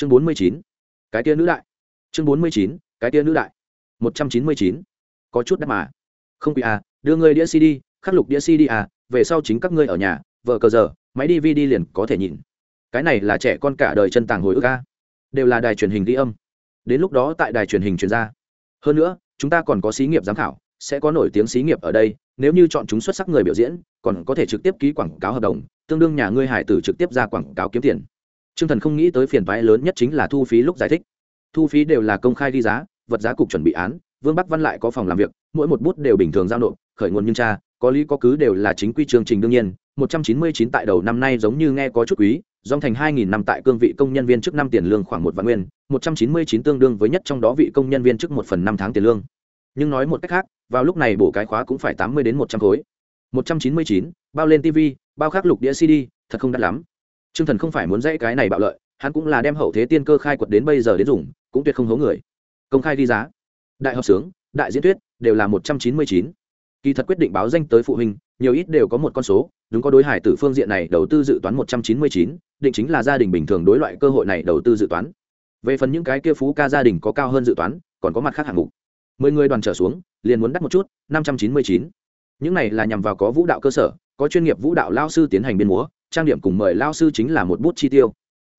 chương bốn mươi chín. Cái tia nữ đại. Chương bốn mươi chín, cái tia nữ đại. một trăm chín mươi chín. Có chút đắt mà. Không quý à đưa ngươi đĩa cd, khắc lục đĩa cd à về sau chính các ngươi ở nhà, vợ cờ giờ, máy dvd liền có thể nhìn. Cái này là trẻ con cả đời chân tàng hồi ức a. Đều là đài truyền hình ghi âm. Đến lúc đó tại đài truyền hình truyền ra. Hơn nữa, chúng ta còn có xí nghiệp giám khảo, sẽ có nổi tiếng xí nghiệp ở đây, nếu như chọn chúng xuất sắc người biểu diễn, còn có thể trực tiếp ký quảng cáo hợp đồng, tương đương nhà ngươi hải tử trực tiếp ra quảng cáo kiếm tiền. Trương thần không nghĩ tới phiền toái lớn nhất chính là thu phí lúc giải thích. Thu phí đều là công khai ghi giá, vật giá cục chuẩn bị án, vương bắc văn lại có phòng làm việc, mỗi một bút đều bình thường giao nộp, khởi nguồn nhưng cha, có lý có cứ đều là chính quy chương trình đương nhiên. Một trăm chín mươi chín tại đầu năm nay giống như nghe có chút quý, dòng thành hai nghìn năm tại cương vị công nhân viên trước năm tiền lương khoảng một vạn nguyên, một trăm chín mươi chín tương đương với nhất trong đó vị công nhân viên trước một phần năm tháng tiền lương. Nhưng nói một cách khác, vào lúc này bổ cái khóa cũng phải tám mươi đến một trăm khối. Một trăm chín mươi chín, bao lên tv bao khắc lục đĩa cd thật không đắt lắm. Trương thần không phải muốn dãy cái này bạo lợi, hắn cũng là đem hậu thế tiên cơ khai quật đến bây giờ đến dùng, cũng tuyệt không hố người. Công khai ghi giá. Đại hợp sướng, đại diễn thuyết, đều là một trăm chín mươi chín. Kỳ thật quyết định báo danh tới phụ huynh, nhiều ít đều có một con số, đúng có đối hải tử phương diện này đầu tư dự toán một trăm chín mươi chín, định chính là gia đình bình thường đối loại cơ hội này đầu tư dự toán. Về phần những cái kia phú ca gia đình có cao hơn dự toán, còn có mặt khác hạng mục. Mười người đoàn trở xuống, liền muốn đắt một chút, năm trăm chín mươi chín. Những này là nhằm vào có vũ đạo cơ sở, có chuyên nghiệp vũ đạo lao sư tiến hành biên múa trang điểm cùng mời lao sư chính là một bút chi tiêu.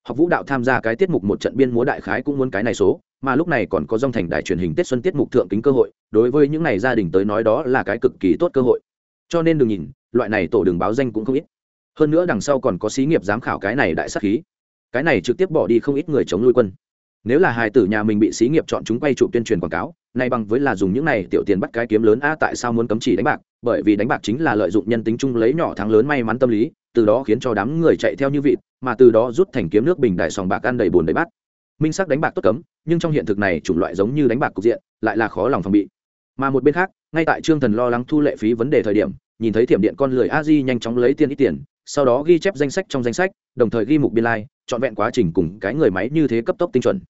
Học vũ đạo tham gia cái tiết mục một trận biên múa đại khái cũng muốn cái này số, mà lúc này còn có dòng thành đài truyền hình tết xuân tiết mục thượng kính cơ hội, đối với những này gia đình tới nói đó là cái cực kỳ tốt cơ hội. Cho nên đừng nhìn, loại này tổ đường báo danh cũng không ít. Hơn nữa đằng sau còn có xí nghiệp giám khảo cái này đại sắc khí. Cái này trực tiếp bỏ đi không ít người chống nuôi quân. Nếu là hài tử nhà mình bị xí nghiệp chọn chúng quay trụ tuyên truyền quảng cáo, nay bằng với là dùng những này tiểu tiền bắt cái kiếm lớn, a, tại sao muốn cấm chỉ đánh bạc? Bởi vì đánh bạc chính là lợi dụng nhân tính chung lấy nhỏ thắng lớn may mắn tâm lý từ đó khiến cho đám người chạy theo như vịt mà từ đó rút thành kiếm nước bình đại sòng bạc ăn đầy bùn đầy bát. Minh sắc đánh bạc tốt cấm nhưng trong hiện thực này chủng loại giống như đánh bạc cục diện lại là khó lòng phòng bị. Mà một bên khác ngay tại trương thần lo lắng thu lệ phí vấn đề thời điểm nhìn thấy thiểm điện con lười a di nhanh chóng lấy tiền ít tiền sau đó ghi chép danh sách trong danh sách đồng thời ghi mục biên lai、like, trọn vẹn quá trình cùng cái người máy như thế cấp tốc tinh chuẩn.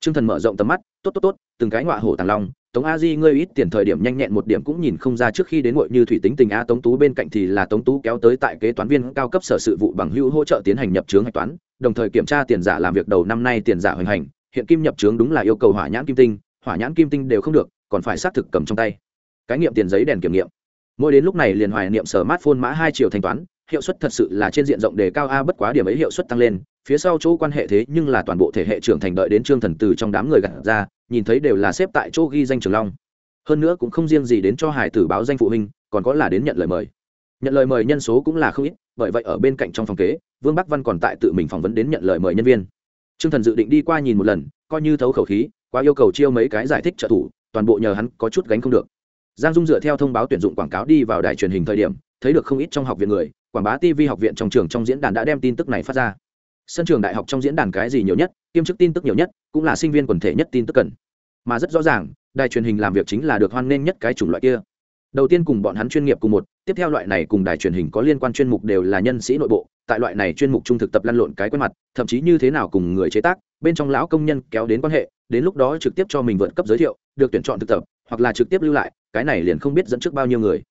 Trương Thần mở rộng tầm mắt, tốt tốt tốt, từng cái ngọa hổ tàng long, Tống A Di ngươi ít tiền thời điểm nhanh nhẹn một điểm cũng nhìn không ra trước khi đến ngội như thủy tính tình a Tống Tú bên cạnh thì là Tống Tú kéo tới tại kế toán viên cao cấp sở sự vụ bằng hữu hỗ trợ tiến hành nhập chướng hạch toán, đồng thời kiểm tra tiền giả làm việc đầu năm nay tiền giả hoành hành, hiện kim nhập chướng đúng là yêu cầu hỏa nhãn kim tinh, hỏa nhãn kim tinh đều không được, còn phải xác thực cầm trong tay. Cái nghiệm tiền giấy đèn kiểm nghiệm. Mỗi đến lúc này liền hoài niệm sở mát phôn mã hai triệu thanh toán, hiệu suất thật sự là trên diện rộng đề cao a bất quá điểm ấy hiệu suất tăng lên phía sau chỗ quan hệ thế nhưng là toàn bộ thể hệ trưởng thành đợi đến trương thần từ trong đám người gặt ra, nhìn thấy đều là xếp tại chỗ ghi danh trường long. Hơn nữa cũng không riêng gì đến cho hải tử báo danh phụ huynh, còn có là đến nhận lời mời. Nhận lời mời nhân số cũng là không ít, bởi vậy ở bên cạnh trong phòng kế, vương bắc văn còn tại tự mình phỏng vấn đến nhận lời mời nhân viên. Trương thần dự định đi qua nhìn một lần, coi như thấu khẩu khí qua yêu cầu chiêu mấy cái giải thích trợ thủ, toàn bộ nhờ hắn có chút gánh không được. Giang dung dựa theo thông báo tuyển dụng quảng cáo đi vào đài truyền hình thời điểm, thấy được không ít trong học viện người, quảng bá tv học viện trong trường trong diễn đàn đã đem tin tức này phát ra sân trường đại học trong diễn đàn cái gì nhiều nhất, kiêm chức tin tức nhiều nhất, cũng là sinh viên quần thể nhất tin tức cần. Mà rất rõ ràng, đài truyền hình làm việc chính là được hoan nghênh nhất cái chủng loại kia. Đầu tiên cùng bọn hắn chuyên nghiệp cùng một, tiếp theo loại này cùng đài truyền hình có liên quan chuyên mục đều là nhân sĩ nội bộ, tại loại này chuyên mục trung thực tập lăn lộn cái quen mặt, thậm chí như thế nào cùng người chế tác, bên trong lão công nhân kéo đến quan hệ, đến lúc đó trực tiếp cho mình vượt cấp giới thiệu, được tuyển chọn thực tập, hoặc là trực tiếp lưu lại, cái này liền không biết dẫn trước bao nhiêu người.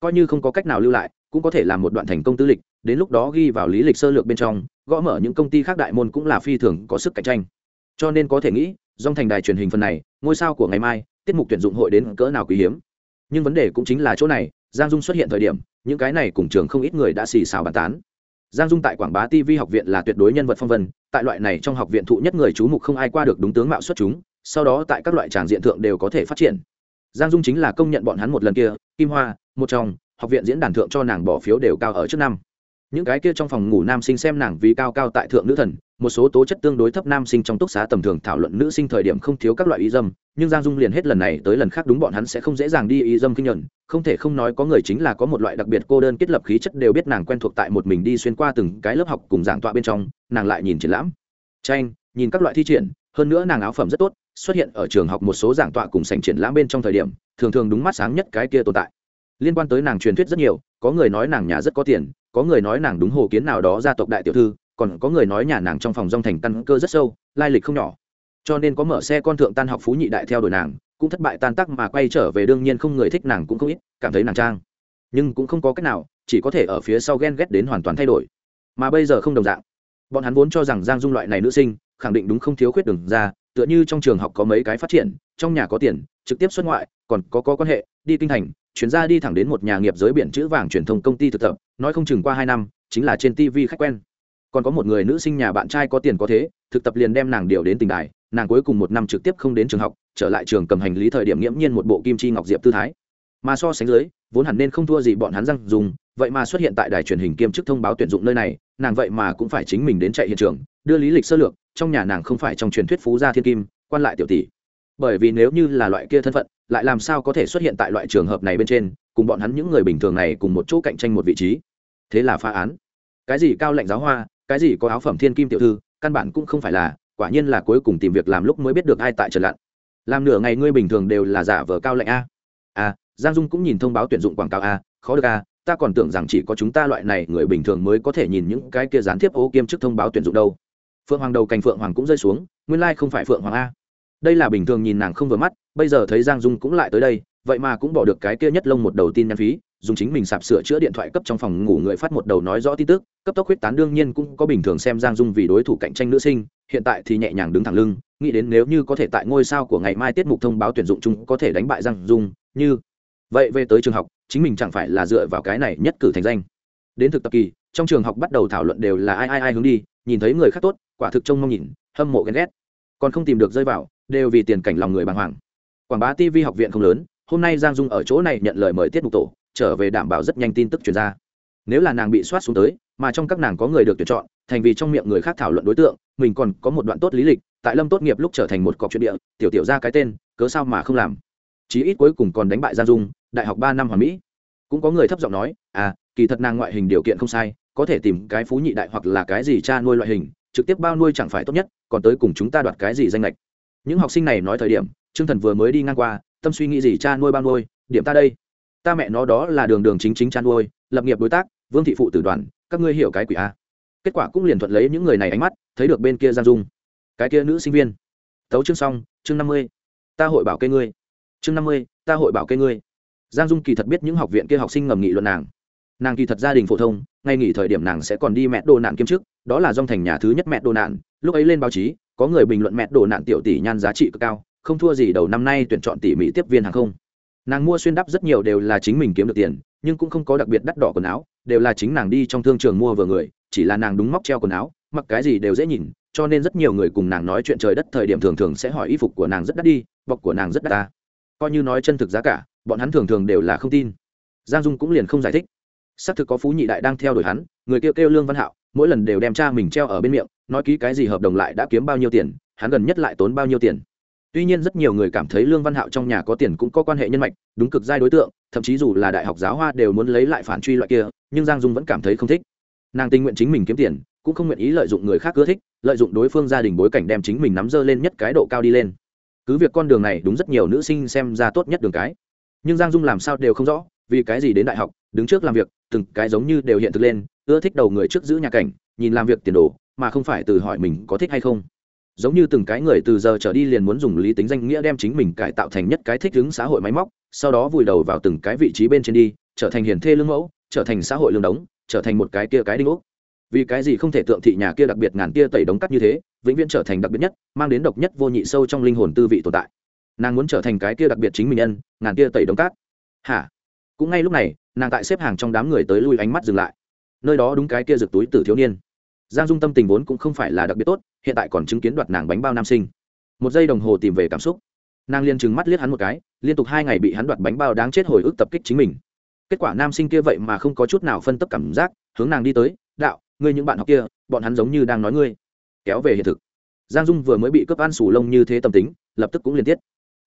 Coi như không có cách nào lưu lại cũng có thể làm một đoạn thành công tư lịch, đến lúc đó ghi vào lý lịch sơ lược bên trong, gõ mở những công ty khác đại môn cũng là phi thường có sức cạnh tranh. Cho nên có thể nghĩ, dòng thành đài truyền hình phần này, ngôi sao của ngày mai, tiết mục tuyển dụng hội đến cỡ nào quý hiếm. Nhưng vấn đề cũng chính là chỗ này, giang dung xuất hiện thời điểm, những cái này cùng trường không ít người đã xì xào bàn tán. Giang dung tại quảng bá tv học viện là tuyệt đối nhân vật phong vân, tại loại này trong học viện thụ nhất người chú mục không ai qua được đúng tướng mạo xuất chúng, sau đó tại các loại tràng diện thượng đều có thể phát triển. Giang dung chính là công nhận bọn hắn một lần kia, kim hoa, một trong học viện diễn đàn thượng cho nàng bỏ phiếu đều cao ở trước năm. Những cái kia trong phòng ngủ nam sinh xem nàng vì cao cao tại thượng nữ thần, một số tố chất tương đối thấp nam sinh trong túc xá tầm thường thảo luận nữ sinh thời điểm không thiếu các loại ý dâm, nhưng giang dung liền hết lần này tới lần khác đúng bọn hắn sẽ không dễ dàng đi ý dâm kinh nhuận, không thể không nói có người chính là có một loại đặc biệt cô đơn kết lập khí chất đều biết nàng quen thuộc tại một mình đi xuyên qua từng cái lớp học cùng giảng tọa bên trong, nàng lại nhìn triển lãm. Tranh, nhìn các loại thi triển, hơn nữa nàng áo phẩm rất tốt, xuất hiện ở trường học một số giảng tọa cùng sành triển lãm bên trong thời điểm, thường thường đúng mắt sáng nhất cái kia tồn tại liên quan tới nàng truyền thuyết rất nhiều có người nói nàng nhà rất có tiền có người nói nàng đúng hồ kiến nào đó gia tộc đại tiểu thư còn có người nói nhà nàng trong phòng rong thành căn cơ rất sâu lai lịch không nhỏ. Cho nên có mở xe con thượng tan học phú nhị đại theo đuổi nàng cũng thất bại tan tắc mà quay trở về đương nhiên không người thích nàng cũng không ít cảm thấy nàng trang. Nhưng cũng không có cách nào chỉ có thể ở phía sau ghen ghét đến hoàn toàn thay đổi. Mà bây giờ không đồng dạng. Bọn hắn vốn cho rằng giang dung loại này nữ sinh khẳng định đúng không thiếu khuyết đường ra tựa như trong trường học có mấy cái phát triển trong nhà có tiền trực tiếp xuất ngoại còn có, có quan hệ đi kinh thành chuyển ra đi thẳng đến một nhà nghiệp giới biển chữ vàng truyền thông công ty thực tập, nói không chừng qua hai năm, chính là trên tv khách quen. Còn có một người nữ sinh nhà bạn trai có tiền có thế, thực tập liền đem nàng điều đến tỉnh đài, nàng cuối cùng một năm trực tiếp không đến trường học, trở lại trường cầm hành lý thời điểm nghiễm nhiên một bộ kim chi ngọc diệp tư thái. Mà so sánh dưới, vốn hẳn nên không thua gì bọn hắn răng dùng, vậy mà xuất hiện tại đài truyền hình kiêm chức thông báo tuyển dụng nơi này, nàng vậy mà cũng phải chính mình đến chạy hiện trường, đưa lý lịch sơ lược, trong nhà nàng không phải trong truyền thuyết phú gia thiên kim, quan lại tiểu tỷ bởi vì nếu như là loại kia thân phận, lại làm sao có thể xuất hiện tại loại trường hợp này bên trên, cùng bọn hắn những người bình thường này cùng một chỗ cạnh tranh một vị trí. Thế là phá án. Cái gì cao lệnh giáo hoa, cái gì có áo phẩm thiên kim tiểu thư, căn bản cũng không phải là, quả nhiên là cuối cùng tìm việc làm lúc mới biết được ai tại trần lặn làm nửa ngày ngươi bình thường đều là giả vờ cao lệnh a. A giang dung cũng nhìn thông báo tuyển dụng quảng cáo a, khó được a, ta còn tưởng rằng chỉ có chúng ta loại này người bình thường mới có thể nhìn những cái kia gián tiếp ô kiêm chức thông báo tuyển dụng đâu. Phượng hoàng đầu cành phượng hoàng cũng rơi xuống, nguyên lai không phải phượng hoàng a đây là bình thường nhìn nàng không vừa mắt, bây giờ thấy giang dung cũng lại tới đây, vậy mà cũng bỏ được cái kia nhất lông một đầu tin nhắn phí, dùng chính mình sạp sửa chữa điện thoại cấp trong phòng ngủ người phát một đầu nói rõ tin tức, cấp tốc huyết tán đương nhiên cũng có bình thường xem giang dung vì đối thủ cạnh tranh nữ sinh, hiện tại thì nhẹ nhàng đứng thẳng lưng, nghĩ đến nếu như có thể tại ngôi sao của ngày mai tiết mục thông báo tuyển dụng chung có thể đánh bại giang dung, như vậy về tới trường học, chính mình chẳng phải là dựa vào cái này nhất cử thành danh. Đến thực tập kỳ, trong trường học bắt đầu thảo luận đều là ai ai ai hướng đi, nhìn thấy người khác tốt, quả thực trông mong nhìn, hâm mộ ghen ghét. Còn không tìm được rơi vào đều vì tiền cảnh lòng người bàng hoàng. Quảng bá tv học viện không lớn, hôm nay giang dung ở chỗ này nhận lời mời tiết mục tổ, trở về đảm bảo rất nhanh tin tức truyền ra. Nếu là nàng bị soát xuống tới, mà trong các nàng có người được tuyển chọn, thành vì trong miệng người khác thảo luận đối tượng, mình còn có một đoạn tốt lý lịch, tại lâm tốt nghiệp lúc trở thành một cọc chuyện địa, tiểu tiểu ra cái tên, cớ sao mà không làm. Chí ít cuối cùng còn đánh bại giang dung, đại học ba năm hoàn mỹ. Cũng có người thấp giọng nói à kỳ thật nàng ngoại hình điều kiện không sai, có thể tìm cái phú nhị đại hoặc là cái gì cha nuôi loại hình, trực tiếp bao nuôi chẳng phải tốt nhất, còn tới cùng chúng ta đoạt cái gì danh lệch những học sinh này nói thời điểm, trương thần vừa mới đi ngang qua, tâm suy nghĩ gì, cha nuôi bao nuôi, điểm ta đây. Ta mẹ nó đó là đường đường chính chính cha nuôi, lập nghiệp đối tác, vương thị phụ tử đoàn, các ngươi hiểu cái quỷ a. Kết quả cũng liền thuận lấy những người này ánh mắt, thấy được bên kia giang dung. Cái kia nữ sinh viên. Tấu chương xong, chương năm mươi. Ta hội bảo kê ngươi. Chương năm mươi, ta hội bảo kê ngươi. Giang dung kỳ thật biết những học viện kia học sinh ngầm nghị luận nàng. Nàng kỳ thật gia đình phổ thông ngay nghỉ thời điểm nàng sẽ còn đi mẹ đồ nạn kiêm chức, đó là dòng thành nhà thứ nhất mẹ đồ nạn, lúc ấy lên báo chí có người bình luận mẹ đồ nạn tiểu tỷ nhan giá trị cực cao, không thua gì đầu năm nay tuyển chọn tỉ mỹ tiếp viên hàng không. Nàng mua xuyên đắp rất nhiều đều là chính mình kiếm được tiền, nhưng cũng không có đặc biệt đắt đỏ quần áo, đều là chính nàng đi trong thương trường mua vừa người, chỉ là nàng đúng móc treo quần áo, mặc cái gì đều dễ nhìn, cho nên rất nhiều người cùng nàng nói chuyện trời đất thời điểm thường thường sẽ hỏi y phục của nàng rất đắt đi, bọc của nàng rất đắt ta. Coi như nói chân thực giá cả, bọn hắn thường thường đều là không tin. Giang dung cũng liền không giải thích. Xác thực có phú nhị đại đang theo đuổi hắn, người kêu kêu lương văn hạo mỗi lần đều đem cha mình treo ở bên miệng, nói ký cái gì hợp đồng lại đã kiếm bao nhiêu tiền, hắn gần nhất lại tốn bao nhiêu tiền. Tuy nhiên rất nhiều người cảm thấy lương văn hạo trong nhà có tiền cũng có quan hệ nhân mạch, đúng cực giai đối tượng, thậm chí dù là đại học giáo hoa đều muốn lấy lại phản truy loại kia, nhưng giang dung vẫn cảm thấy không thích. Nàng tình nguyện chính mình kiếm tiền, cũng không nguyện ý lợi dụng người khác ưa thích, lợi dụng đối phương gia đình bối cảnh đem chính mình nắm dơ lên nhất cái độ cao đi lên. Cứ việc con đường này đúng rất nhiều nữ sinh xem ra tốt nhất đường cái, nhưng giang dung làm sao đều không rõ, vì cái gì đến đại học, đứng trước làm việc, từng cái giống như đều hiện thực lên ưa thích đầu người trước giữ nhà cảnh, nhìn làm việc tiền đồ, mà không phải từ hỏi mình có thích hay không. Giống như từng cái người từ giờ trở đi liền muốn dùng lý tính danh nghĩa đem chính mình cải tạo thành nhất cái thích ứng xã hội máy móc, sau đó vùi đầu vào từng cái vị trí bên trên đi, trở thành hiền thê lương mẫu, trở thành xã hội lương đống, trở thành một cái kia cái đinh ốc. Vì cái gì không thể tượng thị nhà kia đặc biệt ngàn kia tẩy đống cắt như thế, vĩnh viễn trở thành đặc biệt nhất, mang đến độc nhất vô nhị sâu trong linh hồn tư vị tồn tại. Nàng muốn trở thành cái kia đặc biệt chính mình nhân, ngàn kia tẩy đống cát. Hả? Cũng ngay lúc này, nàng tại xếp hàng trong đám người tới lui ánh mắt dừng lại nơi đó đúng cái kia rực túi tử thiếu niên. Giang dung tâm tình vốn cũng không phải là đặc biệt tốt, hiện tại còn chứng kiến đoạt nàng bánh bao nam sinh. Một giây đồng hồ tìm về cảm xúc. Nàng liên trừng mắt liếc hắn một cái, liên tục hai ngày bị hắn đoạt bánh bao đáng chết hồi ức tập kích chính mình. Kết quả nam sinh kia vậy mà không có chút nào phân tấp cảm giác, hướng nàng đi tới, đạo, ngươi những bạn học kia, bọn hắn giống như đang nói ngươi. Kéo về hiện thực. Giang dung vừa mới bị cướp ăn sủ lông như thế tâm tính, lập tức cũng liên tiếp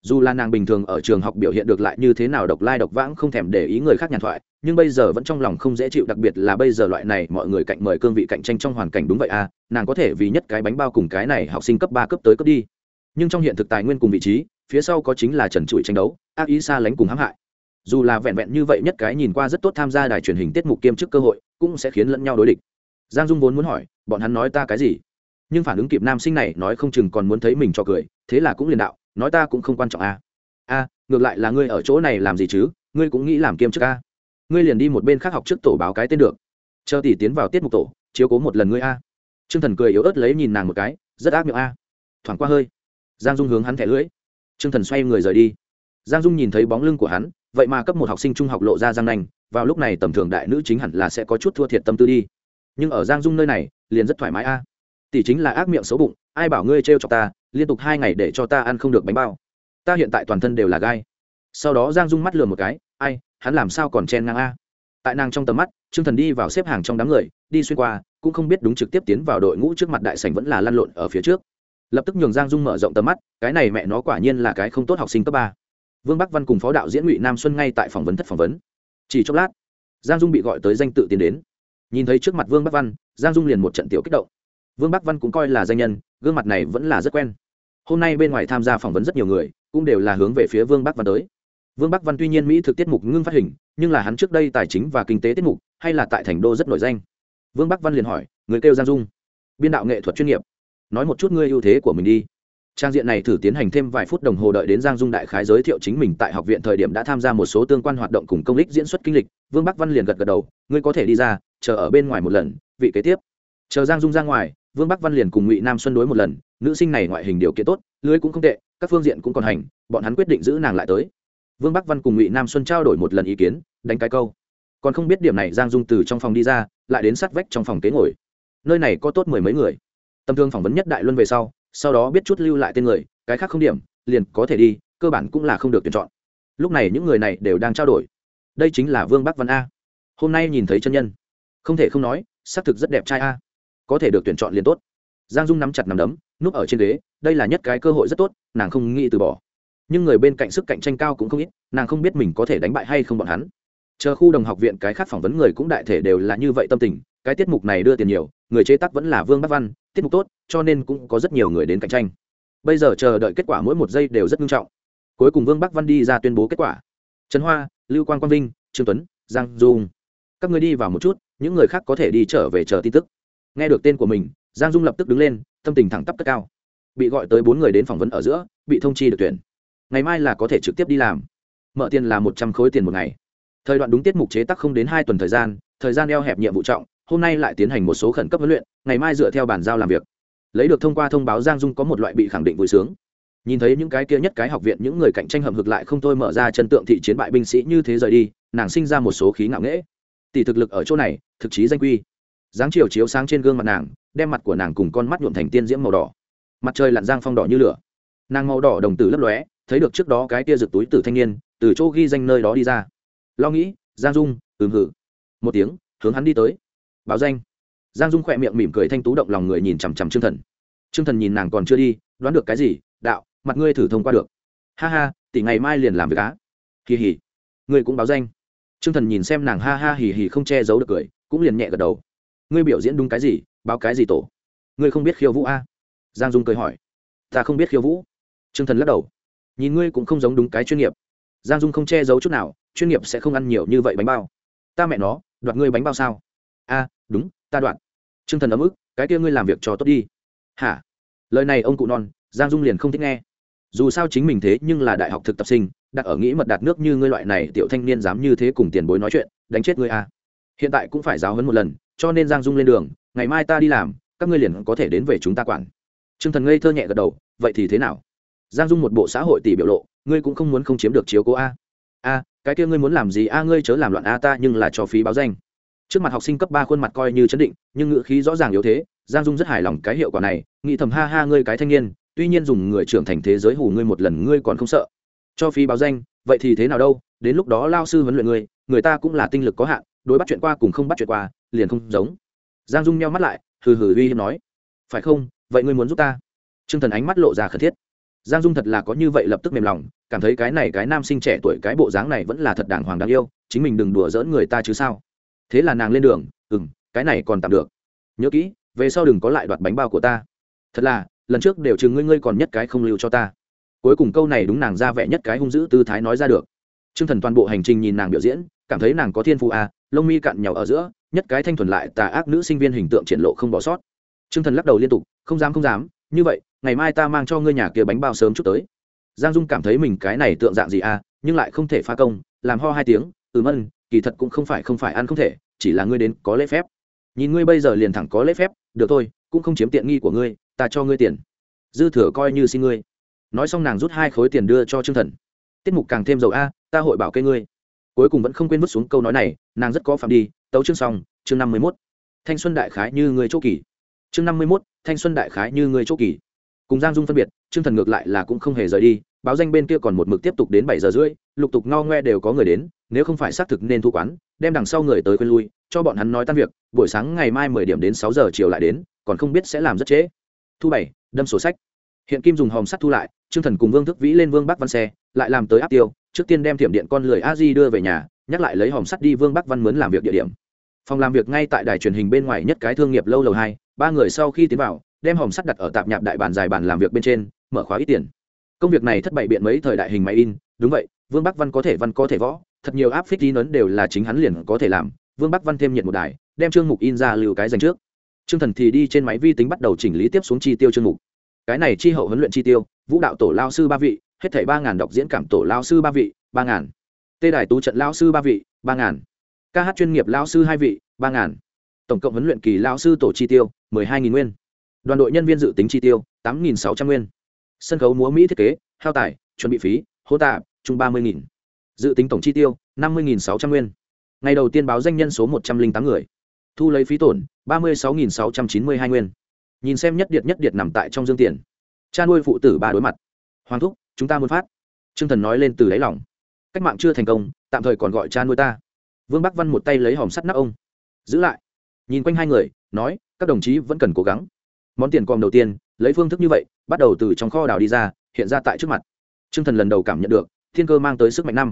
dù là nàng bình thường ở trường học biểu hiện được lại như thế nào độc lai độc vãng không thèm để ý người khác nhàn thoại, nhưng bây giờ vẫn trong lòng không dễ chịu, đặc biệt là bây giờ loại này mọi người cạnh mời cương vị cạnh tranh trong hoàn cảnh đúng vậy à nàng có thể vì nhất cái bánh bao cùng cái này học sinh cấp ba cấp tới cấp đi. Nhưng trong hiện thực tài nguyên cùng vị trí, phía sau có chính là trần trụi tranh đấu, ác ý xa lánh cùng hãm hại. Dù là vẹn vẹn như vậy nhất cái nhìn qua rất tốt tham gia đài truyền hình tiết mục kiêm chức cơ hội, cũng sẽ khiến lẫn nhau đối địch. Giang dung vốn muốn hỏi, bọn hắn nói ta cái gì? Nhưng phản ứng kịp nam sinh này nói không chừng còn muốn thấy mình cho cười, thế là cũng liền đạo nói ta cũng không quan trọng a. À. a, ngược lại là ngươi ở chỗ này làm gì chứ? Ngươi cũng nghĩ làm kiêm chức a. Ngươi liền đi một bên khác học trước tổ báo cái tên được. Chờ tỷ tiến vào tiết mục tổ, chiếu cố một lần ngươi a. T r ư ơ n g thần cười yếu ớt lấy nhìn nàng một cái, rất ác miệng a. Thoảng qua hơi, giang dung hướng hắn thẻ lưỡi. T r ư ơ n g thần xoay người rời đi. Giang dung nhìn thấy bóng lưng của hắn, vậy mà cấp một học sinh trung học lộ ra giang nanh, vào lúc này tầm thường đại nữ chính hẳn là sẽ có chút thua thiệt tâm tư đi. Nhưng ở giang dung nơi này, liền rất thoải mái a. Tỷ chính là ác miệng xấu bụng, ai bảo ngươi trêu chọc ta liên tục hai ngày để cho ta ăn không được bánh bao. Ta hiện tại toàn thân đều là gai. Sau đó giang dung mắt lừa một cái, ai, hắn làm sao còn chen ngang a? Tại nàng trong tầm mắt, trương thần đi vào xếp hàng trong đám người, đi xuyên qua, cũng không biết đúng trực tiếp tiến vào đội ngũ trước mặt đại sảnh vẫn là lăn lộn ở phía trước. Lập tức nhường giang dung mở rộng tầm mắt, cái này mẹ nó quả nhiên là cái không tốt học sinh cấp ba. Vương bắc văn cùng phó đạo diễn ngụy nam xuân ngay tại phỏng vấn thất phỏng vấn. Chỉ chốc lát, giang dung bị gọi tới danh tự tiến đến. Nhìn thấy trước mặt vương bắc văn, giang dung liền một trận tiểu kích động. Vương bắc văn cũng coi là danh nhân, gương mặt này vẫn là rất quen hôm nay bên ngoài tham gia phỏng vấn rất nhiều người, cũng đều là hướng về phía vương bắc văn tới. Vương bắc văn tuy nhiên mỹ thực tiết mục ngưng phát hình, nhưng là hắn trước đây tài chính và kinh tế tiết mục, hay là tại thành đô rất nổi danh. Vương bắc văn liền hỏi, người kêu giang dung, biên đạo nghệ thuật chuyên nghiệp. Nói một chút ngươi ưu thế của mình đi. Trang diện này thử tiến hành thêm vài phút đồng hồ đợi đến giang dung đại khái giới thiệu chính mình tại học viện thời điểm đã tham gia một số tương quan hoạt động cùng công lý diễn xuất kinh lịch. Vương bắc văn liền gật gật đầu, ngươi có thể đi ra, chờ ở bên ngoài một lần, vị kế tiếp. Chờ giang dung ra ngoài, vương bắc văn liền cùng ngụy nam xuân đối một lần nữ sinh này ngoại hình điều kiện tốt, lưới cũng không tệ, các phương diện cũng còn hành, bọn hắn quyết định giữ nàng lại tới. Vương bắc văn cùng ngụy nam xuân trao đổi một lần ý kiến, đánh cái câu. Còn không biết điểm này giang dung từ trong phòng đi ra, lại đến sát vách trong phòng kế ngồi. Nơi này có tốt mười mấy người. Tầm thương phỏng vấn nhất đại luân về sau sau đó biết chút lưu lại tên người, cái khác không điểm, liền có thể đi, cơ bản cũng là không được tuyển chọn. Lúc này những người này đều đang trao đổi. Đây chính là vương bắc văn a. Hôm nay nhìn thấy chân nhân. Không thể không nói, xác thực rất đẹp trai a. Có thể được tuyển chọn liền tốt. Giang dung nắm chặt nằm đấm núp ở trên ghế, đây là nhất cái cơ hội rất tốt, nàng không nghĩ từ bỏ. Nhưng người bên cạnh sức cạnh tranh cao cũng không ít, nàng không biết mình có thể đánh bại hay không bọn hắn. Chờ khu đồng học viện cái khác phỏng vấn người cũng đại thể đều là như vậy tâm tình, cái tiết mục này đưa tiền nhiều, người chế tác vẫn là vương bắc văn, tiết mục tốt, cho nên cũng có rất nhiều người đến cạnh tranh. Bây giờ chờ đợi kết quả mỗi một giây đều rất nghiêm trọng. Cuối cùng vương bắc văn đi ra tuyên bố kết quả. Trần hoa, lưu quang quang vinh, trương tuấn, giang dung. Các người đi vào một chút, những người khác có thể đi trở về chờ tin tức. Nghe được tên của mình, giang dung lập tức đứng lên tâm tình thẳng tắp cất cao. Bị gọi tới bốn người đến phỏng vấn ở giữa, bị thông chi được tuyển. Ngày mai là có thể trực tiếp đi làm. Mở tiền là một trăm khối tiền một ngày. Thời đoạn đúng tiết mục chế tác không đến hai tuần thời gian thời gian eo hẹp nhiệm vụ trọng, hôm nay lại tiến hành một số khẩn cấp huấn luyện, ngày mai dựa theo bản giao làm việc. Lấy được thông qua thông báo giang dung có một loại bị khẳng định vui sướng. Nhìn thấy những cái kia nhất cái học viện, những người cạnh tranh hầm hực lại không thôi mở ra chân tượng thị chiến bại binh sĩ như thế rời đi, nàng sinh ra một số khí ngạo nghễ. Tỷ thực lực ở chỗ này, thực chí danh quy dáng chiều chiếu sáng trên gương mặt nàng, đem mặt của nàng cùng con mắt nhuộm thành tiên diễm màu đỏ. Mặt trời lặn giang phong đỏ như lửa. Nàng màu đỏ đồng tử lấp lóe, thấy được trước đó cái tia rực túi tử thanh niên, từ chỗ ghi danh nơi đó đi ra. Lo nghĩ, giang dung, ừm hử. Một tiếng, hướng hắn đi tới. Báo danh. Giang dung khỏe miệng mỉm cười thanh tú động lòng người nhìn chằm chằm chương thần. Chương thần nhìn nàng còn chưa đi, đoán được cái gì, đạo, mặt ngươi thử thông qua được. Ha ha, tỷ ngày mai liền làm việc á. Hì hì. Ngươi cũng báo danh. Chương thần nhìn xem nàng ha ha hì hì không che giấu được cười, cũng liền nhẹ gật đầu ngươi biểu diễn đúng cái gì, báo cái gì tổ? Ngươi không biết khiêu vũ a? Giang dung cười hỏi. Ta không biết khiêu vũ. Chương thần lắc đầu. Nhìn ngươi cũng không giống đúng cái chuyên nghiệp. Giang dung không che giấu chút nào, chuyên nghiệp sẽ không ăn nhiều như vậy bánh bao. Ta mẹ nó, đoạt ngươi bánh bao sao? A, đúng, ta đoạt. T r ư ơ n g thần ấm ức, cái kia ngươi làm việc cho tốt đi. Hả? Lời này ông cụ non, giang dung liền không thích nghe. Dù sao chính mình thế nhưng là đại học thực tập sinh, đặt ở nghĩ mật đạt nước như ngươi loại này tiểu thanh niên dám như thế cùng tiền bối nói chuyện, đánh chết ngươi a. Hiện tại cũng phải giáo hấn một lần cho nên giang dung lên đường, ngày mai ta đi làm, các ngươi liền có thể đến về chúng ta quản. T r ư ơ n g thần ngây thơ nhẹ gật đầu, vậy thì thế nào? Giang dung một bộ xã hội tỷ biểu lộ, ngươi cũng không muốn không chiếm được chiếu cố a. A, cái kia ngươi muốn làm gì a, ngươi chớ làm loạn a ta, nhưng là cho phí báo danh. Trước mặt học sinh cấp ba khuôn mặt coi như chấn định, nhưng ngữ khí rõ ràng yếu thế, giang dung rất hài lòng cái hiệu quả này, nghĩ thầm ha ha ngươi cái thanh niên, tuy nhiên dùng người trưởng thành thế giới hù ngươi một lần ngươi còn không sợ. Cho phí báo danh, vậy thì thế nào đâu, đến lúc đó lao sư huấn luyện ngươi, người ta cũng là tinh lực có hạn, đối bắt chuyện qua cùng không bắt chuyện qua liền không giống. Giang dung nheo mắt lại hừ hừ uy hiếp nói phải không? Vậy ngươi muốn giúp ta? T r ư ơ n g thần ánh mắt lộ ra khẩn thiết. Giang dung thật là có như vậy lập tức mềm lòng cảm thấy cái này cái nam sinh trẻ tuổi cái bộ dáng này vẫn là thật đàng hoàng đáng yêu chính mình đừng đùa dỡn người ta chứ sao? Thế là nàng lên đường ừ m cái này còn tạm được. Nhớ kỹ về sau đừng có lại đoạt bánh bao của ta. Thật là lần trước đều chừng ngươi ngươi còn nhất cái không lưu cho ta. Cuối cùng câu này đúng nàng ra vẻ nhất cái hung dữ tư thái nói ra được. T r ư ơ n g thần toàn bộ hành trình nhìn nàng biểu diễn cảm thấy nàng có thiên phụ à, lông mi cạn nhau ở giữa nhất cái thanh thuần lại tà ác nữ sinh viên hình tượng triển lộ không bỏ sót. T r ư ơ n g thần lắc đầu liên tục, không dám không dám, như vậy, ngày mai ta mang cho ngươi nhà kia bánh bao sớm chút tới. Giang dung cảm thấy mình cái này tượng dạng gì à nhưng lại không thể phá công, làm ho hai tiếng ừ mân, kỳ thật cũng không phải không phải ăn không thể, chỉ là ngươi đến có lễ phép. Nhìn ngươi bây giờ liền thẳng có lễ phép, được thôi, cũng không chiếm tiện nghi của ngươi, ta cho ngươi tiền. Dư thừa coi như xin ngươi. Nói xong nàng rút hai khối tiền đưa cho trương thần. Tiết mục càng thêm dầu a, ta hội bảo kê ngươi. Cuối cùng vẫn không quên vứt xuống câu nói này, nàng rất có phạm đi tấu chương xong, chương năm mươi mốt. Thanh xuân đại khái như người chỗ kỳ. Chương năm mươi mốt, thanh xuân đại khái như người chỗ kỳ. Cùng giang dung phân biệt, trương thần ngược lại là cũng không hề rời đi, báo danh bên kia còn một mực tiếp tục đến bảy giờ rưỡi, lục tục ngao ngoe đều có người đến, nếu không phải xác thực nên thu quán, đem đằng sau người tới quên lui, cho bọn hắn nói tan việc, buổi sáng ngày mai mười điểm đến sáu giờ chiều lại đến, còn không biết sẽ làm rất trễ. Thu bảy, đâm sổ sách. Hiện kim dùng hòm sắt thu lại, trương thần cùng vương thức vĩ lên vương bắc văn xe, lại làm tới áp tiêu, trước tiên đem thiểm điện con lười a di đưa về nhà, nhắc lại lấy hòm sắt đi vương bắc văn mướn làm việc địa điểm phòng làm việc ngay tại đài truyền hình bên ngoài nhất cái thương nghiệp lâu lầu hai ba người sau khi tiến vào đem hòm sắt đặt ở tạp nhạp đại bàn dài bàn làm việc bên trên mở khóa ít tiền công việc này thất bại biện mấy thời đại hình máy in đúng vậy vương bắc văn có thể văn có thể võ thật nhiều áp phích in ấn đều là chính hắn liền có thể làm vương bắc văn thêm nhiệt một đài đem chương mục in ra lưu cái dành trước Trương Thần thì đi trên máy vi tính bắt đầu chỉnh lý tiếp xuống chi tiêu chương mục. Cái này chi hậu huấn luyện chi tiêu, vũ đạo tổ lao sư ba vị, hết thảy ba ngàn đọc diễn cảm tổ lao sư ba vị, ba ngàn. Tê đài tú trận lao sư ba vị, ba ngàn. Ca hát chuyên nghiệp lao sư hai vị, ba ngàn. Tổng cộng huấn luyện kỳ lao sư tổ chi tiêu, mười hai nghìn nguyên. Đoàn đội nhân viên dự tính chi tiêu, tám nghìn sáu trăm nguyên. Sân khấu múa Mỹ thiết kế, hao tài, chuẩn bị phí, hỗ tạ chung ba mươi nghìn. Dự tính tổng chi tiêu, năm mươi nghìn sáu trăm nguyên. Ngày đầu tiên báo danh nhân số một trăm linh tám người thu lấy phí tổn ba mươi sáu nghìn sáu trăm chín mươi hai nguyên nhìn xem nhất điện nhất điện nằm tại trong dương tiền cha nuôi phụ tử ba đối mặt hoàng thúc chúng ta muốn phát t r ư ơ n g thần nói lên từ đáy lòng cách mạng chưa thành công tạm thời còn gọi cha nuôi ta vương bắc văn một tay lấy hòm sắt nắp ông. Giữ lại. Nhìn quanh hai người, nói, các đồng chí vẫn cần cố gắng. Món tiền còm đầu tiên, lấy phương thức như vậy, bắt đầu từ trong kho đào đi ra, hiện ra tại trước mặt. T r ư ơ n g thần lần đầu cảm nhận được, thiên cơ mang tới sức mạnh năm.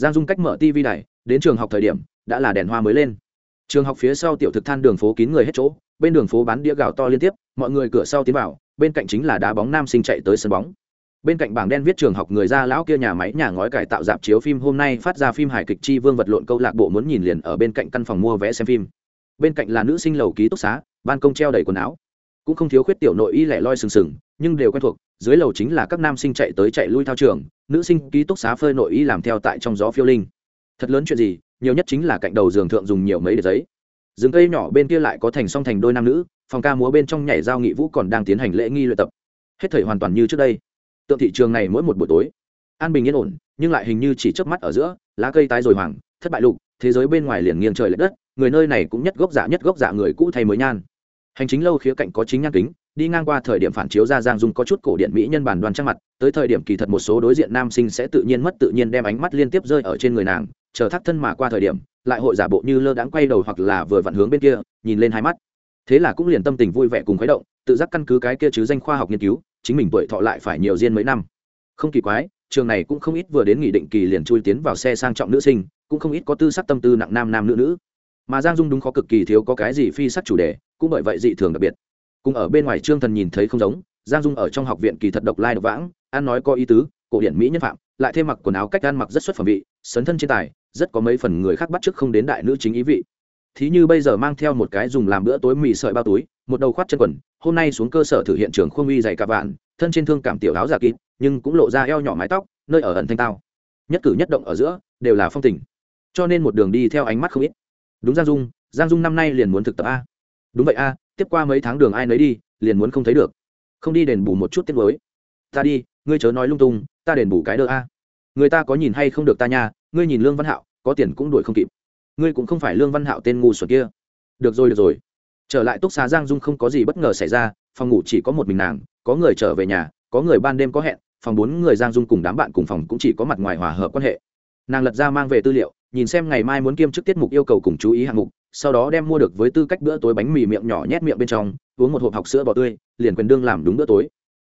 Giang dung cách mở tv này đến trường học thời điểm, đã là đèn hoa mới lên. Trường học phía sau tiểu thực than đường phố kín người hết chỗ, bên đường phố bán đĩa gạo to liên tiếp, mọi người cửa sau tiến vào, bên cạnh chính là đá bóng nam sinh chạy tới sân bóng bên cạnh bảng đen viết trường học người ra lão kia nhà máy nhà ngói cải tạo dạp chiếu phim hôm nay phát ra phim hài kịch chi vương vật lộn câu lạc bộ muốn nhìn liền ở bên cạnh căn phòng mua vé xem phim. Bên cạnh là nữ sinh lầu ký túc xá, ban công treo đầy quần áo. Cũng không thiếu khuyết tiểu nội y lẻ loi sừng sừng, nhưng đều quen thuộc, dưới lầu chính là các nam sinh chạy tới chạy lui thao trường, nữ sinh ký túc xá phơi nội y làm theo tại trong gió phiêu linh. Thật lớn chuyện gì, nhiều nhất chính là cạnh đầu giường thượng dùng nhiều mấy để giấy. Rừng cây nhỏ bên kia lại có thành song thành đôi nam nữ, phòng ca múa bên trong nhảy giao nghị vũ còn đang tiến hành lễ nghi luyện tập. Hết thời hoàn toàn như trước đây tượng thị trường này mỗi một buổi tối, an bình yên ổn, nhưng lại hình như chỉ chớp mắt ở giữa, lá cây tái rồi hoàng thất bại lục, thế giới bên ngoài liền nghiêng trời lệch đất, người nơi này cũng nhất gốc dạ nhất gốc dạ người cũ thay mới nhan. Hành chính lâu khía cạnh có chính nhan kính, đi ngang qua thời điểm phản chiếu ra giang dung có chút cổ điện mỹ nhân bản đoàn trang mặt, tới thời điểm kỳ thật một số đối diện nam sinh sẽ tự nhiên mất tự nhiên đem ánh mắt liên tiếp rơi ở trên người nàng, chờ thắt thân mà qua thời điểm, lại hội giả bộ như lơ đãng quay đầu hoặc là vừa vặn hướng bên kia, nhìn lên hai mắt. Thế là cũng liền tâm tình vui vẻ cùng khuấy động tự giác căn cứ cái kia chứ danh khoa học nghiên cứu, chính mình tuổi thọ lại phải nhiều riêng mấy năm. Không kỳ quái, trường này cũng không ít vừa đến nghị định kỳ liền chui tiến vào xe sang trọng nữ sinh, cũng không ít có tư sắc tâm tư nặng nam nam nữ nữ. Mà giang dung đúng khó cực kỳ thiếu có cái gì phi sắc chủ đề, cũng bởi vậy dị thường đặc biệt. Cùng ở bên ngoài trương thần nhìn thấy không giống, giang dung ở trong học viện kỳ thật độc lai độc vãng, ăn nói có ý tứ, cổ điển mỹ nhân phạm, lại thêm mặc quần áo cách ăn mặc rất xuất phẩm vị, sấn thân trên tài, rất có mấy phần người khác bắt chước không đến đại nữ chính ý vị. Thí như bây giờ mang theo một cái dùng làm bữa tối mì sợi bao túi, một đầu khoát chân quần hôm nay xuống cơ sở thử hiện trường khuôn uy dày cả vạn, thân trên thương cảm tiểu áo giả kịp, nhưng cũng lộ ra eo nhỏ mái tóc, nơi ở ẩn thanh tao. Nhất cử nhất động ở giữa, đều là phong tình. Cho nên một đường đi theo ánh mắt không ít. Đúng giang dung giang dung năm nay liền muốn thực tập a. Đúng vậy a, tiếp qua mấy tháng đường ai nấy đi, liền muốn không thấy được. Không đi đền bù một chút tiết mới. Ta đi, ngươi chớ nói lung tung, ta đền bù cái đỡ a. Người ta có nhìn hay không được ta nha, ngươi nhìn lương văn hạo, có tiền cũng đuổi không kịp. Ngươi cũng không phải lương văn hạo tên ngu xuẩn kia. Được rồi được rồi trở lại túc xá giang dung không có gì bất ngờ xảy ra, phòng ngủ chỉ có một mình nàng, có người trở về nhà, có người ban đêm có hẹn, phòng bốn người giang dung cùng đám bạn cùng phòng cũng chỉ có mặt ngoài hòa hợp quan hệ. Nàng lật ra mang về tư liệu, nhìn xem ngày mai muốn kiêm chức tiết mục yêu cầu cùng chú ý hạng mục, sau đó đem mua được với tư cách bữa tối bánh mì miệng nhỏ nhét miệng bên trong, uống một hộp học sữa bò tươi, liền quyền đương làm đúng bữa tối.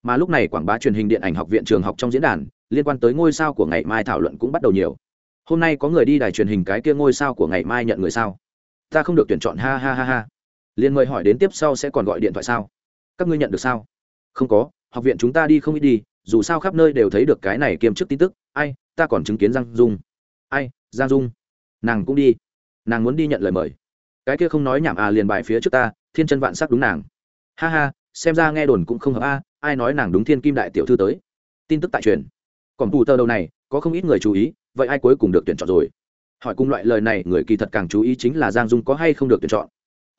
Mà lúc này quảng bá truyền hình điện ảnh học viện trường học trong diễn đàn, liên quan tới ngôi sao của ngày mai thảo luận cũng bắt đầu nhiều. Hôm nay có người đi đài truyền hình cái kia ngôi sao của ngày mai nhận người sao? Ta không được tuyển chọn, ha ha ha ha liền mời hỏi đến tiếp sau sẽ còn gọi điện thoại sao? Các ngươi nhận được sao? Không có, học viện chúng ta đi không ít đi, dù sao khắp nơi đều thấy được cái này kiêm chức tin tức. Ai, ta còn chứng kiến giang dung. Ai, giang dung. Nàng cũng đi. Nàng muốn đi nhận lời mời. Cái kia không nói nhảm à liền bài phía trước ta, thiên chân vạn sắc đúng nàng. Ha ha, xem ra nghe đồn cũng không hợp a, ai nói nàng đúng thiên kim đại tiểu thư tới. Tin tức tại truyền. Còn tù tờ đầu này, có không ít người chú ý, vậy ai cuối cùng được tuyển chọn rồi? Hỏi cùng loại lời này, người kỳ thật càng chú ý chính là giang dung có hay không được tuyển chọn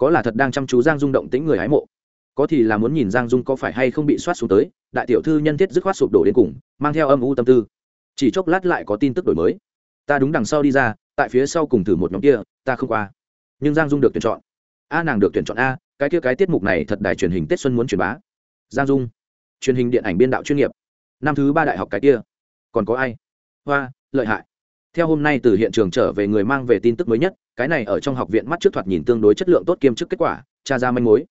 có là thật đang chăm chú giang dung động tính người hái mộ. Có thì là muốn nhìn giang dung có phải hay không bị soát xuống tới, đại tiểu thư nhân thiết dứt khoát sụp đổ đến cùng, mang theo âm u tâm tư. Chỉ chốc lát lại có tin tức đổi mới. Ta đúng đằng sau đi ra, tại phía sau cùng thử một nhóm kia, ta không qua. Nhưng giang dung được tuyển chọn. A, nàng được tuyển chọn a, cái kia cái tiết mục này thật đài truyền hình tết xuân muốn truyền bá. Giang dung. Truyền hình điện ảnh biên đạo chuyên nghiệp. Năm thứ ba đại học cái kia. Còn có ai? Hoa, lợi hại theo hôm nay từ hiện trường trở về người mang về tin tức mới nhất, cái này ở trong học viện mắt trước thoạt nhìn tương đối chất lượng tốt kiêm chức kết quả, tra ra manh mối.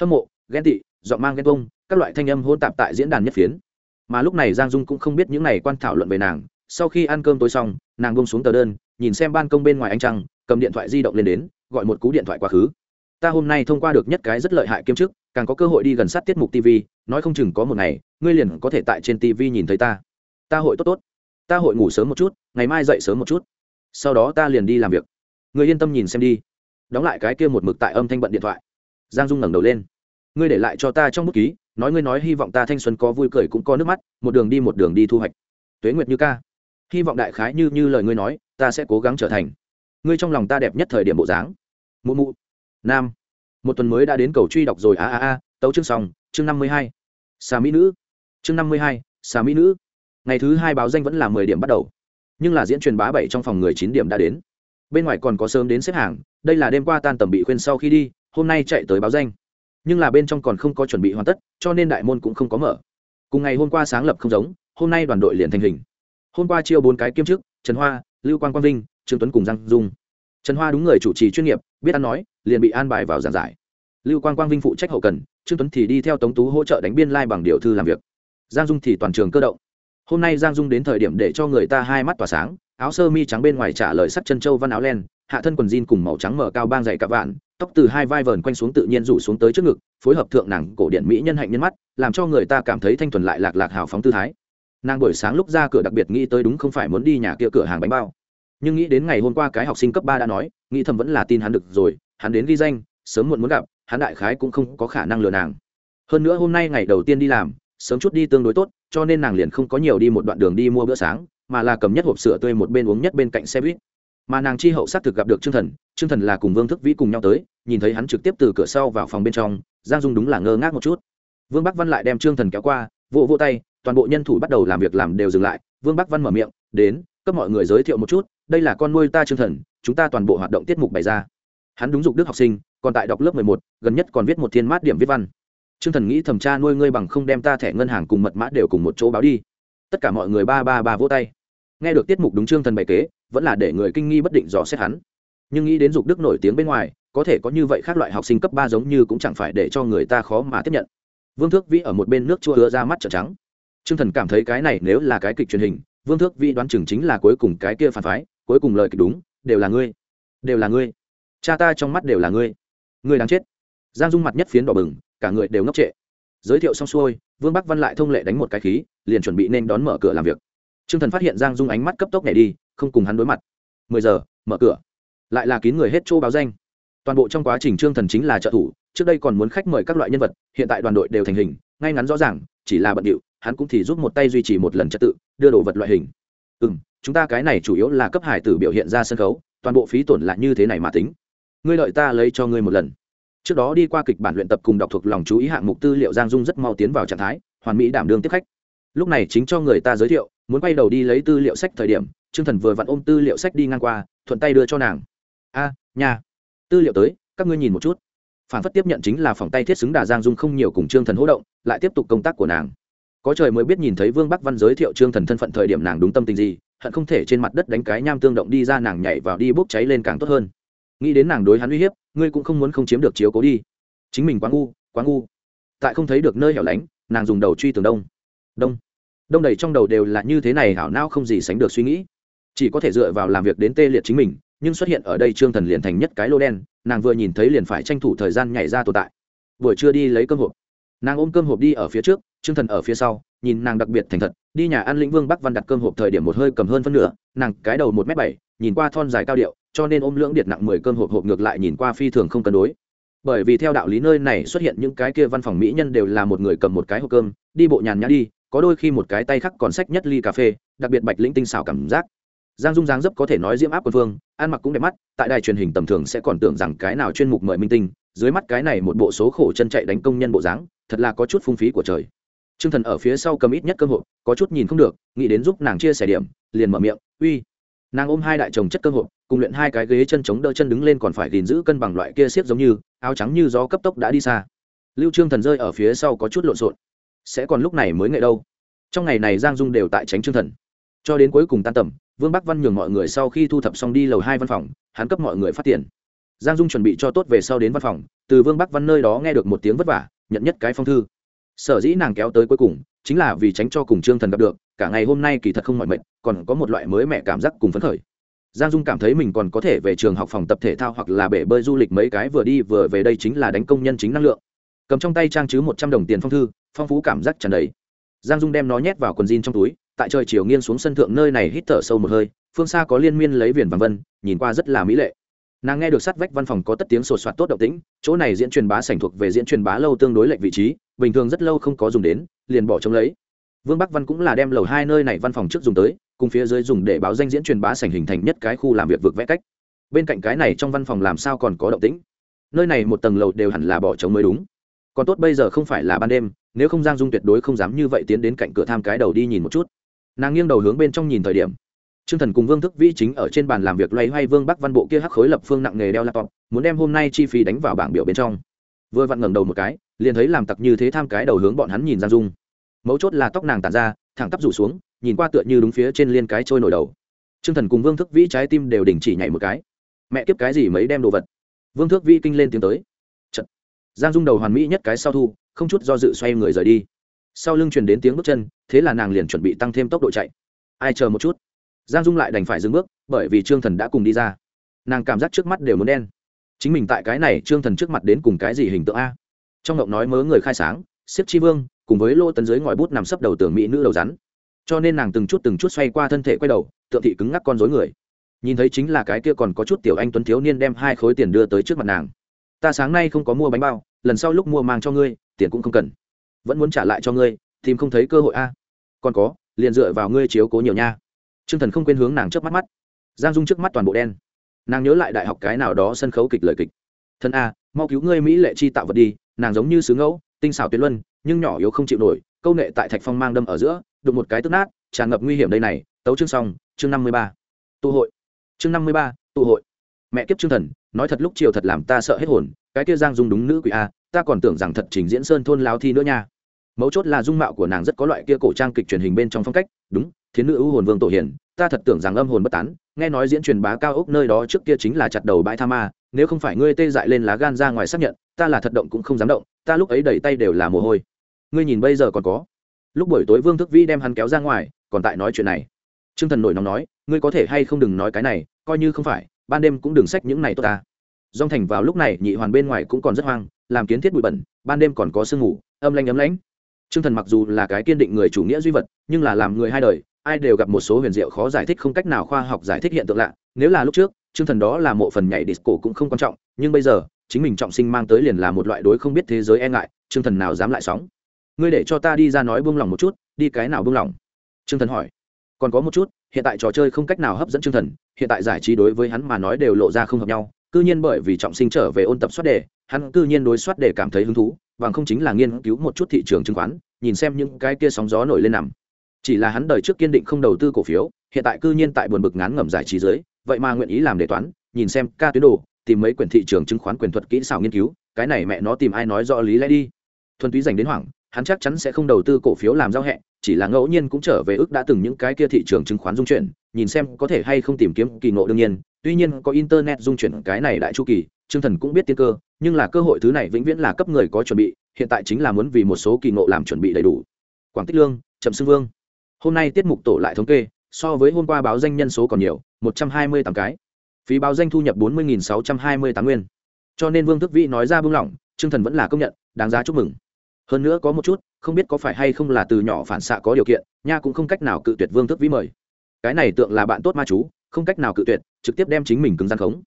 Hâm mộ, ghen tị dọn mang ghen bông các loại thanh âm hôn tạp tại diễn đàn nhất phiến. Mà lúc này giang dung cũng không biết những này quan thảo luận về nàng. Sau khi ăn cơm tối xong, nàng bông xuống tờ đơn, nhìn xem ban công bên ngoài anh trăng, cầm điện thoại di động lên đến, gọi một cú điện thoại quá khứ. Ta hôm nay thông qua được nhất cái rất lợi hại kiêm chức, càng có cơ hội đi gần sát tiết mục tv nói không chừng có một ngày, ngươi liền có thể tại trên tv nhìn thấy ta. Ta hội tốt tốt ta hội ngủ sớm một chút, ngày mai dậy sớm một chút. Sau đó ta liền đi làm việc. Người yên tâm nhìn xem đi. Đóng lại cái kia một mực tại âm thanh bận điện thoại. Giang dung ngẩng đầu lên. Ngươi để lại cho ta trong bút ký, nói ngươi nói hy vọng ta thanh xuân có vui cười cũng có nước mắt, một đường đi một đường đi thu hoạch. Tuế nguyệt như ca, hy vọng đại khái như như lời ngươi nói, ta sẽ cố gắng trở thành. Ngươi trong lòng ta đẹp nhất thời điểm bộ dáng. Mụ mụ. Nam. Một tuần mới đã đến cầu truy đọc rồi, a a a, tấu chương xong, chương năm mươi hai. Xà mỹ nữ. Chương năm mươi hai, xà mỹ nữ ngày thứ hai báo danh vẫn là mười điểm bắt đầu. Nhưng là diễn truyền bá bảy trong phòng người chín điểm đã đến. Bên ngoài còn có sớm đến xếp hàng, đây là đêm qua tan tầm bị khuyên sau khi đi, hôm nay chạy tới báo danh. Nhưng là bên trong còn không có chuẩn bị hoàn tất, cho nên đại môn cũng không có mở. Cùng ngày hôm qua sáng lập không giống, hôm nay đoàn đội liền thành hình. Hôm qua chiêu bốn cái kiêm chức, trần hoa, lưu quang quang vinh, trương tuấn cùng giang dung. Trần hoa đúng người chủ trì chuyên nghiệp, biết ăn nói, liền bị an bài vào giảng giải. Lưu quang quang vinh phụ trách hậu cần, trương tuấn thì đi theo tống tú hỗ trợ đánh biên lai bằng điều thư làm việc. Giang dung thì toàn trường cơ động hôm nay giang dung đến thời điểm để cho người ta hai mắt tỏa sáng, áo sơ mi trắng bên ngoài trả lời sắt chân châu văn áo len, hạ thân quần jean cùng màu trắng mở cao bang dày cặp vạn, tóc từ hai vai vờn quanh xuống tự nhiên rủ xuống tới trước ngực, phối hợp thượng nàng cổ điện mỹ nhân hạnh nhân mắt, làm cho người ta cảm thấy thanh thuần lại lạc lạc hào phóng tư thái. Nàng buổi sáng lúc ra cửa đặc biệt nghĩ tới đúng không phải muốn đi nhà kia cửa hàng bánh bao. Nhưng nghĩ đến ngày hôm qua cái học sinh cấp ba đã nói, nghĩ thầm vẫn là tin hắn được rồi, hắn đến ghi danh, sớm muộn muốn gặp, hắn đại khái cũng không có khả năng lừa nàng. Hơn nữa hôm nay ngày đầu tiên đi làm, sớm chút đi tương đối tốt cho nên nàng liền không có nhiều đi một đoạn đường đi mua bữa sáng, mà là cầm nhất hộp sữa tươi một bên uống nhất bên cạnh xe buýt. Mà nàng chi hậu xác thực gặp được trương thần trương thần là cùng vương thức vĩ cùng nhau tới, nhìn thấy hắn trực tiếp từ cửa sau vào phòng bên trong, giang dung đúng là ngơ ngác một chút. Vương bắc văn lại đem trương thần kéo qua, vỗ vỗ tay, toàn bộ nhân thủ bắt đầu làm việc làm đều dừng lại. Vương bắc văn mở miệng, đến, cấp mọi người giới thiệu một chút, đây là con nuôi ta trương thần, chúng ta toàn bộ hoạt động tiết mục bày ra. Hắn đúng dục đức học sinh, còn tại đọc lớp mười một, gần nhất còn viết một thiên mát điểm viết văn trương thần nghĩ thẩm tra nuôi ngươi bằng không đem ta thẻ ngân hàng cùng mật mã đều cùng một chỗ báo đi. Tất cả mọi người ba ba ba vỗ tay. Nghe được tiết mục đúng trương thần bày kế, vẫn là để người kinh nghi bất định dò xét hắn. Nhưng nghĩ đến dục đức nổi tiếng bên ngoài, có thể có như vậy khác loại học sinh cấp ba giống như cũng chẳng phải để cho người ta khó mà tiếp nhận. Vương thước vĩ ở một bên nước chua đưa ra mắt trợn trắng. Trương thần cảm thấy cái này nếu là cái kịch truyền hình, vương thước vĩ đoán chừng chính là cuối cùng cái kia phản phái, cuối cùng lời kịch đúng, đều là ngươi. Đều là ngươi. Cha ta trong mắt đều là ngươi. Ngươi đáng chết. Giang dung mặt nhất phiến đỏ bừng cả người đều ngốc trệ. Giới thiệu xong xuôi, vương bắc văn lại thông lệ đánh một cái khí, liền chuẩn bị nên đón mở cửa làm việc. T r ư ơ n g thần phát hiện giang dung ánh mắt cấp tốc nhảy đi, không cùng hắn đối mặt. Mười giờ, mở cửa. Lại là kín người hết chỗ báo danh. Toàn bộ trong quá trình trương thần chính là trợ thủ, trước đây còn muốn khách mời các loại nhân vật, hiện tại đoàn đội đều thành hình, ngay ngắn rõ ràng, chỉ là bận điệu, hắn cũng thì giúp một tay duy trì một lần trật tự, đưa đồ vật loại hình. Ừ m chúng ta cái này chủ yếu là cấp hải tử biểu hiện ra sân khấu, toàn bộ phí tổn lại như thế này mà tính. Ngươi lợi ta lấy cho ngươi một lần trước đó đi qua kịch bản luyện tập cùng đọc thuộc lòng chú ý hạng mục tư liệu giang dung rất mau tiến vào trạng thái, hoàn mỹ đảm đương tiếp khách. Lúc này chính cho người ta giới thiệu, muốn quay đầu đi lấy tư liệu sách thời điểm, trương thần vừa vặn ôm tư liệu sách đi ngang qua, thuận tay đưa cho nàng. A, nhà, tư liệu tới, các ngươi nhìn một chút. Phản phất tiếp nhận chính là phòng tay thiết xứng đà giang dung không nhiều cùng trương thần hỗ động, lại tiếp tục công tác của nàng. Có trời mới biết nhìn thấy vương bắc văn giới thiệu trương thần thân phận thời điểm nàng đúng tâm tình gì, hận không thể trên mặt đất đánh cái nham tương động đi ra nàng nhảy vào đi bốc cháy lên càng tốt hơn nghĩ đến nàng đối hắn uy hiếp, ngươi cũng không muốn không chiếm được chiếu cố đi. Chính mình quá ngu quá ngu. Tại không thấy được nơi hẻo lánh, nàng dùng đầu truy tường đông. Đông. Đông đầy trong đầu đều là như thế này hảo não không gì sánh được suy nghĩ. Chỉ có thể dựa vào làm việc đến tê liệt chính mình, nhưng xuất hiện ở đây trương thần liền thành nhất cái lô đen, nàng vừa nhìn thấy liền phải tranh thủ thời gian nhảy ra tồn tại. Buổi trưa đi lấy cơm hộp. Nàng ôm cơm hộp đi ở phía trước, trương thần ở phía sau, nhìn nàng đặc biệt thành thật, đi nhà ăn lĩnh vương bắc văn đặt cơm hộp thời điểm một hơi cầm hơn phân nửa, nàng cái đầu một m bảy, nhìn qua thon dài cao điệu cho nên ôm lưỡng điệt nặng mười cơm hộp hộp ngược lại nhìn qua phi thường không cân đối. Bởi vì theo đạo lý nơi này xuất hiện những cái kia văn phòng mỹ nhân đều là một người cầm một cái hộp cơm, đi bộ nhàn nhã đi, có đôi khi một cái tay khác còn sách nhất ly cà phê, đặc biệt bạch lĩnh tinh xảo cảm giác. Giang dung dáng dấp có thể nói diễm áp quân phương ăn mặc cũng đẹp mắt, tại đài truyền hình tầm thường sẽ còn tưởng rằng cái nào chuyên mục mời minh tinh, dưới mắt cái này một bộ số khổ chân chạy đánh công nhân bộ dáng, thật là có chút phung phí của trời. T r ư ơ n g thần ở phía sau cầm ít nhất cơ hội có chút nhìn không được, nghĩ đến giúp nàng chia sẻ điểm, liền mở miệng, uy nàng ôm hai đại chồng chất cơ hộp, cùng luyện hai cái ghế chân chống đỡ chân đứng lên còn phải gìn giữ cân bằng loại kia xiếc giống như, áo trắng như gió cấp tốc đã đi xa. Lưu trương thần rơi ở phía sau có chút lộn xộn. Sẽ còn lúc này mới nghệ đâu? Trong ngày này giang dung đều tại tránh trương thần. Cho đến cuối cùng tan tầm, vương bắc văn nhường mọi người sau khi thu thập xong đi lầu hai văn phòng, hắn cấp mọi người phát tiền. Giang dung chuẩn bị cho tốt về sau đến văn phòng, từ vương bắc văn nơi đó nghe được một tiếng vất vả, nhận nhất cái phong thư. Sở dĩ nàng kéo tới cuối cùng, chính là vì tránh cho cùng trương thần gặp được cả ngày hôm nay kỳ thật không mỏi mệt, còn có một loại mới mẹ cảm giác cùng phấn khởi. Giang dung cảm thấy mình còn có thể về trường học phòng tập thể thao hoặc là bể bơi du lịch mấy cái vừa đi vừa về đây chính là đánh công nhân chính năng lượng. Cầm trong tay trang chứ một trăm đồng tiền phong thư, phong phú cảm giác tràn đầy. Giang dung đem nó nhét vào quần jean trong túi, tại trời chiều nghiêng xuống sân thượng nơi này hít thở sâu một hơi, phương xa có liên miên lấy viền vàng vân, nhìn qua rất là mỹ lệ. Nàng nghe được sát vách văn phòng có tất tiếng sột soạt tốt động tĩnh, chỗ này diễn truyền bá sảnh thuộc về diễn truyền bá lâu tương đối lệch vị trí, bình thường rất lâu không có dùng đến, liền bỏ trống lấy vương bắc văn cũng là đem lầu hai nơi này văn phòng trước dùng tới, cùng phía dưới dùng để báo danh diễn truyền bá sảnh hình thành nhất cái khu làm việc vực vẽ cách. Bên cạnh cái này trong văn phòng làm sao còn có động tĩnh? Nơi này một tầng lầu đều hẳn là bỏ trống mới đúng. Còn tốt bây giờ không phải là ban đêm, nếu không giang dung tuyệt đối không dám như vậy tiến đến cạnh cửa tham cái đầu đi nhìn một chút. Nàng nghiêng đầu hướng bên trong nhìn thời điểm. T r ư ơ n g thần cùng vương thức vĩ chính ở trên bàn làm việc loay hoay vương bắc văn bộ kia hắc khối lập phương nặng nghề đeo laptop, muốn đem hôm nay chi phí đánh vào bảng biểu bên trong. Vừa vặn ngẩng đầu một cái, liền thấy làm tặc như thế tham cái đầu hướng bọn hắn nhìn giang dung mấu chốt là tóc nàng tàn ra, thẳng tắp rủ xuống, nhìn qua tựa như đúng phía trên liên cái trôi nổi đầu. T r ư ơ n g thần cùng vương thức vĩ trái tim đều đình chỉ nhảy một cái. Mẹ kiếp cái gì mấy đem đồ vật? Vương thức vĩ kinh lên tiếng tới. Chật. giang dung đầu hoàn mỹ nhất cái sau thu, không chút do dự xoay người rời đi. Sau lưng truyền đến tiếng bước chân, thế là nàng liền chuẩn bị tăng thêm tốc độ chạy. Ai chờ một chút? Giang dung lại đành phải dừng bước, bởi vì trương thần đã cùng đi ra. Nàng cảm giác trước mắt đều muốn đen. Chính mình tại cái này trương thần trước mặt đến cùng cái gì hình tượng a? Trong ngộng nói mớ người khai sáng siết chi vương cùng với lô tấn dưới ngòi bút nằm sấp đầu tường mỹ nữ đầu rắn. Cho nên nàng từng chút từng chút xoay qua thân thể quay đầu tượng thị cứng ngắc con dối người. Nhìn thấy chính là cái kia còn có chút tiểu anh tuấn thiếu niên đem hai khối tiền đưa tới trước mặt nàng. Ta sáng nay không có mua bánh bao, lần sau lúc mua mang cho ngươi, tiền cũng không cần. Vẫn muốn trả lại cho ngươi, tìm không thấy cơ hội a. Còn có, liền dựa vào ngươi chiếu cố nhiều nha. T r ư ơ n g thần không quên hướng nàng trước mắt mắt. Giang dung trước mắt toàn bộ đen. Nàng nhớ lại đại học cái nào đó sân khấu kịch lời kịch. Thân a, mau cứu ngươi mỹ lệ chi tạo vật đi, nàng giống như sứ ngẫu, tinh xảo tuyệt luân nhưng nhỏ yếu không chịu nổi, câu nệ tại thạch phong mang đâm ở giữa, đụng một cái tức nát, tràn ngập nguy hiểm đây này, tấu chương xong, chương năm mươi ba. Tụ hội. Chương năm mươi ba, tụ hội. Mẹ kiếp chương thần, nói thật lúc chiều thật làm ta sợ hết hồn, cái kia giang dung đúng nữ quỷ a, ta còn tưởng rằng thật trình diễn sơn thôn lao thi nữa nha. Mấu chốt là dung mạo của nàng rất có loại kia cổ trang kịch truyền hình bên trong phong cách, đúng, thiến nữ ưu hồn vương tổ hiền ta thật tưởng rằng âm hồn bất tán, nghe nói diễn truyền bá cao ốc nơi đó trước kia chính là chặt đầu bãi tha ma nếu không phải ngươi tê dại lên lá gan ra ngoài xác nhận, ta là thật động cũng không dám động, ta lúc ấy đẩy tay đều là mồ hôi. Ngươi nhìn bây giờ còn có. Lúc buổi tối vương thức vĩ đem hắn kéo ra ngoài, còn tại nói chuyện này. T r ư ơ n g thần nổi nóng nói, ngươi có thể hay không đừng nói cái này, coi như không phải, ban đêm cũng đừng xách những này tốt ta. Dòng thành vào lúc này, nhị hoàn bên ngoài cũng còn rất hoang, làm kiến thiết bụi bẩn, ban đêm còn có sương ngủ âm lanh ấm lãnh t r ư ơ n g thần mặc dù là cái kiên định người chủ nghĩa duy vật, nhưng là làm người hai đời, ai đều gặp một số huyền diệu khó giải thích không cách nào khoa học giải thích hiện tượng lạ, nếu là lúc trước chương thần đó là mộ phần nhảy disco cũng không quan trọng, nhưng bây giờ, chính mình trọng sinh mang tới liền là một loại đối không biết thế giới e ngại, chương thần nào dám lại sóng? Ngươi để cho ta đi ra nói buông lỏng một chút, đi cái nào buông lỏng chương thần hỏi. Còn có một chút, hiện tại trò chơi không cách nào hấp dẫn chương thần, hiện tại giải trí đối với hắn mà nói đều lộ ra không hợp nhau, cư nhiên bởi vì trọng sinh trở về ôn tập soát đề, hắn cư nhiên đối soát đề cảm thấy hứng thú, bằng không chính là nghiên cứu một chút thị trường chứng khoán, nhìn xem những cái kia sóng gió nổi lên nằm. Chỉ là hắn đời trước kiên định không đầu tư cổ phiếu, hiện tại cư nhiên tại buồn bực ngán ngẩm giải trí dưới vậy mà nguyện ý làm đề toán, nhìn xem ca tuyến đồ, tìm mấy quyển thị trường chứng khoán quyền thuật kỹ xảo nghiên cứu, cái này mẹ nó tìm ai nói rõ lý lẽ đi. Thuần túy dành đến hoảng, hắn chắc chắn sẽ không đầu tư cổ phiếu làm giao hẹ, chỉ là ngẫu nhiên cũng trở về ước đã từng những cái kia thị trường chứng khoán dung chuyển, nhìn xem có thể hay không tìm kiếm kỳ ngộ đương nhiên. Tuy nhiên có internet dung chuyển cái này đại chu kỳ chương thần cũng biết tiên cơ, nhưng là cơ hội thứ này vĩnh viễn là cấp người có chuẩn bị, hiện tại chính là muốn vì một số kỳ ngộ làm chuẩn bị đầy đủ. Quảng tích lương chậm xưng vương. Hôm nay tiết mục tổ lại thống kê, so với hôm qua báo danh nhân số còn nhiều một trăm hai mươi tám cái. Phí báo danh thu nhập bốn mươi sáu trăm hai mươi tám nguyên. Cho nên vương thức vĩ nói ra buông lỏng chương thần vẫn là công nhận, đáng giá chúc mừng. Hơn nữa có một chút, không biết có phải hay không là từ nhỏ phản xạ có điều kiện, nha cũng không cách nào cự tuyệt vương thức vĩ mời. Cái này tượng là bạn tốt ma chú, không cách nào cự tuyệt, trực tiếp đem chính mình cứng gian khống.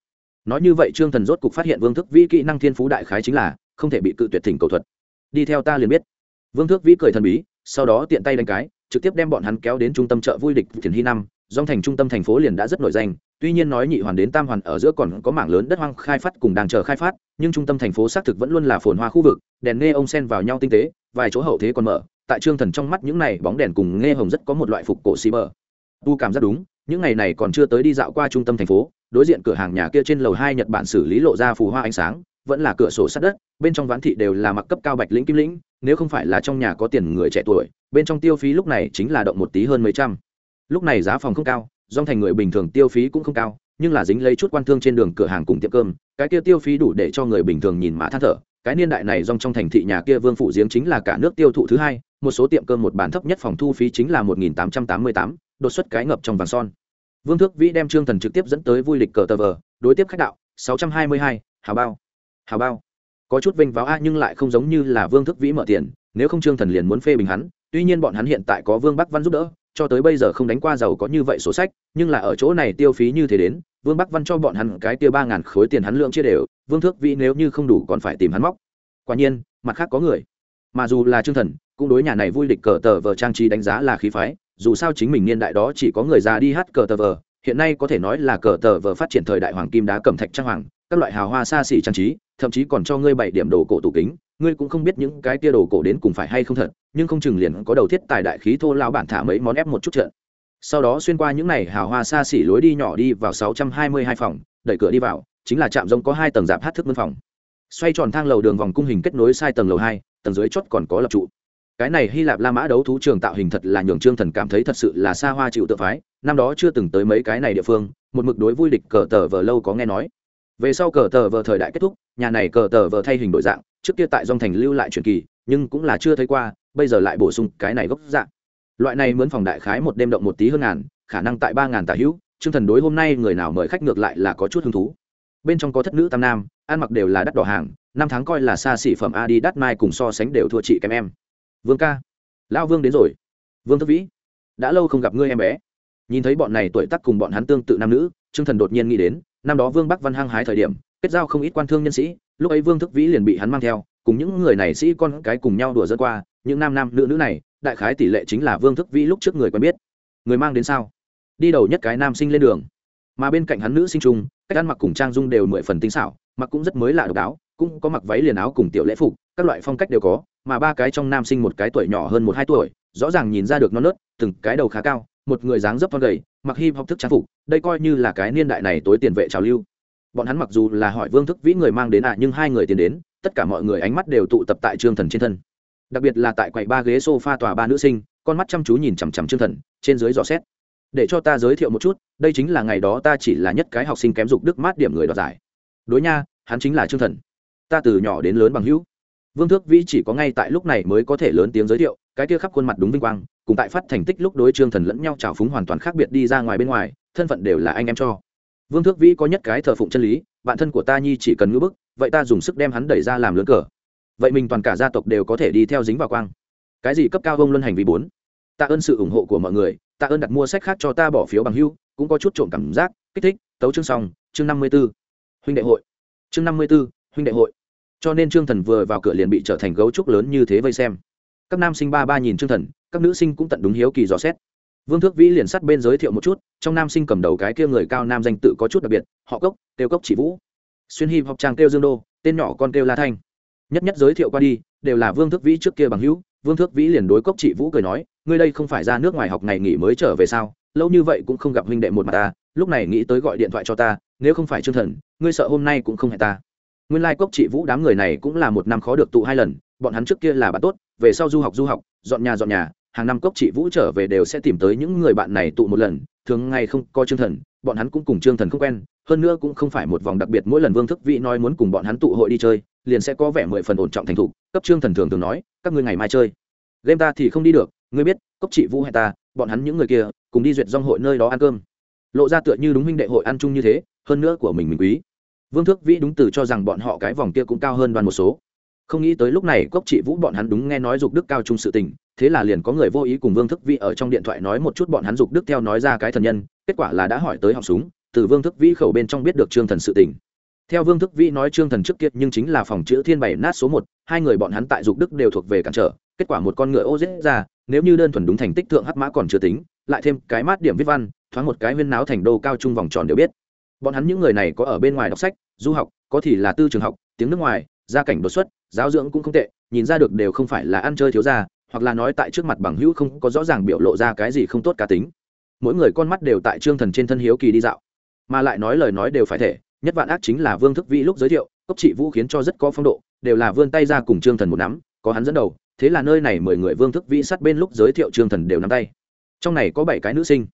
Nói như vậy trương thần rốt cục phát hiện vương thức vĩ kỹ năng thiên phú đại khái chính là không thể bị cự tuyệt thỉnh cầu thuật. Đi theo ta liền biết. Vương thức vĩ cười thần bí, sau đó tiện tay đánh cái, trực tiếp đem bọn hắn kéo đến trung tâm chợ vui địch thiền hy năm dòng thành trung tâm thành phố liền đã rất nổi danh. Tuy nhiên nói nhị hoàn đến tam hoàn ở giữa còn có mảng lớn đất hoang khai phát cùng đang chờ khai phát, nhưng trung tâm thành phố xác thực vẫn luôn là phồn hoa khu vực, đèn nghe ông sen vào nhau tinh tế, vài chỗ hậu thế còn mở. Tại trương thần trong mắt những này bóng đèn cùng nghe hồng rất có một loại phục cổ xì bờ. Tu cảm giác đúng, những ngày này còn chưa tới đi dạo qua trung tâm thành phố, đối diện cửa hàng nhà kia trên lầu hai nhật bản xử lý lộ ra phù hoa ánh sáng, vẫn là cửa sổ sát đất, bên trong ván thị đều là mặc cấp cao bạch lĩnh kim lĩnh, nếu không phải là trong nhà có tiền người trẻ tuổi, bên trong tiêu phí lúc này chính là động một tí hơn mấy trăm lúc này giá phòng không cao dòng thành người bình thường tiêu phí cũng không cao, nhưng là dính lấy chút quan thương trên đường cửa hàng cùng tiệm cơm, cái kia tiêu phí đủ để cho người bình thường nhìn mã than thở. Cái niên đại này dòng trong thành thị nhà kia vương phủ giếng chính là cả nước tiêu thụ thứ hai, một số tiệm cơm một bản thấp nhất phòng thu phí chính là một nghìn tám trăm tám mươi tám, đột xuất cái ngập trong vàng son. Vương thước vĩ đem trương thần trực tiếp dẫn tới vui lịch cờ tờ vờ, đối tiếp khách đạo, sáu trăm hai mươi hai, hào bao. Hào bao. Có chút vinh váo a nhưng lại không giống như là vương thước vĩ mở tiền, nếu không trương thần liền muốn phê bình hắn, tuy nhiên bọn hắn hiện tại có vương bắc văn giúp đỡ cho tới bây giờ không đánh qua giàu có như vậy sổ sách, nhưng là ở chỗ này tiêu phí như thế đến, vương bắc văn cho bọn hắn cái kia ba ngàn khối tiền hắn lượng chia đều, vương thước vĩ nếu như không đủ còn phải tìm hắn móc. Quả nhiên, mặt khác có người. Mà dù là trương thần, cũng đối nhà này vui địch cờ tờ vờ trang trí đánh giá là khí phái, dù sao chính mình niên đại đó chỉ có người già đi hát cờ tờ vờ, hiện nay có thể nói là cờ tờ vờ phát triển thời đại hoàng kim đá cẩm thạch trang hoàng, các loại hào hoa xa xỉ trang trí, thậm chí còn cho ngươi bảy điểm đồ cổ tủ kính ngươi cũng không biết những cái tia đồ cổ đến cùng phải hay không thật, nhưng không chừng liền có đầu thiết tài đại khí thô lao bản thả mấy món ép một chút trận. Sau đó xuyên qua những này hào hoa xa xỉ lối đi nhỏ đi vào sáu trăm hai mươi hai phòng, đẩy cửa đi vào, chính là trạm giống có hai tầng dạp hát thức mân phòng. Xoay tròn thang lầu đường vòng cung hình kết nối sai tầng lầu hai, tầng dưới chót còn có lập trụ. Cái này hy lạp la mã đấu thú trường tạo hình thật là nhường trương thần cảm thấy thật sự là xa hoa chịu tự phái, năm đó chưa từng tới mấy cái này địa phương, một mực đối vui địch cờ tờ vờ lâu có nghe nói. Về sau cờ tờ vờ thời đại kết thúc, nhà này cờ tờ vờ thay hình đổi dạng trước kia tại dòng thành lưu lại truyền kỳ, nhưng cũng là chưa thấy qua, bây giờ lại bổ sung cái này gốc dạng. Loại này mướn phòng đại khái một đêm động một tí hơn ngàn, khả năng tại ba ngàn tả hữu chương thần đối hôm nay người nào mời khách ngược lại là có chút hứng thú. Bên trong có thất nữ tam nam, ăn mặc đều là đắt đỏ hàng, năm tháng coi là xa xỉ phẩm a đi đắt mai cùng so sánh đều thua chị kém em. Vương ca, lão vương đến rồi. Vương thất vĩ, đã lâu không gặp ngươi em bé. Nhìn thấy bọn này tuổi tác cùng bọn hắn tương tự nam nữ chương thần đột nhiên nghĩ đến, năm đó vương bắc văn hăng hái thời điểm, kết giao không ít quan thương nhân sĩ lúc ấy vương thức vĩ liền bị hắn mang theo, cùng những người này sĩ con cái cùng nhau đùa dân qua, những nam nam nữ nữ này, đại khái tỷ lệ chính là vương thức vĩ lúc trước người quen biết. Người mang đến sao? Đi đầu nhất cái nam sinh lên đường. Mà bên cạnh hắn nữ sinh trung, cách ăn mặc cùng trang dung đều mười phần tinh xảo, mặc cũng rất mới lạ độc đáo, cũng có mặc váy liền áo cùng tiểu lễ phục, các loại phong cách đều có, mà ba cái trong nam sinh một cái tuổi nhỏ hơn một hai tuổi, rõ ràng nhìn ra được non nớt, từng cái đầu khá cao, một người dáng dấp con gầy, mặc hip học thức trang phục, đây coi như là cái niên đại này tối tiền vệ trào lưu bọn hắn mặc dù là hỏi vương thức vĩ người mang đến ạ à, nhưng hai người tiến đến tất cả mọi người ánh mắt đều tụ tập tại trương thần trên thân. Đặc biệt là tại quầy ba ghế s o f a tòa ba nữ sinh con mắt chăm chú nhìn chằm chằm trương thần trên dưới dò xét. Để cho ta giới thiệu một chút đây chính là ngày đó ta chỉ là nhất cái học sinh kém dục đức mát điểm người đoạt giải. Đối nha hắn chính là trương thần. Ta từ nhỏ đến lớn bằng hữu. Vương thước vĩ chỉ có ngay tại lúc này mới có thể lớn tiếng giới thiệu cái kia khắp khuôn mặt đúng vinh quang cùng tại phát thành tích lúc đối trương thần lẫn nhau trào phúng hoàn toàn khác biệt đi ra ngoài bên ngoài thân phận đều là anh em cho vương thước vĩ có nhất cái thờ phụng chân lý, bạn thân của ta nhi chỉ cần ngữ bức, vậy ta dùng sức đem hắn đẩy ra làm lớn cờ. Vậy mình toàn cả gia tộc đều có thể đi theo dính vào quang. Cái gì cấp cao vông luân hành vì bốn? Tạ ơn sự ủng hộ của mọi người, tạ ơn đặt mua sách khác cho ta bỏ phiếu bằng hưu, cũng có chút trộm cảm giác, kích thích, tấu chương xong, chương năm mươi b ố huynh đệ hội. Chương năm mươi b ố huynh đệ hội. Cho nên trương thần vừa vào cửa liền bị trở thành gấu trúc lớn như thế vây xem. Các nam sinh ba ba nhìn trương thần, các nữ sinh cũng tận đúng hiếu kỳ dò xét vương thước vĩ liền sát bên giới thiệu một chút, trong nam sinh cầm đầu cái kia người cao nam danh tự có chút đặc biệt, họ cốc, kêu cốc chỉ vũ. Xuyên hy học trang kêu dương đô, tên nhỏ con kêu la thanh. Nhất nhất giới thiệu qua đi, đều là vương thước vĩ trước kia bằng hữu. Vương thước vĩ liền đối cốc chị vũ cười nói, ngươi đây không phải ra nước ngoài học ngày nghỉ mới trở về sao? Lâu như vậy cũng không gặp huynh đệ một mặt ta, lúc này nghĩ tới gọi điện thoại cho ta, nếu không phải trương thần, ngươi sợ hôm nay cũng không hẹn ta. Nguyên lai、like、cốc chị vũ đám người này cũng là một năm khó được tụ hai lần, bọn hắn trước kia là bạn tốt, về sau du học du học, dọn nhà dọn nhà hàng năm cốc chị vũ trở về đều sẽ tìm tới những người bạn này tụ một lần, thường ngày không coi trương thần, bọn hắn cũng cùng trương thần không quen, hơn nữa cũng không phải một vòng đặc biệt mỗi lần vương thức vị nói muốn cùng bọn hắn tụ hội đi chơi, liền sẽ có vẻ mười phần ổn trọng thành thục, cấp trương thần thường thường nói, các ngươi ngày mai chơi. Game ta thì không đi được, ngươi biết, cốc chị vũ hay ta, bọn hắn những người kia, cùng đi duyệt dong hội nơi đó ăn cơm. Lộ ra tựa như đúng huynh đệ hội ăn chung như thế, hơn nữa của mình mình quý. Vương thước vĩ đúng từ cho rằng bọn họ cái vòng kia cũng cao hơn đoàn một số không nghĩ tới lúc này cốc trị vũ bọn hắn đúng nghe nói dục đức cao trung sự tình, thế là liền có người vô ý cùng vương thức Vi ở trong điện thoại nói một chút bọn hắn dục đức theo nói ra cái thần nhân, kết quả là đã hỏi tới học súng, từ vương thức Vi khẩu bên trong biết được trương thần sự tình. Theo vương thức Vi nói trương thần trước kiệt nhưng chính là phòng chữ thiên bảy nát số một, hai người bọn hắn tại dục đức đều thuộc về cản trở, kết quả một con ngựa ô giết ra, nếu như đơn thuần đúng thành tích thượng hắc mã còn chưa tính, lại thêm cái mát điểm viết văn, thoáng một cái huyên náo thành đô cao trung vòng tròn đều biết. Bọn hắn những người này có ở bên ngoài đọc sách, du học, có thì là tư trường học, tiếng nước ngoài, gia cảnh đột xuất giáo dưỡng cũng không tệ, nhìn ra được đều không phải là ăn chơi thiếu gia, hoặc là nói tại trước mặt bằng hữu không có rõ ràng biểu lộ ra cái gì không tốt cá tính. Mỗi người con mắt đều tại trương thần trên thân hiếu kỳ đi dạo. Mà lại nói lời nói đều phải thể, nhất vạn ác chính là vương thức vĩ lúc giới thiệu, cốc trị vũ khiến cho rất có phong độ, đều là vươn tay ra cùng trương thần một nắm, có hắn dẫn đầu, thế là nơi này mười người vương thức vĩ sát bên lúc giới thiệu trương thần đều nắm tay. Trong này có bảy cái nữ sinh,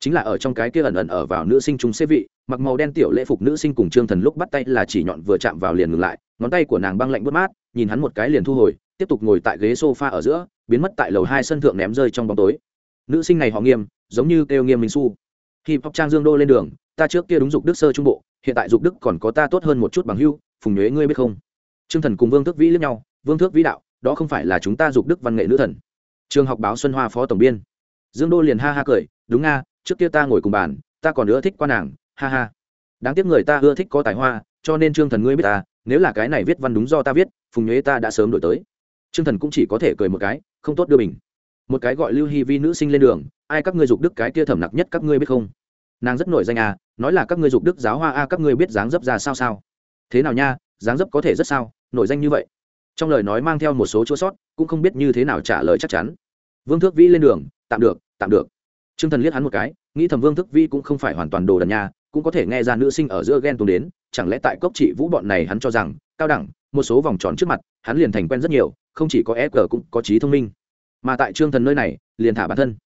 chính là ở trong cái kia ẩn ẩn ở vào nữ sinh chúng xếp vị, mặc màu đen tiểu lễ phục nữ sinh cùng trương thần lúc bắt tay là chỉ nhọn vừa chạm vào liền ngừng lại, ngón tay của nàng băng lạnh bớt mát nhìn hắn một cái liền thu hồi, tiếp tục ngồi tại ghế sofa ở giữa, biến mất tại lầu hai sân thượng ném rơi trong bóng tối. Nữ sinh này họ nghiêm, giống như kêu nghiêm minh su khi pop trang dương đô lên đường, ta trước kia đúng dục đức sơ trung bộ, hiện tại dục đức còn có ta tốt hơn một chút bằng hưu, phùng nhuế ngươi biết không? Trương thần cùng vương thước vĩ lẫn nhau, vương thước vĩ đạo, đó không phải là chúng ta dục đức văn nghệ nữ thần. Trường học báo xuân hoa phó tổng biên. Dương đô liền ha ha cười, đúng nga, trước kia ta ngồi cùng bàn, ta còn ưa thích quan nàng, ha ha. Đáng tiếc người ta ưa thích có tài hoa, cho nên trương thần ngươi biết ta nếu là cái này viết văn đúng do ta viết, phùng nhuế ta đã sớm đổi tới. Trương thần cũng chỉ có thể cười một cái, không tốt đưa bình. Một cái gọi lưu hy vi nữ sinh lên đường, ai các ngươi dục đức cái kia thẩm nặc nhất các ngươi biết không? Nàng rất nổi danh à nói là các ngươi dục đức giáo hoa a, các ngươi biết dáng dấp ra sao sao? Thế nào nha, dáng dấp có thể rất sao, nổi danh như vậy. Trong lời nói mang theo một số chỗ sót, cũng không biết như thế nào trả lời chắc chắn. Vương thước vĩ lên đường, tạm được tạm được. T r ư ơ n g thần liếc hắn một cái, nghĩ thầm vương thước vĩ cũng không phải hoàn toàn đồ đần nha cũng có thể nghe ra nữ sinh ở giữa ghen tuông đến, chẳng lẽ tại cốc trị vũ bọn này hắn cho rằng, cao đẳng, một số vòng tròn trước mặt, hắn liền thành quen rất nhiều, không chỉ có e g cũng có trí thông minh. Mà tại trương thần nơi này, liền thả bản thân.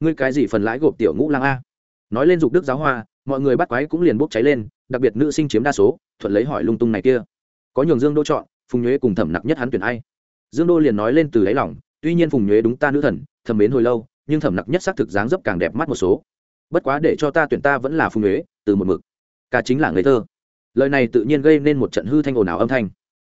Ngươi cái gì phần lãi gộp tiểu ngũ lang a? Nói lên dục đức giáo hoa, mọi người bắt quái cũng liền bốc cháy lên, đặc biệt nữ sinh chiếm đa số, thuận lấy hỏi lung tung này kia. Có nhường dương đô chọn, phùng nhuế cùng thẩm nặc nhất hắn tuyển ai? Dương đô liền nói lên từ đáy lòng, tuy nhiên phùng nhuế đúng ta nữ thần, thầm mến hồi lâu, nhưng thẩm nặc nhất xác thực dáng dấp càng đẹp mắt một số. Bất quá để cho ta tuyển ta vẫn là phùng nhuế từ một mực. Cả chính là ngây thơ. Lời này tự nhiên gây nên một trận hư thanh ồn ào âm thanh.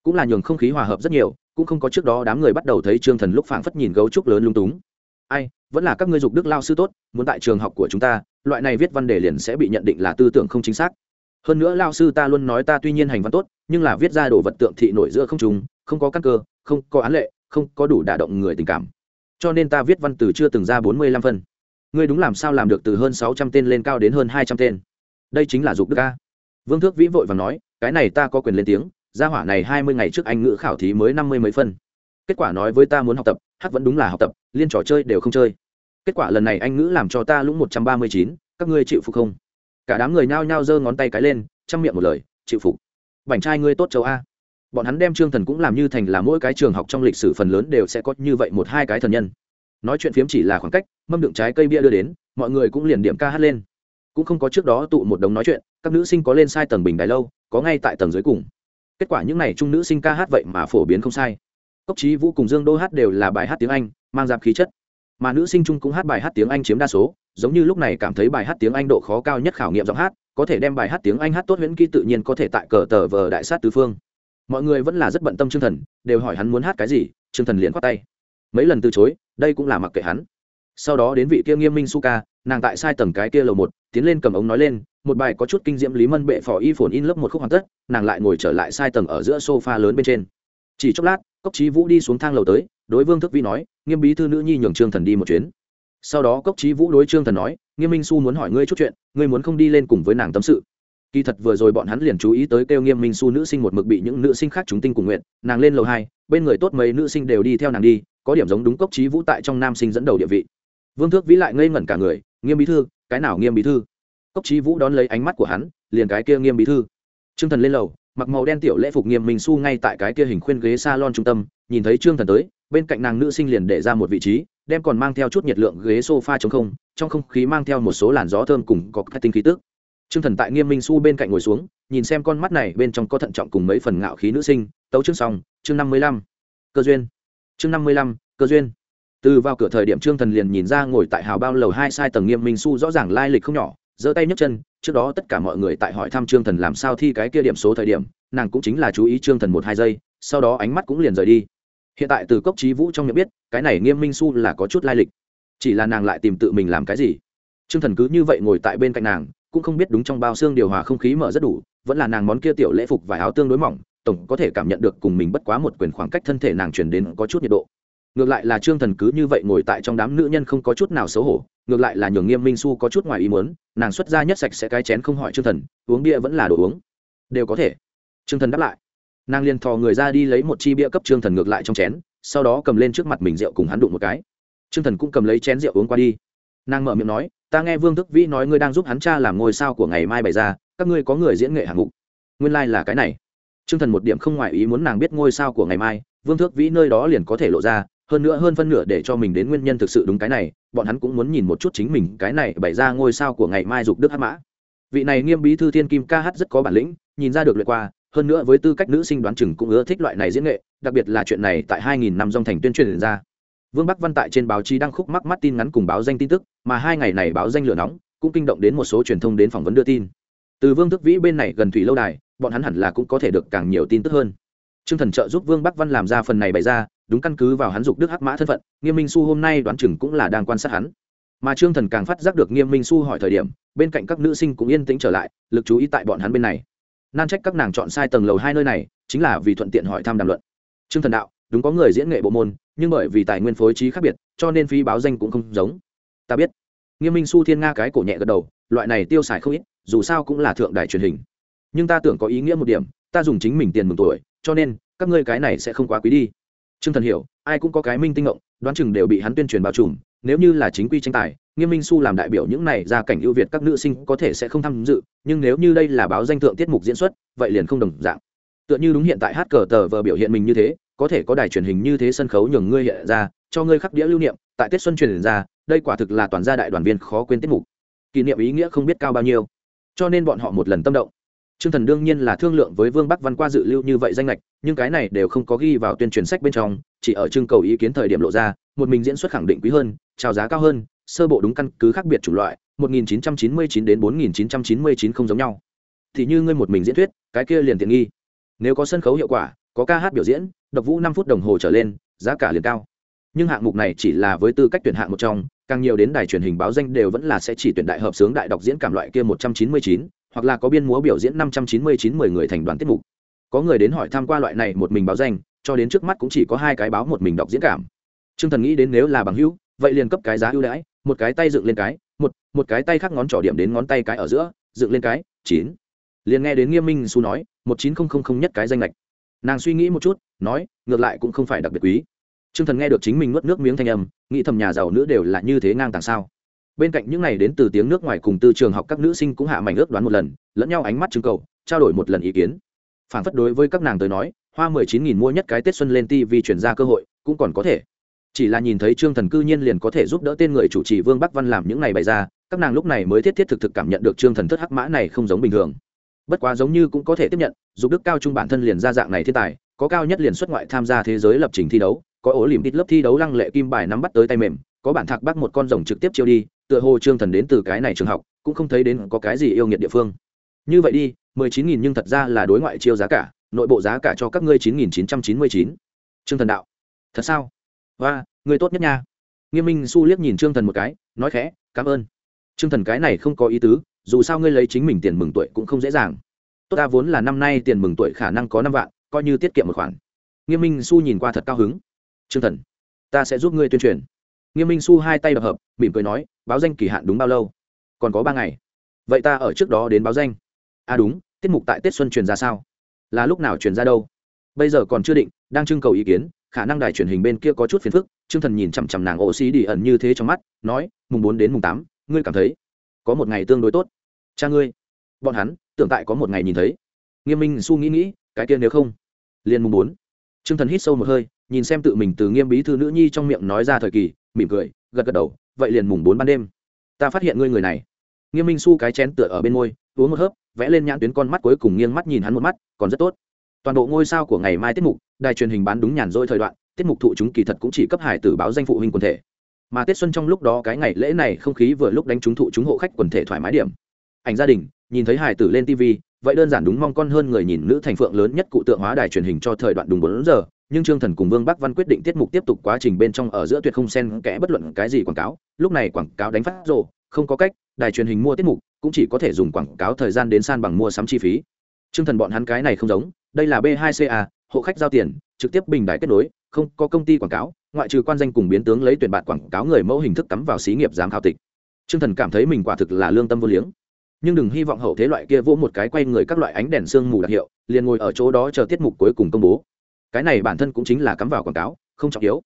Cũng là nhường không khí hòa hợp rất nhiều, cũng không có trước đó đám người bắt đầu thấy trương thần lúc phảng phất nhìn gấu trúc lớn lung túng. Ai, vẫn là các ngươi dục đức lao sư tốt, muốn tại trường học của chúng ta, loại này viết văn đề liền sẽ bị nhận định là tư tưởng không chính xác. Hơn nữa lao sư ta luôn nói ta tuy nhiên hành văn tốt, nhưng là viết ra đồ vật tượng thị nổi giữa không trùng, không có căn cơ, không có án lệ, không có đủ đả động người tình cảm. Cho nên ta viết văn từ chưa từng ra bốn mươi lăm phân. Ngươi đúng làm sao làm được từ hơn sáu trăm tên lên cao đến hơn hai trăm tên? Đây chính là dục đức ca. Vương thước vĩ vội và nói, cái này ta có quyền lên tiếng, gia hỏa này hai mươi ngày trước anh ngữ khảo thí mới năm mươi mấy phân. Kết quả nói với ta muốn học tập, hát vẫn đúng là học tập, liên trò chơi đều không chơi. Kết quả lần này anh ngữ làm cho ta lũng một trăm ba mươi chín, các ngươi chịu phục không? Cả đám người nhao nhao giơ ngón tay cái lên, chăm miệng một lời, chịu phục. Bảnh trai ngươi tốt châu a. Bọn hắn đem trương thần cũng làm như thành là mỗi cái trường học trong lịch sử phần lớn đều sẽ có như vậy một hai cái thần nhân. Nói chuyện phiếm chỉ là khoảng cách, mâm đựng trái cây bia đưa đến, mọi người cũng liền điểm ca hát lên cũng không có trước đó tụ một đống nói chuyện, các nữ sinh có lên sai tầng bình đài lâu, có ngay tại tầng dưới cùng. Kết quả những n à y trung nữ sinh ca hát vậy mà phổ biến không sai. Cốc trí vũ cùng dương đô hát đều là bài hát tiếng anh, mang giáp khí chất. Mà nữ sinh trung cũng hát bài hát tiếng anh chiếm đa số, giống như lúc này cảm thấy bài hát tiếng anh độ khó cao nhất khảo nghiệm giọng hát, có thể đem bài hát tiếng anh hát tốt huyễn kỹ tự nhiên có thể tại cờ tờ vờ đại sát tứ phương. Mọi người vẫn là rất bận tâm chương thần, đều hỏi hắn muốn hát cái gì chương thần liền khoát tay. Mấy lần từ chối, đây cũng là mặc kệ hắn. Sau đó đến vị kia nghiêm minh su ca, nàng tại sai tầng cái kia lầu một tiến lên cầm ống nói lên, một bài có chút kinh diễm lý mân bệ phò y phồn in lớp một khúc hoàn tất, nàng lại ngồi trở lại sai tầng ở giữa sofa lớn bên trên. Chỉ chốc lát, cốc trí vũ đi xuống thang lầu tới, đối vương thức vi nói, nghiêm bí thư nữ nhi nhường trương thần đi một chuyến. Sau đó cốc trí vũ đối trương thần nói, nghiêm minh su muốn hỏi ngươi chút chuyện, ngươi muốn không đi lên cùng với nàng tâm sự. Kỳ thật vừa rồi bọn hắn liền chú ý tới kêu nghiêm minh su nữ sinh một mực bị những nữ sinh khác chúng tinh cùng nguyện, nàng lên lầu hai, bên người tốt mấy nữ sinh đều đi theo nàng đi, có điểm giống đúng cốc trí vũ tại trong nam sinh dẫn đầu địa vị. Vương thước vĩ lại ngây ngẩn cả người, nghiêm bí thư cái nào nghiêm bí thư? Cốc trí vũ đón lấy ánh mắt của hắn, liền cái kia nghiêm bí thư. Trương thần lên lầu, mặc màu đen tiểu lễ phục nghiêm minh su ngay tại cái kia hình khuyên ghế salon trung tâm, nhìn thấy trương thần tới, bên cạnh nàng nữ sinh liền để ra một vị trí, đem còn mang theo chút nhiệt lượng ghế sofa chống không, trong không khí mang theo một số làn gió thơm cùng có cái tinh khí tức. Trương thần tại nghiêm minh su bên cạnh ngồi xuống, nhìn xem con mắt này bên trong có thận trọng cùng mấy phần ngạo khí nữ sinh. Tấu chương xong, chương năm mươi lăm. Cơ duyên. Chương năm mươi lăm, cơ duyên từ vào cửa thời điểm trương thần liền nhìn ra ngồi tại hào bao lầu hai sai tầng nghiêm minh su rõ ràng lai lịch không nhỏ, giơ tay nhấc chân, trước đó tất cả mọi người tại hỏi thăm trương thần làm sao thi cái kia điểm số thời điểm, nàng cũng chính là chú ý trương thần một hai giây, sau đó ánh mắt cũng liền rời đi. Hiện tại từ cốc trí vũ trong miệng biết, cái này nghiêm minh su là có chút lai lịch, chỉ là nàng lại tìm tự mình làm cái gì. Trương thần cứ như vậy ngồi tại bên cạnh nàng, cũng không biết đúng trong bao xương điều hòa không khí mở rất đủ, vẫn là nàng món kia tiểu lễ phục vải áo tương đối mỏng, tổng có thể cảm nhận được cùng mình bất quá một quyền khoảng cách thân thể nàng chuyển đến có chút nhiệt độ ngược lại là trương thần cứ như vậy ngồi tại trong đám nữ nhân không có chút nào xấu hổ, ngược lại là nhường nghiêm minh su có chút ngoài ý muốn, nàng xuất ra nhất sạch sẽ cái chén không hỏi trương thần, uống bia vẫn là đồ uống. Đều có thể. Trương thần đáp lại. Nàng liền thò người ra đi lấy một chi bia cấp trương thần ngược lại trong chén, sau đó cầm lên trước mặt mình rượu cùng hắn đụng một cái. Trương thần cũng cầm lấy chén rượu uống qua đi. Nàng mở miệng nói, ta nghe vương thức vĩ nói ngươi đang giúp hắn cha làm ngôi sao của ngày mai bày ra, các ngươi có người diễn nghệ hạng mục. Nguyên lai、like、là cái này. Trương thần một điểm không ngoài ý muốn nàng biết ngôi sao của ngày mai, vương thước vĩ nơi đó liền có thể lộ ra hơn nữa hơn phân nửa để cho mình đến nguyên nhân thực sự đúng cái này, bọn hắn cũng muốn nhìn một chút chính mình cái này bày ra ngôi sao của ngày mai dục đức hát mã. Vị này nghiêm bí thư thiên kim ca hát rất có bản lĩnh, nhìn ra được lượt qua, hơn nữa với tư cách nữ sinh đoán chừng cũng ưa thích loại này diễn nghệ, đặc biệt là chuyện này tại 2000 năm dòng thành tuyên truyền ra. Vương bắc văn tại trên báo chí đăng khúc mắc mắt tin ngắn cùng báo danh tin tức, mà hai ngày này báo danh lửa nóng, cũng kinh động đến một số truyền thông đến phỏng vấn đưa tin. Từ vương thức vĩ bên này gần thủy lâu đài, bọn hắn hẳn là cũng có thể được càng nhiều tin tức hơn. Trương thần trợ giúp vương bắc văn làm ra phần này bày ra, đúng căn cứ vào hắn dục đức hắc mã thân phận, nghiêm minh su hôm nay đoán chừng cũng là đang quan sát hắn. Mà trương thần càng phát giác được nghiêm minh su hỏi thời điểm, bên cạnh các nữ sinh cũng yên tĩnh trở lại, lực chú ý tại bọn hắn bên này. Nan trách các nàng chọn sai tầng lầu hai nơi này, chính là vì thuận tiện hỏi thăm đàm luận. Trương thần đạo, đúng có người diễn nghệ bộ môn, nhưng bởi vì tài nguyên phối trí khác biệt, cho nên phí báo danh cũng không giống. Ta biết. Nghiêm minh su thiên nga cái cổ nhẹ gật đầu, loại này tiêu xài không ít, dù sao cũng là thượng đài truyền hình. Nhưng ta tưởng có ý nghĩa một điểm, ta dùng chính mình tiền mừng tuổi cho nên, các ngươi cái này sẽ không quá quý đi. T r ư ơ n g thần hiểu, ai cũng có cái minh tinh ngộng, đoán chừng đều bị hắn tuyên truyền bao trùm, nếu như là chính quy tranh tài, nghiêm minh su làm đại biểu những này ra cảnh ưu việt các nữ sinh có thể sẽ không tham dự, nhưng nếu như đây là báo danh thượng tiết mục diễn xuất, vậy liền không đồng dạng. Tựa như đúng hiện tại hát cờ tờ vờ biểu hiện mình như thế, có thể có đài truyền hình như thế sân khấu nhường ngươi hiện ra, cho ngươi khắc đĩa lưu niệm, tại tết xuân truyền ra, đây quả thực là toàn gia đại đoàn viên khó quên tiết mục. Kỷ niệm ý nghĩa không biết cao bao nhiêu. Cho nên bọn họ một lần tâm động. Trương Thần đương nhiên là thương lượng với Vương Bắc Văn qua dự lưu như vậy danh lệch, nhưng cái này đều không có ghi vào tuyên truyền sách bên trong, chỉ ở trưng cầu ý kiến thời điểm lộ ra, một mình diễn xuất khẳng định quý hơn, chào giá cao hơn, sơ bộ đúng căn cứ khác biệt chủng loại, 1999 đến 4999 không giống nhau. Thì như ngươi một mình diễn thuyết, cái kia liền tiện nghi. Nếu có sân khấu hiệu quả, có ca hát biểu diễn, độc vũ 5 phút đồng hồ trở lên, giá cả liền cao. Nhưng hạng mục này chỉ là với tư cách tuyển hạng một trong, càng nhiều đến đài truyền hình báo danh đều vẫn là sẽ chỉ tuyển đại hợp sướng đại đọc diễn cảm loại kia 199, hoặc là có biên múa biểu diễn năm trăm chín mươi chín mười người thành đoàn tiết mục. Có người đến hỏi tham q u a loại này một mình báo danh, cho đến trước mắt cũng chỉ có hai cái báo một mình đọc diễn cảm. T r ư ơ n g thần nghĩ đến nếu là bằng hữu, vậy liền cấp cái giá ưu đãi, một cái tay dựng lên cái, một một cái tay khác ngón trỏ điểm đến ngón tay cái ở giữa, dựng lên cái, chín. Liền nghe đến nghiêm minh su nói, một chín không không không nhất cái danh lệch. Nàng suy nghĩ một chút, nói, ngược lại cũng không phải đặc biệt quý. T r ư ơ n g thần nghe được chính mình nuốt nước miếng thanh âm, nghĩ thầm nhà giàu nữ đều là như thế ngang tàng sao? Bên cạnh những này đến từ tiếng nước ngoài cùng từ trường học các nữ sinh cũng hạ mảnh ước đoán một lần, lẫn nhau ánh mắt trưng cầu, trao đổi một lần ý kiến. Phản phất đối với các nàng tới nói, hoa mười chín nghìn mua nhất cái tết xuân lên tv chuyển ra cơ hội, cũng còn có thể. Chỉ là nhìn thấy trương thần cư nhiên liền có thể giúp đỡ tên người chủ trì vương bắc văn làm những này bày ra, các nàng lúc này mới thiết thiết thực thực cảm nhận được trương thần thất hắc mã này không giống bình thường. Bất quá giống như cũng có thể tiếp nhận giúp đức cao trung bản thân liền ra dạng này thiên tài, có cao nhất liền xuất ngoại tham gia thế giới lập trình thi đấu, có ổ liềm đít lớp thi đấu lăng lệ kim bài nắm bắt tới tay mềm, có bản thạc bắt một con rồng trực tiếp chiêu đi tựa hồ trương thần đến từ cái này trường học, cũng không thấy đến có cái gì yêu nghiệt địa phương. Như vậy đi, mười chín nghìn nhưng thật ra là đối ngoại chiêu giá cả, nội bộ giá cả cho các ngươi chín nghìn chín trăm chín mươi chín. Trương thần đạo. Thật sao? Và người tốt nhất nha. Nghiêm minh su liếc nhìn trương thần một cái, nói khẽ, cảm ơn. Trương thần cái này không có ý tứ, dù sao ngươi lấy chính mình tiền mừng tuổi cũng không dễ dàng. Tốt ta vốn là năm nay tiền mừng tuổi khả năng có năm vạn, coi như tiết kiệm một khoản. Nghiêm minh su nhìn qua thật cao hứng. Trương thần, ta sẽ giúp ngươi tuyên truyền nghiêm minh su hai tay đập hợp, mỉm cười nói, báo danh kỳ hạn đúng bao lâu? Còn có ba ngày. Vậy ta ở trước đó đến báo danh. À đúng, tiết mục tại tết xuân truyền ra sao? Là lúc nào truyền ra đâu? Bây giờ còn chưa định, đang trưng cầu ý kiến, khả năng đài truyền hình bên kia có chút phiền phức. Chương thần nhìn chằm chằm nàng ổ xí đi ẩn như thế trong mắt, nói, mùng bốn đến mùng tám, ngươi cảm thấy có một ngày tương đối tốt? Cha ngươi. Bọn hắn, tưởng tại có một ngày nhìn thấy. Nghiêm minh su nghĩ nghĩ, cái kia nếu không, liền mùng bốn. Chương thần hít sâu một hơi, nhìn xem tự mình từ nghiêm bí thư nữ nhi trong miệng nói ra thời kỳ mỉm cười, gật gật đầu, vậy liền mùng bốn ban đêm. Ta phát hiện ngươi người này. Nghiêm minh su cái chén tựa ở bên môi, uống một hớp, vẽ lên nhãn tuyến con mắt cuối cùng nghiêng mắt nhìn hắn một mắt, còn rất tốt. Toàn bộ ngôi sao của ngày mai tiết mục, đài truyền hình bán đúng nhàn rỗi thời đoạn, tiết mục thụ chúng kỳ thật cũng chỉ cấp hải tử báo danh phụ huynh quần thể. Mà tết xuân trong lúc đó cái ngày lễ này không khí vừa lúc đánh trúng thụ chúng hộ khách quần thể thoải mái điểm. Ảnh gia đình, nhìn thấy hải tử lên tv vậy đơn giản đúng mong con hơn người nhìn nữ thành phượng lớn nhất cụ tượng hóa đài truyền hình cho thời đoạn đúng bốn giờ nhưng trương thần cùng vương bắc văn quyết định tiết mục tiếp tục quá trình bên trong ở giữa tuyệt không xen kẽ bất luận cái gì quảng cáo, lúc này quảng cáo đánh phát rộ không có cách, đài truyền hình mua tiết mục cũng chỉ có thể dùng quảng cáo thời gian đến san bằng mua sắm chi phí. Trương thần bọn hắn cái này không giống, đây là b 2 ca hộ khách giao tiền, trực tiếp bình đài kết nối, không có công ty quảng cáo, ngoại trừ quan danh cùng biến tướng lấy tuyển bạt quảng cáo người mẫu hình thức cắm vào xí nghiệp giám khảo tịch. Trương thần cảm thấy mình quả thực là lương tâm vô liếng. Nhưng đừng hy vọng hậu thế loại kia vỗ một cái quay người các loại ánh đèn sương mù đặc hiệu, liền ngồi ở chỗ đó chờ tiết mục cuối cùng công bố cái này bản thân cũng chính là cắm vào quảng cáo không trọng yếu.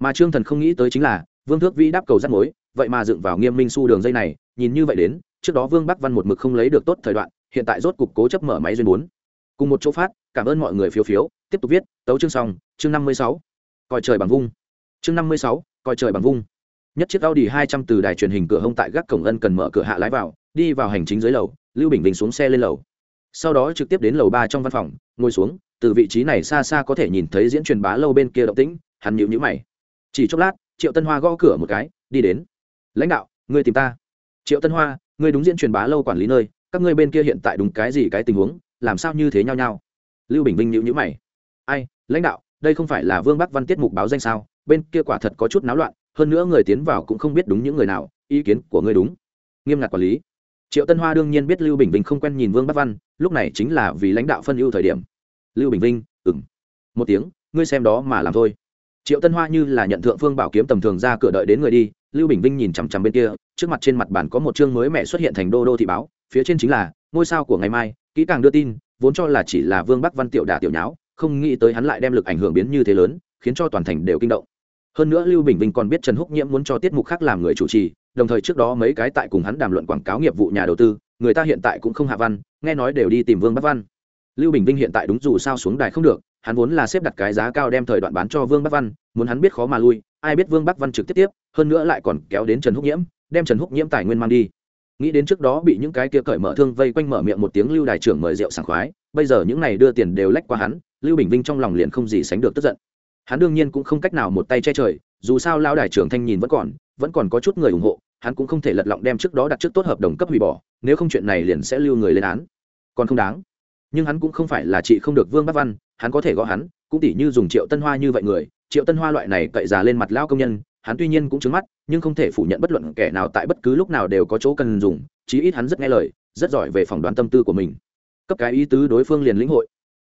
Mà trương thần không nghĩ tới chính là vương thước vĩ đáp cầu rắt mối vậy mà dựng vào nghiêm minh su đường dây này nhìn như vậy đến trước đó vương bắc văn một mực không lấy được tốt thời đoạn hiện tại rốt cục cố chấp mở máy duyên bốn. Cùng một chỗ phát cảm ơn mọi người phiếu phiếu tiếp tục viết tấu chương xong chương năm mươi sáu. Coi trời bằng vung. Chương năm mươi sáu coi trời bằng vung. Nhất chiếc Audi 200 từ đài truyền hình cửa hông tại gác cổng ân cần mở cửa hạ lái vào, đi vào hành chính dưới lầu, Lưu Bình Bình xuống xe lên lầu. Sau đó trực tiếp đến lầu ba trong văn phòng, ngồi xuống, từ vị trí này xa xa có thể nhìn thấy diễn truyền bá lâu bên kia động tĩnh, hắn nhịu nhữ mày. Chỉ chốc lát, Triệu Tân Hoa gõ cửa một cái, đi đến. "Lãnh đạo, ngươi tìm ta?" "Triệu Tân Hoa, ngươi đúng diễn truyền bá lâu quản lý nơi, các ngươi bên kia hiện tại đúng cái gì cái tình huống, làm sao như thế nhau nhau?" Lưu Bình vinh nhịu nhữ mày. "Ai, lãnh đạo, đây không phải là Vương Bắc Văn tiết mục báo danh sao? Bên kia quả thật có chút náo loạn, hơn nữa người tiến vào cũng không biết đúng những người nào ý kiến của ngươi đúng nghiêm ngặt quản lý triệu tân hoa đương nhiên biết lưu bình vinh không quen nhìn vương bắc văn, lúc này chính là vì lãnh đạo phân ưu thời điểm. Lưu bình vinh ừng một tiếng, ngươi xem đó mà làm thôi. Triệu tân hoa như là nhận thượng phương bảo kiếm tầm thường ra cửa đợi đến người đi, lưu bình vinh nhìn chằm chằm bên kia, trước mặt trên mặt bàn có một chương mới mẹ xuất hiện thành đô đô thị báo, phía trên chính là, ngôi sao của ngày mai, kỹ càng đưa tin, vốn cho là chỉ là vương bắc văn tiểu đả tiểu nháo, không nghĩ tới hắn lại đem lực ảnh hưởng biến như thế lớn, khiến cho toàn thành đều kinh động. Hơn nữa lưu bình vinh còn biết trần húc nhiễm muốn cho tiết mục khác làm người chủ trì đồng thời trước đó mấy cái tại cùng hắn đàm luận quảng cáo nghiệp vụ nhà đầu tư, người ta hiện tại cũng không hạ văn, nghe nói đều đi tìm vương bắc văn. Lưu bình vinh hiện tại đúng dù sao xuống đài không được, hắn vốn là xếp đặt cái giá cao đem thời đoạn bán cho vương bắc văn, muốn hắn biết khó mà lui, ai biết vương bắc văn trực tiếp tiếp, hơn nữa lại còn kéo đến trần húc nhiễm, đem trần húc nhiễm tài nguyên mang đi. Nghĩ đến trước đó bị những cái kia cởi mở thương vây quanh mở miệng một tiếng lưu đài trưởng mời rượu sảng khoái, bây giờ những này đưa tiền đều lách qua hắn, lưu bình vinh trong lòng liền không gì sánh được tức giận. Hắn đương nhiên cũng không cách nào một tay che trời, dù sao lao đài trưởng thanh nhìn vẫn còn vẫn còn có chút người ủng hộ, hắn cũng không thể lật lọng đem trước đó đặt trước tốt hợp đồng cấp hủy bỏ, nếu không chuyện này liền sẽ lưu người lên án. Còn không đáng. Nhưng hắn cũng không phải là chị không được vương bắc văn, hắn có thể gõ hắn, cũng tỉ như dùng triệu tân hoa như vậy người, triệu tân hoa loại này cậy già lên mặt lao công nhân, hắn tuy nhiên cũng trứng mắt, nhưng không thể phủ nhận bất luận kẻ nào tại bất cứ lúc nào đều có chỗ cần dùng, chí ít hắn rất nghe lời, rất giỏi về phỏng đoán tâm tư của mình. Cấp cái ý tứ đối phương liền lĩnh hội.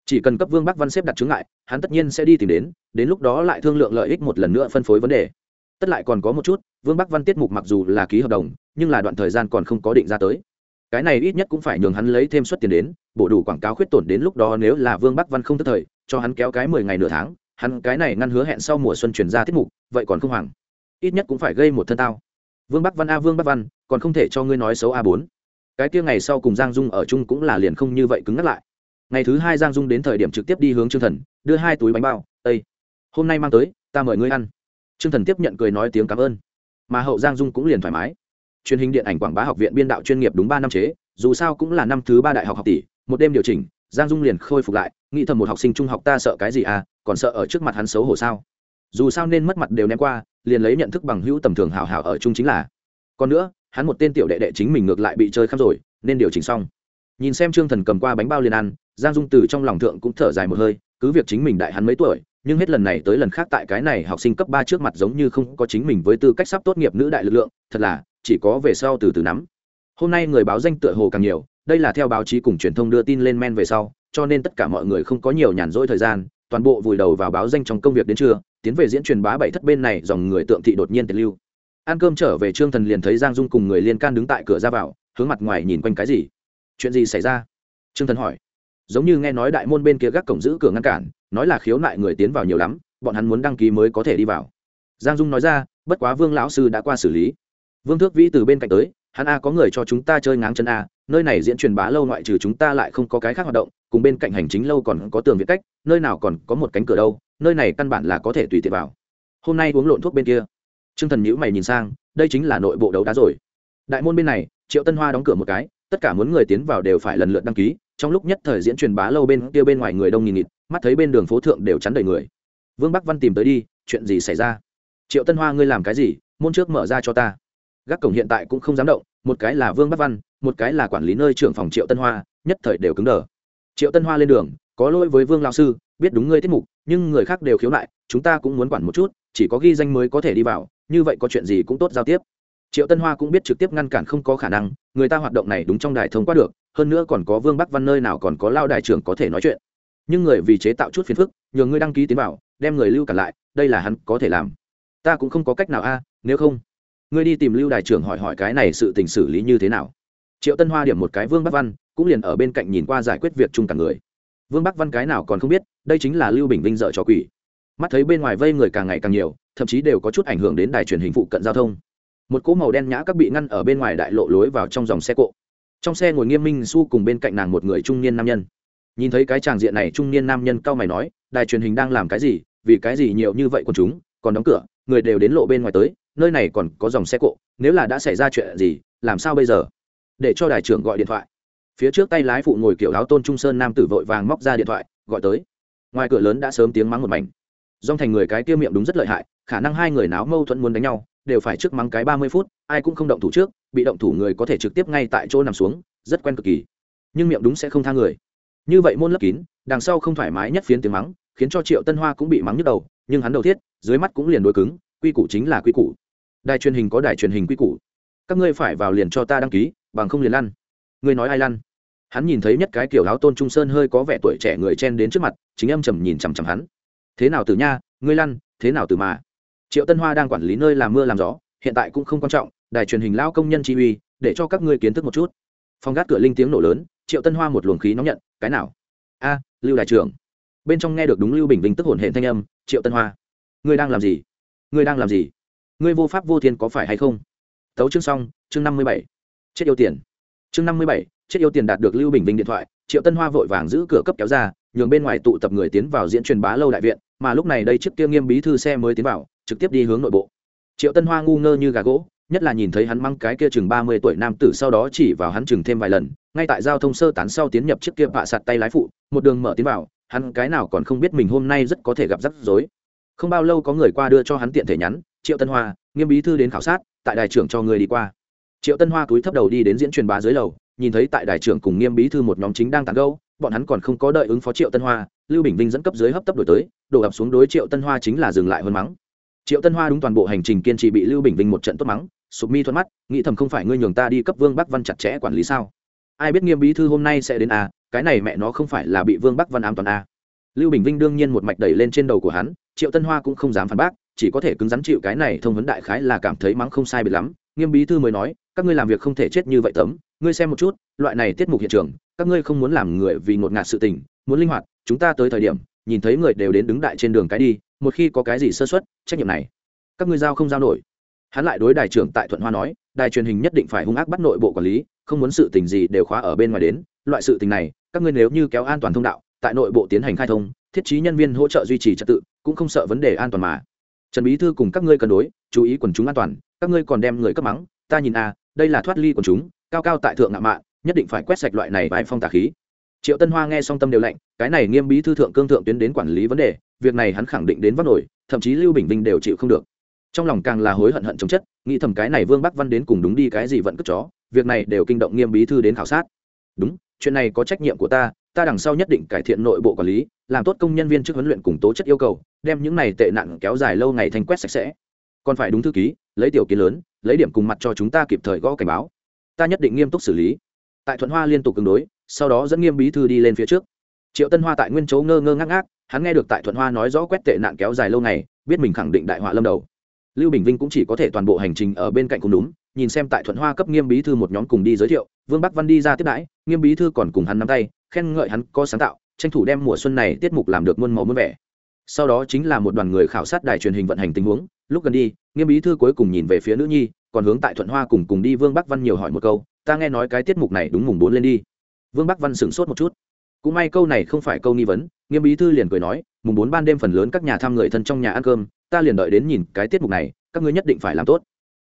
Chỉ cần cấp vương bắc văn xếp đặt chứng ngại, hắn tất nhiên sẽ đi tìm đến đến lúc đó lại thương lượng lợi ích một lần nữa phân phối vấn đề tất lại còn có một chút, vương bắc văn tiết mục mặc dù là ký hợp đồng, nhưng là đoạn thời gian còn không có định ra tới. Cái này ít nhất cũng phải nhường hắn lấy thêm suất tiền đến, bổ đủ quảng cáo khuyết tổn đến lúc đó nếu là vương bắc văn không tức thời, cho hắn kéo cái mười ngày nửa tháng, hắn cái này ngăn hứa hẹn sau mùa xuân chuyển ra tiết mục, vậy còn không hoảng. Ít nhất cũng phải gây một thân tao. Vương bắc văn a, vương bắc văn, còn không thể cho ngươi nói xấu a bốn. Cái kia ngày sau cùng giang dung ở chung cũng là liền không như vậy cứng ngắt lại. Ngày thứ hai giang dung đến thời điểm trực tiếp đi hướng trương thần, đưa hai túi bánh bao ây hôm nay mang tới, ta mời ngươi ăn trương thần tiếp nhận cười nói tiếng cảm ơn. Mà hậu giang dung cũng liền thoải mái. Truyền hình điện ảnh quảng bá học viện biên đạo chuyên nghiệp đúng ba năm chế, dù sao cũng là năm thứ ba đại học học tỷ, một đêm điều chỉnh, giang dung liền khôi phục lại, nghĩ thầm một học sinh trung học ta sợ cái gì à còn sợ ở trước mặt hắn xấu hổ sao? Dù sao nên mất mặt đều ném qua, liền lấy nhận thức bằng hữu tầm thường hảo hảo ở chung chính là. Còn nữa, hắn một tên tiểu đệ đệ chính mình ngược lại bị chơi khăm rồi, nên điều chỉnh xong. Nhìn xem trương thần cầm qua bánh bao liền ăn, giang dung từ trong lòng thượng cũng thở dài một hơi, cứ việc chính mình đại hắn mấy tuổi nhưng hết lần này tới lần khác tại cái này học sinh cấp ba trước mặt giống như không có chính mình với tư cách sắp tốt nghiệp nữ đại lực lượng, thật là, chỉ có về sau từ từ nắm. Hôm nay người báo danh tựa hồ càng nhiều, đây là theo báo chí cùng truyền thông đưa tin lên men về sau, cho nên tất cả mọi người không có nhiều nhàn rỗi thời gian, toàn bộ vùi đầu vào báo danh trong công việc đến trưa, tiến về diễn truyền bá bảy thất bên này, dòng người tượng thị đột nhiên tiệt lưu. Ăn cơm trở về trương thần liền thấy giang dung cùng người liên can đứng tại cửa ra vào, hướng mặt ngoài nhìn quanh cái gì? Chuyện gì xảy ra? Trương thần hỏi. Giống như nghe nói đại môn bên kia gác cổng giữ cửa ngăn cản nói là khiếu nại người tiến vào nhiều lắm, bọn hắn muốn đăng ký mới có thể đi vào. Giang dung nói ra, bất quá vương lão sư đã qua xử lý. Vương thước vĩ từ bên cạnh tới, hắn a có người cho chúng ta chơi ngáng chân a, nơi này diễn truyền bá lâu ngoại trừ chúng ta lại không có cái khác hoạt động, cùng bên cạnh hành chính lâu còn có tường viện cách, nơi nào còn có một cánh cửa đâu, nơi này căn bản là có thể tùy tiện vào. Hôm nay uống lộn thuốc bên kia. T r ư ơ n g thần nhữ mày nhìn sang, đây chính là nội bộ đấu đá rồi. Đại môn bên này, triệu tân hoa đóng cửa một cái, tất cả muốn người tiến vào đều phải lần lượt đăng ký trong lúc nhất thời diễn truyền bá lâu bên kia bên ngoài người đông nghìn nghịt, mắt thấy bên đường phố thượng đều chắn đầy người. Vương bắc văn tìm tới đi, chuyện gì xảy ra? Triệu tân hoa ngươi làm cái gì, môn trước mở ra cho ta. Gác cổng hiện tại cũng không dám động, một cái là vương bắc văn, một cái là quản lý nơi trưởng phòng triệu tân hoa, nhất thời đều cứng đờ. Triệu tân hoa lên đường, có lỗi với vương lao sư, biết đúng ngươi tiết mục, nhưng người khác đều khiếu nại, chúng ta cũng muốn quản một chút, chỉ có ghi danh mới có thể đi vào, như vậy có chuyện gì cũng tốt giao tiếp triệu tân hoa cũng biết trực tiếp ngăn cản không có khả năng, người ta hoạt động này đúng trong đài thông qua được, hơn nữa còn có vương bắc văn nơi nào còn có lao đại trưởng có thể nói chuyện. Nhưng người vì chế tạo chút phiền phức nhờ ngươi đăng ký tiến vào, đem người lưu cản lại, đây là hắn có thể làm. Ta cũng không có cách nào a, nếu không, ngươi đi tìm lưu đại trưởng hỏi hỏi cái này sự tình xử lý như thế nào. Triệu tân hoa điểm một cái vương bắc văn, cũng liền ở bên cạnh nhìn qua giải quyết việc chung cả người. Vương bắc văn cái nào còn không biết, đây chính là lưu bình vinh dợ cho quỷ. Mắt thấy bên ngoài vây người càng ngày càng nhiều, thậm chí đều có chút ảnh hưởng đến đài truyền hình phụ cận giao thông một cỗ màu đen nhã các bị ngăn ở bên ngoài đại lộ lối vào trong dòng xe cộ. Trong xe ngồi nghiêm minh su cùng bên cạnh nàng một người trung niên nam nhân. Nhìn thấy cái tràng diện này, trung niên nam nhân cao mày nói, đài truyền hình đang làm cái gì? Vì cái gì nhiều như vậy con chúng? Còn đóng cửa, người đều đến lộ bên ngoài tới, nơi này còn có dòng xe cộ, nếu là đã xảy ra chuyện gì, làm sao bây giờ? Để cho đài trưởng gọi điện thoại. Phía trước tay lái phụ ngồi kiểu áo tôn trung sơn nam tử vội vàng móc ra điện thoại, gọi tới. Ngoài cửa lớn đã sớm tiếng mắng một mảnh. Dòng thành người cái kia miệng đúng rất lợi hại, khả năng hai người náo mâu thuẫn muốn đánh nhau đều phải trước mắng cái ba mươi phút, ai cũng không động thủ trước, bị động thủ người có thể trực tiếp ngay tại chỗ nằm xuống, rất quen cực kỳ. Nhưng miệng đúng sẽ không tha người. Như vậy môn lấp kín, đằng sau không thoải mái nhất phiến tiếng mắng, khiến cho triệu tân hoa cũng bị mắng nhức đầu, nhưng hắn đầu thiết, dưới mắt cũng liền đối cứng, quy củ chính là quy củ. Đài truyền hình có đài truyền hình quy củ. Các ngươi phải vào liền cho ta đăng ký, bằng không liền lăn. Ngươi nói ai lăn? Hắn nhìn thấy nhất cái kiểu áo tôn trung sơn hơi có vẻ tuổi trẻ người chen đến trước mặt, chính âm trầm nhìn chằm chằm hắn. Thế nào từ nha? Ngươi lăn, thế nào từ mà? Triệu tân hoa đang quản lý nơi làm mưa làm gió, hiện tại cũng không quan trọng, đài truyền hình lao công nhân chi uy, để cho các ngươi kiến thức một chút. Phong gác cửa linh tiếng nổ lớn, triệu tân hoa một luồng khí nóng nhận, cái nào? A, lưu đại trưởng. Bên trong nghe được đúng lưu bình vinh tức hồn hển thanh âm, triệu tân hoa, ngươi đang làm gì? Ngươi đang làm gì? Ngươi vô pháp vô thiên có phải hay không? Tấu chương xong, chương năm mươi bảy. Chết yêu tiền. Chương năm mươi bảy, chết yêu tiền đạt được lưu bình vinh điện thoại, triệu tân hoa vội vàng giữ cửa cấp kéo ra, nhường bên ngoài tụ tập người tiến vào diễn truyền bá lâu đại viện, mà lúc này đây chiếc kia nghiêm bí thư xe mới tiến vào trực tiếp đi hướng nội bộ. Triệu tân hoa ngu ngơ như gà gỗ nhất là nhìn thấy hắn mang cái kia chừng ba mươi tuổi nam tử sau đó chỉ vào hắn chừng thêm vài lần ngay tại giao thông sơ tán sau tiến nhập chiếc kia vạ sạt tay lái phụ một đường mở tiến vào hắn cái nào còn không biết mình hôm nay rất có thể gặp rắc rối. Không bao lâu có người qua đưa cho hắn tiện thể nhắn triệu tân hoa nghiêm bí thư đến khảo sát tại đài trưởng cho người đi qua. Triệu tân hoa cúi thấp đầu đi đến diễn truyền bá dưới lầu nhìn thấy tại đài trưởng cùng nghiêm bí thư một nhóm chính đang tán gẫu, bọn hắn còn không có đợi ứng phó triệu tân hoa lưu bình vinh dẫn cấp dưới hấp tấp đổi tới đổ ập xuống đối triệu tân hoa chính là dừng lại hơn mắng triệu tân hoa đúng toàn bộ hành trình kiên trì bị lưu bình vinh một trận tốt mắng sụp mi thuận mắt nghĩ thầm không phải ngươi nhường ta đi cấp vương bắc văn chặt chẽ quản lý sao ai biết nghiêm bí thư hôm nay sẽ đến à, cái này mẹ nó không phải là bị vương bắc văn ám toàn à. lưu bình vinh đương nhiên một mạch đẩy lên trên đầu của hắn triệu tân hoa cũng không dám phản bác chỉ có thể cứng rắn chịu cái này thông vấn đại khái là cảm thấy mắng không sai biệt lắm nghiêm bí thư mới nói các ngươi làm việc không thể chết như vậy tấm ngươi xem một chút loại này tiết mục hiện trường các ngươi không muốn làm người vì ngột ngạt sự tình muốn linh hoạt chúng ta tới thời điểm nhìn thấy người đều đến đứng đại trên đường cái đi một khi có cái gì sơ xuất trách nhiệm này các ngươi giao không giao nổi. Hắn lại đối đài trưởng tại thuận hoa nói đài truyền hình nhất định phải hung ác bắt nội bộ quản lý không muốn sự tình gì đều khóa ở bên ngoài đến. Loại sự tình này các ngươi nếu như kéo an toàn thông đạo tại nội bộ tiến hành khai thông thiết trí nhân viên hỗ trợ duy trì trật tự cũng không sợ vấn đề an toàn mà. Trần bí thư cùng các ngươi cân đối chú ý quần chúng an toàn các ngươi còn đem người cấp mắng ta nhìn a à, đây là thoát ly quần chúng cao cao tại thượng ngạo mạn nhất định phải quét sạch loại này bài phong tà khí. Triệu tân hoa nghe xong tâm đều lạnh cái này nghiêm bí thư thượng cương thượng tiến đến quản lý vấn đề việc này hắn khẳng định đến vắt nổi, thậm chí lưu bình vinh đều chịu không được. Trong lòng càng là hối hận hận chống chất, nghĩ thầm cái này vương bắc văn đến cùng đúng đi cái gì vẫn cất chó, việc này đều kinh động nghiêm bí thư đến khảo sát. Đúng, chuyện này có trách nhiệm của ta ta đằng sau nhất định cải thiện nội bộ quản lý, làm tốt công nhân viên trước huấn luyện cùng tố chất yêu cầu, đem những này tệ nạn kéo dài lâu ngày thành quét sạch sẽ. Còn phải đúng thư ký, lấy tiểu kiến lớn, lấy điểm cùng mặt cho chúng ta kịp thời gõ cảnh báo. Ta nhất định nghiêm túc xử lý. Tại thuận hoa liên tục cứng đối, sau đó dẫn nghiêm bí thư đi lên phía trước. Triệu tân hoa tại nguyên chỗ ngơ ngơ ngác ngác hắn nghe được tại thuận hoa nói rõ quét tệ nạn kéo dài lâu ngày, biết mình khẳng định đại họa lâm đầu. Lưu bình vinh cũng chỉ có thể toàn bộ hành trình ở bên cạnh cùng đúng, nhìn xem tại thuận hoa cấp nghiêm bí thư một nhóm cùng đi giới thiệu, vương bắc văn đi ra tiếp đãi, nghiêm bí thư còn cùng hắn nắm tay, khen ngợi hắn có sáng tạo, tranh thủ đem mùa xuân này tiết mục làm được muôn màu muôn vẻ. Sau đó chính là một đoàn người khảo sát đài truyền hình vận hành tình huống, lúc gần đi, nghiêm bí thư cuối cùng nhìn về phía nữ nhi, còn hướng tại thuận hoa cùng cùng đi vương bắc văn nhiều hỏi một câu, ta nghe nói cái tiết mục này đúng mùng bốn lên đi. Vương bắc văn sửng sốt một chút. Cũng may câu này không phải câu nghi vấn nghiêm bí thư liền cười nói, mùng bốn ban đêm phần lớn các nhà thăm người thân trong nhà ăn cơm, ta liền đợi đến nhìn cái tiết mục này, các ngươi nhất định phải làm tốt.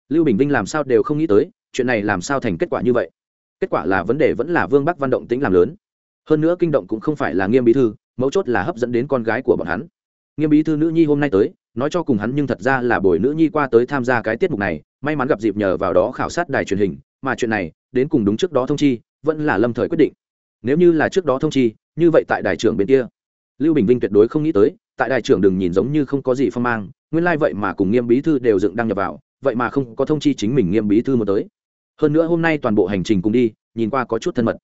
Lưu bình vinh làm sao đều không nghĩ tới, chuyện này làm sao thành kết quả như vậy? Kết quả là vấn đề vẫn là vương bắc văn động tính làm lớn. Hơn nữa kinh động cũng không phải là nghiêm bí thư, mấu chốt là hấp dẫn đến con gái của bọn hắn. Nghiêm bí thư nữ nhi hôm nay tới, nói cho cùng hắn nhưng thật ra là bồi nữ nhi qua tới tham gia cái tiết mục này, may mắn gặp dịp nhờ vào đó khảo sát đài truyền hình, mà chuyện này, đến cùng đúng trước đó thông chi, vẫn là lâm thời quyết định. Nếu như là trước đó thông chi, như vậy tại đài trưởng bên kia lưu bình vinh tuyệt đối không nghĩ tới tại đại trưởng đừng nhìn giống như không có gì phong mang nguyên lai vậy mà cùng nghiêm bí thư đều dựng đăng nhập vào vậy mà không có thông chi chính mình nghiêm bí thư một tới. Hơn nữa hôm nay toàn bộ hành trình cùng đi nhìn qua có chút thân mật.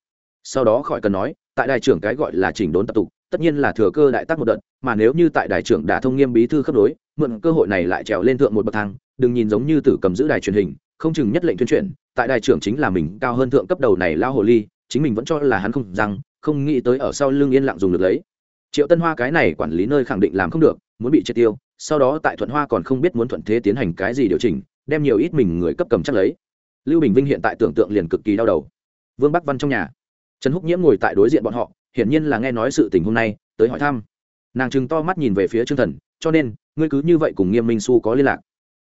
Sau đó khỏi cần nói tại đại trưởng cái gọi là chỉnh đốn tập tục tất nhiên là thừa cơ đại tác một đợt mà nếu như tại đại trưởng đã thông nghiêm bí thư khớp đối, mượn cơ hội này lại trèo lên thượng một bậc thang đừng nhìn giống như tử cầm giữ đài truyền hình không chừng nhất lệnh tuyên truyền tại đại trưởng chính là mình cao hơn thượng cấp đầu này lao hồ ly chính mình vẫn cho là hắn không rằng không nghĩ tới ở sau lưng yên lặng dùng được lấy triệu tân hoa cái này quản lý nơi khẳng định làm không được, muốn bị triệt tiêu, sau đó tại thuận hoa còn không biết muốn thuận thế tiến hành cái gì điều chỉnh, đem nhiều ít mình người cấp cầm chắc lấy. Lưu bình vinh hiện tại tưởng tượng liền cực kỳ đau đầu. Vương bắc văn trong nhà. Trần húc nhiễm ngồi tại đối diện bọn họ, hiển nhiên là nghe nói sự tình hôm nay, tới hỏi thăm. Nàng chừng to mắt nhìn về phía trương thần, cho nên, ngươi cứ như vậy cùng nghiêm minh su có liên lạc.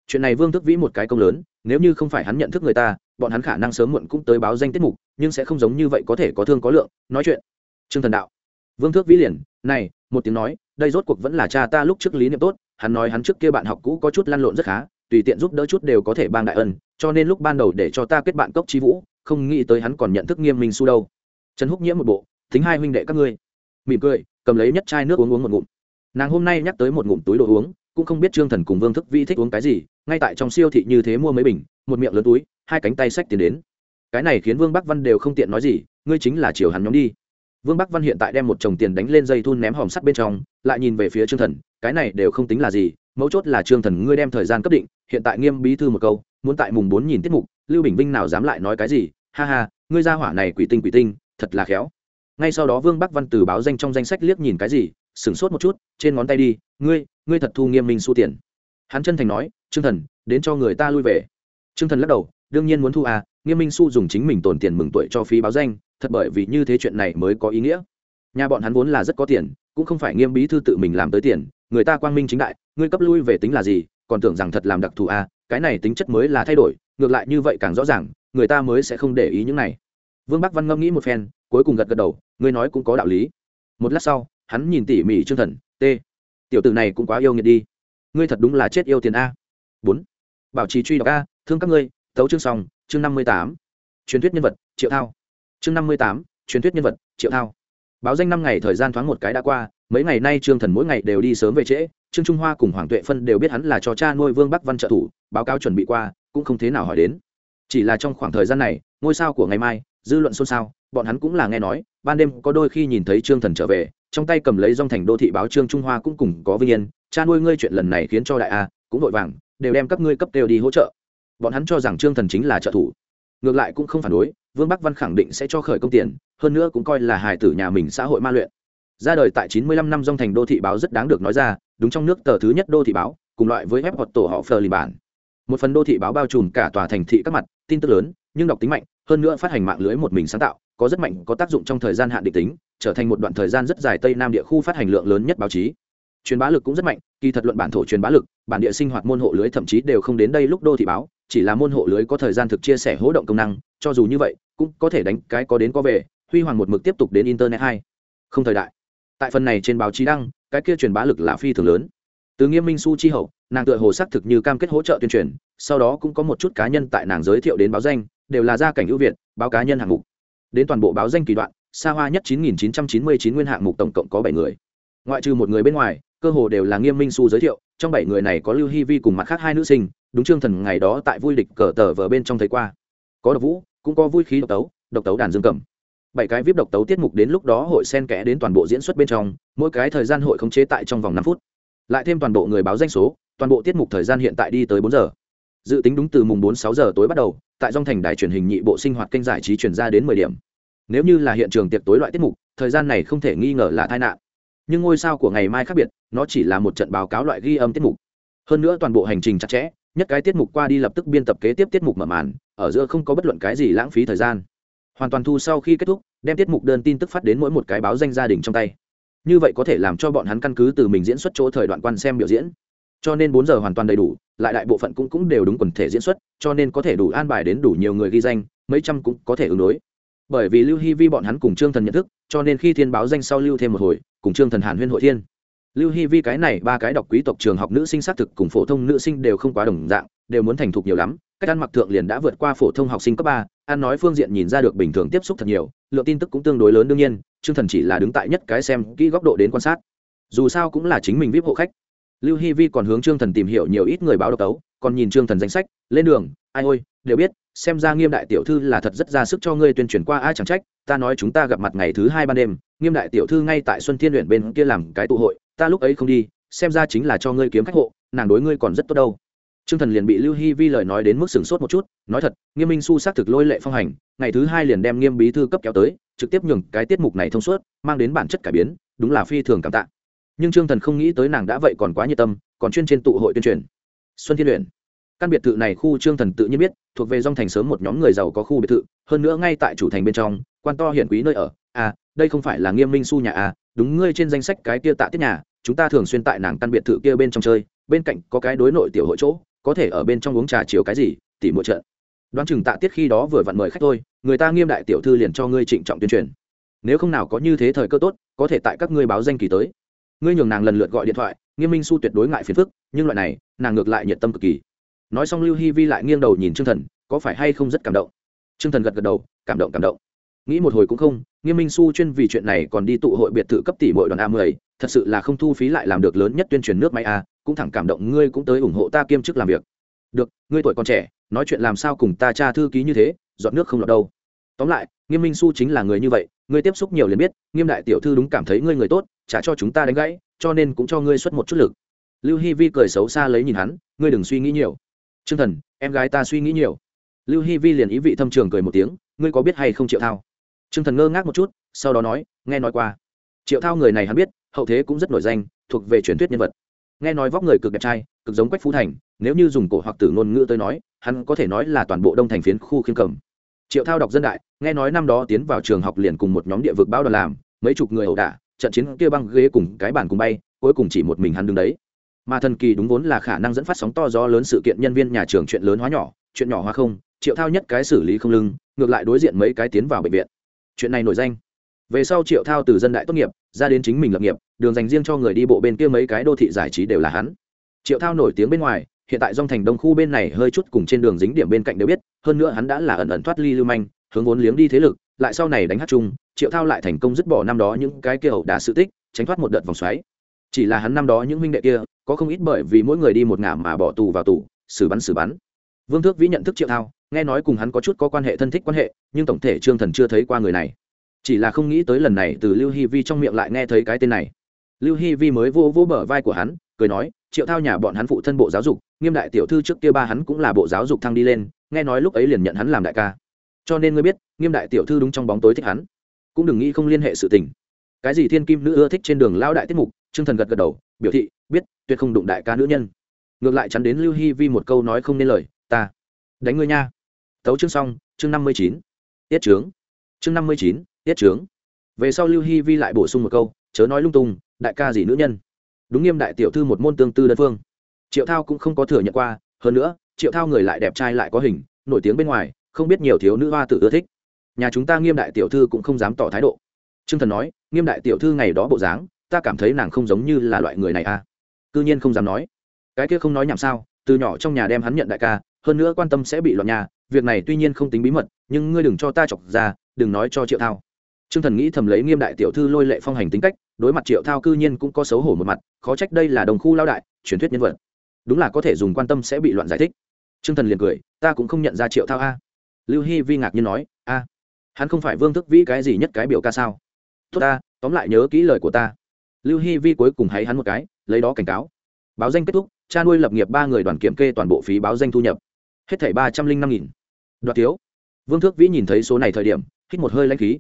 Chuyện này vương thức vĩ một cái công lớn, nếu như không phải hắn nhận thức người ta, bọn hắn khả năng sớm muộn cũng tới báo danh tiết mục, nhưng sẽ không giống như vậy có thể có thương có lượng, nói chuyện. Trương thần đạo. Vương thước vĩ liền này, một tiếng nói, đây rốt cuộc vẫn là cha ta lúc trước lý niệm tốt, hắn nói hắn trước kia bạn học cũ có chút lăn lộn rất khá, tùy tiện giúp đỡ chút đều có thể bang đại ân, cho nên lúc ban đầu để cho ta kết bạn cốc chi vũ, không nghĩ tới hắn còn nhận thức nghiêm minh su đâu. Trần húc nhiễm một bộ, thính hai huynh đệ các ngươi. Mỉm cười, cầm lấy nhất chai nước uống uống một ngụm. Nàng hôm nay nhắc tới một ngụm túi đồ uống, cũng không biết trương thần cùng vương thức vi thích uống cái gì, ngay tại trong siêu thị như thế mua mấy bình, một miệng lớn túi, hai cánh tay sách tiền đến. Cái này khiến vương bắc văn đều không tiện nói gì, ngươi chính là chiều hắn nhóm đi vương bắc văn hiện tại đem một chồng tiền đánh lên dây thun ném hòm sắt bên trong, lại nhìn về phía trương thần, cái này đều không tính là gì, mấu chốt là trương thần ngươi đem thời gian cấp định, hiện tại nghiêm bí thư một câu, muốn tại mùng bốn nhìn tiết mục, lưu bình vinh nào dám lại nói cái gì, ha ha, ngươi ra hỏa này quỷ tinh quỷ tinh, thật là khéo. Ngay sau đó vương bắc văn từ báo danh trong danh sách liếc nhìn cái gì, sửng sốt một chút, trên ngón tay đi, ngươi ngươi thật thu nghiêm minh su tiền. Hắn chân thành nói, trương thần, đến cho người ta lui về. Trương thần lắc đầu, đương nhiên muốn thu à nghiêm minh su dùng chính mình tồn tiền mừng tuổi cho phí báo danh thật bởi vì như thế chuyện này mới có ý nghĩa. Nhà bọn hắn vốn là rất có tiền, cũng không phải nghiêm bí thư tự mình làm tới tiền, người ta quang minh chính đại, ngươi cấp lui về tính là gì, còn tưởng rằng thật làm đặc thù à cái này tính chất mới là thay đổi, ngược lại như vậy càng rõ ràng, người ta mới sẽ không để ý những này. Vương bắc văn ngẫm nghĩ một phen, cuối cùng gật gật đầu, ngươi nói cũng có đạo lý. Một lát sau, hắn nhìn tỉ mỉ trương thần, t, tiểu tử này cũng quá yêu nghiệt đi. Ngươi thật đúng là chết yêu tiền a. Bốn, bảo trì truy đọc a, thương các ngươi tấu chương xong, chương năm mươi tám. Truyền thuyết nhân vật, triệu thao chương năm mươi tám, truyền thuyết nhân vật, triệu thao. Báo danh năm ngày thời gian thoáng một cái đã qua, mấy ngày nay trương thần mỗi ngày đều đi sớm về trễ, trương trung hoa cùng hoàng tuệ phân đều biết hắn là cho cha nuôi vương bắc văn trợ thủ, báo cáo chuẩn bị qua, cũng không thế nào hỏi đến. Chỉ là trong khoảng thời gian này, ngôi sao của ngày mai, dư luận xôn xao, bọn hắn cũng là nghe nói, ban đêm có đôi khi nhìn thấy trương thần trở về, trong tay cầm lấy dòng thành đô thị báo trương trung hoa cũng cùng có vinh yên, cha nuôi ngươi chuyện lần này khiến cho đại a, cũng vội vàng, đều đem các ngươi cấp đều đi hỗ trợ. Bọn hắn cho rằng trương thần chính là trợ thủ. Ngược lại cũng không phản đối vương bắc văn khẳng định sẽ cho khởi công tiền, hơn nữa cũng coi là hài tử nhà mình xã hội ma luyện. Ra đời tại 95 năm dòng thành đô thị báo rất đáng được nói ra, đúng trong nước tờ thứ nhất đô thị báo, cùng loại với web hoặc tổ họ phờ lì bản. Một phần đô thị báo bao trùm cả tòa thành thị các mặt, tin tức lớn, nhưng đọc tính mạnh, hơn nữa phát hành mạng lưới một mình sáng tạo, có rất mạnh, có tác dụng trong thời gian hạn định tính, trở thành một đoạn thời gian rất dài tây nam địa khu phát hành lượng lớn nhất báo chí truyền bá lực cũng rất mạnh, kỳ thật luận bản thổ truyền bá lực, bản địa sinh hoạt môn hộ lưới thậm chí đều không đến đây lúc đô thị báo, chỉ là môn hộ lưới có thời gian thực chia sẻ hỗ động công năng, cho dù như vậy, cũng có thể đánh cái có đến có về, huy hoàng một mực tiếp tục đến internet hai. Không thời đại. Tại phần này trên báo chí đăng, cái kia truyền bá lực là phi thường lớn. Từ nghiêm minh su chi hậu, nàng tựa hồ xác thực như cam kết hỗ trợ tuyên truyền, sau đó cũng có một chút cá nhân tại nàng giới thiệu đến báo danh, đều là gia cảnh ưu việt, báo cá nhân hạng mục. Đến toàn bộ báo danh kỳ đoạn xa hoa nhất 9.999 nguyên hạng mục tổng cộng có bảy người. Ngoại trừ một người bên ngoài cơ hồ đều là nghiêm minh su giới thiệu, trong bảy người này có lưu hy vi cùng mặt khác hai nữ sinh, đúng chương thần ngày đó tại vui địch cờ tờ vờ bên trong thấy qua. Có độc vũ, cũng có vui khí độc tấu độc tấu đàn dương cầm. Bảy cái viết độc tấu tiết mục đến lúc đó hội sen kẽ đến toàn bộ diễn xuất bên trong, mỗi cái thời gian hội khống chế tại trong vòng năm phút. Lại thêm toàn bộ người báo danh số, toàn bộ tiết mục thời gian hiện tại đi tới bốn giờ. Dự tính đúng từ mùng bốn sáu giờ tối bắt đầu, tại dòng thành đài truyền hình nhị bộ sinh hoạt kênh giải trí chuyển ra đến mười điểm. Nếu như là hiện trường tiệc tối loại tiết mục, thời gian này không thể nghi ngờ là tai nạn. Nhưng ngôi sao của ngày mai khác biệt nó chỉ là một trận báo cáo loại ghi âm tiết mục. Hơn nữa toàn bộ hành trình chặt chẽ, nhất cái tiết mục qua đi lập tức biên tập kế tiếp tiết mục mở màn, ở giữa không có bất luận cái gì lãng phí thời gian. Hoàn toàn thu sau khi kết thúc, đem tiết mục đơn tin tức phát đến mỗi một cái báo danh gia đình trong tay. Như vậy có thể làm cho bọn hắn căn cứ từ mình diễn xuất chỗ thời đoạn quan xem biểu diễn. Cho nên bốn giờ hoàn toàn đầy đủ, lại đại bộ phận cũng cũng đều đúng quần thể diễn xuất, cho nên có thể đủ an bài đến đủ nhiều người ghi danh, mấy trăm cũng có thể ứng đối. Bởi vì lưu hy vi bọn hắn cùng trương thần nhận thức, cho nên khi thiên báo danh sau lưu thêm một hồi, cùng trương thần hàn huyên hội thiên lưu hy vi cái này ba cái đọc quý tộc trường học nữ sinh xác thực cùng phổ thông nữ sinh đều không quá đồng dạng, đều muốn thành thục nhiều lắm. Cách ăn mặc thượng liền đã vượt qua phổ thông học sinh cấp ba, ăn nói phương diện nhìn ra được bình thường tiếp xúc thật nhiều, lượng tin tức cũng tương đối lớn đương nhiên, trương thần chỉ là đứng tại nhất cái xem kỹ góc độ đến quan sát. Dù sao cũng là chính mình vip hộ khách. Lưu hy vi còn hướng trương thần tìm hiểu nhiều ít người báo độc tấu, còn nhìn trương thần danh sách, lên đường, ai ôi, đều biết, xem ra nghiêm đại tiểu thư là thật rất ra sức cho ngươi tuyên truyền qua ai chẳng trách, ta nói chúng ta gặp mặt ngày thứ hai ban đêm, nghiêm đại tiểu thư ngay tại xuân thiên luyện bên kia làm cái tụ hội ta lúc ấy không đi xem ra chính là cho ngươi kiếm khách hộ nàng đối ngươi còn rất tốt đâu Trương Thần liền bị Lưu Hi Vi lời nói đến mức sửng sốt một chút, nói thật, Nghiêm Minh Su xác thực lôi lệ phong hành, ngày thứ hai liền đem Nghiêm bí thư cấp kéo tới, trực tiếp nhường cái tiết mục này thông suốt, mang đến bản chất cải biến, đúng là phi thường cảm tạ. Nhưng Trương Thần không nghĩ tới nàng đã vậy còn quá nhiệt tâm, còn chuyên trên tụ hội tuyên truyền. Xuân Thiên Luyện. Căn biệt thự này khu Trương Thần tự nhiên biết, thuộc về dòng thành sớm một nhóm người giàu có khu biệt thự, hơn nữa ngay tại chủ thành bên trong, quan to hiển quý nơi ở. À, đây không phải là Nghiêm Minh Su nhà à, đúng ngươi trên danh sách cái kia tạ tiết nhà, chúng ta thường xuyên tại nàng căn biệt thự kia bên trong chơi, bên cạnh có cái đối nội tiểu hội chỗ, có thể ở bên trong uống trà chiều cái gì tỉ mỗi trận. Đoán chừng tạ tiết khi đó vừa vặn mời khách thôi người ta nghiêm đại tiểu thư liền cho ngươi trịnh trọng tuyên truyền. Nếu không nào có như thế thời cơ tốt có thể tại các ngươi báo danh kỳ tới. Ngươi nhường nàng lần lượt gọi điện thoại nghiêm minh su tuyệt đối ngại phiền phức nhưng loại này nàng ngược lại nhiệt tâm cực kỳ. Nói xong lưu hi vi lại nghiêng đầu nhìn t r ư ơ n g thần có phải hay không rất cảm động? T r ư ơ n g thần gật gật đầu cảm động cảm động nghĩ một hồi cũng không, nghiêm minh su chuyên vì chuyện này còn đi tụ hội biệt thự cấp tỷ mỗi đoàn a mười, thật sự là không thu phí lại làm được lớn nhất tuyên truyền nước máy a, cũng thẳng cảm động ngươi cũng tới ủng hộ ta kiêm chức làm việc. Được, ngươi tuổi còn trẻ, nói chuyện làm sao cùng ta cha thư ký như thế dọn nước không lọt đâu. Tóm lại, nghiêm minh su chính là người như vậy, ngươi tiếp xúc nhiều liền biết, nghiêm đại tiểu thư đúng cảm thấy ngươi người tốt, trả cho chúng ta đánh gãy, cho nên cũng cho ngươi xuất một chút lực. Lưu hy vi cười xấu xa lấy nhìn hắn, ngươi đừng suy nghĩ nhiều. T r ư ơ n g thần, em gái ta suy nghĩ nhiều. Lưu hy vi liền ý vị thâm trường cười một tiếng, ngươi có biết hay không triệu thao? T r ư ơ n g thần ngơ ngác một chút, sau đó nói, nghe nói qua. Triệu thao người này hắn biết, hậu thế cũng rất nổi danh, thuộc về truyền thuyết nhân vật. Nghe nói vóc người cực đẹp trai, cực giống quách phú thành, nếu như dùng cổ hoặc tử ngôn ngữ tới nói, hắn có thể nói là toàn bộ đông thành phiến khu khiêm cầm. Triệu thao đọc dân đại, nghe nói năm đó tiến vào trường học liền cùng một nhóm địa vực bao đoàn làm, mấy chục người ẩu đả, trận chiến kia băng ghế cùng cái bản cùng bay, cuối cùng chỉ một mình hắn đứng đấy. Mà thần kỳ đúng vốn là khả năng dẫn phát sóng to gió lớn sự kiện nhân viên nhà trường chuyện lớn hóa nhỏ, chuyện nhỏ hóa không, triệu thao nhất cái xử lý không lưng, ngược lại đối diện mấy cái tiến vào bệnh viện chuyện này nổi danh. Về sau triệu thao từ dân đại tốt nghiệp, ra đến chính mình lập nghiệp, đường dành riêng cho người đi bộ bên kia mấy cái đô thị giải trí đều là hắn. Triệu thao nổi tiếng bên ngoài, hiện tại dòng thành đông khu bên này hơi chút cùng trên đường dính điểm bên cạnh đều biết, hơn nữa hắn đã là ẩn ẩn thoát ly lưu manh, hướng vốn liếng đi thế lực, lại sau này đánh hát chung, triệu thao lại thành công dứt bỏ năm đó những cái kia ẩu đả sự tích, tránh thoát một đợt vòng xoáy. Chỉ là hắn năm đó những huynh đệ kia, có không ít bởi vì mỗi người đi một ngả mà bỏ tù vào tù, xử bắn xử bắn. Vương thước vĩ nhận thức triệu thao nghe nói cùng hắn có chút có quan hệ thân thích quan hệ, nhưng tổng thể trương thần chưa thấy qua người này. Chỉ là không nghĩ tới lần này từ lưu hy vi trong miệng lại nghe thấy cái tên này. Lưu hy vi mới vô vô bờ vai của hắn, cười nói, triệu thao nhà bọn hắn phụ thân bộ giáo dục, nghiêm đại tiểu thư trước kia ba hắn cũng là bộ giáo dục thăng đi lên, nghe nói lúc ấy liền nhận hắn làm đại ca. Cho nên ngươi biết, nghiêm đại tiểu thư đúng trong bóng tối thích hắn. Cũng đừng nghĩ không liên hệ sự tình. Cái gì thiên kim nữ ưa thích trên đường lao đại tiết mục, trương thần gật gật đầu, biểu thị, biết, tuyệt không đụng đại ca nữ nhân. Ngược lại chắn đến lưu hy vi một câu nói không nên lời, ta đánh ngươi nha tấu chương xong, chương năm mươi chín, tiết trướng chương năm mươi chín, tiết trướng về sau lưu hy vi lại bổ sung một câu, chớ nói lung tung, đại ca gì nữ nhân. Đúng nghiêm đại tiểu thư một môn tương tư đơn phương. Triệu thao cũng không có thừa nhận qua, hơn nữa, triệu thao người lại đẹp trai lại có hình, nổi tiếng bên ngoài, không biết nhiều thiếu nữ hoa tự ưa thích. Nhà chúng ta nghiêm đại tiểu thư cũng không dám tỏ thái độ. T r ư ơ n g thần nói, nghiêm đại tiểu thư ngày đó bộ dáng, ta cảm thấy nàng không giống như là loại người này à. C ư nhiên không dám nói. Cái kia không nói nhảm sao, từ nhỏ trong nhà đem hắn nhận đại ca, hơn nữa quan tâm sẽ bị loạn nhà việc này tuy nhiên không tính bí mật, nhưng ngươi đừng cho ta chọc ra, đừng nói cho triệu thao. T r ư ơ n g thần nghĩ thầm lấy nghiêm đại tiểu thư lôi lệ phong hành tính cách, đối mặt triệu thao cư nhiên cũng có xấu hổ một mặt, khó trách đây là đồng khu lao đại, truyền thuyết nhân vật. Đúng là có thể dùng quan tâm sẽ bị loạn giải thích. T r ư ơ n g thần liền cười, ta cũng không nhận ra triệu thao a. Lưu hy vi ngạc nhiên nói, a, hắn không phải vương thức vĩ cái gì nhất cái biểu ca sao? Tốt ta, tóm lại nhớ kỹ lời của ta. Lưu hy vi cuối cùng hay hắn một cái, lấy đó cảnh cáo. Báo danh kết thúc, cha nuôi lập nghiệp ba người đoàn kiểm kê toàn bộ phí báo danh thu nhập. Hết thảy ba trăm linh năm nghìn đoạt thiếu. Vương thước vĩ nhìn thấy số này thời điểm, hít một hơi lãnh khí.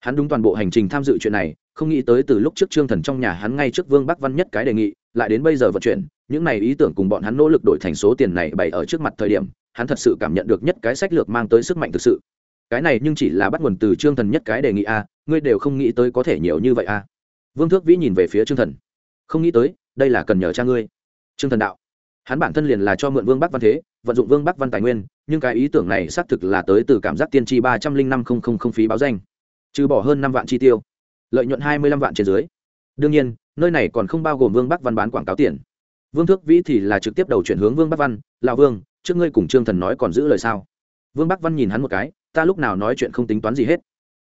Hắn đúng toàn bộ hành trình tham dự chuyện này, không nghĩ tới từ lúc trước trương thần trong nhà hắn ngay trước vương bắc văn nhất cái đề nghị, lại đến bây giờ vận chuyển, những này ý tưởng cùng bọn hắn nỗ lực đổi thành số tiền này bày ở trước mặt thời điểm, hắn thật sự cảm nhận được nhất cái sách lược mang tới sức mạnh thực sự. Cái này nhưng chỉ là bắt nguồn từ trương thần nhất cái đề nghị a, ngươi đều không nghĩ tới có thể nhiều như vậy a. Vương thước vĩ nhìn về phía trương thần. Không nghĩ tới, đây là cần nhờ cha ngươi. Trương thần đạo. Hắn bản thân liền là cho mượn vương bắc văn thế vận dụng vương bắc văn tài nguyên, nhưng cái ý tưởng này xác thực là tới từ cảm giác tiên tri ba trăm linh năm không không không phí báo danh. Trừ bỏ hơn năm vạn chi tiêu, lợi nhuận hai mươi lăm vạn trên dưới. Đương nhiên, nơi này còn không bao gồm vương bắc văn bán quảng cáo tiền. Vương thước vĩ thì là trực tiếp đầu chuyển hướng vương bắc văn lào vương, trước ngươi cùng trương thần nói còn giữ lời sao? Vương bắc văn nhìn hắn một cái, ta lúc nào nói chuyện không tính toán gì hết.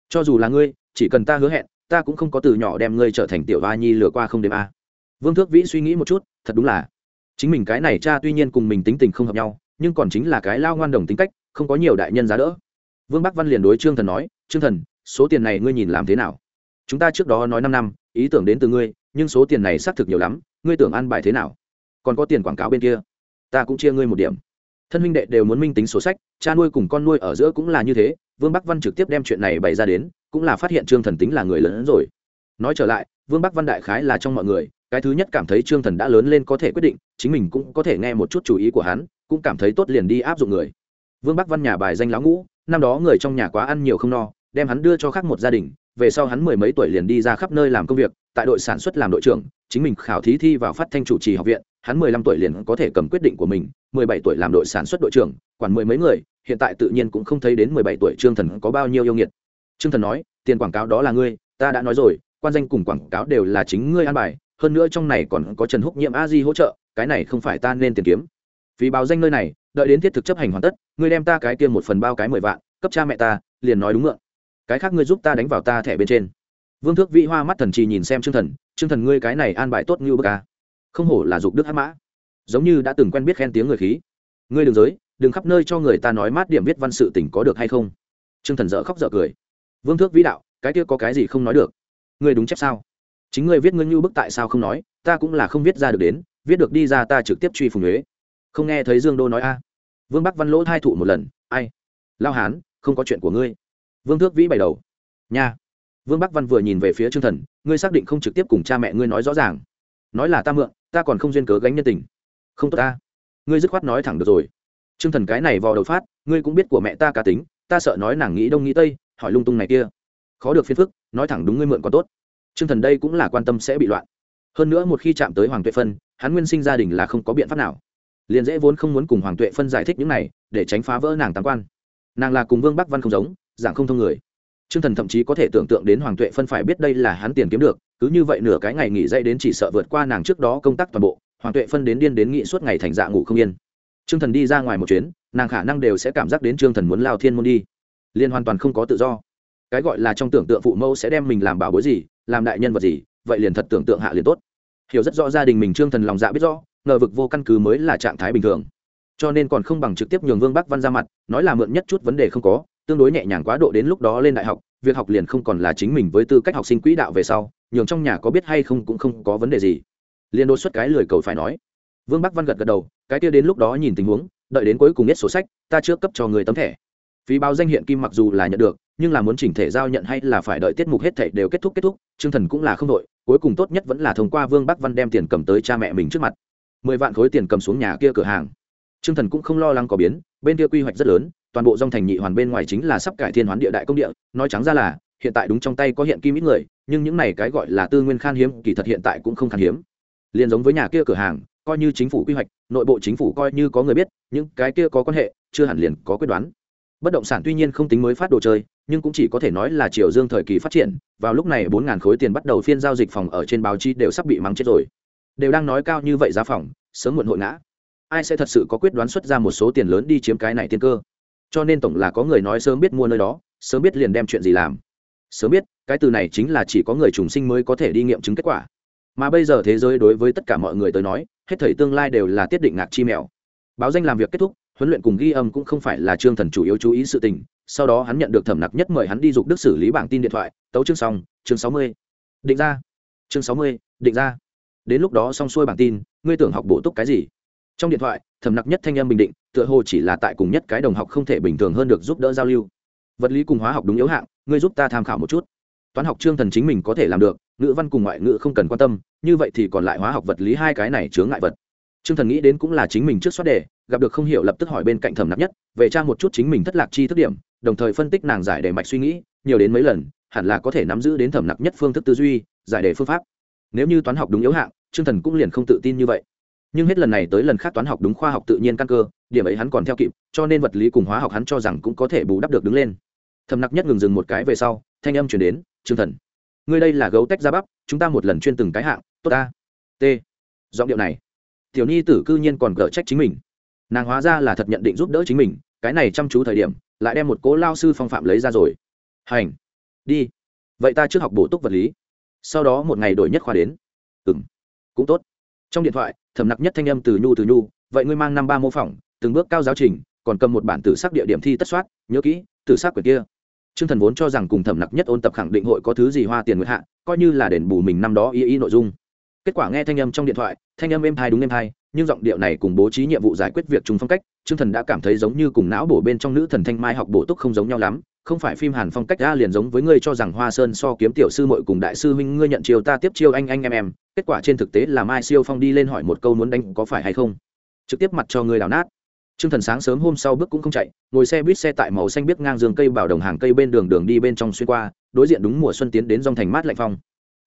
Cho dù là ngươi, chỉ cần ta hứa hẹn, ta cũng không có từ nhỏ đem ngươi trở thành tiểu ba nhi lừa qua không đêm a. Vương thước vĩ suy nghĩ một chút, thật đúng là, chính mình cái này cha tuy nhiên cùng mình tính tình không hợp nhau nhưng còn chính là cái lao ngoan đồng tính cách, không có nhiều đại nhân giá đỡ. Vương bắc văn liền đối trương thần nói, trương thần, số tiền này ngươi nhìn làm thế nào? Chúng ta trước đó nói năm năm, ý tưởng đến từ ngươi, nhưng số tiền này xác thực nhiều lắm, ngươi tưởng ăn bài thế nào? Còn có tiền quảng cáo bên kia, ta cũng chia ngươi một điểm. Thân huynh đệ đều muốn minh tính số sách, cha nuôi cùng con nuôi ở giữa cũng là như thế, vương bắc văn trực tiếp đem chuyện này bày ra đến, cũng là phát hiện trương thần tính là người lớn hơn rồi. Nói trở lại, vương bắc văn đại khái là trong mọi người, cái thứ nhất cảm thấy trương thần đã lớn lên có thể quyết định, chính mình cũng có thể nghe một chút chú ý của hắn cũng cảm thấy tốt liền đi áp dụng người. Vương bắc văn nhà bài danh lão ngũ, năm đó người trong nhà quá ăn nhiều không no, đem hắn đưa cho khác một gia đình, về sau hắn mười mấy tuổi liền đi ra khắp nơi làm công việc, tại đội sản xuất làm đội trưởng, chính mình khảo thí thi vào phát thanh chủ trì học viện, hắn mười lăm tuổi liền có thể cầm quyết định của mình, mười bảy tuổi làm đội sản xuất đội trưởng, quản mười mấy người, hiện tại tự nhiên cũng không thấy đến mười bảy tuổi trương thần có bao nhiêu yêu nghiệt. Trương thần nói, tiền quảng cáo đó là ngươi, ta đã nói rồi, quan danh cùng quảng cáo đều là chính ngươi an bài, hơn nữa trong này còn có trần húc nhiệm a di hỗ trợ, cái này không phải ta nên tiền kiếm vì báo danh nơi này, đợi đến thiết thực chấp hành hoàn tất, ngươi đem ta cái kia một phần bao cái mười vạn, cấp cha mẹ ta, liền nói đúng mượn. Cái khác ngươi giúp ta đánh vào ta thẻ bên trên. Vương thước vĩ hoa mắt thần trì nhìn xem chương thần chương thần ngươi cái này an bài tốt như bức ca không hổ là dục đức hát mã. Giống như đã từng quen biết khen tiếng người khí. Ngươi đừng giới đừng khắp nơi cho người ta nói mát điểm viết văn sự tỉnh có được hay không? Chương thần dở khóc dở cười. Vương thước vĩ đạo, cái kia có cái gì không nói được? Ngươi đúng chép sao? Chính ngươi viết ngươi như bức tại sao không nói, ta cũng là không viết ra được đến, viết được đi ra ta trực tiếp truy phùng huế không nghe thấy dương đô nói a. Vương bắc văn lỗ thai thụ một lần, ai? Lao hán, không có chuyện của ngươi. Vương thước vĩ bày đầu, nha. Vương bắc văn vừa nhìn về phía trương thần, ngươi xác định không trực tiếp cùng cha mẹ ngươi nói rõ ràng. Nói là ta mượn, ta còn không duyên cớ gánh nhân tình. Không tốt ta. Ngươi dứt khoát nói thẳng được rồi. Trương thần cái này vò đầu phát, ngươi cũng biết của mẹ ta cá tính, ta sợ nói nàng nghĩ đông nghĩ tây, hỏi lung tung này kia. Khó được phiền phức, nói thẳng đúng ngươi mượn còn tốt. Trương thần đây cũng là quan tâm sẽ bị loạn. Hơn nữa một khi chạm tới hoàng tuệ phân, hắn nguyên sinh gia đình là không có biện pháp nào liền dễ vốn không muốn cùng hoàng tuệ phân giải thích những này để tránh phá vỡ nàng tam quan nàng là cùng vương bắc văn không giống dạng không thông người Trương Thần thậm chí có thể tưởng tượng đến Hoàng Tuệ phân phải biết đây là hắn tiền kiếm được, cứ như vậy nửa cái ngày nghỉ dậy đến chỉ sợ vượt qua nàng trước đó công tác toàn bộ, Hoàng Tuệ phân đến điên đến nghị suốt ngày thành dạ ngủ không yên. Trương Thần đi ra ngoài một chuyến, nàng khả năng đều sẽ cảm giác đến Trương Thần muốn lao thiên môn đi, liên hoàn toàn không có tự do. Cái gọi là trong tưởng tượng phụ mẫu sẽ đem mình làm bảo bối gì, làm đại nhân vật gì, vậy liền thật tưởng tượng hạ liền tốt. Hiểu rất rõ gia đình mình Trương Thần lòng dạ biết rõ, ngờ vực vô căn cứ mới là trạng thái bình thường. Cho nên còn không bằng trực tiếp nhường Vương Bắc Văn ra mặt, nói là mượn nhất chút vấn đề không có, tương đối nhẹ nhàng quá độ đến lúc đó lên đại học việc học liền không còn là chính mình với tư cách học sinh quỹ đạo về sau nhường trong nhà có biết hay không cũng không có vấn đề gì. Liền đột xuất cái lười cầu phải nói. Vương bắc văn gật gật đầu cái kia đến lúc đó nhìn tình huống đợi đến cuối cùng nhất sổ sách ta chưa cấp cho người tấm thẻ. Phí báo danh hiện kim mặc dù là nhận được nhưng là muốn chỉnh thể giao nhận hay là phải đợi tiết mục hết thảy đều kết thúc kết thúc chương thần cũng là không đội cuối cùng tốt nhất vẫn là thông qua vương bắc văn đem tiền cầm tới cha mẹ mình trước mặt mười vạn khối tiền cầm xuống nhà kia cửa hàng. Trương thần cũng không lo lắng có biến, bên kia quy hoạch rất lớn, toàn bộ dòng thành nhị hoàn bên ngoài chính là sắp cải thiên hoán địa đại công địa, nói trắng ra là, hiện tại đúng trong tay có hiện kim ít người, nhưng những này cái gọi là tư nguyên khan hiếm, kỳ thật hiện tại cũng không khan hiếm. Liền giống với nhà kia cửa hàng, coi như chính phủ quy hoạch, nội bộ chính phủ coi như có người biết, những cái kia có quan hệ, chưa hẳn liền có quyết đoán. Bất động sản tuy nhiên không tính mới phát đồ chơi, nhưng cũng chỉ có thể nói là triều dương thời kỳ phát triển, vào lúc này bốn ngàn khối tiền bắt đầu phiên giao dịch phòng ở trên báo chí đều sắp bị mắng chết rồi đều đang nói cao như vậy giá phòng, sớm muộn hội ngã. Ai sẽ thật sự có quyết đoán xuất ra một số tiền lớn đi chiếm cái này tiên cơ? Cho nên tổng là có người nói sớm biết mua nơi đó, sớm biết liền đem chuyện gì làm. Sớm biết, cái từ này chính là chỉ có người trùng sinh mới có thể đi nghiệm chứng kết quả. Mà bây giờ thế giới đối với tất cả mọi người tới nói, hết thời tương lai đều là tiết định ngạc chi mèo. Báo danh làm việc kết thúc, huấn luyện cùng ghi âm cũng không phải là trương thần chủ yếu chú ý sự tình. Sau đó hắn nhận được thẩm nặc nhất mời hắn đi dục đức xử lý bảng tin điện thoại, tấu chương xong, chương sáu mươi. Định ra. Chương sáu mươi, định ra đến lúc đó xong xuôi bản tin, ngươi tưởng học bổ túc cái gì? Trong điện thoại thẩm nặc nhất thanh âm bình định, tựa hồ chỉ là tại cùng nhất cái đồng học không thể bình thường hơn được giúp đỡ giao lưu. Vật lý cùng hóa học đúng yếu hạng, ngươi giúp ta tham khảo một chút. Toán học trương thần chính mình có thể làm được, ngữ văn cùng ngoại ngữ không cần quan tâm, như vậy thì còn lại hóa học vật lý hai cái này chướng ngại vật. Trương thần nghĩ đến cũng là chính mình trước xoát đề, gặp được không hiểu lập tức hỏi bên cạnh thẩm nặc nhất, về trang một chút chính mình thất lạc chi thức điểm, đồng thời phân tích nàng giải đề mạch suy nghĩ, nhiều đến mấy lần, hẳn là có thể nắm giữ đến thẩm nặc nhất phương thức tư duy, giải đề phương pháp. Nếu như toán học đúng yếu hạng trương thần cũng liền không tự tin như vậy. Nhưng hết lần này tới lần khác toán học đúng khoa học tự nhiên căn cơ, điểm ấy hắn còn theo kịp, cho nên vật lý cùng hóa học hắn cho rằng cũng có thể bù đắp được đứng lên. Thầm nặc nhất ngừng dừng một cái về sau, thanh âm truyền đến, Trương thần, ngươi đây là gấu tách ra bắp, chúng ta một lần chuyên từng cái hạng, tốt ta. T. Giọng điệu này, tiểu nhi tử cư nhiên còn gỡ trách chính mình. Nàng hóa ra là thật nhận định giúp đỡ chính mình, cái này chăm chú thời điểm, lại đem một cố lao sư phong phạm lấy ra rồi. Hành, đi. Vậy ta trước học bổ túc vật lý. Sau đó một ngày đổi nhất khoa đến. Ừm cũng tốt. Trong điện thoại, thẩm nặc nhất thanh âm từ nhu từ nhu, vậy ngươi mang năm ba mô phỏng, từng bước cao giáo trình, còn cầm một bản tử sắc địa điểm thi tất soát, nhớ kỹ, tử sắc quyển kia. Trương thần vốn cho rằng cùng thẩm nặc nhất ôn tập khẳng định hội có thứ gì hoa tiền nguyệt hạ, coi như là đền bù mình năm đó y y nội dung. Kết quả nghe thanh âm trong điện thoại, thanh âm êm hai đúng êm hai nhưng giọng điệu này cùng bố trí nhiệm vụ giải quyết việc chung phong cách, trương thần đã cảm thấy giống như cùng não bổ bên trong nữ thần thanh mai học bổ túc không giống nhau lắm không phải phim hàn phong cách ra liền giống với ngươi cho rằng hoa sơn so kiếm tiểu sư mội cùng đại sư huynh ngươi nhận chiều ta tiếp chiêu anh anh em em kết quả trên thực tế là mai siêu phong đi lên hỏi một câu muốn đánh có phải hay không trực tiếp mặt cho ngươi đào nát Trương Thần sáng sớm hôm sau bước cũng không chạy, ngồi xe buýt xe tại màu xanh biết ngang giường cây bảo đồng hàng cây bên đường đường đi bên trong xuyên qua, đối diện đúng mùa xuân tiến đến dòng thành mát lạnh phong.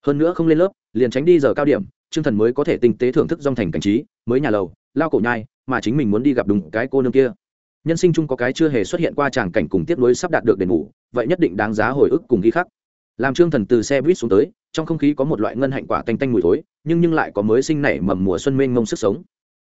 Hơn nữa không lên lớp, liền tránh đi giờ cao điểm, Trương Thần mới có thể tinh tế thưởng thức dòng thành cảnh trí, mới nhà lầu, lao cổ nhai, mà chính mình muốn đi gặp đúng cái cô nương kia. Nhân sinh chung có cái chưa hề xuất hiện qua tràng cảnh cùng tiếp nối sắp đạt được đền ngủ, vậy nhất định đáng giá hồi ức cùng ghi khắc. Làm Trương Thần từ xe buýt xuống tới, trong không khí có một loại ngân hạnh quả tanh tanh mùi thối, nhưng nhưng lại có mới sinh nảy mầm mùa xuân mênh mông sức sống.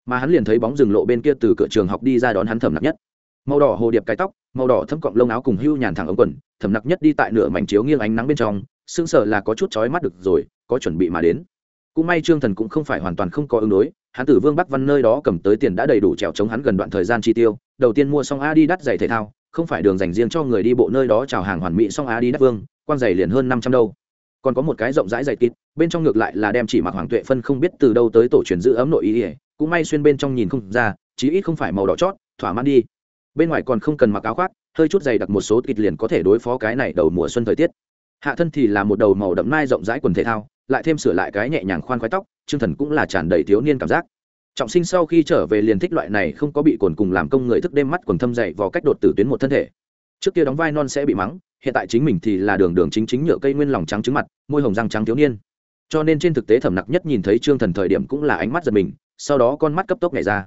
Mà hắn liền thấy bóng rừng lộ bên kia từ cửa trường học đi ra đón hắn thầm nặc nhất. Màu đỏ hồ điệp cái tóc màu đỏ thâm cọng lông áo cùng hưu nhàn thẳng ống quần thầm nặc nhất đi tại nửa mảnh chiếu nghiêng ánh nắng bên trong sững sờ là có chút chói mắt được rồi có chuẩn bị mà đến cũng may trương thần cũng không phải hoàn toàn không có ứng đối, hắn tử vương bắc văn nơi đó cầm tới tiền đã đầy đủ trèo chống hắn gần đoạn thời gian chi tiêu, đầu tiên mua xong a đi đắt giày thể thao, không phải đường dành riêng cho người đi bộ nơi đó chào hàng hoàn mỹ xong a đi đắt vương, quang giày liền hơn năm trăm đâu. Còn có một cái rộng rãi dày kịt bên trong ngược lại là đem chỉ mặc hoàng tuệ phân không biết từ đâu tới tổ truyền giữ ấm nội ý ỉa cũng may xuyên bên trong nhìn không ra, chí ít không phải màu đỏ chót, thỏa mãn đi. Bên ngoài còn không cần mặc áo khoác, hơi chút dày đặc một số kịch liền có thể đối phó cái này đầu mùa xuân thời tiết. Hạ thân thì là một đầu màu đậm nai rộng rãi quần thể thao lại thêm sửa lại cái nhẹ nhàng khoan khoái tóc chương thần cũng là tràn đầy thiếu niên cảm giác. Trọng sinh sau khi trở về liền thích loại này không có bị cồn cùng làm công người thức đêm mắt quần thâm dậy vào cách đột tử tuyến một thân thể. Trước kia đóng vai non sẽ bị mắng, hiện tại chính mình thì là đường đường chính chính nhựa cây nguyên lòng trắng trứng mặt, môi hồng răng trắng thiếu niên. Cho nên trên thực tế thẩm nặc nhất nhìn thấy trương thần thời điểm cũng là ánh mắt giật mình, sau đó con mắt cấp tốc nhảy ra.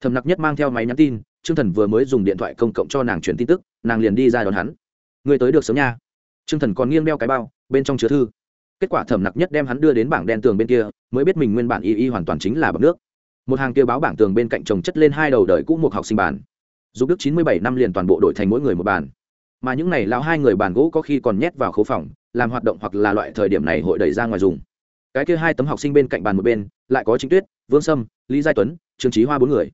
Thẩm nặc nhất mang theo máy nhắn tin, trương thần vừa mới dùng điện thoại công cộng cho nàng chuyển tin tức, nàng liền đi ra đón hắn. Người tới được sớm nha. Trương thần còn nghiêng đeo cái bao, bên trong chứa thư kết quả thẩm nặc nhất đem hắn đưa đến bảng đen tường bên kia, mới biết mình nguyên bản y y hoàn toàn chính là bậc nước. Một hàng kia báo bảng tường bên cạnh trồng chất lên hai đầu đời cũ một học sinh bàn. Giúp đức chín mươi bảy năm liền toàn bộ đổi thành mỗi người một bàn. Mà những này lão hai người bàn gỗ có khi còn nhét vào khấu phòng, làm hoạt động hoặc là loại thời điểm này hội đẩy ra ngoài dùng. Cái kia hai tấm học sinh bên cạnh bàn một bên, lại có chính tuyết, vương sâm, lý giai tuấn, trương trí hoa bốn người.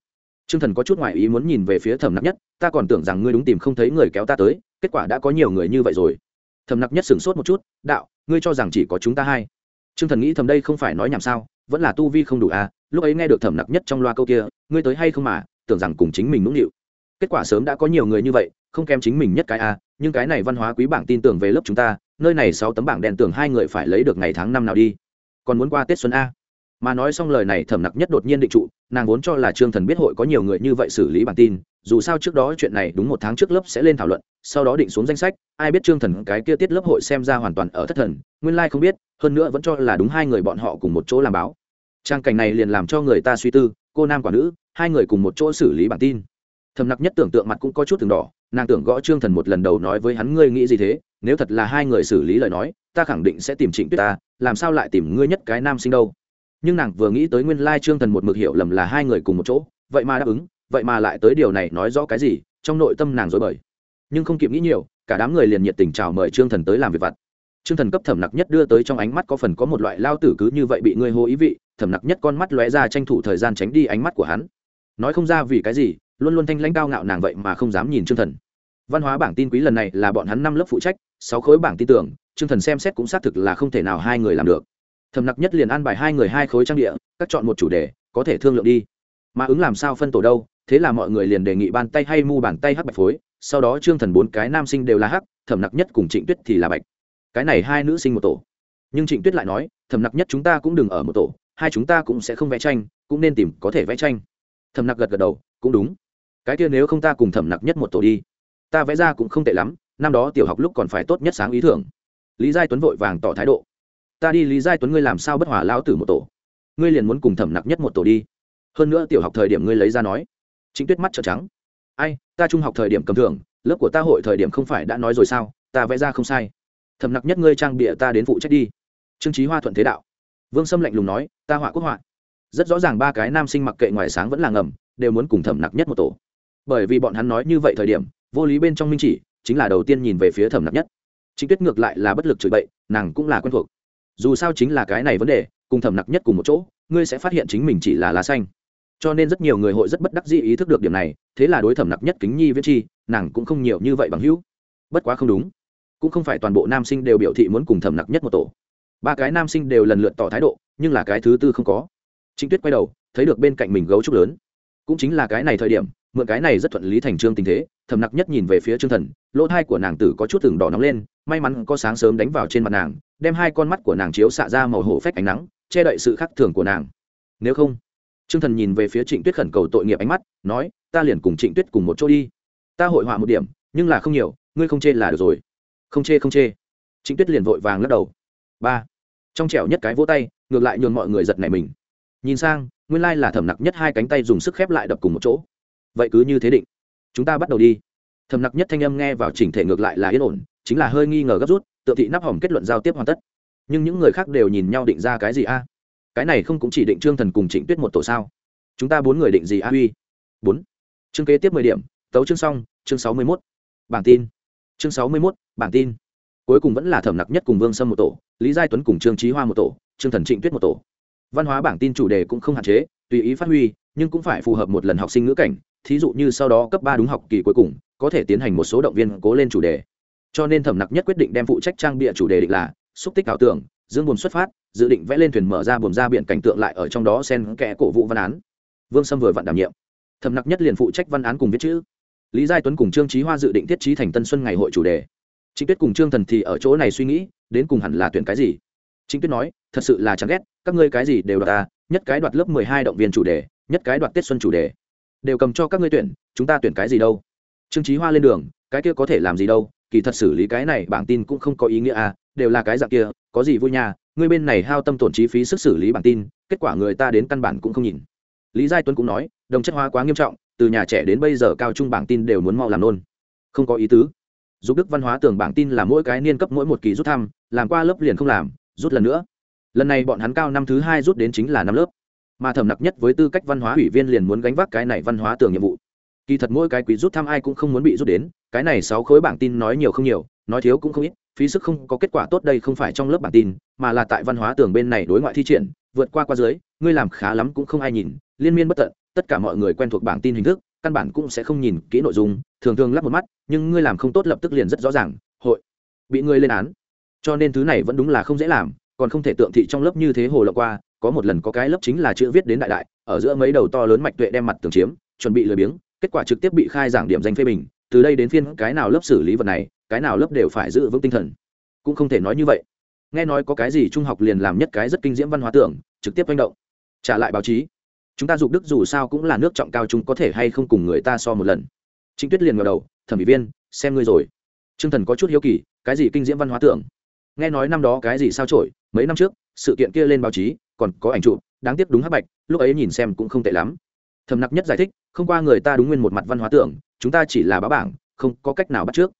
T r ư ơ n g thần có chút ngoại ý muốn nhìn về phía thẩm nặc nhất, ta còn tưởng rằng ngươi đúng tìm không thấy người kéo ta tới, kết quả đã có nhiều người như vậy rồi. Thẩm nặc nhất sửng sốt một chút, đạo ngươi cho rằng chỉ có chúng ta hai. Trương thần nghĩ thầm đây không phải nói nhảm sao vẫn là tu vi không đủ à lúc ấy nghe được thẩm nặc nhất trong loa câu kia ngươi tới hay không mà tưởng rằng cùng chính mình nũng nịu. Kết quả sớm đã có nhiều người như vậy không kém chính mình nhất cái a à, nhưng cái này văn hóa quý bảng tin tưởng về lớp chúng ta nơi này sáu tấm bảng đèn tưởng hai người phải lấy được ngày tháng năm nào đi. Còn muốn qua tết xuân a. Mà nói xong lời này thẩm nặc nhất đột nhiên định trụ nàng vốn cho là trương thần biết hội có nhiều người như vậy xử lý bản tin dù sao trước đó chuyện này đúng một tháng trước lớp sẽ lên thảo luận, sau đó định xuống danh sách, ai biết trương thần cái kia tiết lớp hội xem ra hoàn toàn ở thất thần, nguyên lai、like、không biết, hơn nữa vẫn cho là đúng hai người bọn họ cùng một chỗ làm báo. Trang cảnh này liền làm cho người ta suy tư, cô nam quả nữ, hai người cùng một chỗ xử lý bản tin. Thầm nặc nhất tưởng tượng mặt cũng có chút từng đỏ, nàng tưởng gõ trương thần một lần đầu nói với hắn ngươi nghĩ gì thế, nếu thật là hai người xử lý lời nói, ta khẳng định sẽ tìm trịnh tuyết ta, làm sao lại tìm ngươi nhất cái nam sinh đâu. Nhưng nàng vừa nghĩ tới nguyên lai trương thần một mực hiểu lầm là hai người cùng một chỗ, vậy mà đáp ứng vậy mà lại tới điều này nói rõ cái gì, trong nội tâm nàng dối bời. Nhưng không kịp nghĩ nhiều, cả đám người liền nhiệt tình chào mời trương thần tới làm việc vặt. Trương thần cấp thẩm nặc nhất đưa tới trong ánh mắt có phần có một loại lao tử cứ như vậy bị ngươi hô ý vị, thẩm nặc nhất con mắt lóe ra tranh thủ thời gian tránh đi ánh mắt của hắn. Nói không ra vì cái gì, luôn luôn thanh lãnh cao ngạo nàng vậy mà không dám nhìn trương thần. Văn hóa bảng tin quý lần này là bọn hắn năm lớp phụ trách, sáu khối bảng tin tưởng, trương thần xem xét cũng xác thực là không thể nào hai người làm được. Thầm nặc nhất liền an bài hai người hai khối trang địa các chọn một chủ đề, có thể thương lượng đi. Mà ứng làm sao phân tổ đâu thế là mọi người liền đề nghị bàn tay hay mu bàn tay hắc bạch phối, sau đó trương thần bốn cái nam sinh đều là hắc, thẩm nặc nhất cùng trịnh tuyết thì là bạch. Cái này hai nữ sinh một tổ. Nhưng trịnh tuyết lại nói, thẩm nặc nhất chúng ta cũng đừng ở một tổ, hai chúng ta cũng sẽ không vẽ tranh, cũng nên tìm có thể vẽ tranh. Thẩm nặc gật gật đầu, cũng đúng. Cái kia nếu không ta cùng thẩm nặc nhất một tổ đi, ta vẽ ra cũng không tệ lắm, năm đó tiểu học lúc còn phải tốt nhất sáng ý tưởng lý giai tuấn vội vàng tỏ thái độ. Ta đi lý giai tuấn ngươi làm sao bất hòa lão tử một tổ? Ngươi liền muốn cùng thẩm nặc nhất một tổ đi. Hơn nữa tiểu học thời điểm ngươi lấy ra nói chính tuyết mắt trợn trắng. Ai, ta trung học thời điểm cầm thưởng, lớp của ta hội thời điểm không phải đã nói rồi sao? Ta vẽ ra không sai. Thẩm nặc nhất ngươi trang bịa ta đến phụ trách đi. Trương trí hoa thuận thế đạo. Vương sâm lạnh lùng nói, ta họa quốc họa. Rất rõ ràng ba cái nam sinh mặc kệ ngoài sáng vẫn là ngầm, đều muốn cùng thẩm nặc nhất một tổ. Bởi vì bọn hắn nói như vậy thời điểm, vô lý bên trong minh chỉ chính là đầu tiên nhìn về phía thẩm nặc nhất. Chính tuyết ngược lại là bất lực chửi bậy, nàng cũng là quen thuộc. Dù sao chính là cái này vấn đề, cùng thẩm nặc nhất cùng một chỗ, ngươi sẽ phát hiện chính mình chỉ là lá xanh cho nên rất nhiều người hội rất bất đắc dĩ ý thức được điểm này, thế là đối thẩm nặc nhất kính nhi viết chi, nàng cũng không nhiều như vậy bằng hữu. Bất quá không đúng, cũng không phải toàn bộ nam sinh đều biểu thị muốn cùng thẩm nặc nhất một tổ. Ba cái nam sinh đều lần lượt tỏ thái độ, nhưng là cái thứ tư không có. Trinh tuyết quay đầu, thấy được bên cạnh mình gấu trúc lớn. Cũng chính là cái này thời điểm, mượn cái này rất thuận lý thành trương tình thế thầm nặc nhất nhìn về phía trương thần, lỗ thai của nàng tử có chút từng đỏ nóng lên, may mắn có sáng sớm đánh vào trên mặt nàng, đem hai con mắt của nàng chiếu xạ ra màu hổ phách ánh nắng, che đậy sự khắc thường của nàng. Nếu không trương thần nhìn về phía trịnh tuyết khẩn cầu tội nghiệp ánh mắt, nói, ta liền cùng trịnh tuyết cùng một chỗ đi. Ta hội họa một điểm, nhưng là không nhiều, ngươi không chê là được rồi. Không chê không chê. Trịnh tuyết liền vội vàng lắc đầu. Ba. Trong trẻo nhất cái vỗ tay, ngược lại nhường mọi người giật nảy mình. Nhìn sang, nguyên lai là thẩm nặc nhất hai cánh tay dùng sức khép lại đập cùng một chỗ. Vậy cứ như thế định. Chúng ta bắt đầu đi. Thẩm nặc nhất thanh âm nghe vào chỉnh thể ngược lại là yên ổn, chính là hơi nghi ngờ gấp rút tự thị nắp hỏng kết luận giao tiếp hoàn tất. Nhưng những người khác đều nhìn nhau định ra cái gì a? Cái này không cũng chỉ định trương thần cùng trịnh tuyết một tổ sao? Chúng ta bốn người định gì a huy? Bốn. Chương kế tiếp mười điểm, tấu chương xong, chương sáu mươi mốt. Bảng tin. Chương sáu mươi mốt, bảng tin. Cuối cùng vẫn là thẩm nặc nhất cùng vương sâm một tổ, lý giai tuấn cùng trương trí hoa một tổ, trương thần trịnh tuyết một tổ. Văn hóa bảng tin chủ đề cũng không hạn chế, tùy ý phát huy, nhưng cũng phải phù hợp một lần học sinh ngữ cảnh, thí dụ như sau đó cấp ba đúng học kỳ cuối cùng, có thể tiến hành một số động viên cố lên chủ đề. Cho nên thẩm nặc nhất quyết định đem phụ trách trang bịa chủ đề định là, xúc tích ảo tưởng dương buồn xuất phát, dự định vẽ lên thuyền mở ra buồn ra biển cảnh tượng lại ở trong đó xen kẽ cổ vũ văn án. Vương sâm vừa vặn đảm nhiệm. Thẩm nặc nhất liền phụ trách văn án cùng viết chữ. Lý giai tuấn cùng trương trí hoa dự định thiết trí thành tân xuân ngày hội chủ đề. Chính tuyết cùng trương thần thì ở chỗ này suy nghĩ, đến cùng hẳn là tuyển cái gì? Chính tuyết nói, thật sự là chán ghét, các ngươi cái gì đều đoạt ta, nhất cái đoạt lớp mười hai động viên chủ đề, nhất cái đoạt tết xuân chủ đề. Đều cầm cho các ngươi tuyển, chúng ta tuyển cái gì đâu? Trương trí hoa lên đường, cái kia có thể làm gì đâu kỳ thật xử lý cái này bảng tin cũng không có ý nghĩa à đều là cái dạng kia, có gì vui nha, người bên này hao tâm tổn chi phí sức xử lý bảng tin, kết quả người ta đến căn bản cũng không nhìn. Lý giai tuấn cũng nói, đồng chất hóa quá nghiêm trọng, từ nhà trẻ đến bây giờ cao trung bảng tin đều muốn mau làm nôn. Không có ý tứ. Giúp đức văn hóa tưởng bảng tin là mỗi cái niên cấp mỗi một kỳ rút thăm, làm qua lớp liền không làm, rút lần nữa. Lần này bọn hắn cao năm thứ hai rút đến chính là năm lớp. Mà thầm nặc nhất với tư cách văn hóa ủy viên liền muốn gánh vác cái này văn hóa tưởng nhiệm vụ. Kỳ thật mỗi cái quý rút thăm ai cũng không muốn bị rút đến cái này sáu khối bảng tin nói nhiều không nhiều, nói thiếu cũng không ít, phí sức không có kết quả tốt đây không phải trong lớp bảng tin, mà là tại văn hóa tưởng bên này đối ngoại thi triển, vượt qua qua dưới, ngươi làm khá lắm cũng không ai nhìn, liên miên bất tận, tất cả mọi người quen thuộc bảng tin hình thức, căn bản cũng sẽ không nhìn kỹ nội dung, thường thường lắp một mắt, nhưng ngươi làm không tốt lập tức liền rất rõ ràng, hội bị ngươi lên án. Cho nên thứ này vẫn đúng là không dễ làm, còn không thể tượng thị trong lớp như thế hồ lộng qua, có một lần có cái lớp chính là chữ viết đến đại đại, ở giữa mấy đầu to lớn mạch tuệ đem mặt tường chiếm, chuẩn bị lười biếng, kết quả trực tiếp bị khai giảng điểm danh phê bình từ đây đến phiên cái nào lớp xử lý vật này, cái nào lớp đều phải giữ vững tinh thần. Cũng không thể nói như vậy. Nghe nói có cái gì trung học liền làm nhất cái rất kinh diễm văn hóa tưởng, trực tiếp manh động. Trả lại báo chí. Chúng ta dục đức dù sao cũng là nước trọng cao chúng có thể hay không cùng người ta so một lần. Trịnh tuyết liền ngờ đầu, thẩm mỹ viên, xem ngươi rồi. T r ư ơ n g thần có chút hiếu kỳ, cái gì kinh diễm văn hóa tưởng? Nghe nói năm đó cái gì sao trổi, mấy năm trước, sự kiện kia lên báo chí, còn có ảnh chụp, đáng tiếc đúng hắc bạch, lúc ấy nhìn xem cũng không tệ lắm. Thầm nặc nhất giải thích, không qua người ta đúng nguyên một mặt văn hóa tưởng chúng ta chỉ là báo bảng không có cách nào bắt trước.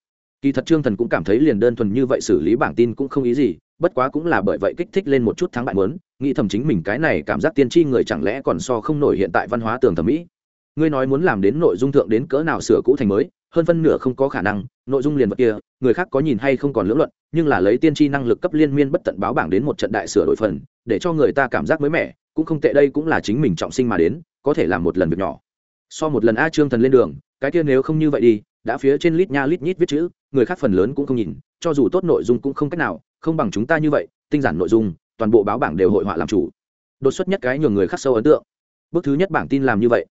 Kỳ thật trương thần cũng cảm thấy liền đơn thuần như vậy xử lý bảng tin cũng không ý gì bất quá cũng là bởi vậy kích thích lên một chút thắng bại muốn, nghĩ thầm chính mình cái này cảm giác tiên tri người chẳng lẽ còn so không nổi hiện tại văn hóa tường thẩm mỹ. Ngươi nói muốn làm đến nội dung thượng đến cỡ nào sửa cũ thành mới hơn phân nửa không có khả năng nội dung liền vật kia người khác có nhìn hay không còn lưỡng luận nhưng là lấy tiên tri năng lực cấp liên miên bất tận báo bảng đến một trận đại sửa đổi phần để cho người ta cảm giác mới mẻ cũng không tệ đây cũng là chính mình trọng sinh mà đến có thể làm một lần việc nhỏ. So một lần a trương thần lên đường cái kia nếu không như vậy đi, đã phía trên lít nha lít nhít viết chữ, người khác phần lớn cũng không nhìn, cho dù tốt nội dung cũng không cách nào, không bằng chúng ta như vậy, tinh giản nội dung, toàn bộ báo bảng đều hội họa làm chủ. Đột xuất nhất cái nhường người khác sâu ấn tượng. Bước thứ nhất bảng tin làm như vậy.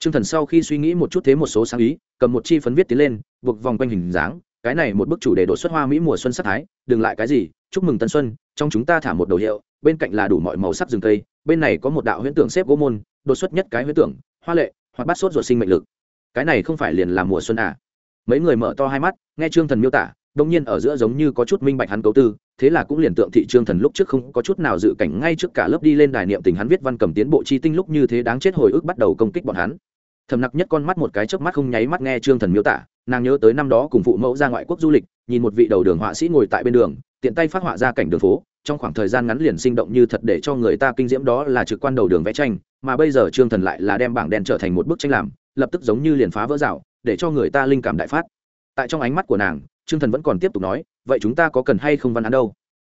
T r ư ơ n g thần sau khi suy nghĩ một chút thế một số sáng ý, cầm một chi phấn viết tiến lên, buộc vòng quanh hình dáng, cái này một bức chủ đề đột xuất hoa mỹ mùa xuân sắc thái, đừng lại cái gì, chúc mừng tân xuân, trong chúng ta thả một đầu hiệu, bên cạnh là đủ mọi màu sắc rừng cây, bên này có một đạo huyễn tưởng xếp gỗ môn, đột xuất nhất cái huyễn tưởng, hoa lệ hoặc bắt sốt ruột sinh mệnh lực cái này không phải liền là mùa xuân à. Mấy người mở to hai mắt, nghe trương thần miêu tả đông nhiên ở giữa giống như có chút minh bạch hắn cấu tư, thế là cũng liền tượng thị trương thần lúc trước không có chút nào dự cảnh ngay trước cả lớp đi lên đài niệm tình hắn viết văn cầm tiến bộ chi tinh lúc như thế đáng chết hồi ức bắt đầu công kích bọn hắn. Thầm nặc nhất con mắt một cái chớp mắt không nháy mắt nghe trương thần miêu tả, nàng nhớ tới năm đó cùng phụ mẫu ra ngoại quốc du lịch, nhìn một vị đầu đường họa sĩ ngồi tại bên đường, tiện tay phát họa ra cảnh đường phố, trong khoảng thời gian ngắn liền sinh động như thật để cho người ta kinh diễm đó là trực quan đầu đường vẽ tranh, mà bây giờ trương thần lại là đem bảng đen trở thành một bức tranh làm lập tức giống như liền phá vỡ rào, để cho người ta linh cảm đại phát. Tại trong ánh mắt của nàng, trương thần vẫn còn tiếp tục nói, vậy chúng ta có cần hay không văn án đâu?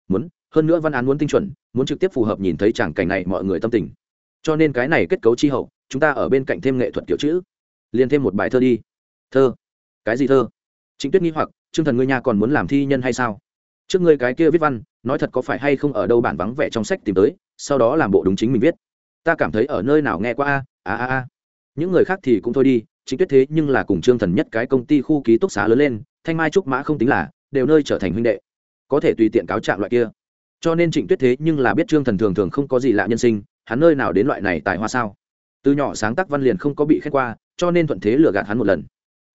Muốn, hơn nữa văn án muốn tinh chuẩn, muốn trực tiếp phù hợp nhìn thấy tràng cảnh này mọi người tâm tình. Cho nên cái này kết cấu chi hậu, chúng ta ở bên cạnh thêm nghệ thuật kiểu chữ. Liền thêm một bài thơ đi. Thơ? Cái gì thơ? Chính tuyết nghi hoặc, trương thần ngươi nhà còn muốn làm thi nhân hay sao? Trước ngươi cái kia viết văn, nói thật có phải hay không ở đâu bản vắng vẻ trong sách tìm tới, sau đó làm bộ đúng chính mình viết. Ta cảm thấy ở nơi nào nghe qua a a a những người khác thì cũng thôi đi, chính tuyết thế nhưng là cùng trương thần nhất cái công ty khu ký túc xá lớn lên, thanh mai trúc mã không tính là, đều nơi trở thành huynh đệ. Có thể tùy tiện cáo trạng loại kia. Cho nên trịnh tuyết thế nhưng là biết trương thần thường thường không có gì lạ nhân sinh, hắn nơi nào đến loại này tại hoa sao? Từ nhỏ sáng tác văn liền không có bị khét qua, cho nên thuận thế lừa gạt hắn một lần.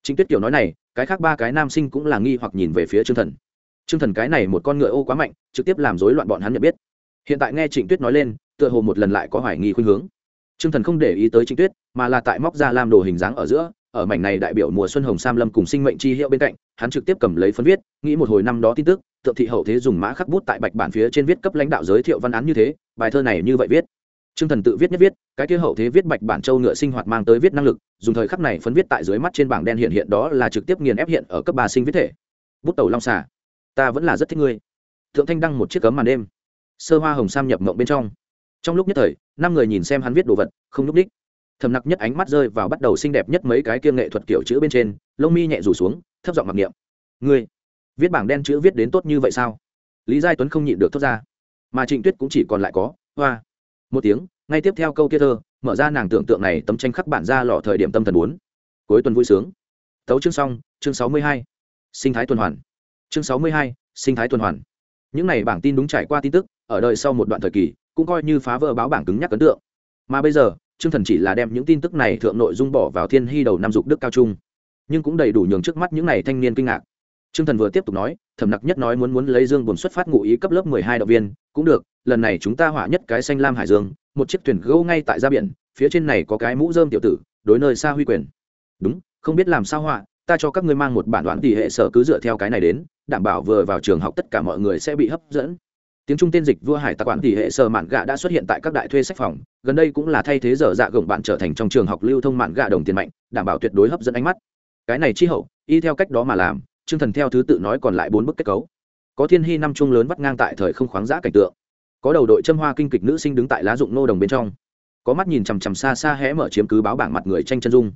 Trịnh tuyết kiểu nói này, cái khác ba cái nam sinh cũng là nghi hoặc nhìn về phía trương thần. Trương thần cái này một con ngựa ô quá mạnh, trực tiếp làm rối loạn bọn hắn nhận biết. Hiện tại nghe trịnh tuyết nói lên, tựa hồ một lần lại có hoài nghi khuynh hướng trương thần không để ý tới trịnh tuyết mà là tại móc ra làm đồ hình dáng ở giữa ở mảnh này đại biểu mùa xuân hồng sam lâm cùng sinh mệnh chi hiệu bên cạnh hắn trực tiếp cầm lấy phân viết nghĩ một hồi năm đó tin tức tượng thị hậu thế dùng mã khắc bút tại bạch bản phía trên viết cấp lãnh đạo giới thiệu văn án như thế bài thơ này như vậy viết Trương Thần tự viết nhất viết, cái kia hậu thế viết bạch bản châu ngựa sinh hoạt mang tới viết năng lực, dùng thời khắc này phấn viết tại dưới mắt trên bảng đen hiện hiện đó là trực tiếp nghiền ép hiện ở cấp ba sinh viết thể. Bút tàu long xà, ta vẫn là rất thích ngươi. Thượng Thanh đăng một chiếc cấm màn đêm. Sơ hoa hồng sam nhập mộng bên trong. Trong lúc nhất thời, năm người nhìn xem hắn viết đồ vật, không lúc đích. Thầm nặc nhất ánh mắt rơi vào bắt đầu xinh đẹp nhất mấy cái kiêng nghệ thuật kiểu chữ bên trên, lông mi nhẹ rủ xuống, thấp giọng mặc niệm. Ngươi, viết bảng đen chữ viết đến tốt như vậy sao? Lý Giai Tuấn không nhịn được thốt ra. Mà Trịnh Tuyết cũng chỉ còn lại có hoa một tiếng ngay tiếp theo câu kia thơ mở ra nàng tưởng tượng này tấm tranh khắc bản ra lọ thời điểm tâm thần bốn cuối tuần vui sướng tấu chương xong chương sáu mươi hai sinh thái tuần hoàn chương sáu mươi hai sinh thái tuần hoàn những này bảng tin đúng trải qua tin tức ở đời sau một đoạn thời kỳ cũng coi như phá vỡ báo bảng cứng nhắc ấn tượng mà bây giờ trương thần chỉ là đem những tin tức này thượng nội dung bỏ vào thiên hy đầu năm dục đức cao trung nhưng cũng đầy đủ nhường trước mắt những này thanh niên kinh ngạc Trương Thần vừa tiếp tục nói, Thẩm Nặc nhất nói muốn muốn lấy Dương buồn xuất phát ngụ ý cấp lớp mười hai đạo viên, cũng được, lần này chúng ta hỏa nhất cái xanh lam hải dương, một chiếc thuyền gỗ ngay tại ra biển, phía trên này có cái mũ dơm tiểu tử, đối nơi xa huy quyền. Đúng, không biết làm sao họa, ta cho các ngươi mang một bản đoạn tỷ hệ sở cứ dựa theo cái này đến, đảm bảo vừa vào trường học tất cả mọi người sẽ bị hấp dẫn. Tiếng Trung tên dịch vua hải tặc quản tỷ hệ sở mạn gạ đã xuất hiện tại các đại thuê sách phòng, gần đây cũng là thay thế giờ dạ gồng bạn trở thành trong trường học lưu thông mạn gạ đồng tiền mạnh, đảm bảo tuyệt đối hấp dẫn ánh mắt. Cái này chi hậu, y theo cách đó mà làm, Trương Thần theo thứ tự nói còn lại bốn bức kết cấu. Có Thiên Hy năm trung lớn vắt ngang tại thời không khoáng giã cảnh tượng. Có đầu đội châm hoa kinh kịch nữ sinh đứng tại lá dụng nô đồng bên trong. Có mắt nhìn chằm chằm xa xa hé mở chiếm cứ báo bảng mặt người tranh chân dung.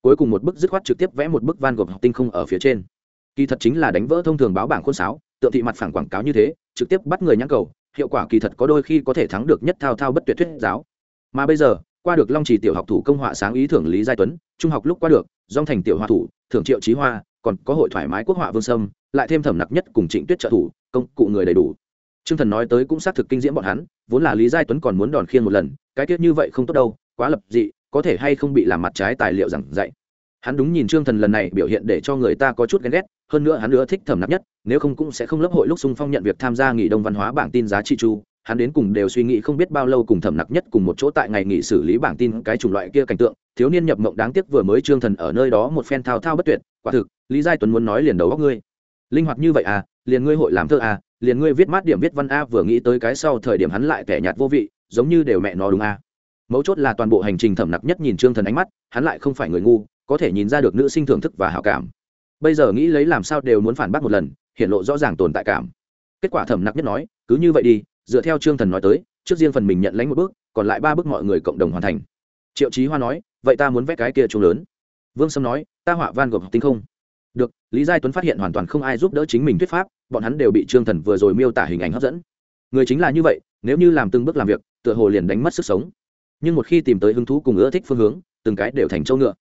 Cuối cùng một bức dứt khoát trực tiếp vẽ một bức van gộp học tinh không ở phía trên. Kỳ thật chính là đánh vỡ thông thường báo bảng khuôn sáo, tượng thị mặt phẳng quảng cáo như thế, trực tiếp bắt người nhãn cầu, hiệu quả kỳ thật có đôi khi có thể thắng được nhất thao thao bất tuyệt thuyết giáo. Mà bây giờ, qua được Long trì tiểu học thủ công họa sáng ý thưởng Lý Giai Tuấn, trung học lúc qua được, dong thành tiểu hoa thủ, thưởng Triệu Chí Hoa, còn có hội thoải mái quốc họa vương sâm lại thêm thẩm nặc nhất cùng trịnh tuyết trợ thủ công cụ người đầy đủ t r ư ơ n g thần nói tới cũng xác thực kinh diễm bọn hắn vốn là lý giai tuấn còn muốn đòn khiên một lần cái tiết như vậy không tốt đâu quá lập dị có thể hay không bị làm mặt trái tài liệu giảng dạy hắn đúng nhìn trương thần lần này biểu hiện để cho người ta có chút ghen ghét hơn nữa hắn nữa thích thẩm nạp nhất, nếu không cũng sẽ không lớp hội lúc xung phong nhận việc tham gia nghỉ đông văn hóa bảng tin giá trị chu. Hắn đến cùng đều suy nghĩ không biết bao lâu cùng thẩm nặc nhất cùng một chỗ tại ngày nghỉ xử lý bảng tin cái chủng loại kia cảnh tượng. Thiếu niên nhập mộng đáng tiếc vừa mới trương thần ở nơi đó một phen thao thao bất tuyệt. Quả thực, lý giai tuấn muốn nói liền đầu góc ngươi. Linh hoạt như vậy à liền ngươi hội làm thơ à liền ngươi viết mát điểm viết văn a vừa nghĩ tới cái sau thời điểm hắn lại kẻ nhạt vô vị, giống như đều mẹ nó đúng a mấu chốt là toàn bộ hành trình thẩm nặc nhất nhìn trương thần ánh mắt, hắn lại không phải người ngu, có thể nhìn ra được nữ sinh thưởng thức và hảo cảm bây giờ nghĩ lấy làm sao đều muốn phản bác một lần hiện lộ rõ ràng tồn tại cảm. Kết quả thẩm nặc nhất nói, cứ như vậy đi, dựa theo trương thần nói tới, trước riêng phần mình nhận lãnh một bước, còn lại ba bước mọi người cộng đồng hoàn thành. Triệu chí hoa nói, vậy ta muốn vẽ cái kia chung lớn. Vương sâm nói, ta họa van gộp tinh không. Được, lý giai tuấn phát hiện hoàn toàn không ai giúp đỡ chính mình thuyết pháp, bọn hắn đều bị trương thần vừa rồi miêu tả hình ảnh hấp dẫn. Người chính là như vậy, nếu như làm từng bước làm việc, tựa hồ liền đánh mất sức sống. Nhưng một khi tìm tới hứng thú cùng ưa thích phương hướng, từng cái đều thành châu ngựa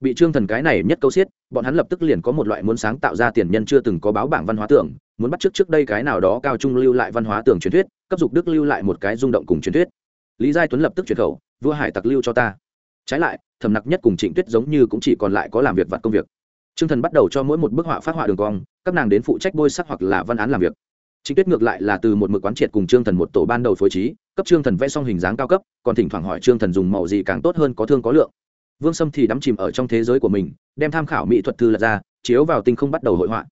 bị trương thần cái này nhất câu xiết, bọn hắn lập tức liền có một loại muốn sáng tạo ra tiền nhân chưa từng có báo bảng văn hóa tưởng, muốn bắt trước trước đây cái nào đó cao trung lưu lại văn hóa tưởng truyền thuyết, cấp dục đức lưu lại một cái rung động cùng truyền thuyết. Lý giai tuấn lập tức truyền khẩu, vua hải tặc lưu cho ta. Trái lại thầm nặc nhất cùng trịnh tuyết giống như cũng chỉ còn lại có làm việc vặt công việc. T r ư ơ n g thần bắt đầu cho mỗi một bức họa phát họa đường cong, các nàng đến phụ trách bôi sắc hoặc là văn án làm việc. Trịnh tuyết ngược lại là từ một mực quán triệt cùng trương thần một tổ ban đầu phối trí, cấp trương thần vẽ xong hình dáng cao cấp, còn thỉnh thoảng hỏi trương thần dùng màu gì càng tốt hơn có thương có lượng vương sâm thì đắm chìm ở trong thế giới của mình, đem tham khảo mỹ thuật thư lật ra, chiếu vào tinh không bắt đầu hội họa.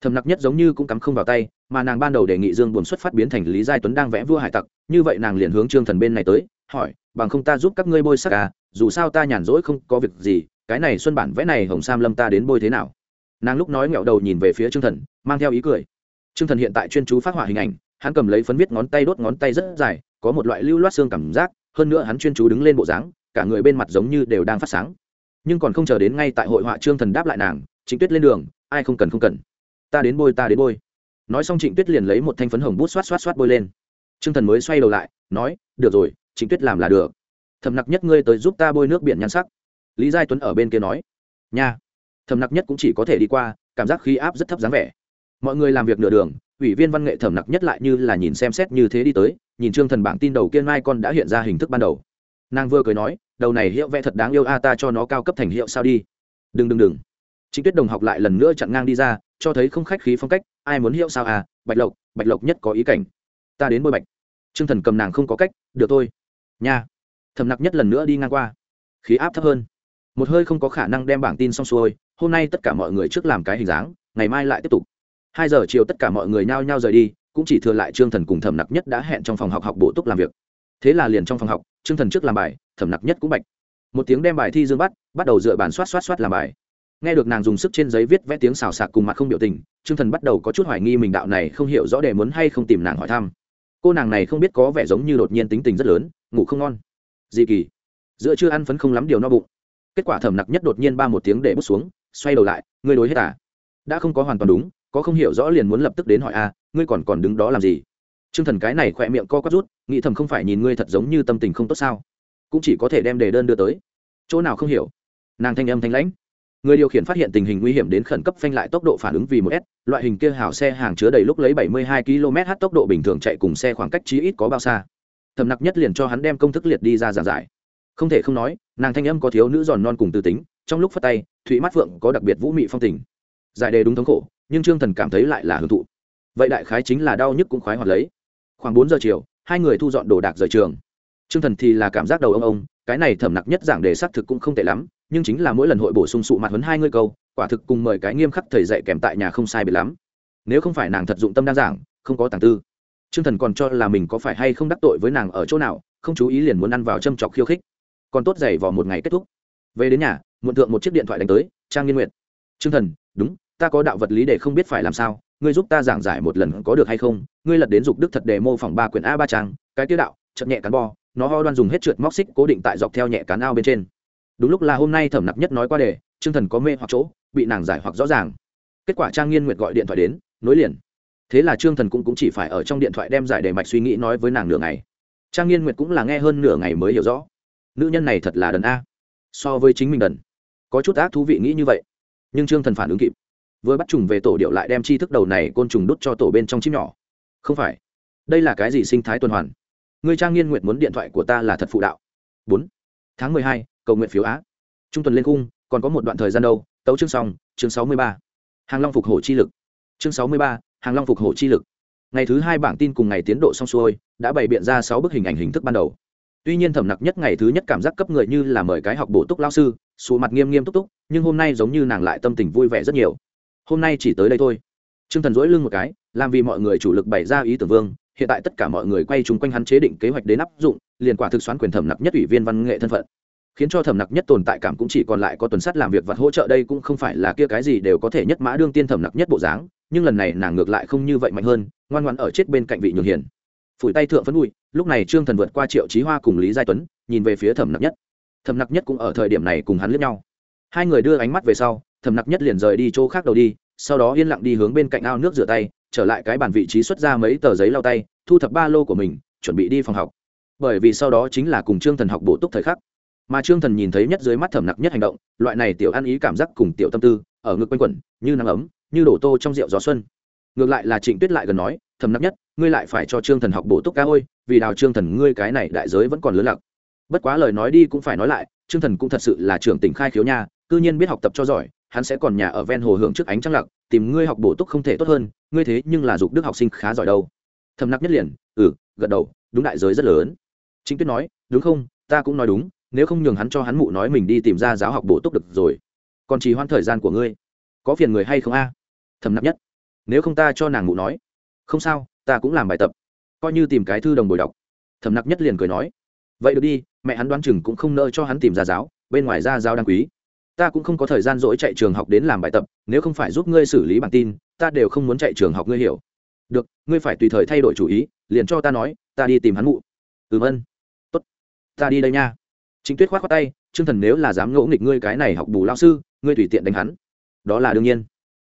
Thầm nặc nhất giống như cũng cắm không vào tay, mà nàng ban đầu đề nghị dương buồn xuất phát biến thành lý giai tuấn đang vẽ vua hải tặc, như vậy nàng liền hướng trương thần bên này tới, hỏi, bằng không ta giúp các ngươi bôi sắc à dù sao ta nhàn rỗi không có việc gì, cái này xuân bản vẽ này hồng sam lâm ta đến bôi thế nào? Nàng lúc nói nghẹo đầu nhìn về phía trương thần, mang theo ý cười. Trương thần hiện tại chuyên chú phát họa hình ảnh, hắn cầm lấy phấn viết ngón tay đốt ngón tay rất dài, có một loại lưu loát xương cảm giác, hơn nữa hắn chuyên chú đứng lên bộ dáng cả người bên mặt giống như đều đang phát sáng. Nhưng còn không chờ đến ngay tại hội họa trương thần đáp lại nàng, trịnh tuyết lên đường, ai không cần không cần. Ta đến bôi, ta đến bôi. Nói xong trịnh tuyết liền lấy một thanh phấn hồng bút xoát xoát xoát bôi lên. Trương thần mới xoay đầu lại, nói, được rồi, trịnh tuyết làm là được. Thầm nặc nhất ngươi tới giúp ta bôi nước biển nhan sắc. Lý giai tuấn ở bên kia nói, nha. Thầm nặc nhất cũng chỉ có thể đi qua, cảm giác khí áp rất thấp dáng vẻ. Mọi người làm việc nửa đường, ủy viên văn nghệ thẩm nặc nhất lại như là nhìn xem xét như thế đi tới, nhìn trương thần bảng tin đầu kiên mai con đã hiện ra hình thức ban đầu. Nàng vừa cười nói đầu này hiệu vẽ thật đáng yêu, a, ta cho nó cao cấp thành hiệu sao đi. Đừng đừng đừng. Chính tuyết đồng học lại lần nữa chặn ngang đi ra, cho thấy không khách khí phong cách, ai muốn hiệu sao à bạch lộc bạch lộc nhất có ý cảnh. Ta đến bôi bạch. Trương thần cầm nàng không có cách, được thôi. Nha. Thầm nặc nhất lần nữa đi ngang qua. Khí áp thấp hơn. Một hơi không có khả năng đem bảng tin xong xuôi, hôm nay tất cả mọi người trước làm cái hình dáng, ngày mai lại tiếp tục. Hai giờ chiều tất cả mọi người nhao nhao rời đi, cũng chỉ thừa lại trương thần cùng thẩm nặc nhất đã hẹn trong phòng học học bổ túc làm việc. Thế là liền trong phòng học, trương thần trước làm bài thẩm nặc nhất cũng bạch. Một tiếng đem bài thi dương bắt bắt đầu dựa bàn soát soát soát làm bài. Nghe được nàng dùng sức trên giấy viết vẽ tiếng xào xạc cùng mặt không biểu tình, trương thần bắt đầu có chút hoài nghi mình đạo này không hiểu rõ để muốn hay không tìm nàng hỏi thăm. Cô nàng này không biết có vẻ giống như đột nhiên tính tình rất lớn, ngủ không ngon. Dị kỳ. Giữa chưa ăn phấn không lắm điều no bụng. Kết quả thẩm nặc nhất đột nhiên ba một tiếng để bút xuống, xoay đầu lại, ngươi đối hết à? Đã không có hoàn toàn đúng, có không hiểu rõ liền muốn lập tức đến hỏi a ngươi còn còn đứng đó làm gì? T r ư ơ n g thần cái này khỏe miệng co quắp rút, nghĩ thầm không phải nhìn ngươi thật giống như tâm tình không tốt sao? Cũng chỉ có thể đem đề đơn đưa tới. Chỗ nào không hiểu? Nàng thanh âm thanh lãnh. Người điều khiển phát hiện tình hình nguy hiểm đến khẩn cấp phanh lại tốc độ phản ứng vì một s, loại hình kia hào xe hàng chứa đầy lúc lấy bảy mươi hai km h tốc độ bình thường chạy cùng xe khoảng cách chí ít có bao xa. Thầm nặc nhất liền cho hắn đem công thức liệt đi ra giảng giải. Không thể không nói, nàng thanh âm có thiếu nữ giòn non cùng tư tính, trong lúc phát tay, thụy mắt phượng có đặc biệt vũ mị phong tình. Giải đề đúng thống khổ, nhưng trương thần cảm thấy lại là hưởng thụ. Vậy đại khái chính là đau nhức cũng khoái hoạt lấy. Khoảng bốn giờ chiều, hai người thu dọn đồ đạc rời trường trương thần thì là cảm giác đầu ông ông cái này thẩm nặc nhất giảng đề xác thực cũng không tệ lắm nhưng chính là mỗi lần hội bổ sung sụ mặt huấn hai ngươi câu quả thực cùng mời cái nghiêm khắc thầy dạy kèm tại nhà không sai biệt lắm. Nếu không phải nàng thật dụng tâm đa giảng không có tàng tư. Trương thần còn cho là mình có phải hay không đắc tội với nàng ở chỗ nào không chú ý liền muốn ăn vào châm chọc khiêu khích. Còn tốt giày vò một ngày kết thúc. Về đến nhà muộn thượng một chiếc điện thoại đánh tới trang nghiên Nguyệt, trương thần đúng ta có đạo vật lý để không biết phải làm sao ngươi giúp ta giảng giải một lần có được hay không? Ngươi lật đến dục đức thật để mô phỏng ba quyển a ba trang cái tiêu đạo chậm nhẹ cán bo nó ho đoan dùng hết trượt móc xích cố định tại dọc theo nhẹ cán ao bên trên. Đúng lúc là hôm nay thẩm nặc nhất nói qua đề trương thần có mê hoặc chỗ bị nàng giải hoặc rõ ràng. Kết quả trang nghiên nguyệt gọi điện thoại đến nối liền. Thế là trương thần cũng, cũng chỉ phải ở trong điện thoại đem giải đề mạch suy nghĩ nói với nàng nửa ngày. Trang nghiên nguyệt cũng là nghe hơn nửa ngày mới hiểu rõ. Nữ nhân này thật là đần a. So với chính mình đần. Có chút ác thú vị nghĩ như vậy. Nhưng trương thần phản ứng kịp. Vừa bắt trùng về tổ điệu lại đem chi thức đầu này côn trùng đút cho tổ bên trong chim nhỏ. Không phải. Đây là cái gì sinh thái tuần hoàn? Ngươi trang nghiên nguyện muốn điện thoại của ta là thật phụ đạo. Bốn. Tháng mười hai, cầu nguyện phiếu á. Trung tuần lên cung còn có một đoạn thời gian đâu, tấu chương xong, chương sáu mươi ba. Hàng long phục hổ chi lực. Chương sáu mươi ba, hàng long phục hổ chi lực. Ngày thứ hai bảng tin cùng ngày tiến độ xong xuôi, đã bày biện ra sáu bức hình ảnh hình thức ban đầu. Tuy nhiên thẩm nặc nhất ngày thứ nhất cảm giác cấp người như là mời cái học bổ túc lao sư, sụ mặt nghiêm nghiêm túc túc, nhưng hôm nay giống như nàng lại tâm tình vui vẻ rất nhiều. Hôm nay chỉ tới đây thôi. T r ư ơ n g thần dỗi lưng một cái, làm vì mọi người chủ lực bày ra ý tưởng vương hiện tại tất cả mọi người quay chung quanh hắn chế định kế hoạch đến áp dụng, liền quả thực xoán quyền thẩm nặc nhất ủy viên văn nghệ thân phận. Khiến cho thẩm nặc nhất tồn tại cảm cũng chỉ còn lại có tuần sát làm việc và hỗ trợ đây cũng không phải là kia cái gì đều có thể nhất mã đương tiên thẩm nặc nhất bộ dáng, nhưng lần này nàng ngược lại không như vậy mạnh hơn, ngoan ngoan ở chết bên cạnh vị nhường hiền. Phủi tay thượng phấn bụi, lúc này trương thần vượt qua triệu trí hoa cùng lý giai tuấn, nhìn về phía thẩm nặc nhất. Thẩm nặc nhất cũng ở thời điểm này cùng hắn lướt nhau. Hai người đưa ánh mắt về sau, thẩm nặc nhất liền rời đi chỗ khác đầu đi, sau đó yên lặng đi hướng bên cạnh ao nước rửa tay trở lại cái bàn vị trí xuất ra mấy tờ giấy lau tay, thu thập ba lô của mình, chuẩn bị đi phòng học. Bởi vì sau đó chính là cùng trương thần học bổ túc thời khắc. Mà trương thần nhìn thấy nhất dưới mắt thẩm nặc nhất hành động, loại này tiểu ăn ý cảm giác cùng tiểu tâm tư, ở ngực quanh quẩn, như nắng ấm, như đổ tô trong rượu gió xuân. Ngược lại là trịnh tuyết lại gần nói, thẩm nặc nhất, ngươi lại phải cho trương thần học bổ túc ca ôi, vì đào trương thần ngươi cái này đại giới vẫn còn lớn lặc bất quá lời nói đi cũng phải nói lại, trương thần cũng thật sự là trưởng tỉnh khai khiếu nha, cư nhiên biết học tập cho giỏi hắn sẽ còn nhà ở ven hồ hưởng trước ánh trăng lặc tìm ngươi học bổ túc không thể tốt hơn, ngươi thế nhưng là dục đức học sinh khá giỏi đâu. Thầm nặc nhất liền ừ gật đầu, đúng đại giới rất lớn. Chính tuyết nói, đúng không, ta cũng nói đúng, nếu không nhường hắn cho hắn mụ nói mình đi tìm ra giáo học bổ túc được rồi. Còn chỉ hoãn thời gian của ngươi, có phiền người hay không a? Thầm nặc nhất, nếu không ta cho nàng mụ nói. Không sao, ta cũng làm bài tập, coi như tìm cái thư đồng bồi đọc. Thầm nặc nhất liền cười nói, vậy được đi, mẹ hắn đoán chừng cũng không nỡ cho hắn tìm ra giáo, bên ngoài ra giáo đáng quý ta cũng không có thời gian dỗi chạy trường học đến làm bài tập, nếu không phải giúp ngươi xử lý bản tin, ta đều không muốn chạy trường học ngươi hiểu. Được, ngươi phải tùy thời thay đổi chủ ý, liền cho ta nói, ta đi tìm hắn mụ. Ừm ân. Tốt. Ta đi đây nha. Chính tuyết khoát khoát tay chương thần nếu là dám ngỗ nghịch ngươi cái này học bù lao sư, ngươi tùy tiện đánh hắn. Đó là đương nhiên.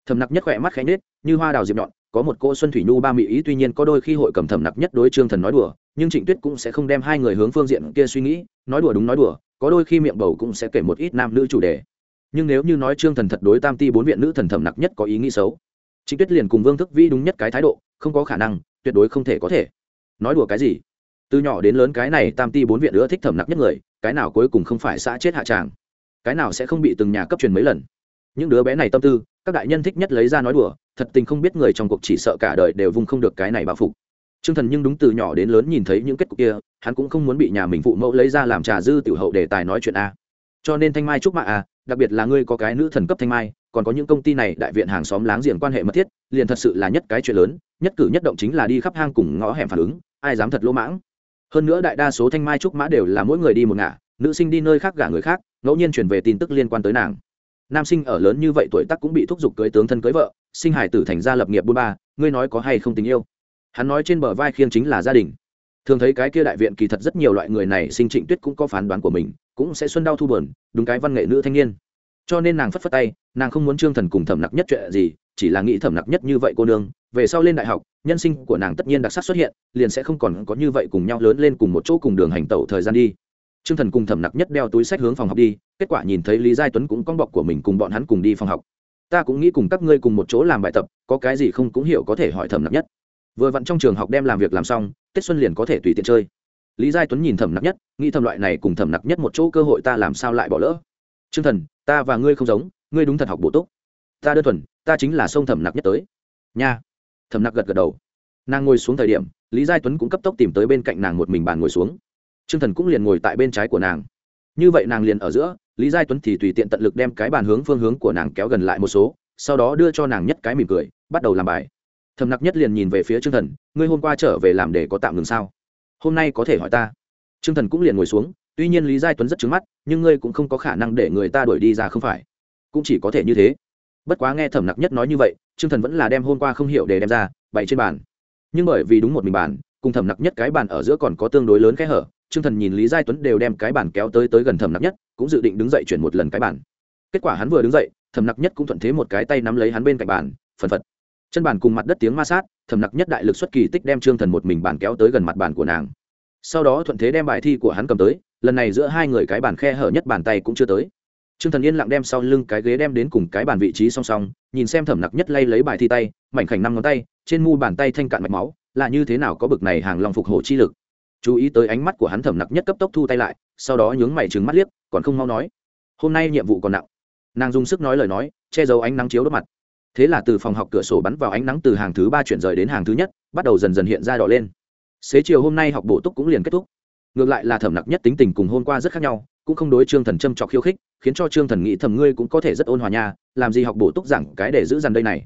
Thầm nặc nhất khỏe mắt khẽ nết như hoa đào diệp nhọn, có một cô xuân thủy nhu ba mỹ ý tuy nhiên có đôi khi hội cầm thầm nặc nhất đối trương thần nói đùa, nhưng trịnh tuyết cũng sẽ không đem hai người hướng phương diện kia suy nghĩ, nói đùa đúng nói đùa, có đôi khi miệng bầu cũng sẽ kể một ít nam nữ chủ đề nhưng nếu như nói trương thần thật đối tam ti bốn viện nữ thần thầm nặc nhất có ý nghĩ xấu, trịnh tuyết liền cùng vương thức vĩ đúng nhất cái thái độ, không có khả năng, tuyệt đối không thể có thể. Nói đùa cái gì? Từ nhỏ đến lớn cái này tam ti bốn viện nữa thích thầm nặc nhất người, cái nào cuối cùng không phải xã chết hạ tràng? Cái nào sẽ không bị từng nhà cấp truyền mấy lần? Những đứa bé này tâm tư, các đại nhân thích nhất lấy ra nói đùa, thật tình không biết người trong cuộc chỉ sợ cả đời đều vung không được cái này bao phục. Trương thần nhưng đúng từ nhỏ đến lớn nhìn thấy những kết cục kia, hắn cũng không muốn bị nhà mình phụ mẫu lấy ra làm trà dư tiểu hậu để tài nói chuyện a. Cho nên thanh mai trúc mạ a đặc biệt là ngươi có cái nữ thần cấp thanh mai, còn có những công ty này đại viện hàng xóm láng giềng quan hệ mật thiết, liền thật sự là nhất cái chuyện lớn, nhất cử nhất động chính là đi khắp hang cùng ngõ hẻm phản ứng, ai dám thật lỗ mãng. Hơn nữa đại đa số thanh mai trúc mã đều là mỗi người đi một ngả, nữ sinh đi nơi khác gả người khác, ngẫu nhiên chuyển về tin tức liên quan tới nàng. Nam sinh ở lớn như vậy tuổi tác cũng bị thúc giục cưới tướng thân cưới vợ, sinh hải tử thành gia lập nghiệp bôn ba, ngươi nói có hay không tình yêu? Hắn nói trên bờ vai khiêng chính là gia đình. Thường thấy cái kia đại viện kỳ thật rất nhiều loại người này sinh trịnh tuyết cũng có phán đoán của mình cũng sẽ xuân đau thu buồn, đúng cái văn nghệ nữ thanh niên cho nên nàng phất phất tay nàng không muốn trương thần cùng thẩm nặc nhất chuyện gì chỉ là nghĩ thẩm nặc nhất như vậy cô nương về sau lên đại học nhân sinh của nàng tất nhiên đặc sắc xuất hiện liền sẽ không còn có như vậy cùng nhau lớn lên cùng một chỗ cùng đường hành tẩu thời gian đi Trương Thần cùng Thẩm Nặc Nhất đeo túi sách hướng phòng học đi, kết quả nhìn thấy Lý Giai Tuấn cũng con bọc của mình cùng bọn hắn cùng đi phòng học. Ta cũng nghĩ cùng các ngươi cùng một chỗ làm bài tập, có cái gì không cũng hiểu có thể hỏi Thẩm Nặc Nhất. Vừa vặn trong trường học đem làm việc làm xong, Tết xuân liền có thể tùy tiện chơi. Lý Giai Tuấn nhìn Thẩm Nặc Nhất, nghĩ thầm loại này cùng Thẩm Nặc Nhất một chỗ cơ hội ta làm sao lại bỏ lỡ. Trương Thần, ta và ngươi không giống, ngươi đúng thật học bổ túc. Ta đơn thuần, ta chính là sông Thẩm Nặc Nhất tới. Nha. Thẩm Nặc gật gật đầu. Nàng ngồi xuống thời điểm, Lý Giai Tuấn cũng cấp tốc tìm tới bên cạnh nàng một mình bàn ngồi xuống Trương Thần cũng liền ngồi tại bên trái của nàng. Như vậy nàng liền ở giữa, Lý Giai Tuấn thì tùy tiện tận lực đem cái bàn hướng phương hướng của nàng kéo gần lại một số, sau đó đưa cho nàng nhất cái mỉm cười, bắt đầu làm bài. Thẩm Nặc nhất liền nhìn về phía Trương Thần, ngươi hôm qua trở về làm để có tạm ngừng sao? Hôm nay có thể hỏi ta. Trương Thần cũng liền ngồi xuống, tuy nhiên Lý Giai Tuấn rất trứng mắt, nhưng ngươi cũng không có khả năng để người ta đuổi đi ra không phải? Cũng chỉ có thể như thế. Bất quá nghe Thẩm Nặc nhất nói như vậy, Trương Thần vẫn là đem hôm qua không hiểu để đem ra, bày trên bàn. Nhưng bởi vì đúng một mình bàn, cùng Thẩm Nặc nhất cái bàn ở giữa còn có tương đối lớn kẽ hở, Trương Thần nhìn Lý Giai Tuấn đều đem cái bàn kéo tới tới gần Thẩm Nặc Nhất, cũng dự định đứng dậy chuyển một lần cái bàn. Kết quả hắn vừa đứng dậy, Thẩm Nặc Nhất cũng thuận thế một cái tay nắm lấy hắn bên cạnh bàn, phần phật. Chân bàn cùng mặt đất tiếng ma sát, Thẩm Nặc Nhất đại lực xuất kỳ tích đem Trương Thần một mình bàn kéo tới gần mặt bàn của nàng. Sau đó thuận thế đem bài thi của hắn cầm tới, lần này giữa hai người cái bàn khe hở nhất bàn tay cũng chưa tới. Trương Thần yên lặng đem sau lưng cái ghế đem đến cùng cái bàn vị trí song song, nhìn xem Thẩm Nặc Nhất lay lấy bài thi tay, mảnh khảnh năm ngón tay, trên mu bàn tay thanh cạn mạch máu, là như thế nào có bực này hàng long phục hồ chi lực chú ý tới ánh mắt của hắn thẩm nặc nhất cấp tốc thu tay lại sau đó nhướng mày trừng mắt liếc còn không mau nói hôm nay nhiệm vụ còn nặng nàng dùng sức nói lời nói che giấu ánh nắng chiếu đốt mặt thế là từ phòng học cửa sổ bắn vào ánh nắng từ hàng thứ ba chuyển rời đến hàng thứ nhất, bắt đầu dần dần hiện ra đỏ lên. Xế chiều hôm nay học bổ túc cũng liền kết thúc. Ngược lại là thẩm nặc nhất tính tình cùng hôm qua rất khác nhau, cũng không đối trương thần châm trọc khiêu khích, khiến cho trương thần nghĩ thầm ngươi cũng có thể rất ôn hòa nha, làm gì học bổ túc giảng cái để giữ dằn đây này.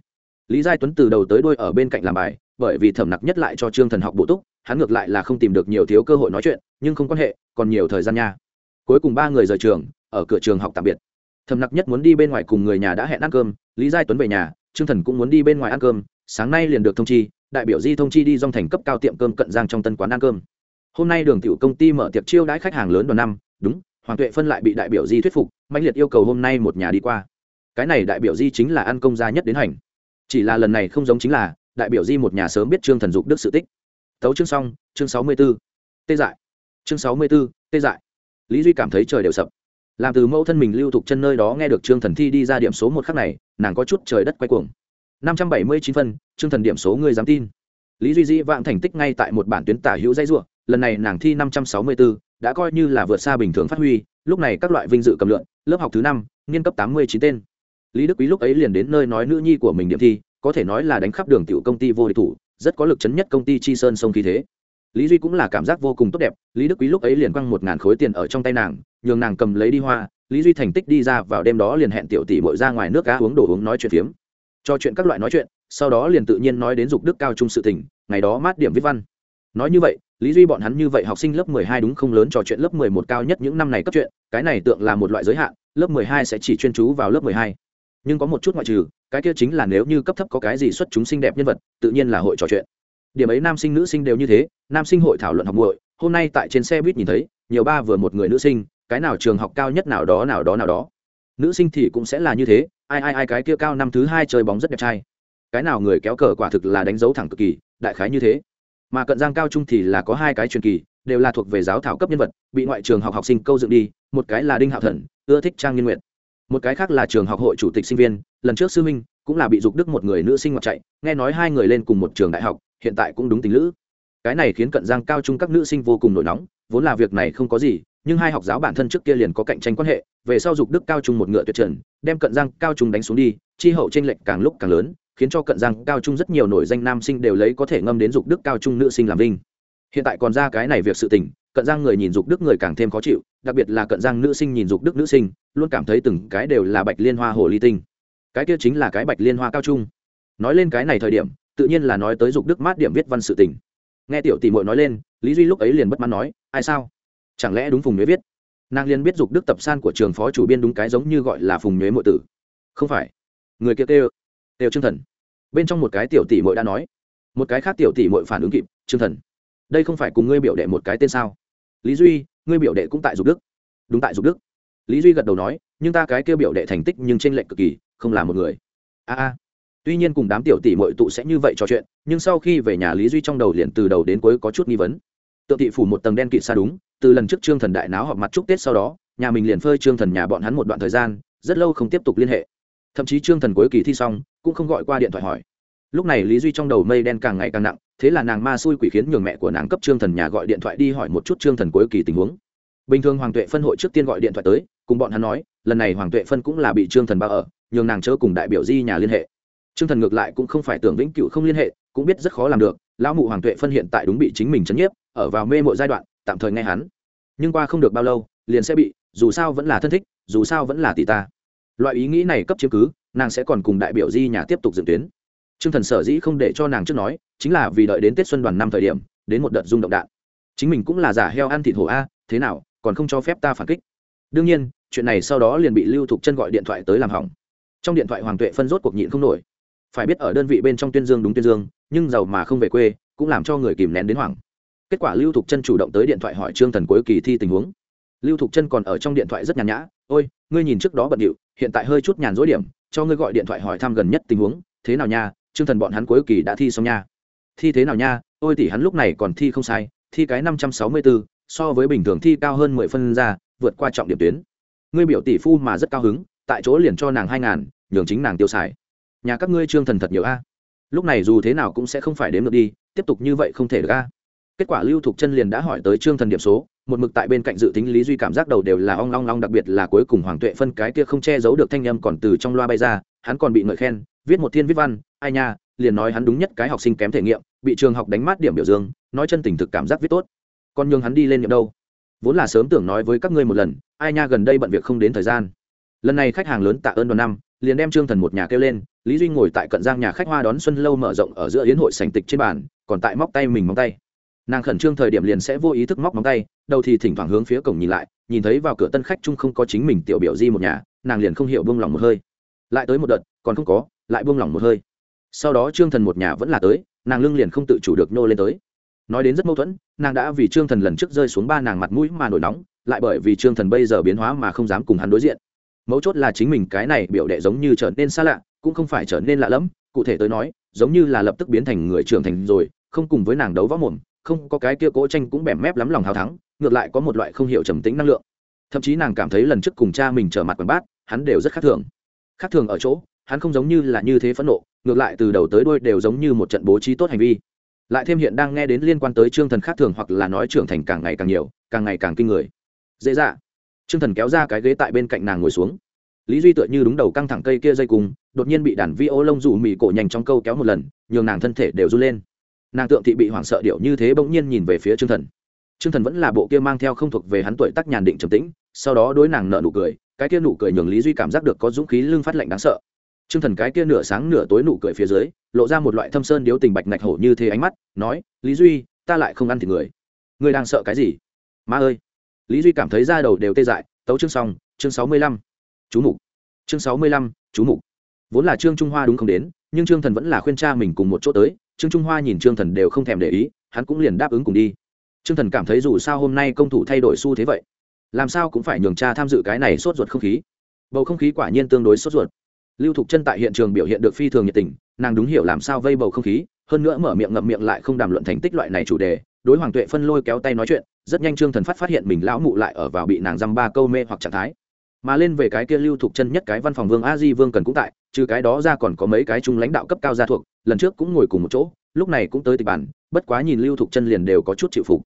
Lý giai tuấn từ đầu tới đuôi ở bên cạnh làm bài, bởi vì thẩm nặc nhất lại cho trương thần học bổ túc, hắn ngược lại là không tìm được nhiều thiếu cơ hội nói chuyện, nhưng không quan hệ, còn nhiều thời gian nha. Cuối cùng ba người rời trường, ở cửa trường học tạm biệt. Thầm nặc nhất muốn đi bên ngoài cùng người nhà đã hẹn ăn cơm lý giai tuấn về nhà, trương thần cũng muốn đi bên ngoài ăn cơm, sáng nay liền được thông chi, đại biểu di thông chi đi dòng thành cấp cao tiệm cơm cận giang trong tân quán ăn cơm. Hôm nay đường tiểu công ty mở tiệc chiêu đãi khách hàng lớn đoàn năm, đúng, hoàng tuệ phân lại bị đại biểu di thuyết phục mạnh liệt yêu cầu hôm nay một nhà đi qua. Cái này đại biểu di chính là ăn công gia nhất đến hành. Chỉ là lần này không giống chính là, đại biểu di một nhà sớm biết trương thần dục đức sự tích. Tấu chương xong, chương sáu mươi b ố tê dại. Chương sáu mươi b ố tê dại. Lý duy cảm thấy trời đều sập làm từ mẫu thân mình lưu thục chân nơi đó nghe được trương thần thi đi ra điểm số một khắc này, nàng có chút trời đất quay cuồng. Năm trăm bảy mươi chín phân, trương thần điểm số ngươi dám tin. Lý duy dĩ vạn thành tích ngay tại một bản tuyến tả hữu dây ruộng lần này nàng thi năm trăm sáu mươi bốn đã coi như là vượt xa bình thường phát huy, lúc này các loại vinh dự cầm lượn, lớp học thứ năm nghiên cấp tám mươi chín tên. Lý đức quý lúc ấy liền đến nơi nói nữ nhi của mình điểm thi, có thể nói là đánh khắp đường tiểu công ty vô địch thủ, rất có lực chấn nhất công ty chi sơn sông khí thế lý duy cũng là cảm giác vô cùng tốt đẹp, lý đức quý lúc ấy liền quăng một ngàn khối tiền ở trong tay nàng, nhường nàng cầm lấy đi hoa, lý duy thành tích đi ra vào đêm đó liền hẹn tiểu tỷ bội ra ngoài nước cá uống đồ uống nói chuyện phiếm. Cho chuyện các loại nói chuyện, sau đó liền tự nhiên nói đến dục đức cao trung sự tình, ngày đó mát điểm viết văn. Nói như vậy, lý duy bọn hắn như vậy học sinh lớp mười hai đúng không lớn trò chuyện lớp mười một cao nhất những năm này cấp chuyện, cái này tượng là một loại giới hạn, lớp mười hai sẽ chỉ chuyên chú vào lớp mười hai. Nhưng có một chút ngoại trừ, cái kia chính là nếu như cấp thấp có cái gì xuất chúng xinh đẹp nhân vật, tự nhiên là hội trò chuyện điểm ấy nam sinh nữ sinh đều như thế, nam sinh hội thảo luận học muội, hôm nay tại trên xe buýt nhìn thấy, nhiều ba vừa một người nữ sinh, cái nào trường học cao nhất nào đó nào đó nào đó. Nữ sinh thì cũng sẽ là như thế, ai ai ai, cái kia cao năm thứ hai chơi bóng rất đẹp trai. Cái nào người kéo cờ quả thực là đánh dấu thẳng cực kỳ, đại khái như thế. Mà cận giang cao trung thì là có hai cái truyền kỳ, đều là thuộc về giáo thảo cấp nhân vật, bị ngoại trường học học sinh câu dựng đi, một cái là đinh hạo thần, ưa thích trang nghiên nguyện một cái khác là trường học hội chủ tịch sinh viên, lần trước sư minh cũng là bị dục đức một người nữ sinh ngoặt chạy, nghe nói hai người lên cùng một trường đại học hiện tại cũng đúng tình lữ. Cái này khiến cận giang cao trung các nữ sinh vô cùng nổi nóng, vốn là việc này không có gì, nhưng hai học giáo bản thân trước kia liền có cạnh tranh quan hệ, về sau dục đức cao trung một ngựa tuyệt trần, đem cận giang cao trung đánh xuống đi, chi hậu tranh lệch càng lúc càng lớn, khiến cho cận giang cao trung rất nhiều nổi danh nam sinh đều lấy có thể ngâm đến dục đức cao trung nữ sinh làm linh hiện tại còn ra cái này việc sự tình, cận giang người nhìn dục đức người càng thêm khó chịu, đặc biệt là cận giang nữ sinh nhìn dục đức nữ sinh, luôn cảm thấy từng cái đều là bạch liên hoa hồ ly tinh. Cái kia chính là cái bạch liên hoa cao trung. Nói lên cái này thời điểm tự nhiên là nói tới dục đức mát điểm viết văn sự tình. Nghe tiểu tỷ muội nói lên, lý duy lúc ấy liền bất mãn nói, ai sao? Chẳng lẽ đúng phùng nhuế viết? Nàng liền biết dục đức tập san của trường phó chủ biên đúng cái giống như gọi là phùng nhuế mộ tử. Không phải. Người kia kêu kêu trương thần. Bên trong một cái tiểu tỷ muội đã nói, một cái khác tiểu tỷ muội phản ứng kịp, trương thần. Đây không phải cùng ngươi biểu đệ một cái tên sao? Lý duy, ngươi biểu đệ cũng tại dục đức. Đúng tại dục đức. Lý duy gật đầu nói, nhưng ta cái kêu biểu đệ thành tích nhưng t r ê n lệch cực kỳ, không là một người. A a tuy nhiên cùng đám tiểu tỷ mội tụ sẽ như vậy trò chuyện, nhưng sau khi về nhà lý duy trong đầu liền từ đầu đến cuối có chút nghi vấn. Tượng thị phủ một tầng đen kịt xa đúng, từ lần trước trương thần đại náo họp mặt chúc tết sau đó, nhà mình liền phơi trương thần nhà bọn hắn một đoạn thời gian, rất lâu không tiếp tục liên hệ. Thậm chí trương thần cuối kỳ thi xong, cũng không gọi qua điện thoại hỏi. Lúc này lý duy trong đầu mây đen càng ngày càng nặng, thế là nàng ma xui quỷ khiến nhường mẹ của nàng cấp trương thần nhà gọi điện thoại đi hỏi một chút trương thần cuối kỳ tình huống. Bình thường hoàng tuệ phân hội trước tiên gọi điện thoại tới, cùng bọn hắn nói, lần này hoàng tuệ phân cũng là bị trương thần bao ở, nhường nàng chớ cùng đại biểu di nhà liên hệ trương thần ngược lại cũng không phải tưởng vĩnh cửu không liên hệ cũng biết rất khó làm được lão mụ hoàng tuệ phân hiện tại đúng bị chính mình chấn nhiếp ở vào mê mọi giai đoạn tạm thời nghe hắn nhưng qua không được bao lâu liền sẽ bị dù sao vẫn là thân thích dù sao vẫn là tỷ ta loại ý nghĩ này cấp chiếm cứ nàng sẽ còn cùng đại biểu di nhà tiếp tục dựng tuyến Trương Thần sở dĩ không để cho nàng trước nói, chính là vì đợi đến Tết xuân đoàn năm thời điểm, đến một đợt rung động đạn. Chính mình cũng là giả heo ăn thịt hổ a, thế nào, còn không cho phép ta phản kích. Đương nhiên, chuyện này sau đó liền bị Lưu Thục Chân gọi điện thoại tới làm hỏng. Trong điện thoại Hoàng Tuệ phân rốt cuộc nhịn không nổi. Phải biết ở đơn vị bên trong tuyên dương đúng tuyên dương, nhưng giàu mà không về quê, cũng làm cho người kìm nén đến hoảng. Kết quả Lưu Thục Chân chủ động tới điện thoại hỏi Trương Thần cuối kỳ thi tình huống. Lưu Thục Chân còn ở trong điện thoại rất nhàn nhã, "Ôi, ngươi nhìn trước đó bận điệu, hiện tại hơi chút nhàn rỗi điểm, cho ngươi gọi điện thoại hỏi thăm gần nhất tình huống, thế nào nha, Trương thần bọn hắn cuối kỳ đã thi xong nha thi thế nào nha ôi tỷ hắn lúc này còn thi không sai thi cái năm trăm sáu mươi bốn so với bình thường thi cao hơn mười phân ra vượt qua trọng điểm tuyến ngươi biểu tỷ phu mà rất cao hứng tại chỗ liền cho nàng hai ngàn nhường chính nàng tiêu xài nhà các ngươi trương thần thật nhiều a. Lúc này dù thế nào cũng sẽ không phải đếm được đi, tiếp tục như vậy không thể được a. Kết quả lưu thục chân liền đã hỏi tới trương thần điểm số, một mực tại bên cạnh dự tính lý duy cảm giác đầu đều là ong long long, đặc biệt là cuối cùng hoàng tuệ phân cái kia không che giấu được thanh âm còn từ trong loa bay ra, hắn còn bị ngợi khen, viết một thiên viết văn, ai nha, liền nói hắn đúng nhất cái học sinh kém thể nghiệm, bị trường học đánh mát điểm biểu dương, nói chân tình thực cảm giác viết tốt. Còn nhường hắn đi lên nhiệm đâu? Vốn là sớm tưởng nói với các ngươi một lần, ai nha, gần đây bận việc không đến thời gian. Lần này khách hàng lớn tạ ơn đoàn năm, liền đem trương thần một nhà kêu lên lý duy ngồi tại cận giang nhà khách hoa đón xuân lâu mở rộng ở giữa hiến hội sành tịch trên bàn, còn tại móc tay mình móng tay. Nàng khẩn trương thời điểm liền sẽ vô ý thức móc móng tay, đầu thì thỉnh thoảng hướng phía cổng nhìn lại, nhìn thấy vào cửa tân khách chung không có chính mình tiểu biểu di một nhà, nàng liền không hiểu buông lỏng một hơi. Lại tới một đợt, còn không có, lại buông lỏng một hơi. Sau đó trương thần một nhà vẫn là tới, nàng lưng liền không tự chủ được nhô lên tới. Nói đến rất mâu thuẫn, nàng đã vì trương thần lần trước rơi xuống ba nàng mặt mũi mà nổi nóng, lại bởi vì trương thần bây giờ biến hóa mà không dám cùng hắn đối diện mấu chốt là chính mình cái này biểu đệ giống như trở nên xa lạ, cũng không phải trở nên lạ lẫm, cụ thể tới nói, giống như là lập tức biến thành người trưởng thành rồi, không cùng với nàng đấu võ mồm, không có cái kia cố tranh cũng bẻm mép lắm lòng hào thắng, ngược lại có một loại không hiểu trầm tính năng lượng. Thậm chí nàng cảm thấy lần trước cùng cha mình trở mặt quần bát, hắn đều rất khác thường. Khác thường ở chỗ, hắn không giống như là như thế phẫn nộ, ngược lại từ đầu tới đuôi đều giống như một trận bố trí tốt hành vi. Lại thêm hiện đang nghe đến liên quan tới trương thần khác thường hoặc là nói trưởng thành càng ngày càng nhiều, càng ngày càng kinh người. Dễ dạ trương thần kéo ra cái ghế tại bên cạnh nàng ngồi xuống. Lý duy tựa như đúng đầu căng thẳng cây kia dây cùng đột nhiên bị đàn vi ô lông rủ mì cổ nhanh trong câu kéo một lần, nhường nàng thân thể đều run lên. Nàng tượng thị bị hoảng sợ điệu như thế bỗng nhiên nhìn về phía trương thần. Trương thần vẫn là bộ kia mang theo không thuộc về hắn tuổi tác nhàn định trầm tĩnh, sau đó đối nàng nợ nụ cười, cái kia nụ cười nhường lý duy cảm giác được có dũng khí lưng phát lạnh đáng sợ. T r ư ơ n g thần cái kia nửa sáng nửa tối nụ cười phía dưới, lộ ra một loại thâm sơn điếu tình bạch ngạch hổ như thế ánh mắt, nói, lý duy, ta lại không ăn thịt người. Ngươi đang sợ cái gì? Ma ơi! Lý duy cảm thấy da đầu đều tê dại, tấu chương xong, chương sáu mươi lăm, chú mục. Chương sáu mươi lăm, chú mục. Vốn là trương trung hoa đúng không đến, nhưng trương thần vẫn là khuyên cha mình cùng một chỗ tới, trương trung hoa nhìn trương thần đều không thèm để ý, hắn cũng liền đáp ứng cùng đi. Trương thần cảm thấy dù sao hôm nay công thủ thay đổi xu thế vậy, làm sao cũng phải nhường cha tham dự cái này sốt ruột không khí. Bầu không khí quả nhiên tương đối sốt ruột. Lưu thục chân tại hiện trường biểu hiện được phi thường nhiệt tình, nàng đúng hiểu làm sao vây bầu không khí, hơn nữa mở miệng ngậm miệng lại không đàm luận thành tích loại này chủ đề đối hoàng tuệ phân lôi kéo tay nói chuyện, rất nhanh trương thần phát phát hiện mình lão mụ lại ở vào bị nàng dăm ba câu mê hoặc trạng thái. Mà lên về cái kia lưu thục chân nhất cái văn phòng vương a di vương cần cũng tại, trừ cái đó ra còn có mấy cái chung lãnh đạo cấp cao gia thuộc, lần trước cũng ngồi cùng một chỗ, lúc này cũng tới tịch bản, bất quá nhìn lưu thục chân liền đều có chút chịu phục.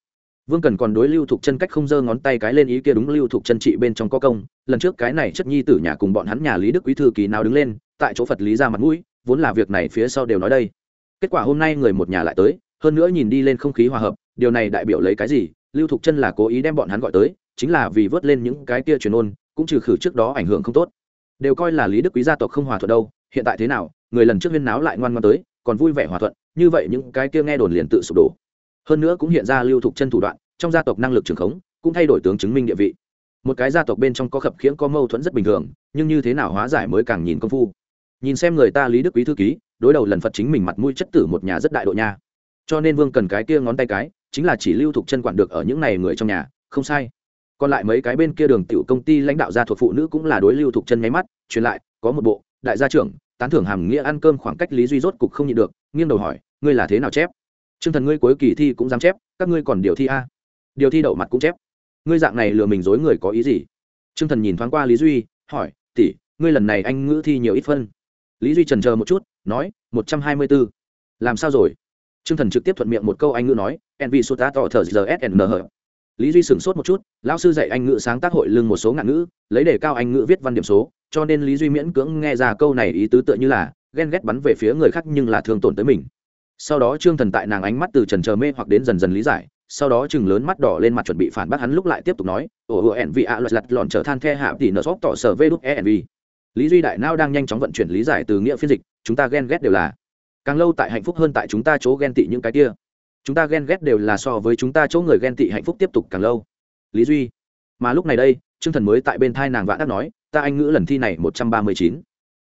Vương cần còn đối lưu thục chân cách không giơ ngón tay cái lên ý kia đúng lưu thục chân trị bên trong có công, lần trước cái này chất nhi tử nhà cùng bọn hắn nhà lý đức quý thư kỳ nào đứng lên, tại chỗ phật lý ra mặt mũi, vốn là việc này phía sau đều nói đây. Kết quả hôm nay người một nhà lại tới, hơn nữa nhìn đi lên không khí hòa hợp điều này đại biểu lấy cái gì? Lưu thục chân là cố ý đem bọn hắn gọi tới, chính là vì vớt lên những cái kia truyền ôn, cũng trừ khử trước đó ảnh hưởng không tốt. Đều coi là lý đức quý gia tộc không hòa thuận đâu, hiện tại thế nào, người lần trước huyên náo lại ngoan ngoan tới, còn vui vẻ hòa thuận, như vậy những cái kia nghe đồn liền tự sụp đổ. Hơn nữa cũng hiện ra lưu thục chân thủ đoạn, trong gia tộc năng lực trường khống, cũng thay đổi tướng chứng minh địa vị. Một cái gia tộc bên trong có khập khiễng, có mâu thuẫn rất bình thường, nhưng như thế nào hóa giải mới càng nhìn công phu. Nhìn xem người ta lý đức quý thư ký, đối đầu lần phật chính mình mặt mũi chất tử một nhà rất đại độ nha. Cho nên vương cần cái kia ngón tay cái chính là chỉ lưu thục chân quản được ở những này người trong nhà, không sai. Còn lại mấy cái bên kia đường tiểu công ty lãnh đạo gia thuộc phụ nữ cũng là đối lưu thục chân nháy mắt, truyền lại, có một bộ, đại gia trưởng, tán thưởng hàm nghĩa ăn cơm khoảng cách lý duy rốt cục không nhịn được, nghiêng đầu hỏi, ngươi là thế nào chép? T thần ngươi cuối kỳ thi cũng dám chép, các ngươi còn điều thi a? Điều thi đậu mặt cũng chép. Ngươi dạng này lừa mình dối người có ý gì? T thần nhìn thoáng qua lý duy, hỏi, tỷ, ngươi lần này anh ngữ thi nhiều ít phân? Lý duy trần chờ một chút, nói, một trăm hai mươi b ố làm sao rồi? Trương thần trực tiếp thuận miệng một câu anh ngữ nói nv sota tá tỏ thở giờ sn lý duy sửng sốt một chút, lão sư dạy anh ngữ sáng tác hội lưng một số ngạn ngữ, lấy để cao anh ngữ viết văn điểm số, cho nên lý duy miễn cưỡng nghe ra câu này ý tứ tựa như là ghen ghét bắn về phía người khác nhưng là thương tổn tới mình. Sau đó trương thần tại nàng ánh mắt từ trần chờ mê hoặc đến dần dần lý giải, sau đó chừng lớn mắt đỏ lên mặt chuẩn bị phản bác hắn lúc lại tiếp tục nói ồ ồ ẹn vị ạ lật lật lọn trở than the hạ tỉ nở xóp tỏ sở vê đúc e vi lý duy đại não đang nhanh chóng vận chuyển lý giải từ nghĩa phiên dịch, chúng ta ghen ghét đều là càng lâu tại hạnh phúc hơn tại chúng ta chỗ ghen tị những cái kia. Chúng ta ghen ghét đều là so với chúng ta chỗ người ghen tị hạnh phúc tiếp tục càng lâu. Lý duy. Mà lúc này đây, trương thần mới tại bên thai nàng vạn đắc nói, ta anh ngữ lần thi này một trăm ba mươi chín.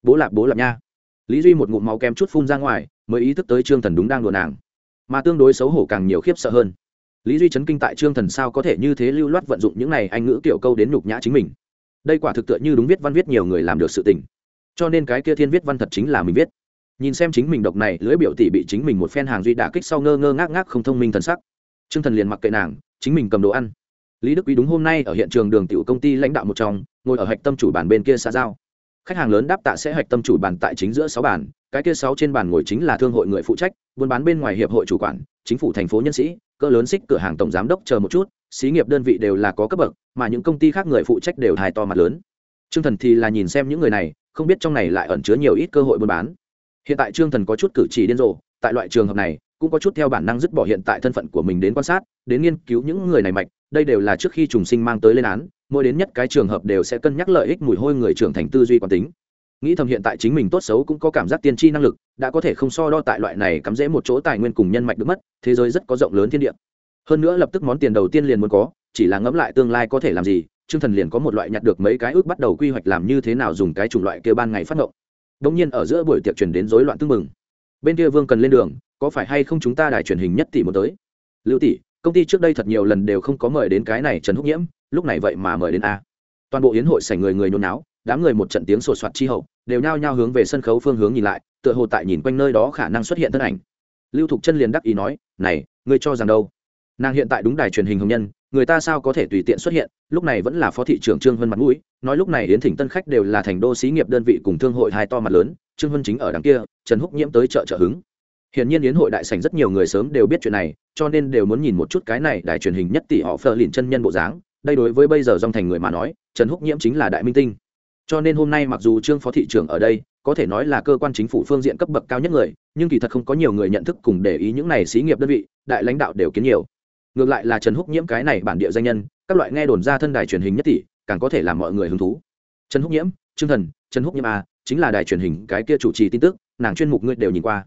Bố lạp bố lạp nha. Lý duy một ngụm máu kem chút phun ra ngoài, mới ý thức tới trương thần đúng đang đùa nàng. Mà tương đối xấu hổ càng nhiều khiếp sợ hơn. Lý duy chấn kinh tại trương thần sao có thể như thế lưu loát vận dụng những này anh ngữ kiểu câu đến nhục nhã chính mình. Đây quả thực tựa như đúng viết văn viết nhiều người làm được sự tình. Cho nên cái kia thiên viết văn thật chính là mình viết nhìn xem chính mình độc này, lưỡi biểu tỷ bị chính mình một phen hàng duy đả kích sau ngơ ngơ ngác ngác không thông minh thần sắc. Trương thần liền mặc kệ nàng, chính mình cầm đồ ăn. Lý đức quý đúng hôm nay ở hiện trường đường tiểu công ty lãnh đạo một trong, ngồi ở hạch tâm chủ bàn bên kia xã giao. Khách hàng lớn đáp tạ sẽ hạch tâm chủ bàn tại chính giữa sáu bàn, cái kia sáu trên bàn ngồi chính là thương hội người phụ trách, buôn bán bên ngoài hiệp hội chủ quản, chính phủ thành phố nhân sĩ, cỡ lớn xích cửa hàng tổng giám đốc chờ một chút, xí nghiệp đơn vị đều là có cấp bậc, mà những công ty khác người phụ trách đều hài to mặt lớn. Trương thần thì là nhìn xem những người này, không biết trong này lại ẩn chứa nhiều ít cơ hội buôn bán hiện tại trương thần có chút cử chỉ điên rồ, tại loại trường hợp này, cũng có chút theo bản năng dứt bỏ hiện tại thân phận của mình đến quan sát, đến nghiên cứu những người này mạch, đây đều là trước khi trùng sinh mang tới lên án, mỗi đến nhất cái trường hợp đều sẽ cân nhắc lợi ích mùi hôi người trưởng thành tư duy quán tính. Nghĩ thầm hiện tại chính mình tốt xấu cũng có cảm giác tiên tri năng lực, đã có thể không so đo tại loại này cắm dễ một chỗ tài nguyên cùng nhân mạch được mất, thế giới rất có rộng lớn thiên địa. Hơn nữa lập tức món tiền đầu tiên liền muốn có, chỉ là ngẫm lại tương lai có thể làm gì chương thần liền có một loại nhặt được mấy cái ước bắt đầu quy hoạch làm như thế nào dùng cái chủng loại kia ban ngày phát ngộng đông nhiên ở giữa buổi tiệc truyền đến rối loạn tương mừng bên kia vương cần lên đường, có phải hay không chúng ta đài truyền hình nhất tỷ một tới? Lưu tỷ, công ty trước đây thật nhiều lần đều không có mời đến cái này trần húc nhiễm, lúc này vậy mà mời đến a. Toàn bộ yến hội sảnh người người nhốn náo, đám người một trận tiếng sột soạt chi hậu, đều nhao nhao hướng về sân khấu phương hướng nhìn lại, tựa hồ tại nhìn quanh nơi đó khả năng xuất hiện thân ảnh. Lưu thục chân liền đắc ý nói, này, ngươi cho rằng đâu? Nàng hiện tại đúng đài truyền hình hồng nhân người ta sao có thể tùy tiện xuất hiện lúc này vẫn là phó thị trưởng trương vân mặt mũi nói lúc này yến thỉnh tân khách đều là thành đô xí nghiệp đơn vị cùng thương hội hai to mặt lớn trương vân chính ở đằng kia trần húc nhiễm tới chợ trợ hứng Hiện nhiên yến hội đại sảnh rất nhiều người sớm đều biết chuyện này, cho nên đều muốn nhìn một chút cái này đài truyền hình nhất tỷ họ phờ lìn chân nhân bộ dáng. Đây đối với bây giờ dòng thành người mà nói, Trần Húc Nhiễm chính là đại minh tinh. Cho nên hôm nay mặc dù Trương phó thị trưởng ở đây, có thể nói là cơ quan chính phủ phương diện cấp bậc cao nhất người, nhưng kỳ thật không có nhiều người nhận thức cùng để ý những này xí nghiệp đơn vị, đại lãnh đạo đều kiến nhiều. Ngược lại là Trần Húc Nhiễm cái này bản địa danh nhân, các loại nghe đồn ra thân đài truyền hình nhất tỷ, càng có thể làm mọi người hứng thú. Trần Húc Nhiễm, Trương Thần, Trần Húc Nhiễm a, à, chính là đài truyền hình cái kia chủ trì tin tức, nàng chuyên mục ngươi đều nhìn qua.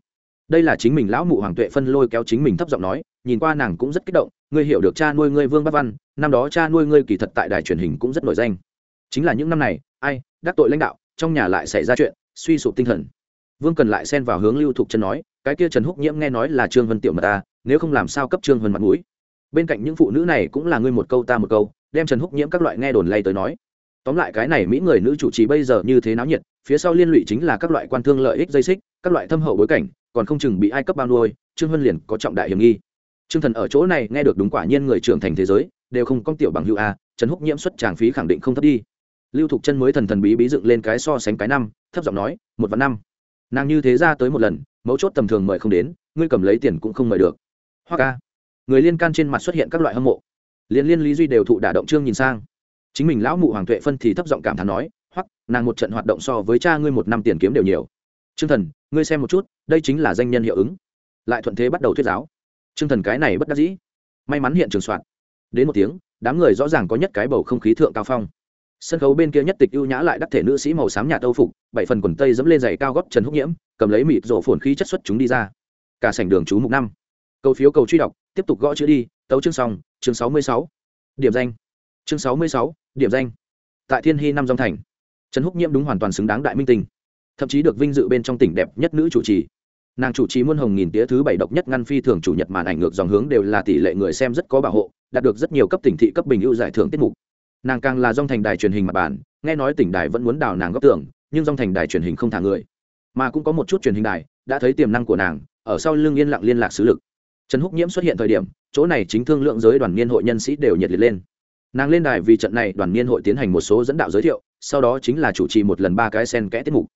Đây là chính mình lão mụ hoàng tuệ phân lôi kéo chính mình thấp giọng nói nhìn qua nàng cũng rất kích động ngươi hiểu được cha nuôi ngươi vương bắc văn năm đó cha nuôi ngươi kỳ thật tại đài truyền hình cũng rất nổi danh. Chính là những năm này ai đắc tội lãnh đạo trong nhà lại xảy ra chuyện suy sụp tinh thần. Vương cần lại xen vào hướng lưu thục chân nói cái kia trần húc nhiễm nghe nói là trương vân tiểu mật ta nếu không làm sao cấp trương vân mặt mũi? Bên cạnh những phụ nữ này cũng là ngươi một câu ta một câu, đem trần húc nhiễm các loại nghe đồn lay tới nói. Tóm lại cái này mỹ người nữ chủ trì bây giờ như thế náo nhiệt, phía sau liên lụy chính là các loại quan thương lợi ích dây xích, các loại thâm hậu bối cảnh, còn không chừng bị ai cấp bao nuôi, trương huân liền có trọng đại hiểm nghi. Trương thần ở chỗ này nghe được đúng quả nhiên người trưởng thành thế giới, đều không công tiểu bằng hữu a, trần húc nhiễm xuất tràng phí khẳng định không thấp đi. Lưu thục chân mới thần thần bí bí dựng lên cái so sánh cái năm, thấp giọng nói, một vạn năm. Nàng như thế ra tới một lần, mấu chốt tầm thường mời không đến, ngươi cầm lấy tiền cũng không mời được. Hoa ca người liên can trên mặt xuất hiện các loại hâm mộ. Liên liên lý duy đều thụ đả động trương nhìn sang. Chính mình lão mụ hoàng tuệ phân thì thấp giọng cảm thán nói hoặc nàng một trận hoạt động so với cha ngươi một năm tiền kiếm đều nhiều. Trương thần, ngươi xem một chút, đây chính là danh nhân hiệu ứng. Lại thuận thế bắt đầu thuyết giáo. Trương thần cái này bất đắc dĩ. May mắn hiện trường soạn. Đến một tiếng, đám người rõ ràng có nhất cái bầu không khí thượng cao phong. Sân khấu bên kia nhất tịch ưu nhã lại đắc thể nữ sĩ màu xám nhà tâu phục, bảy phần quần tây dẫm lên giày cao gót trần húc nhiễm, cầm lấy mịt rổ phồn khí chất xuất chúng đi ra. Cả sảnh đường chú mục năm. Cầu phiếu cầu truy đọc tiếp tục gõ chữ đi, tấu chương xong, chương sáu mươi sáu, điểm danh. Chương sáu mươi sáu, điểm danh. Tại thiên hy năm dòng thành, trần húc nhiễm đúng hoàn toàn xứng đáng đại minh tinh, thậm chí được vinh dự bên trong tỉnh đẹp nhất nữ chủ trì. Nàng chủ trì muôn hồng nghìn tía thứ bảy độc nhất ngăn phi thường chủ nhật màn ảnh ngược dòng hướng đều là tỷ lệ người xem rất có bảo hộ, đạt được rất nhiều cấp tỉnh thị cấp bình ưu giải thưởng tiết mục. Nàng càng là dòng thành đài truyền hình mặt bản, nghe nói tỉnh đài vẫn muốn đào nàng góp tưởng nhưng dòng thành đài truyền hình không thả người. Mà cũng có một chút truyền hình đài đã thấy tiềm năng của nàng, ở sau lưng yên lặng liên lạc sứ lực trần húc nhiễm xuất hiện thời điểm, chỗ này chính thương lượng giới đoàn niên hội nhân sĩ đều nhiệt liệt lên. Nàng lên đài vì trận này đoàn niên hội tiến hành một số dẫn đạo giới thiệu, sau đó chính là chủ trì một lần ba cái sen kẽ tiết mục.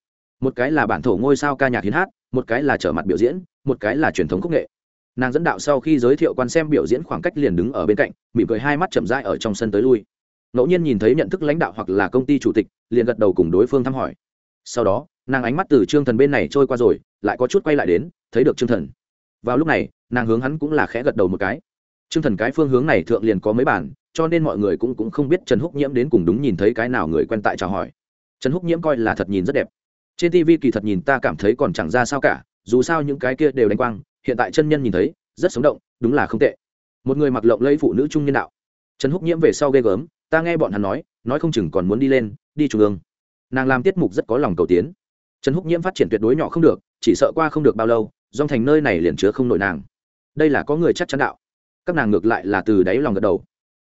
Một cái là bản thổ ngôi sao ca nhạc hiến hát, một cái là trở mặt biểu diễn, một cái là truyền thống công nghệ. Nàng dẫn đạo sau khi giới thiệu quan xem biểu diễn khoảng cách liền đứng ở bên cạnh, mỉm cười hai mắt chậm rãi ở trong sân tới lui. Ngẫu nhiên nhìn thấy nhận thức lãnh đạo hoặc là công ty chủ tịch, liền gật đầu cùng đối phương thăm hỏi. Sau đó, nàng ánh mắt từ trương thần bên này trôi qua rồi, lại có chút quay lại đến, thấy được trương thần vào lúc này, nàng hướng hắn cũng là khẽ gật đầu một cái. Trương thần cái phương hướng này thượng liền có mấy bản, cho nên mọi người cũng cũng không biết trần húc nhiễm đến cùng đúng nhìn thấy cái nào người quen tại chào hỏi. Trần húc nhiễm coi là thật nhìn rất đẹp. Trên tv kỳ thật nhìn ta cảm thấy còn chẳng ra sao cả, dù sao những cái kia đều đánh quang, hiện tại chân nhân nhìn thấy, rất sống động, đúng là không tệ. Một người mặc lộng lẫy phụ nữ trung nhân đạo. Trần húc nhiễm về sau ghê gớm, ta nghe bọn hắn nói nói không chừng còn muốn đi lên, đi trung ương. Nàng làm tiết mục rất có lòng cầu tiến. Trần húc nhiễm phát triển tuyệt đối nhỏ không được, chỉ sợ qua không được bao lâu dòng thành nơi này liền chứa không nổi nàng. Đây là có người chắc chắn đạo. Các nàng ngược lại là từ đáy lòng gật đầu.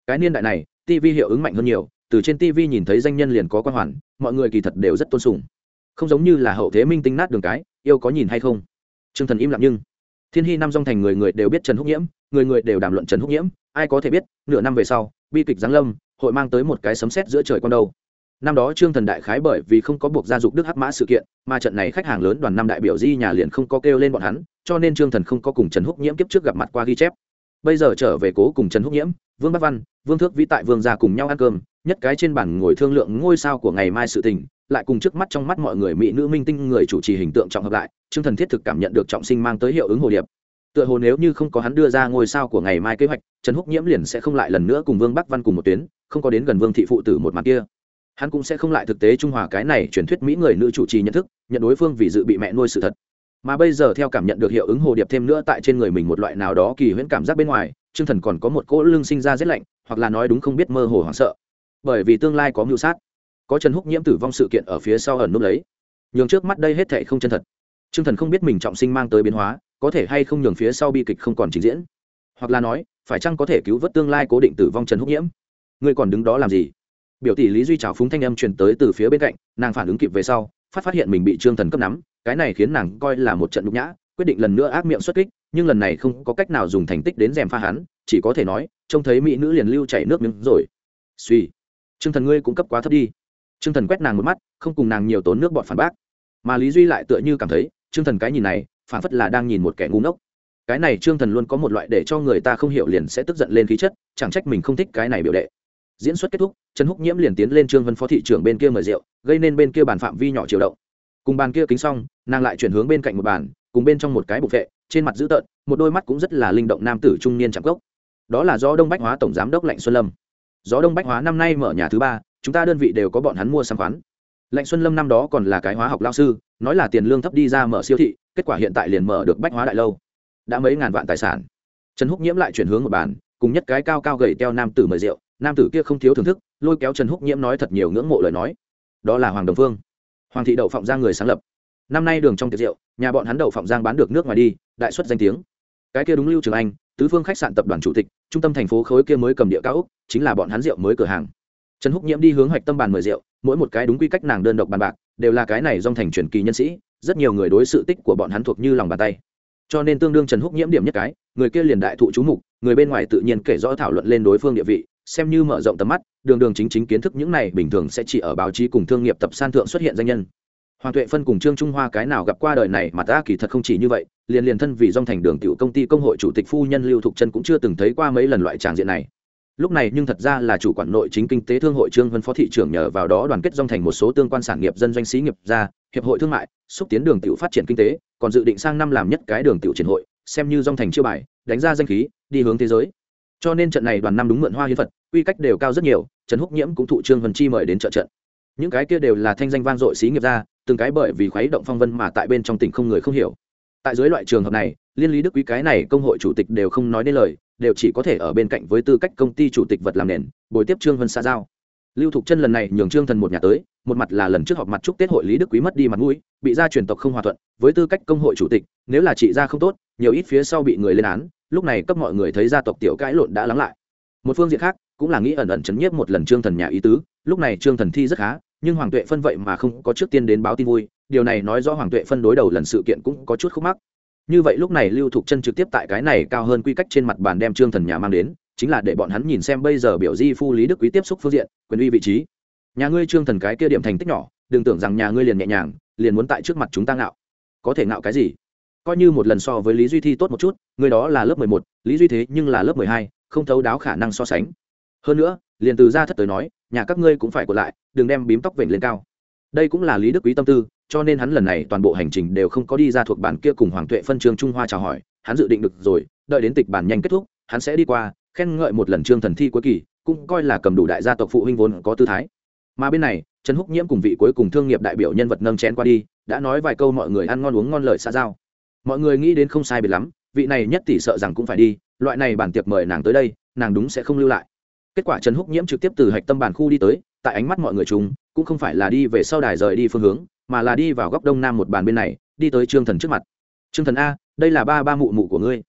Cái niên đại này tv hiệu ứng mạnh hơn nhiều, từ trên tv nhìn thấy danh nhân liền có quan hoàn, mọi người kỳ thật đều rất tôn sùng. Không giống như là hậu thế minh tinh nát đường cái, yêu có nhìn hay không? T r ư ơ n g thần im lặng nhưng, thiên hy năm dòng thành người người đều biết trần húc nhiễm, người người đều đàm luận trần húc nhiễm, ai có thể biết, nửa năm về sau, bi kịch giáng lâm, hội mang tới một cái sấm sét giữa trời con đâu năm đó trương thần đại khái bởi vì không có buộc gia dục đức hắc mã sự kiện, mà trận này khách hàng lớn đoàn năm đại biểu di nhà liền không có kêu lên bọn hắn, cho nên trương thần không có cùng trần húc nhiễm kiếp trước gặp mặt qua ghi chép. Bây giờ trở về cố cùng trần húc nhiễm, vương bắc văn, vương thước vĩ tại vương gia cùng nhau ăn cơm, nhất cái trên bàn ngồi thương lượng ngôi sao của ngày mai sự tình, lại cùng trước mắt trong mắt mọi người mỹ nữ minh tinh người chủ trì hình tượng trọng hợp lại, trương thần thiết thực cảm nhận được trọng sinh mang tới hiệu ứng hồ điệp. Tựa hồ nếu như không có hắn đưa ra ngôi sao của ngày mai kế hoạch, trần húc nhiễm liền sẽ không lại lần nữa cùng vương bắc văn cùng một tuyến, không có đến gần vương thị phụ tử một mặt kia hắn cũng sẽ không lại thực tế trung hòa cái này truyền thuyết mỹ người nữ chủ trì nhận thức, nhận đối phương vì dự bị mẹ nuôi sự thật. Mà bây giờ theo cảm nhận được hiệu ứng hồ điệp thêm nữa tại trên người mình một loại nào đó kỳ huyễn cảm giác bên ngoài chương thần còn có một cỗ lưng sinh ra rét lạnh, hoặc là nói đúng không biết mơ hồ hoảng sợ. Bởi vì tương lai có mưu sát, có trần húc nhiễm tử vong sự kiện ở phía sau ẩn núp lấy. Nhường trước mắt đây hết thệ không chân thật. Chương thần không biết mình trọng sinh mang tới biến hóa, có thể hay không nhường phía sau bi kịch không còn trình diễn. Hoặc là nói, phải chăng có thể cứu vớt tương lai cố định tử vong trần húc nhiễm? Ngươi còn đứng đó làm gì? Biểu tỷ lý duy trào phúng thanh âm truyền tới từ phía bên cạnh, nàng phản ứng kịp về sau, phát phát hiện mình bị trương thần cấp nắm, cái này khiến nàng coi là một trận nhục nhã, quyết định lần nữa ác miệng xuất kích, nhưng lần này không có cách nào dùng thành tích đến dèm pha hắn, chỉ có thể nói, trông thấy mỹ nữ liền lưu chảy nước miếng rồi. Suy, trương thần ngươi cũng cấp quá thấp đi. Trương thần quét nàng một mắt, không cùng nàng nhiều tốn nước bọn phản bác. Mà lý duy lại tựa như cảm thấy, trương thần cái nhìn này, phản phất là đang nhìn một kẻ ngu ngốc. Cái này trương thần luôn có một loại để cho người ta không hiểu liền sẽ tức giận lên khí chất, chẳng trách mình không thích cái này biểu đệ diễn xuất kết thúc, trần húc nhiễm liền tiến lên trương vân phó thị trưởng bên kia mời rượu, gây nên bên kia bàn phạm vi nhỏ chiều động. Cùng bàn kia kính xong, nàng lại chuyển hướng bên cạnh một bàn, cùng bên trong một cái bục vệ, trên mặt dữ tợn, một đôi mắt cũng rất là linh động nam tử trung niên chẳng gốc. đó là do đông bách hóa tổng giám đốc lạnh xuân lâm. Gió đông bách hóa năm nay mở nhà thứ ba, chúng ta đơn vị đều có bọn hắn mua sắm khoán. Lạnh xuân lâm năm đó còn là cái hóa học lao sư, nói là tiền lương thấp đi ra mở siêu thị, kết quả hiện tại liền mở được bách hóa đại lâu. Đã mấy ngàn vạn tài sản. Trần húc nhiễm lại chuyển hướng một bàn, cùng nhất cái cao cao gầy teo nam tử mời rượu nam tử kia không thiếu thưởng thức, lôi kéo trần húc nhiễm nói thật nhiều ngưỡng mộ lời nói. Đó là hoàng đồng phương. Hoàng thị đậu phộng giang người sáng lập. Năm nay đường trong tiệc rượu, nhà bọn hắn đậu phộng giang bán được nước ngoài đi, đại xuất danh tiếng. Cái kia đúng lưu trường anh, tứ phương khách sạn tập đoàn chủ tịch, trung tâm thành phố khối kia mới cầm địa cao úc, chính là bọn hắn rượu mới cửa hàng. Trần húc nhiễm đi hướng hoạch tâm bàn mời rượu, mỗi một cái đúng quy cách nàng đơn độc bàn bạc, đều là cái này dòng thành truyền kỳ nhân sĩ, rất nhiều người đối sự tích của bọn hắn thuộc như lòng bàn tay. Cho nên tương đương trần húc nhiễm điểm nhất cái, người kia liền đại thụ chú mục, người bên ngoài tự nhiên kể rõ thảo luận lên đối phương địa vị xem như mở rộng tầm mắt, đường đường chính chính kiến thức những này bình thường sẽ chỉ ở báo chí cùng thương nghiệp tập san thượng xuất hiện danh nhân. Hoàng tuệ phân cùng trương trung hoa cái nào gặp qua đời này mà ta kỳ thật không chỉ như vậy, liền liền thân vì dòng thành đường tiểu công ty công hội chủ tịch phu nhân lưu thục chân cũng chưa từng thấy qua mấy lần loại tràng diện này. Lúc này nhưng thật ra là chủ quản nội chính kinh tế thương hội trương vân phó thị trưởng nhờ vào đó đoàn kết dòng thành một số tương quan sản nghiệp dân doanh sĩ nghiệp ra, hiệp hội thương mại, xúc tiến đường tiểu phát triển kinh tế, còn dự định sang năm làm nhất cái đường tiểu triển hội, xem như dòng thành chiêu bài, đánh ra danh khí, đi hướng thế giới cho nên trận này đoàn năm đúng mượn hoa hiến phật, quy cách đều cao rất nhiều, trần húc nhiễm cũng thụ trương vân chi mời đến trợ trận. Những cái kia đều là thanh danh vang dội xí nghiệp ra, từng cái bởi vì khuấy động phong vân mà tại bên trong tỉnh không người không hiểu. Tại dưới loại trường hợp này, liên lý đức quý cái này công hội chủ tịch đều không nói nên lời, đều chỉ có thể ở bên cạnh với tư cách công ty chủ tịch vật làm nền, bồi tiếp trương vân xa giao. Lưu thục chân lần này nhường trương thần một nhà tới, một mặt là lần trước họp mặt chúc tết hội lý đức quý mất đi mặt mũi, bị gia truyền tộc không hòa thuận, với tư cách công hội chủ tịch, nếu là trị gia không tốt, nhiều ít phía sau bị người lên án lúc này cấp mọi người thấy gia tộc tiểu cãi lộn đã lắng lại. Một phương diện khác, cũng là nghĩ ẩn ẩn chấn nhiếp một lần trương thần nhà ý tứ, lúc này trương thần thi rất khá, nhưng hoàng tuệ phân vậy mà không có trước tiên đến báo tin vui, điều này nói rõ hoàng tuệ phân đối đầu lần sự kiện cũng có chút khúc mắc. Như vậy lúc này lưu thục chân trực tiếp tại cái này cao hơn quy cách trên mặt bàn đem trương thần nhà mang đến, chính là để bọn hắn nhìn xem bây giờ biểu di phu lý đức quý tiếp xúc phương diện, quyền uy vị trí. Nhà ngươi trương thần cái kia điểm thành tích nhỏ, đừng tưởng rằng nhà ngươi liền nhẹ nhàng, liền muốn tại trước mặt chúng ta ngạo. Có thể ngạo cái gì? Coi như một lần so với lý duy thi tốt một chút, người đó là lớp mười một, lý duy thế nhưng là lớp mười hai, không thấu đáo khả năng so sánh. Hơn nữa, liền từ ra thất tới nói, nhà các ngươi cũng phải còn lại, đừng đem bím tóc vểnh lên cao. Đây cũng là lý đức quý tâm tư, cho nên hắn lần này toàn bộ hành trình đều không có đi ra thuộc bản kia cùng hoàng tuệ phân trường trung hoa chào hỏi, hắn dự định được rồi, đợi đến tịch bản nhanh kết thúc, hắn sẽ đi qua, khen ngợi một lần trương thần thi cuối kỳ, cũng coi là cầm đủ đại gia tộc phụ huynh vốn có tư thái. Mà bên này, trần húc nhiễm cùng vị cuối cùng thương nghiệp đại biểu nhân vật nâng chén qua đi, đã nói vài câu mọi người ăn ngon uống ngon lời xa giao mọi người nghĩ đến không sai biệt lắm, vị này nhất tỷ sợ rằng cũng phải đi, loại này bản tiệc mời nàng tới đây, nàng đúng sẽ không lưu lại. Kết quả trần húc nhiễm trực tiếp từ hạch tâm bản khu đi tới, tại ánh mắt mọi người chúng cũng không phải là đi về sau đài rời đi phương hướng, mà là đi vào góc đông nam một bàn bên này, đi tới trương thần trước mặt. Trương thần a, đây là ba ba mụ mụ của ngươi.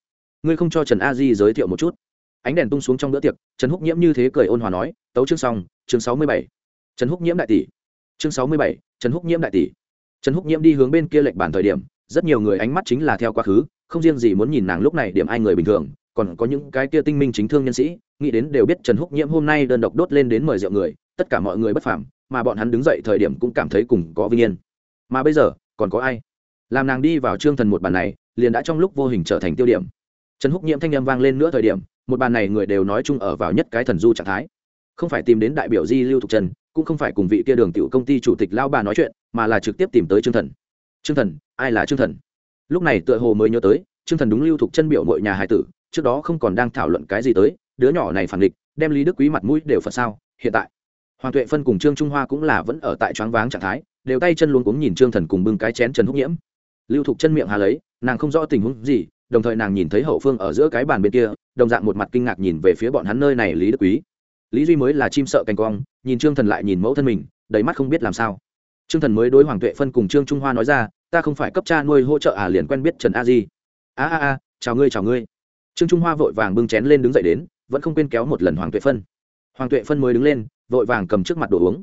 Ngươi không cho trần a di giới thiệu một chút. Ánh đèn tung xuống trong bữa tiệc, trần húc nhiễm như thế cười ôn hòa nói, tấu chương xong, chương sáu mươi bảy. Trần húc nhiễm đại tỷ. Chương sáu mươi bảy, trần húc nhiễm đại tỷ. Trần húc nhiễm đi hướng bên kia lệnh bản thời điểm rất nhiều người ánh mắt chính là theo quá khứ, không riêng gì muốn nhìn nàng lúc này điểm ai người bình thường, còn có những cái kia tinh minh chính thương nhân sĩ, nghĩ đến đều biết trần húc nhiễm hôm nay đơn độc đốt lên đến mời rượu người, tất cả mọi người bất phàm, mà bọn hắn đứng dậy thời điểm cũng cảm thấy cùng có vinh yên. Mà bây giờ, còn có ai? Làm nàng đi vào trương thần một bàn này, liền đã trong lúc vô hình trở thành tiêu điểm. Trần húc nhiễm thanh â m vang lên nữa thời điểm, một bàn này người đều nói chung ở vào nhất cái thần du trạng thái. Không phải tìm đến đại biểu di lưu thục trần, cũng không phải cùng vị kia đường tiểu công ty chủ tịch lao bà nói chuyện, mà là trực tiếp tìm tới trương thần trương thần, ai là trương thần? Lúc này tựa hồ mới nhớ tới, trương thần đúng lưu thục chân biểu mọi nhà hải tử, trước đó không còn đang thảo luận cái gì tới, đứa nhỏ này phản địch đem lý đức quý mặt mũi đều phật sao, hiện tại. Hoàng tuệ phân cùng trương trung hoa cũng là vẫn ở tại choáng váng trạng thái, đều tay chân luôn cuống nhìn trương thần cùng bưng cái chén trần húc nhiễm. Lưu thục chân miệng hà lấy, nàng không rõ tình huống gì, đồng thời nàng nhìn thấy hậu phương ở giữa cái bàn bên kia, đồng dạng một mặt kinh ngạc nhìn về phía bọn hắn nơi này lý đức quý. Lý duy mới là chim sợ cành cong, nhìn trương thần lại nhìn mẫu thân mình, đầy mắt không biết làm sao trương thần mới đối hoàng tuệ phân cùng trương trung hoa nói ra, ta không phải cấp cha nuôi hỗ trợ à liền quen biết trần a di. A a a, chào ngươi chào ngươi. Trương trung hoa vội vàng bưng chén lên đứng dậy đến, vẫn không quên kéo một lần hoàng tuệ phân. Hoàng tuệ phân mới đứng lên, vội vàng cầm trước mặt đồ uống.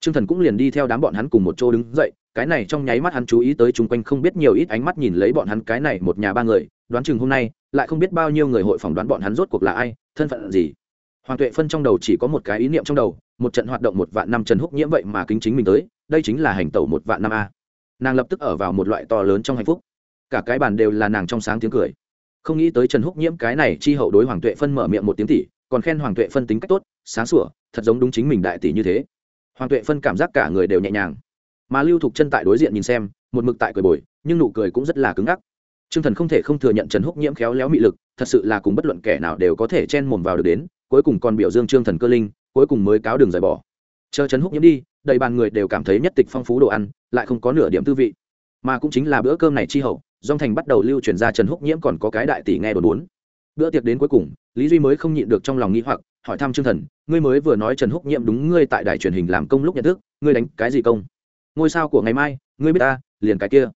Trương thần cũng liền đi theo đám bọn hắn cùng một chỗ đứng dậy, cái này trong nháy mắt hắn chú ý tới chung quanh không biết nhiều ít ánh mắt nhìn lấy bọn hắn cái này một nhà ba người, đoán chừng hôm nay lại không biết bao nhiêu người hội phỏng đoán bọn hắn rốt cuộc là ai, thân phận gì. Hoàng tuệ phân trong đầu chỉ có một cái ý niệm trong đầu một trận hoạt động một vạn năm trần húc nhiễm vậy mà kính chính mình tới, đây chính là hành tẩu một vạn năm a. Nàng lập tức ở vào một loại to lớn trong hạnh phúc. Cả cái bàn đều là nàng trong sáng tiếng cười. Không nghĩ tới trần húc nhiễm cái này chi hậu đối hoàng tuệ phân mở miệng một tiếng tỷ còn khen hoàng tuệ phân tính cách tốt, sáng sủa, thật giống đúng chính mình đại tỷ như thế. Hoàng tuệ phân cảm giác cả người đều nhẹ nhàng. Mà lưu thục chân tại đối diện nhìn xem, một mực tại cười bồi, nhưng nụ cười cũng rất là cứng ngắc. T r ư ơ n g thần không thể không thừa nhận trần húc nhiễm khéo léo mị lực, thật sự là cùng bất luận kẻ nào đều có thể chen mồm vào được đến, cuối cùng còn biểu dương trương thần cơ linh cuối cùng mới cáo đường rời bỏ. Chờ trần húc nhiễm đi, đầy bàn người đều cảm thấy nhất tịch phong phú đồ ăn, lại không có nửa điểm tư vị. Mà cũng chính là bữa cơm này chi hậu dong thành bắt đầu lưu truyền ra trần húc nhiễm còn có cái đại tỷ nghe đồn bốn. Bữa tiệc đến cuối cùng, lý duy mới không nhịn được trong lòng nghĩ hoặc, hỏi thăm trương thần, ngươi mới vừa nói trần húc nhiễm đúng ngươi tại đài truyền hình làm công lúc nhận thức, ngươi đánh cái gì công? Ngôi sao của ngày mai, ngươi biết ta, liền cái kia.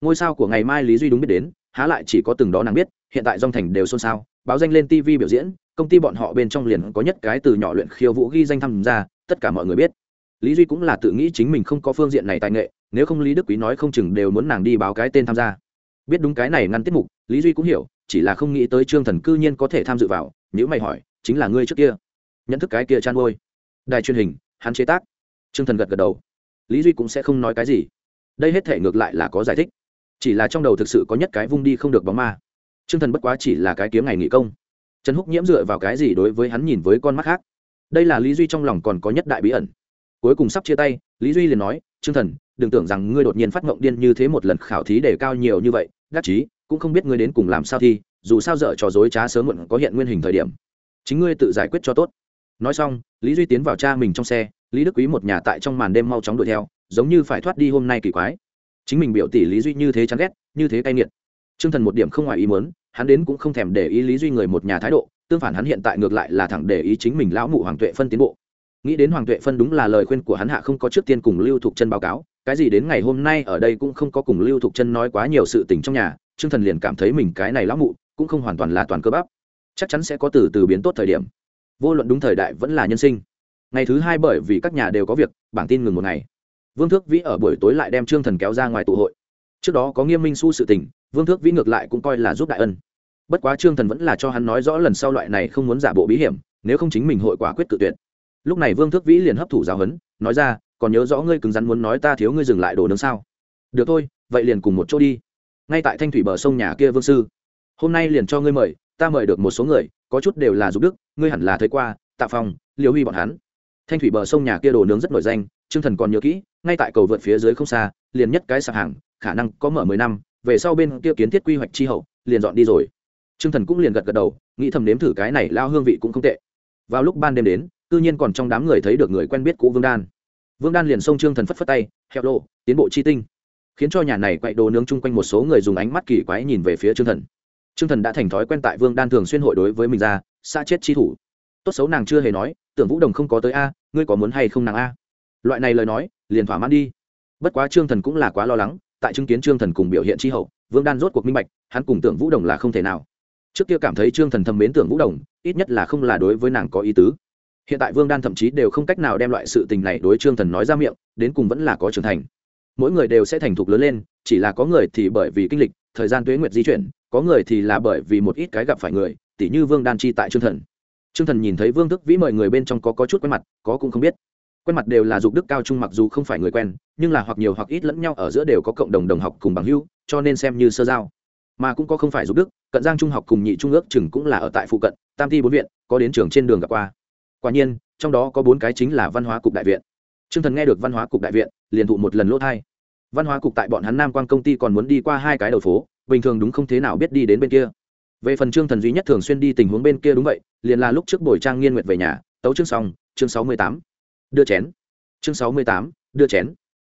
Ngôi sao của ngày mai lý duy đúng biết đến, há lại chỉ có từng đó nàng biết, hiện tại dòng thành đều xôn xao, báo danh lên tv biểu diễn công ty bọn họ bên trong liền có nhất cái từ nhỏ luyện khiêu vũ ghi danh tham gia, tất cả mọi người biết. Lý duy cũng là tự nghĩ chính mình không có phương diện này tài nghệ, nếu không lý đức quý nói không chừng đều muốn nàng đi báo cái tên tham gia. Biết đúng cái này ngăn tiết mục, lý duy cũng hiểu, chỉ là không nghĩ tới trương thần cư nhiên có thể tham dự vào, nếu mày hỏi, chính là ngươi trước kia. Nhận thức cái kia chăn ngôi đài truyền hình, hắn chế tác. Trương thần gật gật đầu. Lý duy cũng sẽ không nói cái gì. Đây hết thể ngược lại là có giải thích. Chỉ là trong đầu thực sự có nhất cái vung đi không được bóng ma. Trương thần bất quá chỉ là cái kiếm ngày nghỉ công trần húc nhiễm dựa vào cái gì đối với hắn nhìn với con mắt khác? Đây là lý duy trong lòng còn có nhất đại bí ẩn. Cuối cùng sắp chia tay, lý duy liền nói, trương thần, đừng tưởng rằng ngươi đột nhiên phát ngộng điên như thế một lần khảo thí để cao nhiều như vậy, đắc chí, cũng không biết ngươi đến cùng làm sao thi, dù sao dở trò dối trá sớm muộn có hiện nguyên hình thời điểm. Chính ngươi tự giải quyết cho tốt. Nói xong, lý duy tiến vào cha mình trong xe, lý đức quý một nhà tại trong màn đêm mau chóng đuổi theo, giống như phải thoát đi hôm nay kỳ quái. Chính mình biểu tỷ lý duy như thế chán ghét, như thế cay nghiệt. T r ư ơ n g thần một điểm không ngoài ý muốn hắn đến cũng không thèm để ý lý duy người một nhà thái độ, tương phản hắn hiện tại ngược lại là thẳng để ý chính mình lão mụ hoàng tuệ phân tiến bộ. Nghĩ đến hoàng tuệ phân đúng là lời khuyên của hắn hạ không có trước tiên cùng lưu thục chân báo cáo, cái gì đến ngày hôm nay ở đây cũng không có cùng lưu thục chân nói quá nhiều sự tình trong nhà, trương thần liền cảm thấy mình cái này lão mụ cũng không hoàn toàn là toàn cơ bắp. Chắc chắn sẽ có từ từ biến tốt thời điểm. Vô luận đúng thời đại vẫn là nhân sinh. Ngày thứ hai bởi vì các nhà đều có việc, bảng tin ngừng một ngày. Vương thước vĩ ở buổi tối lại đem trương thần kéo ra ngoài tụ hội. Trước đó có nghiêm minh su sự tình vương thước vĩ ngược lại cũng coi là giúp đại ân. Bất quá trương thần vẫn là cho hắn nói rõ lần sau loại này không muốn giả bộ bí hiểm nếu không chính mình hội quả quyết tự tuyệt. Lúc này vương thước vĩ liền hấp thụ giáo huấn nói ra còn nhớ rõ ngươi cứng rắn muốn nói ta thiếu ngươi dừng lại đồ nướng sao? Được thôi vậy liền cùng một chỗ đi. Ngay tại thanh thủy bờ sông nhà kia vương sư hôm nay liền cho ngươi mời ta mời được một số người có chút đều là giúp đức ngươi hẳn là thấy qua tạ phòng, liều huy bọn hắn. Thanh thủy bờ sông nhà kia đồ nướng rất nổi danh trương thần còn nhớ kỹ ngay tại cầu vượt phía dưới không xa liền nhất cái sạp hàng khả năng có mở mười năm về sau bên kia kiến thiết quy hoạch chi hậu, liền dọn đi rồi. Trương thần cũng liền gật gật đầu, nghĩ thầm nếm thử cái này lao hương vị cũng không tệ. Vào lúc ban đêm đến tự nhiên còn trong đám người thấy được người quen biết cũ vương đan. Vương đan liền xông trương thần phất phất tay heo lộ tiến bộ chi tinh. Khiến cho nhà này quậy đồ nướng chung quanh một số người dùng ánh mắt kỳ quái nhìn về phía trương thần. Trương thần đã thành thói quen tại vương đan thường xuyên hội đối với mình ra xa chết chi thủ. Tốt xấu nàng chưa hề nói, tưởng vũ đồng không có tới a, ngươi có muốn hay không nàng a? Loại này lời nói, liền thỏa mãn đi. Bất quá trương thần cũng là quá lo lắng tại chứng kiến trương thần cùng biểu hiện tri hậu vương đan rốt cuộc minh bạch hắn cùng tưởng vũ đồng là không thể nào. Trước kia cảm thấy trương thần thầm mến tưởng vũ đồng ít nhất là không là đối với nàng có ý tứ. Hiện tại vương đan thậm chí đều không cách nào đem loại sự tình này đối trương thần nói ra miệng đến cùng vẫn là có trưởng thành. Mỗi người đều sẽ thành thục lớn lên chỉ là có người thì bởi vì kinh lịch thời gian tuế nguyệt di chuyển có người thì là bởi vì một ít cái gặp phải người tỉ như vương đan chi tại trương thần. Trương thần nhìn thấy vương thức vĩ mời người bên trong có, có chút quen mặt có cũng không biết quen mặt đều là dục đức cao trung mặc dù không phải người quen, nhưng là hoặc nhiều hoặc ít lẫn nhau ở giữa đều có cộng đồng đồng học cùng bằng hữu, cho nên xem như sơ giao. Mà cũng có không phải dục đức, cận giang trung học cùng nhị trung ước chừng cũng là ở tại phụ cận, tam thi bốn viện, có đến trường trên đường gặp qua. Quả nhiên, trong đó có bốn cái chính là văn hóa cục đại viện. T r ư ơ n g thần nghe được văn hóa cục đại viện, liền thụ một lần lỗ thai. Văn hóa cục tại bọn hắn nam quan công ty còn muốn đi qua hai cái đầu phố, bình thường đúng không thế nào biết đi đến bên kia. Về phần trương thần duy nhất thường xuyên đi tình huống bên kia đúng vậy, liền là lúc trước buổi trang nghiên nguyệt về nhà, tấu chương xong, chương sáu mươi tám đưa chén. Chương sáu mươi tám, đưa chén.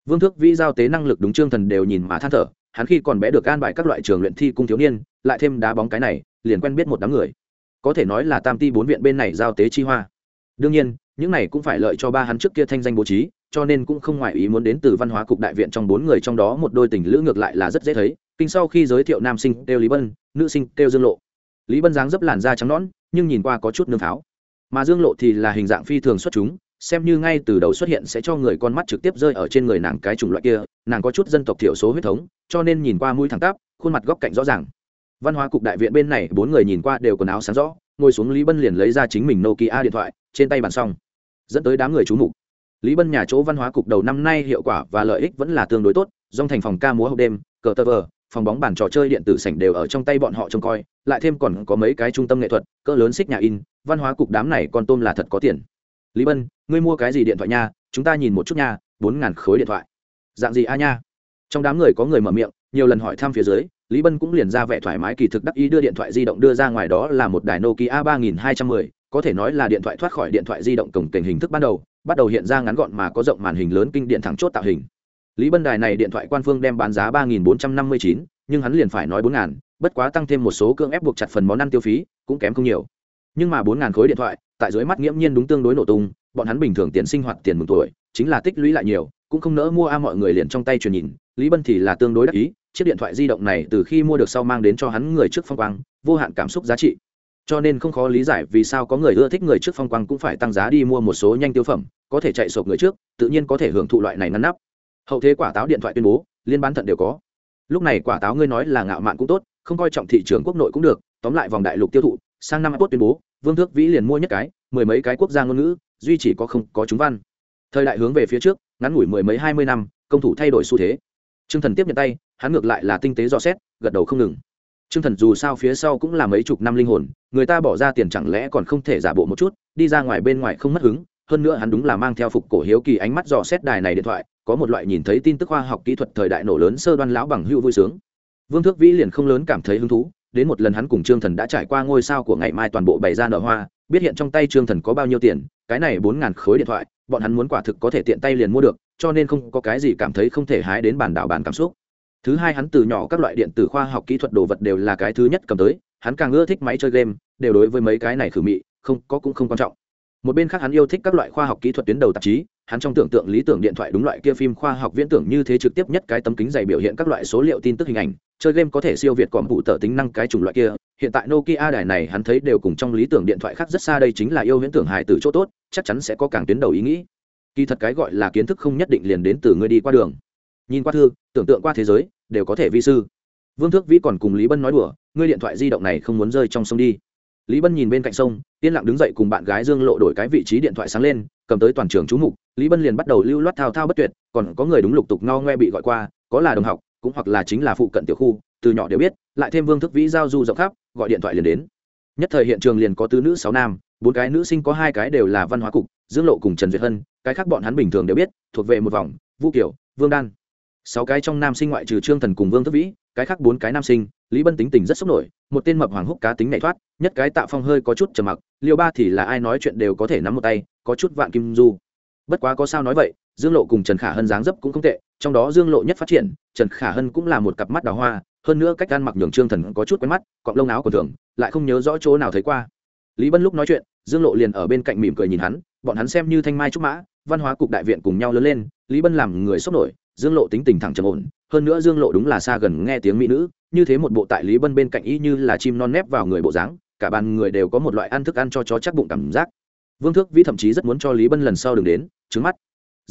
Vương thước vĩ giao tế năng lực đúng trương thần đều nhìn mà than thở, hắn khi còn bé được an bài các loại trường luyện thi cung thiếu niên, lại thêm đá bóng cái này, liền quen biết một đám người. Có thể nói là tam ti bốn viện bên này giao tế chi hoa. Đương nhiên, những này cũng phải lợi cho ba hắn trước kia thanh danh bố trí, cho nên cũng không ngoại ý muốn đến từ văn hóa cục đại viện trong bốn người trong đó một đôi tình lữ ngược lại là rất dễ thấy. Kinh sau khi giới thiệu nam sinh kêu lý bân, nữ sinh kêu dương lộ. Lý bân dáng dấp làn da trắng nõn, nhưng nhìn qua có chút nương pháo mà dương lộ thì là hình dạng phi thường xuất chúng xem như ngay từ đầu xuất hiện sẽ cho người con mắt trực tiếp rơi ở trên người nàng cái chủng loại kia, nàng có chút dân tộc thiểu số huyết thống, cho nên nhìn qua mũi thẳng tắp, khuôn mặt góc cạnh rõ ràng. Văn hóa cục đại viện bên này, bốn người nhìn qua đều quần áo sáng rõ, ngồi xuống lý bân liền lấy ra chính mình nokia điện thoại, trên tay bàn xong, dẫn tới đám người trú mục. Lý bân nhà chỗ văn hóa cục đầu năm nay hiệu quả và lợi ích vẫn là tương đối tốt, dòng thành phòng ca múa hậu đêm, cờ tơ vờ, phòng bóng bàn trò chơi điện tử sảnh đều ở trong tay bọn họ trông coi, lại thêm còn có mấy cái trung tâm nghệ thuật, cỡ lớn xích nhà in, văn hóa cục đám này con tôm là thật có tiền lý bân, ngươi mua cái gì điện thoại nha, chúng ta nhìn một chút nha, bốn ngàn khối điện thoại. Dạng gì a nha? Trong đám người có người mở miệng, nhiều lần hỏi thăm phía dưới, lý bân cũng liền ra vẻ thoải mái kỳ thực đắc ý đưa điện thoại di động đưa ra ngoài đó là một đài nokia ba nghìn hai trăm mười, có thể nói là điện thoại thoát khỏi điện thoại di động cổng cảnh hình thức ban đầu, bắt đầu hiện ra ngắn gọn mà có rộng màn hình lớn kinh điện thẳng chốt tạo hình. Lý bân đài này điện thoại quan phương đem bán giá ba nghìn bốn trăm năm mươi chín, nhưng hắn liền phải nói bốn ngàn, bất quá tăng thêm một số cưỡng ép buộc chặt phần món ăn tiêu phí, cũng kém không nhiều. Nhưng mà bốn ngàn khối điện thoại tại dưới mắt nghiễm nhiên đúng tương đối nổ tung, bọn hắn bình thường tiền sinh hoạt tiền mừng tuổi, chính là tích lũy lại nhiều, cũng không nỡ mua a mọi người liền trong tay truyền nhìn, lý bân thì là tương đối đắc ý, chiếc điện thoại di động này từ khi mua được sau mang đến cho hắn người trước phong quang, vô hạn cảm xúc giá trị. Cho nên không khó lý giải vì sao có người ưa thích người trước phong quang cũng phải tăng giá đi mua một số nhanh tiêu phẩm, có thể chạy sộp người trước, tự nhiên có thể hưởng thụ loại này ngăn nắp. Hậu thế quả táo điện thoại tuyên bố, liên bán thận đều có. Lúc này quả táo ngươi nói là ngạo mạn cũng tốt, không coi trọng thị trường quốc nội cũng được, tóm lại vòng đại lục tiêu thụ, sang năm tuyên bố vương thước vĩ liền mua nhất cái, mười mấy cái quốc gia ngôn ngữ, duy chỉ có không có chúng văn. Thời đại hướng về phía trước, ngắn ngủi mười mấy hai mươi năm, công thủ thay đổi xu thế. T r ư ơ n g thần tiếp nhận tay, hắn ngược lại là tinh tế dò xét, gật đầu không ngừng. T r ư ơ n g thần dù sao phía sau cũng là mấy chục năm linh hồn, người ta bỏ ra tiền chẳng lẽ còn không thể giả bộ một chút, đi ra ngoài bên ngoài không mất hứng, hơn nữa hắn đúng là mang theo phục cổ hiếu kỳ ánh mắt dò xét đài này điện thoại, có một loại nhìn thấy tin tức khoa học kỹ thuật thời đại nổ lớn sơ đoan lão bằng hữu vui sướng. Vương thước vĩ liền không lớn cảm thấy hứng thú đến một lần hắn cùng trương thần đã trải qua ngôi sao của ngày mai toàn bộ bày ra nở hoa, biết hiện trong tay trương thần có bao nhiêu tiền, cái này bốn ngàn khối điện thoại, bọn hắn muốn quả thực có thể tiện tay liền mua được, cho nên không có cái gì cảm thấy không thể hái đến bản đảo bản cảm xúc. Thứ hai hắn từ nhỏ các loại điện tử khoa học kỹ thuật đồ vật đều là cái thứ nhất cầm tới, hắn càng ưa thích máy chơi game, đều đối với mấy cái này khử mị, không, có cũng không quan trọng. Một bên khác hắn yêu thích các loại khoa học kỹ thuật tuyến đầu tạp chí, hắn trong tưởng tượng lý tưởng điện thoại đúng loại kia phim khoa học viễn tưởng như thế trực tiếp nhất cái tấm kính dày biểu hiện các loại số liệu tin tức hình ảnh chơi game có thể siêu việt còm phụ tờ tính năng cái chủng loại kia, hiện tại nokia đài này hắn thấy đều cùng trong lý tưởng điện thoại khác rất xa đây chính là yêu viễn tưởng hài từ chỗ tốt, chắc chắn sẽ có càng tuyến đầu ý nghĩ. Kỳ thật cái gọi là kiến thức không nhất định liền đến từ người đi qua đường. Nhìn qua thư, tưởng tượng qua thế giới, đều có thể vi sư. Vương thước vĩ còn cùng lý bân nói đùa, ngươi điện thoại di động này không muốn rơi trong sông đi. Lý bân nhìn bên cạnh sông, yên lặng đứng dậy cùng bạn gái dương lộ đổi cái vị trí điện thoại sáng lên, cầm tới toàn trường chú mục, lý bân liền bắt đầu lưu loát thao thao bất tuyệt, còn có người đúng lục tục no ngoe bị gọi qua, có là đồng học cũng hoặc là chính là phụ cận tiểu khu, từ nhỏ đều biết, lại thêm vương thức vĩ giao du rộng khắp, gọi điện thoại liền đến. Nhất thời hiện trường liền có tứ nữ sáu nam, bốn cái nữ sinh có hai cái đều là văn hóa cục, dương lộ cùng trần duyệt hân, cái khác bọn hắn bình thường đều biết, thuộc về một vòng, vũ kiểu vương đan. Sáu cái trong nam sinh ngoại trừ trương thần cùng vương thức vĩ, cái khác bốn cái nam sinh, lý bân tính tình rất sốc nổi, một tên mập hoàng húc cá tính nhảy thoát, nhất cái tạ phong hơi có chút trầm mặc, liêu ba thì là ai nói chuyện đều có thể nắm một tay, có chút vạn kim du. Bất quá có sao nói vậy, dương lộ cùng trần khả hân dáng dấp cũng không tệ trong đó dương lộ nhất phát triển, trần khả hân cũng là một cặp mắt đào hoa, hơn nữa cách ăn mặc nhường trương thần có chút quen mắt, cọng lông áo còn thường, lại không nhớ rõ chỗ nào thấy qua. Lý bân lúc nói chuyện, dương lộ liền ở bên cạnh mỉm cười nhìn hắn, bọn hắn xem như thanh mai trúc mã, văn hóa cục đại viện cùng nhau lớn lên, lý bân làm người sốc nổi, dương lộ tính tình thẳng trầm ổn, hơn nữa dương lộ đúng là xa gần nghe tiếng mỹ nữ, như thế một bộ tại lý bân bên cạnh y như là chim non nép vào người bộ dáng, cả bàn người đều có một loại ăn thức ăn cho chó chắc bụng cảm giác. Vương thước vĩ thậm chí rất muốn cho lý bân lần sau đừng đến, trứng mắt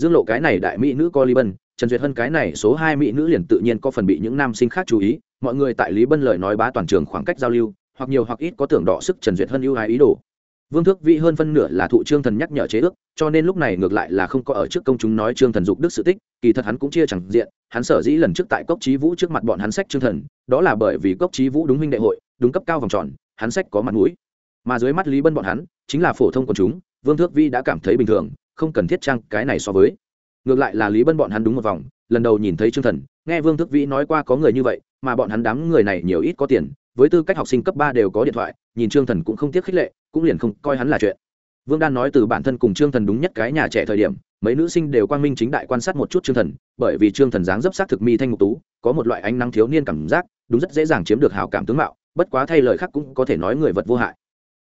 dương lộ cái này đại mỹ nữ co lý bân, trần duyệt hân cái này số hai mỹ nữ liền tự nhiên có phần bị những nam sinh khác chú ý, mọi người tại lý bân lời nói bá toàn trường khoảng cách giao lưu, hoặc nhiều hoặc ít có tưởng đỏ sức trần duyệt hân ưu hái ý đồ. Vương thước vĩ hơn phân nửa là thụ trương thần nhắc nhở chế ước, cho nên lúc này ngược lại là không có ở trước công chúng nói trương thần dục đức sự tích, kỳ thật hắn cũng chia chẳng diện, hắn sở dĩ lần trước tại cốc trí vũ trước mặt bọn hắn sách trương thần, đó là bởi vì cốc trí vũ đúng huynh đại hội, đúng cấp cao vòng tròn, hắn sách có mặt mũi. Mà dưới mắt lý bân bọn hắn, chính là phổ thông của chúng, vương thước vĩ đã cảm thấy bình thường không cần thiết trang cái này so với. Ngược lại là lý bân bọn hắn đúng một vòng, lần đầu nhìn thấy trương thần, nghe vương Thức vĩ nói qua có người như vậy, mà bọn hắn đám người này nhiều ít có tiền, với tư cách học sinh cấp ba đều có điện thoại, nhìn trương thần cũng không tiếc khích lệ, cũng liền không coi hắn là chuyện. Vương đan nói từ bản thân cùng trương thần đúng nhất cái nhà trẻ thời điểm, mấy nữ sinh đều quang minh chính đại quan sát một chút trương thần, bởi vì trương thần dáng dấp sắc thực mi thanh ngục tú, có một loại ánh nắng thiếu niên cảm giác, đúng rất dễ dàng chiếm được hảo cảm tướng mạo, bất quá thay lời khác cũng có thể nói người vật vô hại.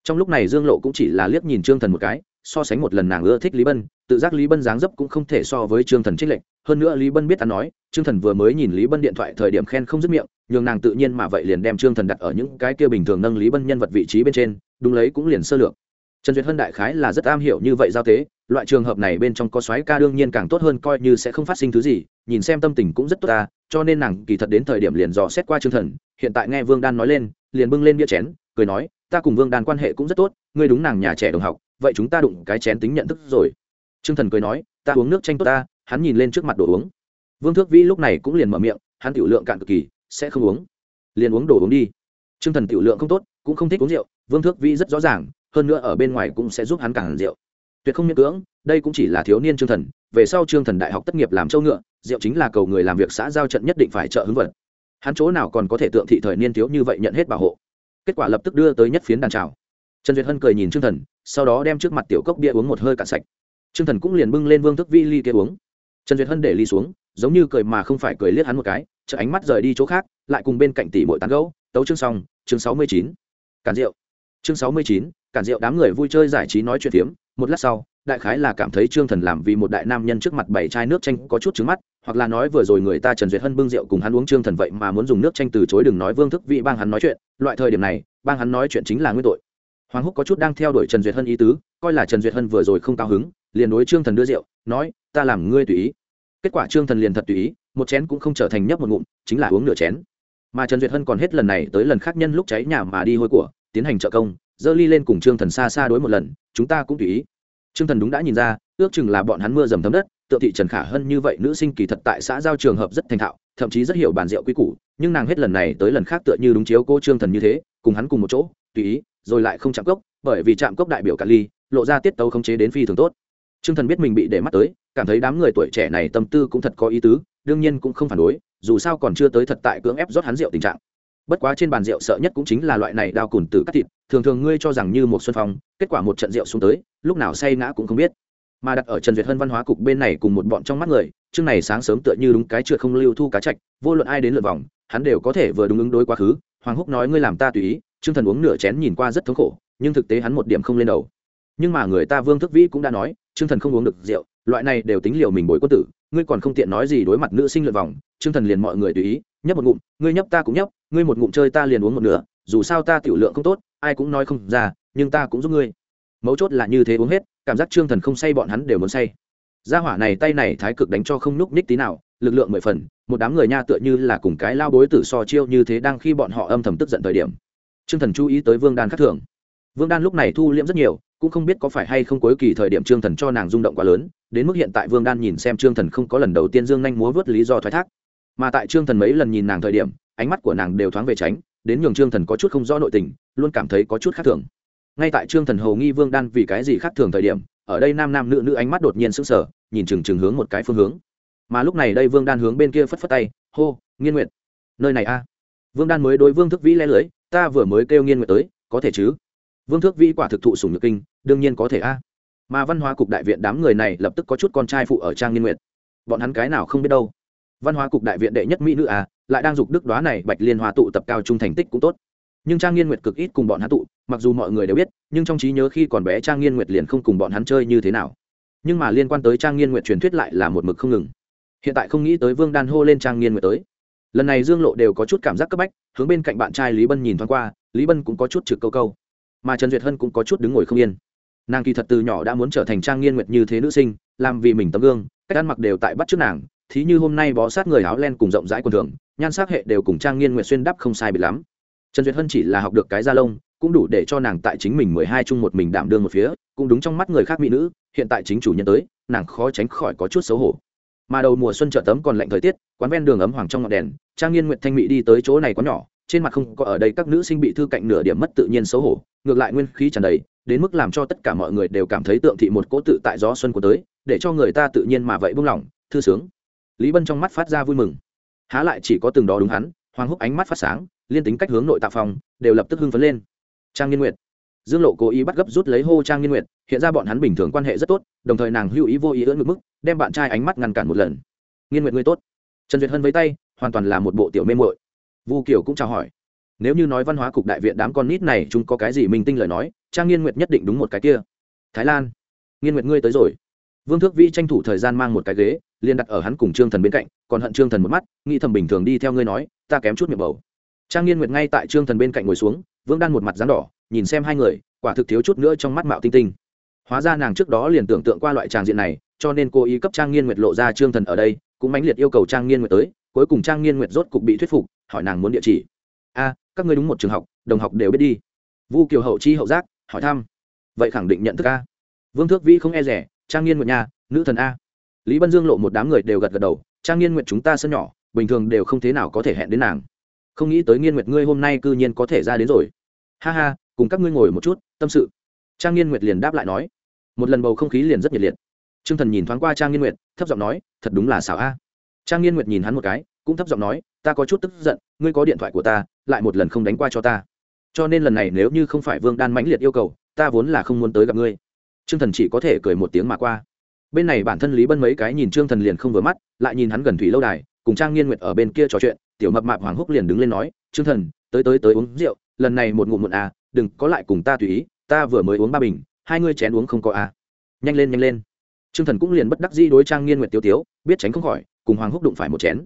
Trong lúc này dương lộ cũng chỉ là liếc nhìn trương thần một cái so sánh một lần nàng ưa thích lý bân, tự giác lý bân dáng dấp cũng không thể so với trương thần trích lệnh. Hơn nữa lý bân biết ăn nói, trương thần vừa mới nhìn lý bân điện thoại thời điểm khen không dứt miệng, nhường nàng tự nhiên mà vậy liền đem trương thần đặt ở những cái kia bình thường nâng lý bân nhân vật vị trí bên trên, đúng lấy cũng liền sơ lược. Trần duyệt hân đại khái là rất am hiểu như vậy giao tế, loại trường hợp này bên trong có xoáy ca đương nhiên càng tốt hơn coi như sẽ không phát sinh thứ gì, nhìn xem tâm tình cũng rất tốt ta, cho nên nàng kỳ thật đến thời điểm liền dò xét qua trương thần, hiện tại nghe vương đan nói lên, liền bưng lên bia chén, cười nói, ta cùng vương đan quan hệ cũng rất tốt, ngươi đúng nàng nhà trẻ đồng học vậy chúng ta đụng cái chén tính nhận thức rồi. Trương thần cười nói, ta uống nước chanh tốt ta, hắn nhìn lên trước mặt đồ uống. Vương thước vĩ lúc này cũng liền mở miệng, hắn tiểu lượng cạn cực kỳ, sẽ không uống. Liền uống đồ uống đi. Trương thần tiểu lượng không tốt, cũng không thích uống rượu, vương thước vĩ rất rõ ràng, hơn nữa ở bên ngoài cũng sẽ giúp hắn cản rượu. Tuyệt không miễn cưỡng, đây cũng chỉ là thiếu niên trương thần, về sau trương thần đại học tất nghiệp làm châu ngựa, rượu chính là cầu người làm việc xã giao trận nhất định phải trợ hứng vật hắn chỗ nào còn có thể tượng thị thời niên thiếu như vậy nhận hết bảo hộ. Kết quả lập tức đưa tới nhất phiến đàn trào. Trần duyệt hân cười nhìn trương thần sau đó đem trước mặt tiểu cốc bia uống một hơi cạn sạch. Trương thần cũng liền bưng lên vương thức vi ly kia uống. Trần duyệt hân để ly xuống, giống như cười mà không phải cười liếc hắn một cái chợ ánh mắt rời đi chỗ khác, lại cùng bên cạnh tỷ bội tán gấu tấu chương xong, chương sáu mươi chín. Cản rượu chương sáu mươi chín, cản rượu đám người vui chơi giải trí nói chuyện phiếm, một lát sau, đại khái là cảm thấy trương thần làm vì một đại nam nhân trước mặt bảy chai nước chanh có chút trứng mắt, hoặc là nói vừa rồi người ta trần duyệt hân bưng rượu cùng hắn uống trương thần vậy mà muốn dùng nước chanh từ chối đừng nói vương thức vị bang hắn nói chuyện, loại thời điểm này, bang hắn nói chuyện chính là nguyên tội hoàng húc có chút đang theo đuổi trần duyệt hân ý tứ, coi là trần duyệt hân vừa rồi không cao hứng, liền đối trương thần đưa rượu, nói, ta làm ngươi tùy ý. Kết quả trương thần liền thật tùy ý, một chén cũng không trở thành nhấp một ngụm, chính là uống nửa chén. Mà trần duyệt hân còn hết lần này tới lần khác nhân lúc cháy nhà mà đi hôi của, tiến hành trợ công dơ ly lên cùng trương thần xa xa đối một lần, chúng ta cũng tùy ý. Trương thần đúng đã nhìn ra, ước chừng là bọn hắn mưa dầm thấm đất, tựa thị trần khả hân như vậy nữ sinh kỳ thật tại xã giao trường hợp rất thành thạo, thậm chí rất hiểu bàn rượu quy củ, nhưng nàng hết lần này tới lần khác tựa như đúng chiếu cô trương thần như thế, cùng hắn cùng một chỗ, tùy ý rồi lại không chạm cốc, bởi vì chạm cốc đại biểu cả ly, lộ ra tiết tấu khống chế đến phi thường tốt. Trương thần biết mình bị để mắt tới, cảm thấy đám người tuổi trẻ này tâm tư cũng thật có ý tứ, đương nhiên cũng không phản đối, dù sao còn chưa tới thật tại cưỡng ép rót hắn rượu tình trạng. Bất quá trên bàn rượu sợ nhất cũng chính là loại này đao cùn từ cắt thịt, thường thường ngươi cho rằng như một xuân phong, kết quả một trận rượu xuống tới, lúc nào say ngã cũng không biết. Mà đặt ở trần duyệt hân văn hóa cục bên này cùng một bọn trong mắt người, chương này sáng sớm tựa như đúng cái trượt không lưu thu cá chạch, vô luận ai đến lượt vòng, hắn đều có thể vừa đúng ứng đối quá khứ, hoàng húc nói ngươi làm ta tùy ý trương thần uống nửa chén nhìn qua rất thống khổ, nhưng thực tế hắn một điểm không lên đầu. Nhưng mà người ta vương thức vĩ cũng đã nói, trương thần không uống được rượu, loại này đều tính liệu mình bồi quân tử, ngươi còn không tiện nói gì đối mặt nữ sinh lượn vòng, trương thần liền mọi người tùy ý, nhấp một ngụm, ngươi nhấp ta cũng nhấp, ngươi một ngụm chơi ta liền uống một nửa, dù sao ta tiểu lượng không tốt, ai cũng nói không ra, nhưng ta cũng giúp ngươi. Mấu chốt là như thế uống hết, cảm giác trương thần không say bọn hắn đều muốn say. Gia hỏa này tay này thái cực đánh cho không núc ních tí nào, lực lượng mười phần, một đám người nha tựa như là cùng cái lao bối tử so chiêu như thế đang khi bọn họ âm thầm tức giận thời điểm trương thần chú ý tới vương đan khắc thường. Vương đan lúc này thu liễm rất nhiều, cũng không biết có phải hay không cuối kỳ thời điểm trương thần cho nàng rung động quá lớn, đến mức hiện tại vương đan nhìn xem trương thần không có lần đầu tiên dương nhanh múa vớt lý do thoái thác. Mà tại trương thần mấy lần nhìn nàng thời điểm, ánh mắt của nàng đều thoáng về tránh, đến nhường trương thần có chút không rõ nội tình, luôn cảm thấy có chút khác thường. Ngay tại trương thần hầu nghi vương đan vì cái gì khác thường thời điểm, ở đây nam nam nữ nữ ánh mắt đột nhiên sững sờ, nhìn chừng chừng hướng một cái phương hướng. Mà lúc này đây vương đan hướng bên kia phất phất tay, hô, nghiên nguyện nơi này a? Vương đan mới đối vương thức vĩ le lưới ta vừa mới kêu nghiên nguyện tới, có thể chứ? Vương Thước vĩ quả thực thụ sùng nhược kinh, đương nhiên có thể a. Mà văn hóa cục đại viện đám người này lập tức có chút con trai phụ ở trang nghiên nguyện bọn hắn cái nào không biết đâu. Văn hóa cục đại viện đệ nhất mỹ nữ a, lại đang dục đức đoá này bạch liên hoa tụ tập cao trung thành tích cũng tốt. Nhưng trang nghiên nguyệt cực ít cùng bọn hắn tụ, mặc dù mọi người đều biết, nhưng trong trí nhớ khi còn bé trang nghiên nguyệt liền không cùng bọn hắn chơi như thế nào. Nhưng mà liên quan tới trang nghiên nguyệt truyền thuyết lại là một mực không ngừng. Hiện tại không nghĩ tới vương đan hô lên trang nghiên nguyệt tới lần này dương lộ đều có chút cảm giác cấp bách, hướng bên cạnh bạn trai lý bân nhìn thoáng qua, lý bân cũng có chút trực câu câu. Mà trần duyệt hân cũng có chút đứng ngồi không yên. Nàng kỳ thật từ nhỏ đã muốn trở thành trang nghiên nguyệt như thế nữ sinh, làm vì mình tấm gương, cách ăn mặc đều tại bắt trước nàng, thí như hôm nay bó sát người áo len cùng rộng rãi quần thường, nhan sắc hệ đều cùng trang nghiên nguyệt xuyên đắp không sai bị lắm. Trần duyệt hân chỉ là học được cái da lông, cũng đủ để cho nàng tại chính mình mười hai chung một mình đảm đương một phía, cũng đúng trong mắt người khác mỹ nữ, hiện tại chính chủ nhân tới, nàng khó tránh khỏi có chút xấu hổ mà đầu mùa xuân chợ tấm còn lạnh thời tiết, quán ven đường ấm hoàng trong ngọn đèn, trang nghiên nguyện thanh mỹ đi tới chỗ này có nhỏ, trên mặt không có ở đây các nữ sinh bị thư cạnh nửa điểm mất tự nhiên xấu hổ, ngược lại nguyên khí tràn đầy, đến mức làm cho tất cả mọi người đều cảm thấy tượng thị một cỗ tự tại gió xuân của tới, để cho người ta tự nhiên mà vậy buông lỏng, thư sướng. Lý bân trong mắt phát ra vui mừng. Há lại chỉ có từng đó đúng hắn, hoàng húc ánh mắt phát sáng, liên tính cách hướng nội tạ phòng đều lập tức hưng phấn lên. Trang nghiên nguyệt dương lộ cố ý bắt gấp rút lấy hô trang nghiên nguyệt, hiện ra bọn hắn bình thường quan hệ rất tốt, đồng thời nàng hữu ý vô ý ưỡn ngực mức, đem bạn trai ánh mắt ngăn cản một lần. Nghiên nguyệt ngươi tốt. Trần duyệt hân với tay, hoàn toàn là một bộ tiểu mê mội vu kiều cũng chào hỏi. Nếu như nói văn hóa cục đại viện đám con nít này chúng có cái gì minh tinh lời nói, trang nghiên nguyệt nhất định đúng một cái kia. Thái lan. Nghiên nguyệt ngươi tới rồi. Vương thước vi tranh thủ thời gian mang một cái ghế, liền đặt ở hắn cùng trương thần bên cạnh, còn hận trương thần một mắt, nghĩ thầm bình thường đi theo ngươi nói, ta kém chút miệng bầu. Trang nghiên nguyệt ngay tại trương thần bên cạnh ngồi xuống vương đan một mặt rắn đỏ, nhìn xem hai người, quả thực thiếu chút nữa trong mắt mạo tinh tinh. Hóa ra nàng trước đó liền tưởng tượng qua loại tràng diện này, cho nên cô ý cấp trang nghiên nguyệt lộ ra trương thần ở đây, cũng mãnh liệt yêu cầu trang nghiên nguyệt tới, cuối cùng trang nghiên nguyệt rốt cục bị thuyết phục, hỏi nàng muốn địa chỉ. A, các ngươi đúng một trường học, đồng học đều biết đi. Vu kiều hậu chi hậu giác, hỏi thăm. Vậy khẳng định nhận thức a. Vương thước vĩ không e rẻ, trang nghiên nguyệt nhà nữ thần a. Lý bân dương lộ một đám người đều gật gật đầu, trang nghiên nguyệt chúng ta sân nhỏ, bình thường đều không thế nào có thể hẹn đến nàng không nghĩ tới nghiên nguyệt ngươi hôm nay cư nhiên có thể ra đến rồi. Ha ha, cùng các ngươi ngồi một chút, tâm sự. Trang nghiên nguyệt liền đáp lại nói. Một lần bầu không khí liền rất nhiệt liệt. T r ư ơ n g thần nhìn thoáng qua trang nghiên nguyệt, thấp giọng nói, thật đúng là xảo a. Trang nghiên nguyệt nhìn hắn một cái, cũng thấp giọng nói, ta có chút tức giận, ngươi có điện thoại của ta, lại một lần không đánh qua cho ta. Cho nên lần này nếu như không phải vương đan mãnh liệt yêu cầu, ta vốn là không muốn tới gặp ngươi. T r ư ơ n g thần chỉ có thể cười một tiếng mà qua. Bên này bản thân lý bân mấy cái nhìn trương thần liền không vừa mắt, lại nhìn hắn gần thủy lâu đài, cùng trang nghiên nguyệt ở bên kia trò chuyện tiểu mập mạp hoàng húc liền đứng lên nói, trương thần, tới tới tới uống rượu, lần này một ngụm một à đừng có lại cùng ta tùy ý, ta vừa mới uống ba bình, hai ngươi chén uống không có à. Nhanh lên nhanh lên. Trương thần cũng liền bất đắc di đối trang nghiên nguyệt tiêu tiếu, biết tránh không khỏi, cùng hoàng húc đụng phải một chén.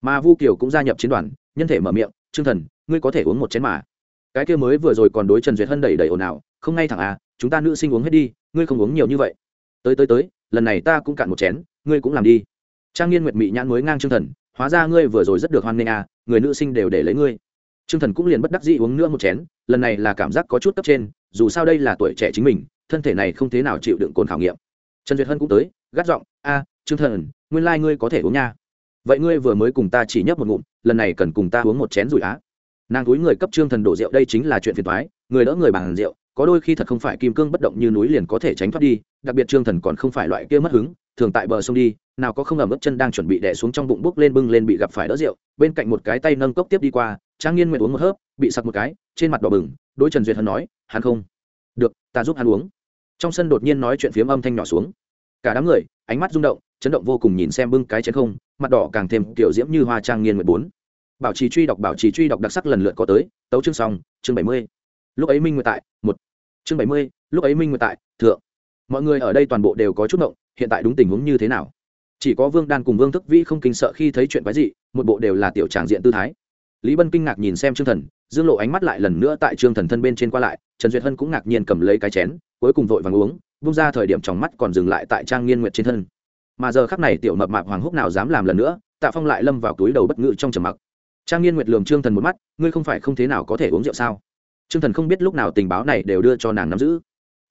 Mà vu kiều cũng gia nhập chiến đoàn, nhân thể mở miệng, trương thần, ngươi có thể uống một chén mà. Cái kia mới vừa rồi còn đối trần duyệt hân đẩy đẩy ồn ào, không ngay thẳng à chúng ta nữ sinh uống hết đi, ngươi không uống nhiều như vậy. Tới tới tới, lần này ta cũng cạn một chén, ngươi cũng làm đi. Trang nghiên nguyệt mị nhãn mới ngang chương thần hóa ra ngươi vừa rồi rất được hoan nghênh à người nữ sinh đều để lấy ngươi. Trương thần cũng liền bất đắc dĩ uống nữa một chén lần này là cảm giác có chút cấp trên dù sao đây là tuổi trẻ chính mình thân thể này không thế nào chịu đựng cồn khảo nghiệm. Trần duyệt hân cũng tới gắt giọng a à, thần nguyên lai、like、ngươi có thể uống nha. Vậy ngươi vừa mới cùng ta chỉ nhấp một ngụm lần này cần cùng ta uống một chén rủi á. Nàng túi người cấp trương thần đổ rượu đây chính là chuyện phiền thoái người đỡ người bằng rượu có đôi khi thật không phải kim cương bất động như núi liền có thể tránh thoát đi đặc biệt trương thần còn không phải loại kia mất hứng thường tại bờ sông đi, nào có không ẩm ướt chân đang chuẩn bị đẻ xuống trong bụng bốc lên bưng lên bị gặp phải đỡ rượu, bên cạnh một cái tay nâng cốc tiếp đi qua, trang nghiên nguyện uống một hớp, bị sặc một cái, trên mặt đỏ bừng đôi trần duyệt hân nói, hắn không. Được, ta giúp hắn uống. Trong sân đột nhiên nói chuyện phiếm âm thanh nhỏ xuống. Cả đám người, ánh mắt rung động, chấn động vô cùng nhìn xem bưng cái chén không, mặt đỏ càng thêm kiểu diễm như hoa trang nghiên nguyện bốn. Bảo trì truy đọc, bảo trì truy đọc đặc sắc lần lượt có tới, tấu chương xong, chương bảy mươi. Lúc ấy minh nguyện tại, một. Chương bảy mươi, lúc ấy minh nguyện tại, thượng mọi người ở đây toàn bộ đều có chút động hiện tại đúng tình huống như thế nào? Chỉ có vương đan cùng vương thức vĩ không kinh sợ khi thấy chuyện quái dị, một bộ đều là tiểu tràng diện tư thái. Lý bân kinh ngạc nhìn xem trương thần, dương lộ ánh mắt lại lần nữa tại trương thần thân bên trên qua lại, trần duyệt hân cũng ngạc nhiên cầm lấy cái chén, cuối cùng vội vàng uống bung ra thời điểm trong mắt còn dừng lại tại trang nghiên nguyệt trên thân. Mà giờ khắc này tiểu mập mạp hoàng húc nào dám làm lần nữa, tạ phong lại lâm vào túi đầu bất ngự trong trầm mặc. Trang nghiên nguyệt lường trương thần một mắt, ngươi không phải không thế nào có thể uống rượu sao? Trương thần không biết lúc nào tình báo này đều đưa cho nàng nắm giữ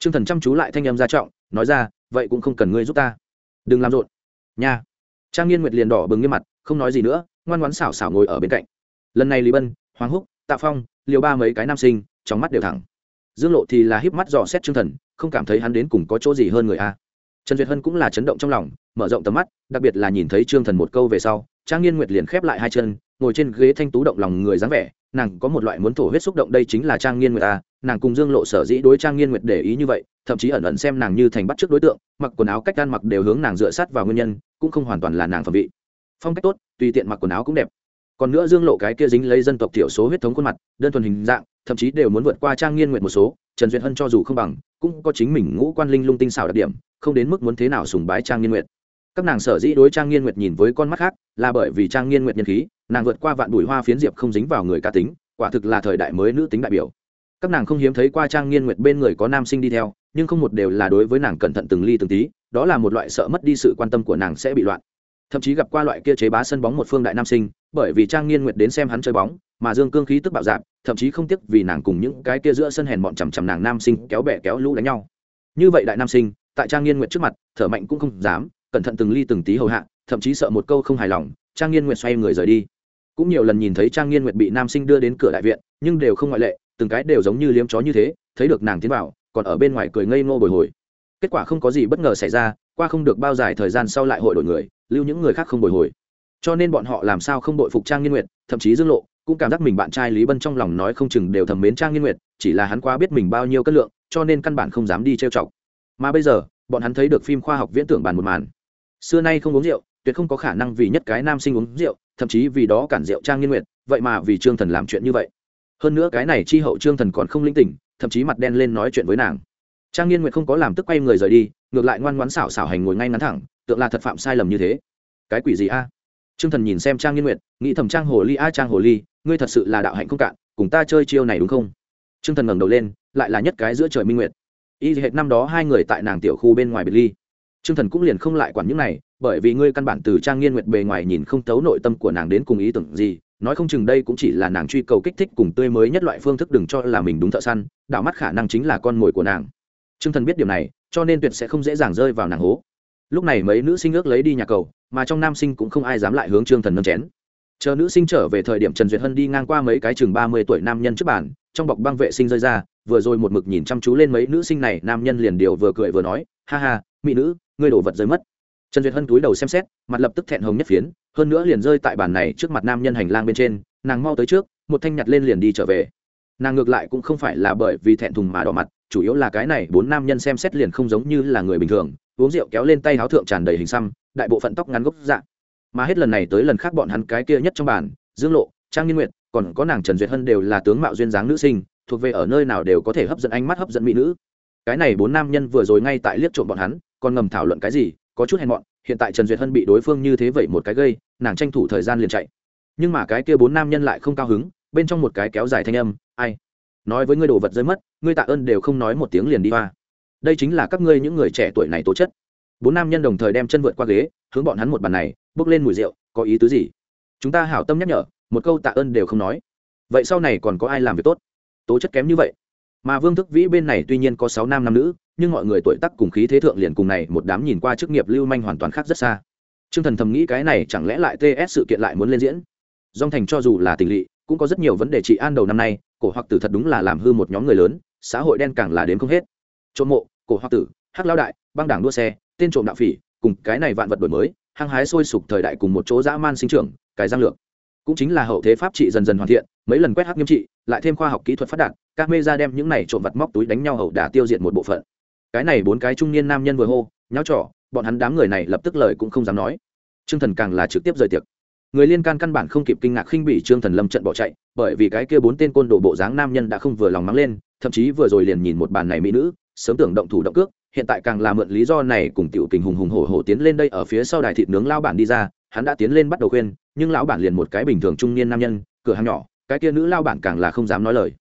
trương thần chăm chú lại thanh âm gia trọng, nói ra, vậy cũng không cần ngươi giúp ta. Đừng làm rộn. Nha. Trang nghiên nguyệt liền đỏ bừng nghiêm mặt, không nói gì nữa, ngoan ngoãn xảo xảo ngồi ở bên cạnh. Lần này lý bân, hoàng húc, tạ phong liều ba mấy cái nam sinh, trong mắt đều thẳng. Dương lộ thì là híp mắt dò xét trương thần, không cảm thấy hắn đến cùng có chỗ gì hơn người a. Trần duyệt hân cũng là chấn động trong lòng, mở rộng tầm mắt, đặc biệt là nhìn thấy trương thần một câu về sau, trang nghiên nguyệt liền khép lại hai chân, ngồi trên ghế thanh tú động lòng người dáng vẻ, nàng có một loại muốn thổ huyết xúc động đây chính là trang nghiên nguyệt a nàng cùng dương lộ sở dĩ đối trang nghiên nguyệt để ý như vậy, thậm chí ẩn ẩn xem nàng như thành bắt trước đối tượng, mặc quần áo cách gan mặc đều hướng nàng dựa sát vào nguyên nhân, cũng không hoàn toàn là nàng phẩm vị. Phong cách tốt, tùy tiện mặc quần áo cũng đẹp. Còn nữa dương lộ cái kia dính lấy dân tộc thiểu số huyết thống khuôn mặt, đơn thuần hình dạng, thậm chí đều muốn vượt qua trang nghiên nguyện một số, trần duyệt hân cho dù không bằng, cũng có chính mình ngũ quan linh lung tinh xảo đặc điểm, không đến mức muốn thế nào sùng bái trang nghiên nguyện các nàng sở dĩ đối trang nghiên nguyệt nhìn với con mắt khác, là bởi vì trang nghiên nguyệt nhân khí, nàng vượt qua vạn bụi hoa phiến diệp không dính vào người ca tính, quả thực là thời đại mới nữ tính đại biểu các nàng không hiếm thấy qua trang nghiên nguyệt bên người có nam sinh đi theo, nhưng không một đều là đối với nàng cẩn thận từng ly từng tí, đó là một loại sợ mất đi sự quan tâm của nàng sẽ bị loạn. Thậm chí gặp qua loại kia chế bá sân bóng một phương đại nam sinh, bởi vì trang nghiên nguyệt đến xem hắn chơi bóng, mà dương cương khí tức bạo dạp thậm chí không tiếc vì nàng cùng những cái kia giữa sân hèn bọn chằm chằm nàng nam sinh kéo bẻ kéo lũ đánh nhau. Như vậy đại nam sinh, tại trang nghiên nguyệt trước mặt, thở mạnh cũng không dám, cẩn thận từng ly từng tí hầu hạ, thậm chí sợ một câu không hài lòng, trang nghiên nguyệt xoay người rời đi. Cũng nhiều lần nhìn thấy trang nghiên nguyệt bị nam sinh đưa đến cửa đại viện, nhưng đều không ngoại lệ từng cái đều giống như liếm chó như thế, thấy được nàng tiến vào, còn ở bên ngoài cười ngây ngô bồi hồi. Kết quả không có gì bất ngờ xảy ra, qua không được bao dài thời gian sau lại hội đổi người, lưu những người khác không bồi hồi. Cho nên bọn họ làm sao không đội phục trang nghiên nguyệt, thậm chí dương lộ, cũng cảm giác mình bạn trai lý bân trong lòng nói không chừng đều thầm mến trang nghiên nguyệt, chỉ là hắn quá biết mình bao nhiêu cân lượng, cho nên căn bản không dám đi trêu chọc. Mà bây giờ, bọn hắn thấy được phim khoa học viễn tưởng bàn một màn. Xưa nay không uống rượu, tuyệt không có khả năng vì nhất cái nam sinh uống rượu, thậm chí vì đó cản rượu trang nghiên nguyệt, vậy mà vì trương thần làm chuyện như vậy hơn nữa cái này chi hậu trương thần còn không linh tỉnh, thậm chí mặt đen lên nói chuyện với nàng. Trang nghiên nguyệt không có làm tức quay người rời đi, ngược lại ngoan ngoãn xảo xảo hành ngồi ngay ngắn thẳng, tượng là thật phạm sai lầm như thế. Cái quỷ gì a? Trương thần nhìn xem trang nghiên nguyệt, nghĩ thầm trang hồ ly a, trang hồ ly, ngươi thật sự là đạo hạnh không cạn, cùng ta chơi chiêu này đúng không? Trương thần ngẩng đầu lên, lại là nhất cái giữa trời minh nguyệt. Y hệt năm đó hai người tại nàng tiểu khu bên ngoài biệt ly. Trương thần cũng liền không lại quản những này, bởi vì ngươi căn bản từ trang nghiên nguyệt bề ngoài nhìn không tấu nội tâm của nàng đến cùng ý tưởng gì nói không chừng đây cũng chỉ là nàng truy cầu kích thích cùng tươi mới nhất loại phương thức đừng cho là mình đúng thợ săn, đảo mắt khả năng chính là con mồi của nàng. Trương thần biết điều này, cho nên tuyệt sẽ không dễ dàng rơi vào nàng hố. Lúc này mấy nữ sinh ước lấy đi nhà cầu, mà trong nam sinh cũng không ai dám lại hướng trương thần nâng chén. Chờ nữ sinh trở về thời điểm trần duyệt hân đi ngang qua mấy cái chừng ba mươi tuổi nam nhân trước bàn, trong bọc băng vệ sinh rơi ra, vừa rồi một mực nhìn chăm chú lên mấy nữ sinh này, nam nhân liền điều vừa cười vừa nói, ha ha, mỹ nữ, ngươi đổ vật rơi mất. Trần duyệt hân túi đầu xem xét, mặt lập tức thẹn hồng nhất phiến hơn nữa liền rơi tại bàn này trước mặt nam nhân hành lang bên trên, nàng mau tới trước, một thanh nhặt lên liền đi trở về. Nàng ngược lại cũng không phải là bởi vì thẹn thùng mà đỏ mặt, chủ yếu là cái này bốn nam nhân xem xét liền không giống như là người bình thường, uống rượu kéo lên tay háo thượng tràn đầy hình xăm, đại bộ phận tóc ngắn gốc dạng mà hết lần này tới lần khác bọn hắn cái kia nhất trong bàn, dương lộ, trang nghiên nguyệt, còn có nàng trần duyệt hân đều là tướng mạo duyên dáng nữ sinh, thuộc về ở nơi nào đều có thể hấp dẫn ánh mắt hấp dẫn mỹ nữ. Cái này bốn nam nhân vừa rồi ngay tại liếc trộm bọn hắn, còn ngầm thảo luận cái gì, có chút hèn mọn hiện tại trần duyệt hân bị đối phương như thế vậy một cái gây, nàng tranh thủ thời gian liền chạy. Nhưng mà cái kia bốn nam nhân lại không cao hứng, bên trong một cái kéo dài thanh âm, ai? Nói với ngươi đồ vật rơi mất, ngươi tạ ơn đều không nói một tiếng liền đi hoa. Đây chính là các ngươi những người trẻ tuổi này tố chất. Bốn nam nhân đồng thời đem chân vượt qua ghế, hướng bọn hắn một bàn này, bước lên mùi rượu, có ý tứ gì? Chúng ta hảo tâm nhắc nhở, một câu tạ ơn đều không nói. Vậy sau này còn có ai làm việc tốt? Tố chất kém như vậy. Mà vương thức vĩ bên này tuy nhiên có sáu nam nam nữ nhưng mọi người tuổi tác cùng khí thế thượng liền cùng này một đám nhìn qua chức nghiệp lưu manh hoàn toàn khác rất xa. Trương thần thầm nghĩ cái này chẳng lẽ lại ts sự kiện lại muốn lên diễn? Dòng thành cho dù là tình lỵ, cũng có rất nhiều vấn đề trị an đầu năm nay, cổ hoặc tử thật đúng là làm hư một nhóm người lớn, xã hội đen càng là đến không hết. Trộm mộ, cổ hoặc tử, hắc lao đại, băng đảng đua xe, tên trộm đạo phỉ, cùng cái này vạn vật đổi mới, hăng hái sôi sục thời đại cùng một chỗ dã man sinh trưởng, cái giang lược. Cũng chính là hậu thế pháp trị dần dần hoàn thiện, mấy lần quét hắc nghiêm trị, lại thêm khoa học kỹ thuật phát đạt, các mê ra đem những này trộm vật móc túi đánh nhau hậu đả tiêu diệt một bộ phận cái này bốn cái trung niên nam nhân vừa hô, nháo trỏ bọn hắn đám người này lập tức lời cũng không dám nói. Trương thần càng là trực tiếp rời tiệc. Người liên can căn bản không kịp kinh ngạc khinh bị trương thần lâm trận bỏ chạy, bởi vì cái kia bốn tên côn đồ bộ dáng nam nhân đã không vừa lòng mắng lên, thậm chí vừa rồi liền nhìn một bàn này mỹ nữ, sớm tưởng động thủ động cước, hiện tại càng là mượn lý do này cùng tiểu kình hùng hùng hổ hổ tiến lên đây ở phía sau đài thịt nướng lao bản đi ra, hắn đã tiến lên bắt đầu khuyên, nhưng lão bản liền một cái bình thường trung niên nam nhân, cửa hàng nhỏ, cái kia nữ lao bản càng là không dám nói lời.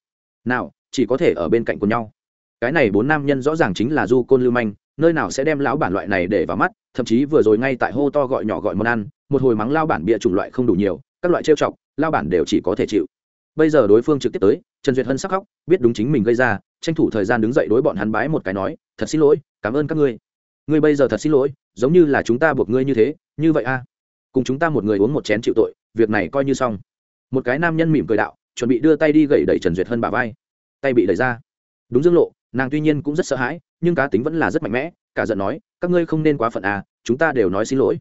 Nào, chỉ có thể ở bên cạnh của nhau cái này bốn nam nhân rõ ràng chính là du côn lưu manh, nơi nào sẽ đem lão bản loại này để vào mắt, thậm chí vừa rồi ngay tại hô to gọi nhỏ gọi món ăn, một hồi mắng lao bản bịa chủng loại không đủ nhiều, các loại trêu chọc, lao bản đều chỉ có thể chịu. Bây giờ đối phương trực tiếp tới, trần duyệt hân sắc khóc, biết đúng chính mình gây ra, tranh thủ thời gian đứng dậy đối bọn hắn bái một cái nói, thật xin lỗi, cảm ơn các ngươi. Ngươi bây giờ thật xin lỗi, giống như là chúng ta buộc ngươi như thế, như vậy a. Cùng chúng ta một người uống một chén chịu tội, việc này coi như xong. Một cái nam nhân mỉm cười đạo, chuẩn bị đưa tay đi gậy đẩy trần duyệt hân bà vai. Tay bị đẩy ra. Đúng dương lộ nàng tuy nhiên cũng rất sợ hãi, nhưng cá tính vẫn là rất mạnh mẽ, cả giận nói, các ngươi không nên quá phận à chúng ta đều nói xin lỗi.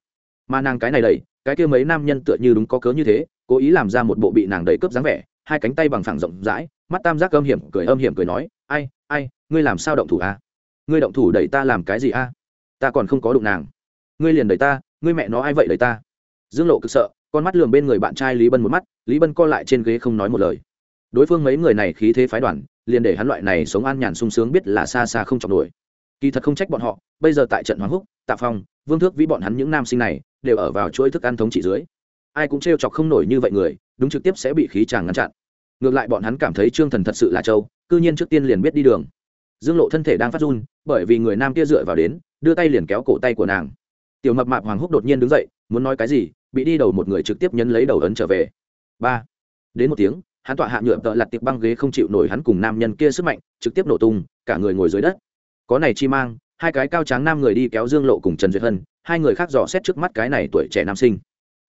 Mà nàng cái này đẩy, cái kia mấy nam nhân tựa như đúng có cớ như thế, cố ý làm ra một bộ bị nàng đẩy cướp dáng vẻ, hai cánh tay bằng phẳng rộng rãi, mắt tam giác âm hiểm, cười âm hiểm cười nói, ai ai, ngươi làm sao động thủ à? Ngươi động thủ đẩy ta làm cái gì à? Ta còn không có đụng nàng. Ngươi liền đẩy ta, ngươi mẹ nó ai vậy đẩy ta? Dương lộ cực sợ, con mắt lường bên người bạn trai lý bân một mắt, lý bân co lại trên ghế không nói một lời đối phương mấy người này khí thế phái đoàn, liền để hắn loại này sống an nhàn sung sướng biết là xa xa không chọc nổi. Kỳ thật không trách bọn họ, bây giờ tại trận hoàng húc, tạ phong, vương thước vĩ bọn hắn những nam sinh này, đều ở vào chuỗi thức ăn thống trị dưới. Ai cũng trêu chọc không nổi như vậy người, đúng trực tiếp sẽ bị khí tràng ngăn chặn. Ngược lại bọn hắn cảm thấy trương thần thật sự là châu cư nhiên trước tiên liền biết đi đường. Dương lộ thân thể đang phát run, bởi vì người nam kia dựa vào đến, đưa tay liền kéo cổ tay của nàng. Tiểu mập mạp hoàng húc đột nhiên đứng dậy, muốn nói cái gì, bị đi đầu một người trực tiếp nhấn lấy đầu ấn trở về. Ba. Đến một tiếng hắn tọa hạ nhựa tợ lặt tiệp băng ghế không chịu nổi hắn cùng nam nhân kia sức mạnh, trực tiếp nổ tung, cả người ngồi dưới đất. Có này chi mang, hai cái cao tráng nam người đi kéo dương lộ cùng trần duyệt hân, hai người khác dò xét trước mắt cái này tuổi trẻ nam sinh.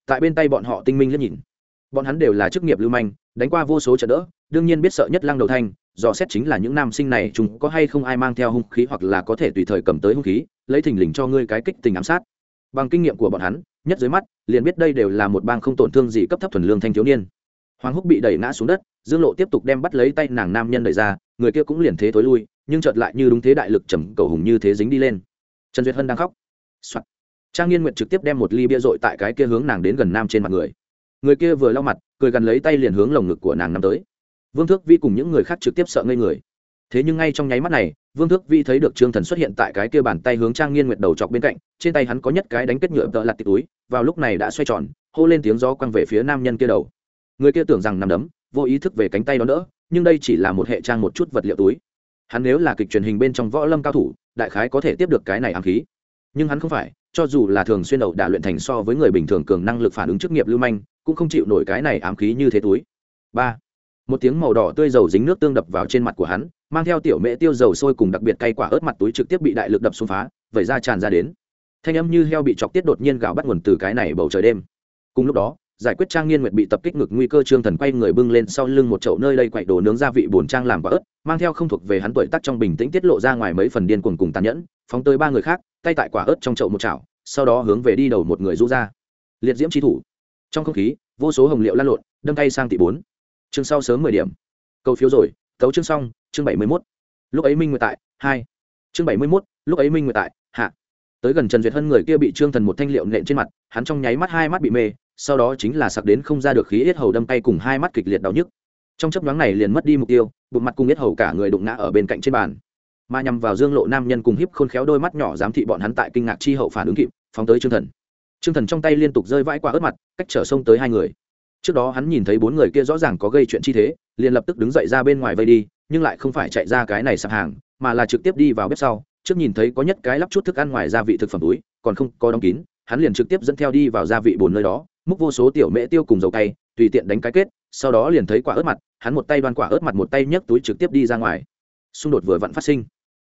Tại bên tay bọn họ tinh minh liếc nhìn. Bọn hắn đều là chức nghiệp lưu manh, đánh qua vô số trận đỡ, đương nhiên biết sợ nhất lăng đầu thanh, dò xét chính là những nam sinh này chúng có hay không ai mang theo hung khí hoặc là có thể tùy thời cầm tới hung khí, lấy thình lình cho ngươi cái kích tình ám sát. Bằng kinh nghiệm của bọn hắn, nhất dưới mắt, liền biết đây đều là một bang không tổn thương gì cấp thấp thuần lương thanh thiếu niên hoàng húc bị đẩy ngã xuống đất, dương lộ tiếp tục đem bắt lấy tay nàng nam nhân đẩy ra, người kia cũng liền thế thối lui, nhưng chợt lại như đúng thế đại lực trầm cầu hùng như thế dính đi lên. Trần duyệt hân đang khóc、Soạn. trang nghiên nguyện trực tiếp đem một ly bia dội tại cái kia hướng nàng đến gần nam trên mặt người. Người kia vừa lau mặt, cười gần lấy tay liền hướng lồng ngực của nàng nắm tới. Vương thước vi cùng những người khác trực tiếp sợ ngây người. Thế nhưng ngay trong nháy mắt này, vương thước vi thấy được trương thần xuất hiện tại cái kia bàn tay hướng trang nghiên nguyệt đầu chọc bên cạnh, trên tay hắn có nhất cái đánh kết nhựa tợ lặt tịt túi, vào lúc này đã xoay tròn, hô lên tiếng gió quăng về phía nam nhân kia đầu người kia tưởng rằng nằm đấm, vô ý thức về cánh tay đó đỡ, nhưng đây chỉ là một hệ trang một chút vật liệu túi. Hắn nếu là kịch truyền hình bên trong võ lâm cao thủ, đại khái có thể tiếp được cái này ám khí. Nhưng hắn không phải, cho dù là thường xuyên đầu đả luyện thành so với người bình thường cường năng lực phản ứng chức nghiệp lưu manh, cũng không chịu nổi cái này ám khí như thế túi. Ba. Một tiếng màu đỏ tươi dầu dính nước tương đập vào trên mặt của hắn, mang theo tiểu mễ tiêu dầu sôi cùng đặc biệt cay quả ớt mặt túi trực tiếp bị đại lực đập xuống phá, vẩy ra tràn ra đến. Thanh âm như heo bị chọc tiết đột nhiên gào bắt nguồn từ cái này bầu trời đêm. Cùng lúc đó giải quyết trang nghiên nguyệt bị tập kích ngực nguy cơ trương thần quay người bưng lên sau lưng một chậu nơi đây quậy đồ nướng gia vị bồn trang làm quả ớt, mang theo không thuộc về hắn tuổi tắc trong bình tĩnh tiết lộ ra ngoài mấy phần điên cuồng cùng tàn nhẫn, phóng tới ba người khác, tay tại quả ớt trong chậu một chảo, sau đó hướng về đi đầu một người rũ ra. Liệt diễm trí thủ. Trong không khí, vô số hồng liệu lan lộn, đâm tay sang tỷ bốn. Chương sau sớm mười điểm. Câu phiếu rồi, tấu chương xong, chương bảy mươi mốt. Lúc ấy minh nguyệt tại, hai. Chương bảy mươi mốt, lúc ấy minh nguyệt tại, hạ. Tới gần trần duyệt hân người kia bị trương thần một thanh liệu nện trên mặt, hắn trong nháy mắt hai mắt bị mê sau đó chính là sặc đến không ra được khí yết hầu đâm tay cùng hai mắt kịch liệt đau nhức. Trong chấp nhoáng này liền mất đi mục tiêu, bụng mặt cùng yết hầu cả người đụng ngã ở bên cạnh trên bàn. Mà nhằm vào dương lộ nam nhân cùng hiếp khôn khéo đôi mắt nhỏ giám thị bọn hắn tại kinh ngạc chi hậu phản ứng kịp, phóng tới trương thần. Trương thần trong tay liên tục rơi vãi qua ớt mặt, cách trở sông tới hai người. Trước đó hắn nhìn thấy bốn người kia rõ ràng có gây chuyện chi thế, liền lập tức đứng dậy ra bên ngoài vây đi, nhưng lại không phải chạy ra cái này sạp hàng, mà là trực tiếp đi vào bếp sau, trước nhìn thấy có nhất cái lắp chút thức ăn ngoài gia vị thực phẩm túi, còn không có đóng kín, hắn liền trực tiếp dẫn theo đi vào gia vị bồn nơi đó múc vô số tiểu mễ tiêu cùng dầu cay, tùy tiện đánh cái kết, sau đó liền thấy quả ớt mặt, hắn một tay đoan quả ớt mặt một tay nhấc túi trực tiếp đi ra ngoài. Xung đột vừa vặn phát sinh.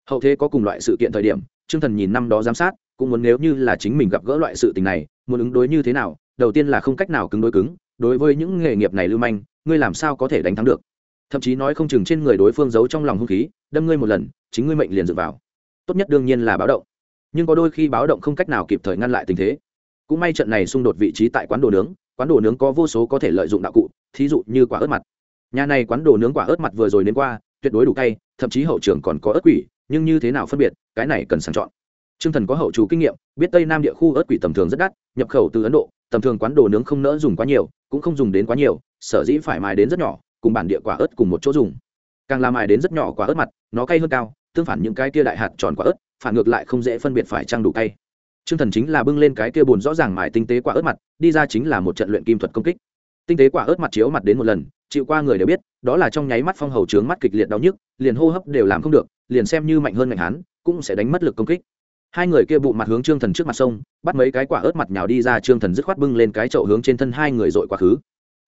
Hậu thế có cùng loại sự kiện thời điểm, trương thần nhìn năm đó giám sát, cũng muốn nếu như là chính mình gặp gỡ loại sự tình này, muốn ứng đối như thế nào, đầu tiên là không cách nào cứng đối cứng, đối với những nghề nghiệp này lưu manh, ngươi làm sao có thể đánh thắng được? Thậm chí nói không chừng trên người đối phương giấu trong lòng hung khí, đâm ngươi một lần, chính ngươi mệnh liền dựa vào. Tốt nhất đương nhiên là báo động. Nhưng có đôi khi báo động không cách nào kịp thời ngăn lại tình thế cũng may trận này xung đột vị trí tại quán đồ nướng, quán đồ nướng có vô số có thể lợi dụng đạo cụ, thí dụ như quả ớt mặt. Nhà này quán đồ nướng quả ớt mặt vừa rồi đến qua, tuyệt đối đủ cay, thậm chí hậu trường còn có ớt quỷ, nhưng như thế nào phân biệt, cái này cần sàng chọn. T r ư ơ n g thần có hậu chú kinh nghiệm, biết tây nam địa khu ớt quỷ tầm thường rất đắt, nhập khẩu từ ấn độ, tầm thường quán đồ nướng không nỡ dùng quá nhiều, cũng không dùng đến quá nhiều, sở dĩ phải mài đến rất nhỏ, cùng bản địa quả ớt cùng một chỗ dùng. Càng làm mài đến rất nhỏ quả ớt mặt, nó cay hơn cao, tương phản những cái kia đại hạt tròn quả ớt, phản ngược lại không dễ phân biệt phải trăng đủ cay. Trương thần chính là bưng lên cái kia bùn rõ ràng mài tinh tế quả ớt mặt, đi ra chính là một trận luyện kim thuật công kích. Tinh tế quả ớt mặt chiếu mặt đến một lần, chịu qua người đều biết, đó là trong nháy mắt phong hầu trướng mắt kịch liệt đau nhức, liền hô hấp đều làm không được, liền xem như mạnh hơn mạnh hán cũng sẽ đánh mất lực công kích. Hai người kia bụ mặt hướng trương thần trước mặt sông bắt mấy cái quả ớt mặt nhào đi ra, trương thần dứt khoát bưng lên cái chậu hướng trên thân hai người dội quá khứ.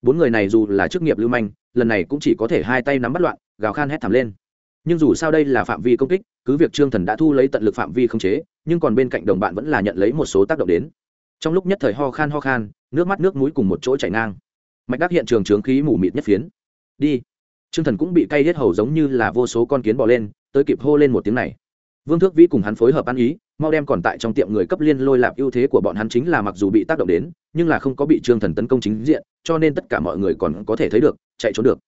Bốn người này dù là chức nghiệp lưu manh, lần này cũng chỉ có thể hai tay nắm bắt loạn, gào khan hét thảm lên. Nhưng dù sao đây là phạm vi công kích, cứ việc trương thần đã thu lấy tận lực phạm vi không chế nhưng còn bên cạnh đồng bạn vẫn là nhận lấy một số tác động đến trong lúc nhất thời ho khan ho khan nước mắt nước mũi cùng một chỗ chảy ngang mạch đắc hiện trường trướng khí mù mịt nhất phiến đi Trương Thần cũng bị cay hết hầu giống như là vô số con kiến bò lên, tới kịp hô lên một tiếng này. Vương Thước Vĩ cùng hắn phối hợp ăn ý, mau đem còn tại trong tiệm người cấp liên lôi lạp ưu thế của bọn hắn chính là mặc dù bị tác động đến, nhưng là không có bị Trương Thần tấn công chính diện, cho nên tất cả mọi người còn có thể thấy được, chạy trốn được.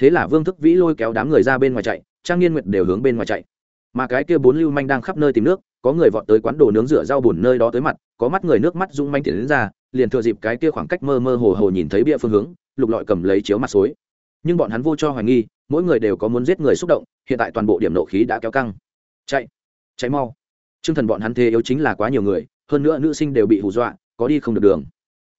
Thế là Vương Thước Vĩ lôi kéo đám người ra bên ngoài chạy, Trang Nghiên Nguyệt đều hướng bên ngoài chạy. Mà cái kia bốn lưu manh đang khắp nơi tìm nước, có người vọt tới quán đồ nướng rửa rau bùn nơi đó tới mặt, có mắt người nước mắt rung manh tiến đến ra, liền thừa dịp cái kia khoảng cách mơ mơ hồ hồ nhìn thấy bia phương hướng, lục lọi cầm lấy chiếu mặt xối nhưng bọn hắn vô cho hoài nghi mỗi người đều có muốn giết người xúc động hiện tại toàn bộ điểm nộ khí đã kéo căng. Chạy chạy mau. T r ư ơ n g thần bọn hắn thế yếu chính là quá nhiều người hơn nữa nữ sinh đều bị hù dọa có đi không được đường.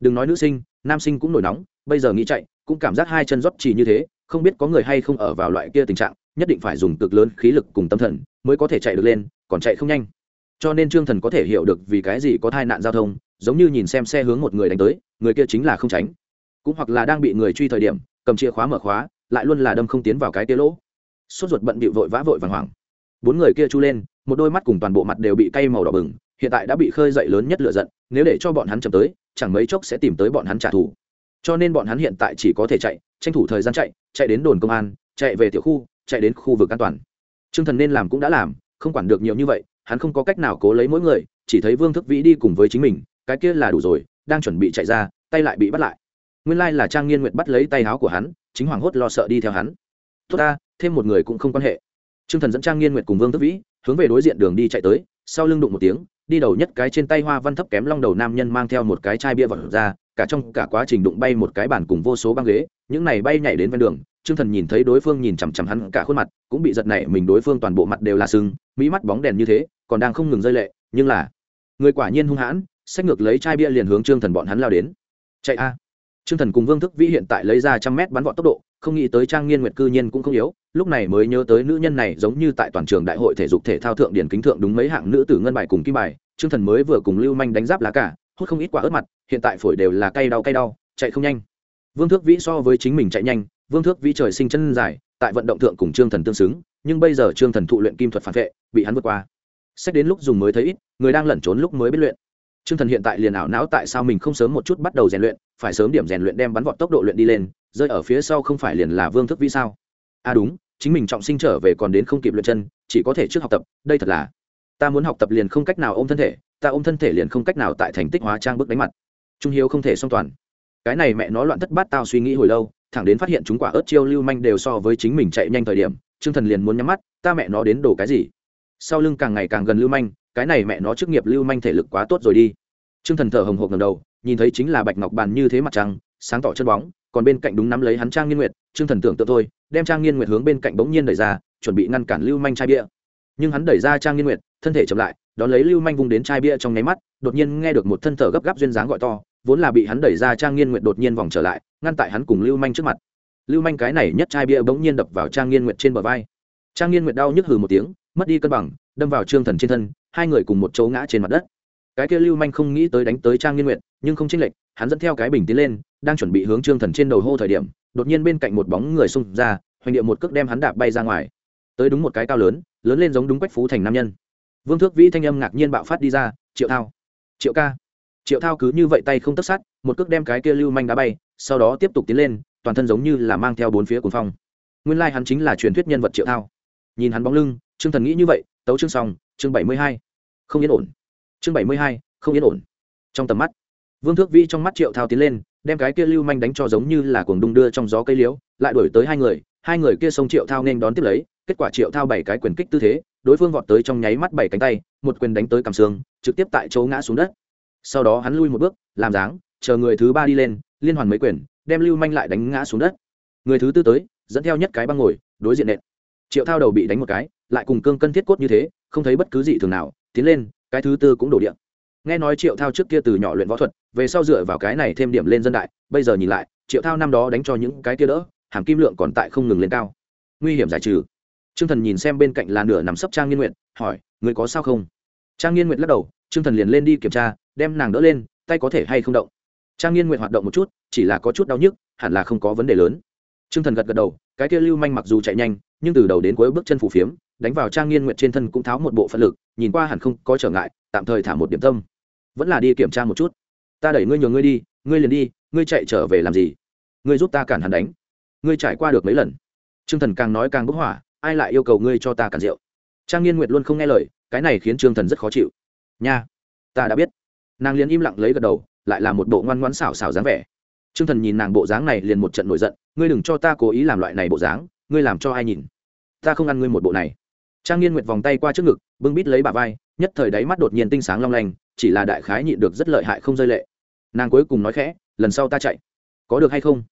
Đừng nói nữ sinh nam sinh cũng nổi nóng bây giờ nghĩ chạy cũng cảm giác hai chân rót chỉ như thế không biết có người hay không ở vào loại kia tình trạng nhất định phải dùng cực lớn khí lực cùng tâm thần mới có thể chạy được lên còn chạy không nhanh cho nên trương thần có thể hiểu được vì cái gì có tai nạn giao thông, giống như nhìn xem xe hướng một người đánh tới, người kia chính là không tránh. Cũng hoặc là đang bị người truy thời điểm, cầm chìa khóa mở khóa, lại luôn là đâm không tiến vào cái kia lỗ. Sốt ruột bận bịu vội vã vội vàng hoảng. Bốn người kia chu lên, một đôi mắt cùng toàn bộ mặt đều bị cay màu đỏ bừng, hiện tại đã bị khơi dậy lớn nhất lựa giận, nếu để cho bọn hắn chậm tới, chẳng mấy chốc sẽ tìm tới bọn hắn trả thù. Cho nên bọn hắn hiện tại chỉ có thể chạy, tranh thủ thời gian chạy chạy đến đồn công an, chạy về tiểu khu, chạy đến khu vực an toàn. T r ư ơ n g thần nên làm cũng đã làm, không quản được nhiều như vậy hắn không có cách nào cố lấy mỗi người, chỉ thấy vương thức vĩ đi cùng với chính mình, cái kia là đủ rồi, đang chuẩn bị chạy ra, tay lại bị bắt lại. Nguyên lai là trang nghiên nguyện bắt lấy tay áo của hắn, chính hoàng hốt lo sợ đi theo hắn. Tốt ta, thêm một người cũng không quan hệ. T r ư ơ n g thần dẫn trang nghiên nguyện cùng vương Thức vĩ, hướng về đối diện đường đi chạy tới, sau lưng đụng một tiếng, đi đầu nhất cái trên tay hoa văn thấp kém long đầu nam nhân mang theo một cái chai bia vật ra, cả trong cả quá trình đụng bay một cái bàn cùng vô số băng ghế, những này bay nhảy đến ven đường Trương thần nhìn thấy đối phương nhìn chằm chằm hắn cả khuôn mặt cũng bị giật nảy mình đối phương toàn bộ mặt đều là sưng mỹ mắt bóng đèn như thế còn đang không ngừng rơi lệ nhưng là người quả nhiên hung hãn xách ngược lấy chai bia liền hướng trương thần bọn hắn lao đến chạy a Trương Thần cùng Vương Thức Vĩ hiện tại lấy ra trăm mét bắn vọt tốc độ, không nghĩ tới Trang Nghiên Nguyệt cư nhiên cũng không yếu, lúc này mới nhớ tới nữ nhân này giống như tại toàn trường đại hội thể dục thể thao thượng điển kính thượng đúng mấy hạng nữ tử ngân bài cùng kim bài, Trương Thần mới vừa cùng Lưu Manh đánh giáp lá cả, hút không ít quả ớt mặt, hiện tại phổi đều là cay đau cay đau, chạy không nhanh. Vương Thước Vĩ so với chính mình chạy nhanh, Vương Thước Vĩ trời sinh chân dài, tại vận động thượng cùng Trương Thần tương xứng, nhưng bây giờ Trương Thần thụ luyện kim thuật phản vệ, bị hắn vượt qua. Xét đến lúc dùng mới thấy ít, người đang lẩn trốn lúc mới biết luyện. Trương Thần hiện tại liền ảo não tại sao mình không sớm một chút bắt đầu rèn luyện, phải sớm điểm rèn luyện đem bắn vọt tốc độ luyện đi lên, rơi ở phía sau không phải liền là Vương Thức Vĩ sao? À đúng, chính mình trọng sinh trở về còn đến không kịp luyện chân, chỉ có thể trước học tập, đây thật là. Ta muốn học tập liền không cách nào ôm thân thể, ta ôm thân thể liền không cách nào tại thành tích hóa trang bước đánh mặt. Trung Hiếu không thể song toàn. Cái này mẹ nó loạn thất bát tao suy nghĩ hồi lâu, thẳng đến phát hiện chúng quả ớt chiêu lưu manh đều so với chính mình chạy nhanh thời điểm, Trương Thần liền muốn nhắm mắt, ta mẹ nó đến đổ cái gì? Sau lưng càng ngày càng gần lưu manh, cái này mẹ nó chức nghiệp lưu manh thể lực quá tốt rồi đi Trương Thần thở hồng hộc ngẩng đầu, nhìn thấy chính là bạch ngọc bàn như thế mặt trăng, sáng tỏ chân bóng, còn bên cạnh đúng nắm lấy hắn Trang Nghiên Nguyệt, Trương Thần tưởng tượng thôi, đem Trang Nghiên Nguyệt hướng bên cạnh bỗng nhiên đẩy ra, chuẩn bị ngăn cản Lưu Manh chai bia. Nhưng hắn đẩy ra Trang Nghiên Nguyệt, thân thể chậm lại, đón lấy Lưu Manh vung đến chai bia trong nháy mắt, đột nhiên nghe được một thân thở gấp gáp duyên dáng gọi to, vốn là bị hắn đẩy ra Trang Nghiên Nguyệt đột nhiên vòng trở lại, ngăn tại hắn cùng Lưu Manh trước mặt. lưu manh cái này nhất chai bia bỗng nhiên đập vào trang nghiên nguyệt trên bờ vai. Trang nghiên nguyệt đau nhức hừ một tiếng, mất đi cân bằng, đâm vào trương thần trên thân, hai người cùng một chỗ ngã trên mặt đất. Cái kia lưu manh không nghĩ tới đánh tới trang nghiên nguyệt, nhưng không chênh lệch, hắn dẫn theo cái bình tiến lên, đang chuẩn bị hướng trương thần trên đầu hô thời điểm, đột nhiên bên cạnh một bóng người xung ra, hoành điệu một cước đem hắn đạp bay ra ngoài. Tới đúng một cái cao lớn lớn lên giống đúng quách phú thành nam nhân. Vương thước vĩ thanh âm ngạc nhiên bạo phát đi ra, triệu thao, triệu ca. Triệu thao cứ như vậy tay không tất sát, một cước đem cái kia lưu manh đá bay sau đó tiếp tục tiến lên, toàn thân giống như là mang theo bốn phía cuồng phong. Nguyên lai hắn chính là truyền thuyết nhân vật triệu thao. Nhìn hắn bóng lưng, trương thần nghĩ như vậy, tấu chương xong, chương bảy mươi hai. Không yên ổn. Chương bảy mươi hai, không yên ổn. Trong tầm mắt, vương thước vi trong mắt triệu thao tiến lên, đem cái kia lưu manh đánh cho giống như là cuồng đung đưa trong gió cây liễu, lại đổi tới hai người hai người kia xông triệu thao nên đón tiếp lấy, kết quả triệu thao bảy cái quyền kích tư thế, đối phương vọt tới trong nháy mắt bảy cánh tay, một quyền đánh tới cằm xương, trực tiếp tại chỗ ngã xuống đất. Sau đó hắn lui một bước, làm dáng chờ người thứ ba đi lên, liên hoàn mấy quyền, đem lưu manh lại đánh ngã xuống đất. Người thứ tư tới, dẫn theo nhất cái băng ngồi, đối diện nện. Triệu thao đầu bị đánh một cái, lại cùng cương cân thiết cốt như thế, không thấy bất cứ gì thường nào, tiến lên, cái thứ tư cũng đổ điện. Nghe nói triệu thao trước kia từ nhỏ luyện võ thuật, về sau dựa vào cái này thêm điểm lên dân đại, bây giờ nhìn lại, triệu thao năm đó đánh cho những cái kia đỡ, hàm kim lượng còn tại không ngừng lên cao. Nguy hiểm giải trừ. T r ư ơ n g thần nhìn xem bên cạnh là nửa nằm sấp trang nghiên nguyện hỏi, người có sao không? Trang nghiên nguyện lắc đầu t r ư ơ n g thần liền lên đi kiểm tra, đem nàng đỡ lên, tay có thể hay không động trang nghiên nguyện hoạt động một chút, chỉ là có chút đau nhức, hẳn là không có vấn đề lớn. T r ư ơ n g thần gật gật đầu, cái kia lưu manh mặc dù chạy nhanh, nhưng từ đầu đến cuối bước chân phủ phiếm, đánh vào trang nghiên nguyện trên thân cũng tháo một bộ phận lực, nhìn qua hẳn không có trở ngại, tạm thời thả một điểm tâm. Vẫn là đi kiểm tra một chút. Ta đẩy ngươi nhường ngươi đi, ngươi liền đi, ngươi chạy trở về làm gì? Ngươi giúp ta cản hắn đánh. Ngươi trải qua được mấy lần? T r ư ơ n g thần càng nói càng bức hỏa, ai lại yêu cầu ngươi cho ta cản rượu? Trang nghiên nguyệt luôn không nghe lời, cái này khiến trương thần rất khó chịu. Nha, ta đã biết. Nàng liền im lặng lấy gật đầu lại là một bộ ngoan ngoãn xảo xảo dáng vẻ. Trương thần nhìn nàng bộ dáng này liền một trận nổi giận ngươi đừng cho ta cố ý làm loại này bộ dáng ngươi làm cho ai nhìn? Ta không ăn ngươi một bộ này. Trang nghiên nguyệt vòng tay qua trước ngực bưng bít lấy bà vai nhất thời đáy mắt đột nhiên tinh sáng long lanh chỉ là đại khái nhịn được rất lợi hại không rơi lệ. Nàng cuối cùng nói khẽ lần sau ta chạy. Có được hay không?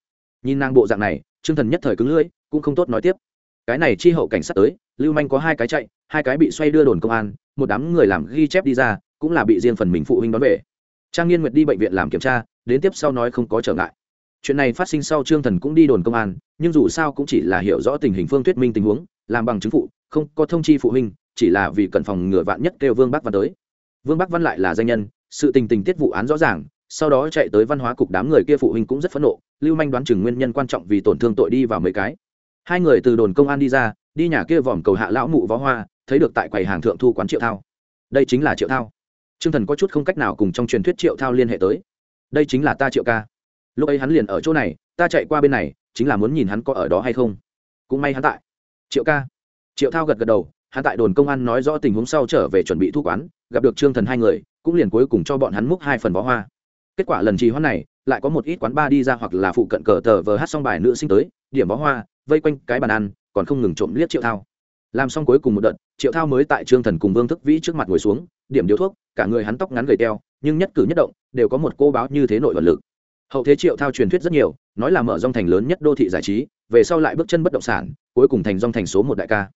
Nhìn nàng bộ dạng này Trương Thần nhất thời cứng lưỡi, cũng không tốt nói tiếp. Cái này chi hậu cảnh sát tới, Lưu Manh có hai cái chạy, hai cái bị xoay đưa đồn công an, một đám người làm ghi chép đi ra, cũng là bị riêng phần mình phụ huynh đón về. Trang Nghiên Nguyệt đi bệnh viện làm kiểm tra, đến tiếp sau nói không có trở ngại. Chuyện này phát sinh sau Trương Thần cũng đi đồn công an, nhưng dù sao cũng chỉ là hiểu rõ tình hình phương thuyết minh tình huống, làm bằng chứng phụ, không có thông chi phụ huynh, chỉ là vì cần phòng ngừa vạn nhất kêu Vương Bắc Văn tới. Vương Bắc Văn lại là danh nhân, sự tình tình tiết vụ án rõ ràng, sau đó chạy tới văn hóa cục đám người kia phụ huynh cũng rất phẫn nộ lưu manh đoán chừng nguyên nhân quan trọng vì tổn thương tội đi vào mấy cái hai người từ đồn công an đi ra đi nhà kia vòm cầu hạ lão mụ vó hoa thấy được tại quầy hàng thượng thu quán triệu thao đây chính là triệu thao t r ư ơ n g thần có chút không cách nào cùng trong truyền thuyết triệu thao liên hệ tới. Đây chính là ta triệu ca. Lúc ấy hắn liền ở chỗ này, ta chạy qua bên này, chính là muốn nhìn hắn có ở đó hay không. Cũng may hắn tại. Triệu ca. Triệu thao gật gật đầu, hắn tại đồn công an nói rõ tình huống sau trở về chuẩn bị thu quán, gặp được trương thần hai người, cũng liền cuối cùng cho bọn hắn múc hai phần bó hoa. Kết quả lần trì hoãn này, lại có một ít quán ba đi ra hoặc là phụ cận cờ tờ vờ hát xong bài nữ sinh tới, điểm bó hoa, vây quanh cái bàn ăn, còn không ngừng trộm liếc triệu thao. Làm xong cuối cùng một đợt, triệu thao mới tại trương thần cùng vương thức vĩ trước mặt ngồi xuống điểm điếu thuốc, cả người hắn tóc ngắn gầy teo, nhưng nhất cử nhất động đều có một cô báo như thế nội vật lực. Hậu thế triệu thao truyền thuyết rất nhiều, nói là mở dòng thành lớn nhất đô thị giải trí, về sau lại bước chân bất động sản, cuối cùng thành dòng thành số một đại ca.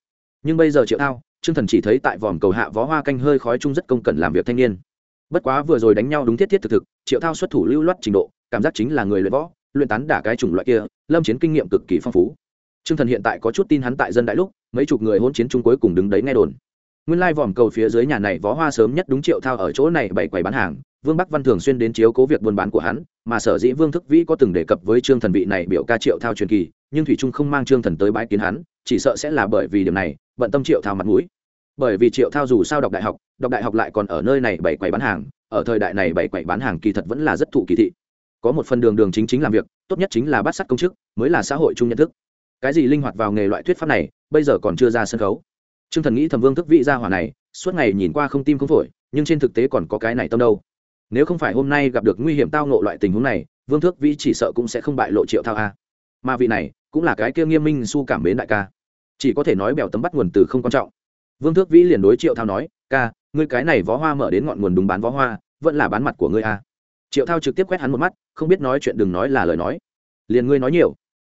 Nhưng bây giờ triệu thao, trương thần chỉ thấy tại vòm cầu hạ vó hoa canh hơi khói chung rất công cần làm việc thanh niên. Bất quá vừa rồi đánh nhau đúng thiết thiết thực thực, triệu thao xuất thủ lưu loát trình độ, cảm giác chính là người luyện võ, luyện tán đả cái chủng loại kia, lâm chiến kinh nghiệm cực kỳ phong phú. Trương thần hiện tại có chút tin hắn tại dân đại lúc, mấy chục người hôn chiến chung cuối cùng đứng đấy nghe đồn nguyên lai vòm cầu phía dưới nhà này vó hoa sớm nhất đúng triệu thao ở chỗ này bày quầy bán hàng, vương bắc văn thường xuyên đến chiếu cố việc buôn bán của hắn, mà sở dĩ vương thức vĩ có từng đề cập với trương thần vị này biểu ca triệu thao truyền kỳ, nhưng thủy trung không mang trương thần tới bãi kiến hắn, chỉ sợ sẽ là bởi vì điểm này, bận tâm triệu thao mặt mũi. Bởi vì triệu thao dù sao đọc đại học, đọc đại học lại còn ở nơi này bày quầy bán hàng, ở thời đại này bày quầy bán hàng kỳ thật vẫn là rất thụ kỳ thị. Có một phần đường đường chính chính làm việc, tốt nhất chính là bắt sắt công chức, mới là xã hội chung nhận thức. Cái gì linh hoạt vào nghề loại thuyết pháp này, bây giờ còn chưa ra sân khấu. Trương thần nghĩ thầm vương thức vị gia hỏa này, suốt ngày nhìn qua không tim không phổi, nhưng trên thực tế còn có cái này tâm đâu. Nếu không phải hôm nay gặp được nguy hiểm tao Ngộ loại tình huống này, vương thước vĩ chỉ sợ cũng sẽ không bại lộ triệu thao a. Mà vị này, cũng là cái kia nghiêm minh su cảm mến đại ca. Chỉ có thể nói bèo tấm bắt nguồn từ không quan trọng. Vương thước vĩ liền đối triệu thao nói, ca, ngươi cái này vó hoa mở đến ngọn nguồn đúng bán vó hoa, vẫn là bán mặt của ngươi a. À. triệu thao trực tiếp quét hắn một mắt, không biết nói chuyện đừng nói là lời nói. Liền ngươi nói nhiều.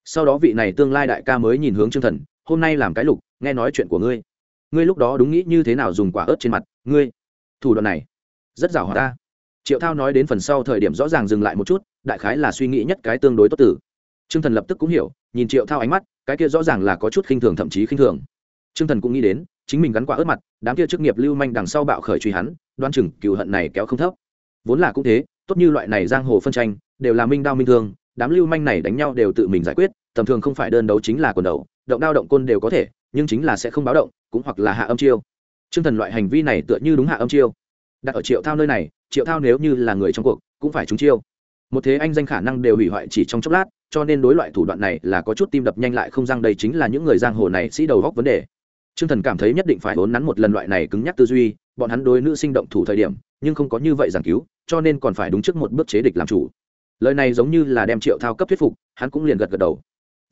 Sau đó vị này tương lai đại ca mới nhìn hướng Trương thần, hôm nay làm cái lục, nghe nói chuyện của ngươi ngươi lúc đó đúng nghĩ như thế nào dùng quả ớt trên mặt, ngươi, thủ đoạn này, rất giảo hòa ta? Triệu thao nói đến phần sau thời điểm rõ ràng dừng lại một chút, đại khái là suy nghĩ nhất cái tương đối tốt tử t r ư ơ n g thần lập tức cũng hiểu, nhìn triệu thao ánh mắt, cái kia rõ ràng là có chút khinh thường thậm chí khinh thường. T r ư ơ n g thần cũng nghĩ đến, chính mình gắn quả ớt mặt, đám kia chức nghiệp lưu manh đằng sau bạo khởi truy hắn đoan chừng cựu hận này kéo không thấp. Vốn là cũng thế, tốt như loại này giang hồ phân tranh, đều là minh đao minh thương, đám lưu manh này đánh nhau đều tự mình giải quyết, tầm thường không phải đơn đấu chính là quần đầu, động đao động côn đều có thể, nhưng chính là sẽ không báo động cũng hoặc là hạ âm chiêu. T r ư ơ n g thần loại hành vi này tựa như đúng hạ âm chiêu. Đặt ở triệu thao nơi này, triệu thao nếu như là người trong cuộc, cũng phải trúng chiêu. Một thế anh danh khả năng đều hủy hoại chỉ trong chốc lát, cho nên đối loại thủ đoạn này là có chút tim đập nhanh lại không răng, đây chính là những người giang hồ này sĩ đầu góc vấn đề. T r ư ơ n g thần cảm thấy nhất định phải vốn nắn một lần loại này cứng nhắc tư duy, bọn hắn đối nữ sinh động thủ thời điểm, nhưng không có như vậy giảng cứu, cho nên còn phải đúng trước một bước chế địch làm chủ. Lời này giống như là đem triệu thao cấp thuyết phục, hắn cũng liền gật gật đầu.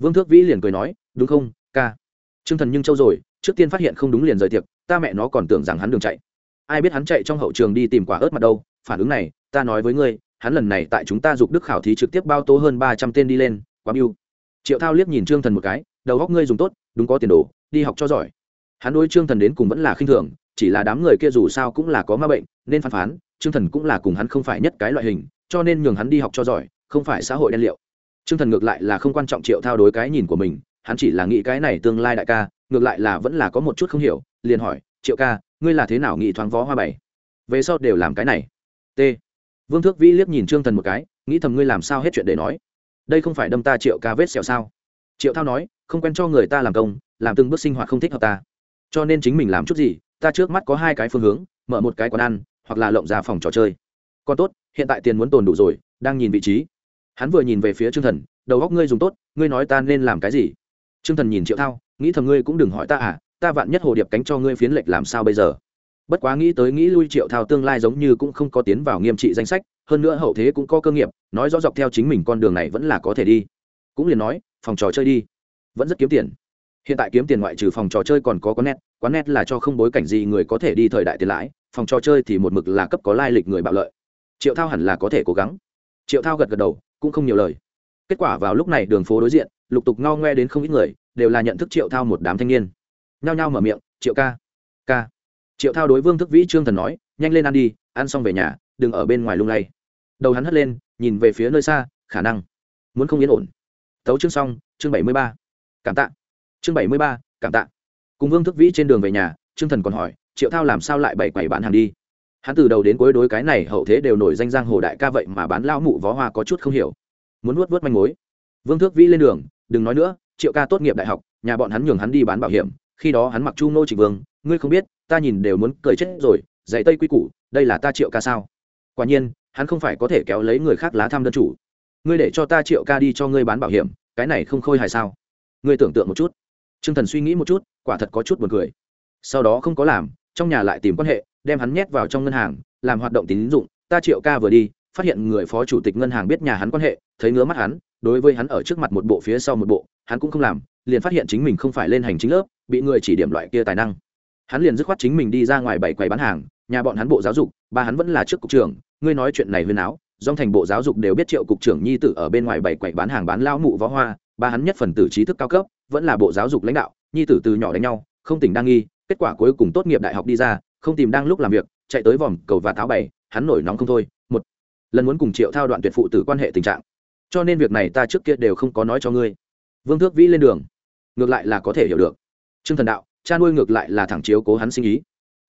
Vương thước vĩ liền cười nói, đúng không, ca? T r ư ơ n g thần nhưng châu rồi trước tiên phát hiện không đúng liền rời tiệc, ta mẹ nó còn tưởng rằng hắn đường chạy. Ai biết hắn chạy trong hậu trường đi tìm quả ớt mặt đâu, phản ứng này, ta nói với ngươi, hắn lần này tại chúng ta dục đức khảo thí trực tiếp bao tố hơn ba trăm tên đi lên, quá mưu triệu thao liếc nhìn trương thần một cái, đầu góc ngươi dùng tốt, đúng có tiền đồ, đi học cho giỏi. Hắn đối trương thần đến cùng vẫn là khinh thường, chỉ là đám người kia dù sao cũng là có ma bệnh, nên phán phán, trương thần cũng là cùng hắn không phải nhất cái loại hình, cho nên nhường hắn đi học cho giỏi, không phải xã hội đen liệu. Trương thần ngược lại là không quan trọng triệu thao đối cái nhìn của mình, hắn chỉ là nghĩ cái này tương lai đại ca ngược lại là vẫn là có một chút không hiểu, liền hỏi, triệu ca, ngươi là thế nào nghĩ thoáng vó hoa bảy? Về sau đều làm cái này. T. Vương thước vĩ liếc nhìn trương thần một cái, nghĩ thầm ngươi làm sao hết chuyện để nói. Đây không phải đâm ta triệu ca vết sẹo sao? Triệu thao nói, không quen cho người ta làm công, làm từng bước sinh hoạt không thích hợp ta. Cho nên chính mình làm chút gì, ta trước mắt có hai cái phương hướng, mở một cái quán ăn, hoặc là lộng ra phòng trò chơi. Còn tốt, hiện tại tiền muốn tồn đủ rồi, đang nhìn vị trí. Hắn vừa nhìn về phía trương thần, đầu góc ngươi dùng tốt, ngươi nói ta nên làm cái gì? Trương thần nhìn triệu thao nghĩ thầm ngươi cũng đừng hỏi ta à ta vạn nhất hồ điệp cánh cho ngươi phiến lệch làm sao bây giờ? Bất quá nghĩ tới nghĩ lui triệu thao tương lai giống như cũng không có tiến vào nghiêm trị danh sách, hơn nữa hậu thế cũng có cơ nghiệp, nói rõ dọc theo chính mình con đường này vẫn là có thể đi. Cũng liền nói, phòng trò chơi đi. Vẫn rất kiếm tiền. Hiện tại kiếm tiền ngoại trừ phòng trò chơi còn có quán net quán net là cho không bối cảnh gì người có thể đi thời đại tiền lãi, phòng trò chơi thì một mực là cấp có lai lịch người bạo lợi. Triệu thao hẳn là có thể cố gắng. Triệu thao gật gật đầu, cũng không nhiều lời. Kết quả vào lúc này đường phố đối diện, lục tục ngao ngoe đến không ít người đều là nhận thức triệu thao một đám thanh niên. Nhao nhao mở miệng, triệu ca ca. Triệu thao đối vương thức vĩ trương thần nói, nhanh lên ăn đi, ăn xong về nhà, đừng ở bên ngoài lung lay. Đầu hắn hất lên, nhìn về phía nơi xa, khả năng muốn không yên ổn. Tấu chương xong, chương bảy mươi ba. Cảm tạ. Chương bảy mươi ba, cảm tạ. Cùng vương thức vĩ trên đường về nhà, trương thần còn hỏi, triệu thao làm sao lại bày quầy bán hàng đi? Hắn từ đầu đến cuối đối cái này hậu thế đều nổi danh giang hồ đại ca vậy mà bán lao mụ vó hoa có chút không hiểu. Muốn nuốt vớt manh mối. Vương thước vĩ lên đường, đừng nói nữa triệu ca tốt nghiệp đại học, nhà bọn hắn nhường hắn đi bán bảo hiểm, khi đó hắn mặc chu nô trịnh vương, ngươi không biết, ta nhìn đều muốn cười chết rồi, dạy tây quy củ, đây là ta triệu ca sao? Quả nhiên, hắn không phải có thể kéo lấy người khác lá thăm đơn chủ. Ngươi để cho ta triệu ca đi cho ngươi bán bảo hiểm, cái này không khôi hài sao? Ngươi tưởng tượng một chút. T r ư ơ n g thần suy nghĩ một chút, quả thật có chút b u ồ n cười. Sau đó không có làm, trong nhà lại tìm quan hệ, đem hắn nhét vào trong ngân hàng, làm hoạt động tín dụng. Ta triệu ca vừa đi, phát hiện người phó chủ tịch ngân hàng biết nhà hắn quan hệ, thấy ngứa mắt hắn đối với hắn ở trước mặt một bộ phía sau một bộ, hắn cũng không làm, liền phát hiện chính mình không phải lên hành chính lớp, bị người chỉ điểm loại kia tài năng. Hắn liền dứt khoát chính mình đi ra ngoài bảy quầy bán hàng, nhà bọn hắn bộ giáo dục, ba hắn vẫn là trước cục trưởng, ngươi nói chuyện này huyên áo, dòng thành bộ giáo dục đều biết triệu cục trưởng nhi tử ở bên ngoài bảy quầy bán hàng bán lao mụ võ hoa, ba hắn nhất phần tử trí thức cao cấp, vẫn là bộ giáo dục lãnh đạo, nhi tử từ nhỏ đánh nhau, không tỉnh đang nghi, kết quả cuối cùng tốt nghiệp đại học đi ra, không tìm đang lúc làm việc, chạy tới vòm cầu và tháo bảy hắn nổi nóng không thôi, một lần muốn cùng triệu thao đoạn tuyệt phụ tử quan hệ tình trạng cho nên việc này ta trước kia đều không có nói cho ngươi. Vương thước vĩ lên đường. Ngược lại là có thể hiểu được. T r ư ơ n g thần đạo, cha nuôi ngược lại là thẳng chiếu cố hắn sinh ý.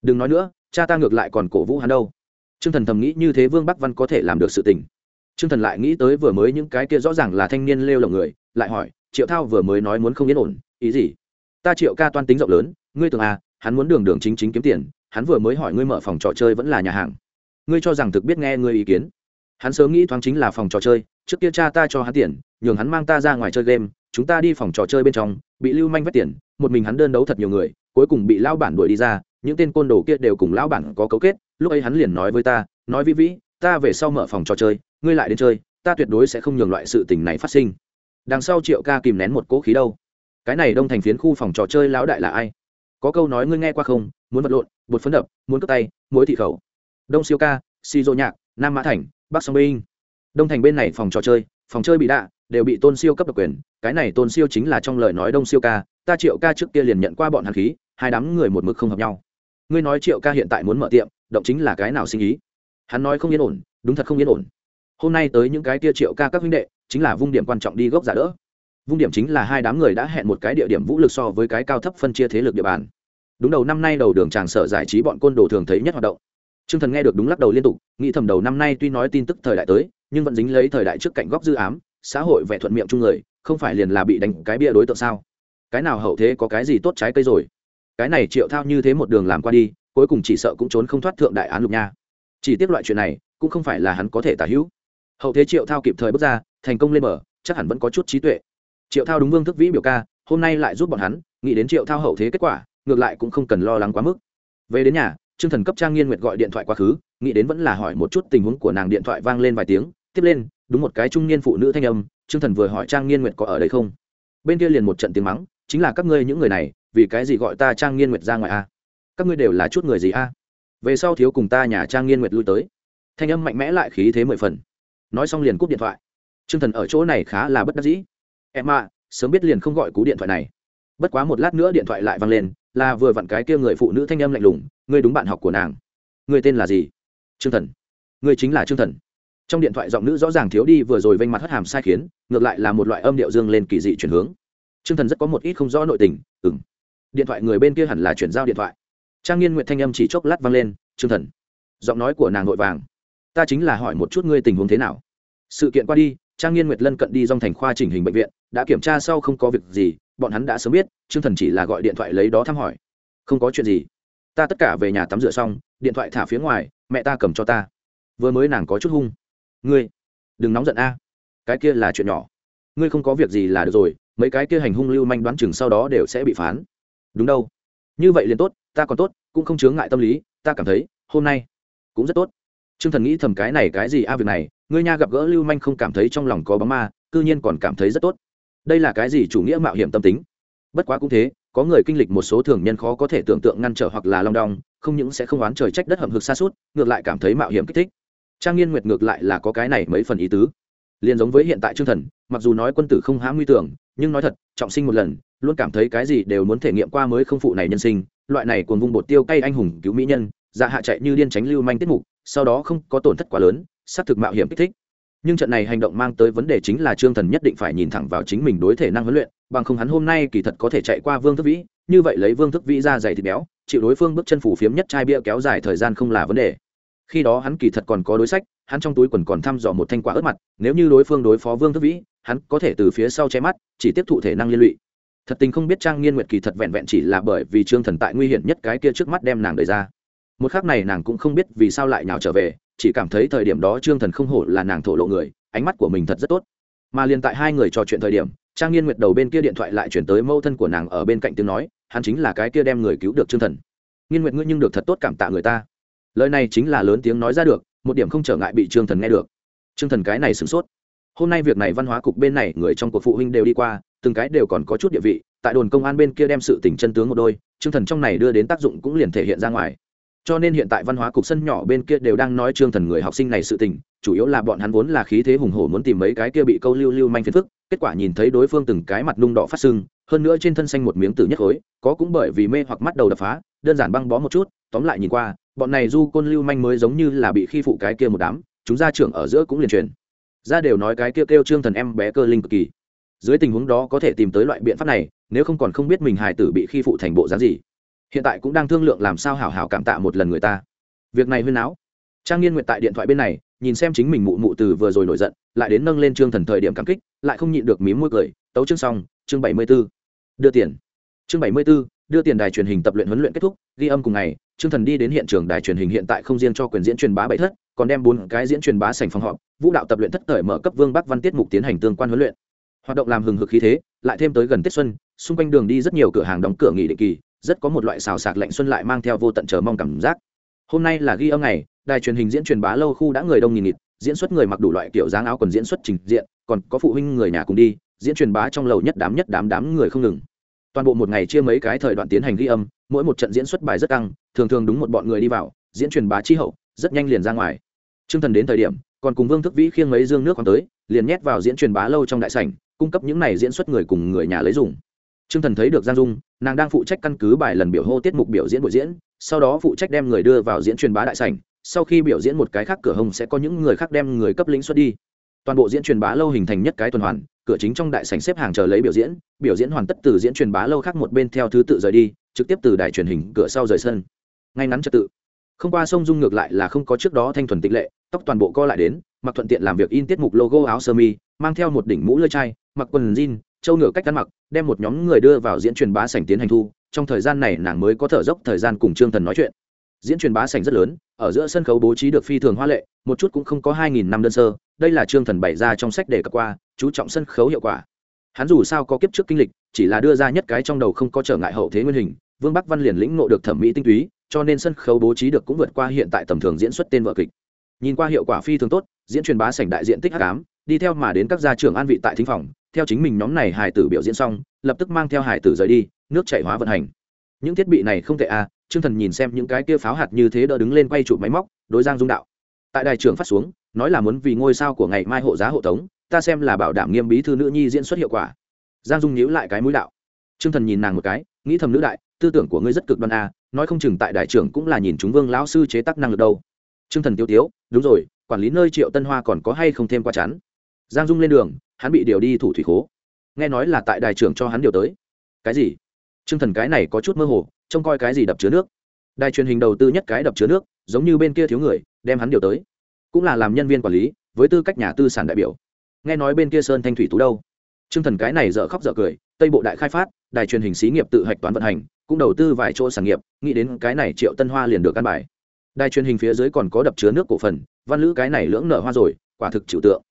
Đừng nói nữa, cha ta ngược lại còn cổ vũ hắn đâu. T r ư ơ n g thần thầm nghĩ như thế vương bắc văn có thể làm được sự tình. T r ư ơ n g thần lại nghĩ tới vừa mới những cái kia rõ ràng là thanh niên lêu lồng người, lại hỏi, triệu thao vừa mới nói muốn không yên ổn, ý gì? Ta triệu ca toan tính rộng lớn, ngươi tưởng à hắn muốn đường đường chính chính kiếm tiền, hắn vừa mới hỏi ngươi mở phòng trò chơi vẫn là nhà hàng. Ngươi cho rằng thực biết nghe ngươi ý kiến? Hắn sớm nghĩ thoáng chính là phòng trò chơi, trước kia cha ta cho hắn tiền, nhường hắn mang ta ra ngoài chơi game, chúng ta đi phòng trò chơi bên trong, bị lưu manh vét tiền, một mình hắn đơn đấu thật nhiều người, cuối cùng bị lão bản đuổi đi ra, những tên côn đồ kia đều cùng lão bản có cấu kết, lúc ấy hắn liền nói với ta, nói vĩ vĩ, ta về sau mở phòng trò chơi, ngươi lại đến chơi, ta tuyệt đối sẽ không nhường loại sự tình này phát sinh. Đằng sau triệu ca kìm nén một cỗ khí đâu. Cái này đông thành phiến khu phòng trò chơi lão đại là ai? Có câu nói ngươi nghe qua không? Muốn vật lộn, bột phấn đập, muốn cướp tay, muối thị khẩu. Đông siêu ca, si dô nhạc, nam mã thành bắc sông binh. Đông thành bên này phòng trò chơi, phòng chơi bị đạ, đều bị tôn siêu cấp độc quyền. Cái này tôn siêu chính là trong lời nói đông siêu ca, ta triệu ca trước kia liền nhận qua bọn hàn khí, hai đám người một mực không hợp nhau. Ngươi nói triệu ca hiện tại muốn mở tiệm, động chính là cái nào sinh ý? Hắn nói không yên ổn, đúng thật không yên ổn. Hôm nay tới những cái kia triệu ca các huynh đệ, chính là vung điểm quan trọng đi gốc giả đỡ. Vung điểm chính là hai đám người đã hẹn một cái địa điểm vũ lực so với cái cao thấp phân chia thế lực địa bàn. Đúng đầu năm nay đầu đường tràng sở giải trí bọn côn đồ thường thấy nhất hoạt động. Trương thần nghe được đúng lắc đầu liên tục, nghĩ thầm đầu năm nay tuy nói tin tức thời đại tới, nhưng vẫn dính lấy thời đại trước cạnh góc dư ám, xã hội vẻ thuận miệng chung người, không phải liền là bị đánh cái bia đối tượng sao? Cái nào hậu thế có cái gì tốt trái cây rồi? Cái này triệu thao như thế một đường làm qua đi, cuối cùng chỉ sợ cũng trốn không thoát thượng đại án lục nha. Chỉ tiếc loại chuyện này, cũng không phải là hắn có thể tả hữu. Hậu thế triệu thao kịp thời bước ra, thành công lên mở chắc hẳn vẫn có chút trí tuệ. Triệu thao đúng vương thức vĩ biểu ca, hôm nay lại giúp bọn hắn, nghĩ đến triệu thao hậu thế kết quả, ngược lại cũng không cần lo lắng quá mức. Về đến nhà trương thần cấp trang nghiên nguyệt gọi điện thoại quá khứ, nghĩ đến vẫn là hỏi một chút tình huống của nàng điện thoại vang lên vài tiếng, tiếp lên, đúng một cái trung niên phụ nữ thanh âm, trương thần vừa hỏi trang nghiên nguyệt có ở đây không? Bên kia liền một trận tiếng mắng, chính là các ngươi những người này, vì cái gì gọi ta trang nghiên nguyệt ra ngoài a? Các ngươi đều là chút người gì a? Về sau thiếu cùng ta nhà trang nghiên nguyệt lui tới. Thanh âm mạnh mẽ lại khí thế mười phần. Nói xong liền cúp điện thoại. Trương thần ở chỗ này khá là bất đắc dĩ. Em ạ, sớm biết liền không gọi cú điện thoại này. Bất quá một lát nữa điện thoại lại vang lên, là vừa vặn cái kia người phụ nữ thanh âm lạnh lùng ngươi đúng bạn học của nàng. Ngươi tên là gì? Trương thần. Ngươi chính là trương thần. Trong điện thoại giọng nữ rõ ràng thiếu đi vừa rồi vênh mặt hất hàm sai khiến, ngược lại là một loại âm điệu dương lên kỳ dị chuyển hướng. Trương thần rất có một ít không rõ nội tình ừng điện thoại người bên kia hẳn là chuyển giao điện thoại. Trang nghiên nguyện thanh âm chỉ chốc lát vang lên, trương thần. Giọng nói của nàng vội vàng. Ta chính là hỏi một chút ngươi tình huống thế nào. Sự kiện qua đi, trang nghiên nguyệt lân cận đi dòng thành khoa chỉnh hình bệnh viện, đã kiểm tra sau không có việc gì, bọn hắn đã sớm biết, trương thần chỉ là gọi điện thoại lấy đó thăm hỏi. Không có chuyện gì ta tất cả về nhà tắm rửa xong, điện thoại thả phía ngoài, mẹ ta cầm cho ta. Vừa mới nàng có chút hung. Ngươi, đừng nóng giận a. Cái kia là chuyện nhỏ. Ngươi không có việc gì là được rồi, mấy cái kia hành hung lưu manh đoán chừng sau đó đều sẽ bị phán. Đúng đâu. Như vậy liền tốt, ta còn tốt, cũng không chướng ngại tâm lý, ta cảm thấy, hôm nay cũng rất tốt. T r ư ơ n g thần nghĩ thầm cái này cái gì a việc này, ngươi nha gặp gỡ lưu manh không cảm thấy trong lòng có bóng ma, cư nhiên còn cảm thấy rất tốt. Đây là cái gì chủ nghĩa mạo hiểm tâm tính? Bất quá cũng thế có người kinh lịch một số thường nhân khó có thể tưởng tượng ngăn trở hoặc là long đong, không những sẽ không oán trời trách đất hầm hực xa suốt, ngược lại cảm thấy mạo hiểm kích thích. Trang nghiên nguyệt ngược lại là có cái này mấy phần ý tứ. Liền giống với hiện tại trương thần, mặc dù nói quân tử không hãm nguy tưởng, nhưng nói thật, trọng sinh một lần, luôn cảm thấy cái gì đều muốn thể nghiệm qua mới không phụ này nhân sinh, loại này cuồng vung bột tiêu cay anh hùng cứu mỹ nhân dạ hạ chạy như điên tránh lưu manh tiết mục, sau đó không có tổn thất quá lớn, xác thực mạo hiểm kích thích nhưng trận này hành động mang tới vấn đề chính là trương thần nhất định phải nhìn thẳng vào chính mình đối thể năng huấn luyện, bằng không hắn hôm nay kỳ thật có thể chạy qua vương thức vĩ, như vậy lấy vương thức vĩ ra dày thịt béo, chịu đối phương bước chân phủ phiếm nhất chai bia kéo dài thời gian không là vấn đề. Khi đó hắn kỳ thật còn có đối sách, hắn trong túi quần còn thăm dò một thanh quả ớt mặt, nếu như đối phương đối phó vương thức vĩ, hắn có thể từ phía sau che mắt, chỉ tiếp thụ thể năng liên lụy. Thật tình không biết trang nghiên nguyệt kỳ thật vẹn vẹn chỉ là bởi vì trương thần tại nguy hiểm nhất cái kia trước mắt đem nàng đời ra. Một khác này nàng cũng không biết vì sao lại nhào trở về chỉ cảm thấy thời điểm đó trương thần không hổ là nàng thổ lộ người, ánh mắt của mình thật rất tốt. Mà liền tại hai người trò chuyện thời điểm, trang nghiên nguyệt đầu bên kia điện thoại lại chuyển tới mâu thân của nàng ở bên cạnh tiếng nói, hắn chính là cái kia đem người cứu được trương thần. Nghiên nguyệt ngươi nhưng được thật tốt cảm tạ người ta. Lời này chính là lớn tiếng nói ra được, một điểm không trở ngại bị trương thần nghe được. Trương thần cái này sửng sốt. Hôm nay việc này văn hóa cục bên này, người trong cuộc phụ huynh đều đi qua, từng cái đều còn có chút địa vị, tại đồn công an bên kia đem sự tỉnh chân tướng một đôi, trương thần trong này đưa đến tác dụng cũng liền thể hiện ra ngoài cho nên hiện tại văn hóa cục sân nhỏ bên kia đều đang nói trương thần người học sinh này sự tình chủ yếu là bọn hắn vốn là khí thế hùng hổ muốn tìm mấy cái kia bị câu lưu lưu manh phiền phức kết quả nhìn thấy đối phương từng cái mặt nung đỏ phát sưng hơn nữa trên thân xanh một miếng tử nhất khối có cũng bởi vì mê hoặc mắt đầu đập phá đơn giản băng bó một chút tóm lại nhìn qua bọn này du côn lưu manh mới giống như là bị khi phụ cái kia một đám chúng ra trưởng ở giữa cũng liền truyền. Ra đều nói cái kia kêu, kêu trương thần em bé cơ linh cực kỳ. Dưới tình huống đó có thể tìm tới loại biện pháp này nếu không còn không biết mình hài tử bị khi phụ thành bộ dáng gì hiện tại cũng đang thương lượng làm sao hảo hảo cảm tạ một lần người ta. Việc này huyên não trang nghiên nguyện tại điện thoại bên này, nhìn xem chính mình mụ mụ từ vừa rồi nổi giận, lại đến nâng lên trương thần thời điểm cảm kích, lại không nhịn được mím môi cười, tấu chương xong, chương bảy mươi b ố đưa tiền. Chương bảy mươi b ố đưa tiền đài truyền hình tập luyện huấn luyện kết thúc, ghi âm cùng ngày, trương thần đi đến hiện trường đài truyền hình hiện tại không riêng cho quyền diễn truyền bá bảy thất, còn đem bốn cái diễn truyền bá sành phòng họp, vũ đạo tập luyện thất thời mở cấp vương bắc văn tiết mục tiến hành tương quan huấn luyện. Hoạt động làm hừng hực khí thế, lại thêm tới gần tết xuân, xung quanh đường đi rất nhiều cửa hàng đóng cửa nghỉ định kỳ rất có một loại xào sạc lạnh xuân lại mang theo vô tận chờ mong cảm giác. Hôm nay là ghi âm ngày, đài truyền hình diễn truyền bá lâu khu đã người đông nghìn nghịt, diễn xuất người mặc đủ loại kiểu dáng áo quần diễn xuất trình diện, còn có phụ huynh người nhà cùng đi, diễn truyền bá trong lầu nhất đám nhất đám đám người không ngừng. Toàn bộ một ngày chia mấy cái thời đoạn tiến hành ghi âm, mỗi một trận diễn xuất bài rất căng, thường thường đúng một bọn người đi vào, diễn truyền bá chi hậu, rất nhanh liền ra ngoài. T r ư ơ n g thần đến thời điểm, còn cùng vương thức vĩ khiêng mấy dương nước còn tới, liền nhét vào diễn truyền bá lâu trong đại sảnh, cung cấp những này diễn xuất người cùng người nhà lấy dùng. Trương thần thấy được giang dung, nàng đang phụ trách căn cứ bài lần biểu hô tiết mục biểu diễn buổi diễn, sau đó phụ trách đem người đưa vào diễn truyền bá đại sảnh, sau khi biểu diễn một cái khác cửa hồng sẽ có những người khác đem người cấp lĩnh xuất đi. Toàn bộ diễn truyền bá lâu hình thành nhất cái tuần hoàn, cửa chính trong đại sảnh xếp hàng chờ lấy biểu diễn biểu diễn hoàn tất từ diễn truyền bá lâu khác một bên theo thứ tự rời đi, trực tiếp từ đài truyền hình cửa sau rời sân. Ngay ngắn trật tự. Không qua sông dung ngược lại là không có trước đó thanh thuần tịch lệ, tóc toàn bộ co lại đến, mặc thuận tiện làm việc in tiết mục logo áo sơ mi, mang theo một đỉnh mũ lưỡi chai, mặc quần jean châu ngựa cách ăn mặc, đem một nhóm người đưa vào diễn truyền bá sảnh tiến hành thu, trong thời gian này nàng mới có thở dốc thời gian cùng trương thần nói chuyện. Diễn truyền bá sảnh rất lớn, ở giữa sân khấu bố trí được phi thường hoa lệ, một chút cũng không có hai nghìn năm đơn sơ, đây là trương thần bày ra trong sách để cập qua, chú trọng sân khấu hiệu quả. Hắn dù sao có kiếp trước kinh lịch, chỉ là đưa ra nhất cái trong đầu không có trở ngại hậu thế nguyên hình, vương bắc văn liền lĩnh ngộ được thẩm mỹ tinh túy, cho nên sân khấu bố trí được cũng vượt qua hiện tại tầm thường diễn xuất tên vợ kịch. Nhìn qua hiệu quả phi thường tốt, diễn truyền bá sảnh đại diện tích hắc ám, đi theo mà đến các gia trưởng an vị tại thính phòng theo chính mình nhóm này Hải tử biểu diễn xong, lập tức mang theo Hải tử rời đi, nước chảy hóa vận hành. Những thiết bị này không tệ à chương thần nhìn xem những cái kia pháo hạt như thế đỡ đứng lên quay chụp máy móc, đối giang dung đạo. Tại đài trưởng phát xuống, nói là muốn vì ngôi sao của ngày mai hộ giá hộ tống, ta xem là bảo đảm nghiêm bí thư nữ nhi diễn xuất hiệu quả. Giang dung nhíu lại cái mũi đạo. Chương thần nhìn nàng một cái, nghĩ thầm nữ đại, tư tưởng của ngươi rất cực đoan a nói không chừng tại đại trưởng cũng là nhìn chúng vương lão sư chế tác năng lực đâu. Chương thần tiêu tiếu, đúng rồi, quản lý nơi triệu tân hoa còn có hay không thêm qua chắn giang dung lên đường hắn bị điều đi thủ thủy khố. Nghe nói là tại đài trưởng cho hắn điều tới. Cái gì? Chương thần cái này có chút mơ hồ, trông coi cái gì đập chứa nước? Đài truyền hình đầu tư nhất cái đập chứa nước, giống như bên kia thiếu người, đem hắn điều tới. Cũng là làm nhân viên quản lý, với tư cách nhà tư sản đại biểu. Nghe nói bên kia sơn thanh thủy tú đâu? T r ư ơ n g thần cái này dở khóc dở cười, tây bộ đại khai phát, đài truyền hình xí nghiệp tự hạch toán vận hành, cũng đầu tư vài chỗ sản nghiệp, nghĩ đến cái này triệu tân hoa liền được căn bài. Đài truyền hình phía dưới còn có đập chứa nước cổ phần, văn lữ cái này lưỡng nở hoa rồi, quả thực chịu tượng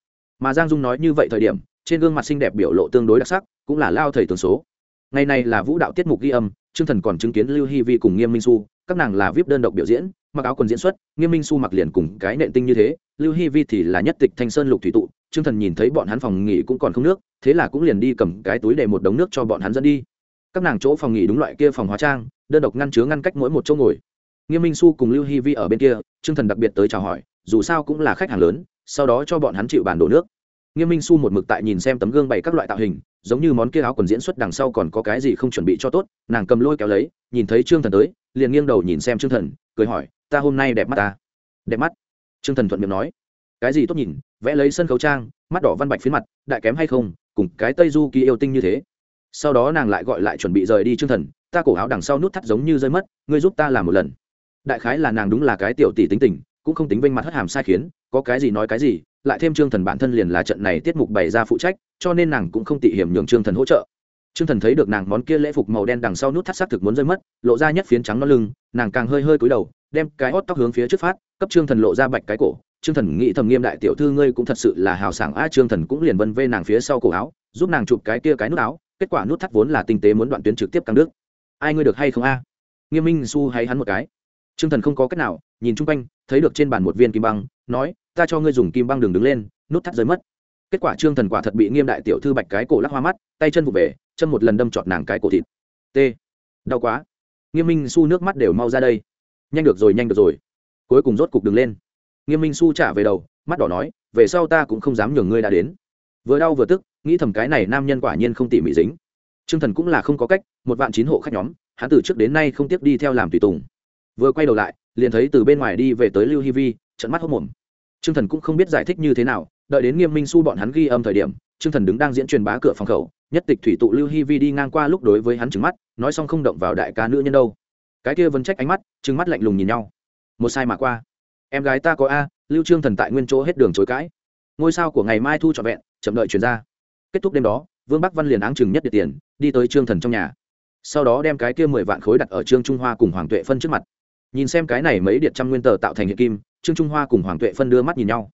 mà giang dung nói như vậy thời điểm, trên gương mặt xinh đẹp biểu lộ tương đối đặc sắc, cũng là lao thầy tường số. Ngày này là vũ đạo tiết mục ghi âm chương thần còn chứng kiến lưu hy vi cùng nghiêm minh su các nàng là vip đơn độc biểu diễn, mặc áo quần diễn xuất, nghiêm minh su mặc liền cùng cái nện tinh như thế, lưu hy vi thì là nhất tịch thanh sơn lục thủy tụ chương thần nhìn thấy bọn hắn phòng nghỉ cũng còn không nước, thế là cũng liền đi cầm cái túi để một đống nước cho bọn hắn dẫn đi. Các nàng chỗ phòng nghỉ đúng loại kia phòng hóa trang, đơn độc ngăn chứa ngăn cách mỗi một chỗ ngồi. Nghiêm minh su cùng lưu hy vi ở bên kia chương thần đặc biệt tới chào hỏi, dù sao cũng là khách hàng lớn, sau đó cho bọn hắn chịu bàn đổ nước nghiêm minh su một mực tại nhìn xem tấm gương bày các loại tạo hình, giống như món kia áo quần diễn xuất đằng sau còn có cái gì không chuẩn bị cho tốt, nàng cầm lôi kéo lấy, nhìn thấy trương thần tới, liền nghiêng đầu nhìn xem trương thần, cười hỏi, ta hôm nay đẹp mắt ta? Đẹp mắt? Trương thần thuận miệng nói. Cái gì tốt nhìn, vẽ lấy sân khấu trang, mắt đỏ văn bạch phiến mặt, đại kém hay không, cùng cái tây du kỳ yêu tinh như thế. Sau đó nàng lại gọi lại chuẩn bị rời đi trương thần, ta cổ áo đằng sau nút thắt giống như rơi mất, ngươi giúp ta làm một lần. Đại khái là nàng đúng là cái tiểu tỷ tính tình, cũng không tính vinh mặt hất hàm sai khiến, có cái gì nói cái gì lại thêm trương thần bản thân liền là trận này tiết mục bày ra phụ trách, cho nên nàng cũng không tị hiểm nhường trương thần hỗ trợ. Trương thần thấy được nàng món kia lễ phục màu đen đằng sau nút thắt xác thực muốn rơi mất, lộ ra nhất phiến trắng nó lưng, nàng càng hơi hơi cúi đầu, đem cái hót tóc hướng phía trước phát, cấp trương thần lộ ra bạch cái cổ. Trương thần nghĩ thầm nghiêm đại tiểu thư ngươi cũng thật sự là hào sảng a trương thần cũng liền vân vê nàng phía sau cổ áo, giúp nàng chụp cái kia cái nút áo, kết quả nút thắt vốn là tinh tế muốn đoạn tuyến trực tiếp căng nước ai ngươi được hay không a? Nghiêm minh su hay hắn một cái. Trương thần không có cách nào, nhìn chung quanh, thấy được trên bàn một viên kim băng, nói ta cho ngươi dùng kim băng đường đứng lên, nút thắt rơi mất. Kết quả trương thần quả thật bị nghiêm đại tiểu thư bạch cái cổ lắc hoa mắt, tay chân vụ về, chân một lần đâm trọt nàng cái cổ thịt. T. Đau quá. Nghiêm minh su nước mắt đều mau ra đây. Nhanh được rồi, nhanh được rồi. Cuối cùng rốt cục đứng lên. Nghiêm minh su trả về đầu, mắt đỏ nói, về sau ta cũng không dám nhường ngươi đã đến. Vừa đau vừa tức, nghĩ thầm cái này nam nhân quả nhiên không tỉ mỉ dính. Trương thần cũng là không có cách, một vạn chín hộ khách nhóm, hắn từ trước đến nay không tiếc đi theo làm tùy tùng. Vừa quay đầu lại, liền thấy từ bên ngoài đi về tới lưu hi vi trận mắt hốc mồm. Trương thần cũng không biết giải thích như thế nào, đợi đến nghiêm minh su bọn hắn ghi âm thời điểm, Trương thần đứng đang diễn truyền bá cửa phòng khẩu, nhất tịch thủy tụ lưu hi vi đi ngang qua lúc đối với hắn trừng mắt, nói xong không động vào đại ca nữ nhân đâu. Cái kia vẫn trách ánh mắt, trừng mắt lạnh lùng nhìn nhau. Một sai mà qua. Em gái ta có a, lưu trương thần tại nguyên chỗ hết đường chối cãi. Ngôi sao của ngày mai thu trọn vẹn, chậm đợi truyền ra. Kết thúc đêm đó, vương bắc văn liền áng chừng nhất điện tiền, đi tới trương thần trong nhà. Sau đó đem cái kia mười vạn khối đặt ở trương trung hoa cùng hoàng tuệ phân trước mặt. Nhìn xem cái này mấy điện trăm nguyên tờ tạo thành hiện kim trương trung hoa cùng hoàng tuệ phân đưa mắt nhìn nhau.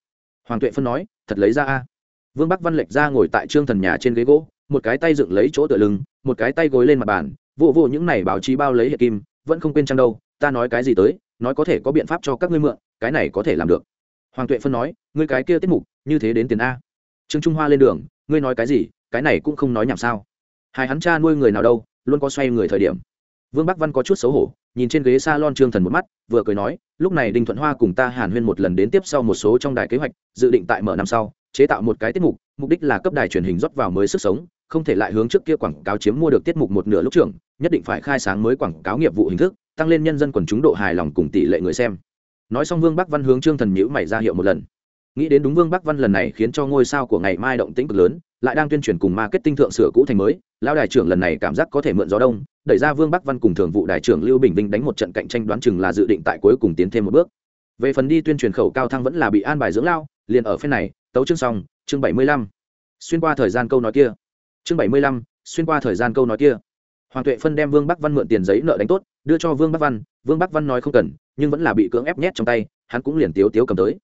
Hoàng tuệ phân nói, thật lấy ra a. Vương bắc văn lệch ra ngồi tại trương thần nhà trên ghế gỗ, một cái tay dựng lấy chỗ tựa lưng, một cái tay gối lên mặt bàn vụ vụ những này báo chí bao lấy hệ kim, vẫn không quên trăng đâu, ta nói cái gì tới, nói có thể có biện pháp cho các ngươi mượn, cái này có thể làm được. Hoàng tuệ phân nói, ngươi cái kia tiết mục, như thế đến tiền a. Trương trung hoa lên đường, ngươi nói cái gì, cái này cũng không nói nhảm sao. Hai hắn cha nuôi người nào đâu, luôn có xoay người thời điểm. Vương bắc văn có chút xấu hổ nhìn trên ghế s a lon trương thần một mắt, vừa cười nói, lúc này đinh thuận hoa cùng ta hàn huyên một lần đến tiếp sau một số trong đài kế hoạch, dự định tại mở năm sau, chế tạo một cái tiết mục mục đích là cấp đài truyền hình rót vào mới sức sống, không thể lại hướng trước kia quảng cáo chiếm mua được tiết mục một nửa lúc trưởng, nhất định phải khai sáng mới quảng cáo nghiệp vụ hình thức, tăng lên nhân dân quần chúng độ hài lòng cùng tỷ lệ người xem. Nói xong vương bắc văn hướng trương thần nhữ mày ra hiệu một lần. Nghĩ đến đúng vương bắc văn lần này khiến cho ngôi sao của ngày mai động tĩnh cực lớn, lại đang tuyên truyền cùng marketing thượng sửa cũ thành mới lao đại trưởng lần này cảm giác có thể mượn gió đông đẩy ra vương bắc văn cùng thường vụ đại trưởng lưu bình vinh đánh một trận cạnh tranh đoán chừng là dự định tại cuối cùng tiến thêm một bước. Về phần đi tuyên truyền khẩu cao thăng vẫn là bị an bài dưỡng lao, liền ở phen này, tấu chương xong, chương bảy mươi lăm. Xuyên qua thời gian câu nói kia. Chương bảy mươi lăm, xuyên qua thời gian câu nói kia. Hoàng tuệ phân đem vương bắc văn mượn tiền giấy nợ đánh tốt, đưa cho vương bắc văn, vương bắc văn nói không cần, nhưng vẫn là bị cưỡng ép nhét trong tay, hắn cũng liền tiếu tiếu cầm tới.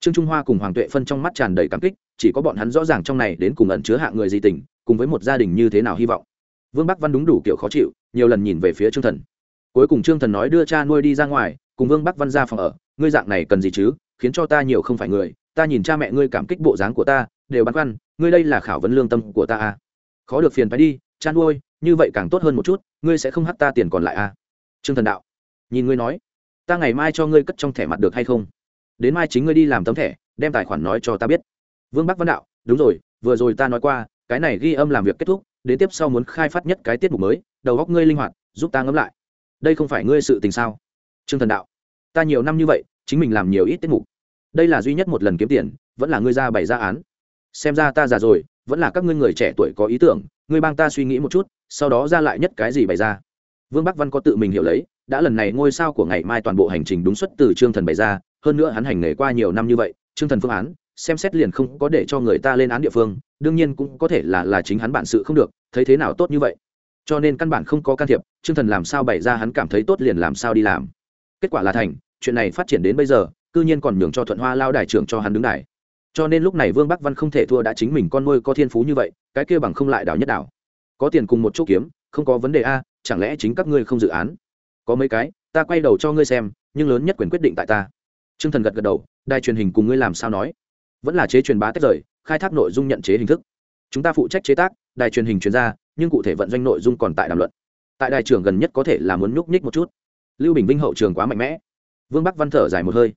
Trương trung hoa cùng hoàng tuệ phân trong mắt tràn đầy cảm kích, chỉ có bọn hắn rõ ràng trong này đến cùng ẩn chứa hạng người gì tình, cùng với một gia đình như thế nào hy vọng vương bắc văn đúng đủ kiểu khó chịu, nhiều lần nhìn về phía trương thần. Cuối cùng trương thần nói đưa cha nuôi đi ra ngoài, cùng vương bắc văn ra phòng ở. Ngươi dạng này cần gì chứ? Khiến cho ta nhiều không phải người. Ta nhìn cha mẹ ngươi cảm kích bộ dáng của ta, đều băn khoăn, ngươi đây là khảo vấn lương tâm của ta à? Khó được phiền phải đi, cha nuôi, như vậy càng tốt hơn một chút, ngươi sẽ không hắt ta tiền còn lại à? Trương thần đạo. Nhìn ngươi nói, ta ngày mai cho ngươi cất trong thẻ mặt được hay không? Đến mai chính ngươi đi làm tấm thẻ, đem tài khoản nói cho ta biết. Vương bắc văn đạo, đúng rồi, vừa rồi ta nói qua, cái này ghi âm làm việc kết thúc đến tiếp sau muốn khai phát nhất cái tiết mục mới, đầu góc ngươi linh hoạt, giúp ta ngẫm lại. Đây không phải ngươi sự tình sao? Trương thần đạo, ta nhiều năm như vậy, chính mình làm nhiều ít tiết mục. Đây là duy nhất một lần kiếm tiền, vẫn là ngươi ra bày ra án. Xem ra ta già rồi, vẫn là các ngươi người trẻ tuổi có ý tưởng, ngươi bang ta suy nghĩ một chút, sau đó ra lại nhất cái gì bày ra. Vương bắc văn có tự mình hiểu lấy, đã lần này ngôi sao của ngày mai toàn bộ hành trình đúng xuất từ trương thần bày ra, hơn nữa hắn hành nghề qua nhiều năm như vậy, trương thần phương án xem xét liền không có để cho người ta lên án địa phương, đương nhiên cũng có thể là là chính hắn bản sự không được, thấy thế nào tốt như vậy. Cho nên căn bản không có can thiệp, trương thần làm sao bày ra hắn cảm thấy tốt liền làm sao đi làm. Kết quả là thành, chuyện này phát triển đến bây giờ, cư nhiên còn nhường cho thuận hoa lao đài trưởng cho hắn đứng đài. Cho nên lúc này vương bắc văn không thể thua đã chính mình con nuôi có thiên phú như vậy, cái kia bằng không lại đảo nhất đảo. Có tiền cùng một chỗ kiếm, không có vấn đề a, chẳng lẽ chính các ngươi không dự án? Có mấy cái, ta quay đầu cho ngươi xem, nhưng lớn nhất quyền quyết định tại ta. T r ư ơ n g thần gật gật đầu, đài truyền hình cùng ngươi làm sao nói? Vẫn là chế truyền bá tách rời, khai thác nội dung nhận chế hình thức. Chúng ta phụ trách chế tác, đài truyền hình chuyên gia, nhưng cụ thể vận doanh nội dung còn tại đàm luận. Tại đài trường gần nhất có thể là muốn nhúc nhích một chút. Lưu bình vinh hậu trường quá mạnh mẽ. Vương bắc văn thở dài một hơi.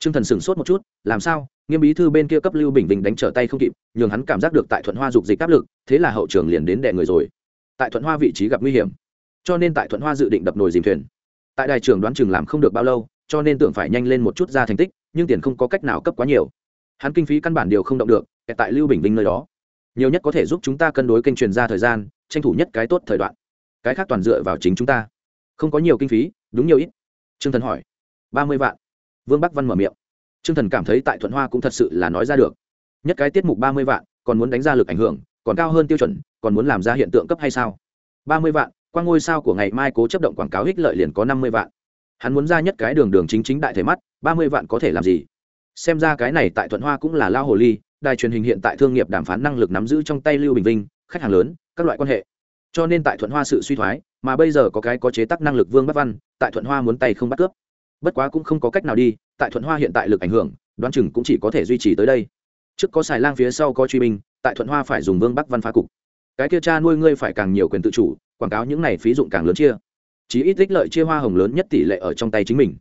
T r ư ơ n g thần sửng sốt một chút, làm sao? Nghiêm bí thư bên kia cấp lưu bình vinh đánh trở tay không kịp, nhường hắn cảm giác được tại thuận hoa dục dịch áp lực, thế là hậu trường liền đến đẻ người rồi. Tại thuận hoa vị trí gặp nguy hiểm, cho nên tại thuận hoa dự định đập nồi dìm thuyền. Tại đài trường đoán chừng làm không được bao lâu, cho nên tưởng phải nhanh lên một chút ra thành tích, nhưng tiền không có cách nào cấp quá nhiều hắn kinh phí căn bản điều không động được tại lưu bình vinh nơi đó. Nhiều nhất có thể giúp chúng ta cân đối kênh truyền ra thời gian, tranh thủ nhất cái tốt thời đoạn. Cái khác toàn dựa vào chính chúng ta. Không có nhiều kinh phí, đúng nhiều ít. Trương thần hỏi. Ba mươi vạn. Vương bắc văn mở miệng. Trương thần cảm thấy tại thuận hoa cũng thật sự là nói ra được. Nhất cái tiết mục ba mươi vạn, còn muốn đánh ra lực ảnh hưởng, còn cao hơn tiêu chuẩn, còn muốn làm ra hiện tượng cấp hay sao? Ba mươi vạn, qua ngôi sao của ngày mai cố chấp động quảng cáo ích lợi liền có năm mươi vạn. Hắn muốn ra nhất cái đường đường chính chính đại thể mắt, ba mươi vạn có thể làm gì? Xem ra cái này tại thuận hoa cũng là lao hồ ly, đài truyền hình hiện tại thương nghiệp đàm phán năng lực nắm giữ trong tay lưu bình vinh, khách hàng lớn, các loại quan hệ. Cho nên tại thuận hoa sự suy thoái, mà bây giờ có cái có chế tác năng lực vương bắc văn, tại thuận hoa muốn tay không bắt cướp. Bất quá cũng không có cách nào đi, tại thuận hoa hiện tại lực ảnh hưởng, đoán chừng cũng chỉ có thể duy trì tới đây. Trước có xài lang phía sau có truy binh, tại thuận hoa phải dùng vương bắc văn phá cục. Cái kia cha nuôi ngươi phải càng nhiều quyền tự chủ, quảng cáo những này phí dụng càng lớn chia. Chỉ ít ích lợi chia hoa hồng lớn nhất tỷ lệ ở trong tay chính mình.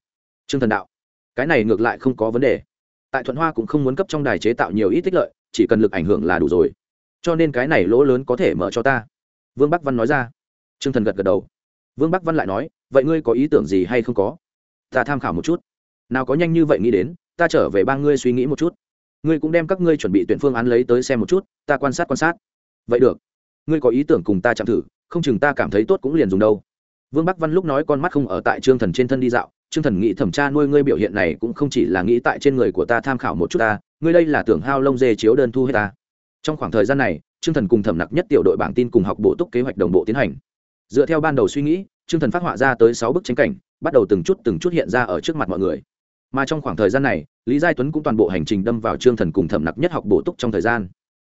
Trương thần đạo, cái này ngược lại không có vấn đề tại thuận hoa cũng không muốn cấp trong đài chế tạo nhiều ít tích lợi, chỉ cần lực ảnh hưởng là đủ rồi. Cho nên cái này lỗ lớn có thể mở cho ta. Vương bắc văn nói ra. Trương thần gật gật đầu. Vương bắc văn lại nói, vậy ngươi có ý tưởng gì hay không có? Ta tham khảo một chút. Nào có nhanh như vậy nghĩ đến, ta trở về ba ngươi suy nghĩ một chút. Ngươi cũng đem các ngươi chuẩn bị tuyển phương án lấy tới xem một chút, ta quan sát quan sát. Vậy được. Ngươi có ý tưởng cùng ta chạm thử, không chừng ta cảm thấy tốt cũng liền dùng đâu. Vương bắc văn lúc nói con mắt không ở tại trương thần trên thân đi dạo trương thần nghĩ thẩm tra nuôi ngươi biểu hiện này cũng không chỉ là nghĩ tại trên người của ta tham khảo một chút ta, ngươi đây là tưởng hao lông dê chiếu đơn thu hết ta. Trong khoảng thời gian này, trương thần cùng thẩm nặc nhất tiểu đội bảng tin cùng học bổ túc kế hoạch đồng bộ tiến hành. Dựa theo ban đầu suy nghĩ, trương thần phát họa ra tới sáu bức tranh cảnh, bắt đầu từng chút từng chút hiện ra ở trước mặt mọi người. Mà trong khoảng thời gian này, lý giai tuấn cũng toàn bộ hành trình đâm vào trương thần cùng thẩm nặc nhất học bổ túc trong thời gian.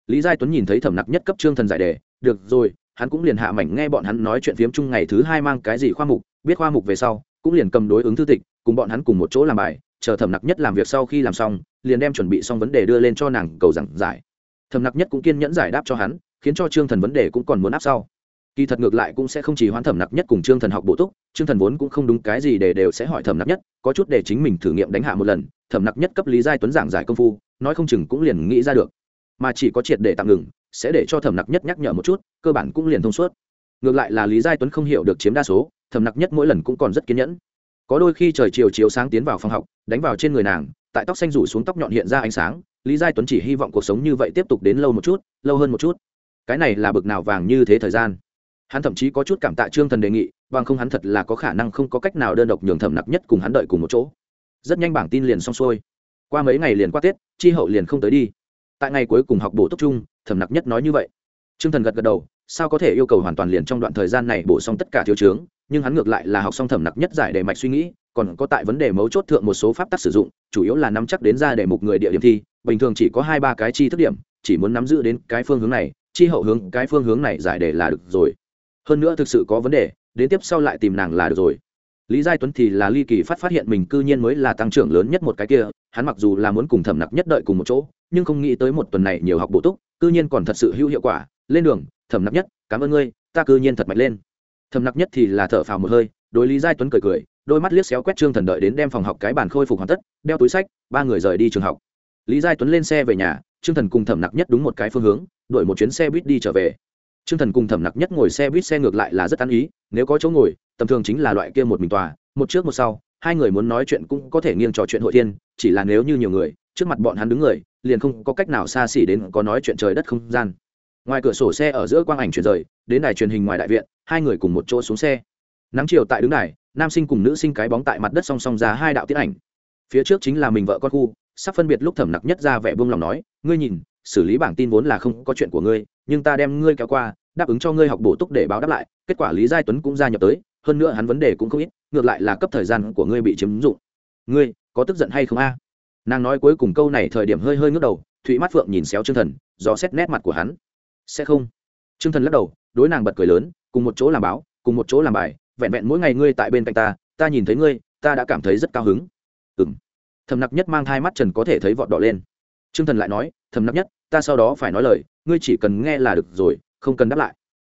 Lý giai tuấn nhìn thấy thẩm nặc nhất cấp trương thần giải đề, được rồi, hắn cũng liền hạ mảnh nghe bọn hắn nói chuyện phiếm chung ngày thứ hai mang cái gì khoa mục, biết khoa mục về sau cũng liền cầm đối ứng thư tịch, cùng bọn hắn cùng một chỗ làm bài, chờ thẩm nặc nhất làm việc sau khi làm xong, liền đem chuẩn bị xong vấn đề đưa lên cho nàng cầu giảng giải. Thẩm nặc nhất cũng kiên nhẫn giải đáp cho hắn, khiến cho trương thần vấn đề cũng còn muốn áp sau. Kỳ thật ngược lại cũng sẽ không chỉ hoãn thẩm nặc nhất cùng trương thần học bổ túc, trương thần vốn cũng không đúng cái gì để đều sẽ hỏi thẩm nặc nhất, có chút để chính mình thử nghiệm đánh hạ một lần, thẩm nặc nhất cấp lý giai tuấn giảng giải công phu, nói không chừng cũng liền nghĩ ra được. Mà chỉ có triệt để tạm ngừng, sẽ để cho thẩm nặc nhất nhắc nhở một chút, cơ bản cũng liền thông suốt. Ngược lại là lý giai tuấn không hiểu được chiếm đa số thẩm nặc nhất mỗi lần cũng còn rất kiên nhẫn. Có đôi khi trời chiều chiếu sáng tiến vào phòng học, đánh vào trên người nàng, tại tóc xanh rủ xuống tóc nhọn hiện ra ánh sáng, lý giai tuấn chỉ hy vọng cuộc sống như vậy tiếp tục đến lâu một chút, lâu hơn một chút. Cái này là bực nào vàng như thế thời gian. Hắn thậm chí có chút cảm tạ trương thần đề nghị, bằng không hắn thật là có khả năng không có cách nào đơn độc nhường thẩm nặc nhất cùng hắn đợi cùng một chỗ. Rất nhanh bảng tin liền xong xuôi. Qua mấy ngày liền qua tết, chi hậu liền không tới đi. Tại ngày cuối cùng học bổ túc chung thẩm nặc nhất nói như vậy. Trương thần gật gật đầu sao có thể yêu cầu hoàn toàn liền trong đoạn thời gian này bổ xong tất cả thiếu chướng, nhưng hắn ngược lại là học xong thẩm nặc nhất giải đề mạch suy nghĩ, còn có tại vấn đề mấu chốt thượng một số pháp tắc sử dụng, chủ yếu là nắm chắc đến ra để mục người địa điểm thi, bình thường chỉ có hai ba cái chi thức điểm, chỉ muốn nắm giữ đến cái phương hướng này, chi hậu hướng cái phương hướng này giải đề là được rồi. Hơn nữa thực sự có vấn đề, đến tiếp sau lại tìm nàng là được rồi. Lý giai tuấn thì là ly kỳ phát phát hiện mình cư nhiên mới là tăng trưởng lớn nhất một cái kia, hắn mặc dù là muốn cùng thẩm nặc nhất đợi cùng một chỗ, nhưng không nghĩ tới một tuần này nhiều học bổ túc, cư nhiên còn thật sự hữu hiệu quả, lên đường thẩm nặc nhất, cảm ơn ngươi, ta cư nhiên thật mạnh lên. Thẩm nặc nhất thì là thở phào một hơi, đối lý giai tuấn cười cười, đôi mắt liếc xéo quét trương thần đợi đến đem phòng học cái bàn khôi phục hoàn tất, đeo túi sách, ba người rời đi trường học. Lý giai tuấn lên xe về nhà, trương thần cùng thẩm nặc nhất đúng một cái phương hướng, đuổi một chuyến xe buýt đi trở về. Trương thần cùng thẩm nặc nhất ngồi xe buýt xe ngược lại là rất ăn ý, nếu có chỗ ngồi, tầm thường chính là loại kia một mình tòa, một trước một sau, hai người muốn nói chuyện cũng có thể nghiêng trò chuyện hội thiên, chỉ là nếu như nhiều người, trước mặt bọn hắn đứng người, liền không có cách nào xa xỉ đến có nói chuyện trời đất không gian ngoài cửa sổ xe ở giữa quang ảnh chuyển rời, đến đài truyền hình ngoài đại viện, hai người cùng một chỗ xuống xe. Nắng chiều tại đứng đài, nam sinh cùng nữ sinh cái bóng tại mặt đất song song ra hai đạo tiết ảnh. Phía trước chính là mình vợ con khu, sắp phân biệt lúc thẩm nặc nhất ra vẻ buông lòng nói, ngươi nhìn, xử lý bảng tin vốn là không có chuyện của ngươi, nhưng ta đem ngươi kéo qua, đáp ứng cho ngươi học bổ túc để báo đáp lại, kết quả lý giai tuấn cũng gia nhập tới, hơn nữa hắn vấn đề cũng không ít, ngược lại là cấp thời gian của ngươi bị chiếm dụng. Ngươi, có tức giận hay không a? Nàng nói cuối cùng câu này thời điểm hơi hơi ngước đầu, thụy mắt phượng nhìn xéo chương thần do xét nét mặt của hắn sẽ không. Chương thần lắc đầu, đối nàng bật cười lớn, cùng một chỗ làm báo, cùng một chỗ làm bài, vẹn vẹn mỗi ngày ngươi tại bên cạnh ta ta nhìn thấy ngươi, ta đã cảm thấy rất cao hứng. Ừ m thầm nặc nhất mang hai mắt trần có thể thấy vọt đỏ lên. T r ư ơ n g thần lại nói thầm nặc nhất, ta sau đó phải nói lời, ngươi chỉ cần nghe là được rồi, không cần đáp lại.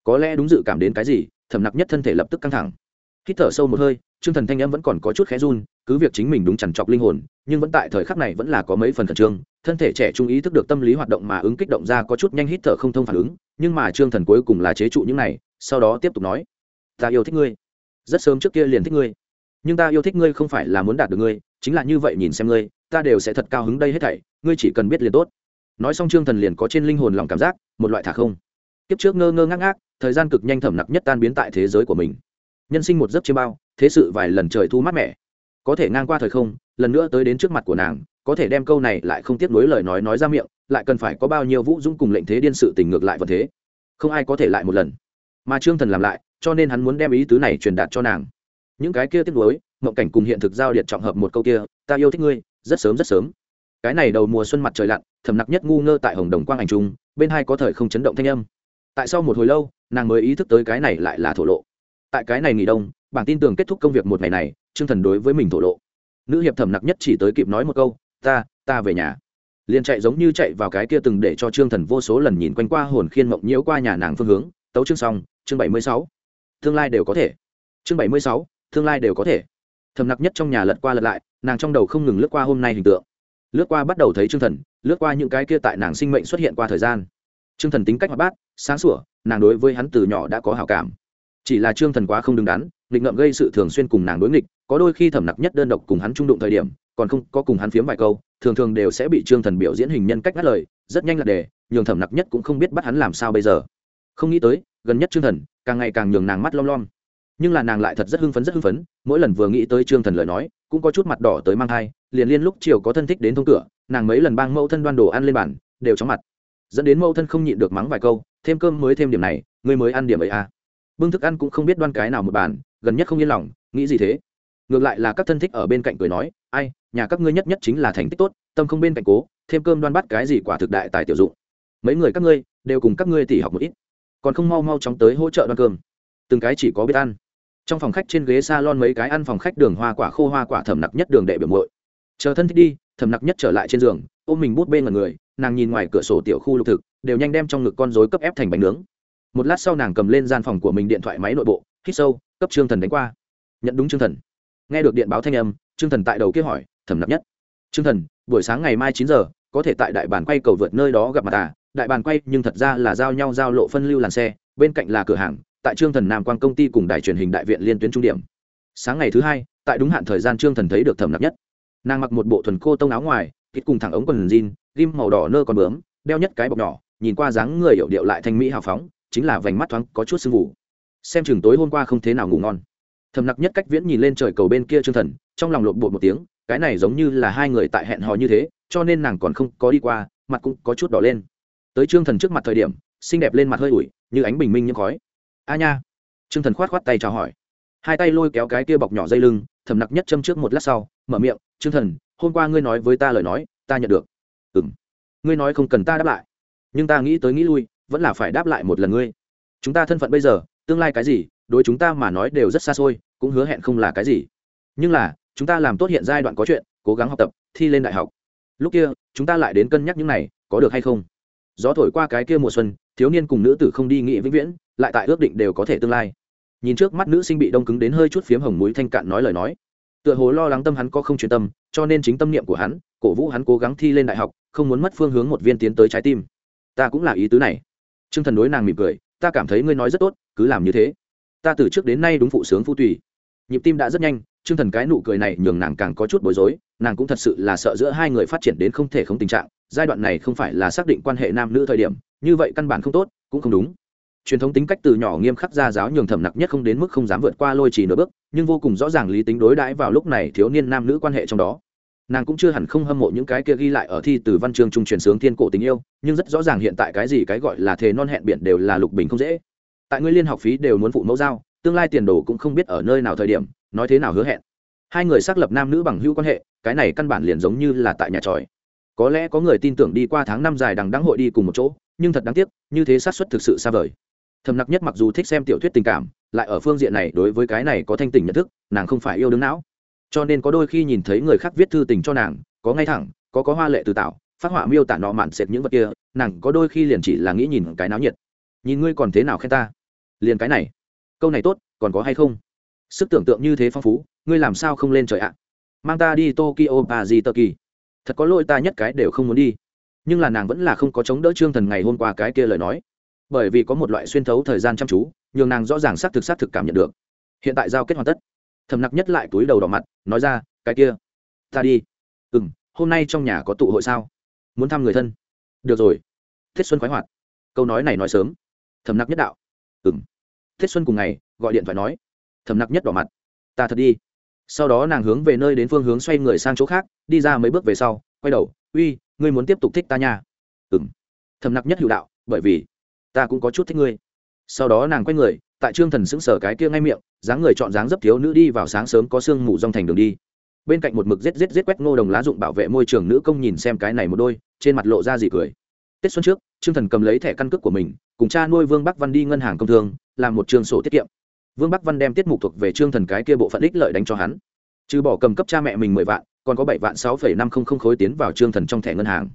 Có lẽ đúng dự cảm đến cái gì thầm nặc nhất thân thể lập tức căng thẳng. Hít thở sâu một hơi Trương thần thanh âm vẫn còn có chút khẽ run, cứ việc chính mình đúng chằn trọc linh hồn, nhưng vẫn tại thời khắc này vẫn là có mấy phần khẩn trương. Thân thể trẻ trung ý thức được tâm lý hoạt động mà ứng kích động ra có chút nhanh hít thở không thông phản ứng, nhưng mà trương thần cuối cùng là chế trụ những này, sau đó tiếp tục nói, ta yêu thích ngươi. Rất sớm trước kia liền thích ngươi. Nhưng ta yêu thích ngươi không phải là muốn đạt được ngươi, chính là như vậy nhìn xem ngươi, ta đều sẽ thật cao hứng đây hết thảy, ngươi chỉ cần biết liền tốt. Nói xong trương thần liền có trên linh hồn lòng cảm giác, một loại thả không. Tiếp trước ngơ ngơ ngác ngác, thời gian cực nhanh thẩm nặc nhất tan biến tại thế giới của mình nhân sinh một giấc chiêm bao, thế sự vài lần trời thu mát mẻ. Có thể ngang qua thời không, lần nữa tới đến trước mặt của nàng, có thể đem câu này lại không tiếp nối lời nói nói ra miệng, lại cần phải có bao nhiêu vũ dũng cùng lệnh thế điên sự tình ngược lại vật thế. Không ai có thể lại một lần. Mà trương thần làm lại, cho nên hắn muốn đem ý tứ này truyền đạt cho nàng. Những cái kia tiếc nối mộng cảnh cùng hiện thực giao điện trọng hợp một câu kia, ta yêu thích ngươi, rất sớm rất sớm. Cái này đầu mùa xuân mặt trời lặn, thầm nặc nhất ngu ngơ tại hồng đồng quang ảnh trung, bên hai có thời không chấn động thanh âm. Tại sau một hồi lâu, nàng mới ý thức tới cái này lại là thổ lộ tại cái này nghỉ đông bản tin tưởng kết thúc công việc một ngày này, trương thần đối với mình thổ lộ. Nữ hiệp thẩm nặc nhất chỉ tới kịp nói một câu, ta ta về nhà. Liền chạy giống như chạy vào cái kia từng để cho trương thần vô số lần nhìn quanh qua hồn khiên mộng nhiễu qua nhà nàng phương hướng, tấu chương xong, chương bảy mươi sáu. Tương lai đều có thể. Chương bảy mươi sáu, tương lai đều có thể. Thầm nặc nhất trong nhà lật qua lật lại, nàng trong đầu không ngừng lướt qua hôm nay hình tượng. Lướt qua bắt đầu thấy trương thần, lướt qua những cái kia tại nàng sinh mệnh xuất hiện qua thời gian. Trương thần tính cách hoạt bát, sáng sủa, nàng đối với hắn từ nhỏ đã có hào cảm chỉ là trương thần quá không đứng đắn, nghịch ngợm gây sự thường xuyên cùng nàng đối nghịch, có đôi khi thẩm nặc nhất đơn độc cùng hắn trung đụng thời điểm, còn không có cùng hắn phiếm vài câu, thường thường đều sẽ bị trương thần biểu diễn hình nhân cách ngắt lời, rất nhanh là đề nhường thẩm nặc nhất cũng không biết bắt hắn làm sao bây giờ. Không nghĩ tới, gần nhất trương thần, càng ngày càng nhường nàng mắt lom lom. Nhưng là nàng lại thật rất hưng phấn rất hưng phấn, mỗi lần vừa nghĩ tới trương thần lời nói, cũng có chút mặt đỏ tới mang thai, liền liên lúc chiều có thân thích đến thông cửa, nàng mấy lần bang mẫu thân đoan đồ ăn lên bàn, đều chóng mặt. Dẫn đến mẫu thân không nhịn được mắng vài câu, thêm cơm mới thêm điểm này, ngươi mới ăn điểm ấy à? Bưng thức ăn cũng không biết đoan cái nào một bàn, gần nhất không yên lòng, nghĩ gì thế? Ngược lại là các thân thích ở bên cạnh cười nói, ai, nhà các ngươi nhất nhất chính là thành tích tốt, tâm không bên cạnh cố, thêm cơm đoan bắt cái gì quả thực đại tài tiểu dụng. Mấy người các ngươi, đều cùng các ngươi tỉ học một ít. Còn không mau mau chóng tới hỗ trợ đoan cơm. Từng cái chỉ có biết ăn. Trong phòng khách trên ghế s a lon mấy cái ăn phòng khách đường hoa quả khô hoa quả thẩm nặc nhất đường đệ biểu mội chờ thân thích đi, thẩm nặc nhất trở lại trên giường, ôm mình bút bên ngần người, nàng nhìn ngoài cửa sổ tiểu khu lục thực, đều nhanh đem trong ngực con dối cấp ép thành bánh nướng một lát sau nàng cầm lên gian phòng của mình điện thoại máy nội bộ, hít sâu, cấp trương thần đánh qua. Nhận đúng trương thần. Nghe được điện báo thanh âm, trương thần tại đầu kia hỏi, thẩm nạp nhất. Trương thần, buổi sáng ngày mai chín giờ, có thể tại đại bản quay cầu vượt nơi đó gặp mặt à? Đại bàn quay, nhưng thật ra là giao nhau giao lộ phân lưu làn xe, bên cạnh là cửa hàng, tại trương thần nam quan công ty cùng đài truyền hình đại viện liên tuyến trung điểm. Sáng ngày thứ hai, tại đúng hạn thời gian trương thần thấy được thẩm nạp nhất. Nàng mặc một bộ thuần cô tông áo ngoài kít cùng thẳng ống quần jean ghim màu đỏ nơ còn bướm, đeo nhất cái bọc nhỏ, nhìn qua dáng người hiệu điệu lại thanh mỹ hào phóng chính là vành mắt thoáng có chút sưng mù xem chừng tối hôm qua không thế nào ngủ ngon. Thầm nặc nhất cách viễn nhìn lên trời cầu bên kia trương thần, trong lòng lộn bột một tiếng, cái này giống như là hai người tại hẹn hò như thế, cho nên nàng còn không có đi qua, mặt cũng có chút đỏ lên. Tới trương thần trước mặt thời điểm, xinh đẹp lên mặt hơi ủi, như ánh bình minh như khói. A nha. Trương thần khoát khoát tay chào hỏi. Hai tay lôi kéo cái kia bọc nhỏ dây lưng, thầm nặc nhất châm trước một lát sau, mở miệng, trương thần, hôm qua ngươi nói với ta lời nói, ta nhận được. Ừ m ngươi nói không cần ta đáp lại, nhưng ta nghĩ tới nghĩ lui vẫn là phải đáp lại một lần ngươi. Chúng ta thân phận bây giờ, tương lai cái gì, đối chúng ta mà nói đều rất xa xôi, cũng hứa hẹn không là cái gì. Nhưng là, chúng ta làm tốt hiện giai đoạn có chuyện, cố gắng học tập, thi lên đại học. Lúc kia, chúng ta lại đến cân nhắc những này, có được hay không? Gió thổi qua cái kia mùa xuân, thiếu niên cùng nữ tử không đi nghị vĩnh viễn, lại tại ước định đều có thể tương lai. Nhìn trước mắt nữ sinh bị đông cứng đến hơi chút phiếm hồng mũi thanh cạn nói lời nói. Tựa hồ lo lắng tâm hắn có không chuyên tâm, cho nên chính tâm niệm của hắn, cổ vũ hắn cố gắng thi lên đại học, không muốn mất phương hướng một viên tiến tới trái tim. Ta cũng là ý tứ này t r ư ơ n g thần đối nàng mỉm cười, ta cảm thấy ngươi nói rất tốt, cứ làm như thế. Ta từ trước đến nay đúng phụ sướng phu tùy. Nhịp tim đã rất nhanh t r ư ơ n g thần cái nụ cười này nhường nàng càng có chút bối rối, nàng cũng thật sự là sợ giữa hai người phát triển đến không thể không tình trạng, giai đoạn này không phải là xác định quan hệ nam nữ thời điểm, như vậy căn bản không tốt, cũng không đúng. Truyền thống tính cách từ nhỏ nghiêm khắc ra giáo nhường thẩm nặc nhất không đến mức không dám vượt qua lôi trì nửa bước, nhưng vô cùng rõ ràng lý tính đối đãi vào lúc này thiếu niên nam nữ quan hệ trong đó nàng cũng chưa hẳn không hâm mộ những cái kia ghi lại ở thi từ văn chương trung truyền sướng thiên cổ tình yêu, nhưng rất rõ ràng hiện tại cái gì cái gọi là thề non hẹn biển đều là lục bình không dễ. Tại ngươi liên học phí đều muốn phụ mẫu giao, tương lai tiền đồ cũng không biết ở nơi nào thời điểm, nói thế nào hứa hẹn. Hai người xác lập nam nữ bằng hữu quan hệ, cái này căn bản liền giống như là tại nhà tròi. Có lẽ có người tin tưởng đi qua tháng năm dài đằng đáng hội đi cùng một chỗ, nhưng thật đáng tiếc, như thế xác suất thực sự xa vời. Thầm nặc nhất mặc dù thích xem tiểu thuyết tình cảm, lại ở phương diện này đối với cái này có thanh tình nhận thức, nàng không phải yêu đứng não cho nên có đôi khi nhìn thấy người khác viết thư tình cho nàng, có ngay thẳng, có có hoa lệ từ tạo, phát họa miêu tả nọ mạn sệt những vật kia, nàng có đôi khi liền chỉ là nghĩ nhìn cái náo nhiệt. Nhìn ngươi còn thế nào khen ta? Liền cái này. Câu này tốt, còn có hay không? Sức tưởng tượng như thế phong phú, ngươi làm sao không lên trời ạ? Mang ta đi tokyo và gì tờ kỳ thật có lỗi ta nhất cái đều không muốn đi. Nhưng là nàng vẫn là không có chống đỡ trương thần ngày hôm qua cái kia lời nói. Bởi vì có một loại xuyên thấu thời gian chăm chú, nhường nàng rõ ràng xác thực xác thực cảm nhận được. Hiện tại giao kết hoàn tất. Thầm nặc nhất lại túi đầu đỏ mặt nói ra, cái kia, ta đi. Ừ m hôm nay trong nhà có tụ hội sao? Muốn thăm người thân. Được rồi. Thiết xuân khoái hoạt. Câu nói này nói sớm. Thầm nặc nhất đạo. Ừ m thiết xuân cùng ngày, gọi điện thoại nói. Thầm nặc nhất đỏ mặt. Ta thật đi. Sau đó nàng hướng về nơi đến phương hướng xoay người sang chỗ khác, đi ra mấy bước về sau, quay đầu. Uy, ngươi muốn tiếp tục thích ta nha? Ừ m thầm nặc nhất hữu đạo, bởi vì ta cũng có chút thích ngươi sau đó nàng quay người, tại trương thần sững sờ cái kia ngay miệng, dáng người chọn dáng dấp thiếu nữ đi vào sáng sớm có sương mù rong thành đường đi. Bên cạnh một mực rết rết rết quét ngô đồng lá dụng bảo vệ môi trường nữ công nhìn xem cái này một đôi, trên mặt lộ ra gì cười. Tết xuân trước, trương thần cầm lấy thẻ căn cước của mình, cùng cha nuôi vương bắc văn đi ngân hàng công thương, làm một trường sổ tiết kiệm. Vương bắc văn đem tiết mục thuộc về trương thần cái kia bộ phận ích lợi đánh cho hắn. Trừ bỏ cầm cấp cha mẹ mình mười vạn, còn có bảy vạn sáu phẩy năm không không khối tiến vào trương thần trong thẻ ngân hàng.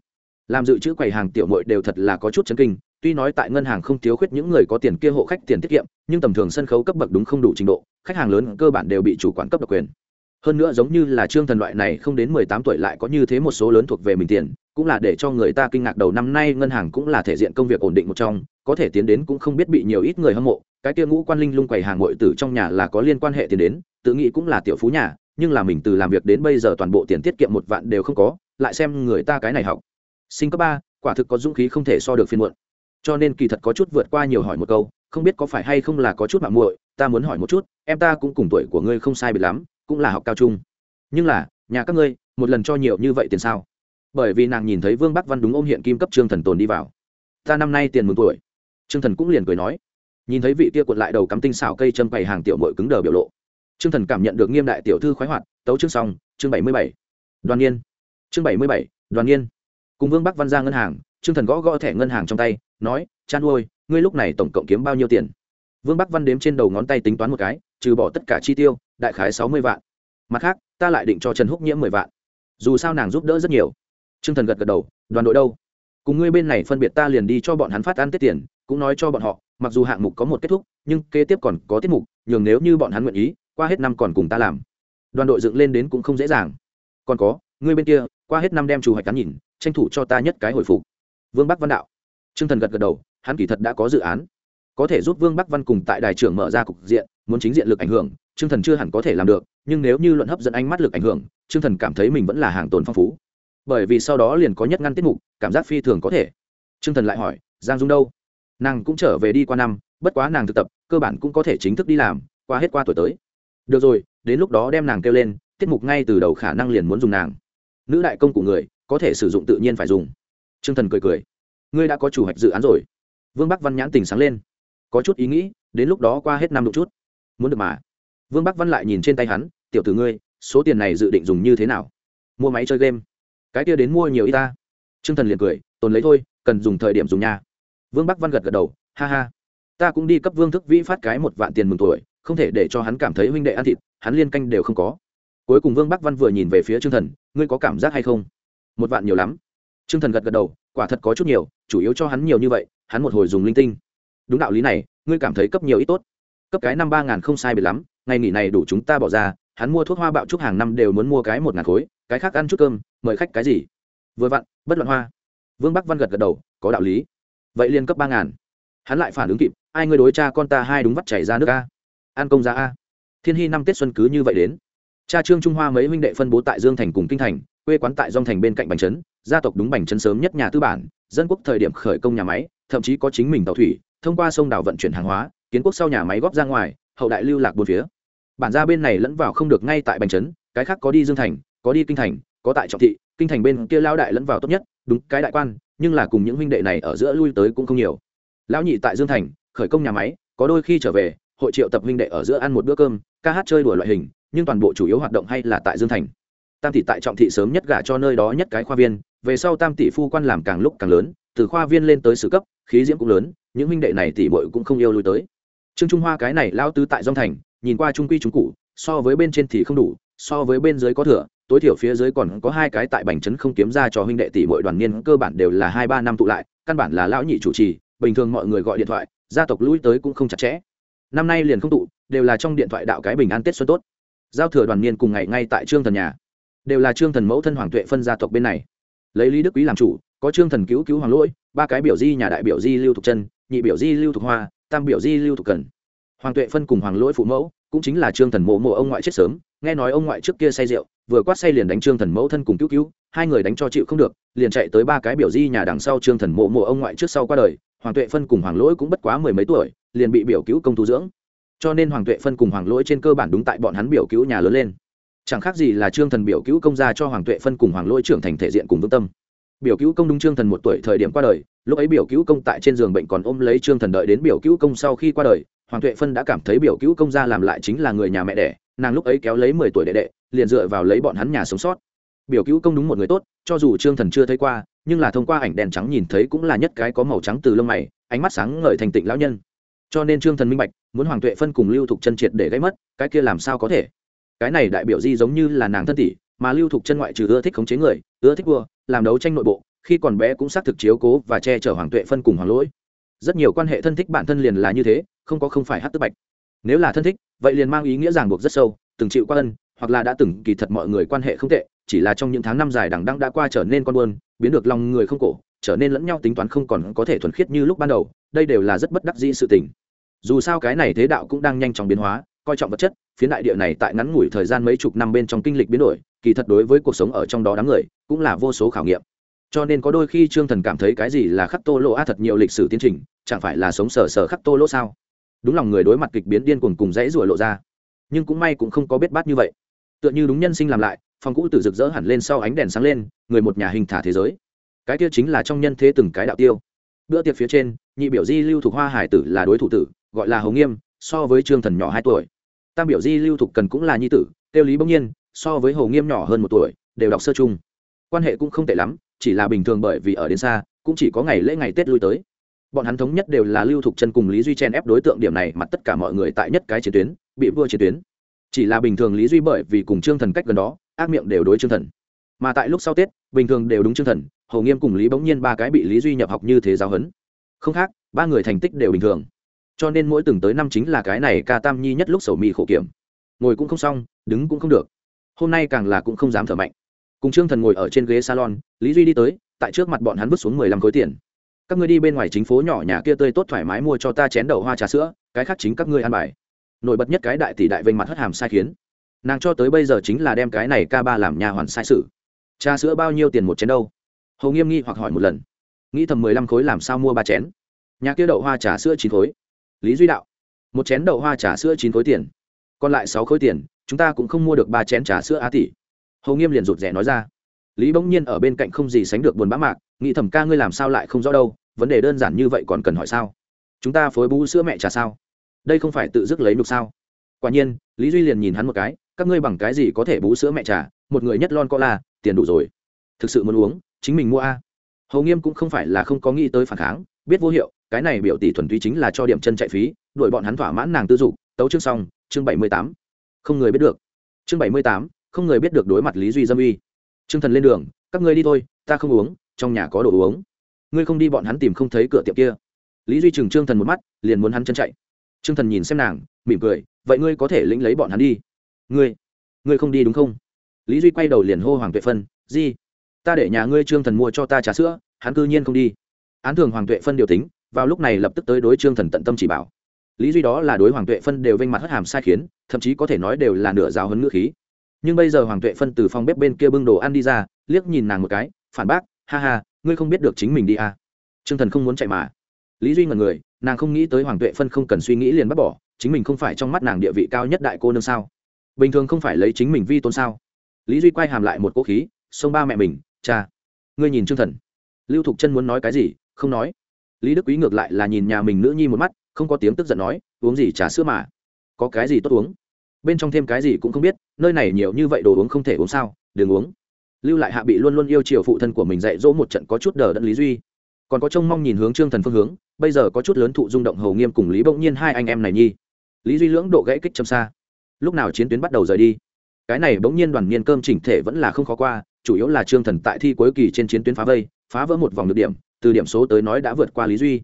Làm dự trữ quầy hàng tiểu mội đều thật là có chút chấn kinh tuy nói tại ngân hàng không thiếu khuyết những người có tiền kia hộ khách tiền tiết kiệm, nhưng tầm thường sân khấu cấp bậc đúng không đủ trình độ, khách hàng lớn cơ bản đều bị chủ quản cấp độc quyền. Hơn nữa giống như là trương thần loại này không đến mười tám tuổi lại có như thế một số lớn thuộc về mình tiền, cũng là để cho người ta kinh ngạc đầu năm nay ngân hàng cũng là thể diện công việc ổn định một trong, có thể tiến đến cũng không biết bị nhiều ít người hâm mộ. Cái kia ngũ quan linh lung quầy hàng ngội tử trong nhà là có liên quan hệ tiền đến, tự nghĩ cũng là tiểu phú nhà, nhưng là mình từ làm việc đến bây giờ toàn bộ tiền tiết kiệm một vạn đều không có, lại xem người ta cái này học. Sinh cấp ba, quả thực có dũng khí không thể so được phiên muộn cho nên kỳ thật có chút vượt qua nhiều hỏi một câu, không biết có phải hay không là có chút mạng muội, ta muốn hỏi một chút, em ta cũng cùng tuổi của ngươi không sai biệt lắm, cũng là học cao trung. Nhưng là, nhà các ngươi, một lần cho nhiều như vậy tiền sao? Bởi vì nàng nhìn thấy vương bắc văn đúng ôm hiện kim cấp trương thần tồn đi vào. Ta năm nay tiền mừng tuổi. Trương thần cũng liền cười nói. Nhìn thấy vị kia cuộn lại đầu cắm tinh xào cây chân bày hàng tiểu mội cứng đờ biểu lộ. Trương thần cảm nhận được nghiêm đại tiểu thư khoái hoạt, tấu chương xong, chương bảy mươi bảy. Đoàn niên. Chương bảy mươi bảy, đoàn niên. Cùng vương bắc văn ra ngân hàng, trương thần gõ gõ thẻ ngân hàng trong tay nói, chan ôi ngươi lúc này tổng cộng kiếm bao nhiêu tiền? Vương bắc văn đếm trên đầu ngón tay tính toán một cái, trừ bỏ tất cả chi tiêu, đại khái sáu mươi vạn. Mặt khác, ta lại định cho trần húc nhiễm mười vạn. Dù sao nàng giúp đỡ rất nhiều. Trương thần gật gật đầu, đoàn đội đâu? Cùng ngươi bên này phân biệt ta liền đi cho bọn hắn phát ăn tết tiền, cũng nói cho bọn họ, mặc dù hạng mục có một kết thúc, nhưng kế tiếp còn có tiết mục, nhường nếu như bọn hắn nguyện ý, qua hết năm còn cùng ta làm. Đoàn đội dựng lên đến cũng không dễ dàng. Còn có, ngươi bên kia, qua hết năm đem chủ hoạch cán nhìn, tranh thủ cho ta nhất cái hồi phục. Vương bắc văn đạo. Trương Thần gật gật đầu, hắn kỳ thật đã có dự án, có thể giúp Vương Bắc Văn cùng tại đài trưởng mở ra cục diện, muốn chính diện lực ảnh hưởng, Trương Thần chưa hẳn có thể làm được, nhưng nếu như luận hấp dẫn ánh mắt lực ảnh hưởng, Trương Thần cảm thấy mình vẫn là hàng tồn phong phú. Bởi vì sau đó liền có nhất ngăn tiết mục, cảm giác phi thường có thể. Trương Thần lại hỏi, Giang Dung đâu? Nàng cũng trở về đi qua năm, bất quá nàng thực tập, cơ bản cũng có thể chính thức đi làm, qua hết qua tuổi tới. Được rồi, đến lúc đó đem nàng kêu lên, tiết mục ngay từ đầu khả năng liền muốn dùng nàng. Nữ đại công cụ người, có thể sử dụng tự nhiên phải dùng. Trương Thần cười cười, ngươi đã có chủ hoạch dự án rồi. Vương Bắc Văn nhãn tình sáng lên, có chút ý nghĩ, đến lúc đó qua hết năm độ chút, muốn được mà. Vương bắc văn lại nhìn trên tay hắn tiểu tử ngươi số tiền này dự định dùng như thế nào? Mua máy chơi game. Cái kia đến mua nhiều y ta. T r ư ơ n g thần liền cười tồn lấy thôi cần dùng thời điểm dùng nha. Vương bắc văn gật gật đầu ha ha. Ta cũng đi cấp vương thức vĩ phát cái một vạn tiền mừng tuổi không thể để cho hắn cảm thấy huynh đệ ăn thịt hắn liên canh đều không có. Cuối cùng vương bắc văn vừa nhìn về phía t r ư ơ n g thần ngươi có cảm giác hay không? Một vạn nhiều lắm. T r ư ơ n g thần gật gật đầu quả thật có chút nhiều, chủ yếu cho hắn nhiều như vậy, hắn một hồi dùng linh tinh. Đúng đạo lý này, ngươi cảm thấy cấp nhiều ít tốt. Cấp cái năm ba ngàn không sai biệt lắm, ngày nghỉ này đủ chúng ta bỏ ra, hắn mua thuốc hoa bạo trúc hàng năm đều muốn mua cái một ngàn khối, cái khác ăn chút cơm, mời khách cái gì. Vừa vặn, bất luận hoa. Vương bắc văn gật gật đầu, có đạo lý. Vậy liên cấp ba ngàn. Hắn lại phản ứng kịp, ai ngươi đối cha con ta hai đúng vắt chảy ra nước a? An công ra a. Thiên hy năm tết xuân cứ như vậy đến. Cha trương trung hoa mấy huynh đệ phân bố tại dương thành cùng kinh thành, quê quán tại dong thành bên cạnh bành trấn gia tộc đúng bành trấn sớm nhất nhà tư bản, dân quốc thời điểm khởi công nhà máy, thậm chí có chính mình tàu thủy, thông qua sông đảo vận chuyển hàng hóa, kiến quốc sau nhà máy góp ra ngoài, hậu đại lưu lạc bốn phía. Bản gia bên này lẫn vào không được ngay tại bành trấn, cái khác có đi dương thành, có đi kinh thành, có tại trọng thị, kinh thành bên kia lao đại lẫn vào tốt nhất, đúng cái đại quan, nhưng là cùng những huynh đệ này ở giữa lui tới cũng không nhiều. Lão nhị tại dương thành, khởi công nhà máy, có đôi khi trở về, hội triệu tập huynh đệ ở giữa ăn một bữa cơm, ca hát chơi đùa loại hình, nhưng toàn bộ chủ yếu hoạt động hay là tại dương thành. Tam thị tại trọng thị sớm nhất gả cho nơi đó nhất cái khoa viên về sau tam tỷ phu quan làm càng lúc càng lớn, từ khoa viên lên tới sử cấp, khí diễm cũng lớn, những huynh đệ này tỷ bội cũng không yêu lui tới. Trương trung hoa cái này lao tứ tại dông thành, nhìn qua trung quy trung cụ, so với bên trên thì không đủ, so với bên dưới có thừa, tối thiểu phía dưới còn có hai cái tại bành trấn không kiếm ra cho huynh đệ tỷ bội đoàn niên, cơ bản đều là hai ba năm tụ lại, căn bản là lão nhị chủ trì, bình thường mọi người gọi điện thoại, gia tộc lui tới cũng không chặt chẽ. Năm nay liền không tụ, đều là trong điện thoại đạo cái bình an tết xuân tốt. Giao thừa đoàn niên cùng ngày ngay tại trương thần nhà, đều là trương thần mẫu thân hoàng tuệ phân gia tộc bên này lấy lý đức quý làm chủ, có trương thần cứu cứu hoàng lỗi, ba cái biểu di nhà đại biểu di lưu thục chân, nhị biểu di lưu thục hoa, tam biểu di lưu thục cần. Hoàng tuệ phân cùng hoàng lỗi phụ mẫu, cũng chính là trương thần mộ mộ ông ngoại chết sớm, nghe nói ông ngoại trước kia say rượu, vừa quát say liền đánh trương thần mẫu thân cùng cứu cứu, hai người đánh cho chịu không được, liền chạy tới ba cái biểu di nhà đằng sau trương thần mộ mộ ông ngoại trước sau qua đời, hoàng tuệ phân cùng hoàng lỗi cũng bất quá mười mấy tuổi, liền bị biểu cứu công tu dưỡng. Cho nên hoàng tuệ phân cùng hoàng lỗi trên cơ bản đúng tại bọn hắn biểu cứu nhà lớn lên chẳng khác gì là trương thần biểu cứu công gia cho hoàng tuệ phân cùng hoàng lỗi trưởng thành thể diện cùng vững tâm. Biểu cứu công đúng trương thần một tuổi thời điểm qua đời, lúc ấy biểu cứu công tại trên giường bệnh còn ôm lấy trương thần đợi đến biểu cứu công sau khi qua đời, hoàng tuệ phân đã cảm thấy biểu cứu công gia làm lại chính là người nhà mẹ đẻ, nàng lúc ấy kéo lấy mười tuổi đệ đệ, liền dựa vào lấy bọn hắn nhà sống sót. Biểu cứu công đúng một người tốt, cho dù trương thần chưa thấy qua, nhưng là thông qua ảnh đèn trắng nhìn thấy cũng là nhất cái có màu trắng từ lông mày, ánh mắt sáng ngời thành tịnh lão nhân. Cho nên trương thần minh bạch, muốn hoàng tuệ phân cùng lưu thục chân triệt để gây mất, cái kia làm sao có thể? Cái này đại biểu di giống như là nàng thân tỷ, mà lưu thục chân ngoại trừ ưa thích khống chế người, ưa thích vua, làm đấu tranh nội bộ, khi còn bé cũng xác thực chiếu cố và che chở hoàng tuệ phân cùng hoàng lỗi. Rất nhiều quan hệ thân thích bản thân liền là như thế, không có không phải hát tức bạch. Nếu là thân thích, vậy liền mang ý nghĩa ràng buộc rất sâu, từng chịu qua ân, hoặc là đã từng kỳ thật mọi người quan hệ không tệ, chỉ là trong những tháng năm dài đằng đăng đã qua trở nên con buôn, biến được lòng người không cổ, trở nên lẫn nhau tính toán không còn có thể thuần khiết như lúc ban đầu, đây đều là rất bất đắc dĩ sự tình. Dù sao cái này thế đạo cũng đang nhanh chóng biến hóa coi trọng vật chất, phiến đại địa này tại ngắn ngủi thời gian mấy chục năm bên trong kinh lịch biến đổi, kỳ thật đối với cuộc sống ở trong đó đám người, cũng là vô số khảo nghiệm. Cho nên có đôi khi trương thần cảm thấy cái gì là khắc tô lỗ a thật nhiều lịch sử tiến trình, chẳng phải là sống sờ sờ khắc tô lỗ sao? Đúng lòng người đối mặt kịch biến điên cuồng cùng dãy rủa lộ ra. Nhưng cũng may cũng không có biết bát như vậy. Tựa như đúng nhân sinh làm lại, phòng cũ từ rực rỡ hẳn lên sau ánh đèn sáng lên, người một nhà hình thả thế giới. Cái kia chính là trong nhân thế từng cái đạo tiêu. Bữa tiệc phía trên, nhị biểu di lưu thuộc hoa hải tử là đối thủ tử, gọi là hồng nghiêm, so với trương thần nhỏ hai tuổi tam biểu di lưu thục cần cũng là nhi tử, tiêu lý bỗng nhiên, so với hồ nghiêm nhỏ hơn một tuổi, đều đọc sơ chung. Quan hệ cũng không tệ lắm, chỉ là bình thường bởi vì ở đến xa, cũng chỉ có ngày lễ ngày tết lui tới. Bọn hắn thống nhất đều là lưu thục chân cùng lý duy chen ép đối tượng điểm này mặt tất cả mọi người tại nhất cái chiến tuyến, bị vua chiến tuyến. Chỉ là bình thường lý duy bởi vì cùng trương thần cách gần đó, ác miệng đều đối trương thần. Mà tại lúc sau tết, bình thường đều đúng trương thần hầu nghiêm cùng lý bỗng nhiên ba cái bị lý duy nhập học như thế giáo huấn. Không khác, ba người thành tích đều bình thường cho nên mỗi từng tới năm chính là cái này ca tam nhi nhất lúc sầu mì khổ kiểm. Ngồi cũng không xong, đứng cũng không được. Hôm nay càng là cũng không dám thở mạnh. Cùng trương thần ngồi ở trên ghế salon, lý duy đi tới, tại trước mặt bọn hắn vứt xuống mười lăm khối tiền. Các ngươi đi bên ngoài chính phố nhỏ nhà kia tươi tốt thoải mái mua cho ta chén đậu hoa trà sữa, cái khác chính các ngươi ăn bài. Nổi bật nhất cái đại tỷ đại vênh mặt hất hàm sai khiến. Nàng cho tới bây giờ chính là đem cái này ca ba làm nhà hoàn sai sự. Trà sữa bao nhiêu tiền một chén đâu? Hầu nghiêm nghi hoặc hỏi một lần. Nghĩ thầm mười lăm khối làm sao mua ba chén? Nhà kia đậu hoa trà sữa chín khối lý duy đạo, một chén đậu hoa trà sữa chín khối tiền, còn lại sáu khối tiền, chúng ta cũng không mua được ba chén trà sữa á tỷ. Hầu nghiêm liền rụt rè nói ra. Lý bỗng nhiên ở bên cạnh không gì sánh được buồn bã mạc, nghĩ thầm ca ngươi làm sao lại không rõ đâu, vấn đề đơn giản như vậy còn cần hỏi sao? Chúng ta phối bú sữa mẹ trà sao? Đây không phải tự dứt lấy nhục sao? Quả nhiên, lý duy liền nhìn hắn một cái, các ngươi bằng cái gì có thể bú sữa mẹ trà, một người nhất lon co la tiền đủ rồi. Thực sự muốn uống, chính mình mua a. Hầu nghiêm cũng không phải là không có nghĩ tới phản kháng, biết vô hiệu cái này biểu tỷ thuần túy chính là cho điểm chân chạy phí, đuổi bọn hắn thỏa mãn nàng tư dục. Tấu chương xong, chương bảy mươi tám. Không người biết được. Chương bảy mươi tám, không người biết được đối mặt lý duy dâm uy. Trương thần lên đường, các ngươi đi thôi, ta không uống, trong nhà có đồ uống. Ngươi không đi bọn hắn tìm không thấy cửa tiệm kia. Lý duy chừng trương thần một mắt, liền muốn hắn chân chạy. Trương thần nhìn xem nàng, mỉm cười, vậy ngươi có thể lĩnh lấy bọn hắn đi. Ngươi ngươi không đi đúng không? Lý duy quay đầu liền hô hoàng tuệ phân, di, ta để nhà ngươi trương thần mua cho ta trà sữa, hắn cư nhiên không đi. Án thường hoàng tuệ phân điều tính vào lúc này lập tức tới đối trương thần tận tâm chỉ bảo. Lý duy đó là đối hoàng tuệ phân đều vênh mặt hất hàm sai khiến, thậm chí có thể nói đều là nửa giáo hấn ngữ khí. Nhưng bây giờ hoàng tuệ phân từ phòng bếp bên kia bưng đồ ăn đi ra, liếc nhìn nàng một cái, phản bác, ha ha, ngươi không biết được chính mình đi à. trương thần không muốn chạy mà. Lý duy ngần người, nàng không nghĩ tới hoàng tuệ phân không cần suy nghĩ liền bắt bỏ, chính mình không phải trong mắt nàng địa vị cao nhất đại cô nương sao? Bình thường không phải lấy chính mình vi tôn sao? Lý duy quay hàm lại một cỗ khí, xông ba mẹ mình, cha. Ngươi nhìn trương thần. Lưu thục chân muốn nói cái gì, không nói lý đức quý ngược lại là nhìn nhà mình nữ nhi một mắt, không có tiếng tức giận nói, uống gì trà sữa mà? Có cái gì tốt uống? Bên trong thêm cái gì cũng không biết, nơi này nhiều như vậy đồ uống không thể uống sao, đừng uống. Lưu lại hạ bị luôn luôn yêu chiều phụ thân của mình dạy dỗ một trận có chút đờ đẫn lý duy. Còn có trông mong nhìn hướng trương thần phương hướng, bây giờ có chút lớn thụ rung động hầu nghiêm cùng lý bỗng nhiên hai anh em này nhi. Lý duy lưỡng độ gãy kích châm xa. Lúc nào chiến tuyến bắt đầu rời đi? Cái này bỗng nhiên đoàn niên cơm chỉnh thể vẫn là không khó qua, chủ yếu là trương thần tại thi cuối kỳ trên chiến tuyến phá vây, phá vỡ một vòng được điểm từ điểm số tới nói đã vượt qua lý duy.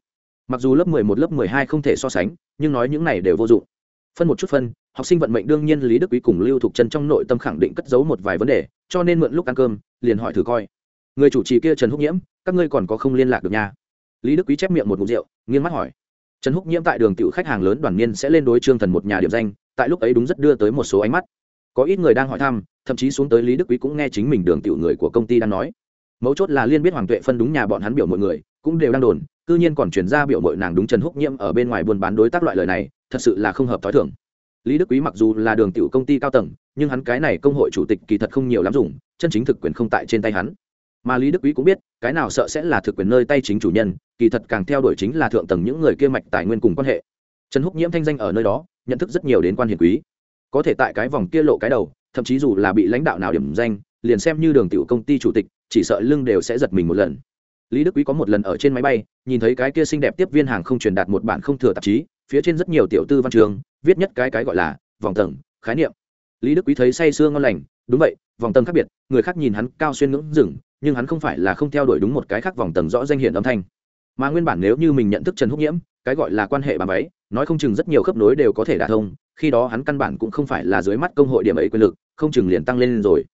Mặc dù lớp mười một, lớp mười hai không thể so sánh, nhưng nói những này đều vô dụng. Phân một chút phân, học sinh vận mệnh đương nhiên lý đức quý cùng lưu thục chân trong nội tâm khẳng định cất giấu một vài vấn đề, cho nên mượn lúc ăn cơm, liền hỏi thử coi. Người chủ trì kia trần húc nhiễm, các ngươi còn có không liên lạc được nha? Lý đức quý chép miệng một mục rượu, nghiêng mắt hỏi. Trần húc nhiễm tại đường tiểu khách hàng lớn đoàn niên sẽ lên đối trương thần một nhà điểm danh, tại lúc ấy đúng rất đưa tới một số ánh mắt. Có ít người đang hỏi thăm, thậm chí xuống tới lý đức quý cũng nghe chính mình đường tiểu người của công ty đang nói mấu chốt là liên biết hoàng tuệ phân đúng nhà bọn hắn biểu mọi người, cũng đều đang đồn, cư nhiên còn chuyển ra biểu mội nàng đúng trần húc nhiễm ở bên ngoài buôn bán đối tác loại lời này, thật sự là không hợp t h ó i thưởng lý đức quý mặc dù là đường tiểu công ty cao tầng, nhưng hắn cái này công hội chủ tịch kỳ thật không nhiều lắm dùng, chân chính thực quyền không tại trên tay hắn. Mà lý đức quý cũng biết, cái nào sợ sẽ là thực quyền nơi tay chính chủ nhân, kỳ thật càng theo đuổi chính là thượng tầng những người kia mạch tài nguyên cùng quan hệ. Trần húc nhiễm thanh danh ở nơi đó, nhận thức rất nhiều đến quan hiền quý. Có thể tại cái vòng kia lộ cái đầu, thậm chí dù là bị lãnh đạo nào điểm danh liền xem như đường tiểu công ty chủ tịch, chỉ sợ lưng đều sẽ giật mình một lần. Lý đức quý có một lần ở trên máy bay, nhìn thấy cái kia xinh đẹp tiếp viên hàng không truyền đạt một bản không thừa tạp chí, phía trên rất nhiều tiểu tư văn trường, viết nhất cái cái gọi là vòng tầng, khái niệm. Lý đức quý thấy say sưa ngon lành, đúng vậy, vòng tầng khác biệt, người khác nhìn hắn cao xuyên ngưỡng rừng nhưng hắn không phải là không theo đuổi đúng một cái khác vòng tầng rõ danh hiện âm thanh. Mà nguyên bản nếu như mình nhận thức trần húc nhiễm, cái gọi là quan hệ bà máy nói không chừng rất nhiều khớp nối đều có thể đả thông, khi đó hắn căn bản cũng không phải là dưới mắt công hội điểm ấy quyền lực, không chừng liền tăng lên rồi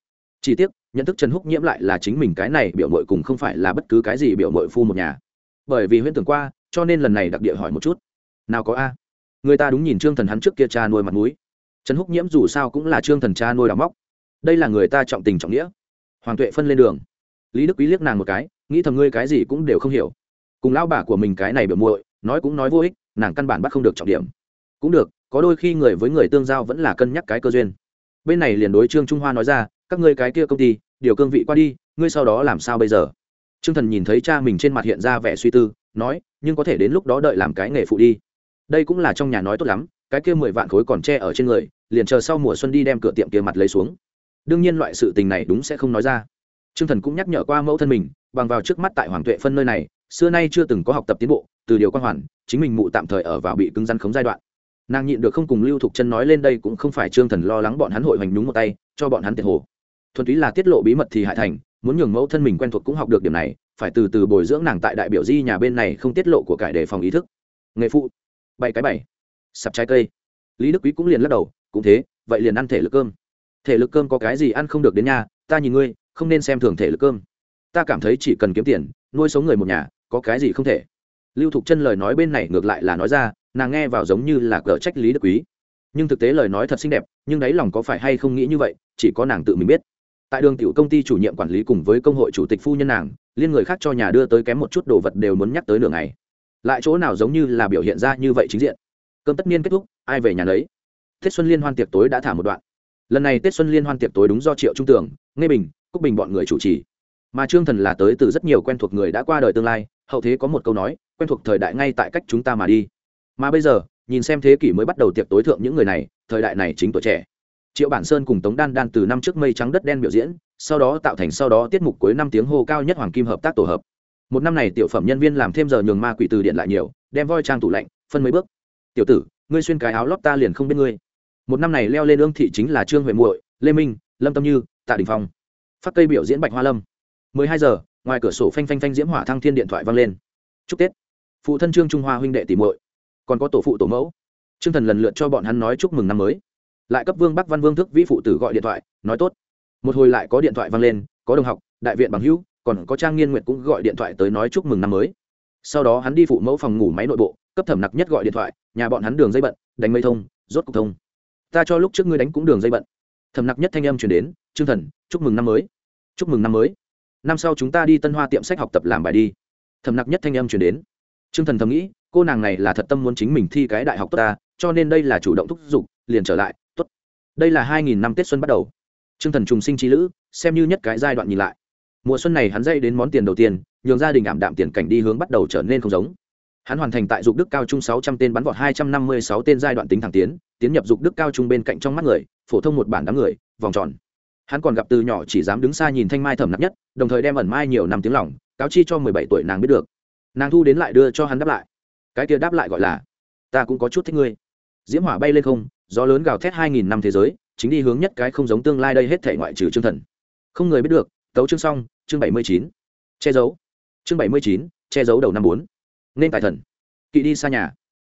chỉ tiếc, nhận thức trần húc nhiễm lại là chính mình cái này biểu mội cùng không phải là bất cứ cái gì biểu mội phu một nhà. Bởi vì huyễn tưởng qua, cho nên lần này đặc địa hỏi một chút. Nào có a? Người ta đúng nhìn trương thần hắn trước kia cha nuôi mặt mũi. Trần húc nhiễm dù sao cũng là trương thần cha nuôi đào móc. Đây là người ta trọng tình trọng nghĩa. Hoàng tuệ phân lên đường. Lý đức quý liếc nàng một cái, nghĩ thầm ngươi cái gì cũng đều không hiểu. Cùng lão bà của mình cái này biểu muội, nói cũng nói vô ích, nàng căn bản bắt không được trọng điểm. Cũng được, có đôi khi người với người tương giao vẫn là cân nhắc cái cơ duyên bên này liền đối trương trung hoa nói ra, các ngươi cái kia công ty, điều cương vị qua đi, ngươi sau đó làm sao bây giờ? Trương thần nhìn thấy cha mình trên mặt hiện ra vẻ suy tư, nói, nhưng có thể đến lúc đó đợi làm cái nghề phụ đi. Đây cũng là trong nhà nói tốt lắm, cái kia mười vạn khối còn che ở trên người, liền chờ sau mùa xuân đi đem cửa tiệm kia mặt lấy xuống. Đương nhiên loại sự tình này đúng sẽ không nói ra. Trương thần cũng nhắc nhở qua mẫu thân mình, bằng vào trước mắt tại hoàng tuệ phân nơi này, xưa nay chưa từng có học tập tiến bộ, từ điều quan hoàn, chính mình mụ tạm thời ở vào bị cứng rắn khống giai đoạn nàng nhịn được không cùng lưu thục chân nói lên đây cũng không phải trương thần lo lắng bọn hắn hội hoành đúng một tay, cho bọn hắn tiền hồ. Thuần túy là tiết lộ bí mật thì hại thành, muốn nhường mẫu thân mình quen thuộc cũng học được điểm này, phải từ từ bồi dưỡng nàng tại đại biểu di nhà bên này không tiết lộ của cải đề phòng ý thức. Nghề phụ bảy cái bảy sập trái cây. Lý đức quý cũng liền lắc đầu, cũng thế, vậy liền ăn thể lực cơm. Thể lực cơm có cái gì ăn không được đến nhà, ta nhìn ngươi, không nên xem thường thể lực cơm. Ta cảm thấy chỉ cần kiếm tiền, nuôi sống người một nhà, có cái gì không thể. Lưu thục chân lời nói bên này ngược lại là nói ra nàng nghe vào giống như là cờ trách lý đức quý. Nhưng thực tế lời nói thật xinh đẹp, nhưng đáy lòng có phải hay không nghĩ như vậy, chỉ có nàng tự mình biết. Tại đường tiểu công ty chủ nhiệm quản lý cùng với công hội chủ tịch phu nhân nàng, liên người khác cho nhà đưa tới kém một chút đồ vật đều muốn nhắc tới nửa ngày. Lại chỗ nào giống như là biểu hiện ra như vậy chính diện. Cơm tất niên kết thúc, ai về nhà lấy tết xuân liên hoan tiệc tối đã thả một đoạn. Lần này tết xuân liên hoan tiệc tối đúng do triệu trung tưởng nghe bình, cúc bình bọn người chủ trì. Mà trương thần là tới từ rất nhiều quen thuộc người đã qua đời tương lai, hậu thế có một câu nói, quen thuộc thời đại ngay tại cách chúng ta mà đi mà bây giờ, nhìn xem thế kỷ mới bắt đầu tiệc tối thượng những người này, thời đại này chính tuổi trẻ. Triệu bản sơn cùng tống đan đan từ năm trước mây trắng đất đen biểu diễn, sau đó tạo thành sau đó tiết mục cuối năm tiếng hô cao nhất hoàng kim hợp tác tổ hợp. Một năm này tiểu phẩm nhân viên làm thêm giờ nhường ma quỷ từ điện lại nhiều, đem voi trang tủ lạnh, phân mấy bước. Tiểu tử, ngươi xuyên cái áo lót ta liền không biết ngươi. Một năm này leo lên ương thị chính là trương huệ muội, lê minh, lâm tâm như, tạ đình phong. Phát cây biểu diễn bạch hoa lâm. Mười hai giờ, ngoài cửa sổ phanh phanh phanh diễm hỏa thăng thiên điện thoại vang lên. Chúc tết. Phụ thân trương trung hoa huynh đệ tỷ muội còn có tổ phụ tổ mẫu. Trương thần lần lượt cho bọn hắn nói chúc mừng năm mới. Lại cấp vương bắc văn vương thức vĩ phụ tử gọi điện thoại, nói tốt. Một hồi lại có điện thoại vang lên, có đồng học, đại viện bằng hữu, còn có trang nghiên nguyện cũng gọi điện thoại tới nói chúc mừng năm mới. Sau đó hắn đi phụ mẫu phòng ngủ máy nội bộ, cấp thẩm nặc nhất gọi điện thoại, nhà bọn hắn đường dây bận, đánh mây thông, rốt cục thông. Ta cho lúc trước ngươi đánh cũng đường dây bận. Thẩm nặc nhất thanh âm chuyển đến, trương thần, chúc mừng năm mới. Chúc mừng năm mới. Năm sau chúng ta đi tân hoa tiệm sách học tập làm bài đi. Thẩm nặc nhất thanh âm chuyển đến. Trương thần thầm nghĩ cô nàng này là thật tâm muốn chính mình thi cái đại học tốt ta, cho nên đây là chủ động thúc giục, liền trở lại, tốt. Đây là hai nghìn năm tết xuân bắt đầu. Trương thần trùng sinh trí lữ, xem như nhất cái giai đoạn nhìn lại. Mùa xuân này hắn dây đến món tiền đầu tiên, nhường gia đình ảm đạm tiền cảnh đi hướng bắt đầu trở nên không giống. Hắn hoàn thành tại dục đức cao trung sáu trăm tên bắn vọt hai trăm năm mươi sáu tên giai đoạn tính thẳng tiến tiến nhập dục đức cao trung bên cạnh trong mắt người, phổ thông một bản đám người, vòng tròn. Hắn còn gặp từ nhỏ chỉ dám đứng xa nhìn thanh mai thẩm nặng nhất, đồng thời đem ẩn mai nhiều năm tiếng lòng, cáo chi cho mười bảy tuổi nàng biết được. Nàng thu đến lại đưa cho hắn đáp lại cái kia đáp lại gọi là, ta cũng có chút thích ngươi. Diễm hỏa bay lên không, gió lớn gào thét hai nghìn năm thế giới, chính đi hướng nhất cái không giống tương lai đây hết thể ngoại trừ chương thần. Không người biết được, tấu chương xong, chương bảy mươi chín. Che giấu. Chương bảy mươi chín, che giấu đầu năm bốn. Nên tài thần. Kỵ đi xa nhà.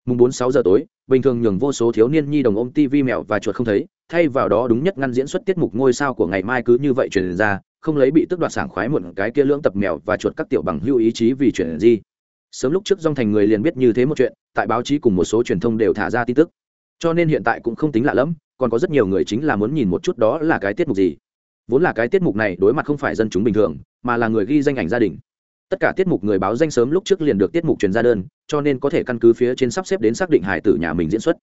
Mùng bốn sáu giờ tối, bình thường nhường vô số thiếu niên nhi đồng ôm tivi mèo và chuột không thấy, thay vào đó đúng nhất ngăn diễn xuất tiết mục ngôi sao của ngày mai cứ như vậy truyền ra, không lấy bị tức đoạt sảng khoái muộn cái kia lưỡng tập mèo và chuột các tiểu bằng hưu ý chí vì chuyển gì sớm lúc trước dòng thành người liền biết như thế một chuyện, tại báo chí cùng một số truyền thông đều thả ra tin tức. Cho nên hiện tại cũng không tính lạ lẫm, còn có rất nhiều người chính là muốn nhìn một chút đó là cái tiết mục gì. Vốn là cái tiết mục này đối mặt không phải dân chúng bình thường, mà là người ghi danh ảnh gia đình. Tất cả tiết mục người báo danh sớm lúc trước liền được tiết mục truyền ra đơn, cho nên có thể căn cứ phía trên sắp xếp đến xác định hải tử nhà mình diễn xuất.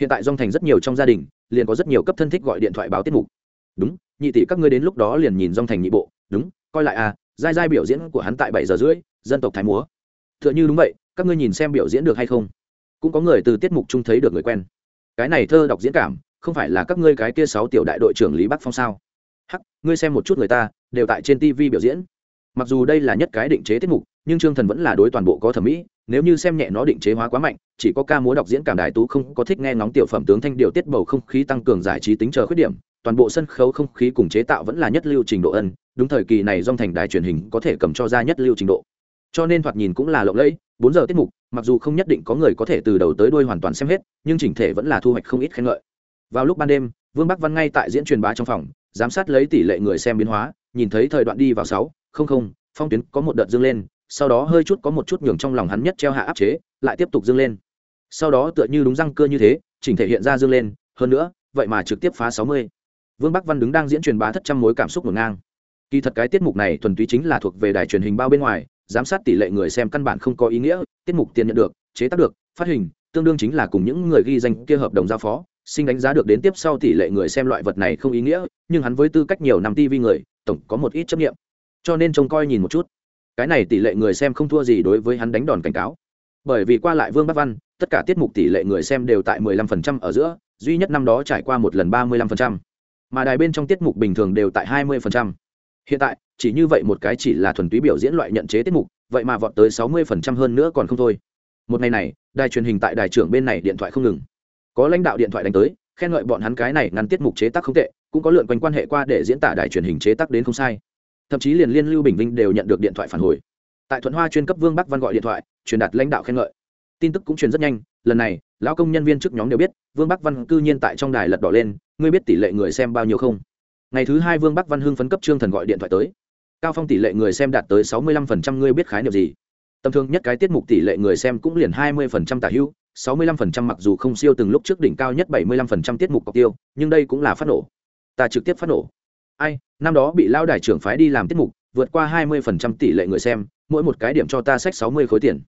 Hiện tại dòng thành rất nhiều trong gia đình, liền có rất nhiều cấp thân thích gọi điện thoại báo tiết mục. Đúng, nhị tỷ các ngươi đến lúc đó liền nhìn dòng thành nhị bộ, đúng, coi lại à dai dai biểu diễn của hắn tại bảy giờ rưỡi, dân tộc thái múa t h ư ợ n h ư đúng vậy, các ngươi nhìn xem biểu diễn được hay không? Cũng có người từ tiết mục chung thấy được người quen. Cái này thơ đọc diễn cảm, không phải là các ngươi cái kia sáu tiểu đại đội trưởng lý bắc phong sao? Hắc, ngươi xem một chút người ta, đều tại trên tv biểu diễn. Mặc dù đây là nhất cái định chế tiết mục, nhưng trương thần vẫn là đối toàn bộ có thẩm mỹ, nếu như xem nhẹ nó định chế hóa quá mạnh, chỉ có ca múa đọc diễn cảm đài tú không có thích nghe ngóng tiểu phẩm tướng thanh điều tiết bầu không khí tăng cường giải trí tính chờ khuyết điểm, toàn bộ sân khấu không khí cùng chế tạo vẫn là nhất lưu trình độ ân, đúng thời kỳ này dòng thành đài truyền hình có thể cầm cho ra nhất lưu trình độ cho nên thoạt nhìn cũng là lộng lẫy, bốn giờ tiết mục, mặc dù không nhất định có người có thể từ đầu tới đuôi hoàn toàn xem hết, nhưng chỉnh thể vẫn là thu hoạch không ít khen ngợi. Vào lúc ban đêm, vương bắc văn ngay tại diễn truyền bá trong phòng, giám sát lấy tỷ lệ người xem biến hóa, nhìn thấy thời đoạn đi vào sáu, không không, phong tuyến có một đợt dâng lên, sau đó hơi chút có một chút nhường trong lòng hắn nhất treo hạ áp chế, lại tiếp tục dâng lên. Sau đó tựa như đúng răng cưa như thế, chỉnh thể hiện ra dâng lên, hơn nữa, vậy mà trực tiếp phá sáu mươi. Vương bắc văn đứng đang diễn truyền bá thất trăm mối cảm xúc ngổn ngang. Kỳ thật cái tiết mục này thuần túy chính là thuộc về đài truyền hình bao bên ngoài giám sát tỷ lệ người xem căn bản không có ý nghĩa, tiết mục tiền nhận được, chế tác được, phát hình, tương đương chính là cùng những người ghi danh kia hợp đồng giao phó, xin đánh giá được đến tiếp sau tỷ lệ người xem loại vật này không ý nghĩa, nhưng hắn với tư cách nhiều năm tv người, tổng có một ít chấp nghiệm. Cho nên trông coi nhìn một chút. Cái này tỷ lệ người xem không thua gì đối với hắn đánh đòn cảnh cáo. Bởi vì qua lại vương bắc văn, tất cả tiết mục tỷ lệ người xem đều tại 15% ở giữa, duy nhất năm đó trải qua một lần 35% mà đài bên trong tiết mục bình thường đều tại 20% hiện tại, chỉ như vậy một cái chỉ là thuần túy biểu diễn loại nhận chế tiết mục, vậy mà vọt tới 60% hơn nữa còn không thôi. Một ngày này, đài truyền hình tại đài trưởng bên này điện thoại không ngừng. Có lãnh đạo điện thoại đánh tới, khen ngợi bọn hắn cái này ngăn tiết mục chế tác không tệ, cũng có lượn quanh quan hệ qua để diễn tả đài truyền hình chế tác đến không sai. Thậm chí liền liên lưu bình vinh đều nhận được điện thoại phản hồi. Tại thuận hoa chuyên cấp vương bắc văn gọi điện thoại, truyền đạt lãnh đạo khen ngợi. Tin tức cũng truyền rất nhanh, lần này, lão công nhân viên trước nhóm đều biết, vương bắc văn cư nhiên tại trong đài lật đỏ lên, ngươi biết tỷ lệ người xem bao nhiêu không? Ngày thứ hai vương bắc văn hưng phấn cấp trương thần gọi điện thoại tới. Cao phong tỷ lệ người xem đạt tới sáu mươi lăm phần trăm, ngươi biết khái niệm gì? Tầm thường nhất cái tiết mục tỷ lệ người xem cũng liền hai mươi phần trăm tả hữu 65% mặc dù không siêu từng lúc trước đỉnh cao nhất 75% tiết mục cọc tiêu, nhưng đây cũng là phát nổ. Ta trực tiếp phát nổ. Ai, năm đó bị lao đài trưởng phái đi làm tiết mục, vượt qua 20% tỷ lệ người xem, mỗi một cái điểm cho ta sách 60 khối tiền.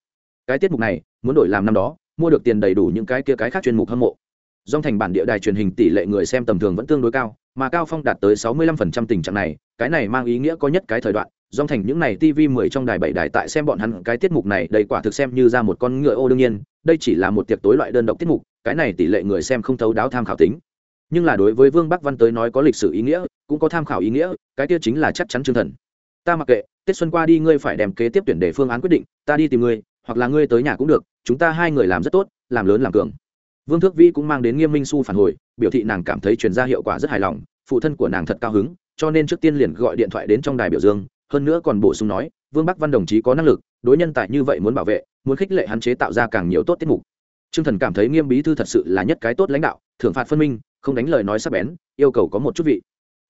Cái tiết mục này, muốn đổi làm năm đó, mua được tiền đầy đủ những cái kia cái khác chuyên mục hâm mộ dòng thành bản địa đài truyền hình tỷ lệ người xem tầm thường vẫn tương đối cao, mà cao phong đạt tới 65% tình trạng này, cái này mang ý nghĩa có nhất cái thời đoạn, dòng thành những này tv 10 trong đài bảy đài tại xem bọn hắn, cái tiết mục này đầy quả thực xem như ra một con ngựa ô đương nhiên, đây chỉ là một tiệc tối loại đơn độc tiết mục, cái này tỷ lệ người xem không thấu đáo tham khảo tính. Nhưng là đối với vương bắc văn tới nói có lịch sử ý nghĩa, cũng có tham khảo ý nghĩa, cái kia chính là chắc chắn chương thần. Ta mặc kệ, tết xuân qua đi ngươi phải đem kế tiếp tuyển để phương án quyết định, ta đi tìm ngươi, hoặc là ngươi tới nhà cũng được, chúng ta hai người làm rất tốt, làm lớn làm cường vương thước vĩ cũng mang đến nghiêm minh su phản hồi, biểu thị nàng cảm thấy truyền ra hiệu quả rất hài lòng, phụ thân của nàng thật cao hứng, cho nên trước tiên liền gọi điện thoại đến trong đài biểu dương, hơn nữa còn bổ sung nói, vương bắc văn đồng chí có năng lực, đối nhân tài như vậy muốn bảo vệ, muốn khích lệ hắn chế tạo ra càng nhiều tốt tiết mục. Trương thần cảm thấy nghiêm bí thư thật sự là nhất cái tốt lãnh đạo, thưởng phạt phân minh, không đánh lời nói sắc bén, yêu cầu có một chút vị.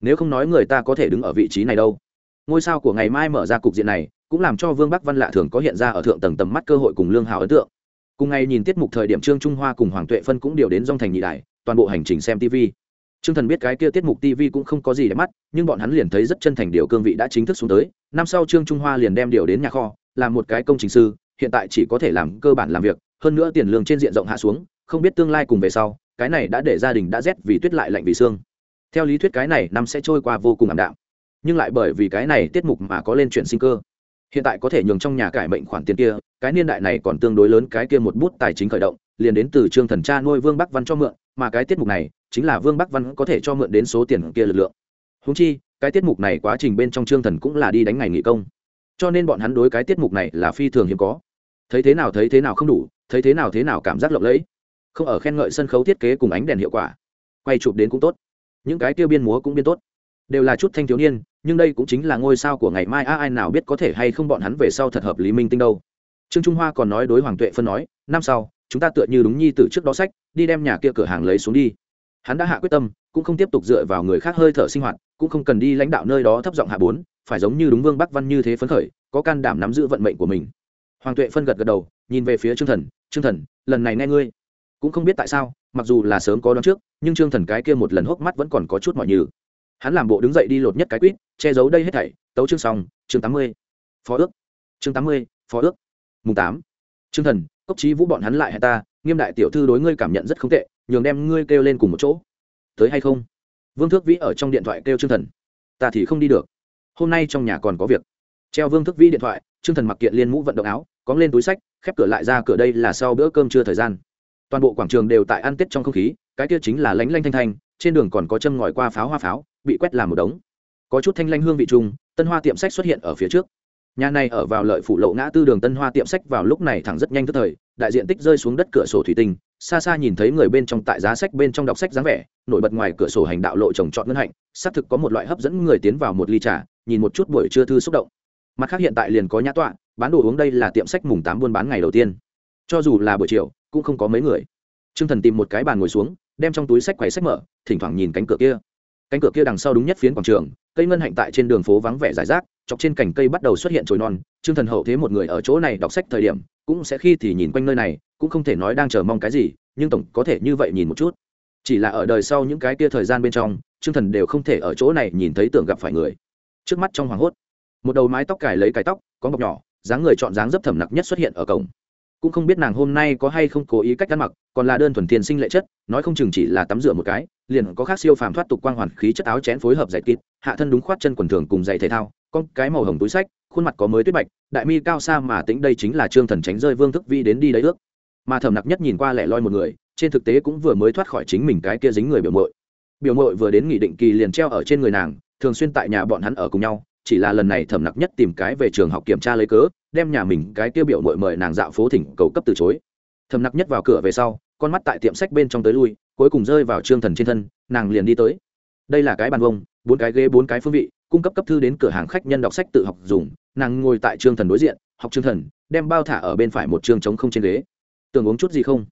Nếu không nói người ta có thể đứng ở vị trí này đâu. Ngôi sao của ngày mai mở ra cục diện này, cũng làm cho vương bắc văn lạ thường có hiện ra ở thượng tầng tầm mắt cơ hội cùng lương hào ấn tượng cùng ngày nhìn tiết mục thời điểm trương trung hoa cùng hoàng tuệ phân cũng điều đến dong thành nhị đại toàn bộ hành trình xem tv Trương Thần biết cái kia tiết mục TV cũng không có gì để mắt, nhưng bọn hắn liền thấy rất chân thành điều cương vị đã chính thức xuống tới. Năm sau Trương Trung Hoa liền đem điều đến nhà kho, làm một cái công trình sư, hiện tại chỉ có thể làm cơ bản làm việc, hơn nữa tiền lương trên diện rộng hạ xuống, không biết tương lai cùng về sau, cái này đã để gia đình đã rét vì tuyết lại lạnh vì xương. Theo lý thuyết cái này năm sẽ trôi qua vô cùng ảm đạm, nhưng lại bởi vì cái này tiết mục mà có lên chuyện sinh cơ. Hiện tại có thể nhường trong nhà cải mệnh khoản tiền kia, cái niên đại này còn tương đối lớn cái kia một bút tài chính khởi động, liền đến từ Trương Thần cha nuôi Vương Bắc Văn cho mượn, mà cái tiết mục này chính là vương bắc văn có thể cho mượn đến số tiền kia lực lượng. Húng chi cái tiết mục này quá trình bên trong trương thần cũng là đi đánh ngày nghỉ công. Cho nên bọn hắn đối cái tiết mục này là phi thường hiếm có. Thấy thế nào thấy thế nào không đủ thấy thế nào thế nào cảm giác lộng lẫy. Không ở khen ngợi sân khấu thiết kế cùng ánh đèn hiệu quả. Quay chụp đến cũng tốt. Những cái tiêu biên múa cũng biên tốt. Đều là chút thanh thiếu niên nhưng đây cũng chính là ngôi sao của ngày mai. A, ai nào biết có thể hay không bọn hắn về sau thật hợp lý minh tinh đâu. Trương trung hoa còn nói đối hoàng tuệ phân nói, năm sau, chúng ta tựa như đúng nhi từ trước đó sách, đi đem nhà kia cửa hàng lấy xuống đi. Hắn đã hạ quyết tâm, cũng không tiếp tục dựa vào người khác hơi thở sinh hoạt, cũng không cần đi lãnh đạo nơi đó thấp giọng hạ bốn, phải giống như đúng vương bắc văn như thế phấn khởi, có can đảm nắm giữ vận mệnh của mình. Hoàng tuệ phân gật gật đầu, nhìn về phía trương thần trương thần, lần này nghe ngươi. Cũng không biết tại sao, mặc dù là sớm có đón trước, nhưng trương thần cái kia một lần hốc mắt vẫn còn có chút mọi nhừ hắn làm bộ đứng dậy đi lột nhất cái quýt, che giấu đây hết thảy. Tấu chương xong, chương tám mươi. Phó ước. Chương tám mươi, phó ước. Mùng tám. Trương thần, cốc trí vũ bọn hắn lại hẹn ta, nghiêm đại tiểu thư đối ngươi cảm nhận rất không tệ, nhường đem ngươi kêu lên cùng một chỗ. Tới hay không? Vương thước vĩ ở trong điện thoại kêu trương thần. Ta thì không đi được. Hôm nay trong nhà còn có việc. Treo vương thước vĩ điện thoại, trương thần mặc kiện liên mũ vận động áo, cóng lên túi sách, khép cửa lại ra cửa đây là sau bữa cơm trưa thời gian. Toàn bộ quảng trường đều tại ăn tết trong không khí, cái kia chính là lánh lanh thanh thanh, trên đường còn có châm ngòi qua pháo hoa pháo bị quét làm một đống. Có chút thanh lanh hương vị trung tân hoa tiệm sách xuất hiện ở phía trước. Nhà này ở vào lợi phủ lộ ngã tư đường tân hoa tiệm sách vào lúc này thẳng rất nhanh tức thời, đại diện tích rơi xuống đất cửa sổ thủy tinh, xa xa nhìn thấy người bên trong tại giá sách bên trong đọc sách dáng vẻ, nổi bật ngoài cửa sổ hành đạo lộ trồng trọt ngân hạnh, xác thực có một loại hấp dẫn người tiến vào một ly trà, nhìn một chút buổi trưa thư xúc động. Mặt khác hiện tại liền có nhã tọa, bán đồ uống đây là tiệm sách mùng tám buôn bán ngày đầu tiên. Cho dù là buổi chiều, cũng không có mấy người. T r ư ơ n g thần tìm một cái bàn ngồi xuống, đem trong túi sách quầy sách mở, thỉnh thoảng nhìn cánh cửa kia cánh cửa kia đằng sau đúng nhất phiến quảng trường, cây ngân hạnh tại trên đường phố vắng vẻ giải rác, chọc trên cành cây bắt đầu xuất hiện trồi non. Trương thần hậu thế một người ở chỗ này đọc sách thời điểm, cũng sẽ khi thì nhìn quanh nơi này, cũng không thể nói đang chờ mong cái gì, nhưng tổng có thể như vậy nhìn một chút. Chỉ là ở đời sau những cái kia thời gian bên trong, trương thần đều không thể ở chỗ này nhìn thấy tưởng gặp phải người. Trước mắt trong hoàng hốt, một đầu mái tóc cài lấy cái tóc, có bọc nhỏ, dáng người chọn dáng dấp thẩm nặc nhất xuất hiện ở cổng cũng không biết nàng hôm nay có hay không cố ý cách ăn mặc, còn là đơn thuần tiền sinh lệ chất, nói không chừng chỉ là tắm rửa một cái, liền có khác siêu phàm thoát tục quang hoàn khí chất áo chén phối hợp giải kịp, hạ thân đúng khoát chân quần thường cùng giày thể thao, con cái màu hồng túi sách, khuôn mặt có mới tuyết bạch, đại mi cao xa mà tính đây chính là trương thần tránh rơi vương thức vi đến đi đấy ước. Mà thầm nặc nhất nhìn qua lẻ loi một người, trên thực tế cũng vừa mới thoát khỏi chính mình cái kia dính người biểu mội biểu mội vừa đến nghị định kỳ liền treo ở trên người nàng, thường xuyên tại nhà bọn hắn ở cùng nhau, chỉ là lần này thẩm nặc nhất tìm cái về trường học kiểm tra lấy cớ đem nhà mình cái tiêu biểu mội mời nàng dạo phố thỉnh cầu cấp từ chối. Thầm nặc nhất vào cửa về sau, con mắt tại tiệm sách bên trong tới lui, cuối cùng rơi vào trương thần trên thân, nàng liền đi tới. Đây là cái bàn vông bốn cái ghế, bốn cái phương vị, cung cấp cấp thư đến cửa hàng khách nhân đọc sách tự học dùng, nàng ngồi tại trương thần đối diện, học trương thần, đem bao thả ở bên phải một chương trống không trên ghế. Tưởng uống chút gì không?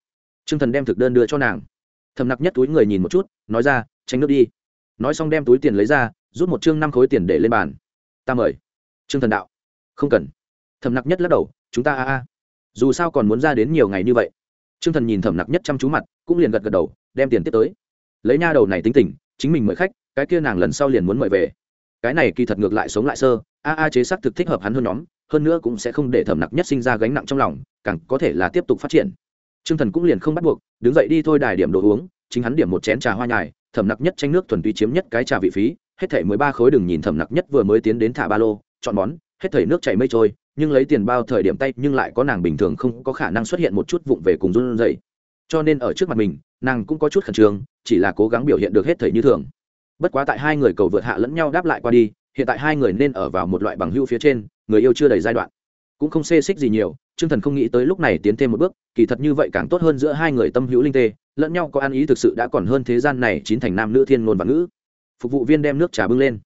Trương thần đem thực đơn đưa cho nàng. Thầm nặc nhất túi người nhìn một chút, nói ra, tránh nước đi. Nói xong đem túi tiền lấy ra, rút một chương năm khối tiền để lên bàn. Ta mời. Trương thần đạo, không cần thầm nặc nhất lắc đầu chúng ta a a dù sao còn muốn ra đến nhiều ngày như vậy Trương Thần nhìn Thẩm Nặc Nhất chăm chú mặt, cũng liền gật gật đầu, đem tiền tiếp tới. Lấy nha đầu này tính tình, chính mình mời khách, cái kia nàng lần sau liền muốn mời về. Cái này kỳ thật ngược lại sống lại sơ, a a chế sắc thực thích hợp hắn hơn nhóm, hơn nữa cũng sẽ không để Thẩm Nặc Nhất sinh ra gánh nặng trong lòng, càng có thể là tiếp tục phát triển. Trương Thần cũng liền không bắt buộc, đứng dậy đi thôi đài điểm đồ uống, chính hắn điểm một chén trà hoa nhài, Thẩm Nặc Nhất tranh nước thuần túy chiếm nhất cái trà vị phí, hết thảy mười ba khối đừng nhìn Thẩm Nặc Nhất vừa mới tiến đến thả ba lô, chọn món, hết thảy nước chảy mây trôi, nhưng lấy tiền bao thời điểm tay nhưng lại có nàng bình thường không có khả năng xuất hiện một chút vụng về cùng run rẩy. Cho nên ở trước mặt mình, nàng cũng có chút khẩn trương, chỉ là cố gắng biểu hiện được hết thảy như thường. Bất quá tại hai người cầu vượt hạ lẫn nhau đáp lại qua đi, hiện tại hai người nên ở vào một loại bằng hữu phía trên, người yêu chưa đầy giai đoạn. Cũng không xê xích gì nhiều chương thần không nghĩ tới lúc này tiến thêm một bước, kỳ thật như vậy càng tốt hơn giữa hai người tâm hữu linh tê, lẫn nhau có ăn ý thực sự đã còn hơn thế gian này chín thành nam nữ thiên ngôn và ngữ. Phục vụ viên đem nước trà bưng lên.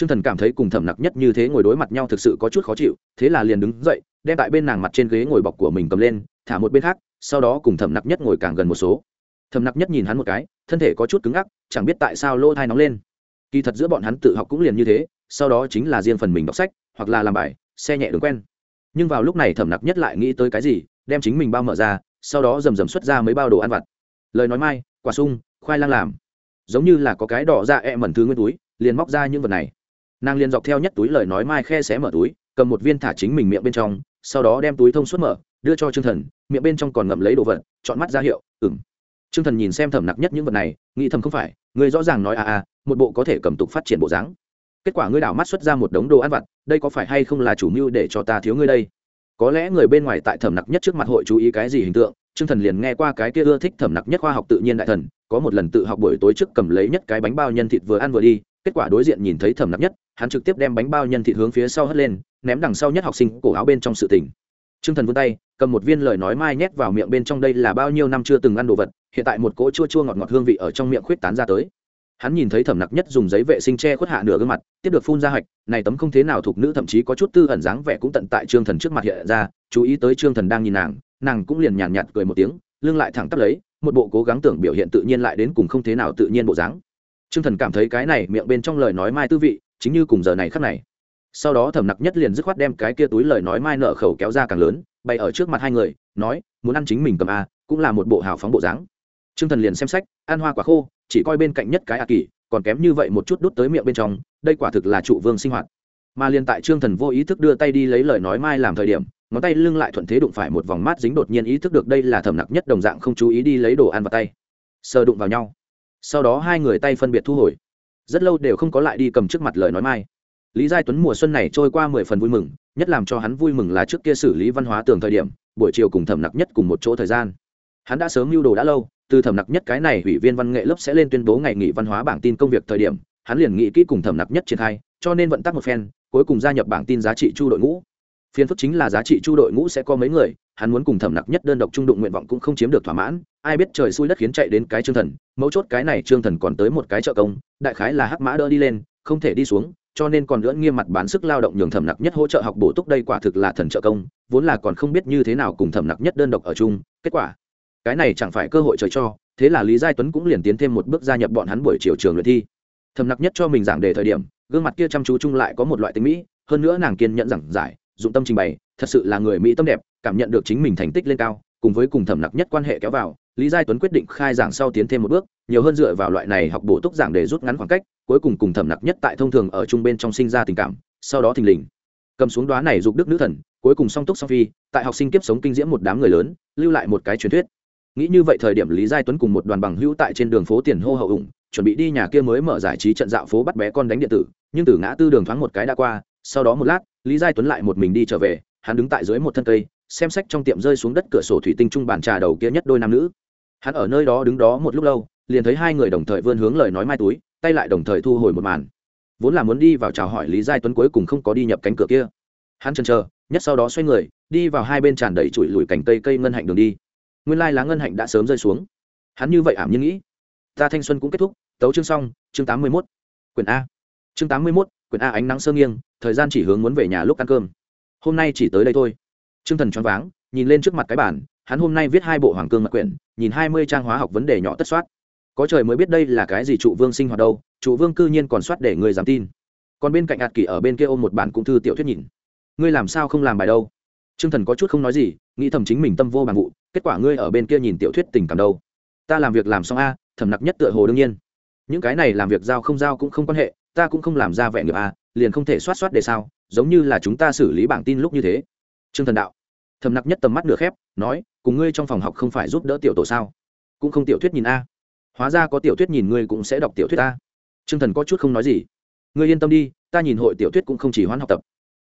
Trương Thần cảm thấy cùng Thẩm Nặc nhất như thế ngồi đối mặt nhau thực sự có chút khó chịu, thế là liền đứng dậy, đem tại bên nàng mặt trên ghế ngồi bọc của mình cầm lên, thả một bên khác, sau đó cùng Thẩm Nặc nhất ngồi càng gần một số. Thẩm Nặc nhất nhìn hắn một cái, thân thể có chút cứng ngắc, chẳng biết tại sao lỗ tai nóng lên. Kỳ thật giữa bọn hắn tự học cũng liền như thế, sau đó chính là riêng phần mình đọc sách, hoặc là làm bài, xe nhẹ đường quen. Nhưng vào lúc này Thẩm Nặc nhất lại nghĩ tới cái gì, đem chính mình bao mở ra, sau đó rầm rầm xuất ra mấy bao đồ ăn vặt. Lời nói mai, quả sung, khoai lang làm, giống như là có cái đỏ ra e mẩn thứ nguyên túi, liền móc ra những vật này nàng liền dọc theo nhất túi lời nói mai khe xé mở túi, cầm một viên thả chính mình miệng bên trong, sau đó đem túi thông suốt mở, đưa cho t r ư ơ n g thần, miệng bên trong còn ngậm lấy đồ vật, chọn mắt ra hiệu ừng t r ư ơ n g thần nhìn xem thẩm nặc nhất những vật này, nghĩ thầm không phải, người rõ ràng nói à à một bộ có thể cầm tục phát triển bộ dáng. Kết quả ngươi đảo mắt xuất ra một đống đồ ăn vặt, đây có phải hay không là chủ mưu để cho ta thiếu ngươi đây? Có lẽ người bên ngoài tại thẩm nặc nhất trước mặt hội chú ý cái gì hình tượng t r ư ơ n g thần liền nghe qua cái kia ưa thích thẩm nặc nhất khoa học tự nhiên đại thần, có một lần tự học buổi tối trước cầm lấy nhất cái bánh bao nhân thịt vừa ăn vừa đi kết quả đối diện nhìn thấy thẩm nặc nhất hắn trực tiếp đem bánh bao nhân thịt hướng phía sau hất lên ném đằng sau nhất học sinh cổ áo bên trong sự tỉnh t r ư ơ n g thần vươn tay cầm một viên lời nói mai nhét vào miệng bên trong đây là bao nhiêu năm chưa từng ăn đồ vật hiện tại một cỗ chua chua ngọt ngọt hương vị ở trong miệng khuyết tán ra tới. Hắn nhìn thấy thẩm nặc nhất dùng giấy vệ sinh che khuất hạ nửa gương mặt tiếp được phun ra hạch này tấm không thế nào thuộc nữ thậm chí có chút tư ẩn dáng vẻ cũng tận tại trương thần trước mặt hiện ra chú ý tới trương thần đang nhìn nàng nàng cũng liền nhàn nhạt, nhạt cười một tiếng lưng lại thẳng tắp lấy một bộ cố gắng tưởng biểu hiện tự nhiên lại đến cùng không thế nào tự nhiên bộ dáng. Trương Thần cảm thấy cái này miệng bên trong lời nói mai tư vị, chính như cùng giờ này khắc này. Sau đó Thẩm Nặc Nhất liền dứt khoát đem cái kia túi lời nói mai nợ khẩu kéo ra càng lớn, bày ở trước mặt hai người, nói, muốn ăn chính mình cầm a, cũng là một bộ hào phóng bộ dáng. Trương Thần liền xem sách, ăn hoa quả khô, chỉ coi bên cạnh nhất cái à a kỳ, còn kém như vậy một chút đút tới miệng bên trong, đây quả thực là trụ vương sinh hoạt. Mà liền tại Trương Thần vô ý thức đưa tay đi lấy lời nói mai làm thời điểm, ngón tay lưng lại thuận thế đụng phải một vòng mát dính đột nhiên ý thức được đây là Thẩm Nặc Nhất đồng dạng không chú ý đi lấy đồ ăn vào tay. Sờ đụng vào nhau sau đó hai người tay phân biệt thu hồi. Rất lâu đều không có lại đi cầm trước mặt lời nói mai. Lý giai tuấn mùa xuân này trôi qua mười phần vui mừng, nhất làm cho hắn vui mừng là trước kia xử lý văn hóa tường thời điểm, buổi chiều cùng thẩm nặc nhất cùng một chỗ thời gian. Hắn đã sớm mưu đồ đã lâu, từ thẩm nặc nhất cái này ủy viên văn nghệ lớp sẽ lên tuyên bố ngày nghỉ văn hóa bảng tin công việc thời điểm, hắn liền nghĩ kỹ cùng thẩm nặc nhất triển khai, cho nên vận tắc một phen, cuối cùng gia nhập bảng tin giá trị chu đội ngũ. Phiên phức chính là giá trị chu đội ngũ sẽ có mấy người hắn muốn cùng thẩm nặc nhất đơn độc trung đụng nguyện vọng cũng không chiếm được thỏa mãn, ai biết trời xui đất khiến chạy đến cái trương thần, mấu chốt cái này trương thần còn tới một cái trợ công, đại khái là hắc mã đỡ đi lên, không thể đi xuống, cho nên còn lưỡng nghiêm mặt bán sức lao động nhường thẩm nặc nhất hỗ trợ học bổ túc đây quả thực là thần trợ công, vốn là còn không biết như thế nào cùng thẩm nặc nhất đơn độc ở chung, kết quả, cái này chẳng phải cơ hội trời cho, thế là lý giai tuấn cũng liền tiến thêm một bước gia nhập bọn hắn buổi chiều trường luyện thi. Thẩm nặc nhất cho mình giảng đề thời điểm, gương mặt kia chăm chú chung lại có một loại tính mỹ, hơn nữa nàng kiên nhận giảng giải dụng tâm trình bày, thật sự là người mỹ tâm đẹp, cảm nhận được chính mình thành tích lên cao, cùng với cùng thẩm nặc nhất quan hệ kéo vào, lý giai tuấn quyết định khai giảng sau tiến thêm một bước, nhiều hơn dựa vào loại này học bổ túc giảng để rút ngắn khoảng cách, cuối cùng cùng thẩm nặc nhất tại thông thường ở trung bên trong sinh ra tình cảm, sau đó thình lình, cầm xuống đoá này dục đức nữ thần, cuối cùng song túc song phi, tại học sinh kiếp sống kinh diễm một đám người lớn, lưu lại một cái truyền thuyết. Nghĩ như vậy thời điểm lý giai tuấn cùng một đoàn bằng hữu tại trên đường phố tiền hô hậu ủng, chuẩn bị đi nhà kia mới mở giải trí trận dạo phố bắt bé con đánh điện tử, nhưng từ ngã tư đường thoáng một cái đã qua sau đó một lát, lý giai tuấn lại một mình đi trở về, hắn đứng tại dưới một thân cây, xem sách trong tiệm rơi xuống đất cửa sổ thủy tinh trung bàn trà đầu kia nhất đôi nam nữ. Hắn ở nơi đó đứng đó một lúc lâu, liền thấy hai người đồng thời vươn hướng lời nói mai túi, tay lại đồng thời thu hồi một màn. Vốn là muốn đi vào chào hỏi lý giai tuấn cuối cùng không có đi nhập cánh cửa kia. Hắn chần chờ, nhất sau đó xoay người, đi vào hai bên tràn đầy trụi lùi cành cây cây ngân hạnh đường đi. Nguyên lai lá ngân hạnh đã sớm rơi xuống. Hắn như vậy ảm như nghĩ. Ta thanh xuân cũng kết thúc, tấu chương xong, chương tám mươi mốt, quyển a. Chương tám mươi mốt, quyển a ánh nắng sơ nghiêng thời gian chỉ hướng muốn về nhà lúc ăn cơm. Hôm nay chỉ tới đây thôi. T r ư ơ n g thần choáng váng nhìn lên trước mặt cái bản hắn hôm nay viết hai bộ hoàng cương mật quyển nhìn hai mươi trang hóa học vấn đề nhỏ tất soát. Có trời mới biết đây là cái gì trụ vương sinh hoạt đâu trụ vương cư nhiên còn soát để người dám tin. Còn bên cạnh hạt kỷ ở bên kia ôm một bản cũng thư tiểu thuyết nhìn. Ngươi làm sao không làm bài đâu? Trương Thần có chút không nói gì, nghĩ thầm chính mình tâm vô bằng vụ, kết quả ngươi ở bên kia nhìn tiểu thuyết tình cảm đâu? Ta làm việc làm xong a, thẩm nặc nhất tựa hồ đương nhiên. Những cái này làm việc giao không giao cũng không quan hệ, ta cũng không làm ra vẻ nghiệp a, liền không thể soát soát để sao, giống như là chúng ta xử lý bảng tin lúc như thế. Trương Thần đạo. thầm nặc nhất tầm mắt nửa khép, nói, cùng ngươi trong phòng học không phải giúp đỡ tiểu tổ sao? Cũng không tiểu thuyết nhìn a. Hóa ra có tiểu thuyết nhìn ngươi cũng sẽ đọc tiểu thuyết a. Trương Thần có chút không nói gì. Ngươi yên tâm đi, ta nhìn hội tiểu thuyết cũng không chỉ hoãn học tập.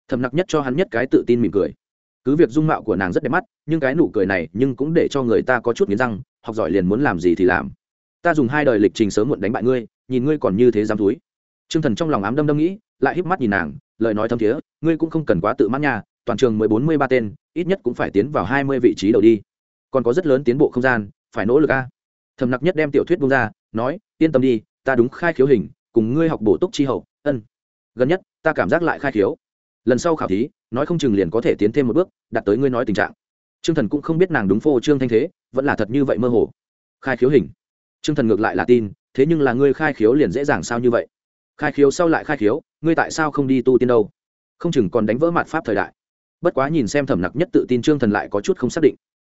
thầm nặc nhất cho hắn nhất cái tự tin mỉm cười cứ việc dung mạo của nàng rất đẹp mắt nhưng cái nụ cười này nhưng cũng để cho người ta có chút nghiến răng học giỏi liền muốn làm gì thì làm ta dùng hai đời lịch trình sớm muộn đánh bại ngươi nhìn ngươi còn như thế dám túi t r ư ơ n g thần trong lòng ám đâm đâm nghĩ lại híp mắt nhìn nàng, lời nói thâm thiế, ngươi cũng không cần quá tự mãn nhà toàn trường mới bốn mươi ba tên, ít nhất cũng phải tiến vào hai mươi vị trí đầu đi. Còn có rất lớn tiến bộ không gian, phải nỗ lực a. Thầm nặc nhất đem tiểu thuyết bung ra, nói, yên tâm đi, ta đúng khai khiếu hình, cùng ngươi học bổ túc chi hậu, ân. Gần nhất, ta cảm giác lại khai khiếu. Lần sau khảo thí, nói không chừng liền có thể tiến thêm một bước, đạt tới ngươi nói tình trạng. T r ư ơ n g thần cũng không biết nàng đúng phô trương thanh thế, vẫn là thật như vậy mơ hồ. Khai khiếu hình. T r ư ơ n g thần ngược lại là tin, thế nhưng là ngươi khai khiếu liền dễ dàng sao như vậy? Khai khiếu sau lại khai khiếu, ngươi tại sao không đi tu tiên đâu? Không chừng còn đánh vỡ mặt pháp thời đại. Bất quá nhìn xem thẩm nặc nhất tự tin trương thần lại có chút không xác định.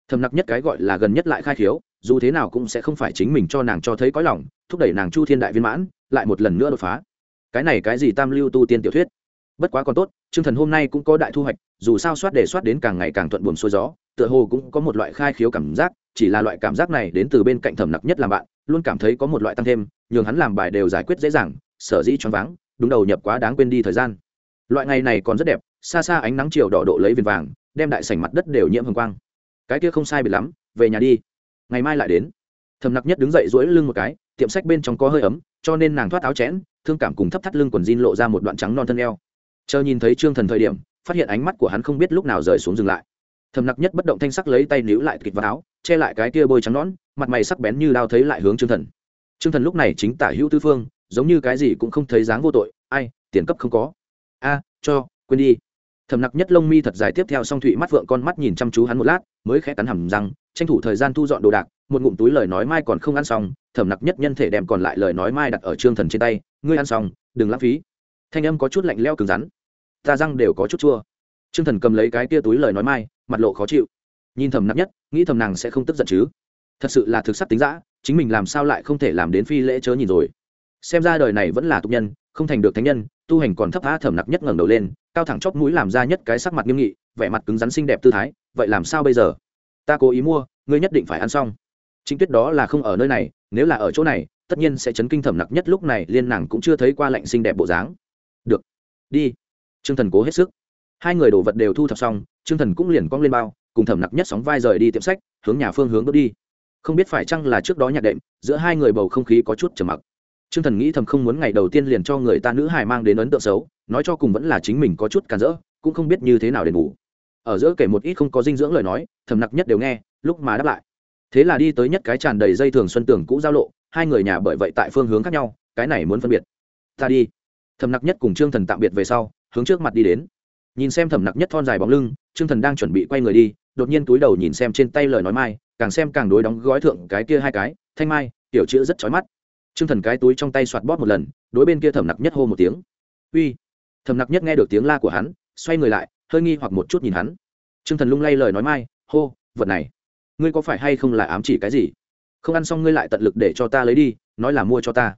Thẩm nặc nhất cái gọi là gần nhất lại khai khiếu, dù thế nào cũng sẽ không phải chính mình cho nàng cho thấy có lòng, thúc đẩy nàng chu thiên đại viên mãn, lại một lần nữa đột phá. Cái này cái gì tam lưu tu tiên tiểu thuyết? Bất quá còn tốt chương thần hôm nay cũng có đại thu hoạch, dù sao soát để soát đến càng ngày càng thuận buồm xuôi gió, tựa hồ cũng có một loại khai khiếu cảm giác, chỉ là loại cảm giác này đến từ bên cạnh thẩm nặc nhất làm bạn, luôn cảm thấy có một loại tăng thêm, nhường hắn làm bài đều giải quyết dễ dàng sở dĩ choáng váng, đúng đầu nhập quá đáng quên đi thời gian. Loại ngày này còn rất đẹp, xa xa ánh nắng chiều đỏ độ lấy viền vàng, đem đại sảnh mặt đất đều nhiễm hồng quang. Cái kia không sai biệt lắm, về nhà đi. Ngày mai lại đến. Thầm nặc nhất đứng dậy duỗi lưng một cái, tiệm sách bên trong có hơi ấm, cho nên nàng thoát áo chẽn, thương cảm cùng thấp thắt lưng quần jean lộ ra một đoạn trắng non thân eo. Chờ nhìn thấy trương thần thời điểm, phát hiện ánh mắt của hắn không biết lúc nào rời xuống dừng lại. Thầm nặc nhất bất động thanh sắc lấy tay níu lại kịch vào áo, che lại cái kia bôi trắng nón mặt mày sắc bén như đao thấy lại hướng trương thần. Trương thần lúc này chính tả hữu tư phương giống như cái gì cũng không thấy dáng vô tội, ai, tiền cấp không có. A, cho, quên đi. Thầm nặc nhất lông mi thật dài tiếp theo song thụy mắt vượng con mắt nhìn chăm chú hắn một lát, mới khẽ cắn hầm răng, tranh thủ thời gian thu dọn đồ đạc, một ngụm túi lời nói mai còn không ăn xong thầm nặc nhất nhân thể đem còn lại lời nói mai đặt ở trương thần trên tay, ngươi ăn xong, đừng lãng phí. Thanh âm có chút lạnh leo cứng rắn. Ta răng đều có chút chua. Trương thần cầm lấy cái tia túi lời nói mai, mặt lộ khó chịu. Nhìn thầm nặc nhất, nghĩ thầm nàng sẽ không tức giận chứ. Thật sự là thực sắc tính giã chính mình làm sao lại không thể làm đến phi lễ chớ nhìn rồi xem ra đời này vẫn là tục nhân không thành được thánh nhân tu hành còn thấp thá thẩm nặc nhất ngẩng đầu lên cao thẳng chóp mũi làm ra nhất cái sắc mặt nghiêm nghị vẻ mặt cứng rắn xinh đẹp tư thái vậy làm sao bây giờ ta cố ý mua ngươi nhất định phải ăn xong chính tuyết đó là không ở nơi này nếu là ở chỗ này tất nhiên sẽ chấn kinh thẩm nặc nhất lúc này liên nàng cũng chưa thấy qua lạnh xinh đẹp bộ dáng được đi Trương Thần cố hết sức. Hai người đồ vật đều thu thập xong, Trương Thần cũng liền cong lên bao, cùng Thẩm Nặc nhất sóng vai rời đi tiệm sách, hướng nhà phương hướng bước đi. Không biết phải chăng là trước đó nhạc đệm, giữa hai người bầu không khí có chút trầm mặc. Trương Thần nghĩ thầm không muốn ngày đầu tiên liền cho người ta nữ hài mang đến ấn tượng xấu, nói cho cùng vẫn là chính mình có chút cản rỡ, cũng không biết như thế nào để ngủ. Ở giữa kể một ít không có dinh dưỡng lời nói, Thẩm Nặc nhất đều nghe, lúc mà đáp lại. Thế là đi tới nhất cái tràn đầy dây thường xuân tưởng cũ giao lộ, hai người nhà bởi vậy tại phương hướng khác nhau, cái này muốn phân biệt. Ta đi. Thẩm Nặc nhất cùng Trương Thần tạm biệt về sau, hướng trước mặt đi đến nhìn xem thẩm nặc nhất thon dài bóng lưng trương thần đang chuẩn bị quay người đi đột nhiên túi đầu nhìn xem trên tay lời nói mai càng xem càng đối đóng gói thượng cái kia hai cái thanh mai tiểu chữ rất chói mắt trương thần cái túi trong tay xoạt bóp một lần, đối bên kia thẩm nặc nhất hô một tiếng. Uy! Thẩm nặc nhất nghe được tiếng la của hắn, xoay người lại, hơi nghi hoặc một chút nhìn hắn. Trương thần lung lay lời nói mai, hô, vật này, ngươi có phải hay không là ám chỉ cái gì? Không ăn xong ngươi lại tận lực để cho ta lấy đi, nói là mua cho ta.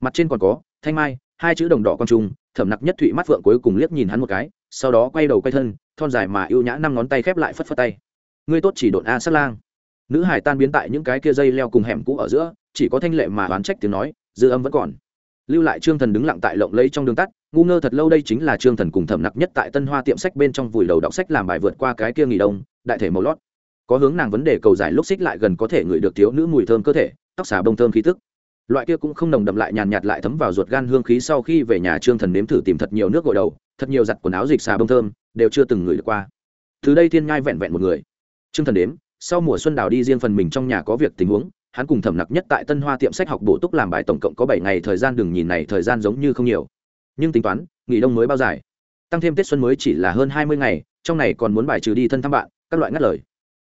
Mặt trên còn có, thanh mai, hai chữ đồng đỏ con trùng. thẩm nặc nhất thụy mắt phượng cuối cùng liếc nhìn hắn một cái, sau đó quay đầu quay thân, thon dài mà yêu nhã năm ngón tay khép lại phất phất tay. Ngươi tốt chỉ độn a sát lang nữ hải tan biến tại những cái kia dây leo cùng hẻm cũ ở giữa, chỉ có thanh lệ mà oán trách tiếng nói, dư âm vẫn còn. Lưu lại trương thần đứng lặng tại lộng lấy trong đường tắt, ngu ngơ thật lâu đây chính là trương thần cùng thẩm nặc nhất tại tân hoa tiệm sách bên trong vùi đầu đọc sách làm bài vượt qua cái kia nghỉ đông, đại thể màu lót. Có hướng nàng vấn đề cầu giải lúc xích lại gần có thể ngửi được thiếu nữ mùi thơm cơ thể, tóc xà bông thơm khí tức. Loại kia cũng không nồng đậm lại nhàn nhạt lại thấm vào ruột gan hương khí sau khi về nhà trương thần nếm thử tìm thật nhiều nước gội đầu, thật nhiều giặt quần áo dịch xà bông thơm, đều chưa từng ngửi được qua. Từ đây thiên nhai vẹn vẹn một người. Trương thần đếm sau mùa xuân đào đi riêng phần mình trong nhà có việc tình huống, hắn cùng thẩm nặc nhất tại tân hoa tiệm sách học bổ túc làm bài tổng cộng có bảy ngày, thời gian đừng nhìn này, thời gian giống như không nhiều. Nhưng tính toán, nghỉ đông mới bao dài. Tăng thêm tết xuân mới chỉ là hơn hai mươi ngày, trong này còn muốn bài trừ đi thân thăm bạn, các loại ngắt lời.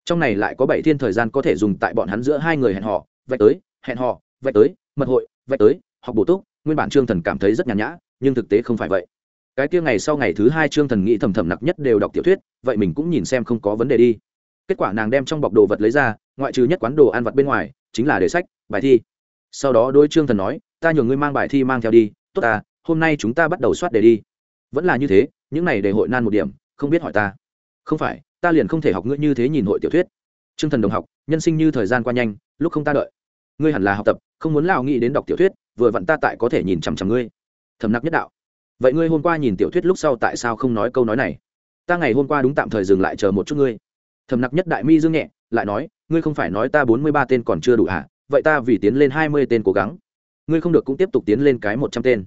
Trong này lại có bảy thiên thời gian có thể dùng tại bọn hắn giữa hai người hẹn họ vạch tới, hẹn họ vạch tới, mật hội, vạch tới, học bổ túc, nguyên bản trương thần cảm thấy rất nhàn nhã, nhưng thực tế không phải vậy. Cái kia ngày sau ngày thứ hai trương thần nghĩ thầm thầm nặc nhất đều đọc tiểu thuyết, vậy mình cũng nhìn xem không có vấn đề đi kết quả nàng đem trong bọc đồ vật lấy ra, ngoại trừ nhất quán đồ ăn vặt bên ngoài, chính là đề sách, bài thi. Sau đó đôi trương thần nói, ta nhường ngươi mang bài thi mang theo đi, tốt ta, hôm nay chúng ta bắt đầu soát đề đi. Vẫn là như thế, những này để hội nan một điểm, không biết hỏi ta. Không phải, ta liền không thể học ngươi như thế nhìn hội tiểu thuyết. Trương thần đồng học, nhân sinh như thời gian qua nhanh, lúc không ta đợi. Ngươi hẳn là học tập, không muốn lao nghĩ đến đọc tiểu thuyết, vừa vặn ta tại có thể nhìn chằm chằm ngươi. Thầm nặc nhất đạo, vậy ngươi hôm qua nhìn tiểu thuyết lúc sau tại sao không nói câu nói này? Ta ngày hôm qua đúng tạm thời dừng lại chờ một chút ngươi thầm nặc nhất đại mi dương nhẹ, lại nói, ngươi không phải nói ta bốn mươi ba tên còn chưa đủ hả? Vậy ta vì tiến lên hai mươi tên cố gắng. Ngươi không được cũng tiếp tục tiến lên cái một trăm tên.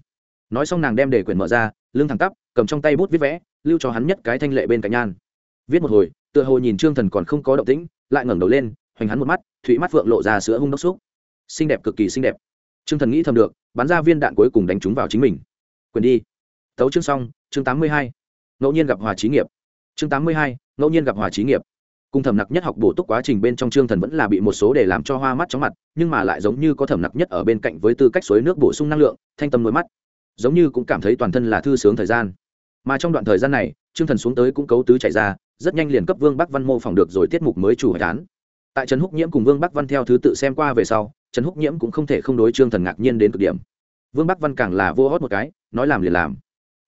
Nói xong nàng đem đề quyển mở ra, lưng thẳng tắp, cầm trong tay bút viết vẽ, lưu cho hắn nhất cái thanh lệ bên cạnh nhan. Viết một hồi, tựa hồ nhìn trương thần còn không có động tĩnh, lại ngẩng đầu lên, hoành hắn một mắt thụy mắt phượng lộ ra sữa hung đốc xúc. Xinh đẹp cực kỳ xinh đẹp. Trương thần nghĩ thầm được, bắn ra viên đạn cuối cùng đánh trúng vào chính mình. Quyền đi. Tấu chương xong, chương tám mươi hai. Ngẫu nhiên gặp hòa trí nghiệp. Chương tám mươi hai, ngẫu nhiên gặp hòa trí nghiệp cùng thẩm nặc nhất học bổ túc quá trình bên trong trương thần vẫn là bị một số để làm cho hoa mắt chóng mặt, nhưng mà lại giống như có thẩm nặc nhất ở bên cạnh với tư cách suối nước bổ sung năng lượng, thanh tâm nuôi mắt. Giống như cũng cảm thấy toàn thân là thư sướng thời gian. Mà trong đoạn thời gian này, trương thần xuống tới cũng cấu tứ chạy ra, rất nhanh liền cấp vương bắc văn mô phỏng được rồi tiết mục mới chủ hải án. Tại trần húc nhiễm cùng vương bắc văn theo thứ tự xem qua về sau, trần húc nhiễm cũng không thể không đối trương thần ngạc nhiên đến cực điểm. Vương bắc văn càng là vô hót một cái, nói làm liền làm.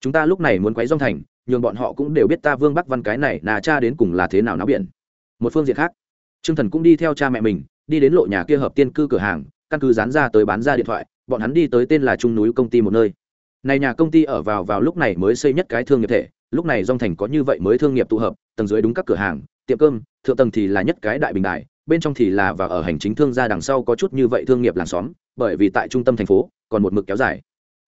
Chúng ta lúc này muốn quấy dong thành, nhường bọn họ cũng đều biết ta vương bắc văn cái này, nà cha đến cùng là thế nào náo biển một phương diện khác. Trương thần cũng đi theo cha mẹ mình, đi đến lộ nhà kia hợp tiên cư cửa hàng, căn cứ dán ra tới bán ra điện thoại, bọn hắn đi tới tên là trung núi công ty một nơi. Này nhà công ty ở vào vào lúc này mới xây nhất cái thương nghiệp thể, lúc này dong thành có như vậy mới thương nghiệp tụ hợp, tầng dưới đúng các cửa hàng, tiệm cơm, thượng tầng thì là nhất cái đại bình đại bên trong thì là và ở hành chính thương gia đằng sau có chút như vậy thương nghiệp làng xóm, bởi vì tại trung tâm thành phố, còn một mực kéo dài.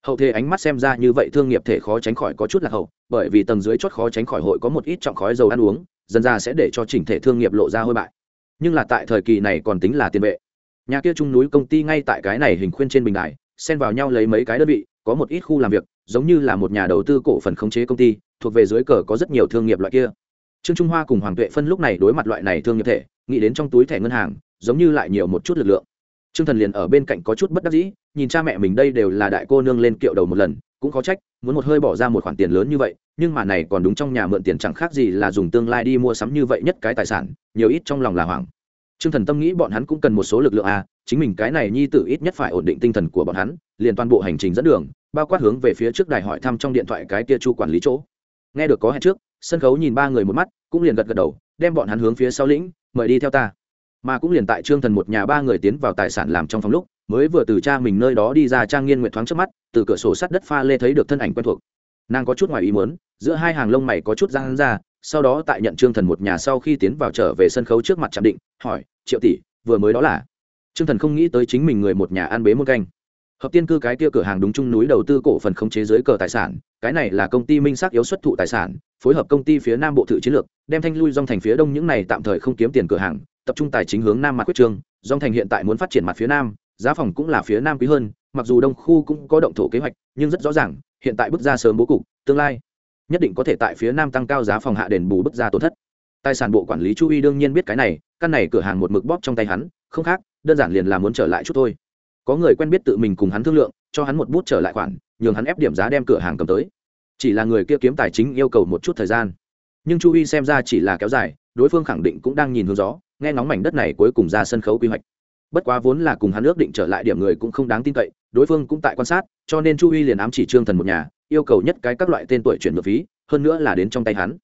Hậu thế ánh mắt xem ra như vậy thương nghiệp thể khó tránh khỏi có chút là hậu, bởi vì tầng dưới chót khó tránh khỏi hội có một ít trọng khói dầu ăn uống dần ra sẽ để cho chỉnh thể thương nghiệp lộ ra hôi bại. Nhưng là tại thời kỳ này còn tính là tiền vệ. Nhà kia trung núi công ty ngay tại cái này hình khuyên trên bình đài, xen vào nhau lấy mấy cái đơn vị, có một ít khu làm việc, giống như là một nhà đầu tư cổ phần khống chế công ty, thuộc về dưới cờ có rất nhiều thương nghiệp loại kia. Trương trung hoa cùng hoàng tuệ phân lúc này đối mặt loại này thương nghiệp thể, nghĩ đến trong túi thẻ ngân hàng, giống như lại nhiều một chút lực lượng. Trương thần liền ở bên cạnh có chút bất đắc dĩ, nhìn cha mẹ mình đây đều là đại cô nương lên kiệu đầu một lần, cũng có trách, muốn một hơi bỏ ra một khoản tiền lớn như vậy nhưng mà này còn đúng trong nhà mượn tiền chẳng khác gì là dùng tương lai đi mua sắm như vậy nhất cái tài sản, nhiều ít trong lòng là hoảng. Trương thần tâm nghĩ bọn hắn cũng cần một số lực lượng a chính mình cái này nhi tử ít nhất phải ổn định tinh thần của bọn hắn, liền toàn bộ hành trình dẫn đường, bao quát hướng về phía trước đài hỏi thăm trong điện thoại cái kia chu quản lý chỗ. Nghe được có hẹn trước, sân khấu nhìn ba người một mắt, cũng liền gật gật đầu, đem bọn hắn hướng phía sau lĩnh, mời đi theo ta. Mà cũng liền tại trương thần một nhà ba người tiến vào tài sản làm trong phòng lúc, mới vừa từ cha mình nơi đó đi ra trang nghiên nguyện thoáng trước mắt, từ cửa sổ sắt đất pha lê thấy được thân ảnh quen thuộc. Nàng có chút ngoài ý muốn giữa hai hàng lông mày có chút răng ra, sau đó tại nhận trương thần một nhà sau khi tiến vào trở về sân khấu trước mặt chạm định, hỏi, triệu tỷ, vừa mới đó là? Trương thần không nghĩ tới chính mình người một nhà ăn bế môn canh. Hợp tiên cư cái kia cửa hàng đúng chung núi đầu tư cổ phần khống chế dưới cờ tài sản, cái này là công ty minh sắc yếu xuất thụ tài sản, phối hợp công ty phía nam bộ thự chiến lược, đem thanh lui dòng thành phía đông những này tạm thời không kiếm tiền cửa hàng, tập trung tài chính hướng nam mặt quyết trương dòng thành hiện tại muốn phát triển mặt phía nam, giá phòng cũng là phía nam quý hơn, mặc dù đông khu cũng có động thổ kế hoạch, nhưng rất rõ ràng, hiện tại bước ra sớm bố cục, tương lai nhất định có thể tại phía nam tăng cao giá phòng hạ đền bù bức ra tổn thất. Tài sản bộ quản lý chu y đương nhiên biết cái này, căn này cửa hàng một mực bóp trong tay hắn, không khác, đơn giản liền là muốn trở lại chút thôi. Có người quen biết tự mình cùng hắn thương lượng, cho hắn một bút trở lại khoản, nhường hắn ép điểm giá đem cửa hàng cầm tới. Chỉ là người kia kiếm tài chính yêu cầu một chút thời gian. Nhưng chu y xem ra chỉ là kéo dài, đối phương khẳng định cũng đang nhìn hướng gió, nghe ngóng mảnh đất này cuối cùng ra sân khấu quy hoạch. Bất quá vốn là cùng hắn ước định trở lại điểm người cũng không đáng tin cậy, đối phương cũng tại quan sát, cho nên chu y liền ám chỉ trương thần một nhà yêu cầu nhất cái các loại tên tuổi chuyển nhượng phí, hơn nữa là đến trong tay hắn.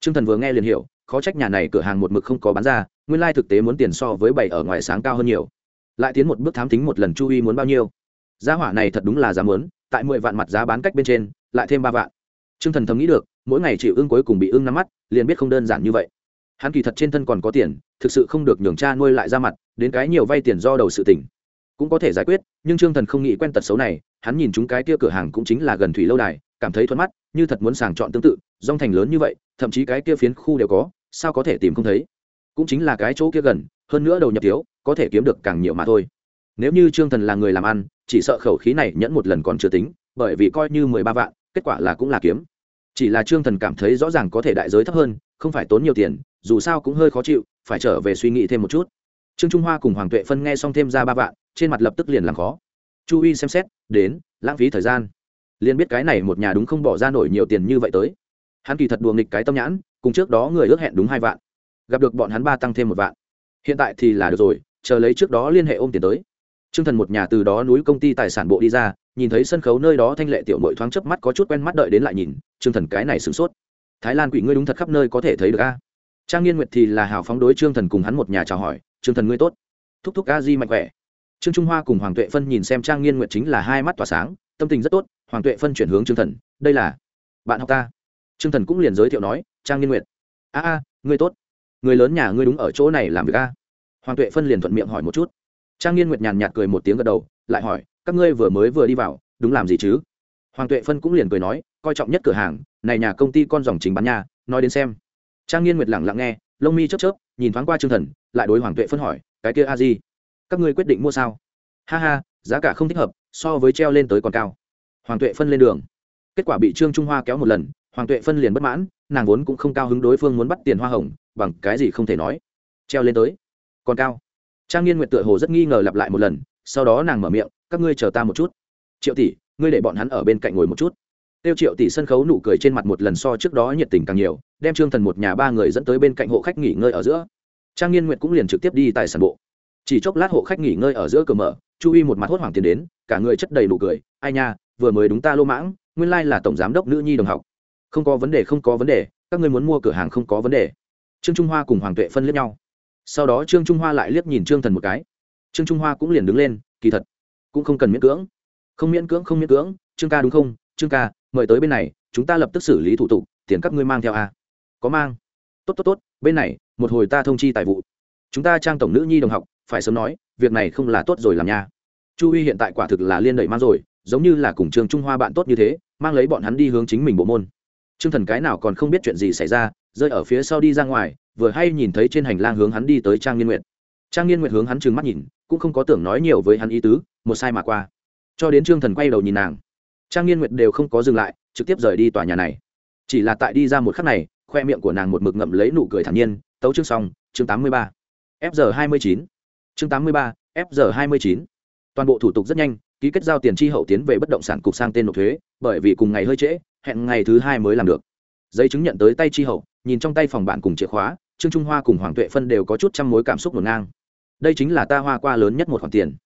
Trương thần vừa nghe liền hiểu, khó trách nhà này cửa hàng một mực không có bán ra, nguyên lai thực tế muốn tiền so với bảy ở ngoài sáng cao hơn nhiều. Lại tiến một bước thám tính một lần chu y muốn bao nhiêu. Giá hỏa này thật đúng là giá muốn, tại mười vạn mặt giá bán cách bên trên, lại thêm ba vạn. Trương thần thầm nghĩ được, mỗi ngày chịu ưng cuối cùng bị ưng nắm mắt, liền biết không đơn giản như vậy. Hắn kỳ thật trên thân còn có tiền, thực sự không được nhường cha nuôi lại ra mặt, đến cái nhiều vay tiền do đầu sự tỉnh cũng có thể giải quyết, nhưng trương thần không nghĩ quen tật xấu này hắn nhìn chúng cái kia cửa hàng cũng chính là gần thủy lâu đài, cảm thấy thuận mắt, như thật muốn sàng chọn tương tự, dòng thành lớn như vậy, thậm chí cái kia phiến khu đều có, sao có thể tìm không thấy? Cũng chính là cái chỗ kia gần, hơn nữa đầu nhập thiếu, có thể kiếm được càng nhiều mà thôi. Nếu như trương thần là người làm ăn, chỉ sợ khẩu khí này nhẫn một lần còn chưa tính, bởi vì coi như mười ba vạn, kết quả là cũng là kiếm. Chỉ là trương thần cảm thấy rõ ràng có thể đại giới thấp hơn, không phải tốn nhiều tiền, dù sao cũng hơi khó chịu, phải trở về suy nghĩ thêm một chút. Trương trung hoa cùng hoàng tuệ phân nghe xong thêm ra ba vạn, trên mặt lập tức liền làm khó chu uy xem xét, đến, lãng phí thời gian. Liền biết cái này một nhà đúng không bỏ ra nổi nhiều tiền như vậy tới. Hắn kỳ thật đùa nghịch cái tâm nhãn, cùng trước đó người ước hẹn đúng hai vạn. Gặp được bọn hắn ba tăng thêm một vạn. Hiện tại thì là được rồi, chờ lấy trước đó liên hệ ôm tiền tới. T r ư ơ n g thần một nhà từ đó núi công ty tài sản bộ đi ra, nhìn thấy sân khấu nơi đó thanh lệ tiểu mội thoáng chớp mắt có chút quen mắt đợi đến lại nhìn t r ư ơ n g thần cái này sửng sốt. Thái lan quỷ ngươi đúng thật khắp nơi có thể thấy được a. Trang nghiên nguyệt thì là hào phóng đối trương thần cùng hắn một nhà chào hỏi, trương thần ngươi tốt. Thúc thúc a di mạnh khỏe trương trung hoa cùng hoàng tuệ phân nhìn xem trang nghiên nguyệt chính là hai mắt tỏa sáng, tâm tình rất tốt, hoàng tuệ phân chuyển hướng trương thần, đây là bạn học ta. Trương thần cũng liền giới thiệu nói, trang nghiên nguyệt. A a, ngươi tốt. Người lớn nhà ngươi đúng ở chỗ này làm việc a. Hoàng tuệ phân liền thuận miệng hỏi một chút. Trang nghiên nguyệt nhàn nhạt cười một tiếng gật đầu, lại hỏi, các ngươi vừa mới vừa đi vào, đúng làm gì chứ? Hoàng tuệ phân cũng liền cười nói, coi trọng nhất cửa hàng, này nhà công ty con dòng chính bán nhà, nói đến xem. Trang nghiên nguyệt lẳng lặng nghe, lông mi chớp chớp, nhìn thoáng qua Trương thần, lại đối hoàng tuệ phân hỏi, cái kia a di? Các ngươi quyết định mua sao? Ha ha, giá cả không thích hợp, so với treo lên tới còn cao. Hoàng tuệ phân lên đường. Kết quả bị trương trung hoa kéo một lần, hoàng tuệ phân liền bất mãn, nàng vốn cũng không cao hứng đối phương muốn bắt tiền hoa hồng, bằng cái gì không thể nói. Treo lên tới, còn cao. Trang nghiên nguyệt tựa hồ rất nghi ngờ lặp lại một lần, sau đó nàng mở miệng, các ngươi chờ ta một chút. Triệu tỷ, ngươi để bọn hắn ở bên cạnh ngồi một chút. Tiêu triệu tỷ sân khấu nụ cười trên mặt một lần so trước đó nhiệt tình càng nhiều, đem trương thần một nhà ba người dẫn tới bên cạnh hộ khách nghỉ ngơi ở giữa. Trang nghiên nguyệt cũng liền trực tiếp đi tại sản bộ chỉ chốc lát hộ khách nghỉ ngơi ở giữa cửa mở, chu y một mặt hốt hoảng tiền đến, cả người chất đầy nụ cười, ai nha, vừa mới đúng ta lô mãng, nguyên lai là tổng giám đốc nữ nhi đồng học. Không có vấn đề, không có vấn đề, các ngươi muốn mua cửa hàng không có vấn đề. Trương trung hoa cùng hoàng tuệ phân liếc nhau. Sau đó trương trung hoa lại liếc nhìn trương thần một cái. Trương trung hoa cũng liền đứng lên, kỳ thật, cũng không cần miễn cưỡng. Không miễn cưỡng, không miễn cưỡng, trương ca đúng không? Trương ca, mời tới bên này, chúng ta lập tức xử lý thủ tục, tiền các ngươi mang theo a. Có mang. Tốt tốt tốt, bên này, một hồi ta thông chi tài vụ. Chúng ta trang tổng nữ nhi đồng học phải sớm nói, việc này không là tốt rồi làm nha. Chu huy hiện tại quả thực là liên đẩy mang rồi, giống như là cùng trường trung hoa bạn tốt như thế, mang lấy bọn hắn đi hướng chính mình bộ môn. T r ư ơ n g thần cái nào còn không biết chuyện gì xảy ra, rơi ở phía sau đi ra ngoài, vừa hay nhìn thấy trên hành lang hướng hắn đi tới trang nghiên nguyệt. Trang nghiên nguyệt hướng hắn trừng mắt nhìn, cũng không có tưởng nói nhiều với hắn ý tứ, một sai mà qua. Cho đến trương thần quay đầu nhìn nàng, trang nghiên nguyệt đều không có dừng lại, trực tiếp rời đi tòa nhà này. Chỉ là tại đi ra một khắc này, khoe miệng của nàng một mực ngậm lấy nụ cười thản nhiên, tấu chương xong, chương tám mươi ba. Fg hai mươi chín chương tám mươi ba fg hai mươi chín. Toàn bộ thủ tục rất nhanh, ký kết giao tiền chi hậu tiến về bất động sản cục sang tên nộp thuế, bởi vì cùng ngày hơi trễ, hẹn ngày thứ hai mới làm được. Giấy chứng nhận tới tay chi hậu, nhìn trong tay phòng bạn cùng chìa khóa, trương trung hoa cùng hoàng tuệ phân đều có chút trăm mối cảm xúc ngổn ngang. Đây chính là ta hoa qua lớn nhất một khoản tiền.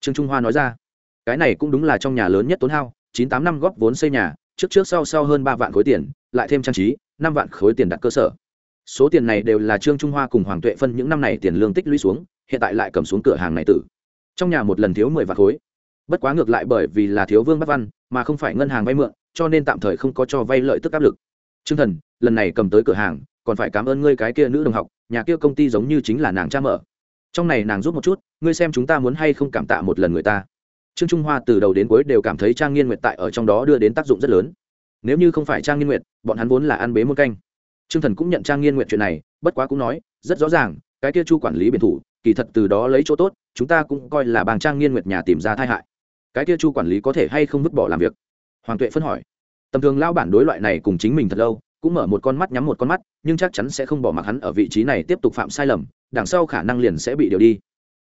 Trương trung hoa nói ra. Cái này cũng đúng là trong nhà lớn nhất tốn hao, chín tám năm góp vốn xây nhà, trước trước sau sau hơn ba vạn khối tiền, lại thêm trang trí, năm vạn khối tiền đặt cơ sở số tiền này đều là trương trung hoa cùng hoàng tuệ phân những năm này tiền lương tích lũy xuống, hiện tại lại cầm xuống cửa hàng này tử. Trong nhà một lần thiếu mười vạn khối. Bất quá ngược lại bởi vì là thiếu vương bắc văn, mà không phải ngân hàng vay mượn, cho nên tạm thời không có cho vay lợi tức áp lực. T r ư ơ n g thần, lần này cầm tới cửa hàng, còn phải cảm ơn ngươi cái kia nữ đồng học, nhà kia công ty giống như chính là nàng cha mở. Trong này nàng giúp một chút, ngươi xem chúng ta muốn hay không cảm tạ một lần người ta. Trương trung hoa từ đầu đến cuối đều cảm thấy trang nghiên nguyệt tại ở trong đó đưa đến tác dụng rất lớn. Nếu như không phải trang nghiên nguyệt, bọn hắn vốn là ăn bế một canh trương thần cũng nhận trang nghiên nguyệt chuyện này, bất quá cũng nói, rất rõ ràng, cái kia chu quản lý biển thủ, kỳ thật từ đó lấy chỗ tốt, chúng ta cũng coi là bàng trang nghiên nguyệt nhà tìm ra tai hại. Cái kia chu quản lý có thể hay không vứt bỏ làm việc? Hoàng tuệ phân hỏi. Tầm thường lao bản đối loại này cùng chính mình thật lâu, cũng mở một con mắt nhắm một con mắt, nhưng chắc chắn sẽ không bỏ mặc hắn ở vị trí này tiếp tục phạm sai lầm, đằng sau khả năng liền sẽ bị điều đi.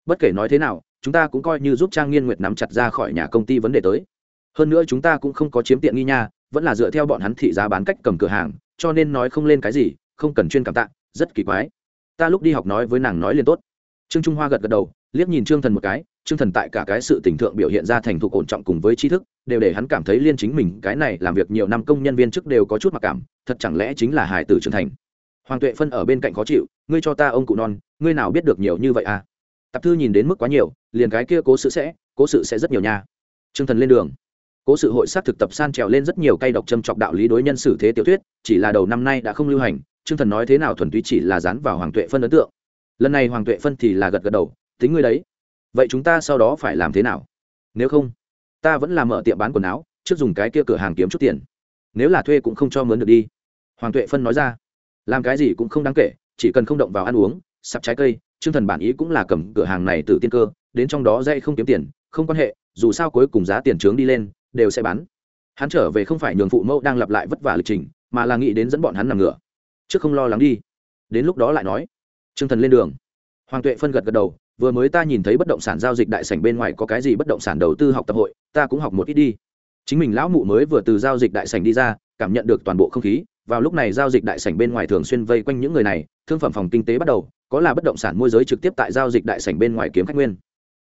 Bất kể nói thế nào, chúng ta cũng coi như giúp trang nghiên nguyệt nắm chặt ra khỏi nhà công ty vấn đề tới. Hơn nữa chúng ta cũng không có chiếm tiện nghi nha, vẫn là dựa theo bọn hắn thị giá bán cách cầm cửa hàng cho nên nói không lên cái gì, không cần chuyên cảm tạ, rất kỳ quái. Ta lúc đi học nói với nàng nói liền tốt. Trương trung hoa gật gật đầu, liếc nhìn trương thần một cái, trương thần tại cả cái sự tình thượng biểu hiện ra thành thục ổn trọng cùng với tri thức, đều để hắn cảm thấy liên chính mình, cái này làm việc nhiều năm công nhân viên chức đều có chút mặc cảm, thật chẳng lẽ chính là hải tử trưởng thành. Hoàng tuệ phân ở bên cạnh khó chịu, ngươi cho ta ông cụ non, ngươi nào biết được nhiều như vậy à? Tạp thư nhìn đến mức quá nhiều, liền cái kia cố sự sẽ, cố sự sẽ rất nhiều nha. Trương thần lên đường. Cố sự hội sát thực tập san trèo lên rất nhiều cây độc châm chọc đạo lý đối nhân xử thế tiểu thuyết chỉ là đầu năm nay đã không lưu hành, trương thần nói thế nào thuần túy chỉ là dán vào hoàng tuệ phân ấn tượng. Lần này hoàng tuệ phân thì là gật gật đầu, tính ngươi đấy. Vậy chúng ta sau đó phải làm thế nào? Nếu không, ta vẫn làm mở tiệm bán quần áo, trước dùng cái kia cửa hàng kiếm chút tiền. Nếu là thuê cũng không cho mướn được đi. Hoàng tuệ phân nói ra. Làm cái gì cũng không đáng kể, chỉ cần không động vào ăn uống sắp trái cây chương thần bản ý cũng là cầm cửa hàng này từ tiên cơ, đến trong đó dây không kiếm tiền, không quan hệ, dù sao cuối cùng giá tiền trướng đi lên, đều sẽ bán. Hắn trở về không phải nhường phụ mẫu đang lặp lại vất vả lịch trình mà là nghĩ đến dẫn bọn hắn nằm ngửa trước không lo lắng đi đến lúc đó lại nói Trương Thần lên đường. Hoàng Tuệ phân gật gật đầu, vừa mới ta nhìn thấy bất động sản giao dịch đại sảnh bên ngoài có cái gì bất động sản đầu tư học tập hội, ta cũng học một ít đi. chính mình lão mụ mới vừa từ giao dịch đại sảnh đi ra cảm nhận được toàn bộ không khí vào lúc này giao dịch đại sảnh bên ngoài thường xuyên vây quanh những người này thương phẩm phòng kinh tế bắt đầu có là bất động sản môi giới trực tiếp tại giao dịch đại sảnh bên ngoài kiếm khách nguyên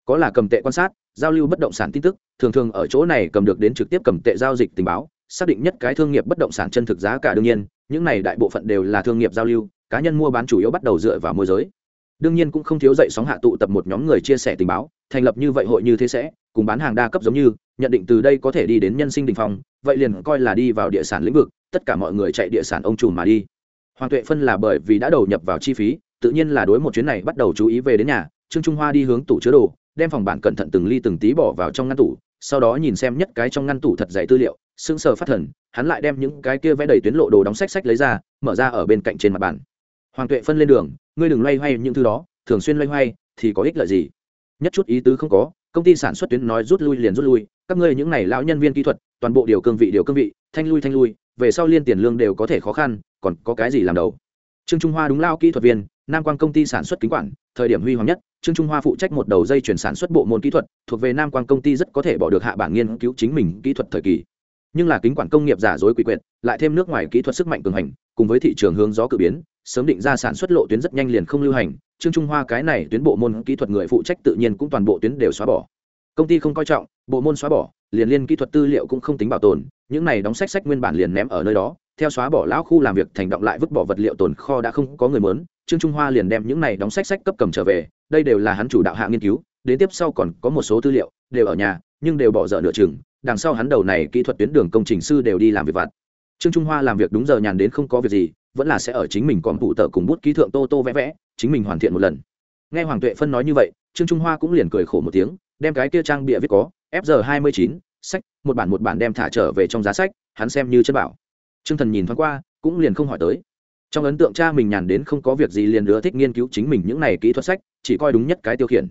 có là cầm tệ quan sát giao lưu bất động sản tin tức thường thường ở chỗ này cầm được đến trực tiếp cầm tệ giao dịch tình báo xác định nhất cái thương nghiệp bất động sản chân thực giá cả đương nhiên, những này đại bộ phận đều là thương nghiệp giao lưu, cá nhân mua bán chủ yếu bắt đầu dựa vào môi giới. Đương nhiên cũng không thiếu dậy sóng hạ tụ tập một nhóm người chia sẻ tình báo, thành lập như vậy hội như thế sẽ, cùng bán hàng đa cấp giống như, nhận định từ đây có thể đi đến nhân sinh đình phong, vậy liền coi là đi vào địa sản lĩnh vực, tất cả mọi người chạy địa sản ông trùm mà đi. Hoàng tuệ phân là bởi vì đã đầu nhập vào chi phí, tự nhiên là đối một chuyến này bắt đầu chú ý về đến nhà, trương trung hoa đi hướng tủ chứa đồ, đem phòng bản cẩn thận từng ly từng tí bỏ vào trong ngăn tủ, sau đó nhìn xem nhất cái trong ngăn tủ thật dày tư liệu sững sờ phát thần, hắn lại đem những cái kia vẽ đầy tuyến lộ đồ đóng sách sách lấy ra, mở ra ở bên cạnh trên mặt bàn. Hoàng tuệ phân lên đường, ngươi đừng loay hoay những thứ đó, thường xuyên loay hoay thì có ích lợi gì? Nhất chút ý tứ không có, công ty sản xuất tuyến nói rút lui liền rút lui, các ngươi những này lão nhân viên kỹ thuật, toàn bộ điều cương vị điều cương vị, thanh lui thanh lui, về sau liên tiền lương đều có thể khó khăn, còn có cái gì làm đầu? Trương trung hoa đúng lao kỹ thuật viên, nam quang công ty sản xuất kính quản, thời điểm huy hoàng nhất, trương trung hoa phụ trách một đầu dây chuyển sản xuất bộ môn kỹ thuật, thuộc về nam quang công ty rất có thể bỏ được hạ bảng nghiên cứu chính mình kỹ thuật thời kỳ nhưng là kính quản công nghiệp giả dối quỷ quyệt, lại thêm nước ngoài kỹ thuật sức mạnh cường hành, cùng với thị trường hướng gió cự biến, sớm định ra sản xuất lộ tuyến rất nhanh liền không lưu hành, trương trung hoa cái này tuyến bộ môn kỹ thuật người phụ trách tự nhiên cũng toàn bộ tuyến đều xóa bỏ. Công ty không coi trọng, bộ môn xóa bỏ, liền liên kỹ thuật tư liệu cũng không tính bảo tồn, những này đóng sách sách nguyên bản liền ném ở nơi đó, theo xóa bỏ lão khu làm việc thành động lại vứt bỏ vật liệu tồn kho đã không có người mớn trương trung hoa liền đem những này đóng sách sách cấp cầm trở về, đây đều là hắn chủ đạo hạ nghiên cứu, đến tiếp sau còn có một số tư liệu, đều ở nhà, nhưng đều bỏ dở nửa chừng đằng sau hắn đầu này kỹ thuật tuyến đường công trình sư đều đi làm việc vặt. Trương trung hoa làm việc đúng giờ nhàn đến không có việc gì, vẫn là sẽ ở chính mình còn phụ tờ cùng bút ký thượng tô tô vẽ vẽ, chính mình hoàn thiện một lần. Nghe hoàng tuệ phân nói như vậy, trương trung hoa cũng liền cười khổ một tiếng, đem cái kia trang bịa viết có fg hai mươi chín, sách, một bản một bản đem thả trở về trong giá sách, hắn xem như chất bảo. Trương thần nhìn thoáng qua, cũng liền không hỏi tới. Trong ấn tượng cha mình nhàn đến không có việc gì liền đứa thích nghiên cứu chính mình những này kỹ thuật sách, chỉ coi đúng nhất cái tiêu khiển.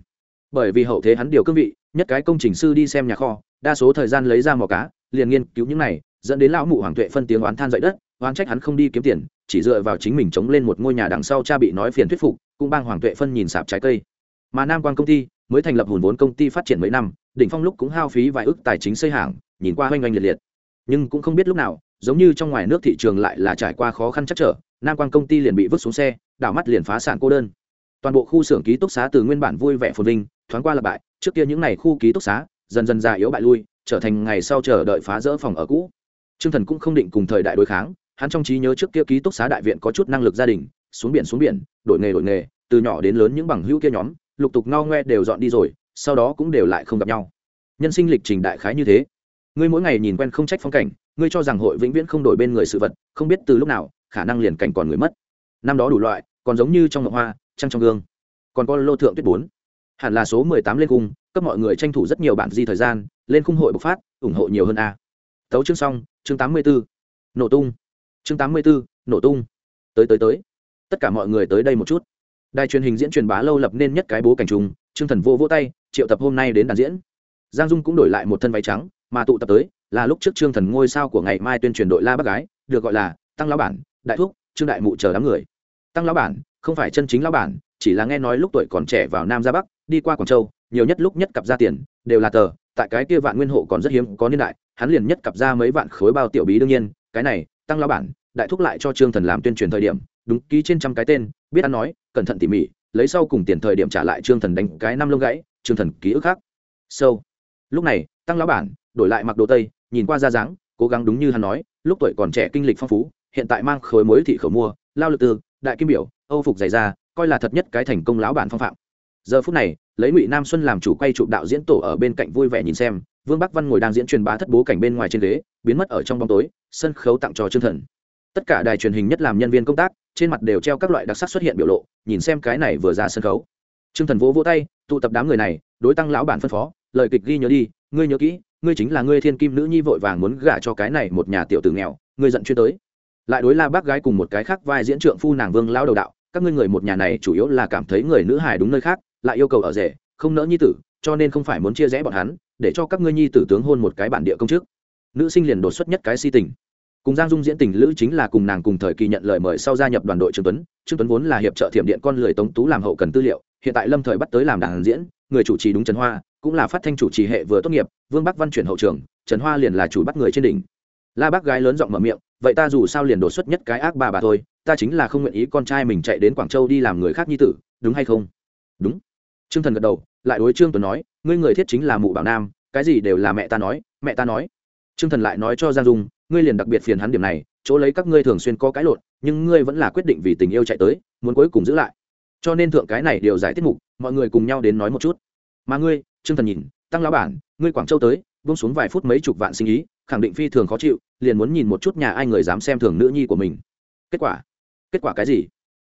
Bởi vì hậu thế hắn điều cương vị, nhất cái công trình sư đi xem nhà kho đa số thời gian lấy ra mò cá, liền nghiên cứu những này, dẫn đến lão mụ hoàng tuệ phân tiếng oán than dậy đất, oán trách hắn không đi kiếm tiền, chỉ dựa vào chính mình chống lên một ngôi nhà đằng sau cha bị nói phiền thuyết phục, cũng bang hoàng tuệ phân nhìn sạp trái cây. Mà nam quan công ty mới thành lập hùn vốn công ty phát triển mấy năm, đỉnh phong lúc cũng hao phí vài ước tài chính xây hàng, nhìn qua hoanh oanh liệt liệt. Nhưng cũng không biết lúc nào, giống như trong ngoài nước thị trường lại là trải qua khó khăn chắc trở, nam quan công ty liền bị vứt xuống xe, đảo mắt liền phá sản cô đơn. Toàn bộ khu xưởng ký túc xá từ nguyên bản vui vẻ phồn vinh, thoáng qua là bại, trước kia những ngày khu ký túc xá dần dần già yếu bại lui trở thành ngày sau chờ đợi phá rỡ phòng ở cũ Trương Thần cũng không định cùng thời đại đối kháng, hắn trong trí nhớ trước kia ký túc xá đại viện có chút năng lực gia đình, xuống biển xuống biển, đổi nghề đổi nghề, từ nhỏ đến lớn những bằng hữu kia nhóm, lục tục ngao ngoe đều dọn đi rồi, sau đó cũng đều lại không gặp nhau. Nhân sinh lịch trình đại khái như thế. Ngươi mỗi ngày nhìn quen không trách phong cảnh, ngươi cho rằng hội vĩnh viễn không đổi bên người sự vật, không biết từ lúc nào, khả năng liền cảnh còn người mất. Năm đó đủ loại, còn giống như trong ngọc hoa, trăng trong gương. Còn có lô thượng tuyết bốn, hẳn là số mười tám lên cung, cấp mọi người tranh thủ rất nhiều bản di thời gian, lên khung hội bộc phát, ủng hộ nhiều hơn a. Tấu chương xong, chương tám mươi 84. Nổ tung. Chương tám mươi 84, nổ tung. Tới tới tới. Tất cả mọi người tới đây một chút. Đài truyền hình diễn truyền bá lâu lập nên nhất cái bố cảnh trùng, Trương Thần vô vỗ tay, triệu tập hôm nay đến đàn diễn. Giang Dung cũng đổi lại một thân váy trắng, mà tụ tập tới là lúc trước Trương Thần ngôi sao của ngày mai tuyên truyền đội La Bác gái, được gọi là Tăng lão bản, đại thúc, Trương đại mụ chờ đám người. Tăng lão bản, không phải chân chính lão bản, chỉ là nghe nói lúc tuổi còn trẻ vào Nam ra Bắc, đi qua Quảng Châu, nhiều nhất lúc nhất cặp ra tiền, đều là tờ, tại cái kia vạn nguyên hộ còn rất hiếm có niên đại, hắn liền nhất cặp ra mấy vạn khối bao tiểu bí đương nhiên cái này tăng lao bản đại thúc lại cho trương thần làm tuyên truyền thời điểm đúng ký trên trăm cái tên biết ăn nói cẩn thận tỉ mỉ lấy sau cùng tiền thời điểm trả lại trương thần đánh cái năm lông gãy trương thần ký ức khác. Sâu lúc này tăng lão bản đổi lại mặc đồ tây nhìn qua ra dáng cố gắng đúng như hắn nói lúc tuổi còn trẻ kinh lịch phong phú hiện tại mang khối mối thị khẩu mua lao lực tư đại kim biểu âu phục dày ra coi là thật nhất cái thành công lão bản phong phạm. Giờ phút này, lấy ngụy nam xuân làm chủ quay chụp đạo diễn tổ ở bên cạnh vui vẻ nhìn xem, vương bắc văn ngồi đang diễn truyền bá thất bố cảnh bên ngoài trên ghế, biến mất ở trong bóng tối, sân khấu tặng cho chương thần. Tất cả đài truyền hình nhất làm nhân viên công tác, trên mặt đều treo các loại đặc sắc xuất hiện biểu lộ, nhìn xem cái này vừa ra sân khấu. Chương thần vỗ vỗ tay, tụ tập đám người này, đối tăng lão bản phân phó, lời kịch ghi nhớ đi, ngươi nhớ kỹ, ngươi chính là ngươi thiên kim nữ nhi vội vàng muốn gả cho cái này một nhà tiểu tử nghèo, ngươi giận chuyên tới. Lại đối la bác gái cùng một cái khác vai diễn trượng phu nàng vương lão đầu đạo các ngươi người một nhà này chủ yếu là cảm thấy người nữ hài đúng nơi khác, lại yêu cầu ở rể, không nỡ nhi tử, cho nên không phải muốn chia rẽ bọn hắn, để cho các ngươi nhi tử tướng hôn một cái bản địa công chức. Nữ sinh liền đột xuất nhất cái si tình. Cùng giang dung diễn tình lữ chính là cùng nàng cùng thời kỳ nhận lời mời sau gia nhập đoàn đội trương tuấn. Trương tuấn vốn là hiệp trợ thiểm điện con lười tống tú làm hậu cần tư liệu, hiện tại lâm thời bắt tới làm đàn diễn, người chủ trì đúng trần hoa, cũng là phát thanh chủ trì hệ vừa tốt nghiệp, vương bắc văn chuyển hậu trường, trần hoa liền là chủ bắt người trên đỉnh la bác gái lớn giọng mở miệng, vậy ta dù sao liền đột xuất nhất cái ác bà bà thôi, ta chính là không nguyện ý con trai mình chạy đến quảng châu đi làm người khác nhi tử, đúng hay không? Đúng. Trương thần gật đầu, lại đối trương tuấn nói, ngươi người thiết chính là mụ bảo nam, cái gì đều là mẹ ta nói, mẹ ta nói. Trương thần lại nói cho giang dung, ngươi liền đặc biệt phiền hắn điểm này, chỗ lấy các ngươi thường xuyên có cái lộn, nhưng ngươi vẫn là quyết định vì tình yêu chạy tới, muốn cuối cùng giữ lại. Cho nên thượng cái này điều giải tiết mục, mọi người cùng nhau đến nói một chút. Mà ngươi, trương thần nhìn, tăng lão bản, ngươi quảng châu tới, buông xuống vài phút mấy chục vạn sinh ý khẳng định phi thường khó chịu, liền muốn nhìn một chút nhà ai người dám xem thường nữ nhi của mình. Kết quả? Kết quả cái gì?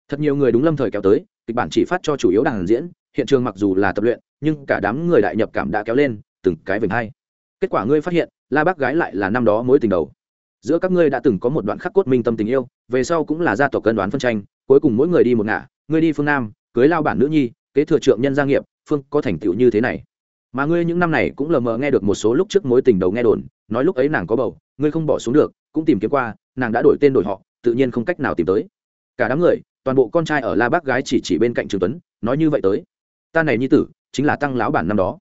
Thật nhiều người đúng lâm thời kéo tới, kịch bản chỉ phát cho chủ yếu đàn diễn, hiện trường mặc dù là tập luyện, nhưng cả đám người đại nhập cảm đã kéo lên, từng cái vểnh hay kết quả ngươi phát hiện, la bác gái lại là năm đó mối tình đầu. Giữa các ngươi đã từng có một đoạn khắc cốt minh tâm tình yêu, về sau cũng là gia tộc cân đoán phân tranh, cuối cùng mỗi người đi một ngả, ngươi đi phương nam, cưới lao bản nữ nhi, kế thừa trượng nhân gia nghiệp, phương có thành tựu như thế này. Mà ngươi những năm này cũng lờ mờ nghe được một số lúc trước mối tình đầu nghe đồn nói lúc ấy nàng có bầu, ngươi không bỏ xuống được, cũng tìm kiếm qua, nàng đã đổi tên đổi họ, tự nhiên không cách nào tìm tới. Cả đám người, toàn bộ con trai ở la bác gái chỉ chỉ bên cạnh trường tuấn, nói như vậy tới. Ta này nhi tử, chính là tăng lão bản năm đó.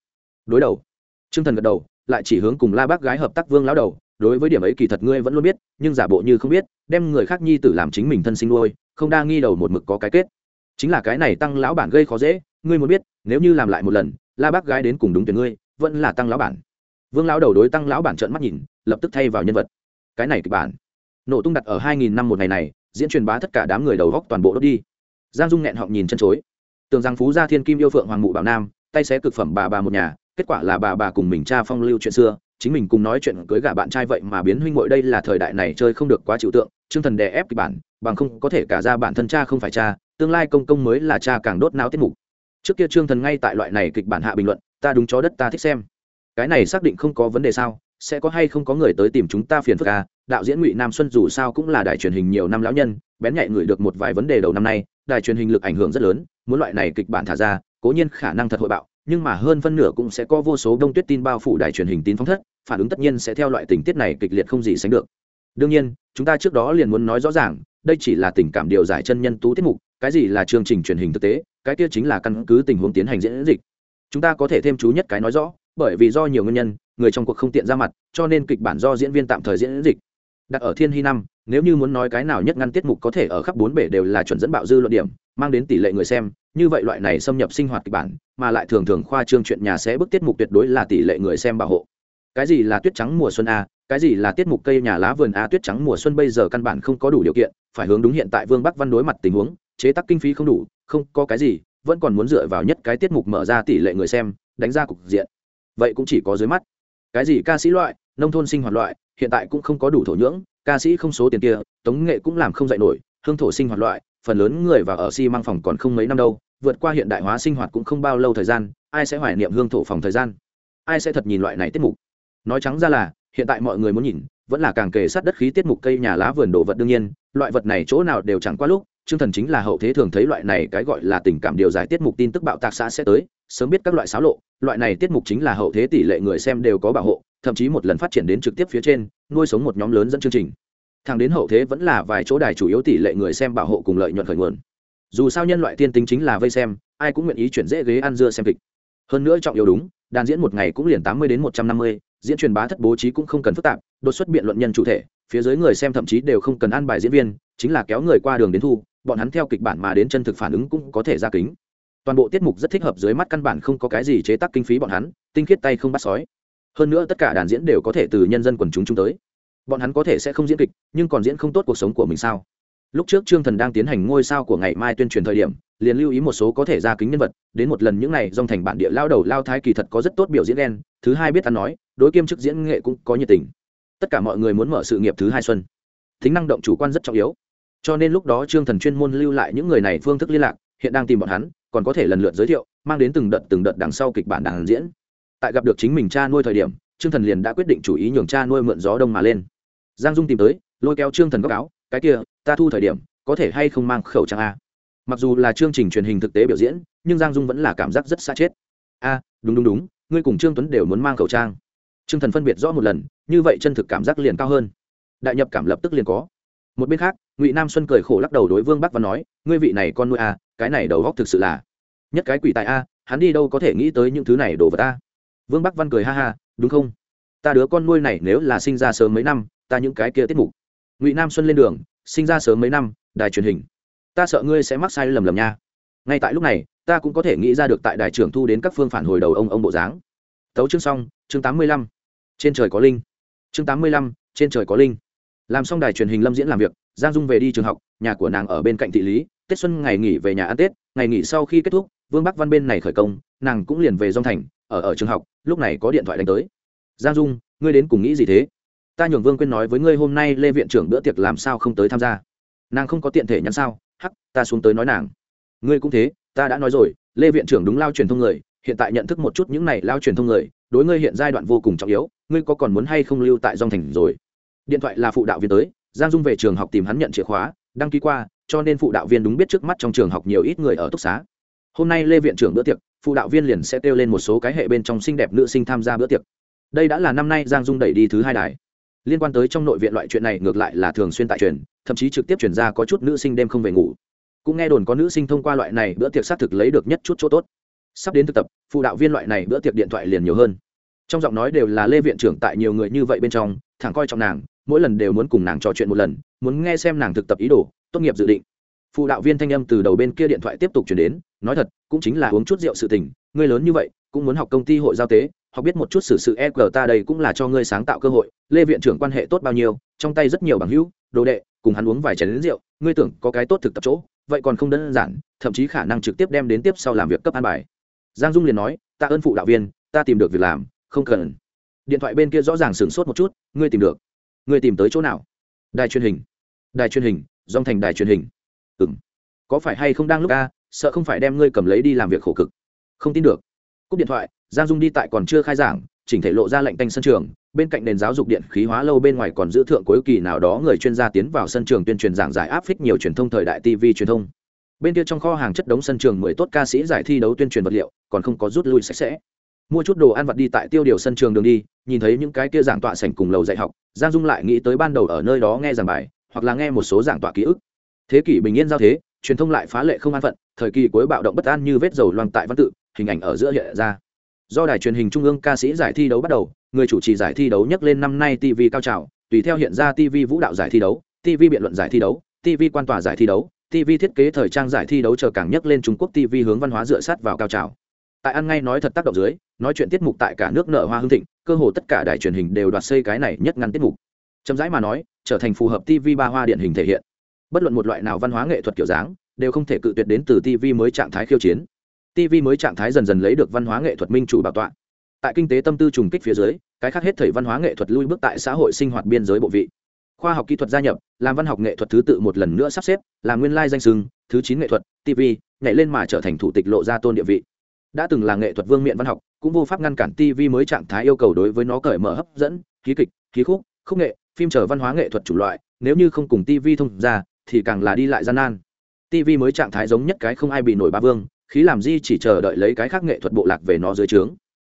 Đối đầu. Trương thần gật đầu, lại chỉ hướng cùng la bác gái hợp tác vương lão đầu, đối với điểm ấy kỳ thật ngươi vẫn luôn biết, nhưng giả bộ như không biết, đem người khác nhi tử làm chính mình thân sinh nuôi, không đa nghi đầu một mực có cái kết. Chính là cái này tăng lão bản gây khó dễ, ngươi muốn biết, nếu như làm lại một lần, la bác gái đến cùng đúng tuyển ngươi, vẫn là tăng lão bản vương lão đầu đối tăng lão bản trợn mắt nhìn, lập tức thay vào nhân vật. Cái này kịch bản. Nổ tung đặt ở hai nghìn năm một ngày này, diễn truyền bá tất cả đám người đầu góc toàn bộ đốt đi. Giang dung nghẹn họng nhìn chân chối. Tưởng rằng phú gia thiên kim yêu phượng hoàng mụ bảo nam, tay xé cực phẩm bà bà một nhà, kết quả là bà bà cùng mình cha phong lưu chuyện xưa, chính mình cùng nói chuyện cưới gả bạn trai vậy mà biến huynh muội đây là thời đại này chơi không được quá chịu tượng chương thần đè ép kịch bản, bằng không có thể cả ra bản thân cha không phải cha, tương lai công công mới là cha càng đốt não tiết mục. Trước kia trương thần ngay tại loại này kịch bản hạ bình luận, ta đúng chó đất ta thích xem cái này xác định không có vấn đề sao? Sẽ có hay không có người tới tìm chúng ta phiền phức à? Đạo diễn ngụy nam xuân dù sao cũng là đài truyền hình nhiều năm lão nhân, bén nhạy ngửi được một vài vấn đề đầu năm nay, đài truyền hình lực ảnh hưởng rất lớn, muốn loại này kịch bản thả ra, cố nhiên khả năng thật hội bạo, nhưng mà hơn phân nửa cũng sẽ có vô số đông tuyết tin bao phủ đài truyền hình tín phóng thất, phản ứng tất nhiên sẽ theo loại tình tiết này kịch liệt không gì sánh được. Đương nhiên, chúng ta trước đó liền muốn nói rõ ràng, đây chỉ là tình cảm điều giải chân nhân tú tiết mục, cái gì là chương trình truyền hình thực tế, cái kia chính là căn cứ tình huống tiến hành diễn dịch. Chúng ta có thể thêm chú nhất cái nói rõ bởi vì do nhiều nguyên nhân, người trong cuộc không tiện ra mặt, cho nên kịch bản do diễn viên tạm thời diễn dịch. Đặt ở thiên hy năm, nếu như muốn nói cái nào nhất ngăn tiết mục có thể ở khắp bốn bể đều là chuẩn dẫn bạo dư luận điểm, mang đến tỷ lệ người xem, như vậy loại này xâm nhập sinh hoạt kịch bản, mà lại thường thường khoa trương chuyện nhà sẽ bức tiết mục tuyệt đối là tỷ lệ người xem bảo hộ. Cái gì là tuyết trắng mùa xuân a, cái gì là tiết mục cây nhà lá vườn a, tuyết trắng mùa xuân bây giờ căn bản không có đủ điều kiện, phải hướng đúng hiện tại vương bắc văn đối mặt tình huống, chế tác kinh phí không đủ, không có cái gì, vẫn còn muốn dựa vào nhất cái tiết mục mở ra tỷ lệ người xem, đánh ra cục diện vậy cũng chỉ có dưới mắt. Cái gì ca sĩ loại, nông thôn sinh hoạt loại, hiện tại cũng không có đủ thổ nhưỡng, ca sĩ không số tiền kia, tống nghệ cũng làm không dạy nổi, hương thổ sinh hoạt loại, phần lớn người vào ở xi、si、măng phòng còn không mấy năm đâu, vượt qua hiện đại hóa sinh hoạt cũng không bao lâu thời gian, ai sẽ hoài niệm hương thổ phòng thời gian? Ai sẽ thật nhìn loại này tiết mục? Nói trắng ra là, hiện tại mọi người muốn nhìn, vẫn là càng kề sát đất khí tiết mục cây nhà lá vườn đồ vật đương nhiên, loại vật này chỗ nào đều chẳng qua lúc chương thần chính là hậu thế thường thấy loại này cái gọi là tình cảm điều giải tiết mục tin tức bạo tạc xã sẽ tới sớm biết các loại xáo lộ, loại này tiết mục chính là hậu thế tỷ lệ người xem đều có bảo hộ, thậm chí một lần phát triển đến trực tiếp phía trên, nuôi sống một nhóm lớn dẫn chương trình. Thẳng đến hậu thế vẫn là vài chỗ đài chủ yếu tỷ lệ người xem bảo hộ cùng lợi nhuận khởi nguồn. Dù sao nhân loại tiên tính chính là vây xem, ai cũng nguyện ý chuyển dễ ghế ăn dưa xem kịch. Hơn nữa trọng yếu đúng, đàn diễn một ngày cũng liền tám mươi đến một trăm năm mươi, diễn truyền bá thất bố trí cũng không cần phức tạp, đột xuất biện luận nhân chủ thể, phía dưới người xem thậm chí đều không cần ăn bài diễn viên, chính là kéo người qua đường đến thu, bọn hắn theo kịch bản mà đến chân thực phản ứng cũng có thể ra kính toàn bộ tiết mục rất thích hợp dưới mắt căn bản không có cái gì chế tác kinh phí bọn hắn, tinh khiết tay không bắt sói. Hơn nữa tất cả đàn diễn đều có thể từ nhân dân quần chúng chúng tới. Bọn hắn có thể sẽ không diễn kịch, nhưng còn diễn không tốt cuộc sống của mình sao? Lúc trước trương thần đang tiến hành ngôi sao của ngày mai tuyên truyền thời điểm, liền lưu ý một số có thể ra kính nhân vật, đến một lần những n à y dòng thành bản địa lao đầu lao thái kỳ thật có rất tốt biểu diễn đen thứ hai biết ăn nói, đối kiêm chức diễn nghệ cũng có nhiệt tình. Tất cả mọi người muốn mở sự nghiệp thứ hai xuân. Tính năng động chủ quan rất trọng yếu. Cho nên lúc đó trương thần chuyên môn lưu lại những người này phương thức liên lạc, hiện đang tìm bọn hắn còn có thể lần lượt giới thiệu, mang đến từng đợt từng đợt đằng sau kịch bản đàn diễn. Tại gặp được chính mình cha nuôi thời điểm, trương thần liền đã quyết định chủ ý nhường cha nuôi mượn gió đông mà lên. Giang dung tìm tới, lôi kéo trương thần góc áo, cái kia, ta thu thời điểm, có thể hay không mang khẩu trang a? Mặc dù là chương trình truyền hình thực tế biểu diễn, nhưng giang dung vẫn là cảm giác rất xa chết. A, đúng đúng đúng, ngươi cùng trương tuấn đều muốn mang khẩu trang. Trương thần phân biệt rõ một lần, như vậy chân thực cảm giác liền cao hơn. Đại nhập cảm lập tức liền có. Một bên khác ngụy nam xuân cười khổ lắc đầu đối vương bắc Văn nói ngươi vị này con nuôi a cái này đầu góc thực sự là nhất cái quỷ tại a hắn đi đâu có thể nghĩ tới những thứ này đổ vào ta vương bắc văn cười ha ha đúng không ta đứa con nuôi này nếu là sinh ra sớm mấy năm ta những cái kia tiết mục ngụy nam xuân lên đường sinh ra sớm mấy năm đài truyền hình ta sợ ngươi sẽ mắc sai lầm lầm nha ngay tại lúc này ta cũng có thể nghĩ ra được tại đài trưởng thu đến các phương phản hồi đầu ông ông bộ dáng tấu chương xong chương tám mươi lăm trên trời có linh chương tám mươi lăm trên trời có linh làm xong đài truyền hình lâm diễn làm việc giang dung về đi trường học, nhà của nàng ở bên cạnh thị lý, tết xuân ngày nghỉ về nhà ăn tết, ngày nghỉ sau khi kết thúc, vương bắc văn bên này khởi công, nàng cũng liền về dông thành, ở ở trường học, lúc này có điện thoại đánh tới. Giang dung, ngươi đến cùng nghĩ gì thế? Ta nhường vương quyên nói với ngươi hôm nay lê viện trưởng bữa tiệc làm sao không tới tham gia. Nàng không có tiện thể nhắn sao? Hắc, ta xuống tới nói nàng. Ngươi cũng thế, ta đã nói rồi, lê viện trưởng đúng lao truyền thông người, hiện tại nhận thức một chút những này lao truyền thông người, đối ngươi hiện giai đoạn vô cùng trọng yếu, ngươi có còn muốn hay không lưu tại dòng thành rồi? Điện thoại là phụ đạo viên tới giang dung về trường học tìm hắn nhận chìa khóa, đăng ký qua, cho nên phụ đạo viên đúng biết trước mắt trong trường học nhiều ít người ở túc xá. Hôm nay lê viện trưởng bữa tiệc, phụ đạo viên liền sẽ kêu lên một số cái hệ bên trong xinh đẹp nữ sinh tham gia bữa tiệc. Đây đã là năm nay giang dung đẩy đi thứ hai đài. Liên quan tới trong nội viện loại chuyện này ngược lại là thường xuyên tại truyền, thậm chí trực tiếp chuyển ra có chút nữ sinh đêm không về ngủ. Cũng nghe đồn có nữ sinh thông qua loại này bữa tiệc xác thực lấy được nhất chút chỗ tốt. Sắp đến thực tập, phụ đạo viên loại này bữa tiệc điện thoại liền nhiều hơn. Trong giọng nói đều là lê viện trưởng tại nhiều người như vậy bên trong, thẳng coi trọng nàng mỗi lần đều muốn cùng nàng trò chuyện một lần, muốn nghe xem nàng thực tập ý đồ, tốt nghiệp dự định. Phụ đạo viên thanh âm từ đầu bên kia điện thoại tiếp tục chuyển đến, nói thật, cũng chính là uống chút rượu sự tình, ngươi lớn như vậy, cũng muốn học công ty hội giao tế, học biết một chút xử sự e g ta đây cũng là cho ngươi sáng tạo cơ hội, lê viện trưởng quan hệ tốt bao nhiêu, trong tay rất nhiều bằng hữu, đồ đệ, cùng hắn uống vài chén đến rượu, ngươi tưởng có cái tốt thực tập chỗ, vậy còn không đơn giản, thậm chí khả năng trực tiếp đem đến tiếp sau làm việc cấp an bài. Giang dung liền nói, ta ơn phụ đạo viên, ta tìm được việc làm, không cần. Điện thoại bên kia rõ ràng sửng sốt một chút, ngươi tìm được ngươi tìm tới chỗ nào? Đài truyền hình. Đài truyền hình, dòng thành đài truyền hình. Ừ m có phải hay không đang lúc a, sợ không phải đem ngươi cầm lấy đi làm việc khổ cực? Không tin được. Cúp điện thoại, giang dung đi tại còn chưa khai giảng, chỉnh thể lộ ra lệnh tanh sân trường. Bên cạnh nền giáo dục điện khí hóa lâu, bên ngoài còn giữ thượng cuối kỳ nào đó người chuyên gia tiến vào sân trường tuyên truyền giảng giải áp phích nhiều truyền thông thời đại tv truyền thông. Bên kia trong kho hàng chất đống sân trường mười tốt ca sĩ giải thi đấu tuyên truyền vật liệu, còn không có rút lui sạch sẽ mua chút đồ ăn vặt đi tại tiêu điều sân trường đường đi, nhìn thấy những cái kia giảng tọa sảnh cùng lầu dạy học, giang dung lại nghĩ tới ban đầu ở nơi đó nghe giảng bài, hoặc là nghe một số giảng tọa ký ức. Thế kỷ bình yên giao thế, truyền thông lại phá lệ không an phận, thời kỳ cuối bạo động bất an như vết dầu loang tại văn tự, hình ảnh ở giữa hiện ra. Do đài truyền hình trung ương ca sĩ giải thi đấu bắt đầu, người chủ trì giải thi đấu nhắc lên năm nay tv cao trào, tùy theo hiện ra tv vũ đạo giải thi đấu tv biện luận giải thi đấu tv quan tòa giải thi đấu tv thiết kế thời trang giải thi đấu chờ càng nhắc lên trung quốc tv hướng văn hóa dựa sát vào cao trào tại ăn ngay nói thật tác động dưới, nói chuyện tiết mục tại cả nước nợ hoa hương thịnh, cơ hồ tất cả đài truyền hình đều đoạt xây cái này nhất ngăn tiết mục. Chậm rãi mà nói, trở thành phù hợp tv ba hoa điện hình thể hiện. Bất luận một loại nào văn hóa nghệ thuật kiểu dáng, đều không thể cự tuyệt đến từ tv mới trạng thái khiêu chiến. Tv mới trạng thái dần dần lấy được văn hóa nghệ thuật minh chủ bảo tọa. Tại kinh tế tâm tư trùng kích phía dưới, cái khác hết thời văn hóa nghệ thuật lui bước tại xã hội sinh hoạt biên giới bộ vị. Khoa học kỹ thuật gia nhập, làm văn học nghệ thuật thứ tự một lần nữa sắp xếp làm nguyên lai danh sưng thứ chín nghệ thuật tv nhảy lên mà trở thành thủ tịch lộ ra tôn địa vị đã từng là nghệ thuật vương miện văn học, cũng vô pháp ngăn cản tv mới trạng thái yêu cầu đối với nó cởi mở hấp dẫn, khí kịch, khí khúc khúc nghệ, phim trở văn hóa nghệ thuật chủng loại, nếu như không cùng tv thông ra, thì càng là đi lại gian nan. Tv mới trạng thái giống nhất cái không ai bị nổi ba vương, khí làm gì chỉ chờ đợi lấy cái khác nghệ thuật bộ lạc về nó dưới trướng.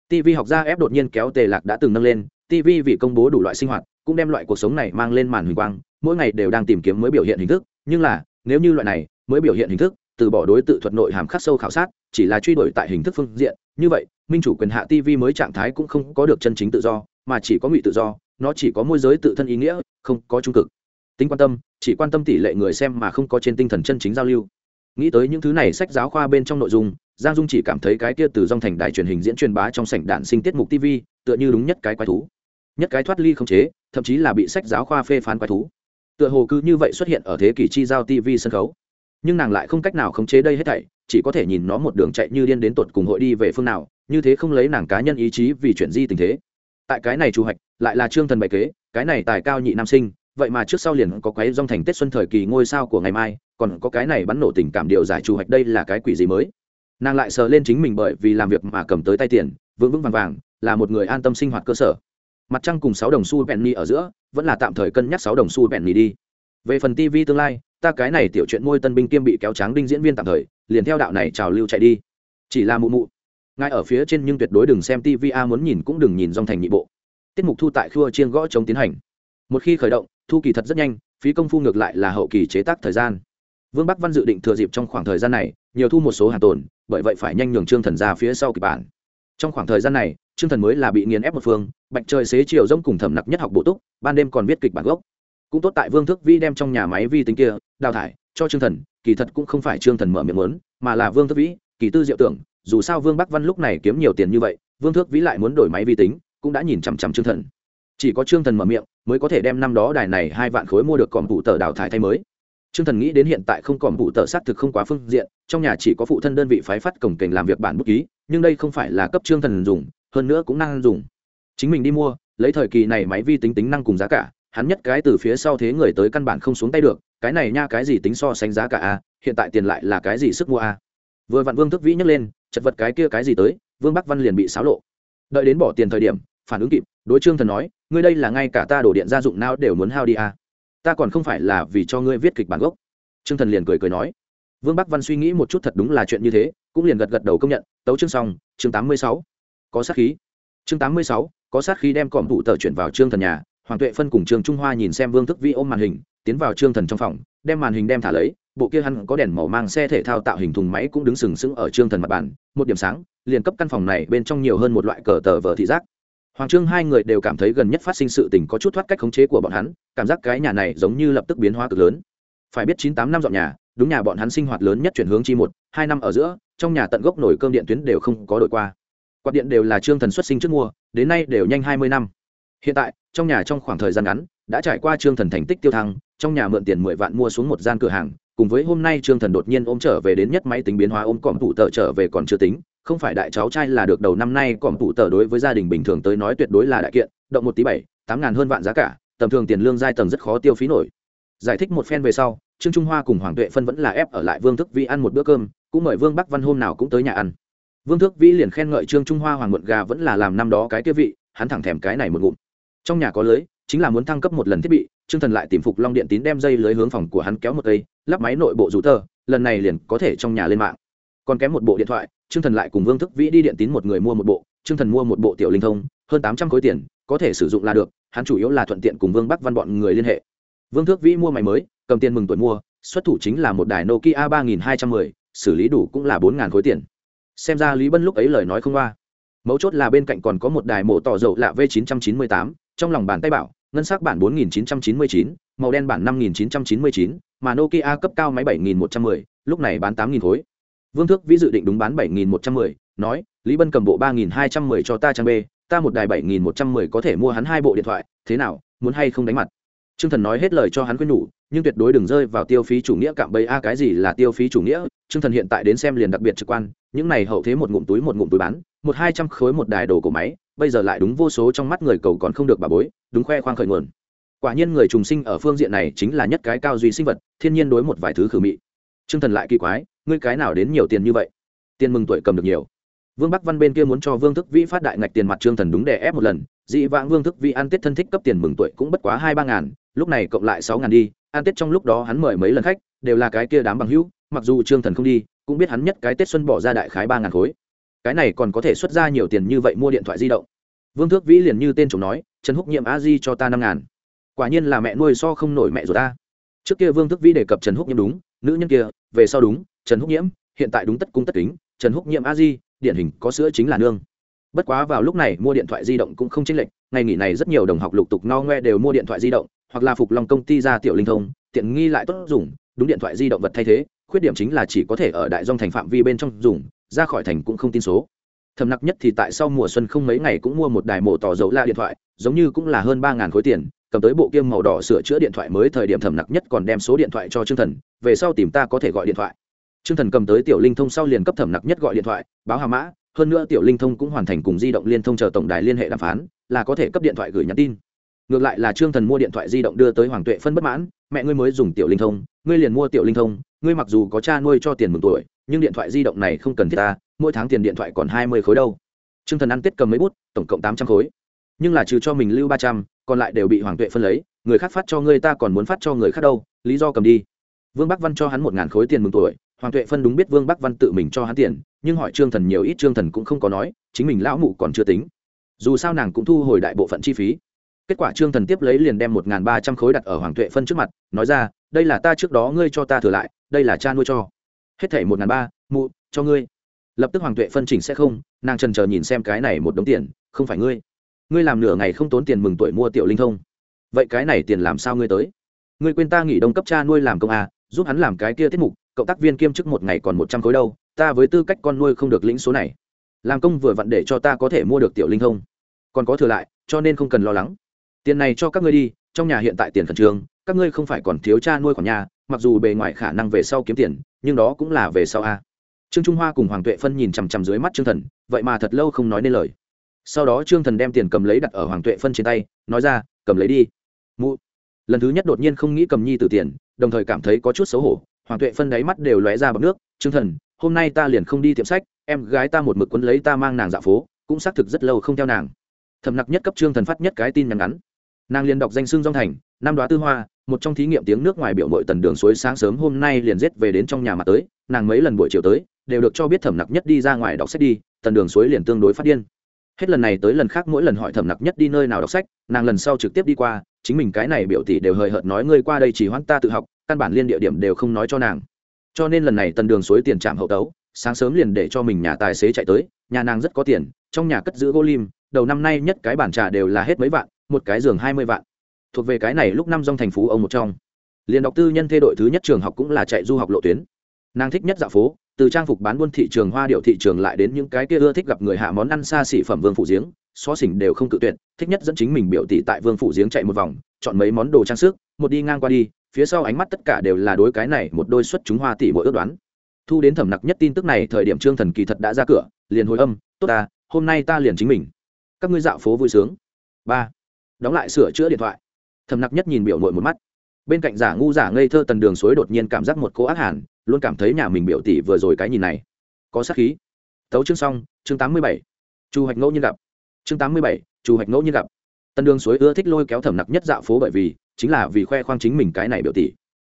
Tv học gia ép đột nhiên kéo tề lạc đã từng nâng lên tv vì công bố đủ loại sinh hoạt, cũng đem loại cuộc sống này mang lên màn hình quang, mỗi ngày đều đang tìm kiếm mới biểu hiện hình thức, nhưng là, nếu như loại này mới biểu hiện hình thức từ bỏ đối tự thuật nội hàm khắc sâu khảo sát, chỉ là truy đuổi tại hình thức phương diện. Như vậy, minh chủ quyền hạ tv mới trạng thái cũng không có được chân chính tự do, mà chỉ có ngụy tự do, nó chỉ có môi giới tự thân ý nghĩa, không có trung cực. Tính quan tâm, chỉ quan tâm tỷ lệ người xem mà không có trên tinh thần chân chính giao lưu. Nghĩ tới những thứ này sách giáo khoa bên trong nội dung, giang dung chỉ cảm thấy cái kia từ dòng thành đài truyền hình diễn truyền bá trong sảnh đạn sinh tiết mục tv tựa như đúng nhất cái quái thú. Nhất cái thoát ly không chế, thậm chí là bị sách giáo khoa phê phán quái thú. Tựa hồ cứ như vậy xuất hiện ở thế kỷ chi giao tv sân khấu nhưng nàng lại không cách nào khống chế đây hết thảy, chỉ có thể nhìn nó một đường chạy như điên đến tột cùng hội đi về phương nào, như thế không lấy nàng cá nhân ý chí vì chuyển di tình thế. Tại cái này chủ hoạch, lại là trương thần bày kế, cái này tài cao nhị nam sinh, vậy mà trước sau liền có quái dòng thành tết xuân thời kỳ ngôi sao của ngày mai, còn có cái này bắn nổ tình cảm điều giải chủ hoạch đây là cái quỷ gì mới? Nàng lại sờ lên chính mình bởi vì làm việc mà cầm tới tay tiền, vững vững vàng vàng, là một người an tâm sinh hoạt cơ sở. Mặt trăng cùng sáu đồng xu penny ở giữa, vẫn là tạm thời cân nhắc sáu đồng xu penny đi. Về phần tv tương lai ta cái này tiểu chuyện môi tân binh kiêm bị kéo tráng đinh diễn viên tạm thời, liền theo đạo này trào lưu chạy đi. Chỉ là mụ mụ. Ngay ở phía trên nhưng tuyệt đối đừng xem tv a à muốn nhìn cũng đừng nhìn dòng thành nhị bộ. Tiết mục thu tại khua chiên gõ chống tiến hành. Một khi khởi động, thu kỳ thật rất nhanh, phí công phu ngược lại là hậu kỳ chế tác thời gian. Vương bắc văn dự định thừa dịp trong khoảng thời gian này, nhiều thu một số hàng tồn, bởi vậy phải nhanh nhường trương thần ra phía sau kịch bản. Trong khoảng thời gian này, trương thần mới là bị nghiền ép một phương, bạch trời xế chiều rông cùng thẩm nặc nhất học bổ túc, ban đêm còn viết kịch bản gốc cũng tốt tại vương Thước vi đem trong nhà máy vi tính kia, đào thải, cho trương thần, kỳ thật cũng không phải trương thần mở miệng lớn mà là vương Thước vĩ, kỳ tư diệu tưởng, dù sao vương bắc văn lúc này kiếm nhiều tiền như vậy, vương thước vĩ lại muốn đổi máy vi tính, cũng đã nhìn chằm chằm trương thần. Chỉ có trương thần mở miệng, mới có thể đem năm đó đài này hai vạn khối mua được còm phụ tờ đào thải thay mới. Trương thần nghĩ đến hiện tại không còn phụ tờ xác thực không quá phương diện, trong nhà chỉ có phụ thân đơn vị phái phát cổng kềnh làm việc bản bút ký, nhưng đây không phải là cấp trương thần dùng, hơn nữa cũng năng dùng. Chính mình đi mua, lấy thời kỳ này máy vi tính tính năng cùng giá cả hắn nhất cái từ phía sau thế người tới căn bản không xuống tay được, cái này nha cái gì tính so sánh giá cả a, hiện tại tiền lại là cái gì sức mua a? Vừa vặn vương thức vĩ nhấc lên, chật vật cái kia cái gì tới, vương bắc văn liền bị xáo lộ. Đợi đến bỏ tiền thời điểm, phản ứng kịp, đối trương thần nói, ngươi đây là ngay cả ta đổ điện gia dụng nào đều muốn hao đi à. ta còn không phải là vì cho ngươi viết kịch bản gốc. Trương thần liền cười cười nói. Vương bắc văn suy nghĩ một chút thật đúng là chuyện như thế, cũng liền gật gật đầu công nhận, tấu chương xong, chương tám mươi sáu. Có sát khí. Chương tám mươi sáu, có sát khí đem còm thủ tờ chuyển vào trương thần nhà hoàng tuệ phân cùng trương trung hoa nhìn xem vương thức vi ôm màn hình, tiến vào trương thần trong phòng, đem màn hình đem thả lấy, bộ kia hắn có đèn màu mang xe thể thao tạo hình thùng máy cũng đứng sừng sững ở trương thần mặt bàn, một điểm sáng, liền cấp căn phòng này bên trong nhiều hơn một loại cờ tờ vờ thị giác. Hoàng trương hai người đều cảm thấy gần nhất phát sinh sự tình có chút thoát cách khống chế của bọn hắn, cảm giác cái nhà này giống như lập tức biến hóa cực lớn. Phải biết chín tám năm dọn nhà, đúng nhà bọn hắn sinh hoạt lớn nhất chuyển hướng chi một, hai năm ở giữa, trong nhà tận gốc nổi cơm điện tuyến đều không có đổi qua. Quạt điện đều là trương thần xuất sinh trước mua, đến nay đều nhanh hai mươi năm. Hiện tại trong nhà trong khoảng thời gian ngắn, đã trải qua trương thần thành tích tiêu thăng, trong nhà mượn tiền mười vạn mua xuống một gian cửa hàng, cùng với hôm nay trương thần đột nhiên ôm trở về đến nhất máy tính biến hóa ôm còm tủ tờ trở về còn chưa tính, không phải đại cháu trai là được đầu năm nay còm tủ tờ đối với gia đình bình thường tới nói tuyệt đối là đại kiện, động một tí bảy, tám ngàn hơn vạn giá cả, tầm thường tiền lương giai tầng rất khó tiêu phí nổi. Giải thích một phen về sau, trương trung hoa cùng hoàng tuệ phân vẫn là ép ở lại vương thức vĩ ăn một bữa cơm, cũng mời vương bắc văn hôm nào cũng tới nhà ăn. Vương thức vĩ liền khen ngợi trương trung hoa hoàng muộn gà vẫn là làm năm đó cái kia vị, hắn thẳng thèm cái này một ngụm trong nhà có lưới, chính là muốn thăng cấp một lần thiết bị, trương thần lại tìm phục long điện tín đem dây lưới hướng phòng của hắn kéo một cây, lắp máy nội bộ rủ tơ lần này liền có thể trong nhà lên mạng. Còn kém một bộ điện thoại, trương thần lại cùng vương thức vĩ đi điện tín một người mua một bộ, trương thần mua một bộ tiểu linh thông, hơn tám trăm khối tiền, có thể sử dụng là được, hắn chủ yếu là thuận tiện cùng vương bắc văn bọn người liên hệ. Vương thức vĩ mua máy mới, cầm tiền mừng tuổi mua, xuất thủ chính là một đài nokia ba nghìn hai trăm mười, xử lý đủ cũng là bốn ngàn khối tiền. Xem ra lý bân lúc ấy lời nói không qua mấu chốt là bên cạnh còn có một đài mổ tỏ dầu lạ v chín trăm chín mươi tám trong lòng bàn tay bảo ngân sắc bản 4999, màu đen bản 5999, mà Nokia cấp cao máy 7110, lúc này bán 8000 khối. Vương Thước Vĩ dự định đúng bán 7110, nói, Lý Bân cầm bộ 3210 cho ta trang B, ta một đài 7110 có thể mua hắn hai bộ điện thoại, thế nào, muốn hay không đánh mặt. Trương Thần nói hết lời cho hắn khuyên nhủ, nhưng tuyệt đối đừng rơi vào tiêu phí chủ nghĩa cạm bẫy a cái gì là tiêu phí chủ nghĩa, Trương Thần hiện tại đến xem liền đặc biệt trực quan, những này hậu thế một ngụm túi một ngụm túi bán, một hai trăm khối một đài đồ cổ máy, bây giờ lại đúng vô số trong mắt người cầu còn không được bà bối, đúng khoe khoang khởi nguồn. Quả nhiên người trùng sinh ở phương diện này chính là nhất cái cao duy sinh vật, thiên nhiên đối một vài thứ khử mị. T r ư ơ n g thần lại kỳ quái, ngươi cái nào đến nhiều tiền như vậy? Tiền mừng tuổi cầm được nhiều. Vương bắc văn bên kia muốn cho vương thức vĩ phát đại ngạch tiền mặt trương thần đúng để ép một lần, dị vãng vương thức vĩ ăn tết thân thích cấp tiền mừng tuổi cũng bất quá hai ba ngàn, lúc này cộng lại sáu ngàn đi, ăn tết trong lúc đó hắn mời mấy lần khách, đều là cái kia đám bằng hữu, mặc dù trương thần không đi, cũng biết hắn nhất cái tết xuân bỏ ra đại khái ba ngàn khối cái này còn có thể xuất ra nhiều tiền như vậy mua điện thoại di động. Vương thước vĩ liền như tên chồng nói, trần húc nhiệm a di cho ta năm ngàn. Quả nhiên là mẹ nuôi so không nổi mẹ rồi ta. Trước kia vương thước vĩ đề cập trần húc nhiễm đúng, nữ nhân kia, về sau đúng, trần húc nhiễm hiện tại đúng tất cung tất kính, trần húc nhiệm a di, điển hình có sữa chính là nương. Bất quá vào lúc này mua điện thoại di động cũng không chênh lệch, ngày nghỉ này rất nhiều đồng học lục tục no ngoe đều mua điện thoại di động, hoặc là phục lòng công ty ra tiểu linh thông, tiện nghi lại tốt dùng, đúng điện thoại di động vật thay thế, khuyết điểm chính là chỉ có thể ở đại dòng thành phạm vi bên trong dùng ra khỏi thành cũng không tin số. Thầm nặc nhất thì tại sau mùa xuân không mấy ngày cũng mua một đài mổ tỏ dầu la điện thoại, giống như cũng là hơn ba ngàn khối tiền, cầm tới bộ kiêm màu đỏ sửa chữa điện thoại mới thời điểm thầm nặc nhất còn đem số điện thoại cho trương thần, về sau tìm ta có thể gọi điện thoại. Trương thần cầm tới tiểu linh thông sau liền cấp thẩm nặc nhất gọi điện thoại, báo hà mã, hơn nữa tiểu linh thông cũng hoàn thành cùng di động liên thông chờ tổng đài liên hệ đàm phán, là có thể cấp điện thoại gửi nhắn tin. Ngược lại là trương thần mua điện thoại di động đưa tới hoàng tuệ phân bất mãn, mẹ ngươi mới dùng tiểu linh thông, ngươi liền mua tiểu linh thông, ngươi mặc dù có cha nuôi cho tiền mừng tuổi nhưng điện thoại di động này không cần thiết ta mỗi tháng tiền điện thoại còn hai mươi khối đâu Trương Thần ăn Tết cầm mấy bút, tổng cộng tám trăm khối. Nhưng là trừ cho mình lưu ba trăm, còn lại đều bị Hoàng Tuệ phân lấy, người khác phát cho ngươi ta còn muốn phát cho người khác đâu, lý do cầm đi. Vương Bắc Văn cho hắn một ngàn khối tiền mừng tuổi, Hoàng Tuệ phân đúng biết Vương Bắc Văn tự mình cho hắn tiền, nhưng hỏi Trương Thần nhiều ít Trương Thần cũng không có nói, chính mình lão mụ còn chưa tính. Dù sao nàng cũng thu hồi đại bộ phận chi phí. Kết quả Trương Thần tiếp lấy liền đem một ba trăm khối đặt ở Hoàng Tuệ phân trước mặt, nói ra, đây là ta trước đó ngươi cho ta thừa lại, đây là cha nuôi cho. Hết thảy một ngàn ba, mụ cho ngươi. Lập tức hoàng tuệ phân chỉnh sẽ không nàng trần chờ nhìn xem cái này một đống tiền không phải ngươi. Ngươi làm nửa ngày không tốn tiền mừng tuổi mua tiểu linh thông. Vậy cái này tiền làm sao ngươi tới? Ngươi quên ta nghỉ đông cấp cha nuôi làm công à, giúp hắn làm cái kia tiết mục cộng tác viên kiêm chức một ngày còn một trăm khối đâu ta với tư cách con nuôi không được lĩnh số này. Làm công vừa vặn để cho ta có thể mua được tiểu linh thông. Còn có thừa lại cho nên không cần lo lắng. Tiền này cho các ngươi đi trong nhà hiện tại tiền khẩn trương, các ngươi không phải còn thiếu cha nuôi còn nhà, mặc dù bề ngoài khả năng về sau kiếm tiền, nhưng đó cũng là về sau a. Trương trung hoa cùng hoàng tuệ phân nhìn chằm chằm dưới mắt trương thần, vậy mà thật lâu không nói nên lời. Sau đó trương thần đem tiền cầm lấy đặt ở hoàng tuệ phân trên tay, nói ra, cầm lấy đi. Mụ. Lần thứ nhất đột nhiên không nghĩ cầm nhi từ tiền, đồng thời cảm thấy có chút xấu hổ. Hoàng tuệ phân đáy mắt đều lóe ra bằng nước, trương thần, hôm nay ta liền không đi tiệm sách, em gái ta một mực quấn lấy ta mang nàng dạo phố, cũng xác thực rất lâu không theo nàng. Thầm nặc nhất cấp trương thần phát nhất cái tin nhắn ngắn nàng liền đọc danh xưng dong thành, năm đoá tư hoa, một trong thí nghiệm tiếng nước ngoài biểu mội tần đường suối sáng sớm hôm nay liền rết về đến trong nhà mặt tới, nàng mấy lần buổi chiều tới, đều được cho biết thẩm nặc nhất đi ra ngoài đọc sách đi, tần đường suối liền tương đối phát điên. Hết lần này tới lần khác mỗi lần hỏi thẩm nặc nhất đi nơi nào đọc sách, nàng lần sau trực tiếp đi qua, chính mình cái này biểu tỷ đều hời hợt nói ngươi qua đây chỉ hoãn ta tự học, căn bản liên địa điểm đều không nói cho nàng. Cho nên lần này tần đường suối tiền trạm hậu tấu, sáng sớm liền để cho mình nhà tài xế chạy tới, nhà nàng rất có tiền, trong nhà cất giữ gỗ lim, đầu năm nay nhất cái bản trà đều là hết mấy vạn một cái giường hai mươi vạn. Thuộc về cái này lúc năm dòng thành phố ông một trong. Liền đọc tư nhân thê đội thứ nhất trường học cũng là chạy du học lộ tuyến. Nàng thích nhất dạo phố, từ trang phục bán buôn thị trường hoa điệu thị trường lại đến những cái kia ưa thích gặp người hạ món ăn xa xỉ phẩm vương phủ giếng, xó xỉnh đều không cự tuyệt, thích nhất dẫn chính mình biểu tỷ tại vương phủ giếng chạy một vòng, chọn mấy món đồ trang sức, một đi ngang qua đi, phía sau ánh mắt tất cả đều là đối cái này một đôi xuất chúng hoa tỷ mỗi ước đoán. Thu đến thẩm nặc nhất tin tức này, thời điểm trương thần kỳ thật đã ra cửa, liền hồi âm, tốt ta, hôm nay ta liền chính mình. Các ngươi dạo phố vui sướng. Ba đóng lại sửa chữa điện thoại. Thầm nặc nhất nhìn biểu mội một mắt. Bên cạnh giả ngu giả ngây thơ tần đường suối đột nhiên cảm giác một cô ác hẳn luôn cảm thấy nhà mình biểu tỷ vừa rồi cái nhìn này. Có sát khí. Tấu chương xong, chương tám mươi bảy. Chu hoạch ngẫu nhiên gặp. Chương tám mươi bảy, chu hoạch ngẫu nhiên gặp. Tần đường suối ưa thích lôi kéo thẩm nặc nhất dạo phố bởi vì, chính là vì khoe khoang chính mình cái này biểu tỷ.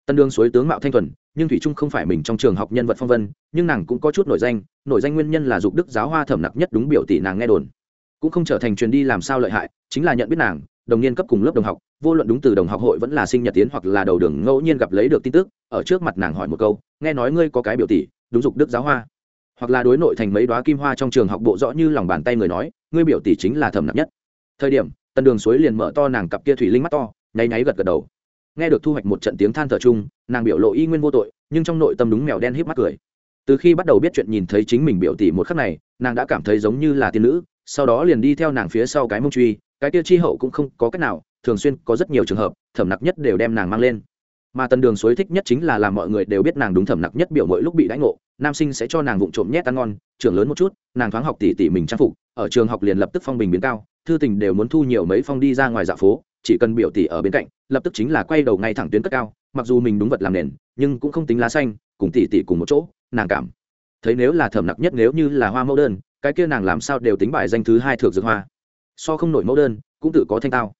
Tân đường suối tướng mạo thanh thuần, nhưng thủy trung không phải mình trong trường học nhân vật phong vân, nhưng nàng cũng có chút nổi danh nổi danh nguyên nhân là dục đức giáo hoa thẩm nặc nhất đúng biểu tỷ nàng nghe đồn. Cũng không trở thành truyền đi làm sao lợi hại, chính là nhận biết nàng đồng niên cấp cùng lớp đồng học, vô luận đúng từ đồng học hội vẫn là sinh nhật tiến hoặc là đầu đường ngẫu nhiên gặp lấy được tin tức, ở trước mặt nàng hỏi một câu, nghe nói ngươi có cái biểu tỷ, đúng dục đức giáo hoa? Hoặc là đối nội thành mấy đoá kim hoa trong trường học bộ rõ như lòng bàn tay người nói, ngươi biểu tỷ chính là thầm nặng nhất. Thời điểm tân đường suối liền mở to nàng cặp kia thủy linh mắt to, nháy nháy gật gật đầu. Nghe được thu hoạch một trận tiếng than thở chung, nàng biểu lộ y nguyên vô tội, nhưng trong nội tâm đúng mèo đen híp mắt cười. Từ khi bắt đầu biết chuyện nhìn thấy chính mình biểu tỷ một khắc này, nàng đã cảm thấy giống như là tiên nữ, sau đó liền đi theo nàng phía sau cái mông truy cái kia chi hậu cũng không có cách nào, thường xuyên có rất nhiều trường hợp, thẩm nặc nhất đều đem nàng mang lên. Mà tần đường suối thích nhất chính là làm mọi người đều biết nàng đúng thẩm nặc nhất biểu mỗi lúc bị đánh ngộ, nam sinh sẽ cho nàng vụng trộm nhét ăn ngon, trưởng lớn một chút, nàng thoáng học tỉ tỉ mình trang phục, ở trường học liền lập tức phong bình biến cao, thư tình đều muốn thu nhiều mấy phong đi ra ngoài dạ phố, chỉ cần biểu tỷ ở bên cạnh, lập tức chính là quay đầu ngay thẳng tuyến cất cao, mặc dù mình đúng vật làm nền, nhưng cũng không tính lá xanh, cùng tỷ tỷ cùng một chỗ, nàng cảm thấy nếu là thẩm nặc nhất nếu như là hoa mẫu đơn, cái kia nàng làm sao đều tính bài danh thứ hai thược dược hoa so không nổi mẫu đơn, cũng tự có thanh tao.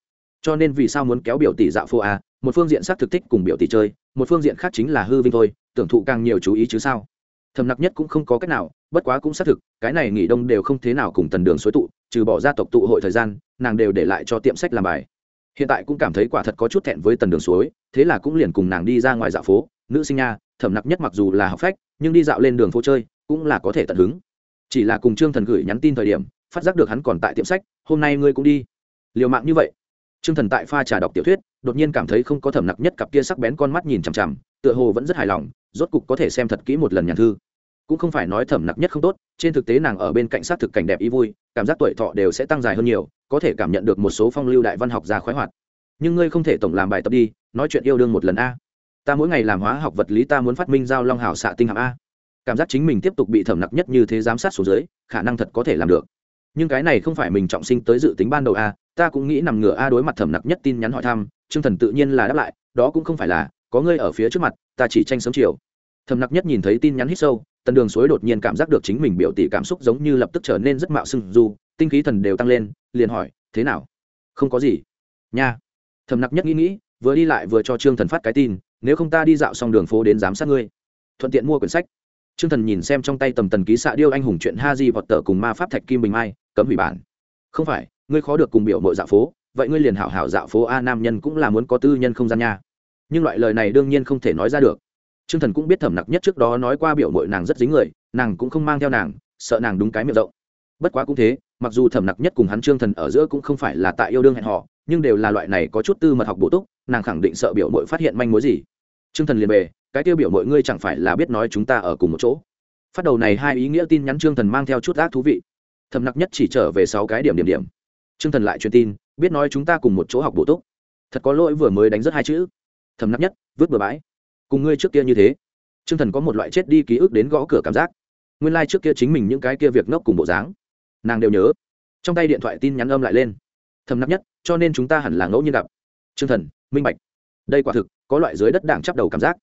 Cho nên vì sao muốn kéo biểu tỷ dạo phô a, một phương diện xác thực thích cùng biểu tỷ chơi, một phương diện khác chính là hư vinh thôi, tưởng thụ càng nhiều chú ý chứ sao. Thầm nặc nhất cũng không có cách nào, bất quá cũng xác thực, cái này nghỉ đông đều không thế nào cùng tần đường xối tụ, trừ bỏ gia tộc tụ hội thời gian, nàng đều để lại cho tiệm sách làm bài. Hiện tại cũng cảm thấy quả thật có chút thẹn với tần đường suối, thế là cũng liền cùng nàng đi ra ngoài dạo phố, nữ sinh nha thẩm nặc nhất mặc dù là học phách, nhưng đi dạo lên đường phố chơi, cũng là có thể tận hứng. Chỉ là cùng trương thần gửi nhắn tin thời điểm phát giác được hắn còn tại tiệm sách, hôm nay ngươi cũng đi. Liều mạng như vậy, trương thần tại pha trà đọc tiểu thuyết, đột nhiên cảm thấy không có thẩm nặc nhất cặp kia sắc bén con mắt nhìn chằm chằm, tựa hồ vẫn rất hài lòng, rốt cục có thể xem thật kỹ một lần nhàn thư. Cũng không phải nói thẩm nặc nhất không tốt, trên thực tế nàng ở bên cạnh sát thực cảnh đẹp ý vui, cảm giác tuổi thọ đều sẽ tăng dài hơn nhiều, có thể cảm nhận được một số phong lưu đại văn học ra khoái hoạt. Nhưng ngươi không thể tổng làm bài tập đi, nói chuyện yêu đương một lần a. Ta mỗi ngày làm hóa học vật lý, ta muốn phát minh giao long hảo xạ tinh hạng a. Cảm giác chính mình tiếp tục bị thẩm nặc nhất như thế giám sát số dưới, khả năng thật có thể làm được nhưng cái này không phải mình trọng sinh tới dự tính ban đầu a ta cũng nghĩ nằm ngửa a đối mặt thẩm nặc nhất tin nhắn hỏi thăm chương thần tự nhiên là đáp lại, đó cũng không phải là, có ngươi ở phía trước mặt, ta chỉ tranh sớm chiều. Thẩm nặc nhất nhìn thấy tin nhắn hít sâu, tần đường suối đột nhiên cảm giác được chính mình biểu tỷ cảm xúc giống như lập tức trở nên rất mạo sưng dù tinh khí thần đều tăng lên, liền hỏi, thế nào? Không có gì. Nha. Thầm nặc nhất nghĩ nghĩ, vừa đi lại vừa cho trương thần phát cái tin, nếu không ta đi dạo xong đường phố đến giám sát ngươi. Thuận tiện mua quyển sách trương thần nhìn xem trong tay tầm tần ký xạ điêu anh hùng chuyện ha di vọt tờ cùng ma pháp thạch kim bình mai cấm hủy bản không phải ngươi khó được cùng biểu mội dạo phố vậy ngươi liền hảo hảo dạo phố a nam nhân cũng là muốn có tư nhân không gian nha nhưng loại lời này đương nhiên không thể nói ra được Trương Thần cũng biết Thẩm Nặc Nhất trước đó nói qua biểu muội nàng rất dính người, nàng cũng không mang theo nàng, sợ nàng đúng cái miệng rộng. Bất quá cũng thế, mặc dù Thẩm Nặc Nhất cùng hắn Trương Thần ở giữa cũng không phải là tại yêu đương hẹn hò, nhưng đều là loại này có chút tư mật học bổ túc, nàng khẳng định sợ biểu muội phát hiện manh mối gì. Trương Thần liền bề, cái tiêu biểu mọi ngươi chẳng phải là biết nói chúng ta ở cùng một chỗ. Phát đầu này hai ý nghĩa tin nhắn Trương Thần mang theo chút ác thú vị. Thẩm Nặc Nhất chỉ trở về sáu cái điểm điểm điểm. Trương Thần lại truyền tin, biết nói chúng ta cùng một chỗ học bổ túc. Thật có lỗi vừa mới đánh rất hai chữ. Thẩm Nặc Nhất, vứt bừa bãi. Cùng ngươi trước kia như thế Trương Thần có một loại chết đi ký ức đến gõ cửa cảm giác. Nguyên lai like trước kia chính mình những cái kia việc ngốc cùng bộ dáng, nàng đều nhớ. Trong tay điện thoại tin nhắn âm lại lên. Thầm Nặc nhất, cho nên chúng ta hẳn là ngẫu nhiên gặp. Trương Thần, minh bạch. Đây quả thực có loại dưới đất đảng chắp đầu cảm giác.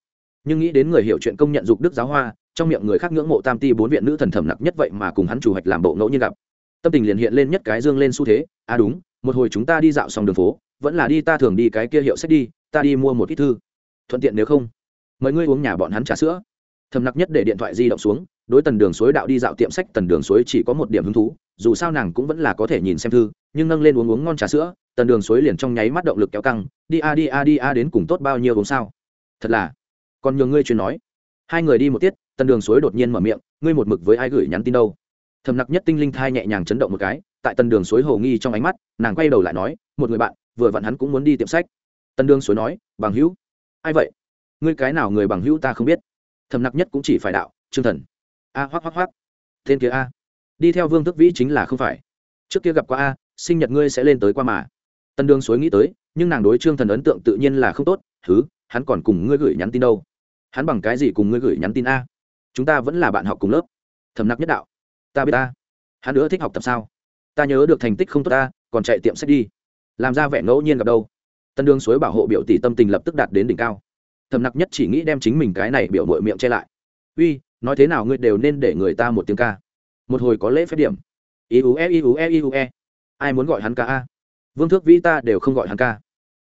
Nhưng nghĩ đến người hiểu chuyện công nhận dục đức giáo hoa, trong miệng người khác ngưỡng mộ Tam Ti bốn viện nữ thần thẩm nặc nhất vậy mà cùng hắn chủ hoạch làm bộ ngẫu nhiên gặp. Tâm tình liền hiện lên nhất cái dương lên xu thế, à đúng, một hồi chúng ta đi dạo xong đường phố, vẫn là đi ta thường đi cái kia hiệu sách đi, ta đi mua một ít thư. Thuận tiện nếu không, mời ngươi uống nhà bọn hắn trà sữa thầm nặc nhất để điện thoại di động xuống đối tần đường suối đạo đi dạo tiệm sách tần đường suối chỉ có một điểm hứng thú dù sao nàng cũng vẫn là có thể nhìn xem thư nhưng nâng lên uống uống ngon trà sữa tần đường suối liền trong nháy mắt động lực kéo căng, đi a đi a đi a đến cùng tốt bao nhiêu uống sao? Thật là, còn nhường ngươi chuyên nói. Hai người đi một tiết, tần đường suối đột nhiên mở miệng, ngươi một mực với ai gửi nhắn tin đâu? Thầm nặc nhất tinh linh thai nhẹ nhàng chấn động một cái, tại tần đường suối hồ nghi trong ánh mắt, nàng quay đầu lại nói, một người bạn, vừa vặn hắn cũng muốn đi tiệm sách. Tần đường suối nói, bằng hữu. Ai vậy? Ngươi cái nào người bằng hữu ta không biết. Thầm nặc nhất cũng chỉ phải đạo, trương thần. A hoác hoác hoác tên kia a. Đi theo vương thức vĩ chính là không phải. Trước kia gặp qua a, sinh nhật ngươi sẽ lên tới qua mà tân đương suối nghĩ tới, nhưng nàng đối trương thần ấn tượng tự nhiên là không tốt thứ hắn còn cùng ngươi gửi nhắn tin đâu? Hắn bằng cái gì cùng ngươi gửi nhắn tin a? Chúng ta vẫn là bạn học cùng lớp. Thầm nặc nhất đạo, ta biết ta. Hắn nữa thích học tập sao? Ta nhớ được thành tích không tốt ta, còn chạy tiệm sách đi. Làm ra vẻ ngẫu nhiên gặp đâu. Tân đương suối bảo hộ biểu tỷ tâm tình lập tức đạt đến đỉnh cao. Thầm nặc nhất chỉ nghĩ đem chính mình cái này biểu mội miệng che lại. Uy, nói thế nào ngươi đều nên để người ta một tiếng ca. Một hồi có lễ phép điểm. Iu e iu e e. Ai muốn gọi hắn ca a? Vương thước vĩ ta đều không gọi hắn ca.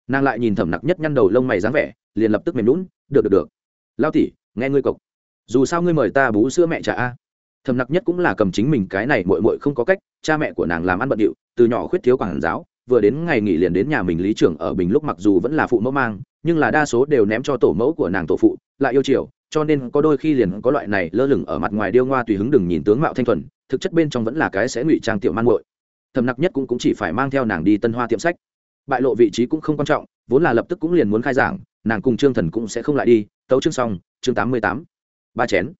Nàng lại nhìn thẩm nặc nhất nhăn đầu lông mày dáng vẻ, liền lập tức mềm lún được được được. Lao tỉ nghe ngươi cộc. Dù sao ngươi mời ta bú sữa mẹ trả a. Thẩm nặc nhất cũng là cầm chính mình cái này mội mội không có cách, cha mẹ của nàng làm ăn bận điệu, từ nhỏ khuyết thiếu quản giáo, vừa đến ngày nghỉ liền đến nhà mình lý trưởng ở bình lúc mặc dù vẫn là phụ mẫu mang, nhưng là đa số đều ném cho tổ mẫu của nàng tổ phụ, lại yêu chiều, cho nên có đôi khi liền có loại này lơ lửng ở mặt ngoài điêu ngoa tùy hứng đừng nhìn tướng mạo thanh thuần, thực chất bên trong vẫn là cái sẽ ngụy trang tiểu man muội thầm nặc nhất cũng, cũng chỉ phải mang theo nàng đi tân hoa tiệm sách. Bại lộ vị trí cũng không quan trọng vốn là lập tức cũng liền muốn khai giảng nàng cùng trương thần cũng sẽ không lại đi tấu chương xong chương tám mươi tám. Ba chén.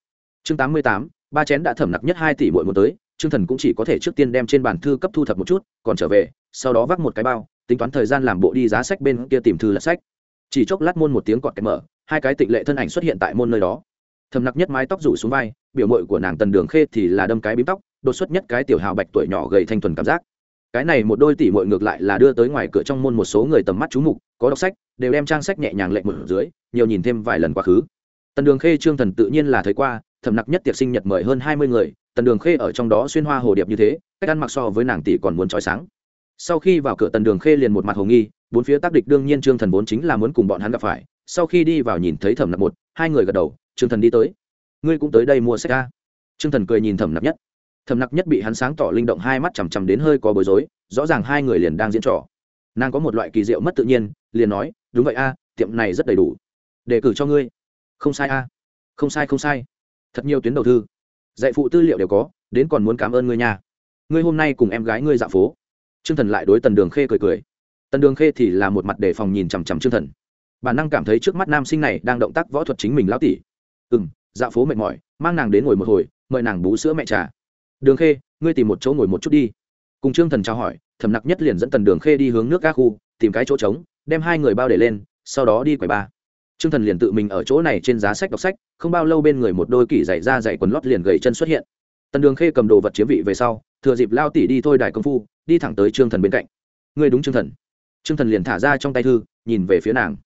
Chương tám mươi tám ba chén đã thẩm nặc nhất hai tỷ mỗi một tới trương thần cũng chỉ có thể trước tiên đem trên bản thư cấp thu thập một chút còn trở về sau đó vác một cái bao tính toán thời gian làm bộ đi giá sách bên kia tìm thư là sách. Chỉ chốc lát môn một tiếng cọt kẹt mở hai cái tịnh lệ thân ảnh xuất hiện tại môn nơi đó. Thầm nặc nhất mái tóc rủ xuống vai biểu mội của nàng tần đường khê thì là đâm cái bím tóc đột xuất nhất cái tiểu hào bạch tuổi nhỏ gầy thanh thuần cảm giác. Cái này một đôi tỷ muội ngược lại là đưa tới ngoài cửa trong môn một số người tầm mắt chú mục, có đọc sách, đều đem trang sách nhẹ nhàng lệnh một dưới, nhiều nhìn thêm vài lần quá khứ. Tần đường khê, trương thần tự nhiên là thấy qua thầm nặc nhất tiệc sinh nhật mời hơn hai mươi người, tần đường khê ở trong đó xuyên hoa hồ điệp như thế, cách ăn mặc so với nàng tỷ còn muốn trói sáng. Sau khi vào cửa, tần đường khê liền một mặt hồ nghi, bốn phía tác địch đương nhiên trương thần vốn chính là muốn cùng bọn hắn gặp phải, sau khi đi vào nhìn thấy thẩm nặc một, hai người gật đầu, trương thần đi tới. Ngươi cũng tới đây mua sách ca trương thần cười nhìn thẩm nặc nhất thầm nặc nhất bị hắn sáng tỏ linh động hai mắt chằm chằm đến hơi có bối rối, rõ ràng hai người liền đang diễn trò. Nàng có một loại kỳ diệu mất tự nhiên, liền nói, đúng vậy a, tiệm này rất đầy đủ. Đề cử cho ngươi. Không sai a. Không sai không sai. Thật nhiều tuyến đầu thư, dạy phụ tư liệu đều có, đến còn muốn cảm ơn ngươi nha. Ngươi hôm nay cùng em gái ngươi dạo phố. Trương thần lại đối tần đường khê cười cười. Tần đường khê thì là một mặt đề phòng nhìn chằm chằm trương thần. Bản năng cảm thấy trước mắt nam sinh này đang động tác võ thuật chính mình lão tỷ. Ừ m dạo phố mệt mỏi, mang nàng đến ngồi một hồi, mời nàng bú sữa mẹ trà đường khê, ngươi tìm một chỗ ngồi một chút đi. Cùng trương thần trao hỏi, thầm nặc nhất liền dẫn tần đường khê đi hướng nước các khu, tìm cái chỗ trống, đem hai người bao để lên, sau đó đi quầy ba trương thần liền tự mình ở chỗ này trên giá sách đọc sách, không bao lâu bên người một đôi kỷ dày ra dày quần lót liền gầy chân xuất hiện. Tần đường khê cầm đồ vật chiếm vị về sau, thừa dịp lao tỉ đi thôi đài công phu, đi thẳng tới trương thần bên cạnh. Ngươi đúng trương thần. Trương thần liền thả ra trong tay thư, nhìn về phía nàng.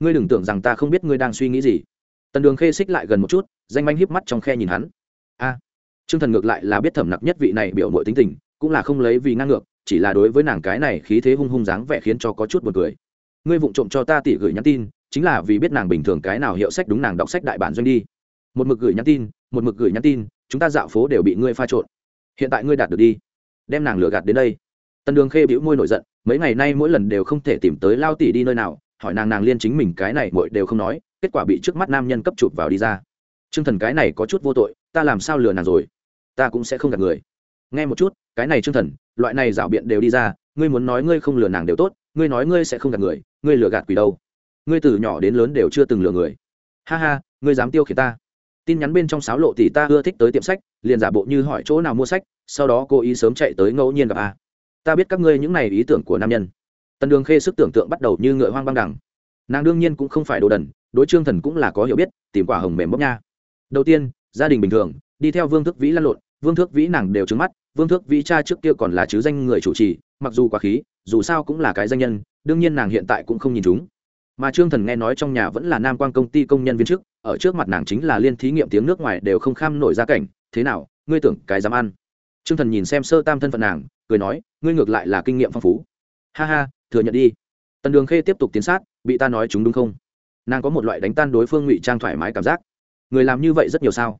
Ngươi đừng tưởng rằng ta không biết ngươi đang suy nghĩ gì. Tần đường khê xích lại gần một chút, danh manh híp mắt trong khe nhìn hắn trương thần ngược lại là biết thẩm nặc nhất vị này biểu muội tính tình, cũng là không lấy vì ngang ngược, chỉ là đối với nàng cái này khí thế hung hung dáng vẻ khiến cho có chút buồn cười. Ngươi vụng trộm cho ta tỷ gửi nhắn tin, chính là vì biết nàng bình thường cái nào hiệu sách đúng nàng đọc sách đại bản doanh đi. Một mực gửi nhắn tin, một mực gửi nhắn tin, chúng ta dạo phố đều bị ngươi pha trộn. Hiện tại ngươi đạt được đi. Đem nàng lừa gạt đến đây. Tân đường khê bĩu môi nổi giận, mấy ngày nay mỗi lần đều không thể tìm tới lao tỷ đi nơi nào, hỏi nàng nàng liên chính mình cái này muội đều không nói, kết quả bị trước mắt nam nhân cấp chụp vào đi ra. Trương thần cái này có chút vô tội, ta làm sao lừa nàng rồi? Ta cũng sẽ không gạt người. Nghe một chút, cái này trương thần, loại này rảo biện đều đi ra, ngươi muốn nói ngươi không lừa nàng đều tốt, ngươi nói ngươi sẽ không gạt người, ngươi lừa gạt quỷ đâu. Ngươi từ nhỏ đến lớn đều chưa từng lừa người. Ha ha, ngươi dám tiêu khiển ta. Tin nhắn bên trong sáo lộ thì ta ưa thích tới tiệm sách, liền giả bộ như hỏi chỗ nào mua sách, sau đó cô ý sớm chạy tới ngẫu nhiên gặp a. Ta biết các ngươi những này ý tưởng của nam nhân. Tần đường khê sức tưởng tượng bắt đầu như ngựa hoang băng đẳng nàng đương nhiên cũng không phải đồ đần, đối trương thần cũng là có hiểu biết, tìm quả hồng mềm bốc nha. Đầu tiên, gia đình bình thường, đi theo vương thức vĩ lăn lộn vương thước vĩ nàng đều trứng mắt, vương thước vĩ cha trước kia còn là chứ danh người chủ trì, mặc dù quá khí, dù sao cũng là cái danh nhân, đương nhiên nàng hiện tại cũng không nhìn chúng. Mà trương thần nghe nói trong nhà vẫn là nam quan công ty công nhân viên chức, ở trước mặt nàng chính là liên thí nghiệm tiếng nước ngoài đều không kham nổi ra cảnh, thế nào, ngươi tưởng cái dám ăn? Trương thần nhìn xem sơ tam thân phận nàng, cười nói, ngươi ngược lại là kinh nghiệm phong phú. Ha ha, thừa nhận đi. Tần đường khê tiếp tục tiến sát, bị ta nói chúng đúng không? Nàng có một loại đánh tan đối phương ngụy trang thoải mái cảm giác. Người làm như vậy rất nhiều sao?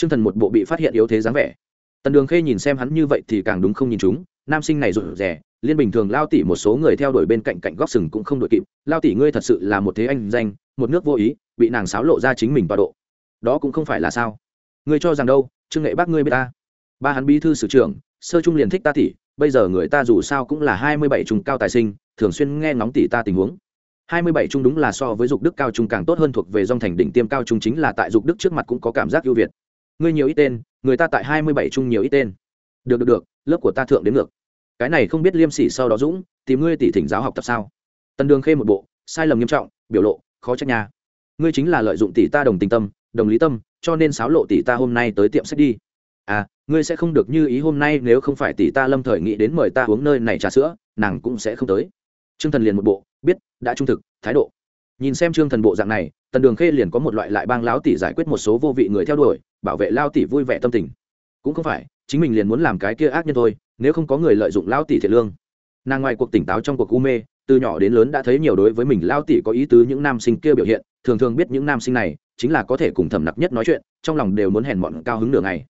T r ư ơ n g thần một bộ bị phát hiện yếu thế dáng vẻ tần đường khê nhìn xem hắn như vậy thì càng đúng không nhìn chúng, nam sinh này rụt rẻ liên bình thường lao tỉ một số người theo đuổi bên cạnh cạnh góc sừng cũng không đội kịp, lao tỉ ngươi thật sự là một thế anh danh, một nước vô ý, bị nàng sáo lộ ra chính mình tọa độ. Đó cũng không phải là sao. Ngươi cho rằng đâu, trương nghệ bác ngươi b ta. Ba hắn bí thư sử trưởng, sơ trung liền thích ta tỉ bây giờ người ta dù sao cũng là hai mươi bảy trung cao tài sinh, thường xuyên nghe ngóng tỉ ta tình huống. hai mươi bảy trung đúng là so với dục đức cao trung càng tốt hơn thuộc về dòng thành đỉnh tiêm cao trung chính là tại dục đức trước mặt cũng có cảm giác ưu việt ngươi nhiều ít tên, người ta tại hai mươi bảy trung nhiều ít tên. Được được được, lớp của ta thượng đến ngược. Cái này không biết liêm sỉ sau đó dũng, tìm ngươi tỷ thỉnh giáo học tập sao? Tần đường khê một bộ, sai lầm nghiêm trọng, biểu lộ, khó trách nhà ngươi chính là lợi dụng tỷ ta đồng tình tâm, đồng lý tâm, cho nên sáo lộ tỷ ta hôm nay tới tiệm sách đi. À ngươi sẽ không được như ý hôm nay nếu không phải tỷ ta lâm thời nghĩ đến mời ta uống nơi này trà sữa, nàng cũng sẽ không tới. T r ư ơ n g thần liền một bộ, biết, đã trung thực, thái độ. Nhìn xem trương thần bộ dạng này, tần đường khê liền có một loại lại bang láo tỷ giải quyết một số vô vị người theo đuổi bảo vệ lao tỷ vui vẻ tâm tình. Cũng không phải, chính mình liền muốn làm cái kia ác nhân thôi, nếu không có người lợi dụng lao tỷ thiệt lương. Nàng ngoài cuộc tỉnh táo trong cuộc u mê, từ nhỏ đến lớn đã thấy nhiều đối với mình lao tỷ có ý tứ những nam sinh kia biểu hiện, thường thường biết những nam sinh này chính là có thể cùng thầm nặc nhất nói chuyện, trong lòng đều muốn hèn mọn cao hứng nửa ngày.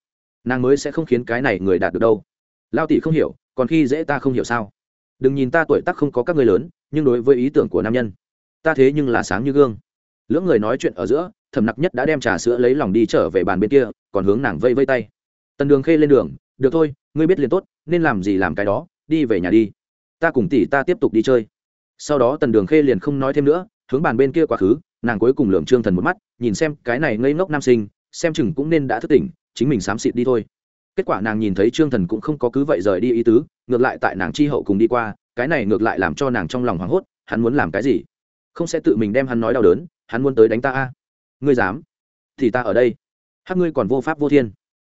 Nàng mới sẽ không khiến cái này người đạt được đâu. Lao tỷ không hiểu, còn khi dễ ta không hiểu sao? Đừng nhìn ta tuổi tác không có các người lớn, nhưng đối với ý tưởng của nam nhân, ta thế nhưng là sáng như gương lưỡng người nói chuyện ở giữa thầm nặc nhất đã đem trà sữa lấy lòng đi trở về bàn bên kia, còn hướng nàng vây vây tay. Tần đường khê lên đường, được thôi, ngươi biết liền tốt, nên làm gì làm cái đó, đi về nhà đi. Ta cùng tỷ ta tiếp tục đi chơi. Sau đó tần đường khê liền không nói thêm nữa, hướng bàn bên kia quá khứ, nàng cuối cùng lường trương thần một mắt, nhìn xem cái này ngây ngốc nam sinh, xem chừng cũng nên đã thức tỉnh, chính mình xám xịt đi thôi. Kết quả nàng nhìn thấy trương thần cũng không có cứ vậy rời đi ý tứ, ngược lại tại nàng chi hậu cùng đi qua, cái này ngược lại làm cho nàng trong lòng hoảng hốt, hắn muốn làm cái gì? Không sẽ tự mình đem hắn nói đau đớn hắn muốn tới đánh ta a. Ngươi dám? Thì ta ở đây. Hát ngươi còn vô pháp vô thiên.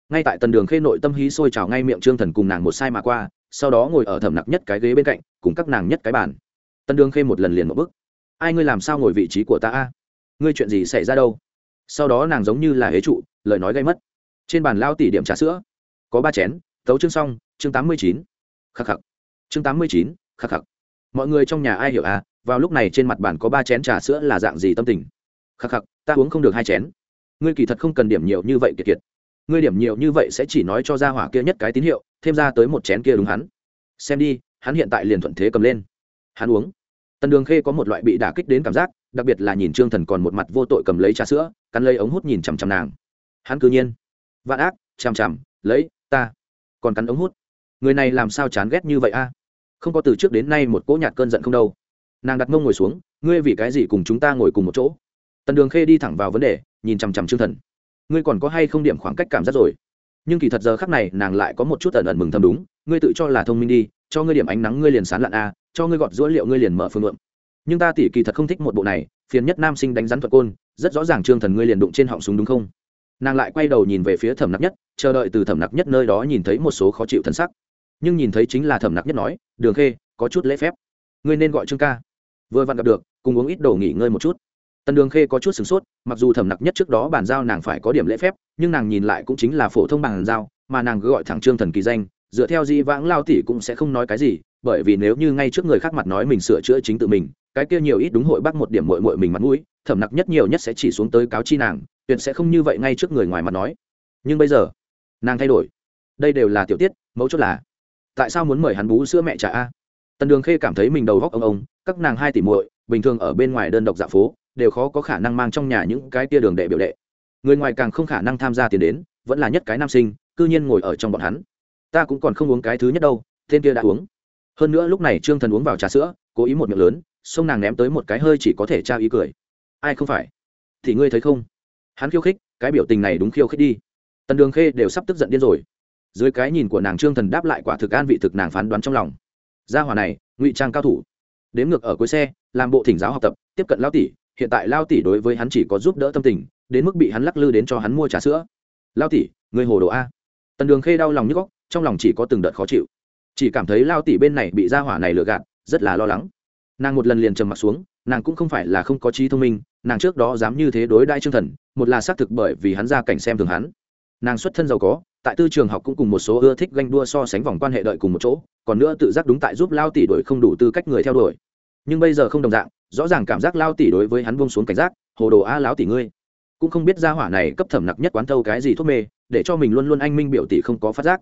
Ngay tại tần đường khê nội tâm hí sôi trào ngay miệng trương thần cùng nàng một sai mà qua, sau đó ngồi ở thầm nặc nhất cái ghế bên cạnh, cùng các nàng nhất cái bàn. Tần đường khê một lần liền một bức ai ngươi làm sao ngồi vị trí của ta a? Ngươi chuyện gì xảy ra đâu? Sau đó nàng giống như là hế trụ, lời nói gây mất. Trên bàn lao tỉ điểm trà sữa. Có ba chén tấu chương xong, chương tám mươi chín. Khắc khắc. Chương tám mươi chín, khắc khắc. Mọi người trong nhà ai hiểu à? Vào lúc này trên mặt bàn có ba chén trà sữa là dạng gì tâm tình? Khắc khắc, ta uống không được hai chén. Ngươi kỳ thật không cần điểm nhiều như vậy kiệt kiệt. Ngươi điểm nhiều như vậy sẽ chỉ nói cho ra hỏa kia nhất cái tín hiệu, thêm ra tới một chén kia đúng hắn. Xem đi, hắn hiện tại liền thuận thế cầm lên. Hắn uống. Tần đường khê có một loại bị đả kích đến cảm giác, đặc biệt là nhìn trương thần còn một mặt vô tội cầm lấy trà sữa, cắn lấy ống hút nhìn chằm chằm nàng. Hắn cứ nhiên. Vạn ác, chằm chằm, lấy, ta. Còn cắn ống hút. Người này làm sao chán ghét như vậy a? Không có từ trước đến nay một cỗ nhạt cơn giận không đâu nàng đặt mông ngồi xuống, ngươi vì cái gì cùng chúng ta ngồi cùng một chỗ? Tần đường khê đi thẳng vào vấn đề, nhìn chằm chằm chương thần. Ngươi còn có hay không điểm khoảng cách cảm giác rồi? Nhưng kỳ thật giờ khắc này, nàng lại có một chút ẩn ẩn mừng thầm đúng, ngươi tự cho là thông minh đi, cho ngươi điểm ánh nắng ngươi liền sán lặn a, cho ngươi gọt rũa liệu ngươi liền mở phương lượng nhưng ta tỉ kỳ thật không thích một bộ này, phiền nhất nam sinh đánh rắn thuật côn, rất rõ ràng trương thần ngươi liền đụng trên họng súng đúng không? Nàng lại quay đầu nhìn về phía thẩm nặc nhất, chờ đợi từ thẩm nặc nhất nơi đó nhìn thấy một số khó chịu thân sắc. Nhưng nhìn thấy chính là thẩm nặc nhất nói, đường khê, có chút lễ phép. Ngươi nên gọi trương ca vừa vặn gặp được, cùng uống ít đồ nghỉ ngơi một chút. Tần đường khê có chút sửng sốt, mặc dù thẩm nặc nhất trước đó bàn giao nàng phải có điểm lễ phép, nhưng nàng nhìn lại cũng chính là phổ thông bàn giao, mà nàng cứ gọi thẳng trương thần kỳ danh, dựa theo di vãng lao tỷ cũng sẽ không nói cái gì, bởi vì nếu như ngay trước người khác mặt nói mình sửa chữa chính tự mình, cái kia nhiều ít đúng hội bắt một điểm mội mội mình mặt mũi, thẩm nặc nhất nhiều nhất sẽ chỉ xuống tới cáo chi nàng, tuyệt sẽ không như vậy ngay trước người ngoài mặt nói. Nhưng bây giờ, nàng thay đổi. Đây đều là tiểu tiết, mấu chốt là, tại sao muốn mời hắn bú sữa mẹ trả a? Tần đường khê cảm thấy mình đầu góc ông ông các nàng hai tỷ muội, bình thường ở bên ngoài đơn độc dạ phố, đều khó có khả năng mang trong nhà những cái tia đường đệ biểu đệ. Người ngoài càng không khả năng tham gia tiền đến, vẫn là nhất cái nam sinh, cư nhiên ngồi ở trong bọn hắn. Ta cũng còn không uống cái thứ nhất đâu, tên kia đã uống. Hơn nữa lúc này trương thần uống vào trà sữa, cố ý một miệng lớn sông nàng ném tới một cái hơi chỉ có thể trao ý cười. Ai không phải? Thì ngươi thấy không? Hắn khiêu khích, cái biểu tình này đúng khiêu khích đi. Tần đường khê đều sắp tức giận điên rồi. Dưới cái nhìn của nàng trương thần đáp lại quả thực an vị thực nàng phán đoán trong lòng. Gia hòa này, ngụy trang cao thủ đếm ngược ở cuối xe, làm bộ thỉnh giáo học tập, tiếp cận lao tỷ, hiện tại lao tỷ đối với hắn chỉ có giúp đỡ tâm tình, đến mức bị hắn lắc lư đến cho hắn mua trà sữa. Lao tỷ, người hồ đồ a. Tần đường khê đau lòng như góc trong lòng chỉ có từng đợt khó chịu. Chỉ cảm thấy lao tỷ bên này bị gia hỏa này lừa gạt, rất là lo lắng. Nàng một lần liền trầm m ặ t xuống, nàng cũng không phải là không có trí thông minh, nàng trước đó dám như thế đối đãi chương thần, một là xác thực bởi vì hắn ra cảnh xem thường hắn. Nàng xuất thân giàu có, tại tư trường học cũng cùng một số ưa thích ganh đua so sánh vòng quan hệ đợi cùng một chỗ còn nữa tự giác đúng tại giúp lao tỷ đổi không đủ tư cách người theo đuổi. Nhưng bây giờ không đồng dạng, rõ ràng cảm giác lao tỷ đối với hắn vung xuống cảnh giác, hồ đồ a láo tỷ ngươi, cũng không biết gia hỏa này cấp thẩm nặc nhất quán thâu cái gì thuốc mê, để cho mình luôn luôn anh minh biểu tỷ không có phát giác.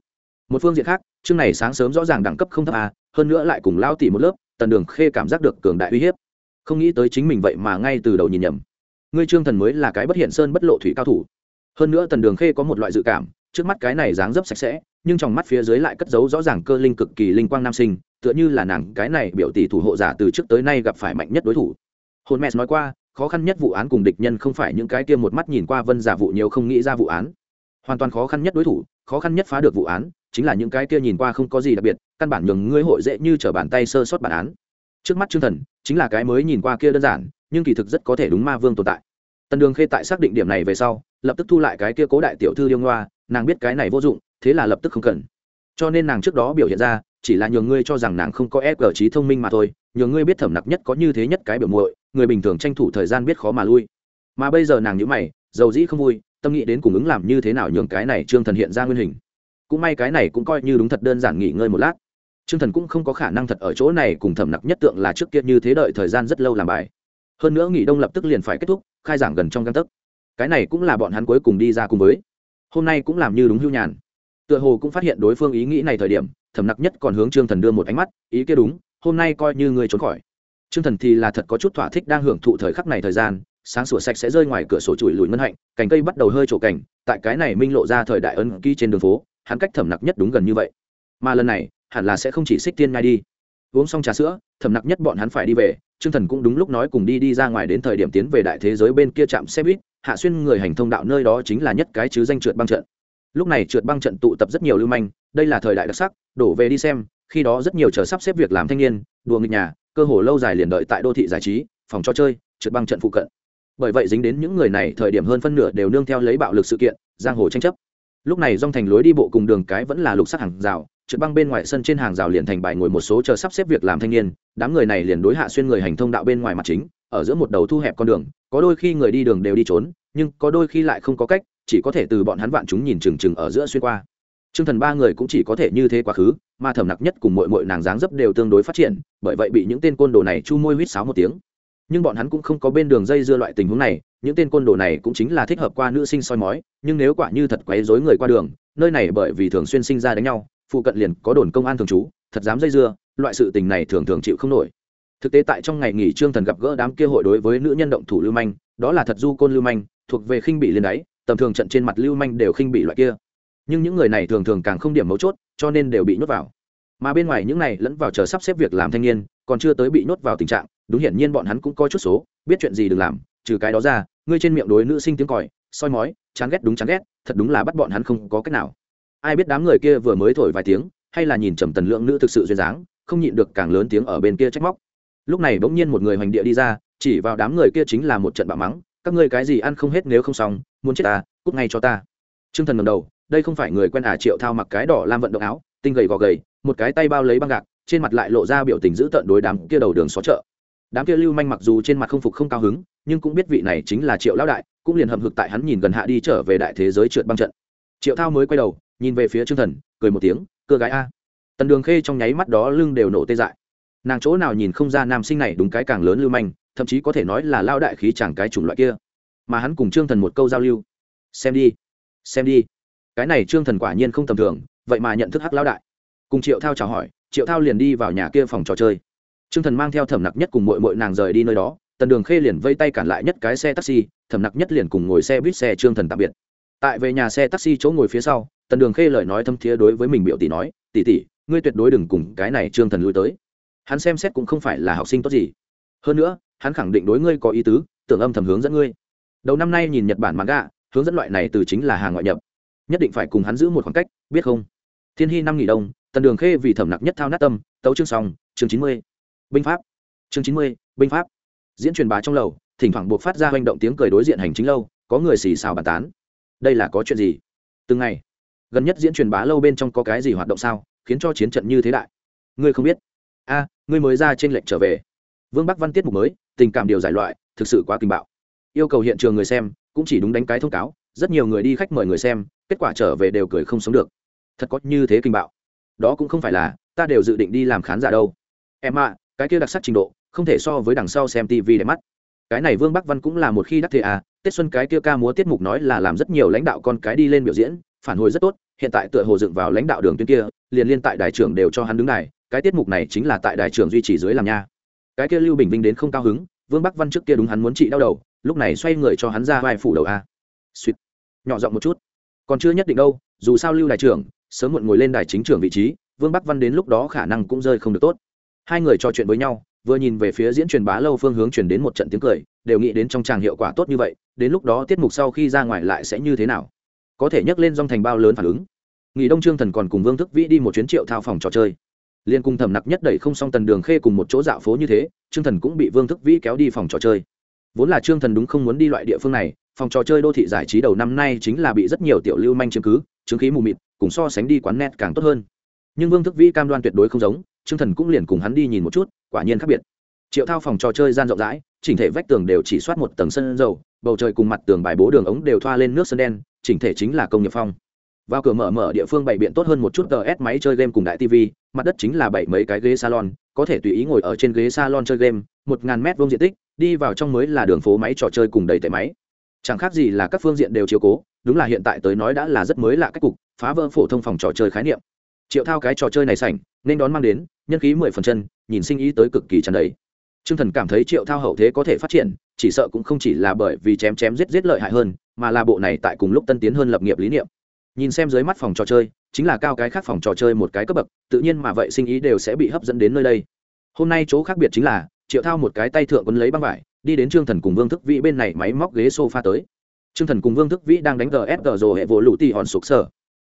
Một phương diện khác, chương này sáng sớm rõ ràng đẳng cấp không thấp a hơn nữa lại cùng lao tỷ một lớp, tần đường khê cảm giác được cường đại uy hiếp. Không nghĩ tới chính mình vậy mà ngay từ đầu nhìn nhầm. Ngươi trương thần mới là cái bất hiện sơn bất lộ thủy cao thủ. Hơn nữa tần đường khê có một loại dự cảm, trước mắt cái này dáng dấp sạch sẽ nhưng trong mắt phía dưới lại cất giấu rõ ràng cơ linh cực kỳ linh quang nam sinh, tựa như là nàng cái này biểu tỷ thủ hộ giả từ trước tới nay gặp phải mạnh nhất đối thủ. Hồn mẹ nói qua, khó khăn nhất vụ án cùng địch nhân không phải những cái kia một mắt nhìn qua vân giả vụ nhiều không nghĩ ra vụ án. Hoàn toàn khó khăn nhất đối thủ, khó khăn nhất phá được vụ án, chính là những cái kia nhìn qua không có gì đặc biệt, căn bản nhường ngươi hội dễ như t r ở bàn tay sơ sót bản án. Trước mắt chương thần, chính là cái mới nhìn qua kia đơn giản, nhưng kỳ thực rất có thể đúng ma vương tồn tại. Tần đường khê tại xác định điểm này về sau, lập tức thu lại cái kia cố đại tiểu thư điêu ngoa, nàng biết cái này vô dụng thế là lập tức không cần. Cho nên nàng trước đó biểu hiện ra, chỉ là nhường ngươi cho rằng nàng không có ép ở trí thông minh mà thôi, nhường ngươi biết thẩm nặc nhất có như thế nhất cái biểu muội, người bình thường tranh thủ thời gian biết khó mà lui. Mà bây giờ nàng nhữ mày, dầu dĩ không vui, tâm nghĩ đến cùng ứng làm như thế nào nhường cái này trương thần hiện ra nguyên hình. Cũng may cái này cũng coi như đúng thật đơn giản nghỉ ngơi một lát. Trương thần cũng không có khả năng thật ở chỗ này cùng thẩm nặc nhất tượng là trước kia như thế đợi thời gian rất lâu làm bài. Hơn nữa nghỉ đông lập tức liền phải kết thúc, khai giảng gần trong găng tấc. Cái này cũng là bọn hắn cuối cùng đi ra cùng với. Hôm nay cũng làm như đúng hưu nhàn tựa hồ cũng phát hiện đối phương ý nghĩ này thời điểm thẩm nặc nhất còn hướng trương thần đưa một ánh mắt, ý kia đúng, hôm nay coi như người trốn khỏi. Trương thần thì là thật có chút thỏa thích đang hưởng thụ thời khắc này thời gian, sáng sủa sạch sẽ rơi ngoài cửa sổ chùi lùi ngân hạnh, cành cây bắt đầu hơi trổ cảnh tại cái này minh lộ ra thời đại ấn ký trên đường phố, hắn cách thẩm nặc nhất đúng gần như vậy. Mà lần này, hẳn là sẽ không chỉ xích tiên ngay đi. Uống xong trà sữa thẩm nặc nhất bọn hắn phải đi về, trương thần cũng đúng lúc nói cùng đi đi ra ngoài đến thời điểm tiến về đại thế giới bên kia trạm xe buýt, hạ xuyên người hành thông đạo nơi đó chính là nhất cái chứ danh trượt băng trận lúc này trượt băng trận tụ tập rất nhiều lưu manh, đây là thời đại đặc sắc, đổ về đi xem, khi đó rất nhiều chờ sắp xếp việc làm thanh niên, đùa nghịch nhà, cơ hồ lâu dài liền đợi tại đô thị giải trí, phòng cho chơi, trượt băng trận phụ cận. Bởi vậy dính đến những người này, thời điểm hơn phân nửa đều nương theo lấy bạo lực sự kiện, giang hồ tranh chấp. Lúc này dòng thành lối đi bộ cùng đường cái vẫn là lục sắc hàng rào, trượt băng bên ngoài sân trên hàng rào liền thành bài ngồi một số chờ sắp xếp việc làm thanh niên, đám người này liền đối hạ xuyên người hành thông đạo bên ngoài mặt chính, ở giữa một đầu thu hẹp con đường, có đôi khi người đi đường đều đi trốn, nhưng có đôi khi lại không có cách chỉ có thể từ bọn hắn vạn chúng nhìn chừng chừng ở giữa xuyên qua. T r ư ơ n g thần ba người cũng chỉ có thể như thế quá khứ mà thẩm nặc nhất cùng mội mội nàng dáng dấp đều tương đối phát triển, bởi vậy bị những tên côn đồ này chu môi huýt sáo một tiếng. Nhưng bọn hắn cũng không có bên đường dây dưa loại tình huống này, những tên côn đồ này cũng chính là thích hợp qua nữ sinh soi mói, nhưng nếu quả như thật quấy dối người qua đường, nơi này bởi vì thường xuyên sinh ra đánh nhau, phụ cận liền có đồn công an thường trú, thật dám dây dưa, loại sự tình này thường thường chịu không nổi. Thực tế tại trong ngày nghỉ trương thần gặp gỡ đám kia hội đối với nữ nhân động thủ lưu manh, đó là thật du côn lưu manh, thuộc về khinh bị liền đáy tầm thường trận trên mặt lưu manh đều khinh bị loại kia. Nhưng những người này thường thường càng không điểm mấu chốt, cho nên đều bị nhốt vào. Mà bên ngoài những này lẫn vào chờ sắp xếp việc làm thanh niên, còn chưa tới bị nhốt vào tình trạng, đúng hiển nhiên bọn hắn cũng có chút số, biết chuyện gì đừng làm, trừ cái đó ra, ngươi trên miệng đối nữ sinh tiếng còi, soi mói, chán ghét đúng chán ghét, thật đúng là bắt bọn hắn không có cách nào. Ai biết đám người kia vừa mới thổi vài tiếng, hay là nhìn trầm tần lượng nữ thực sự duyên dáng, không nhịn được càng lớn tiếng ở bên kia trách móc. Lúc này bỗng nhiên một người hoành địa đi ra, chỉ vào đám người kia chính là một trận bạo mắng, các ngươi cái gì ăn không hết nếu không xong muốn chết ta, cút ngay cho ta. T r ư ơ n g thần ngầm đầu, đây không phải người quen ả à triệu thao mặc cái đỏ lam vận động áo, tinh gầy gò gầy, một cái tay bao lấy băng gạc, trên mặt lại lộ ra biểu tình dữ tợn đối đám kia đầu đường xó chợ. Đám kia lưu manh mặc dù trên mặt không phục không cao hứng, nhưng cũng biết vị này chính là triệu lão đại, cũng liền hầm hực tại hắn nhìn gần hạ đi trở về đại thế giới trượt băng trận. Triệu thao mới quay đầu, nhìn về phía t thần, cười một tiếng, cơ gái a. Tần đường khê trong nháy mắt đó lưng đều nổ tê dại. Nàng chỗ nào nhìn không ra nam sinh này đúng cái càng lớn lưu manh, thậm chí có thể nói là lao đại khí chẳng cái chủng loại kia mà hắn cùng trương thần một câu giao lưu. Xem đi xem đi. Cái này trương thần quả nhiên không tầm thường, vậy mà nhận thức hắc lão đại. Cùng triệu thao chào hỏi, triệu thao liền đi vào nhà kia phòng trò chơi. Trương thần mang theo thẩm nặc nhất cùng mội mội nàng rời đi nơi đó, tần đường khê liền vây tay cản lại nhất cái xe taxi, thẩm nặc nhất liền cùng ngồi xe buýt xe trương thần tạm biệt. Tại về nhà xe taxi chỗ ngồi phía sau, tần đường khê lời nói thâm thiế đối với mình biểu tỷ nói, tỷ tỷ, ngươi tuyệt đối đừng cùng cái này trương thần lui tới. Hắn xem xét cũng không phải là học sinh tốt gì. Hơn nữa, hắn khẳng định đối ngươi có ý tứ, tưởng âm thầm hướng dẫn ngươi đầu năm nay nhìn nhật bản mãn gạ hướng dẫn loại này từ chính là hàng ngoại nhập. Nhất định phải cùng hắn giữ một khoảng cách biết không? Thiên hy năm nghỉ đông tần đường khê vì thẩm nặc nhất thao nát tâm tấu chương Song, chương chín mươi. Binh pháp. Chương chín mươi binh pháp. Diễn truyền bá trong lầu thỉnh thoảng buộc phát ra hành động tiếng cười đối diện hành chính lâu có người xì xào bàn tán. Đây là có chuyện gì? Từng ngày gần nhất diễn truyền bá lâu bên trong có cái gì hoạt động sao khiến cho chiến trận như thế đại? Ngươi không biết? A ngươi mới ra trên lệnh trở về. Vương bắc văn tiết mục mới tình cảm điều giải loại thực sự quá kinh bạo yêu cầu hiện trường người xem, cũng chỉ đúng đánh cái thông cáo, rất nhiều người đi khách mời người xem, kết quả trở về đều cười không sống được. Thật có như thế kinh bạo. Đó cũng không phải là, ta đều dự định đi làm khán giả đâu. Em ạ, cái kia đặc sắc trình độ, không thể so với đằng sau xem tv để mắt. Cái này vương bắc văn cũng là một khi đắc thế à tết xuân cái kia ca múa tiết mục nói là làm rất nhiều lãnh đạo con cái đi lên biểu diễn, phản hồi rất tốt, hiện tại tựa hồ dựng vào lãnh đạo đường tuyến kia, liền liên tại đại trưởng đều cho hắn đứng này cái tiết mục này chính là tại đại trưởng duy trì dưới làm nha. Cái kia lưu bình vinh đến không cao hứng, vương bắc văn trước kia đúng hắn muốn trị đau đầu lúc này xoay người cho hắn ra vai phủ đầu a. Suýt nhỏ giọng một chút. Còn chưa nhất định đâu, dù sao lưu đại trưởng, sớm muộn ngồi lên đài chính trưởng vị trí, vương bắc văn đến lúc đó khả năng cũng rơi không được tốt. Hai người trò chuyện với nhau, vừa nhìn về phía diễn truyền bá lâu phương hướng truyền đến một trận tiếng cười, đều nghĩ đến trong tràng hiệu quả tốt như vậy, đến lúc đó tiết mục sau khi ra ngoài lại sẽ như thế nào. Có thể nhắc lên dòng thành bao lớn phản ứng. Nghỉ đông trương thần còn cùng vương thức vĩ đi một chuyến triệu thao phòng trò chơi. Liên cung thẩm nặc nhất đẩy không xong tần đường khê cùng một chỗ dạo phố như thế, trương thần cũng bị vương thức vĩ kéo đi phòng trò chơi vốn là trương thần đúng không muốn đi loại địa phương này, phòng trò chơi đô thị giải trí đầu năm nay chính là bị rất nhiều tiểu lưu manh chứng cứ, chứng khí mù mịt, cùng so sánh đi quán net càng tốt hơn. Nhưng vương thức vĩ cam đoan tuyệt đối không giống, trương thần cũng liền cùng hắn đi nhìn một chút, quả nhiên khác biệt. Triệu thao phòng trò chơi gian rộng rãi, chỉnh thể vách tường đều chỉ soát một tầng sân dầu, bầu trời cùng mặt tường bài bố đường ống đều thoa lên nước sơn đen, chỉnh thể chính là công nghiệp phong vào cửa mở mở địa phương bày biện tốt hơn một chút ts máy chơi game cùng đại tv mặt đất chính là bảy mấy cái ghế salon, có thể tùy ý ngồi ở trên ghế salon chơi game, một ngàn mét vuông diện tích, đi vào trong mới là đường phố máy trò chơi cùng đầy tệ máy. Chẳng khác gì là các phương diện đều chiếu cố, đúng là hiện tại tới nói đã là rất mới lạ cách cục, phá vỡ phổ thông phòng trò chơi khái niệm. Triệu thao cái trò chơi này sảnh, nên đón mang đến, nhân khí mười phần chân, nhìn sinh ý tới cực kỳ tràn đầy. Trương thần cảm thấy triệu thao hậu thế có thể phát triển, chỉ sợ cũng không chỉ là bởi vì chém chém giết giết lợi hại hơn, mà là bộ này tại cùng lúc tân tiến hơn lập nghiệp lý niệm nhìn xem dưới mắt phòng trò chơi, chính là cao cái khác phòng trò chơi một cái cấp bậc, tự nhiên mà vậy sinh ý đều sẽ bị hấp dẫn đến nơi đây. Hôm nay chỗ khác biệt chính là, triệu thao một cái tay thượng quấn lấy băng vải, đi đến trương thần cùng vương thức vĩ bên này máy móc ghế s o f a tới. Trương thần cùng vương thức vĩ đang đánh gs tờ rồ hệ vỗ lụ tì hòn sụp sở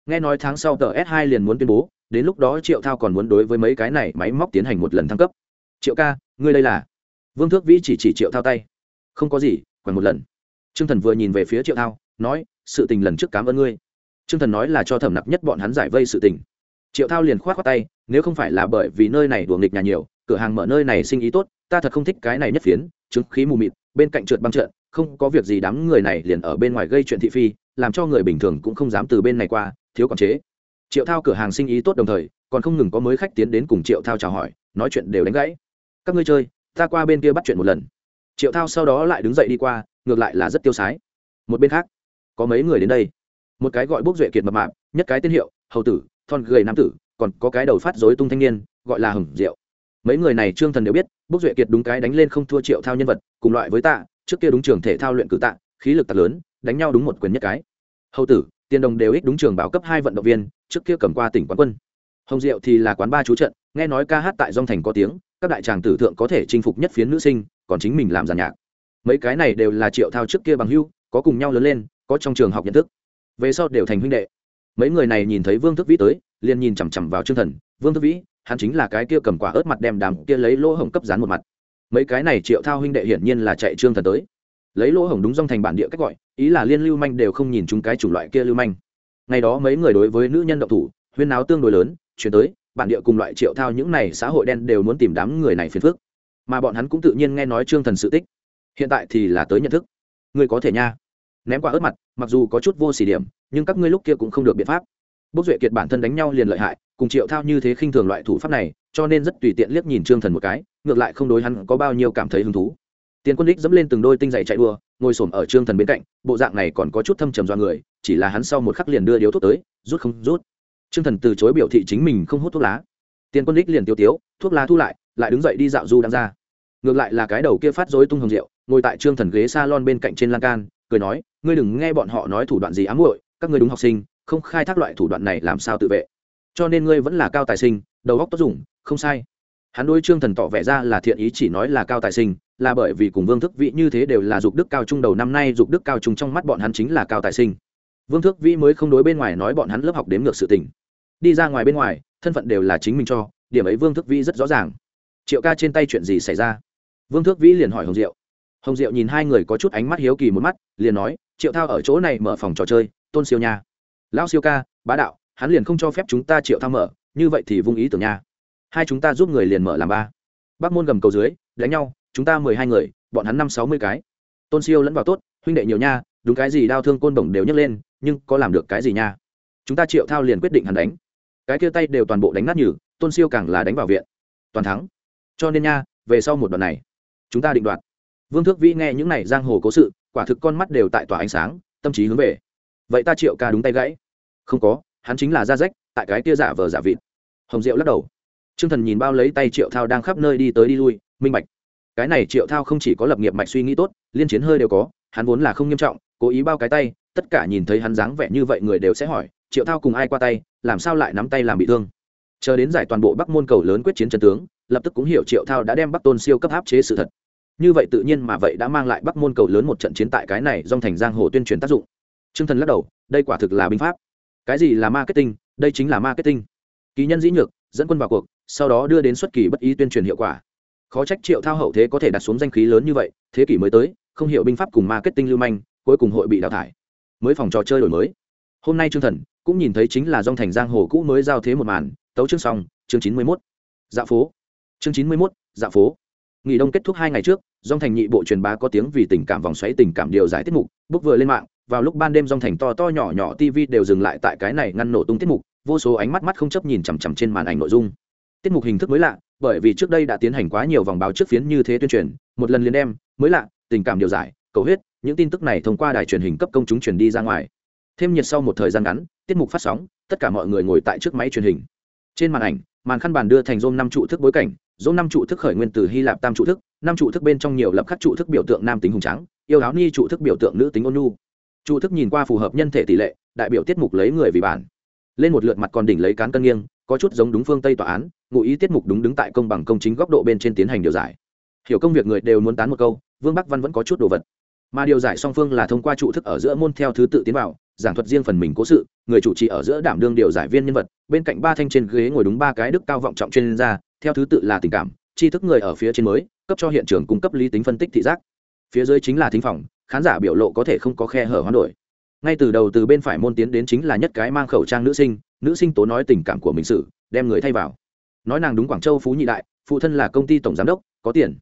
nghe nói tháng sau tờ s 2 liền muốn tuyên bố, đến lúc đó triệu thao còn muốn đối với mấy cái này máy móc tiến hành một lần thăng cấp. Triệu ca, ngươi đây là? Vương thước vĩ chỉ chỉ triệu thao tay. Không có gì còn một lần. T r ư ơ n g thần vừa nhìn về phía triệu thao, nói, sự tình lần trước cám ơn ngươi. Trương thần nói là cho thẩm nặc nhất bọn hắn giải vây sự tình. Triệu thao liền khoát khoát tay nếu không phải là bởi vì nơi này đùa nghịch nhà nhiều cửa hàng mở nơi này sinh ý tốt ta thật không thích cái này nhất phiến chứng khí mù mịt bên cạnh trượt băng trượt, không có việc gì đám người này liền ở bên ngoài gây chuyện thị phi làm cho người bình thường cũng không dám từ bên này qua thiếu quản chế. Triệu thao cửa hàng sinh ý tốt đồng thời còn không ngừng có mới khách tiến đến cùng triệu thao chào hỏi nói chuyện đều đánh gãy. Các ngươi chơi ta qua bên kia bắt chuyện một lần. Triệu thao sau đó lại đứng dậy đi qua ngược lại là rất tiêu sái. Một bên khác có mấy người đến đây một cái gọi bốc duệ kiệt mập mạp, nhất cái tên hiệu, hầu tử, thon gầy nam tử, còn có cái đầu phát dối tung thanh niên, gọi là hồng diệu. Mấy người này trương thần đều biết, bốc duệ kiệt đúng cái đánh lên không thua triệu thao nhân vật, cùng loại với tạ, trước kia đúng trường thể thao luyện cử tạ, khí lực tạ lớn, đánh nhau đúng một quyền nhất cái. Hầu tử, tiền đồng đều ích đúng trường báo cấp hai vận động viên, trước kia cầm qua tỉnh quán quân. Hồng diệu thì là quán ba chú trận, nghe nói ca hát tại dong thành có tiếng, các đại tràng tử thượng có thể chinh phục nhất phiến nữ sinh, còn chính mình làm giàn nhạc. Mấy cái này đều là triệu thao trước kia bằng hưu, có cùng nhau lớn lên, có trong trường học nhận thức về sau đều thành huynh đệ. Mấy người này nhìn thấy vương thức vĩ tới, liền nhìn chằm chằm vào chương thần. Vương thức vĩ, hắn chính là cái kia cầm quả ớt mặt đem đàm kia lấy lỗ hồng cấp dán một mặt. Mấy cái này triệu thao huynh đệ hiển nhiên là chạy trương thần tới. Lấy lỗ hồng đúng dòng thành bản địa cách gọi, ý là liên lưu manh đều không nhìn chúng cái chủng loại kia lưu manh. Ngày đó mấy người đối với nữ nhân động thủ, huyên náo tương đối lớn, chuyển tới, bản địa cùng loại triệu thao những này xã hội đen đều muốn tìm đám người này phiền phức. Mà bọn hắn cũng tự nhiên nghe nói trương thần sự tích. Hiện tại thì là tới nhận thức. Ngươi có thể nha ném qua ớt mặt, mặc dù có chút vô xỉ điểm, nhưng các ngươi lúc kia cũng không được biện pháp. Bốc duệ kiệt bản thân đánh nhau liền lợi hại, cùng triệu thao như thế khinh thường loại thủ pháp này, cho nên rất tùy tiện liếc nhìn trương thần một cái, ngược lại không đối hắn có bao nhiêu cảm thấy hứng thú. Tiền quân đích dẫm lên từng đôi tinh dày chạy đua, ngồi s ở trương thần bên cạnh, bộ dạng này còn có chút thâm trầm do người, chỉ là hắn sau một khắc liền đưa điếu thuốc tới, rút không rút. Trương thần từ chối biểu thị chính mình không hút thuốc lá. Tiền quân đích liền tiêu tiếu, thuốc lá thu lại lại đứng dậy đi dạo du đang ra. Ngược lại là cái đầu kia phát dối tung hồng rượu, ngồi tại trương thần ghế s a lon bên cạnh trên lan can, cười nói ngươi đừng nghe bọn họ nói thủ đoạn gì ám muội, các ngươi đúng học sinh, không khai thác loại thủ đoạn này làm sao tự vệ. Cho nên ngươi vẫn là cao tài sinh, đầu óc tốt dùng, không sai. Hắn đối trương thần tỏ vẻ ra là thiện ý chỉ nói là cao tài sinh, là bởi vì cùng vương thức vị như thế đều là dục đức cao trung đầu năm nay dục đức cao trung trong mắt bọn hắn chính là cao tài sinh. Vương thức vĩ mới không đối bên ngoài nói bọn hắn lớp học đếm ngược sự tình. Đi ra ngoài bên ngoài, thân phận đều là chính mình cho, điểm ấy vương thức vĩ rất rõ ràng. Triệu ca trên tay chuyện gì xảy ra? Vương thức vĩ liền hỏi hồng diệu. Hồng diệu nhìn hai người có chút ánh mắt hiếu kỳ một mắt, liền nói triệu thao ở chỗ này mở phòng trò chơi, tôn siêu nha. Lão siêu ca, bá đạo, hắn liền không cho phép chúng ta triệu thao mở, như vậy thì vung ý tưởng nha. Hai chúng ta giúp người liền mở làm ba. Bác môn gầm cầu dưới, đánh nhau, chúng ta mười hai người, bọn hắn năm sáu mươi cái. Tôn siêu lẫn vào tốt, huynh đệ nhiều nha, đúng cái gì đau thương côn đồng đều nhấc lên, nhưng có làm được cái gì nha? Chúng ta triệu thao liền quyết định hắn đánh. Cái kia tay đều toàn bộ đánh nát nhử tôn siêu càng là đánh vào viện. Toàn thắng. Cho nên nha, về sau một đoạn này, chúng ta định đoạt. Vương thước vĩ nghe những này giang hồ cố sự quả thực con mắt đều tại tỏa ánh sáng, tâm trí hướng về. Vậy ta triệu ca đúng tay gãy? Không có, hắn chính là da rách tại cái kia giả vờ giả vịt. Hồng diệu lắc đầu. T r ư ơ n g thần nhìn bao lấy tay triệu thao đang khắp nơi đi tới đi lui, minh bạch. Cái này triệu thao không chỉ có lập nghiệp mạch suy nghĩ tốt, liên chiến hơi đều có, hắn vốn là không nghiêm trọng, cố ý bao cái tay, tất cả nhìn thấy hắn dáng vẻ như vậy người đều sẽ hỏi, triệu thao cùng ai qua tay, làm sao lại nắm tay làm bị thương? Chờ đến giải toàn bộ bắc môn cầu lớn quyết chiến trần tướng, lập tức cũng hiểu triệu thao đã đem bắc tôn siêu cấp áp chế sự thật như vậy tự nhiên mà vậy đã mang lại bắc môn cầu lớn một trận chiến tại cái này dòng thành giang hồ tuyên truyền tác dụng. T r ư ơ n g thần lắc đầu, đây quả thực là binh pháp. Cái gì là marketing? Đây chính là marketing. Kỳ nhân dĩ nhược, dẫn quân vào cuộc, sau đó đưa đến xuất kỳ bất ý tuyên truyền hiệu quả. Khó trách triệu thao hậu thế có thể đặt xuống danh khí lớn như vậy, thế kỷ mới tới, không hiểu binh pháp cùng marketing lưu manh, cuối cùng hội bị đào thải. Mới phòng trò chơi đổi mới. Hôm nay trương thần cũng nhìn thấy chính là dòng thành giang hồ cũ mới giao thế một màn, tấu chương xong, chương chín mươi mốt. Dạ phố. Chương chín mươi mốt dạ phố nghỉ đông kết thúc hai ngày trước, dòng thành nhị bộ truyền bá có tiếng vì tình cảm vòng xoáy, tình cảm điều giải tiết mục bốc vừa lên mạng, vào lúc ban đêm dòng thành to to nhỏ nhỏ tv đều dừng lại tại cái này ngăn nổ tung tiết mục, vô số ánh mắt mắt không chấp nhìn chằm chằm trên màn ảnh nội dung. Tiết mục hình thức mới lạ, bởi vì trước đây đã tiến hành quá nhiều vòng báo trước phiến như thế tuyên truyền, một lần liền đem, mới lạ, tình cảm điều giải, cầu huyết, những tin tức này thông qua đài truyền hình cấp công chúng truyền đi ra ngoài. Thêm nhiệt sau một thời gian ngắn, tiết mục phát sóng, tất cả mọi người ngồi tại trước máy truyền hình. Trên màn ảnh màn khăn bàn đưa thành rôm năm trụ thức bối cảnh dỗ năm trụ thức khởi nguyên từ hy lạp tam trụ thức, năm trụ thức bên trong nhiều lập khắc trụ thức biểu tượng nam tính hùng trắng yêu áo ni trụ thức biểu tượng nữ tính ôn nhu. Trụ thức nhìn qua phù hợp nhân thể tỷ lệ, đại biểu tiết mục lấy người vì bản. Lên một lượt mặt còn đỉnh lấy cán cân nghiêng, có chút giống đúng phương tây tòa án, ngụ ý tiết mục đúng đứng tại công bằng công chính góc độ bên trên tiến hành điều giải. Hiểu công việc người đều muốn tán một câu, vương bắc văn vẫn có chút đồ vật. Mà điều giải song phương là thông qua trụ thức ở giữa môn theo thứ tự tiến vào giảng thuật riêng phần mình cố sự, người chủ trì ở giữa đảm đương điều giải viên nhân vật, bên cạnh ba thanh trên ghế ngồi đúng ba cái đức cao vọng trọng chuyên gia, theo thứ tự là tình cảm, tri thức người ở phía trên mới, cấp cho hiện trường cung cấp lý tính phân tích thị giác. Phía dưới chính là thính phòng, khán giả biểu lộ có thể không có khe hở hoán đổi. Ngay từ đầu từ bên phải môn tiến đến chính là nhất cái mang khẩu trang nữ sinh nữ sinh tố nói tình cảm của mình sự, đem người thay vào. Nói nàng đúng quảng châu phú nhị đại, phụ thân là công ty tổng giám đốc, có tiền.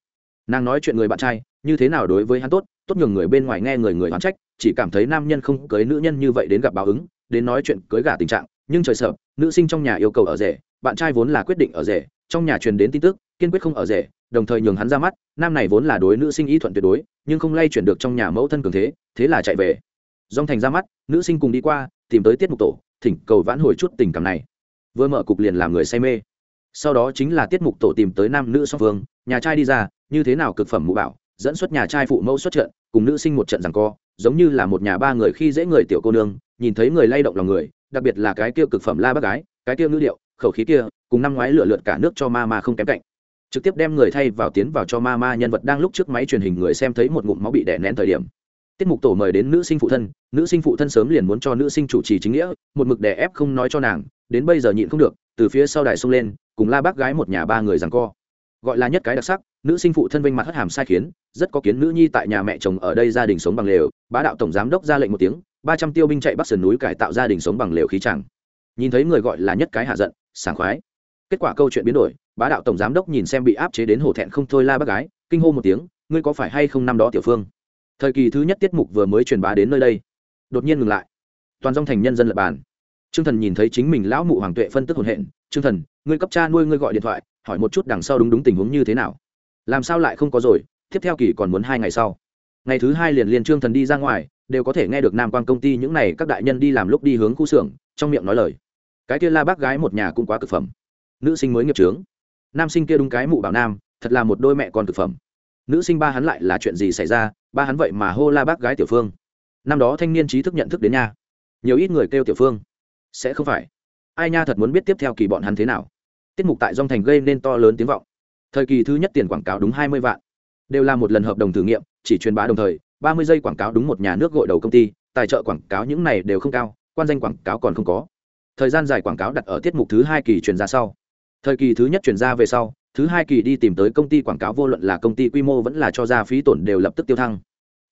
Nàng nói chuyện người bạn trai như thế nào đối với hắn tốt tốt nhường người bên ngoài nghe người người hoán trách, chỉ cảm thấy nam nhân không cưới nữ nhân như vậy đến gặp báo ứng, đến nói chuyện cưới gả tình trạng, nhưng trời sợ, nữ sinh trong nhà yêu cầu ở rể, bạn trai vốn là quyết định ở rể, trong nhà truyền đến tin tức, kiên quyết không ở rể, đồng thời nhường hắn ra mắt, nam này vốn là đối nữ sinh ý thuận tuyệt đối, nhưng không lay chuyển được trong nhà mẫu thân cường thế thế là chạy về. Dòng thành ra mắt, nữ sinh cùng đi qua, tìm tới tiết mục tổ, thỉnh cầu vãn hồi chút tình cảm này. Vừa mở cục liền làm người say mê. Sau đó chính là tiết mục tổ tìm tới nam nữ song phương, nhà trai đi ra, như thế nào cực phẩm mũ bảo dẫn xuất nhà trai phụ mẫu xuất trận, cùng nữ sinh một trận rằng co, giống như là một nhà ba người khi dễ người tiểu cô nương, nhìn thấy người lay động lòng người, đặc biệt là cái kia cực phẩm la bác gái, cái kia ngữ điệu, khẩu khí kia, cùng năm ngoái lựa lượt cả nước cho ma ma không kém cạnh. Trực tiếp đem người thay vào tiến vào cho ma ma nhân vật đang lúc trước máy truyền hình người xem thấy một ngụm máu bị đè nén thời điểm. Tiết mục tổ mời đến nữ sinh phụ thân, nữ sinh phụ thân sớm liền muốn cho nữ sinh chủ trì chính nghĩa, một mực đè ép không nói cho nàng, đến bây giờ nhịn không được, từ phía sau đài xông lên, cùng la bác gái một nhà ba người rằng co gọi là nhất cái đặc sắc nữ sinh phụ thân vinh mặt hất hàm sai khiến rất có kiến nữ nhi tại nhà mẹ chồng ở đây gia đình sống bằng lều bá đạo tổng giám đốc ra lệnh một tiếng ba trăm tiêu binh chạy bắc sườn núi cải tạo gia đình sống bằng lều khí chẳng. Nhìn thấy người gọi là nhất cái hạ giận sảng khoái. Kết quả câu chuyện biến đổi bá đạo tổng giám đốc nhìn xem bị áp chế đến hổ thẹn không thôi la bác gái kinh hô một tiếng ngươi có phải hay không năm đó tiểu phương? Thời kỳ thứ nhất tiết mục vừa mới truyền bá đến nơi đây. Đột nhiên ngừng lại. Toàn dòng thành nhân dân lập bàn. Trương Thần nhìn thấy chính mình lão mụ Hoàng Tuệ phân tức hồn hện, "Trương Thần, ngươi cấp cha nuôi ngươi gọi điện thoại, hỏi một chút đằng sau đúng đúng tình huống như thế nào?" Làm sao lại không có rồi, tiếp theo kỳ còn muốn hai ngày sau. Ngày thứ hai liền liền Trương Thần đi ra ngoài, đều có thể nghe được Nam quan công ty những này các đại nhân đi làm lúc đi hướng khu xưởng, trong miệng nói lời. Cái kia La bác gái một nhà cũng quá cực phẩm. Nữ sinh mới nghiệp trướng. Nam sinh kia đúng cái mụ bảo nam, thật là một đôi mẹ con cực phẩm. nữ sinh ba hắn lại là chuyện gì xảy ra ba hắn vậy mà hô la bác gái tiểu phương năm đó thanh niên trí thức nhận thức đến nha nhiều ít người kêu tiểu phương sẽ không phải ai nha thật muốn biết tiếp theo kỳ bọn hắn thế nào tiết mục tại dong thành gây nên to lớn tiếng vọng. Thời kỳ thứ nhất tiền quảng cáo đúng hai mươi vạn. Đều là một lần hợp đồng thử nghiệm, chỉ truyền bá đồng thời, ba mươi giây quảng cáo đúng một nhà nước gội đầu công ty, tài trợ quảng cáo những này đều không cao, quan danh quảng cáo còn không có. Thời gian dài quảng cáo đặt ở tiết mục thứ hai kỳ truyền ra sau. Thời kỳ thứ nhất truyền ra về sau, thứ hai kỳ đi tìm tới công ty quảng cáo vô luận là công ty quy mô vẫn là cho ra phí tổn đều lập tức tiêu thăng.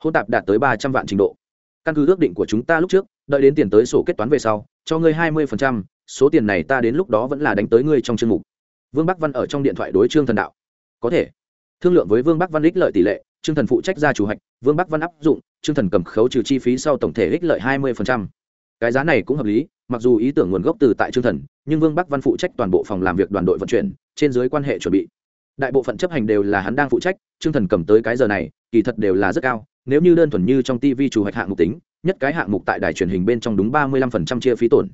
Hôn tạp đạt tới ba trăm vạn trình độ. Căn cứ ước định của chúng ta lúc trước, đợi đến tiền tới sổ kết toán về sau, cho ngươi hai mươi số tiền này ta đến lúc đó vẫn là đánh tới ngươi trong chương mục. Vương bắc văn ở trong điện thoại đối trương thần đạo. Có thể. Thương lượng với vương bắc văn ích lợi tỷ lệ, trương thần phụ trách ra chủ hạch, vương bắc văn áp dụng, trương thần cầm khấu trừ chi phí sau tổng thể ích lợi hai mươi cái giá này cũng hợp lý, mặc dù ý tưởng nguồn gốc từ tại trương thần, nhưng vương bắc văn phụ trách toàn bộ phòng làm việc đoàn đội vận chuyển, trên dưới quan hệ chuẩn bị. Đại bộ phận chấp hành đều là hắn đang phụ trách, trương thần cầm tới cái giờ này, kỳ thật đều là rất cao, nếu như đơn thuần như trong tv chủ hạch hạng mục tính, nhất cái hạng mục tại đài truyền hình bên trong đúng ba mươi lăm phần trăm chia phí tổn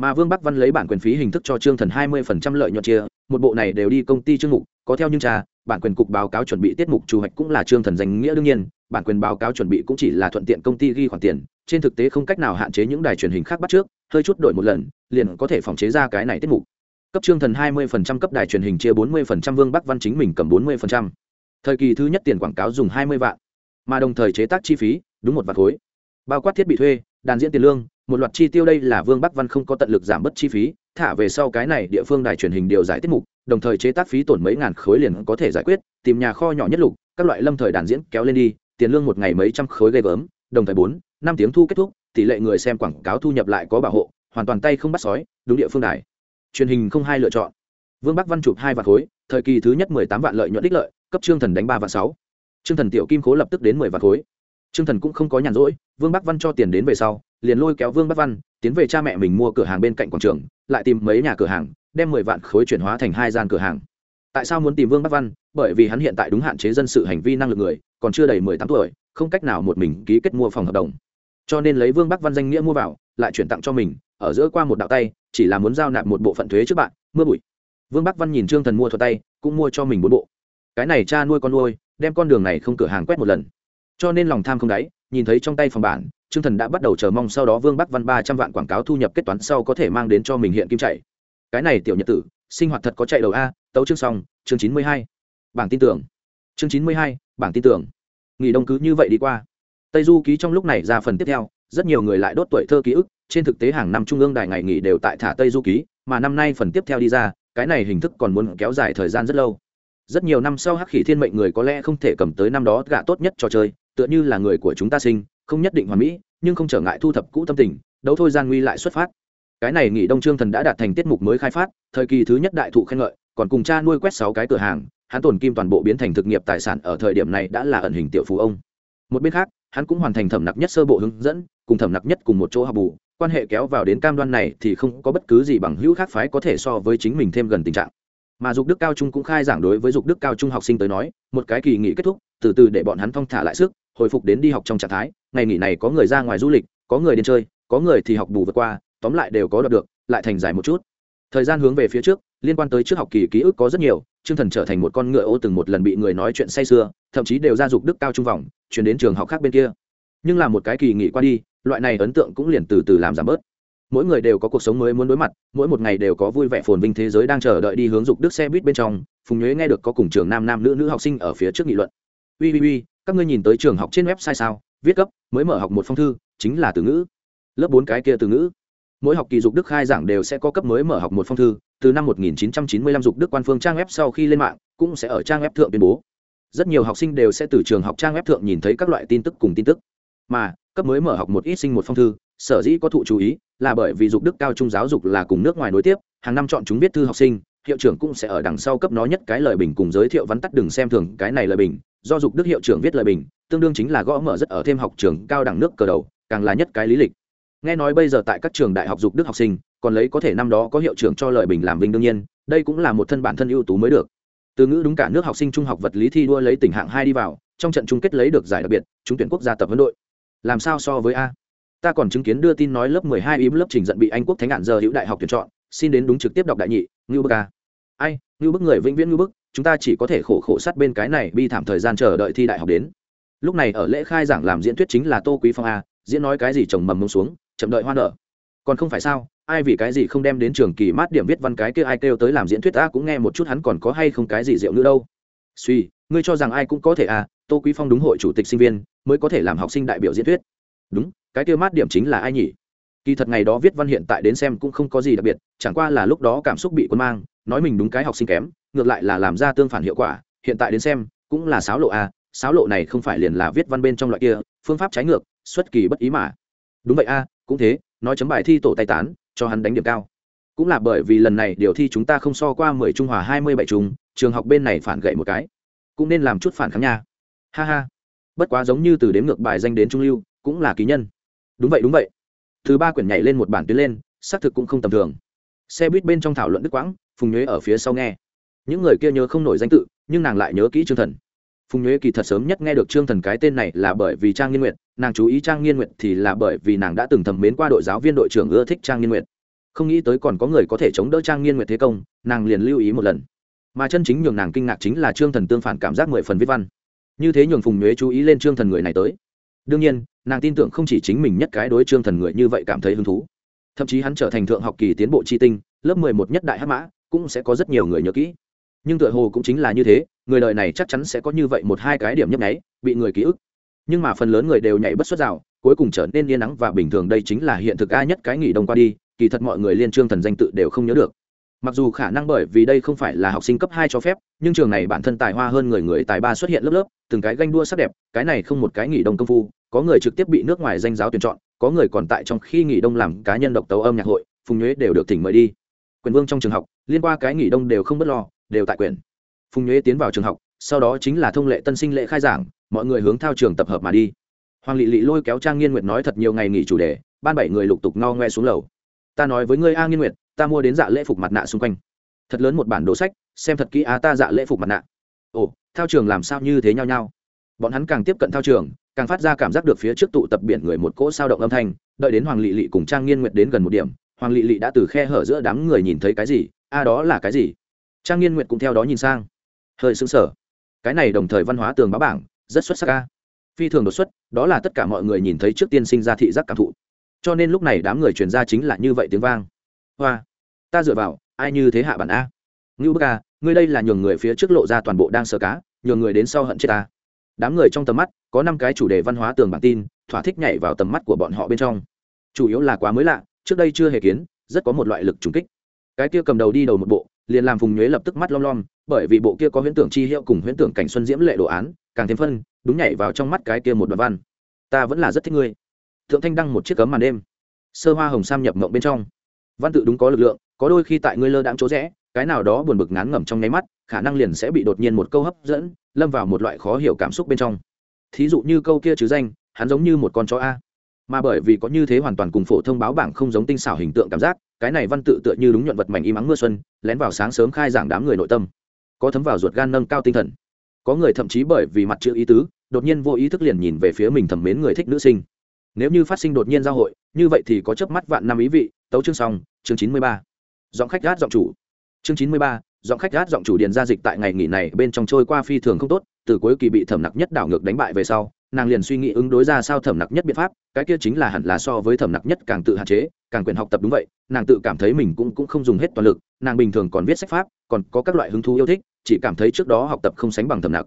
mà vương bắc văn lấy bản quyền phí hình thức cho trương thần hai mươi phần trăm lợi nhuận chia, một bộ này đều đi công ty trương mục, có theo nhưng cha, bản quyền cục báo cáo chuẩn bị tiết mục chủ hoạch cũng là trương thần danh nghĩa đương nhiên, bản quyền báo cáo chuẩn bị cũng chỉ là thuận tiện công ty ghi khoản tiền, trên thực tế không cách nào hạn chế những đài truyền hình khác bắt trước, hơi chút đổi một lần, liền có thể phòng chế ra cái này tiết mục. Cấp trương thần hai mươi phần trăm, cấp đài truyền hình chia bốn mươi phần trăm, vương bắc văn chính mình cầm bốn mươi phần trăm. Thời kỳ thứ nhất tiền quảng cáo dùng hai mươi vạn, mà đồng thời chế tác chi phí, đúng một vạn khối. Bao quát thiết bị thuê, đàn diễn tiền lương một loạt chi tiêu đây là vương bắc văn không có tận lực giảm bớt chi phí, thả về sau cái này địa phương đài truyền hình điều giải tiết mục, đồng thời chế tác phí tổn mấy ngàn khối liền có thể giải quyết, tìm nhà kho nhỏ nhất lục, các loại lâm thời đàn diễn kéo lên đi, tiền lương một ngày mấy trăm khối gây gớm, đồng thời bốn, năm tiếng thu kết thúc, tỷ lệ người xem quảng cáo thu nhập lại có bảo hộ, hoàn toàn tay không bắt sói, đúng địa phương đài. Truyền hình không hai lựa chọn. Vương bắc văn chụp hai vạn khối, thời kỳ thứ nhất mười tám vạn lợi nhuận đích lợi, cấp trương thần đánh ba vạn sáu. Trương thần tiểu kim khố lập tức đến mười vạn khối. Trương thần cũng không có nhàn rỗi, vương bắc văn cho tiền đến về sau liền lôi kéo vương bắc văn, tiến về cha mẹ mình mua cửa hàng bên cạnh quảng trường, lại tìm mấy nhà cửa hàng, đem mười vạn khối chuyển hóa thành hai gian cửa hàng. Tại sao muốn tìm vương bắc văn? Bởi vì hắn hiện tại đúng hạn chế dân sự hành vi năng lực người, còn chưa đầy mười tám tuổi, không cách nào một mình ký kết mua phòng hợp đồng. Cho nên lấy vương bắc văn danh nghĩa mua vào, lại chuyển tặng cho mình, ở giữa qua một đạo tay, chỉ là muốn giao nạp một bộ phận thuế trước bạn, mưa bụi. Vương bắc văn nhìn trương thần mua thuật tay, cũng mua cho mình bốn bộ. Cái này cha nuôi con nuôi, đem con đường này không cửa hàng quét một lần. Cho nên lòng tham không đáy, nhìn thấy trong tay phòng bản trương thần đã bắt đầu chờ mong sau đó vương bắc văn ba trăm vạn quảng cáo thu nhập kết toán sau có thể mang đến cho mình hiện kim chạy. Cái này tiểu nhật tử, sinh hoạt thật có chạy đầu a, tấu chương xong, chương chín mươi hai. Bảng tin tưởng. Chương chín mươi hai, bảng tin tưởng. Nghỉ đông cứ như vậy đi qua. Tây du ký trong lúc này ra phần tiếp theo, rất nhiều người lại đốt tuổi thơ ký ức, trên thực tế hàng năm trung ương đài ngày nghỉ đều tại thả tây du ký, mà năm nay phần tiếp theo đi ra, cái này hình thức còn muốn kéo dài thời gian rất lâu. Rất nhiều năm sau hắc khỉ thiên mệnh người có lẽ không thể cầm tới năm đó gạ tốt nhất trò chơi, tựa như là người của chúng ta sinh không nhất định hoàn mỹ, nhưng không trở ngại thu thập cũ tâm tình, đấu thôi gian nguy lại xuất phát. Cái này nghỉ đông trương thần đã đạt thành tiết mục mới khai phát, thời kỳ thứ nhất đại thụ khen ngợi, còn cùng cha nuôi quét sáu cái cửa hàng, hắn tổn kim toàn bộ biến thành thực nghiệp tài sản ở thời điểm này đã là ẩn hình tiểu phú ông. Một bên khác, hắn cũng hoàn thành thẩm nặc nhất sơ bộ hướng dẫn, cùng thẩm nặc nhất cùng một chỗ học bù, quan hệ kéo vào đến cam đoan này thì không có bất cứ gì bằng hữu khác phái có thể so với chính mình thêm gần tình trạng. Mà dục đức cao trung cũng khai giảng đối với dục đức cao trung học sinh tới nói, một cái kỳ nghỉ kết thúc, từ từ để bọn hắn thong thả lại sức, hồi phục đến đi học trong trạng thái ngày nghỉ này có người ra ngoài du lịch, có người đi chơi, có người thì học bù vượt qua, tóm lại đều có đọc được, lại thành dài một chút. Thời gian hướng về phía trước, liên quan tới trước học kỳ ký ức có rất nhiều chương thần trở thành một con ngựa ô từng một lần bị người nói chuyện say sưa, thậm chí đều ra dục đức cao trung vòng, chuyển đến trường học khác bên kia. Nhưng là một cái kỳ nghỉ qua đi, loại này ấn tượng cũng liền từ từ làm giảm bớt. Mỗi người đều có cuộc sống mới muốn đối mặt, mỗi một ngày đều có vui vẻ phồn vinh thế giới đang chờ đợi đi hướng dục đức xe buýt bên trong, phùng nhuế nghe được có cùng trường nam nam nữ nữ học sinh ở phía trước nghị luận. Ui ui ui, các ngươi nhìn tới trường học trên website sao? Viết cấp, mới mở học một phong thư, chính là từ ngữ. Lớp bốn cái kia từ ngữ. Mỗi học kỳ dục đức khai giảng đều sẽ có cấp mới mở học một phong thư, từ năm 1995 dục đức quan phương trang web sau khi lên mạng, cũng sẽ ở trang web thượng tuyên bố. Rất nhiều học sinh đều sẽ từ trường học trang web thượng nhìn thấy các loại tin tức cùng tin tức. Mà, cấp mới mở học một ít sinh một phong thư, sở dĩ có thụ chú ý, là bởi vì dục đức cao trung giáo dục là cùng nước ngoài nối tiếp, hàng năm chọn chúng biết thư học sinh, hiệu trưởng cũng sẽ ở đằng sau cấp nó nhất cái lời bình cùng giới thiệu vắn tắt đừng xem thường cái này lời bình, do dục đức hiệu trưởng viết lời bình tương đương chính là gõ mở rất ở thêm học trường cao đẳng nước cờ đầu, càng là nhất cái lý lịch. Nghe nói bây giờ tại các trường đại học dục đức học sinh, còn lấy có thể năm đó có hiệu trưởng cho lời bình làm bình đương nhiên, đây cũng là một thân bản thân ưu tú mới được. Từ ngữ đúng cả nước học sinh trung học vật lý thi đua lấy tỉnh hạng hai đi vào, trong trận chung kết lấy được giải đặc biệt, trúng tuyển quốc gia tập huấn đội. Làm sao so với a? Ta còn chứng kiến đưa tin nói lớp mười hai im lớp trình dẫn bị anh quốc thánh ngạn giờ hữu đại học tuyển chọn, xin đến đúng trực tiếp đọc đại nhị, ngưu bức ai? Ngưu bức người vĩnh viễn ngưu bức, chúng ta chỉ có thể khổ khổ sát bên cái này, bi thảm thời gian chờ đợi thi đại học đến lúc này ở lễ khai giảng làm diễn thuyết chính là tô quý phong a, diễn nói cái gì trồng mầm mông xuống, chậm đợi hoa nở. Còn không phải sao, ai vì cái gì không đem đến trường kỳ mát điểm viết văn cái kia ai kêu tới làm diễn thuyết ta cũng nghe một chút hắn còn có hay không cái gì rượu nữa đâu. Suy, ngươi cho rằng ai cũng có thể à tô quý phong đúng hội chủ tịch sinh viên, mới có thể làm học sinh đại biểu diễn thuyết. Đúng, cái kia mát điểm chính là ai nhỉ? Kỳ thật ngày đó viết văn hiện tại đến xem cũng không có gì đặc biệt, chẳng qua là lúc đó cảm xúc bị quân mang, nói mình đúng cái học sinh kém, ngược lại là làm ra tương phản hiệu quả, hiện tại đến xem, cũng là sáo lộ à sáo lộ này không phải liền là viết văn bên trong loại kia, phương pháp trái ngược, xuất kỳ bất ý mà. Đúng vậy a, cũng thế, nói chấm bài thi tổ tay tán, cho hắn đánh điểm cao. Cũng là bởi vì lần này điều thi chúng ta không so qua mười trung hòa hai mươi bảy trung, trường học bên này phản gậy một cái. Cũng nên làm chút phản kháng nha. Ha ha. Bất quá giống như từ đếm ngược bài danh đến trung lưu, cũng là ký nhân. Đúng vậy đúng vậy. Thứ ba quyển nhảy lên một bản tuyến lên, xác thực cũng không tầm thường. Xe buýt bên trong thảo luận đức quãng, phùng nhuế ở phía sau nghe. Những người kia nhớ không nổi danh tự, nhưng nàng lại nhớ kỹ chương thần phùng nhuế kỳ thật sớm nhất nghe được trương thần cái tên này là bởi vì trang nghiên nguyệt, nàng chú ý trang nghiên nguyệt thì là bởi vì nàng đã từng thầm mến qua đội giáo viên đội trưởng ưa thích trang nghiên nguyệt. Không nghĩ tới còn có người có thể chống đỡ trang nghiên nguyệt thế công, nàng liền lưu ý một lần. Mà chân chính nhường nàng kinh ngạc chính là trương thần tương phản cảm giác mười phần viết văn. Như thế nhường phùng nhuế chú ý lên trương thần người này tới. Đương nhiên, nàng tin tưởng không chỉ chính mình nhất cái đối trương thần người như vậy cảm thấy hứng thú. Thậm chí hắn trở thành thượng học kỳ tiến bộ tri tinh, lớp mười một nhất đại hát mã, cũng sẽ có rất nhiều người nhớ kỹ. Nhưng tựa hồ cũng chính là như thế người đời này chắc chắn sẽ có như vậy một hai cái điểm nhấp nháy, bị người ký ức. Nhưng mà phần lớn người đều nhảy bất xuất rào, cuối cùng trở nên yên nắng và bình thường đây chính là hiện thực a nhất cái nghỉ đông qua đi, kỳ thật mọi người liên trương thần danh tự đều không nhớ được. Mặc dù khả năng bởi vì đây không phải là học sinh cấp hai cho phép, nhưng trường này bản thân tài hoa hơn người người tài ba xuất hiện lớp lớp, từng cái ganh đua sắc đẹp, cái này không một cái nghỉ đông công phu, có người trực tiếp bị nước ngoài danh giáo tuyển chọn, có người còn tại trong khi nghỉ đông làm cá nhân độc tấu âm nhạc hội, phùng nhuế đều được thỉnh mời đi. Quyền vương trong trường học, liên qua cái nghỉ đông đều không b ấ t lo, đều tại quyền phùng nhuế tiến vào trường học, sau đó chính là thông lệ tân sinh lễ khai giảng, mọi người hướng thao trường tập hợp mà đi. Hoàng lị lị lôi kéo trang nghiên nguyệt nói thật nhiều ngày nghỉ chủ đề, ban bảy người lục tục no ngoe xuống lầu. Ta nói với ngươi a nghiên nguyệt, ta mua đến dạ lễ phục mặt nạ xung quanh. Thật lớn một bản đồ sách, xem thật kỹ á ta dạ lễ phục mặt nạ. Ồ, thao trường làm sao như thế nhau nhau bọn hắn càng tiếp cận thao trường, càng phát ra cảm giác được phía trước tụ tập biển người một cỗ sao động âm thanh, đợi đến hoàng lị lị cùng trang nghiên nguyệt đến gần một điểm, hoàng lị lị đã từ khe hở giữa đám người nhìn thấy cái gì? A đó là cái gì? Trang nghiên nguyệt cũng theo đó nhìn sang hơi xứng sở cái này đồng thời văn hóa tường báo bảng, rất xuất sắc ca phi thường đột xuất, đó là tất cả mọi người nhìn thấy trước tiên sinh ra thị giác cảm thụ. Cho nên lúc này đám người truyền ra chính là như vậy tiếng vang. Hoa, ta dựa vào, ai như thế hạ bản a? Ngưu bức a, ngươi đây là nhường người phía trước lộ ra toàn bộ đang sờ cá, nhường người đến sau hận chết ta. Đám người trong tầm mắt, có năm cái chủ đề văn hóa tường bản tin, thỏa thích nhảy vào tầm mắt của bọn họ bên trong. Chủ yếu là quá mới lạ, trước đây chưa hề kiến, rất có một loại lực trùng kích. Cái kia cầm đầu đi đầu một bộ, liền làm vùng nhuế lập tức mắt lom lom bởi vì bộ kia có huyễn tưởng chi hiệu cùng huyễn tưởng cảnh xuân diễm lệ đồ án, càng thêm phân, đúng nhảy vào trong mắt cái kia một đoạn văn. Ta vẫn là rất thích ngươi. Thượng thanh đăng một chiếc cấm màn đêm. Sơ hoa hồng sam nhập mộng bên trong. Văn tự đúng có lực lượng, có đôi khi tại ngươi lơ đãng chỗ rẽ, cái nào đó buồn bực ngán ngẩm trong nháy mắt, khả năng liền sẽ bị đột nhiên một câu hấp dẫn, lâm vào một loại khó hiểu cảm xúc bên trong. Thí dụ như câu kia chứ danh, hắn giống như một con chó a. Mà bởi vì có như thế hoàn toàn cùng phổ thông báo bảng không giống tinh xảo hình tượng cảm giác, cái này văn tự tựa như đúng nhuận vật mảnh im ắng mưa xuân, lén vào sáng sớm khai giảng đám người nội tâm có thấm vào ruột gan nâng cao tinh thần. Có người thậm chí bởi vì mặt chữ ý tứ, đột nhiên vô ý thức liền nhìn về phía mình thẩm mến người thích nữ sinh. Nếu như phát sinh đột nhiên giao hội, như vậy thì có chớp mắt vạn năm ý vị, tấu chương xong, chương chín mươi ba. Giọng khách gát giọng chủ. Chương chín mươi ba, giọng khách gát giọng chủ điền gia dịch tại ngày nghỉ này, bên trong trôi qua phi thường không tốt, từ cuối kỳ bị thẩm nặc nhất đảo ngược đánh bại về sau, nàng liền suy nghĩ ứng đối ra sao thẩm nặc nhất biện pháp, cái kia chính là hẳn là so với thẩm nặc nhất càng tự hạn chế, càng quyền học tập đúng vậy, nàng tự cảm thấy mình cũng cũng không dùng hết toàn lực, nàng bình thường còn viết sách pháp, còn có các loại hứng thú yêu thích chỉ cảm thấy trước đó học tập không sánh bằng thẩm nặc.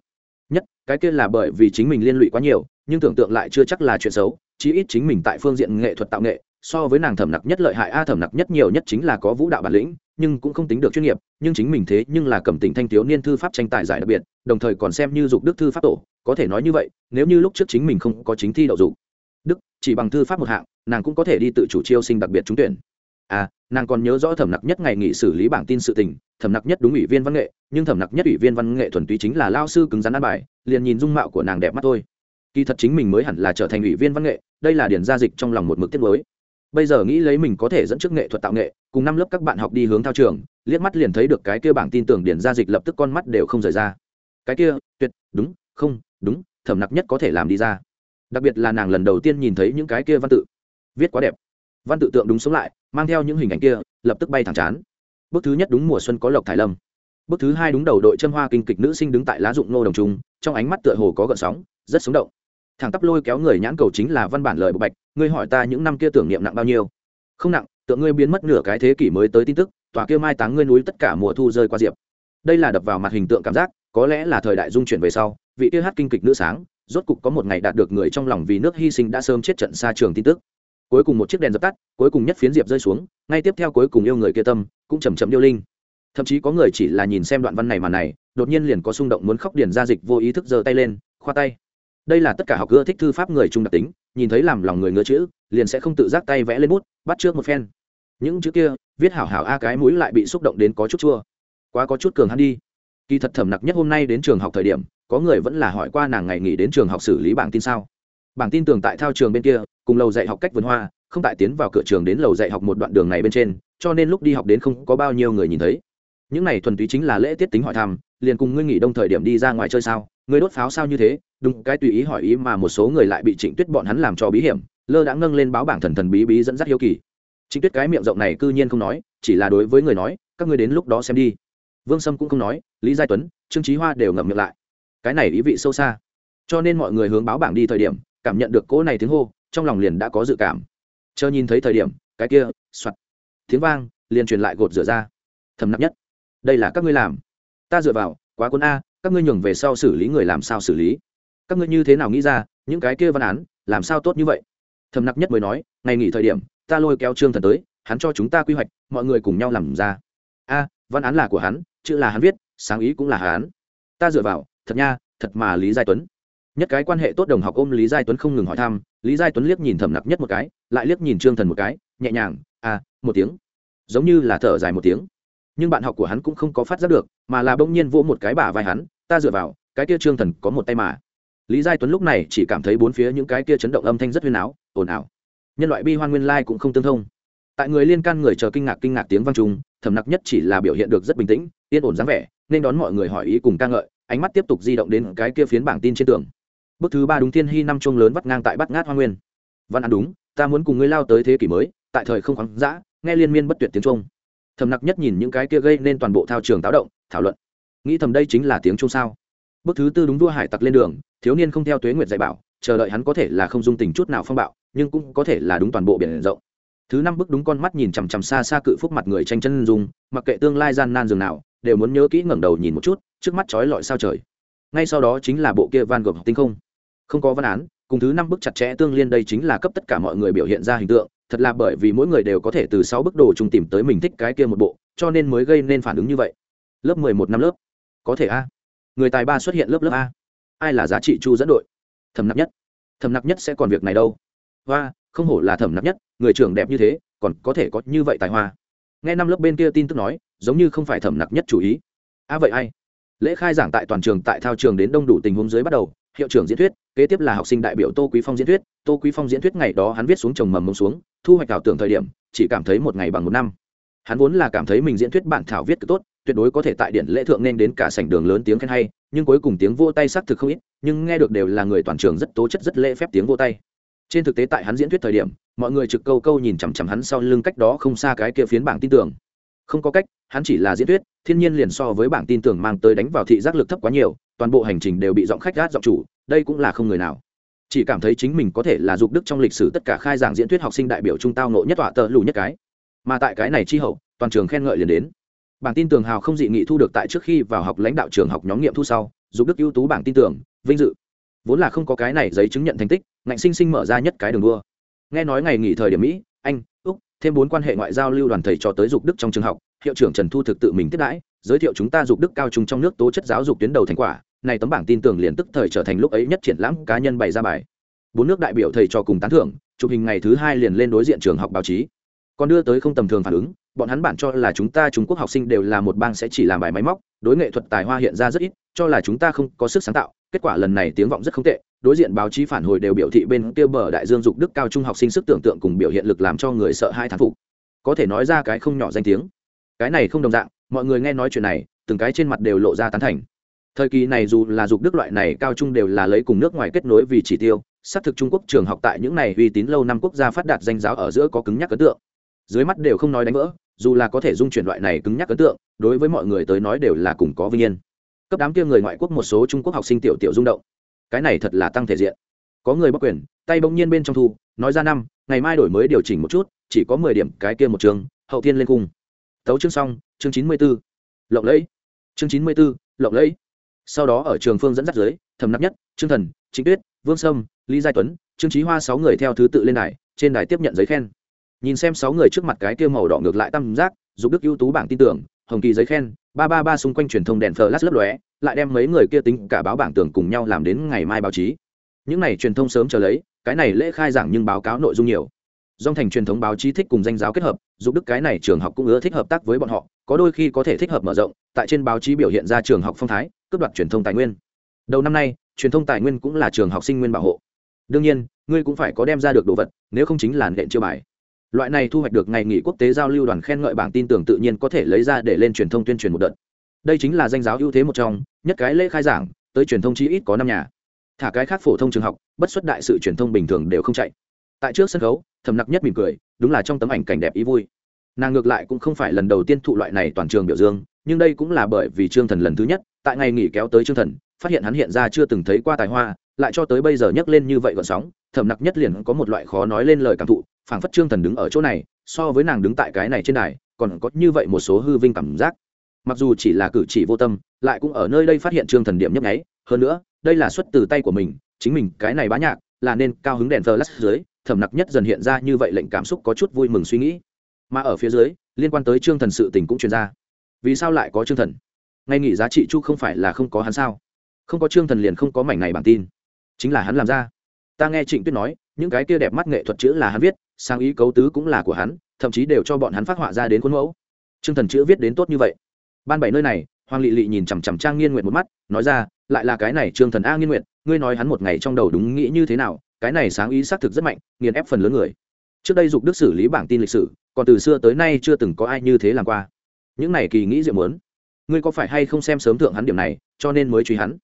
Nhất, cái kia là bởi vì chính mình liên lụy quá nhiều, nhưng tưởng tượng lại chưa chắc là chuyện xấu, chí ít chính mình tại phương diện nghệ thuật tạo nghệ, so với nàng thẩm nặc nhất lợi hại, a thẩm nặc nhất nhiều nhất chính là có vũ đạo bản lĩnh, nhưng cũng không tính được chuyên nghiệp, nhưng chính mình thế nhưng là cầm tình thanh thiếu niên thư pháp tranh tài giải đặc biệt, đồng thời còn xem như dục đức thư pháp tổ, có thể nói như vậy, nếu như lúc trước chính mình không có chính thi đậu dục, đức, chỉ bằng thư pháp một hạng, nàng cũng có thể đi tự chủ chiêu sinh đặc biệt trúng tuyển. À nàng còn nhớ rõ thẩm nặc nhất ngày nghị xử lý bảng tin sự tình, thẩm nặc nhất đúng ủy viên văn nghệ, nhưng thẩm nặc nhất ủy viên văn nghệ thuần túy chính là lao sư cứng rắn ăn bài, liền nhìn dung mạo của nàng đẹp mắt thôi. Kỳ thật chính mình mới hẳn là trở thành ủy viên văn nghệ, đây là điển gia dịch trong lòng một mực tiết mới bây giờ nghĩ lấy mình có thể dẫn trước nghệ thuật tạo nghệ, cùng năm lớp các bạn học đi hướng thao trường, liếc mắt liền thấy được cái kia bảng tin tưởng điển gia dịch lập tức con mắt đều không rời ra. Cái kia, tuyệt, đúng, không, đúng, thẩm nặc nhất có thể làm đi ra. Đặc biệt là nàng lần đầu tiên nhìn thấy những cái kia văn tự. Viết quá đẹp văn tự tượng đúng sống lại, mang theo những hình ảnh kia, lập tức bay thẳng chán. Bước thứ nhất đúng mùa xuân có lộc thải lâm. Bức thứ hai đúng đầu đội chân hoa kinh kịch nữ sinh đứng tại lá dụng nô đồng trung, trong ánh mắt tựa hồ có gợn sóng, rất sống động. Thẳng tắp lôi kéo người nhãn cầu chính là văn bản lời bộ bạch, ngươi hỏi ta những năm kia tưởng niệm nặng bao nhiêu? Không nặng tượng ngươi biến mất nửa cái thế kỷ mới tới tin tức, tòa kia mai táng ngươi núi tất cả mùa thu rơi qua diệp. Đây là đập vào mặt hình tượng cảm giác, có lẽ là thời đại dung chuyển về sau, vị kia hát kinh kịch nữ sáng, rốt cục có một ngày đạt được người trong lòng vì nước hy sinh đã sớm chết trận xa trường tin tức cuối cùng một chiếc đèn dập tắt, cuối cùng nhất phiến diệp rơi xuống, ngay tiếp theo cuối cùng yêu người kia tâm, cũng chầm chậm điêu linh. Thậm chí có người chỉ là nhìn xem đoạn văn này mà này, đột nhiên liền có xung động muốn khóc điền ra dịch vô ý thức giơ tay lên, khoa tay. Đây là tất cả học ưa thích thư pháp người trung đặc tính, nhìn thấy làm lòng người ngứa chữ, liền sẽ không tự giác tay vẽ lên bút, bắt trước một phen. Những chữ kia, viết hảo hảo a cái mũi lại bị xúc động đến có chút chua. Quá có chút cường hắn đi. Kỳ thật thẩm nặc nhất hôm nay đến trường học thời điểm, có người vẫn là hỏi qua nàng ngày nghỉ đến trường học xử lý bảng tin sao? Bảng tin tưởng tại thao trường bên kia, cùng lầu dạy học cách vườn hoa, không tại tiến vào cửa trường đến lầu dạy học một đoạn đường này bên trên, cho nên lúc đi học đến không có bao nhiêu người nhìn thấy. Những này thuần túy chính là lễ tiết tính hỏi thăm, liền cùng ngươi nghỉ đông thời điểm đi ra ngoài chơi sao, ngươi đốt pháo sao như thế, đúng cái tùy ý hỏi ý mà một số người lại bị trịnh tuyết bọn hắn làm cho bí hiểm, lơ đã ngâng lên báo bảng thần thần bí bí dẫn dắt hiếu kỳ. Trịnh tuyết cái miệng rộng này cư nhiên không nói, chỉ là đối với người nói, các ngươi đến lúc đó xem đi. Vương sâm cũng không nói, lý giai tuấn, trương trí hoa đều ngậm miệng lại. Cái này ý vị sâu xa. Cho nên mọi người hướng báo bảng đi thời điểm cảm nhận được cỗ này tiếng hô, trong lòng liền đã có dự cảm. Chờ nhìn thấy thời điểm, cái kia, soạt. Tiếng vang, liền truyền lại gột rửa ra. Thầm nặng nhất. Đây là các ngươi làm. Ta dựa vào, quá quân a, các ngươi nhường về sau xử lý người làm sao xử lý. Các ngươi như thế nào nghĩ ra, những cái kia văn án, làm sao tốt như vậy? Thầm nặc nhất mới nói, ngày nghỉ thời điểm, ta lôi kéo trương thần tới, hắn cho chúng ta quy hoạch, mọi người cùng nhau làm ra. A, văn án là của hắn, chữ là hắn viết, sáng ý cũng là hắn. Ta dựa vào, thật nha, thật mà lý giai tuấn nhất cái quan hệ tốt đồng học ôm lý giai tuấn không ngừng hỏi thăm, lý giai tuấn liếc nhìn thẩm nặc nhất một cái, lại liếc nhìn trương thần một cái, nhẹ nhàng à một tiếng. Giống như là thở dài một tiếng. Nhưng bạn học của hắn cũng không có phát giác được, mà là bỗng nhiên vỗ một cái bả vai hắn, ta dựa vào, cái kia trương thần có một tay mà. Lý giai tuấn lúc này chỉ cảm thấy bốn phía những cái kia chấn động âm thanh rất huyên áo, ồn ào. Nhân loại bi hoan nguyên lai cũng không tương thông. Tại người liên can người chờ kinh ngạc kinh ngạc tiếng vang trung thẩm nặc nhất chỉ là biểu hiện được rất bình tĩnh, yên ổn dáng vẻ, nên đón mọi người hỏi ý cùng ca ngợi, ánh mắt tiếp tục di động đến cái kia phiến bảng tin trên tường bước thứ ba đúng thiên hy năm chuông lớn vắt ngang tại bắt ngát hoa nguyên. Văn án đúng, ta muốn cùng ngươi lao tới thế kỷ mới, tại thời không khoáng dã, nghe liên miên bất tuyệt tiếng trung. Thầm nặc nhất nhìn những cái kia gây nên toàn bộ thao trường táo động, thảo luận. Nghĩ thầm đây chính là tiếng trung sao? Bước thứ tư đúng vua hải tặc lên đường, thiếu niên không theo tuế nguyệt dạy bảo, chờ đợi hắn có thể là không dung tình chút nào phong bạo, nhưng cũng có thể là đúng toàn bộ biển rộng. Thứ năm bước đúng con mắt nhìn chằm chằm xa xa cự phúc mặt người tranh chân dung, mặc kệ tương lai gian nan dường nào, đều muốn nhớ kỹ ngẩng đầu nhìn một chút, trước mắt trói lọi sao trời. Ngay sau đó chính là bộ kia van gogh tinh không không có văn án, cùng thứ năm bức chặt chẽ tương liên đây chính là cấp tất cả mọi người biểu hiện ra hình tượng, thật là bởi vì mỗi người đều có thể từ sáu bức đồ chung tìm tới mình thích cái kia một bộ, cho nên mới gây nên phản ứng như vậy. Lớp mười một năm lớp. Có thể a. Người tài ba xuất hiện lớp lớp a. Ai là giá trị chu dẫn đội? Thầm nặng nhất. Thầm nặng nhất sẽ còn việc này đâu? Hoa, không hổ là thầm nặng nhất, người trưởng đẹp như thế, còn có thể có như vậy tài hoa. Nghe năm lớp bên kia tin tức nói, giống như không phải thầm nặng nhất chủ ý. A vậy ai? Lễ khai giảng tại toàn trường tại thao trường đến đông đủ tình huống dưới bắt đầu hiệu trưởng diễn thuyết, kế tiếp là học sinh đại biểu tô quý phong diễn thuyết. Tô quý phong diễn thuyết ngày đó hắn viết xuống trồng mầm mông xuống, thu hoạch ảo tưởng thời điểm, chỉ cảm thấy một ngày bằng một năm. Hắn vốn là cảm thấy mình diễn thuyết bản thảo viết cực tốt, tuyệt đối có thể tại điện lễ thượng nên đến cả sảnh đường lớn tiếng khen hay, nhưng cuối cùng tiếng vô tay xác thực không ít, nhưng nghe được đều là người toàn trường rất tố chất rất lễ phép tiếng vô tay. Trên thực tế tại hắn diễn thuyết thời điểm, mọi người trực câu câu nhìn chằm chằm hắn sau lưng cách đó không xa cái kia phiến bảng tin tưởng. Không có cách, hắn chỉ là diễn thuyết, thiên nhiên liền so với bảng tin tưởng mang tới đánh vào thị giác lực thấp quá nhiều toàn bộ hành trình đều bị giọng khách gát giọng chủ, đây cũng là không người nào. Chỉ cảm thấy chính mình có thể là dục đức trong lịch sử tất cả khai giảng diễn thuyết học sinh đại biểu trung tao nộ nhất tọa tờ lù nhất cái. Mà tại cái này chi hậu, toàn trường khen ngợi liền đến. Bảng tin tưởng hào không dị nghị thu được tại trước khi vào học lãnh đạo trường học nhóm nghiệm thu sau, dục đức ưu tú bảng tin tưởng vinh dự. Vốn là không có cái này giấy chứng nhận thành tích, ngạnh sinh sinh mở ra nhất cái đường đua. Nghe nói ngày nghỉ thời điểm mỹ, anh, úc, thêm bốn quan hệ ngoại giao lưu đoàn thầy cho tới dục đức trong trường học hiệu trưởng trần thu thực tự mình tiếp đãi, giới thiệu chúng ta dục đức cao trung trong nước tố chất giáo dục tuyến đầu thành quả, này tấm bảng tin tưởng liền tức thời trở thành lúc ấy nhất triển lãm cá nhân bày ra bài. Bốn nước đại biểu thầy cho cùng tán thưởng, chụp hình ngày thứ hai liền lên đối diện trường học báo chí. Còn đưa tới không tầm thường phản ứng, bọn hắn bản cho là chúng ta trung quốc học sinh đều là một bang sẽ chỉ làm bài máy móc, đối nghệ thuật tài hoa hiện ra rất ít, cho là chúng ta không có sức sáng tạo, kết quả lần này tiếng vọng rất không tệ, đối diện báo chí phản hồi đều biểu thị bên kia bờ đại dương dục đức cao trung học sinh sức tưởng tượng cùng biểu hiện lực làm cho người sợ hai thán phục. Có thể nói ra cái không nhỏ danh tiếng cái này không đồng dạng, mọi người nghe nói chuyện này, từng cái trên mặt đều lộ ra tán thành. Thời kỳ này dù là dục đức loại này cao trung đều là lấy cùng nước ngoài kết nối vì chỉ tiêu, xác thực trung quốc trường học tại những này uy tín lâu năm quốc gia phát đạt danh giáo ở giữa có cứng nhắc ấn tượng. Dưới mắt đều không nói đánh vỡ, dù là có thể dung chuyển loại này cứng nhắc ấn tượng, đối với mọi người tới nói đều là cùng có vinh yên. Cấp đám kia người ngoại quốc một số trung quốc học sinh tiểu tiểu rung động. Cái này thật là tăng thể diện. Có người bắc quyền, tay bỗng nhiên bên trong thu, nói ra năm, ngày mai đổi mới điều chỉnh một chút, chỉ có mười điểm, cái kia một trường, hậu thiên lên cung tấu chương xong, chương chín mươi b ố lộng lẫy. Chương chín mươi b ố lộng lẫy. Sau đó ở trường phương dẫn dắt dưới thầm nắp nhất, trương thần chính tuyết, vương sâm, lý giai tuấn, trương trí hoa sáu người theo thứ tự lên đài, trên đài tiếp nhận giấy khen. Nhìn xem sáu người trước mặt cái kia màu đỏ ngược lại tam giác, dục đức ưu tú bảng tin tưởng, hồng kỳ giấy khen, ba ba ba xung quanh truyền thông đèn flash lấp lóe, lại đem mấy người kia tính cả báo bảng tưởng cùng nhau làm đến ngày mai báo chí. Những này truyền thông sớm chờ lấy, cái này lễ khai giảng nhưng báo cáo nội dung nhiều dòng thành truyền thống báo chí thích cùng danh giáo kết hợp, giúp đức cái này trường học cũng ưa thích hợp tác với bọn họ, có đôi khi có thể thích hợp mở rộng, tại trên báo chí biểu hiện ra trường học phong thái, cướp đoạt truyền thông tài nguyên. Đầu năm nay, truyền thông tài nguyên cũng là trường học sinh nguyên bảo hộ. Đương nhiên, ngươi cũng phải có đem ra được đồ vật, nếu không chính là nện chiêu bài. Loại này thu hoạch được ngày nghỉ quốc tế giao lưu đoàn khen ngợi bảng tin tưởng tự nhiên có thể lấy ra để lên truyền thông tuyên truyền một đợt. Đây chính là danh giáo ưu thế một trong, nhất cái lễ khai giảng, tới truyền thông chí ít có năm nhà. Thả cái khác phổ thông trường học, bất xuất đại sự truyền thông bình thường đều không chạy. Tại trước sân khấu thầm nặc nhất mỉm cười, đúng là trong tấm ảnh cảnh đẹp ý vui. Nàng ngược lại cũng không phải lần đầu tiên thụ loại này toàn trường biểu dương, nhưng đây cũng là bởi vì trương thần lần thứ nhất, tại ngày nghỉ kéo tới trương thần, phát hiện hắn hiện ra chưa từng thấy qua tài hoa, lại cho tới bây giờ nhấc lên như vậy gọn sóng, thầm nặc nhất liền có một loại khó nói lên lời cảm thụ, phảng phất trương thần đứng ở chỗ này, so với nàng đứng tại cái này trên đài, còn có như vậy một số hư vinh cảm giác. Mặc dù chỉ là cử chỉ vô tâm, lại cũng ở nơi đây phát hiện trương thần điểm nhấp nháy, hơn nữa, đây là xuất từ tay của mình, chính mình, cái này bá nhạc, là nên cao hứng đèn flash dưới thẩm nặc nhất dần hiện ra như vậy lệnh cảm xúc có chút vui mừng suy nghĩ. Mà ở phía dưới, liên quan tới trương thần sự tình cũng truyền ra. Vì sao lại có trương thần? Ngay nghỉ giá trị chu không phải là không có hắn sao? Không có trương thần liền không có mảnh này bản tin. Chính là hắn làm ra. Ta nghe trịnh tuyết nói, những cái kia đẹp mắt nghệ thuật chữ là hắn viết, sang ý cấu tứ cũng là của hắn, thậm chí đều cho bọn hắn phát họa ra đến khuôn mẫu. Trương thần chữ viết đến tốt như vậy. Ban bảy nơi này, hoàng lị lị nhìn chằm chằm trang nghiên nguyện một mắt, nói ra, lại là cái này trương thần a nghiên nguyện ngươi nói hắn một ngày trong đầu đúng nghĩ như thế nào cái này sáng ý xác thực rất mạnh, nghiền ép phần lớn người. Trước đây dục đức xử lý bảng tin lịch sử, còn từ xưa tới nay chưa từng có ai như thế làm qua. Những này kỳ nghĩ diệu muốn. Ngươi có phải hay không xem sớm thượng hắn điểm này, cho nên mới truy hắn?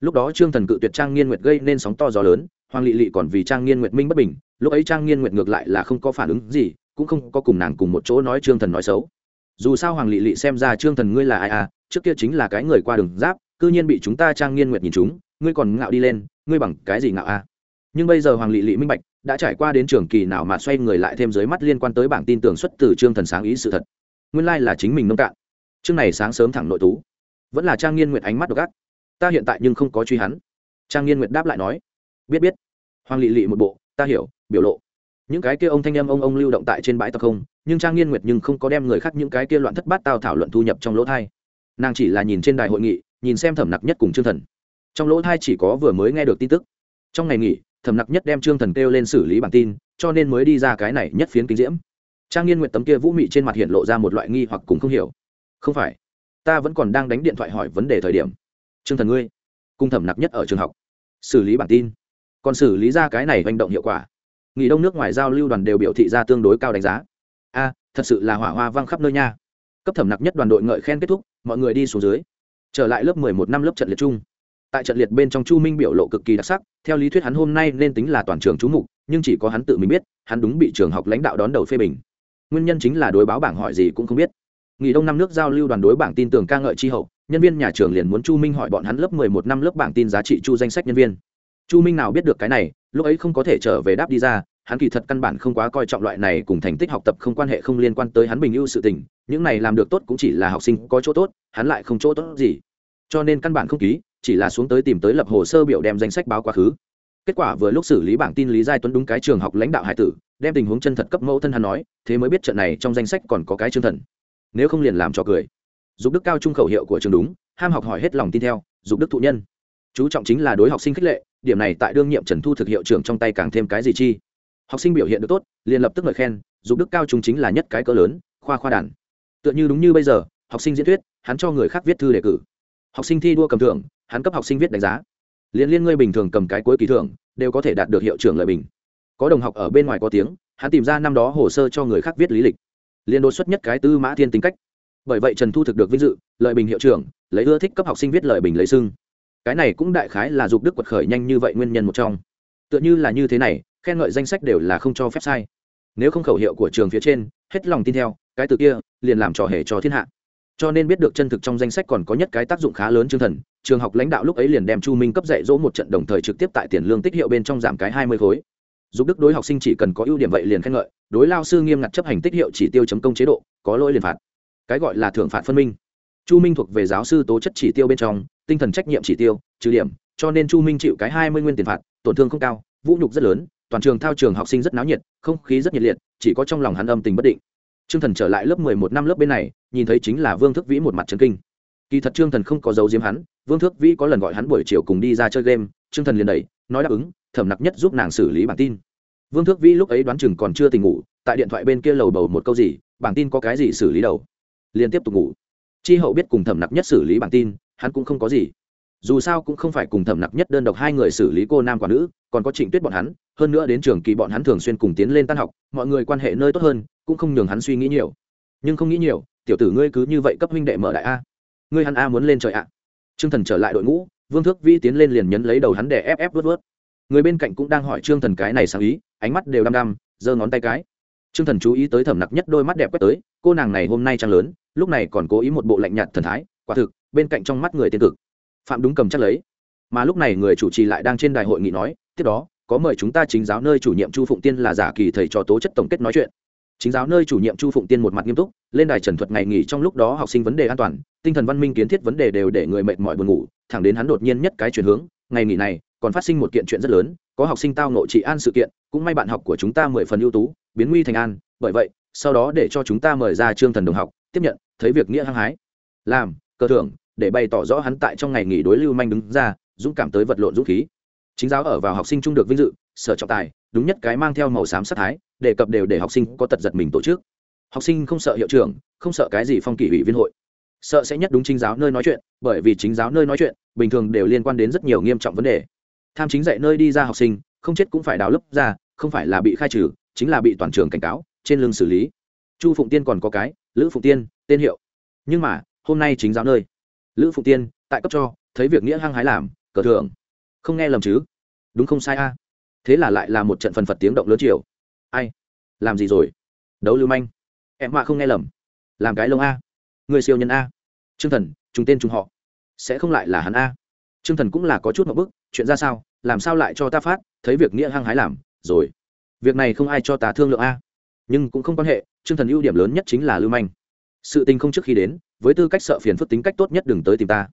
Lúc đó trương thần cự tuyệt trang nghiên nguyệt gây nên sóng to gió lớn, hoàng lị lị còn vì trang nghiên nguyệt minh bất bình, lúc ấy trang nghiên nguyệt ngược lại là không có phản ứng gì, cũng không có cùng nàng cùng một chỗ nói trương thần nói xấu. Dù sao hoàng lị lị xem ra trương thần ngươi là ai à trước kia chính là cái người qua đường giáp, cư nhiên bị chúng ta trang nghiên nguyệt nhìn chúng, ngươi còn ngạo đi lên, ngươi bằng cái gì ngạo à? Nhưng bây giờ hoàng lị lị minh bạch, đã trải qua đến trường kỳ nào mà xoay người lại thêm dưới mắt liên quan tới bảng tin tưởng xuất từ trương thần sáng ý sự thật. Nguyên lai là chính mình nông cạn. Chương này sáng sớm thẳng nội tú. Vẫn là trang nghiên nguyệt ánh mắt độc ác. Ta hiện tại nhưng không có truy hắn. Trang nghiên nguyệt đáp lại nói. Biết biết. Hoàng lị lị một bộ, ta hiểu, biểu lộ. Những cái kia ông thanh em ông ông lưu động tại trên bãi tập không, nhưng trang nghiên nguyệt nhưng không có đem người khác những cái kia loạn thất bát tao thảo luận thu nhập trong lỗ thai. Nàng chỉ là nhìn trên đài hội nghị, nhìn xem thẩm nặc nhất cùng chương thần. Trong lỗ thai chỉ có vừa mới nghe được tin tức. Trong ngày nghỉ thẩm nặc nhất đem trương thần kêu lên xử lý bản tin, cho nên mới đi ra cái này nhất phiến kinh diễm. Trang nghiên nguyện tấm kia vũ mị trên mặt hiện lộ ra một loại nghi hoặc cùng không hiểu. Không phải, ta vẫn còn đang đánh điện thoại hỏi vấn đề thời điểm. Trương thần ngươi cung thẩm nặc nhất ở trường học, xử lý bản tin. Còn xử lý ra cái này hành động hiệu quả. Nghỉ đông nước ngoài giao lưu đoàn đều biểu thị ra tương đối cao đánh giá. A, thật sự là hỏa hoa văng khắp nơi nha. Cấp thẩm nặc nhất đoàn đội ngợi khen kết thúc, mọi người đi xuống dưới. Trở lại lớp mười một năm lớp trận liệt chung tại trận liệt bên trong chu minh biểu lộ cực kỳ đặc sắc, theo lý thuyết hắn hôm nay nên tính là toàn trường trú mục, nhưng chỉ có hắn tự mình biết, hắn đúng bị trường học lãnh đạo đón đầu phê bình. Nguyên nhân chính là đối báo bảng hỏi gì cũng không biết. Nghỉ đông năm nước giao lưu đoàn đối bảng tin tưởng ca ngợi tri hậu, nhân viên nhà trường liền muốn chu minh hỏi bọn hắn lớp mười một năm lớp bảng tin giá trị chu danh sách nhân viên. Chu minh nào biết được cái này, lúc ấy không có thể trở về đáp đi ra, hắn kỳ thật căn bản không quá coi trọng loại này cùng thành tích học tập không quan hệ không liên quan tới hắn bình ưu sự tình, những này làm được tốt cũng chỉ là học sinh có chỗ tốt, hắn lại không chỗ tốt gì. Cho nên căn bản không ký chỉ là xuống tới tìm tới lập hồ sơ biểu đem danh sách báo quá khứ. Kết quả vừa lúc xử lý bảng tin lý giai tuấn đúng cái trường học lãnh đạo hải tử, đem tình huống chân thật cấp mẫu thân hắn nói, thế mới biết trận này trong danh sách còn có cái chương thần. Nếu không liền làm cho cười. Dục đức cao trung khẩu hiệu của trường đúng, ham học hỏi hết lòng tin theo, dục đức thụ nhân. Chú trọng chính là đối học sinh khích lệ, điểm này tại đương nhiệm trần thu thực hiệu trưởng trong tay càng thêm cái gì chi. Học sinh biểu hiện được tốt, liền lập tức ngợi khen, dục đức cao trung chính là nhất cái cỡ lớn, khoa khoa đản tựa như đúng như bây giờ, học sinh diễn thuyết, hắn cho người khác viết thư đề cử học sinh thi đua cầm thưởng, hắn cấp học sinh viết đánh giá. Liên liên ngươi bình thường cầm cái cuối kỳ thưởng, đều có thể đạt được hiệu trưởng lợi bình. Có đồng học ở bên ngoài có tiếng, hắn tìm ra năm đó hồ sơ cho người khác viết lý lịch. Liên đột xuất nhất cái tư mã thiên tính cách. Bởi vậy trần thu thực được vinh dự, lợi bình hiệu trưởng, lấy ưa thích cấp học sinh viết lợi bình lấy xưng. Cái này cũng đại khái là dục đức quật khởi nhanh như vậy nguyên nhân một trong. Tựa như là như thế này, khen ngợi danh sách đều là không cho phép sai. Nếu không khẩu hiệu của trường phía trên, hết lòng tin theo, cái từ kia, liền làm trò hề cho thiên hạ cho nên biết được chân thực trong danh sách còn có nhất cái tác dụng khá lớn chương thần, trường học lãnh đạo lúc ấy liền đem chu minh cấp dạy dỗ một trận đồng thời trực tiếp tại tiền lương tích hiệu bên trong giảm cái hai mươi khối. Giúp đức đối học sinh chỉ cần có ưu điểm vậy liền khen ngợi, đối lao sư nghiêm ngặt chấp hành tích hiệu chỉ tiêu chấm công chế độ, có lỗi liền phạt. Cái gọi là thưởng phạt phân minh. Chu minh thuộc về giáo sư tố chất chỉ tiêu bên trong, tinh thần trách nhiệm chỉ tiêu, trừ điểm, cho nên chu minh chịu cái hai mươi nguyên tiền phạt, tổn thương không cao, vũ nhục rất lớn, toàn trường thao trường học sinh rất náo nhiệt, không khí rất nhiệt liệt, chỉ có trong lòng hắn âm tình bất định. Trương Thần trở lại lớp mười một năm lớp bên này, nhìn thấy chính là Vương Thước Vĩ một mặt chấn kinh. Kỳ thật Trương Thần không có dấu diếm hắn, Vương Thước Vĩ có lần gọi hắn buổi chiều cùng đi ra chơi game, Trương Thần liền đẩy, nói đáp ứng, thẩm nặc nhất giúp nàng xử lý bản tin. Vương Thước Vĩ lúc ấy đoán chừng còn chưa tỉnh ngủ, tại điện thoại bên kia lầu bầu một câu gì, bản tin có cái gì xử lý đầu. Liên tiếp tục ngủ. Chi hậu biết cùng thẩm nặc nhất xử lý bản tin, hắn cũng không có gì dù sao cũng không phải cùng thẩm nặc nhất đơn độc hai người xử lý cô nam quả nữ, còn có trịnh tuyết bọn hắn, hơn nữa đến trường kỳ bọn hắn thường xuyên cùng tiến lên tan học, mọi người quan hệ nơi tốt hơn, cũng không nhường hắn suy nghĩ nhiều. Nhưng không nghĩ nhiều, tiểu tử ngươi cứ như vậy cấp huynh đệ mở đại a. Ngươi hắn a muốn lên trời ạ. Trương thần trở lại đội ngũ, vương thước vi tiến lên liền nhấn lấy đầu hắn để ép ép vớt vớt. Người bên cạnh cũng đang hỏi trương thần cái này sáng ý, ánh mắt đều đăm đăm, giơ ngón tay cái. Trương thần chú ý tới thẩm nặc nhất đôi mắt đẹp quét tới, cô nàng này hôm nay trăng lớn, lúc này còn cố ý một bộ lạnh nhạt thần thái, quả thực, bên cạnh trong mắt người tiên cực phạm đúng cầm chắc lấy. Mà lúc này người chủ trì lại đang trên đại hội nghị nói, tiếp đó, có mời chúng ta chính giáo nơi chủ nhiệm chu phụng tiên là giả kỳ thầy trò tố chất tổng kết nói chuyện. Chính giáo nơi chủ nhiệm chu phụng tiên một mặt nghiêm túc, lên đài trần thuật ngày nghỉ trong lúc đó học sinh vấn đề an toàn, tinh thần văn minh kiến thiết vấn đề đều để người mệt mỏi buồn ngủ, thẳng đến hắn đột nhiên nhất cái chuyển hướng, ngày nghỉ này, còn phát sinh một kiện chuyện rất lớn, có học sinh tao nội trị an sự kiện, cũng may bạn học của chúng ta mười phần ưu tú, biến nguy thành an, bởi vậy, sau đó để cho chúng ta mời ra trương thần đồng học, tiếp nhận, thấy việc nghĩa hăng hái. Làm, cơ thưởng để bày tỏ rõ hắn tại trong ngày nghỉ đối lưu manh đứng ra, dũng cảm tới vật lộn dũng khí. Chính giáo ở vào học sinh trung được vinh dự, sở trọng tài, đúng nhất cái mang theo màu xám sắc thái, đề cập đều để học sinh có tật giật mình tổ chức. Học sinh không sợ hiệu trưởng, không sợ cái gì phong kỷ ủy viên hội. Sợ sẽ nhất đúng chính giáo nơi nói chuyện, bởi vì chính giáo nơi nói chuyện, bình thường đều liên quan đến rất nhiều nghiêm trọng vấn đề. Tham chính dạy nơi đi ra học sinh, không chết cũng phải đào lấp ra, không phải là bị khai trừ, chính là bị toàn trường cảnh cáo, trên lưng xử lý. Chu phụng tiên còn có cái, lữ phụng tiên, tên hiệu. Nhưng mà, hôm nay chính giáo nơi lữ phụng tiên, tại cấp cho, thấy việc nghĩa hăng hái làm, cờ thưởng. Không nghe lầm chứ? Đúng không sai a? Thế là lại là một trận phần phật tiếng động lớn chiều. Ai? Làm gì rồi? Đấu lưu manh. Em mạ không nghe lầm. Làm cái lông a. Người siêu nhân a. T r ư ơ n g thần chúng tên chúng họ. Sẽ không lại là hắn a. T r ư ơ n g thần cũng là có chút một bức, chuyện ra sao, làm sao lại cho ta phát, thấy việc nghĩa hăng hái làm, rồi. Việc này không ai cho ta thương lượng a. Nhưng cũng không quan hệ t r ư ơ n g thần ưu điểm lớn nhất chính là lưu manh sự tình không trước khi đến, với tư cách sợ phiền phức tính cách tốt nhất đừng tới tìm ta.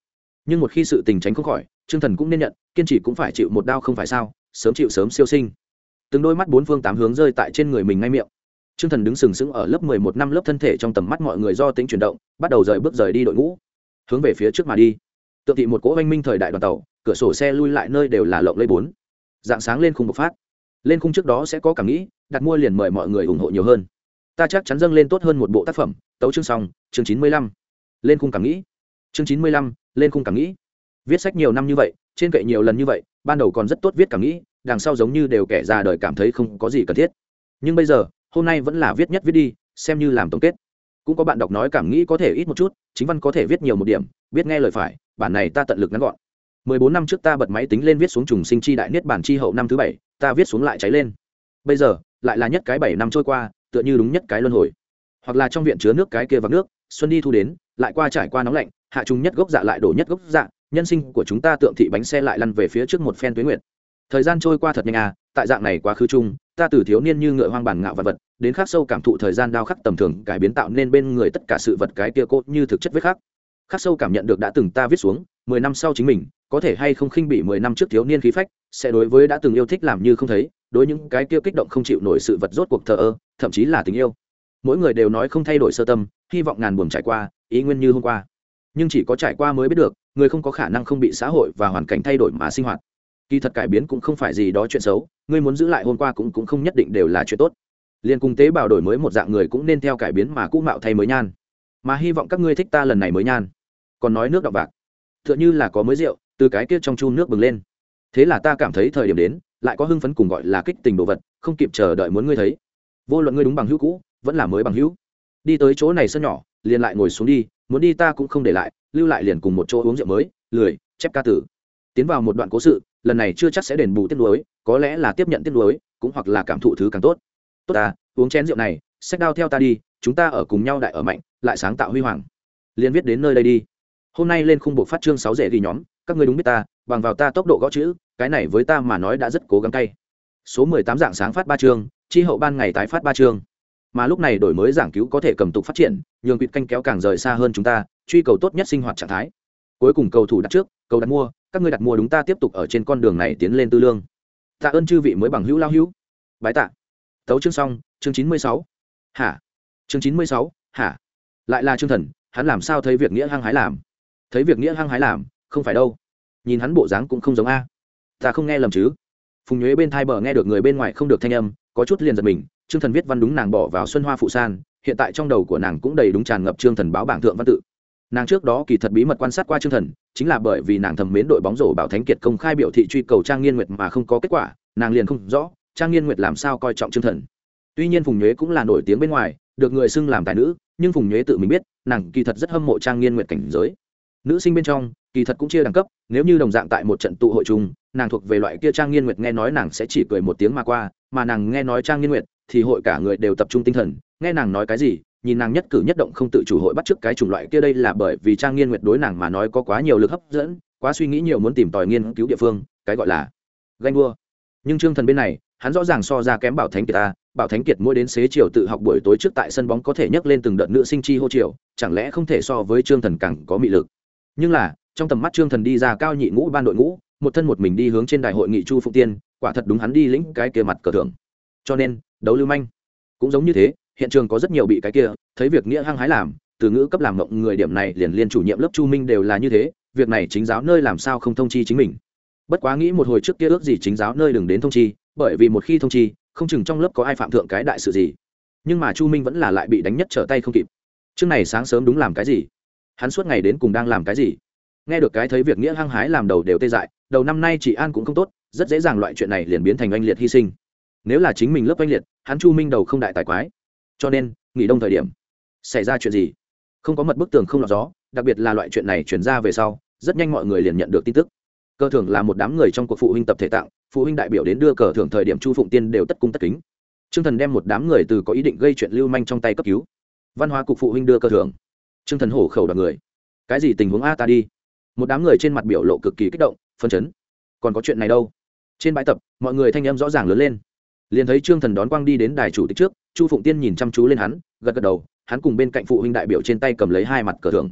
Nhưng một khi sự tình tránh không khỏi, trương thần cũng nên nhận, kiên trì cũng phải chịu một đau không phải sao, sớm chịu sớm siêu sinh. Từng đôi mắt bốn phương tám hướng rơi tại trên người mình ngay miệng. Trương thần đứng sừng sững ở lớp mười một năm lớp thân thể trong tầm mắt mọi người do tính chuyển động, bắt đầu rời bước rời đi đội ngũ, hướng về phía trước mà đi. Tượng thị một cỗ oanh minh thời đại đoàn tàu, cửa sổ xe lui lại nơi đều là lộng lây bốn. Dạng sáng lên khung bộc phát. Lên khung trước đó sẽ có cảm nghĩ, đặt mua liền mời mọi người ủng hộ nhiều hơn ta chắc chắn dâng lên tốt hơn một bộ tác phẩm, tấu chương xong, chương chín mươi lăm. Lên khung cảm nghĩ. Chương chín mươi lăm, lên khung cảm nghĩ. Viết sách nhiều năm như vậy, trên kệ nhiều lần như vậy, ban đầu còn rất tốt viết cảm nghĩ, đằng sau giống như đều kẻ già đời cảm thấy không có gì cần thiết. Nhưng bây giờ, hôm nay vẫn là viết nhất viết đi, xem như làm tổng kết. Cũng có bạn đọc nói cảm nghĩ có thể ít một chút, chính văn có thể viết nhiều một điểm, biết nghe lời phải, bản này ta tận lực ngắn gọn. mười bốn năm trước ta bật máy tính lên viết xuống trùng sinh chi đại niết bản chi hậu năm thứ bảy, ta viết xuống lại cháy lên. Bây giờ, lại là nhất cái bảy năm trôi qua tựa như đúng nhất cái luân hồi. Hoặc là trong viện chứa nước cái kia vắng nước, xuân đi thu đến, lại qua trải qua nóng lạnh, hạ trùng nhất gốc dạ lại đổ nhất gốc dạ nhân sinh của chúng ta tượng thị bánh xe lại lăn về phía trước một phen tuyến nguyệt. Thời gian trôi qua thật nhanh à tại dạng này quá khứ chung, ta từ thiếu niên như ngựa hoang bản ngạo vật vật, đến khắc sâu cảm thụ thời gian đao khắc tầm thường cải biến tạo nên bên người tất cả sự vật cái kia cốt như thực chất vết khắc. Khắc sâu cảm nhận được đã từng ta viết xuống, mười năm sau chính mình, có thể hay không khinh bị mười năm trước thiếu niên khí phách, sẽ đối với đã từng yêu thích làm như không thấy, đối những cái kia kích động không chịu nổi sự vật rốt cuộc thờ ơ thậm chí là tình yêu. Mỗi người đều nói không thay đổi sơ tâm, hy vọng ngàn buồn trải qua, ý nguyên như hôm qua. Nhưng chỉ có trải qua mới biết được, người không có khả năng không bị xã hội và hoàn cảnh thay đổi mà sinh hoạt. Kỳ thật cải biến cũng không phải gì đó chuyện xấu, ngươi muốn giữ lại hôm qua cũng cũng không nhất định đều là chuyện tốt. Liên cùng tế bào đổi mới một dạng người cũng nên theo cải biến mà cũ mạo thay mới nhan. Mà hy vọng các ngươi thích ta lần này mới nhan. Còn nói nước đọng bạc t h ư ợ n h ư là có mới rượu, từ cái kia trong chun nước bừng lên. Thế là ta cảm thấy thời điểm đến, lại có hưng phấn cùng gọi là kích tình đồ vật, không kịp chờ đợi muốn ngươi thấy vô luận ngươi đúng bằng hữu cũ, vẫn là mới bằng hữu. Đi tới chỗ này sân nhỏ, liền lại ngồi xuống đi, muốn đi ta cũng không để lại, lưu lại liền cùng một chỗ uống rượu mới, lười, chép ca tử. Tiến vào một đoạn cố sự, lần này chưa chắc sẽ đền bù tiết lối có lẽ là tiếp nhận tiết lối cũng hoặc là cảm thụ thứ càng tốt. Tốt à uống chén rượu này sách đao theo ta đi, chúng ta ở cùng nhau đại ở mạnh, lại sáng tạo huy hoàng. Liền viết đến nơi đây đi. Hôm nay lên khung bộ phát chương sáu rể ghi nhóm, các ngươi đúng biết ta, bằng vào ta tốc độ gõ chữ, cái này với ta mà nói đã rất cố gắng cay. Số mười tám dạng sáng phát ba chương chi hậu ban ngày tái phát ba chương. Mà lúc này đổi mới giảng cứu có thể cầm tục phát triển, nhường quỵt canh kéo càng rời xa hơn chúng ta, truy cầu tốt nhất sinh hoạt trạng thái. Cuối cùng cầu thủ đặt trước, cầu đặt mua, các ngươi đặt mua đúng ta tiếp tục ở trên con đường này tiến lên tư lương. Tạ ơn chư vị mới bằng hữu lao hữu. Bái tạ. Tấu chương xong, chương chín mươi sáu. Hả? Chương chín mươi sáu, hả? Lại là chương thần, hắn làm sao thấy việc nghĩa hăng hái làm? Thấy việc nghĩa hăng hái làm, không phải đâu. Nhìn hắn bộ dáng cũng không giống a. Ta không nghe lầm chứ. Phùng nhuế bên thai bờ nghe được người bên ngoài không được thanh âm có chút liền giật mình, trương thần viết văn đúng nàng bỏ vào xuân hoa phụ san, hiện tại trong đầu của nàng cũng đầy đúng tràn ngập trương thần báo bảng thượng văn tự. Nàng trước đó kỳ thật bí mật quan sát qua trương thần, chính là bởi vì nàng thầm mến đội bóng rổ bảo thánh kiệt công khai biểu thị truy cầu trang nghiên nguyệt mà không có kết quả, nàng liền không rõ trang nghiên nguyệt làm sao coi trọng trương thần. Tuy nhiên phùng nhuế cũng là nổi tiếng bên ngoài, được người xưng làm tài nữ, nhưng phùng nhuế tự mình biết, nàng kỳ thật rất hâm mộ trang nghiên nguyệt cảnh giới. Nữ sinh bên trong kỳ thật cũng chia đẳng cấp, nếu như đồng dạng tại một trận tụ hội chung, nàng thuộc về loại kia trang nghiên nguyệt nghe nói nàng sẽ chỉ cười một tiếng mà qua, mà nàng nghe nói trang nghiên nguyệt thì hội cả người đều tập trung tinh thần, nghe nàng nói cái gì, nhìn nàng nhất cử nhất động không tự chủ hội bắt chước cái chủng loại kia đây là bởi vì trang nghiên nguyệt đối nàng mà nói có quá nhiều lực hấp dẫn, quá suy nghĩ nhiều muốn tìm tòi nghiên cứu địa phương, cái gọi là ganh đua. Nhưng trương thần bên này, hắn rõ ràng so ra kém bảo thánh kiệt ta, bảo thánh kiệt mỗi đến xế chiều tự học buổi tối trước tại sân bóng có thể nhấc lên từng đợt nữ sinh chi hô chiều, chẳng lẽ không thể so với trương thần càng có mị lực. Nhưng là trong tầm mắt trương thần đi ra cao nhị ngũ ban đội ngũ, một thân một mình đi hướng trên đại hội nghị chu phụng tiên, quả thật đúng hắn đi lĩnh cái kia mặt cờ thưởng. Cho nên, đấu lưu manh. Cũng giống như thế, hiện trường có rất nhiều bị cái kia, thấy việc nghĩa hăng hái làm, từ ngữ cấp làm mộng người điểm này liền liên chủ nhiệm lớp chu minh đều là như thế, việc này chính giáo nơi làm sao không thông chi chính mình. Bất quá nghĩ một hồi trước kia ước gì chính giáo nơi đừng đến thông chi, bởi vì một khi thông chi, không chừng trong lớp có ai phạm thượng cái đại sự gì. Nhưng mà chu minh vẫn là lại bị đánh nhất trở tay không kịp. Chương này sáng sớm đúng làm cái gì? Hắn suốt ngày đến cùng đang làm cái gì? Nghe được cái thấy việc nghĩa hăng hái làm đầu đều tê dại, đầu năm nay chị an cũng không tốt, rất dễ dàng loại chuyện này liền biến thành oanh liệt hy sinh. Nếu là chính mình lớp oanh liệt, hắn chu minh đầu không đại tài quái. Cho nên, nghỉ đông thời điểm, xảy ra chuyện gì? Không có mật bức tường không lọt gió, đặc biệt là loại chuyện này chuyển ra về sau, rất nhanh mọi người liền nhận được tin tức. Cơ thưởng là một đám người trong cuộc phụ huynh tập thể tặng phụ huynh đại biểu đến đưa cờ thưởng thời điểm chu phụng tiên đều tất cung tất kính. T r ư ơ n g thần đem một đám người từ có ý định gây chuyện lưu manh trong tay cấp cứu. Văn hóa cục phụ huynh đưa cờ thưởng. T r ư ơ n g thần hổ khẩu đoàn người. Cái gì tình huống a ta đi? Một đám người trên mặt biểu lộ cực kỳ kích động, phân chấn. Còn có chuyện này đâu? Trên bãi tập, mọi người thanh âm rõ ràng lớn lên. Liền thấy trương thần đón quang đi đến đài chủ tịch trước, chu phụng tiên nhìn chăm chú lên hắn, gật gật đầu, hắn cùng bên cạnh phụ huynh đại biểu trên tay cầm lấy hai mặt cờ thưởng.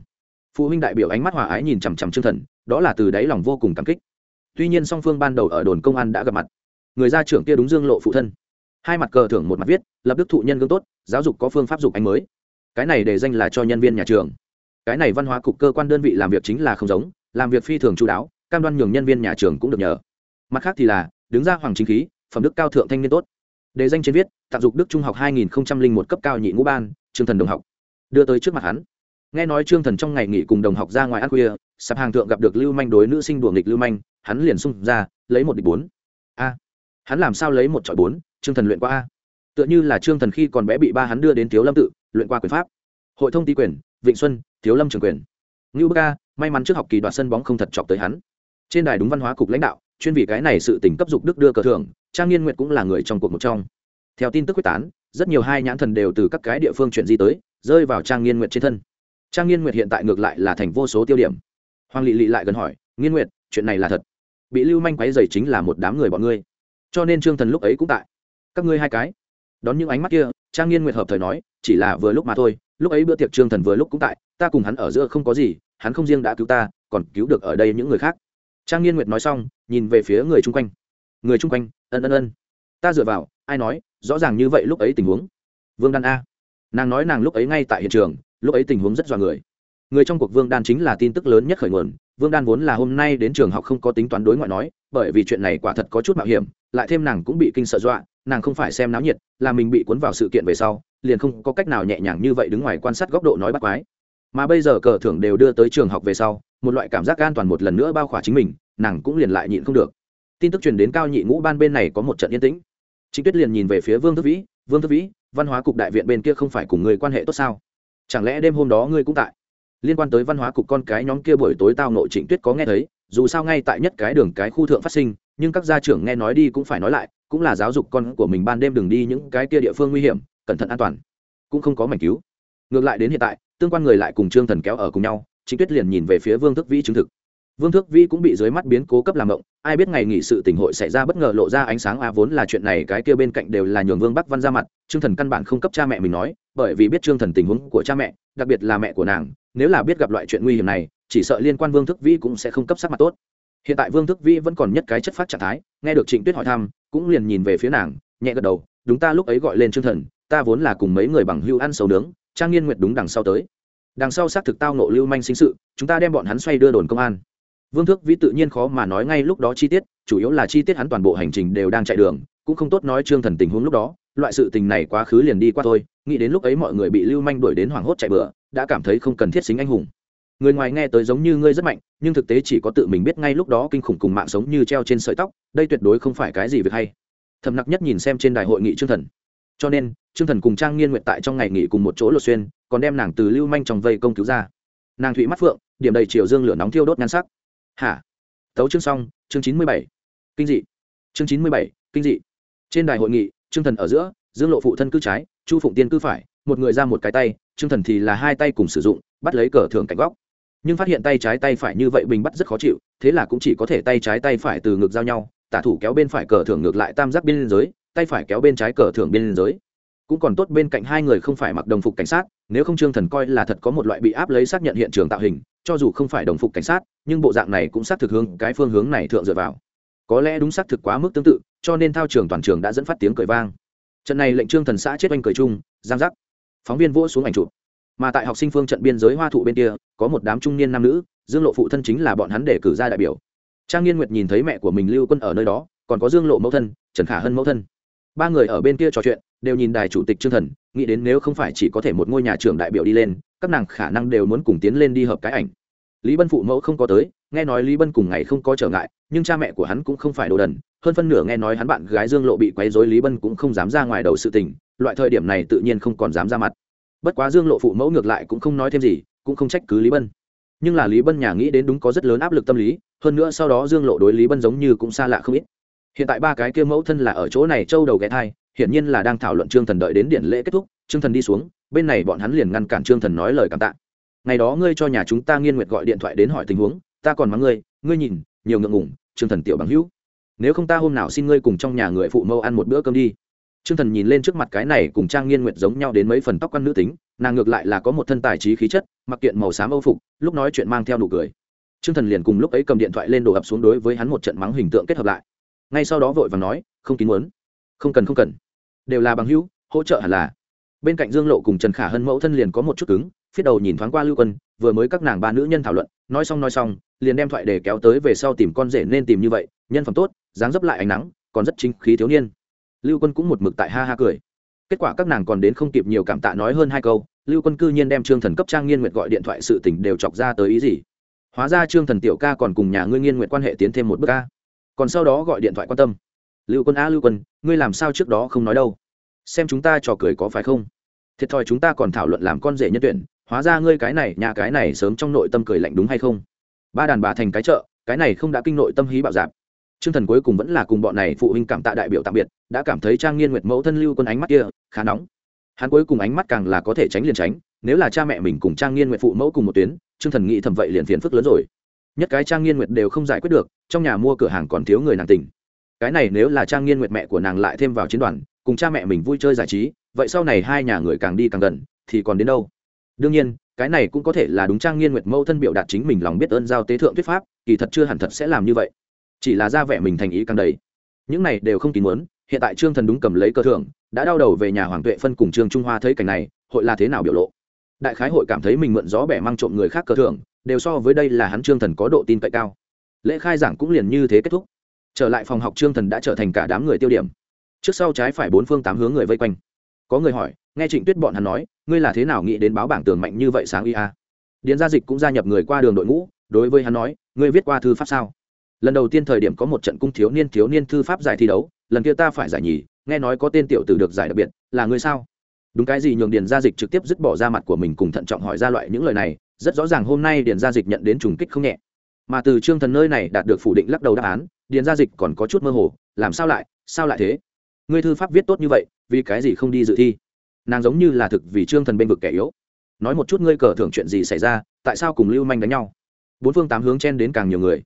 Phụ huynh đại biểu ánh mắt hòa ái nhìn chằm chằm trương thần, đó là từ đáy lòng vô cùng cảm kích. Tuy nhiên song phương ban đầu ở đồn công an đã gặp mặt. Người gia trưởng kia đúng dương lộ phụ thân. Hai mặt cờ thưởng một mặt viết, lập đức thụ nhân gương tốt, giáo dục có phương pháp dục anh mới. Cái này để danh là cho nhân viên nhà trường cái này văn hóa cục cơ quan đơn vị làm việc chính là không giống, làm việc phi thường chú đáo, cam đoan nhường nhân viên nhà trường cũng được nhờ. Mặt khác thì là, đứng ra hoàng chính khí, phẩm đức cao thượng thanh niên tốt. Đề danh trên viết tặng dục đức trung học 2001 cấp cao nhị ngũ ban trương thần đồng học. Đưa tới trước mặt hắn. Nghe nói trương thần trong ngày nghỉ cùng đồng học ra ngoài ăn khuya, sạp hàng thượng gặp được lưu manh đối nữ sinh đùa nghịch lưu manh, hắn liền xung ra, lấy một địch bốn. A. Hắn làm sao lấy một trọi bốn? Trương thần luyện qua a. Tựa như là trương thần khi còn bé bị ba hắn đưa đến thiếu lâm tự, luyện qua quyền pháp hội thông tý quyền, vịnh xuân, thiếu lâm trường quyền. Ngưu bơ ca may mắn trước học kỳ đoạt sân bóng không thật chọc tới hắn. Trên đài đúng văn hóa cục lãnh đạo, chuyên vì cái này sự tỉnh cấp dục đức đưa cờ thưởng, trang nghiên nguyệt cũng là người trong cuộc một trong. Theo tin tức quyết tán, rất nhiều hai nhãn thần đều từ các cái địa phương chuyển di tới, rơi vào trang nghiên nguyệt trên thân. Trang nghiên nguyệt hiện tại ngược lại là thành vô số tiêu điểm. Hoàng lị lị lại gần hỏi, nghiên nguyệt, chuyện này là thật? Bị lưu manh quấy dày chính là một đám người bọn ngươi. Cho nên trương thần lúc ấy cũng tại. Các ngươi hai cái. Đón những ánh mắt kia trang nghiên nguyệt hợp thời nói, chỉ là vừa lúc mà thôi, lúc ấy bữa tiệc trương thần vừa lúc cũng tại, ta cùng hắn ở giữa không có gì, hắn không riêng đã cứu ta, còn cứu được ở đây những người khác. Trang nghiên nguyệt nói xong, nhìn về phía người chung quanh. Người chung quanh, ân ân ân. Ta dựa vào, ai nói, rõ ràng như vậy lúc ấy tình huống. Vương đan a. Nàng nói nàng lúc ấy ngay tại hiện trường, lúc ấy tình huống rất dọa người. Người trong cuộc vương đan chính là tin tức lớn nhất khởi nguồn vương đan vốn là hôm nay đến trường học không có tính toán đối ngoại nói, bởi vì chuyện này quả thật có chút mạo hiểm, lại thêm nàng cũng bị kinh sợ dọa, nàng không phải xem náo nhiệt, là mình bị cuốn vào sự kiện về sau, liền không có cách nào nhẹ nhàng như vậy đứng ngoài quan sát góc độ nói bắt quái. Mà bây giờ cờ thưởng đều đưa tới trường học về sau, một loại cảm giác an toàn một lần nữa bao khỏa chính mình, nàng cũng liền lại nhịn không được. Tin tức truyền đến cao nhị ngũ ban bên này có một trận yên tĩnh. Trịnh tuyết liền nhìn về phía vương thức vĩ, vương thức vĩ, văn hóa cục đại viện bên kia không phải cùng người quan hệ tốt sao? Chẳng lẽ đêm hôm đó ngươi cũng tại? Liên quan tới văn hóa cục con cái nhóm kia buổi tối tao nội trịnh tuyết có nghe thấy, dù sao ngay tại nhất cái đường cái khu thượng phát sinh, nhưng các gia trưởng nghe nói đi cũng phải nói lại, cũng là giáo dục con của mình ban đêm đừng đi những cái kia địa phương nguy hiểm, cẩn thận an toàn. Cũng không có mảnh cứu. Ngược lại đến hiện tại, tương quan người lại cùng trương thần kéo ở cùng nhau chính tuyết liền nhìn về phía vương thức vĩ chứng thực. Vương thức vĩ cũng bị dưới mắt biến cố cấp làm động ai biết ngày nghỉ sự tình hội xảy ra bất ngờ lộ ra ánh sáng a vốn là chuyện này cái kia bên cạnh đều là nhường vương bắc văn ra mặt, trương thần căn bản không cấp cha mẹ mình nói bởi vì biết trương thần tình huống của cha mẹ, đặc biệt là mẹ của nàng, nếu là biết gặp loại chuyện nguy hiểm này, chỉ sợ liên quan vương thức vĩ cũng sẽ không cấp sắc mặt tốt. Hiện tại vương thức vĩ vẫn còn nhất cái chất phát trạng thái, nghe được trịnh tuyết hỏi thăm, cũng liền nhìn về phía nàng, nhẹ gật đầu, đúng ta lúc ấy gọi lên trương thần, ta vốn là cùng mấy người bằng hưu ăn sầu nướng, trang nghiên nguyệt đúng đằng sau tới. Đằng sau xác thực tao nộ lưu manh sinh sự, chúng ta đem bọn hắn xoay đưa đồn công an. Vương thức vĩ tự nhiên khó mà nói ngay lúc đó chi tiết, chủ yếu là chi tiết hắn toàn bộ hành trình đều đang chạy đường, cũng không tốt nói trương thần tình huống lúc đó loại sự tình này quá khứ liền đi qua thôi, nghĩ đến lúc ấy mọi người bị lưu manh đuổi đến hoảng hốt chạy bựa đã cảm thấy không cần thiết xính anh hùng. Người ngoài nghe tới giống như ngươi rất mạnh, nhưng thực tế chỉ có tự mình biết ngay lúc đó kinh khủng cùng mạng sống như treo trên sợi tóc, đây tuyệt đối không phải cái gì việc hay. Thầm nặc nhất nhìn xem trên đài hội nghị trương thần. Cho nên, trương thần cùng trang nghiên nguyện tại trong ngày nghỉ cùng một chỗ lột xuyên, còn đem nàng từ lưu manh trong vây công cứu ra. Nàng thụy mắt phượng, điểm đầy chiều dương lửa nóng thiêu đốt nhan sắc. Hả? Tấu chương xong, chương chín mươi bảy. Kinh dị. Chương chín mươi bảy, kinh dị. Trên đài hội nghị trương thần ở giữa, dương lộ phụ thân cư trái, chu phụng tiên cư phải, một người ra một cái tay, trương thần thì là hai tay cùng sử dụng, bắt lấy cờ thường cạnh góc. Nhưng phát hiện tay trái tay phải như vậy bình bắt rất khó chịu, thế là cũng chỉ có thể tay trái tay phải từ ngược giao nhau, tả thủ kéo bên phải cờ thường ngược lại tam giác biên giới tay phải kéo bên trái cờ thường biên giới cũng còn tốt bên cạnh hai người không phải mặc đồng phục cảnh sát, nếu không trương thần coi là thật có một loại bị áp lấy xác nhận hiện trường tạo hình, cho dù không phải đồng phục cảnh sát, nhưng bộ dạng này cũng xác thực hướng cái phương hướng này thượng dựa vào có lẽ đúng xác thực quá mức tương tự, cho nên thao trường toàn trường đã dẫn phát tiếng cười vang. Trận này lệnh trương thần xã chết oanh cười chung, giang giác. Phóng viên vỗ xuống ảnh chụp. Mà tại học sinh phương trận biên giới hoa thụ bên kia, có một đám trung niên nam nữ, dương lộ phụ thân chính là bọn hắn để cử ra đại biểu. Trang nghiên nguyệt nhìn thấy mẹ của mình lưu quân ở nơi đó, còn có dương lộ mẫu thân, trần khả hân mẫu thân. Ba người ở bên kia trò chuyện, đều nhìn đài chủ tịch trương thần, nghĩ đến nếu không phải chỉ có thể một ngôi nhà trưởng đại biểu đi lên, các nàng khả năng đều muốn cùng tiến lên đi hợp cái ảnh. Lý bân phụ mẫu không có tới, nghe nói lý bân cùng ngày không có trở ngại nhưng cha mẹ của hắn cũng không phải đồ đần, hơn phân nửa nghe nói hắn bạn gái dương lộ bị quấy dối lý bân cũng không dám ra ngoài đầu sự tình, loại thời điểm này tự nhiên không còn dám ra mặt. Bất quá dương lộ phụ mẫu ngược lại cũng không nói thêm gì, cũng không trách cứ lý bân. Nhưng là lý bân nhà nghĩ đến đúng có rất lớn áp lực tâm lý, hơn nữa sau đó dương lộ đối lý bân giống như cũng xa lạ không ít. Hiện tại ba cái kia mẫu thân là ở chỗ này châu đầu ghé thai, hiển nhiên là đang thảo luận trương thần đợi đến điện lễ kết thúc, trương thần đi xuống, bên này bọn hắn liền ngăn cản trương thần nói lời cảm tạ. Ngày đó ngươi cho nhà chúng ta nghiên nguyệt gọi điện thoại đến hỏi tình huống, ta còn mắng ngươi ngươi nhìn nhiều ngượng ngủng trương thần tiểu bằng hữu, nếu không ta hôm nào xin ngươi cùng trong nhà người phụ mẫu ăn một bữa cơm đi. Trương thần nhìn lên trước mặt cái này cùng trang nghiên nguyệt giống nhau đến mấy phần tóc quan nữ tính, nàng ngược lại là có một thân tài trí khí chất, mặc kiện màu xám âu phục, lúc nói chuyện mang theo nụ cười. Trương thần liền cùng lúc ấy cầm điện thoại lên đổ ập xuống đối với hắn một trận mắng hình tượng kết hợp lại. Ngay sau đó vội và nói, không kín muốn, không cần không cần, đều là bằng hữu, hỗ trợ hẳn là. Bên cạnh dương lộ cùng trần khả hân mẫu thân liền có một chút cứng, phía đầu nhìn thoáng qua lưu quân, vừa mới các nàng ba nữ nhân thảo luận, nói xong nói xong liền đem thoại để kéo tới về sau tìm con rể nên tìm như vậy, nhân phẩm tốt, dáng dấp lại ánh nắng, còn rất chính khí thiếu niên. Lưu quân cũng một mực tại ha ha cười. Kết quả các nàng còn đến không kịp nhiều cảm tạ nói hơn hai câu, lưu quân cư nhiên đem trương thần cấp trang nghiên nguyệt gọi điện thoại sự tình đều chọc ra tới ý gì? Hóa ra trương thần tiểu ca còn cùng nhà ngươi nghiên nguyệt quan hệ tiến thêm một bước ca còn sau đó gọi điện thoại quan tâm. Lưu quân a, lưu quân, ngươi làm sao trước đó không nói đâu? Xem chúng ta trò cười có phải không? Thiệt thòi chúng ta còn thảo luận làm con rể nhân tuyển, hóa ra ngươi cái này, nhà cái này sớm trong nội tâm cười lạnh đúng hay không? Ba đàn bà thành cái chợ cái này không đã kinh nội tâm hí bạo dạp Trương Thần cuối cùng vẫn là cùng bọn này phụ huynh cảm tạ đại biểu tạm biệt, đã cảm thấy Trang Nghiên Nguyệt mẫu thân lưu quân ánh mắt kia khá nóng. Hắn cuối cùng ánh mắt càng là có thể tránh liền tránh, nếu là cha mẹ mình cùng Trang Nghiên Nguyệt phụ mẫu cùng một tuyến, Trương Thần nghĩ thầm vậy liền phiền phức lớn rồi. Nhất cái Trang Nghiên Nguyệt đều không giải quyết được, trong nhà mua cửa hàng còn thiếu người nàng tình. Cái này nếu là Trang Nghiên Nguyệt mẹ của nàng lại thêm vào chiến đoàn, cùng cha mẹ mình vui chơi giải trí, vậy sau này hai nhà người càng đi càng gần, thì còn đến đâu? Đương nhiên, cái này cũng có thể là đúng Trang Nghiên Nguyệt mẫu thân biểu đạt chính mình lòng biết ơn giao tế thượng thuyết pháp, kỳ thật chưa hẳn thật sẽ làm như vậy. Chỉ là ra vẻ mình thành ý càng đầy. Những này đều không kín muốn hiện tại trương thần đúng cầm lấy cơ thưởng đã đau đầu về nhà hoàng tuệ phân cùng trương trung hoa thấy cảnh này hội là thế nào biểu lộ? Đại khái hội cảm thấy mình mượn gió bẻ mang trộm người khác cơ thưởng đều so với đây là hắn trương thần có độ tin cậy cao. Lễ khai giảng cũng liền như thế kết thúc. Trở lại phòng học trương thần đã trở thành cả đám người tiêu điểm. Trước sau trái phải bốn phương tám hướng người vây quanh. Có người hỏi nghe trịnh tuyết bọn hắn nói, ngươi là thế nào nghĩ đến báo bảng tường mạnh như vậy sáng ia điền gia dịch cũng gia nhập người qua đường đội ngũ, đối với hắn nói, ngươi viết qua thư pháp sao? Lần đầu tiên thời điểm có một trận cung thiếu niên thiếu niên thư pháp giải thi đấu, lần kia ta phải giải nhì, nghe nói có tên tiểu tử được giải đặc biệt, là ngươi sao? Đúng cái gì nhường điền gia dịch trực tiếp dứt bỏ ra mặt của mình cùng thận trọng hỏi ra loại những lời này, rất rõ ràng hôm nay điền gia dịch nhận đến trùng kích không nhẹ. Mà từ trương thần nơi này đạt được phủ định lắc đầu đáp án, điền gia dịch còn có chút mơ hồ, làm sao lại sao lại thế? Ngươi thư pháp viết tốt như vậy, vì cái gì không đi dự thi? Nàng giống như là thực vì trương thần bên vực kẻ yếu. Nói một chút ngươi cờ thưởng chuyện gì xảy ra, tại sao cùng lưu manh đánh nhau? Bốn phương tám hướng chen đến càng nhiều người.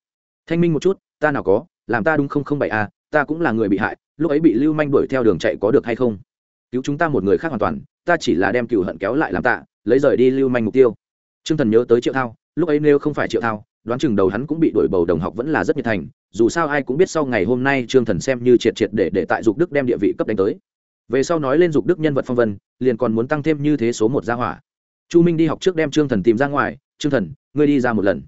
Thanh minh một chút, ta nào có, làm ta đúng không không bảy a à, ta cũng là người bị hại, lúc ấy bị lưu manh đuổi theo đường chạy có được hay không? Cứu chúng ta một người khác hoàn toàn, ta chỉ là đem cựu hận kéo lại làm tạ, lấy rời đi lưu manh mục tiêu. T r ư ơ n g thần nhớ tới triệu thao, lúc ấy nếu không phải triệu thao, đoán chừng đầu hắn cũng bị đuổi bầu đồng học vẫn là rất nhiệt thành, dù sao ai cũng biết sau ngày hôm nay trương thần xem như triệt triệt để để tại dục đức đem địa vị cấp đánh tới. Về sau nói lên dục đức nhân vật phong vân liền còn muốn tăng thêm như thế số một gia hỏa. Chu minh đi học trước đem trương thần tìm ra ngoài, trương thần, ngươi đi ra một lần.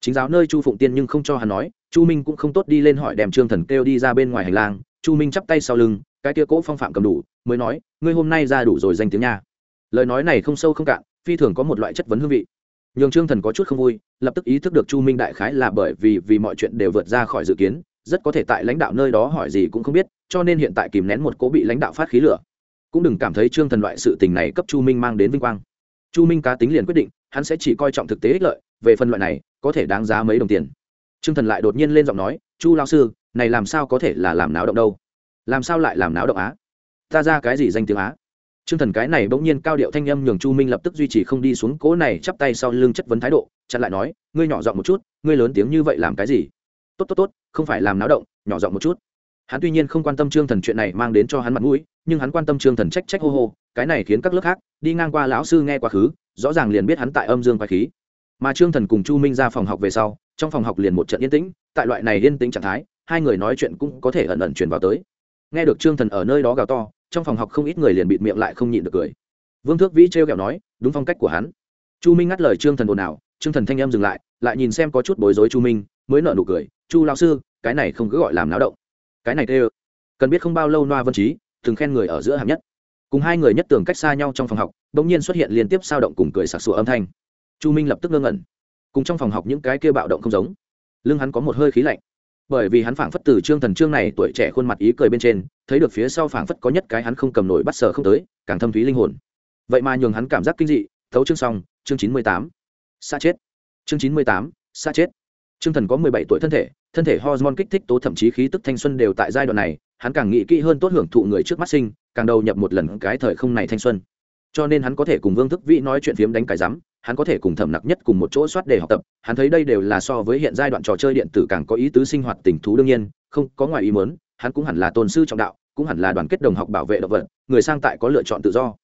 Chính giáo nơi chu phụng tiên nhưng không cho hắn nói, chu minh cũng không tốt đi lên hỏi đem trương thần kêu đi ra bên ngoài hành lang. Chu minh chắp tay sau lưng, cái kia cỗ phong phạm cầm đủ, mới nói, ngươi hôm nay ra đủ rồi danh tiếng nha. Lời nói này không sâu không cạn, phi thường có một loại chất vấn hương vị. Nhường trương thần có chút không vui, lập tức ý thức được chu minh đại khái là bởi vì vì mọi chuyện đều vượt ra khỏi dự kiến, rất có thể tại lãnh đạo nơi đó hỏi gì cũng không biết, cho nên hiện tại kìm nén một cố bị lãnh đạo phát khí lửa cũng đừng cảm thấy trương thần loại sự tình này cấp chu minh mang đến vinh quang. Chu minh cá tính liền quyết định hắn sẽ chỉ coi trọng thực tế ích lợi về phân loại này có thể đáng giá mấy đồng tiền. Trương thần lại đột nhiên lên giọng nói chu lao sư này làm sao có thể là làm náo động đâu? Làm sao lại làm náo động á? Ta ra cái gì danh tiếng á? Trương Thần cái này bỗng nhiên cao điệu thanh âm nhường Chu Minh lập tức duy trì không đi xuống cố này chắp tay sau lưng chất vấn thái độ, chặn lại nói, ngươi nhỏ giọng một chút, ngươi lớn tiếng như vậy làm cái gì? Tốt tốt tốt, không phải làm náo động, nhỏ giọng một chút. Hắn tuy nhiên không quan tâm Trương Thần chuyện này mang đến cho hắn mặt mũi, nhưng hắn quan tâm Trương Thần trách trách hô hô, cái này khiến các lớp khác đi ngang qua lão sư nghe quá khứ, rõ ràng liền biết hắn tại âm dương quái khí. Mà Trương Thần cùng Chu Minh ra phòng học về sau, trong phòng học liền một trận yên tĩnh, tại loại này yên tĩnh trạng thái, hai người nói chuyện cũng có thể ẩn ẩn truyền vào tới. Nghe được trương thần ở nơi đó gào to trong phòng học không ít người liền bịt miệng lại không nhịn được cười. Vương thước vĩ trêu kẹo nói đúng phong cách của hắn. Chu minh ngắt lời trương thần ồn ào trương thần thanh em dừng lại lại nhìn xem có chút bối rối chu minh mới nợ nụ cười chu lao sư cái này không cứ gọi làm náo động. Cái này tê cần biết không bao lâu noa vân trí thường khen người ở giữa hạng nhất. Cùng hai người nhất tường cách xa nhau trong phòng học đ ỗ n g nhiên xuất hiện liên tiếp sao động cùng cười sặc sụa âm thanh. Chu minh lập tức ngơ ngẩn. Cùng trong phòng học những cái kia bạo động không giống. Lưng hắn có một hơi khí lạnh. Bởi vì hắn phảng phất từ trương thần trương này tuổi trẻ khuôn mặt ý cười bên trên, thấy được phía sau phảng phất có nhất cái hắn không cầm nổi bắt sờ không tới, càng thâm thúy linh hồn. Vậy mà nhường hắn cảm giác kinh dị, thấu chương xong, chương chín mươi tám. Xa chết. Chương chín mươi tám xa chết. Trương thần có mười bảy tuổi thân thể thân thể hormone kích thích tố thậm chí khí tức thanh xuân đều tại giai đoạn này, hắn càng nghĩ kỹ hơn tốt hưởng thụ người trước mắt sinh, càng đầu nhập một lần cái thời không này thanh xuân. Cho nên hắn có thể cùng vương thức vĩ nói chuyện phiếm đánh cái rắm hắn có thể cùng thẩm nặc nhất cùng một chỗ soát để học tập, hắn thấy đây đều là so với hiện giai đoạn trò chơi điện tử càng có ý tứ sinh hoạt tình thú đương nhiên, không có ngoài ý mớn hắn cũng hẳn là tôn sư trọng đạo, cũng hẳn là đoàn kết đồng học bảo vệ động vật, người sang tại có lựa chọn tự do.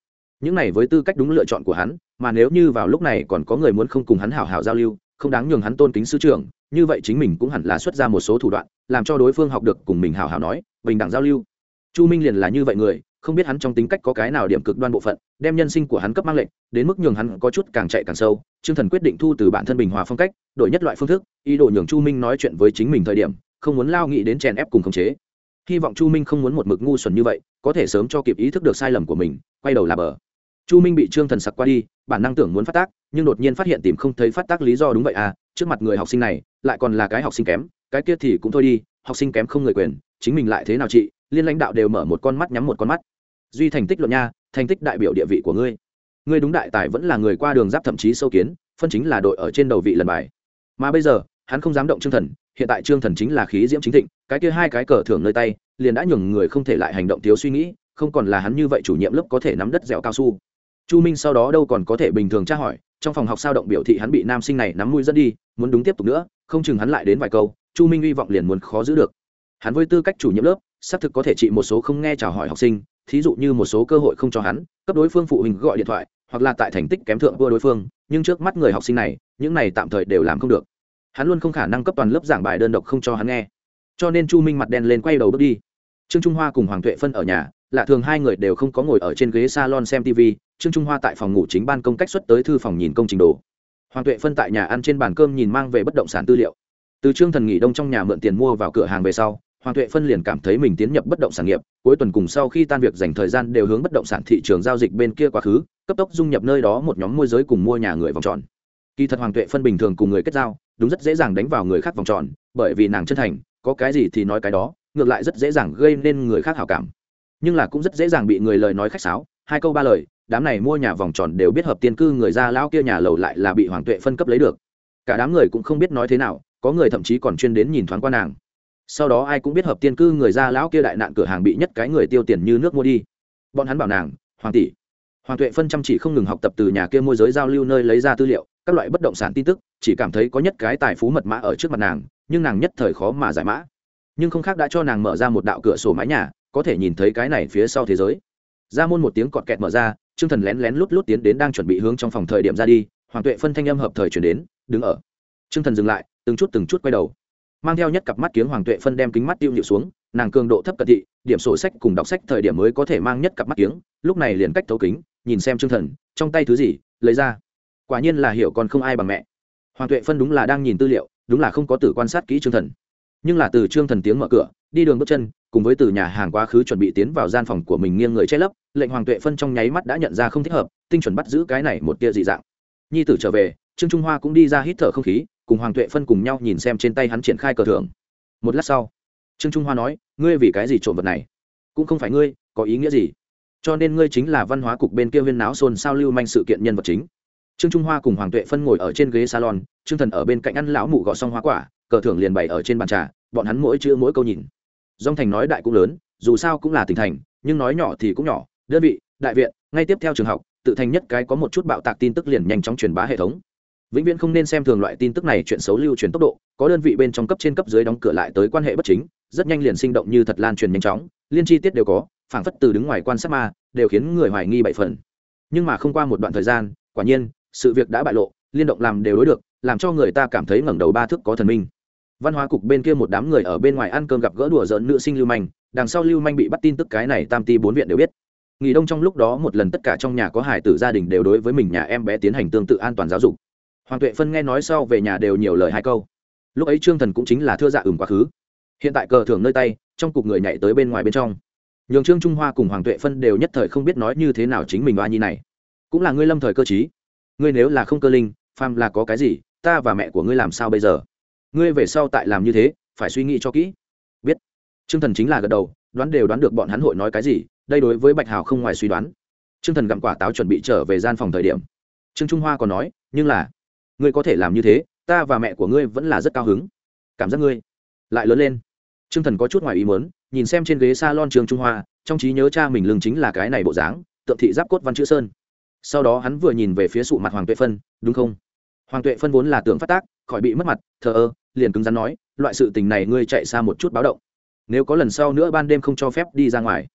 Những này với tư cách đúng lựa chọn của hắn, mà nếu như vào lúc này còn có người muốn không cùng hắn hảo hảo giao lưu, không đáng nhường hắn tôn kính sư trưởng như vậy chính mình cũng hẳn là xuất ra một số thủ đoạn, làm cho đối phương học được cùng mình hào hào nói, bình đẳng giao lưu. Chu minh liền là như vậy người, không biết hắn trong tính cách có cái nào điểm cực đoan bộ phận, đem nhân sinh của hắn cấp mang lệnh, đến mức nhường hắn có chút càng chạy càng sâu chương thần quyết định thu từ bản thân bình hòa phong cách, đổi nhất loại phương thức, ý đồ nhường chu minh nói chuyện với chính mình thời điểm, không muốn lao nghĩ đến chèn ép cùng khống chế. Hy vọng chu minh không muốn một mực ngu xuẩn như vậy, có thể sớm cho kịp ý thức được sai lầm của mình, quay đầu là bờ. Chu minh bị trương thần sặc qua đi, bản năng tưởng muốn phát tác, nhưng đột nhiên phát hiện tìm không thấy phát tác lý do đúng vậy à trước mặt người học sinh này lại còn là cái học sinh kém, cái kia thì cũng thôi đi, học sinh kém không người quyền, chính mình lại thế nào chị? Liên lãnh đạo đều mở một con mắt nhắm một con mắt. Duy thành tích luận nha, thành tích đại biểu địa vị của ngươi. Ngươi đúng đại tài vẫn là người qua đường giáp thậm chí sâu kiến, phân chính là đội ở trên đầu vị lần bài. Mà bây giờ, hắn không dám động trương thần, hiện tại trương thần chính là khí diễm chính thịnh, cái kia hai cái cờ thưởng nơi tay, liền đã nhường người không thể lại hành động thiếu suy nghĩ, không còn là hắn như vậy chủ nhiệm lớp có thể nắm đất dẻo cao su. Chu minh sau đó đâu còn có thể bình thường tra hỏi, trong phòng học sao động biểu thị hắn bị nam sinh này nắm mũi dẫn đi, muốn đúng tiếp tục nữa không chừng hắn lại đến vài câu, chu minh hy vọng liền muốn khó giữ được. Hắn với tư cách chủ nhiệm lớp, xác thực có thể trị một số không nghe chào hỏi học sinh, thí dụ như một số cơ hội không cho hắn, cấp đối phương phụ huynh gọi điện thoại, hoặc là tại thành tích kém thượng vua đối phương, nhưng trước mắt người học sinh này, những này tạm thời đều làm không được. Hắn luôn không khả năng cấp toàn lớp giảng bài đơn độc không cho hắn nghe. Cho nên chu minh mặt đen lên quay đầu bước đi. Trương trung hoa cùng hoàng tuệ phân ở nhà, lạ thường hai người đều không có ngồi ở trên ghế salon xem tv trương trung hoa tại phòng ngủ chính ban công cách xuất tới thư phòng nhìn công trình đồ hoàng tuệ phân tại nhà ăn trên bàn cơm nhìn mang về bất động sản tư liệu. Từ trương thần nghỉ đông trong nhà mượn tiền mua vào cửa hàng về sau, hoàng tuệ phân liền cảm thấy mình tiến nhập bất động sản nghiệp, cuối tuần cùng sau khi tan việc dành thời gian đều hướng bất động sản thị trường giao dịch bên kia quá khứ, cấp tốc dung nhập nơi đó một nhóm môi giới cùng mua nhà người vòng tròn. Kỳ thật hoàng tuệ phân bình thường cùng người kết giao, đúng rất dễ dàng đánh vào người khác vòng tròn, bởi vì nàng chân thành, có cái gì thì nói cái đó, ngược lại rất dễ dàng gây nên người khác hảo cảm. Nhưng là cũng rất dễ dàng bị người lời nói khách sáo, hai câu ba lời đám này mua nhà vòng tròn đều biết hợp tiên cư người ra lão kia nhà lầu lại là bị hoàng tuệ phân cấp lấy được. Cả đám người cũng không biết nói thế nào, có người thậm chí còn chuyên đến nhìn thoáng qua nàng. Sau đó ai cũng biết hợp tiên cư người ra lão kia đại nạn cửa hàng bị nhất cái người tiêu tiền như nước mua đi. Bọn hắn bảo nàng, hoàng tỷ. Hoàng tuệ phân chăm chỉ không ngừng học tập từ nhà kia môi giới giao lưu nơi lấy ra tư liệu, các loại bất động sản tin tức, chỉ cảm thấy có nhất cái tài phú mật mã ở trước mặt nàng, nhưng nàng nhất thời khó mà giải mã. Nhưng không khác đã cho nàng mở ra một đạo cửa sổ mái nhà, có thể nhìn thấy cái này phía sau thế giới. Ra môn một tiếng cọt kẹt mở ra Trương thần lén lén lút lút tiến đến đang chuẩn bị hướng trong phòng thời điểm ra đi, hoàng tuệ phân thanh âm hợp thời chuyển đến, đứng ở. Trương thần dừng lại, từng chút từng chút quay đầu. Mang theo nhất cặp mắt kiếng hoàng tuệ phân đem kính mắt tiêu nhịu xuống, nàng cường độ thấp cận thị, điểm sổ sách cùng đọc sách thời điểm mới có thể mang nhất cặp mắt kiếng, lúc này liền cách thấu kính, nhìn xem Trương thần, trong tay thứ gì, lấy ra. Quả nhiên là hiểu còn không ai bằng mẹ. Hoàng tuệ phân đúng là đang nhìn tư liệu, đúng là không có tử quan sát kỹ Trương thần nhưng là từ trương thần tiếng mở cửa, đi đường bước chân, cùng với từ nhà hàng quá khứ chuẩn bị tiến vào gian phòng của mình nghiêng người che lấp, lệnh hoàng tuệ phân trong nháy mắt đã nhận ra không thích hợp, tinh chuẩn bắt giữ cái này một tia dị dạng. Nhi tử trở về, trương trung hoa cũng đi ra hít thở không khí, cùng hoàng tuệ phân cùng nhau nhìn xem trên tay hắn triển khai cờ thưởng. Một lát sau, trương trung hoa nói, ngươi vì cái gì trộm vật này? Cũng không phải ngươi, có ý nghĩa gì? Cho nên ngươi chính là văn hóa cục bên kia viên náo xôn sao lưu manh sự kiện nhân vật chính. Trương trung hoa cùng hoàng tuệ phân ngồi ở trên ghế salon, trương thần ở bên cạnh ăn lão mụ gọ xong hoa quả cờ thưởng liền bày ở trên bàn trà, bọn hắn mỗi chữ mỗi câu nhìn. Dòng thành nói đại cũng lớn, dù sao cũng là tỉnh thành, nhưng nói nhỏ thì cũng nhỏ. Đơn vị, đại viện, ngay tiếp theo trường học, tự thành nhất cái có một chút bạo tạc tin tức liền nhanh chóng truyền bá hệ thống. Vĩnh viễn không nên xem thường loại tin tức này chuyện xấu lưu truyền tốc độ, có đơn vị bên trong cấp trên cấp dưới đóng cửa lại tới quan hệ bất chính, rất nhanh liền sinh động như thật lan truyền nhanh chóng, liên chi tiết đều có, phảng phất từ đứng ngoài quan sát ma, đều khiến người hoài nghi bảy phần. Nhưng mà không qua một đoạn thời gian, quả nhiên, sự việc đã bại lộ, liên động làm đều đối được, làm cho người ta cảm thấy ngẩng đầu ba thước có thần minh văn hóa cục bên kia một đám người ở bên ngoài ăn cơm gặp gỡ đùa giỡn nữ sinh lưu manh, đằng sau lưu manh bị bắt tin tức cái này tam ti bốn viện đều biết. Nghỉ đông trong lúc đó một lần tất cả trong nhà có hải tử gia đình đều đối với mình nhà em bé tiến hành tương tự an toàn giáo dục. Hoàng tuệ phân nghe nói sau về nhà đều nhiều lời hai câu. Lúc ấy trương thần cũng chính là thưa dạ ửng quá khứ. Hiện tại cờ thưởng nơi tay, trong cục người nhảy tới bên ngoài bên trong. Nhường trương trung hoa cùng hoàng tuệ phân đều nhất thời không biết nói như thế nào chính mình oa nhi này. Cũng là ngươi lâm thời cơ chí ngươi nếu là không cơ linh, phàm là có cái gì, ta và mẹ của ngươi làm sao bây giờ? Ngươi về sau tại làm như thế, phải suy nghĩ cho kỹ. Biết. Trương thần chính là gật đầu, đoán đều đoán được bọn hắn hội nói cái gì, đây đối với bạch hào không ngoài suy đoán. Trương thần gặm quả táo chuẩn bị trở về gian phòng thời điểm. Trương trung hoa còn nói, nhưng là, ngươi có thể làm như thế, ta và mẹ của ngươi vẫn là rất cao hứng. Cảm giác ngươi lại lớn lên. T r ư ơ n g thần có chút ngoài ý muốn, nhìn xem trên ghế s a lon trường trung hoa, trong trí nhớ cha mình lương chính là cái này bộ dáng, tượng thị giáp cốt văn chữ sơn. Sau đó hắn vừa nhìn về phía sụ mặt hoàng tuệ phân, đúng không? Hoàng tuệ phân vốn là tưởng phát tác, khỏi bị mất mặt, thờ ơ liền cứng rắn nói, loại sự tình này ngươi chạy xa một chút báo động. Nếu có lần sau nữa ban đêm không cho phép đi ra ngoài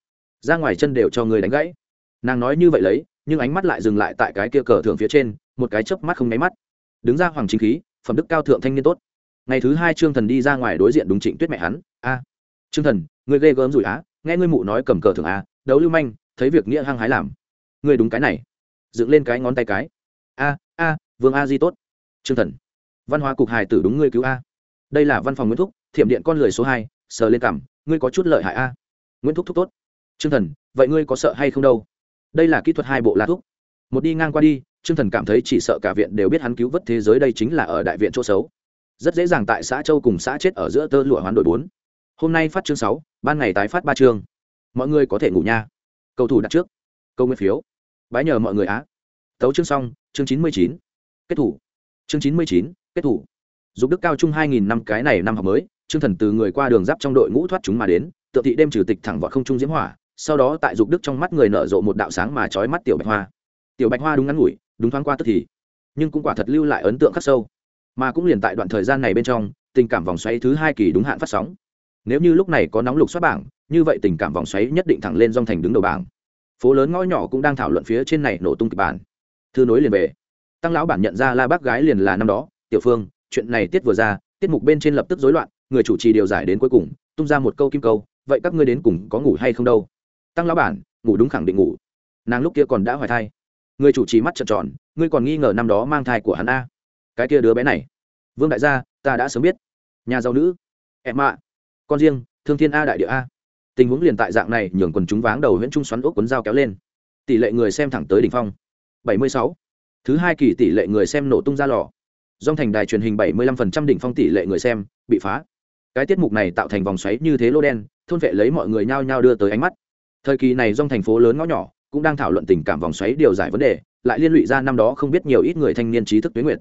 ra ngoài chân đều cho người đánh gãy. Nàng nói như vậy lấy, nhưng ánh mắt lại dừng lại tại cái kia cờ thưởng phía trên, một cái chớp mắt không nháy mắt. Đứng ra hoàng chính khí, phẩm đức cao thượng thanh niên tốt. Ngày thứ hai trương thần đi ra ngoài đối diện đúng trịnh tuyết mẹ hắn, a, trương thần người ghê gớm rủi á, nghe ngươi mụ nói cầm cờ thượng a đấu lưu manh, thấy việc nghĩa hăng hái làm. Ngươi đúng cái này. Dựng lên cái ngón tay cái. A a, vương a di tốt. Trương thần, văn hóa cục hài tử đúng ngươi cứu a đây là văn phòng nguyễn thúc thiểm điện con lười số hai sờ lên cảm ngươi có chút lợi hại a nguyễn thúc thúc tốt trương thần vậy ngươi có sợ hay không đâu đây là kỹ thuật hai bộ lá thuốc một đi ngang qua đi Trương Thần cảm thấy chỉ sợ cả viện đều biết hắn cứu vớt thế giới đây chính là ở đại viện chỗ xấu. Rất dễ dàng tại xã Châu cùng xã chết ở giữa tơ lụa hoán đổi bốn. Hôm nay phát chương sáu, ban ngày tái phát ba chương. Mọi người có thể ngủ nha. Cầu thủ đặt trước. Câu nguyên phiếu. Bái nhờ mọi người á. Tấu chương xong, chương chín mươi chín. Kết thủ. Chương chín mươi chín, kết thủ. Dục Đức cao trung hai nghìn năm cái này năm học mới, Trương Thần từ người qua đường giáp trong đội ngũ thoát chúng mà đến, tự thị đêm trừ tịch thẳng vọt không trung diễm hỏa, sau đó tại Dục Đức trong mắt người nở rộ một đạo sáng mà chói mắt tiểu bạch hoa. Tiểu bạch hoa đúng ngắn ngủi, đúng thoáng qua tức thì nhưng cũng quả thật lưu lại ấn tượng khắc sâu. Mà cũng liền tại đoạn thời gian này bên trong tình cảm vòng xoáy thứ hai kỳ đúng hạn phát sóng. Nếu như lúc này có nóng lục xuất bảng như vậy tình cảm vòng xoáy nhất định thẳng lên dòng thành đứng đầu bảng. Phố lớn ngõ nhỏ cũng đang thảo luận phía trên này nổ tung kịch bản. Thư nối liền về. Tăng lão bản nhận ra la bác gái liền là năm đó tiểu phương chuyện này tiết vừa ra, tiết mục bên trên lập tức rối loạn, người chủ trì điều giải đến cuối cùng, tung ra một câu kim câu, vậy các ngươi đến cùng có ngủ hay không đâu? Tăng lão bản, ngủ đúng khẳng định ngủ. Nàng lúc kia còn đã hoài thai. Người chủ trì mắt trợn tròn, ngươi còn nghi ngờ năm đó mang thai của hắn a? Cái kia đứa bé này. Vương đại gia, ta đã sớm biết. Nhà giàu nữ. Em ạ. Con riêng, thương thiên a đại địa a. Tình huống liền tại dạng này, nhường quần chúng váng đầu huyễn trung xoắn ốc cuốn dao kéo lên. Tỷ lệ người xem thẳng tới đỉnh phong. 76. thứ hai kỳ tỷ lệ người xem nổ tung ra lò dòng thành đài truyền hình 75% đỉnh phong tỷ lệ người xem bị phá. Cái tiết mục này tạo thành vòng xoáy như thế lô đen, thôn vệ lấy mọi người nhao nhao đưa tới ánh mắt. Thời kỳ này dòng thành phố lớn ngõ nhỏ cũng đang thảo luận tình cảm vòng xoáy điều giải vấn đề, lại liên lụy ra năm đó không biết nhiều ít người thanh niên trí thức tuyến nguyện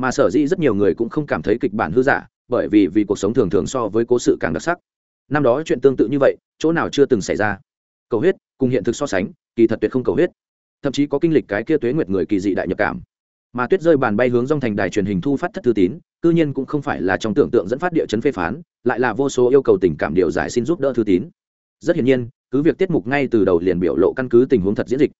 mà sở dĩ rất nhiều người cũng không cảm thấy kịch bản hư giả, bởi vì vì cuộc sống thường thường so với cố sự càng đặc sắc. Năm đó chuyện tương tự như vậy, chỗ nào chưa từng xảy ra. Cầu huyết, cùng hiện thực so sánh, kỳ thật tuyệt không cầu huyết. Thậm chí có kinh lịch cái kia tuế nguyệt người kỳ dị đại nhập cảm mà tuyết rơi bàn bay hướng dòng thành đài truyền hình thu phát thất thư tín, cư nhiên cũng không phải là trong tưởng tượng dẫn phát địa chấn phê phán, lại là vô số yêu cầu tình cảm điều giải xin giúp đỡ thư tín. Rất hiển nhiên, cứ việc tiết mục ngay từ đầu liền biểu lộ căn cứ tình huống thật diễn dịch,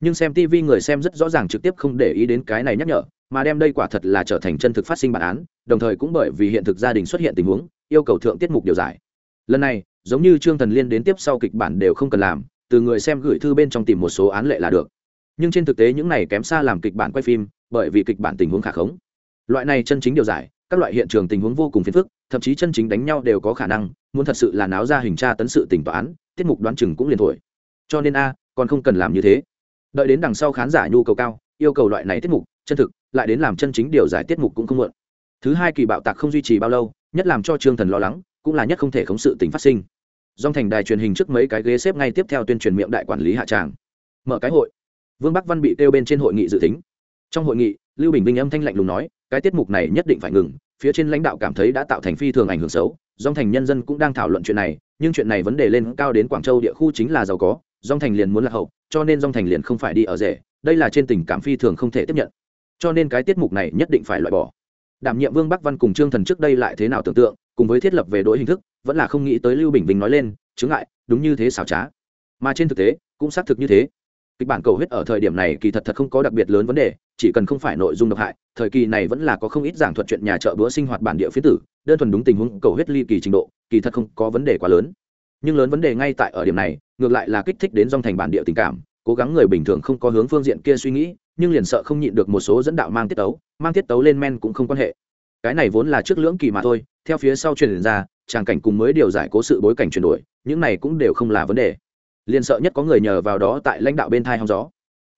nhưng xem tv người xem rất rõ ràng trực tiếp không để ý đến cái này nhắc nhở, mà đem đây quả thật là trở thành chân thực phát sinh bản án, đồng thời cũng bởi vì hiện thực gia đình xuất hiện tình huống, yêu cầu thượng tiết mục điều giải. Lần này, giống như trương thần liên đến tiếp sau kịch bản đều không cần làm, từ người xem gửi thư bên trong tìm một số án lệ là được. Nhưng trên thực tế những này kém xa làm kịch bản quay phim bởi vì kịch bản tình huống khả khống. Loại này chân chính điều giải, các loại hiện trường tình huống vô cùng phiền phức, thậm chí chân chính đánh nhau đều có khả năng, muốn thật sự là náo ra hình tra tấn sự tỉnh tòa án, tiết mục đoán chừng cũng liền thổi. Cho nên a, còn không cần làm như thế. Đợi đến đằng sau khán giả nhu cầu cao, yêu cầu loại này tiết mục, chân thực, lại đến làm chân chính điều giải tiết mục cũng không muộn. Thứ hai kỳ bạo tạc không duy trì bao lâu, nhất làm cho trương thần lo lắng, cũng là nhất không thể khống sự tình phát sinh. Dòng thành đài truyền hình trước mấy cái ghế xếp ngay tiếp theo tuyên truyền miệng đại quản lý hạ tràng. Mở cái hội. Vương bắc văn bị kêu bên trên hội nghị dự tính trong hội nghị, lưu bình minh âm thanh lạnh lùng nói, cái tiết mục này nhất định phải ngừng, phía trên lãnh đạo cảm thấy đã tạo thành phi thường ảnh hưởng xấu, dòng thành nhân dân cũng đang thảo luận chuyện này, nhưng chuyện này vấn đề lên cao đến quảng châu địa khu chính là giàu có, dòng thành liền muốn lạc hậu, cho nên dòng thành liền không phải đi ở rể, đây là trên tình cảm phi thường không thể tiếp nhận. Cho nên cái tiết mục này nhất định phải loại bỏ. Đảm nhiệm vương bắc văn cùng trương thần trước đây lại thế nào tưởng tượng, cùng với thiết lập về đội hình thức, vẫn là không nghĩ tới lưu bình vinh nói lên chứng ngại, đúng như thế xảo trá. Mà trên thực tế, cũng xác thực như thế kịch bản cầu huyết ở thời điểm này kỳ thật thật không có đặc biệt lớn vấn đề, chỉ cần không phải nội dung độc hại, thời kỳ này vẫn là có không ít giảng thuật chuyện nhà chợ bữa sinh hoạt bản địa phía tử, đơn thuần đúng tình huống cầu huyết ly kỳ trình độ, kỳ thật không có vấn đề quá lớn. Nhưng lớn vấn đề ngay tại ở điểm này, ngược lại là kích thích đến dòng thành bản địa tình cảm, cố gắng người bình thường không có hướng phương diện kia suy nghĩ, nhưng liền sợ không nhịn được một số dẫn đạo mang tiết tấu, mang tiết tấu lên men cũng không quan hệ. Cái này vốn là trước lưỡng kỳ mà thôi, theo phía sau truyền ra, tràng cảnh cùng mới điều giải cố sự bối cảnh chuyển đổi, những này cũng đều không là vấn đề liền sợ nhất có người nhờ vào đó tại lãnh đạo bên thai hóng gió.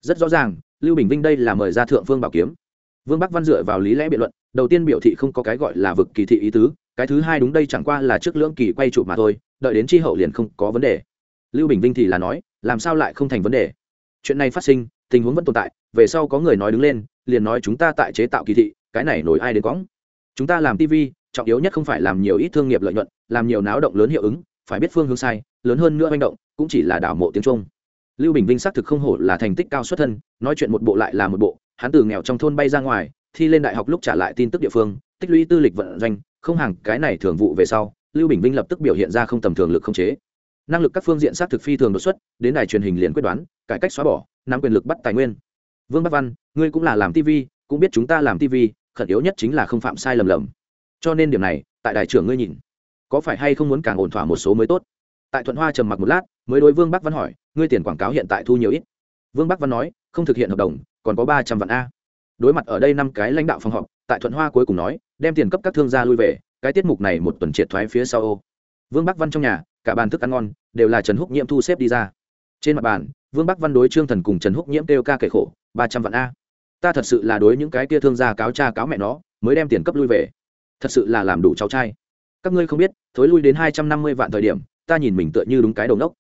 Rất rõ ràng, lưu bình vinh đây là mời ra thượng phương bảo kiếm. Vương bắc văn dựa vào lý lẽ biện luận, đầu tiên biểu thị không có cái gọi là vực kỳ thị ý tứ, cái thứ hai đúng đây chẳng qua là trước lưỡng kỳ quay trụ mà thôi, đợi đến tri hậu liền không có vấn đề. Lưu bình vinh thì là nói, làm sao lại không thành vấn đề? Chuyện này phát sinh, tình huống vẫn tồn tại, về sau có người nói đứng lên, liền nói chúng ta tại chế tạo kỳ thị, cái này nổi ai đến quõng chúng ta làm tv trọng yếu nhất không phải làm nhiều ít thương nghiệp lợi nhuận, làm nhiều náo động lớn hiệu ứng, phải biết phương hướng sai lớn hơn nữa manh động, cũng chỉ là đảo mộ tiếng trung. Lưu bình vinh xác thực không hổ là thành tích cao xuất thân, nói chuyện một bộ lại là một bộ, hắn từ nghèo trong thôn bay ra ngoài, thi lên đại học lúc trả lại tin tức địa phương, tích lũy tư lịch vận doanh, không hàng cái này thường vụ về sau, lưu bình vinh lập tức biểu hiện ra không tầm thường lực không chế. Năng lực các phương diện xác thực phi thường đột xuất, đến đài truyền hình liền quyết đoán, cải cách xóa bỏ, nắm quyền lực bắt tài nguyên. Vương bắc văn, ngươi cũng là làm tv cũng biết chúng ta làm tv khẩn yếu nhất chính là không phạm sai lầm lầm. Cho nên điểm này, tại đại trưởng ngươi nhìn, có phải hay không muốn càng ổn thỏa một số mới tốt? Tại thuận hoa trầm mặc một lát, mới đối vương bắc văn hỏi, ngươi tiền quảng cáo hiện tại thu nhiều ít? Vương bắc văn nói, không thực hiện hợp đồng, còn có ba trăm vạn a. Đối mặt ở đây năm cái lãnh đạo phòng họp, tại thuận hoa cuối cùng nói, đem tiền cấp các thương gia lui về, cái tiết mục này một tuần triệt thoái phía sau ô. Vương bắc văn trong nhà, cả bàn thức ăn ngon, đều là trần húc nhiễm thu xếp đi ra. Trên mặt bàn, vương bắc văn đối trương thần cùng trần húc nhiễm kêu ca kể khổ, ba trăm vạn a. Ta thật sự là đối những cái kia thương gia cáo cha cáo mẹ nó, mới đem tiền cấp lui về. Thật sự là làm đủ cháu trai. Các ngươi không biết, thối lui đến hai trăm năm mươi vạn thời điểm ta nhìn mình tựa như đúng cái đầu nốc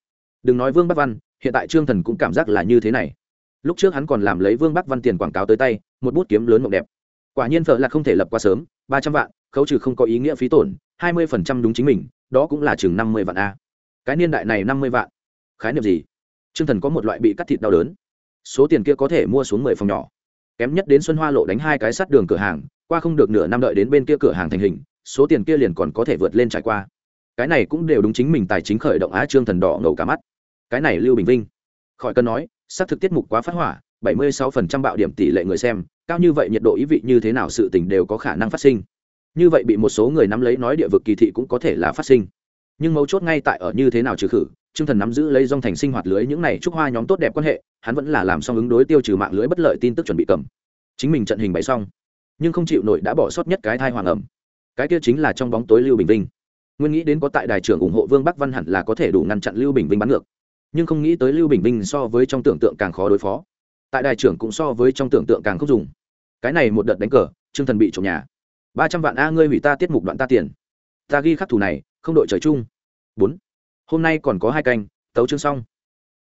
đừng nói vương bắc văn, hiện tại trương thần cũng cảm giác là như thế này. Lúc trước hắn còn làm lấy vương bắc văn tiền quảng cáo tới tay, một bút kiếm lớn mộng đẹp. Quả nhiên vợ là không thể lập quá sớm, ba trăm vạn, khấu trừ không có ý nghĩa phí tổn, hai mươi phần trăm đúng chính mình, đó cũng là chừng năm mươi vạn a. Cái niên đại này năm mươi vạn. Khái niệm gì? Trương thần có một loại bị cắt thịt đau đớn. Số tiền kia có thể mua xuống mười phòng nhỏ. Kém nhất đến xuân hoa lộ đánh hai cái sắt đường cửa hàng, qua không được nửa năm đợi đến bên kia cửa hàng thành hình, số tiền kia liền còn có thể vượt lên trải qua cái này cũng đều đúng chính mình tài chính khởi động á trương thần đỏ ngầu cả mắt cái này lưu bình vinh khỏi cần nói xác thực tiết mục quá phát hỏa bảy mươi sáu phần trăm bạo điểm tỷ lệ người xem cao như vậy nhiệt độ ý vị như thế nào sự tình đều có khả năng phát sinh như vậy bị một số người nắm lấy nói địa vực kỳ thị cũng có thể là phát sinh nhưng mấu chốt ngay tại ở như thế nào trừ khử Trương Thần nắm giữ lấy dòng thành sinh hoạt lưới những này trúc hoa nhóm tốt đẹp quan hệ, hắn vẫn là làm xong ứng đối tiêu trừ mạng lưới bất lợi tin tức chuẩn bị cầm. Chính mình trận hình bày xong, nhưng không chịu nổi đã bỏ sót nhất cái thai hoàng ẩm. Cái kia chính là trong bóng tối Lưu Bình Vinh. Nguyên nghĩ đến có tại đài trưởng ủng hộ Vương Bắc Văn hẳn là có thể đủ ngăn chặn Lưu Bình Vinh bắn ngược, nhưng không nghĩ tới Lưu Bình Vinh so với trong tưởng tượng càng khó đối phó. Tại đài trưởng cũng so với trong tưởng tượng càng không dùng. Cái này một đợt đánh cờ, Trương Thần bị trộm nhà. ba trăm vạn a ngươi hủy ta tiết mục đoạn ta tiền. Ta ghi khắc thủ này, không đội trời chung. bốn hôm nay còn có hai canh tấu chương xong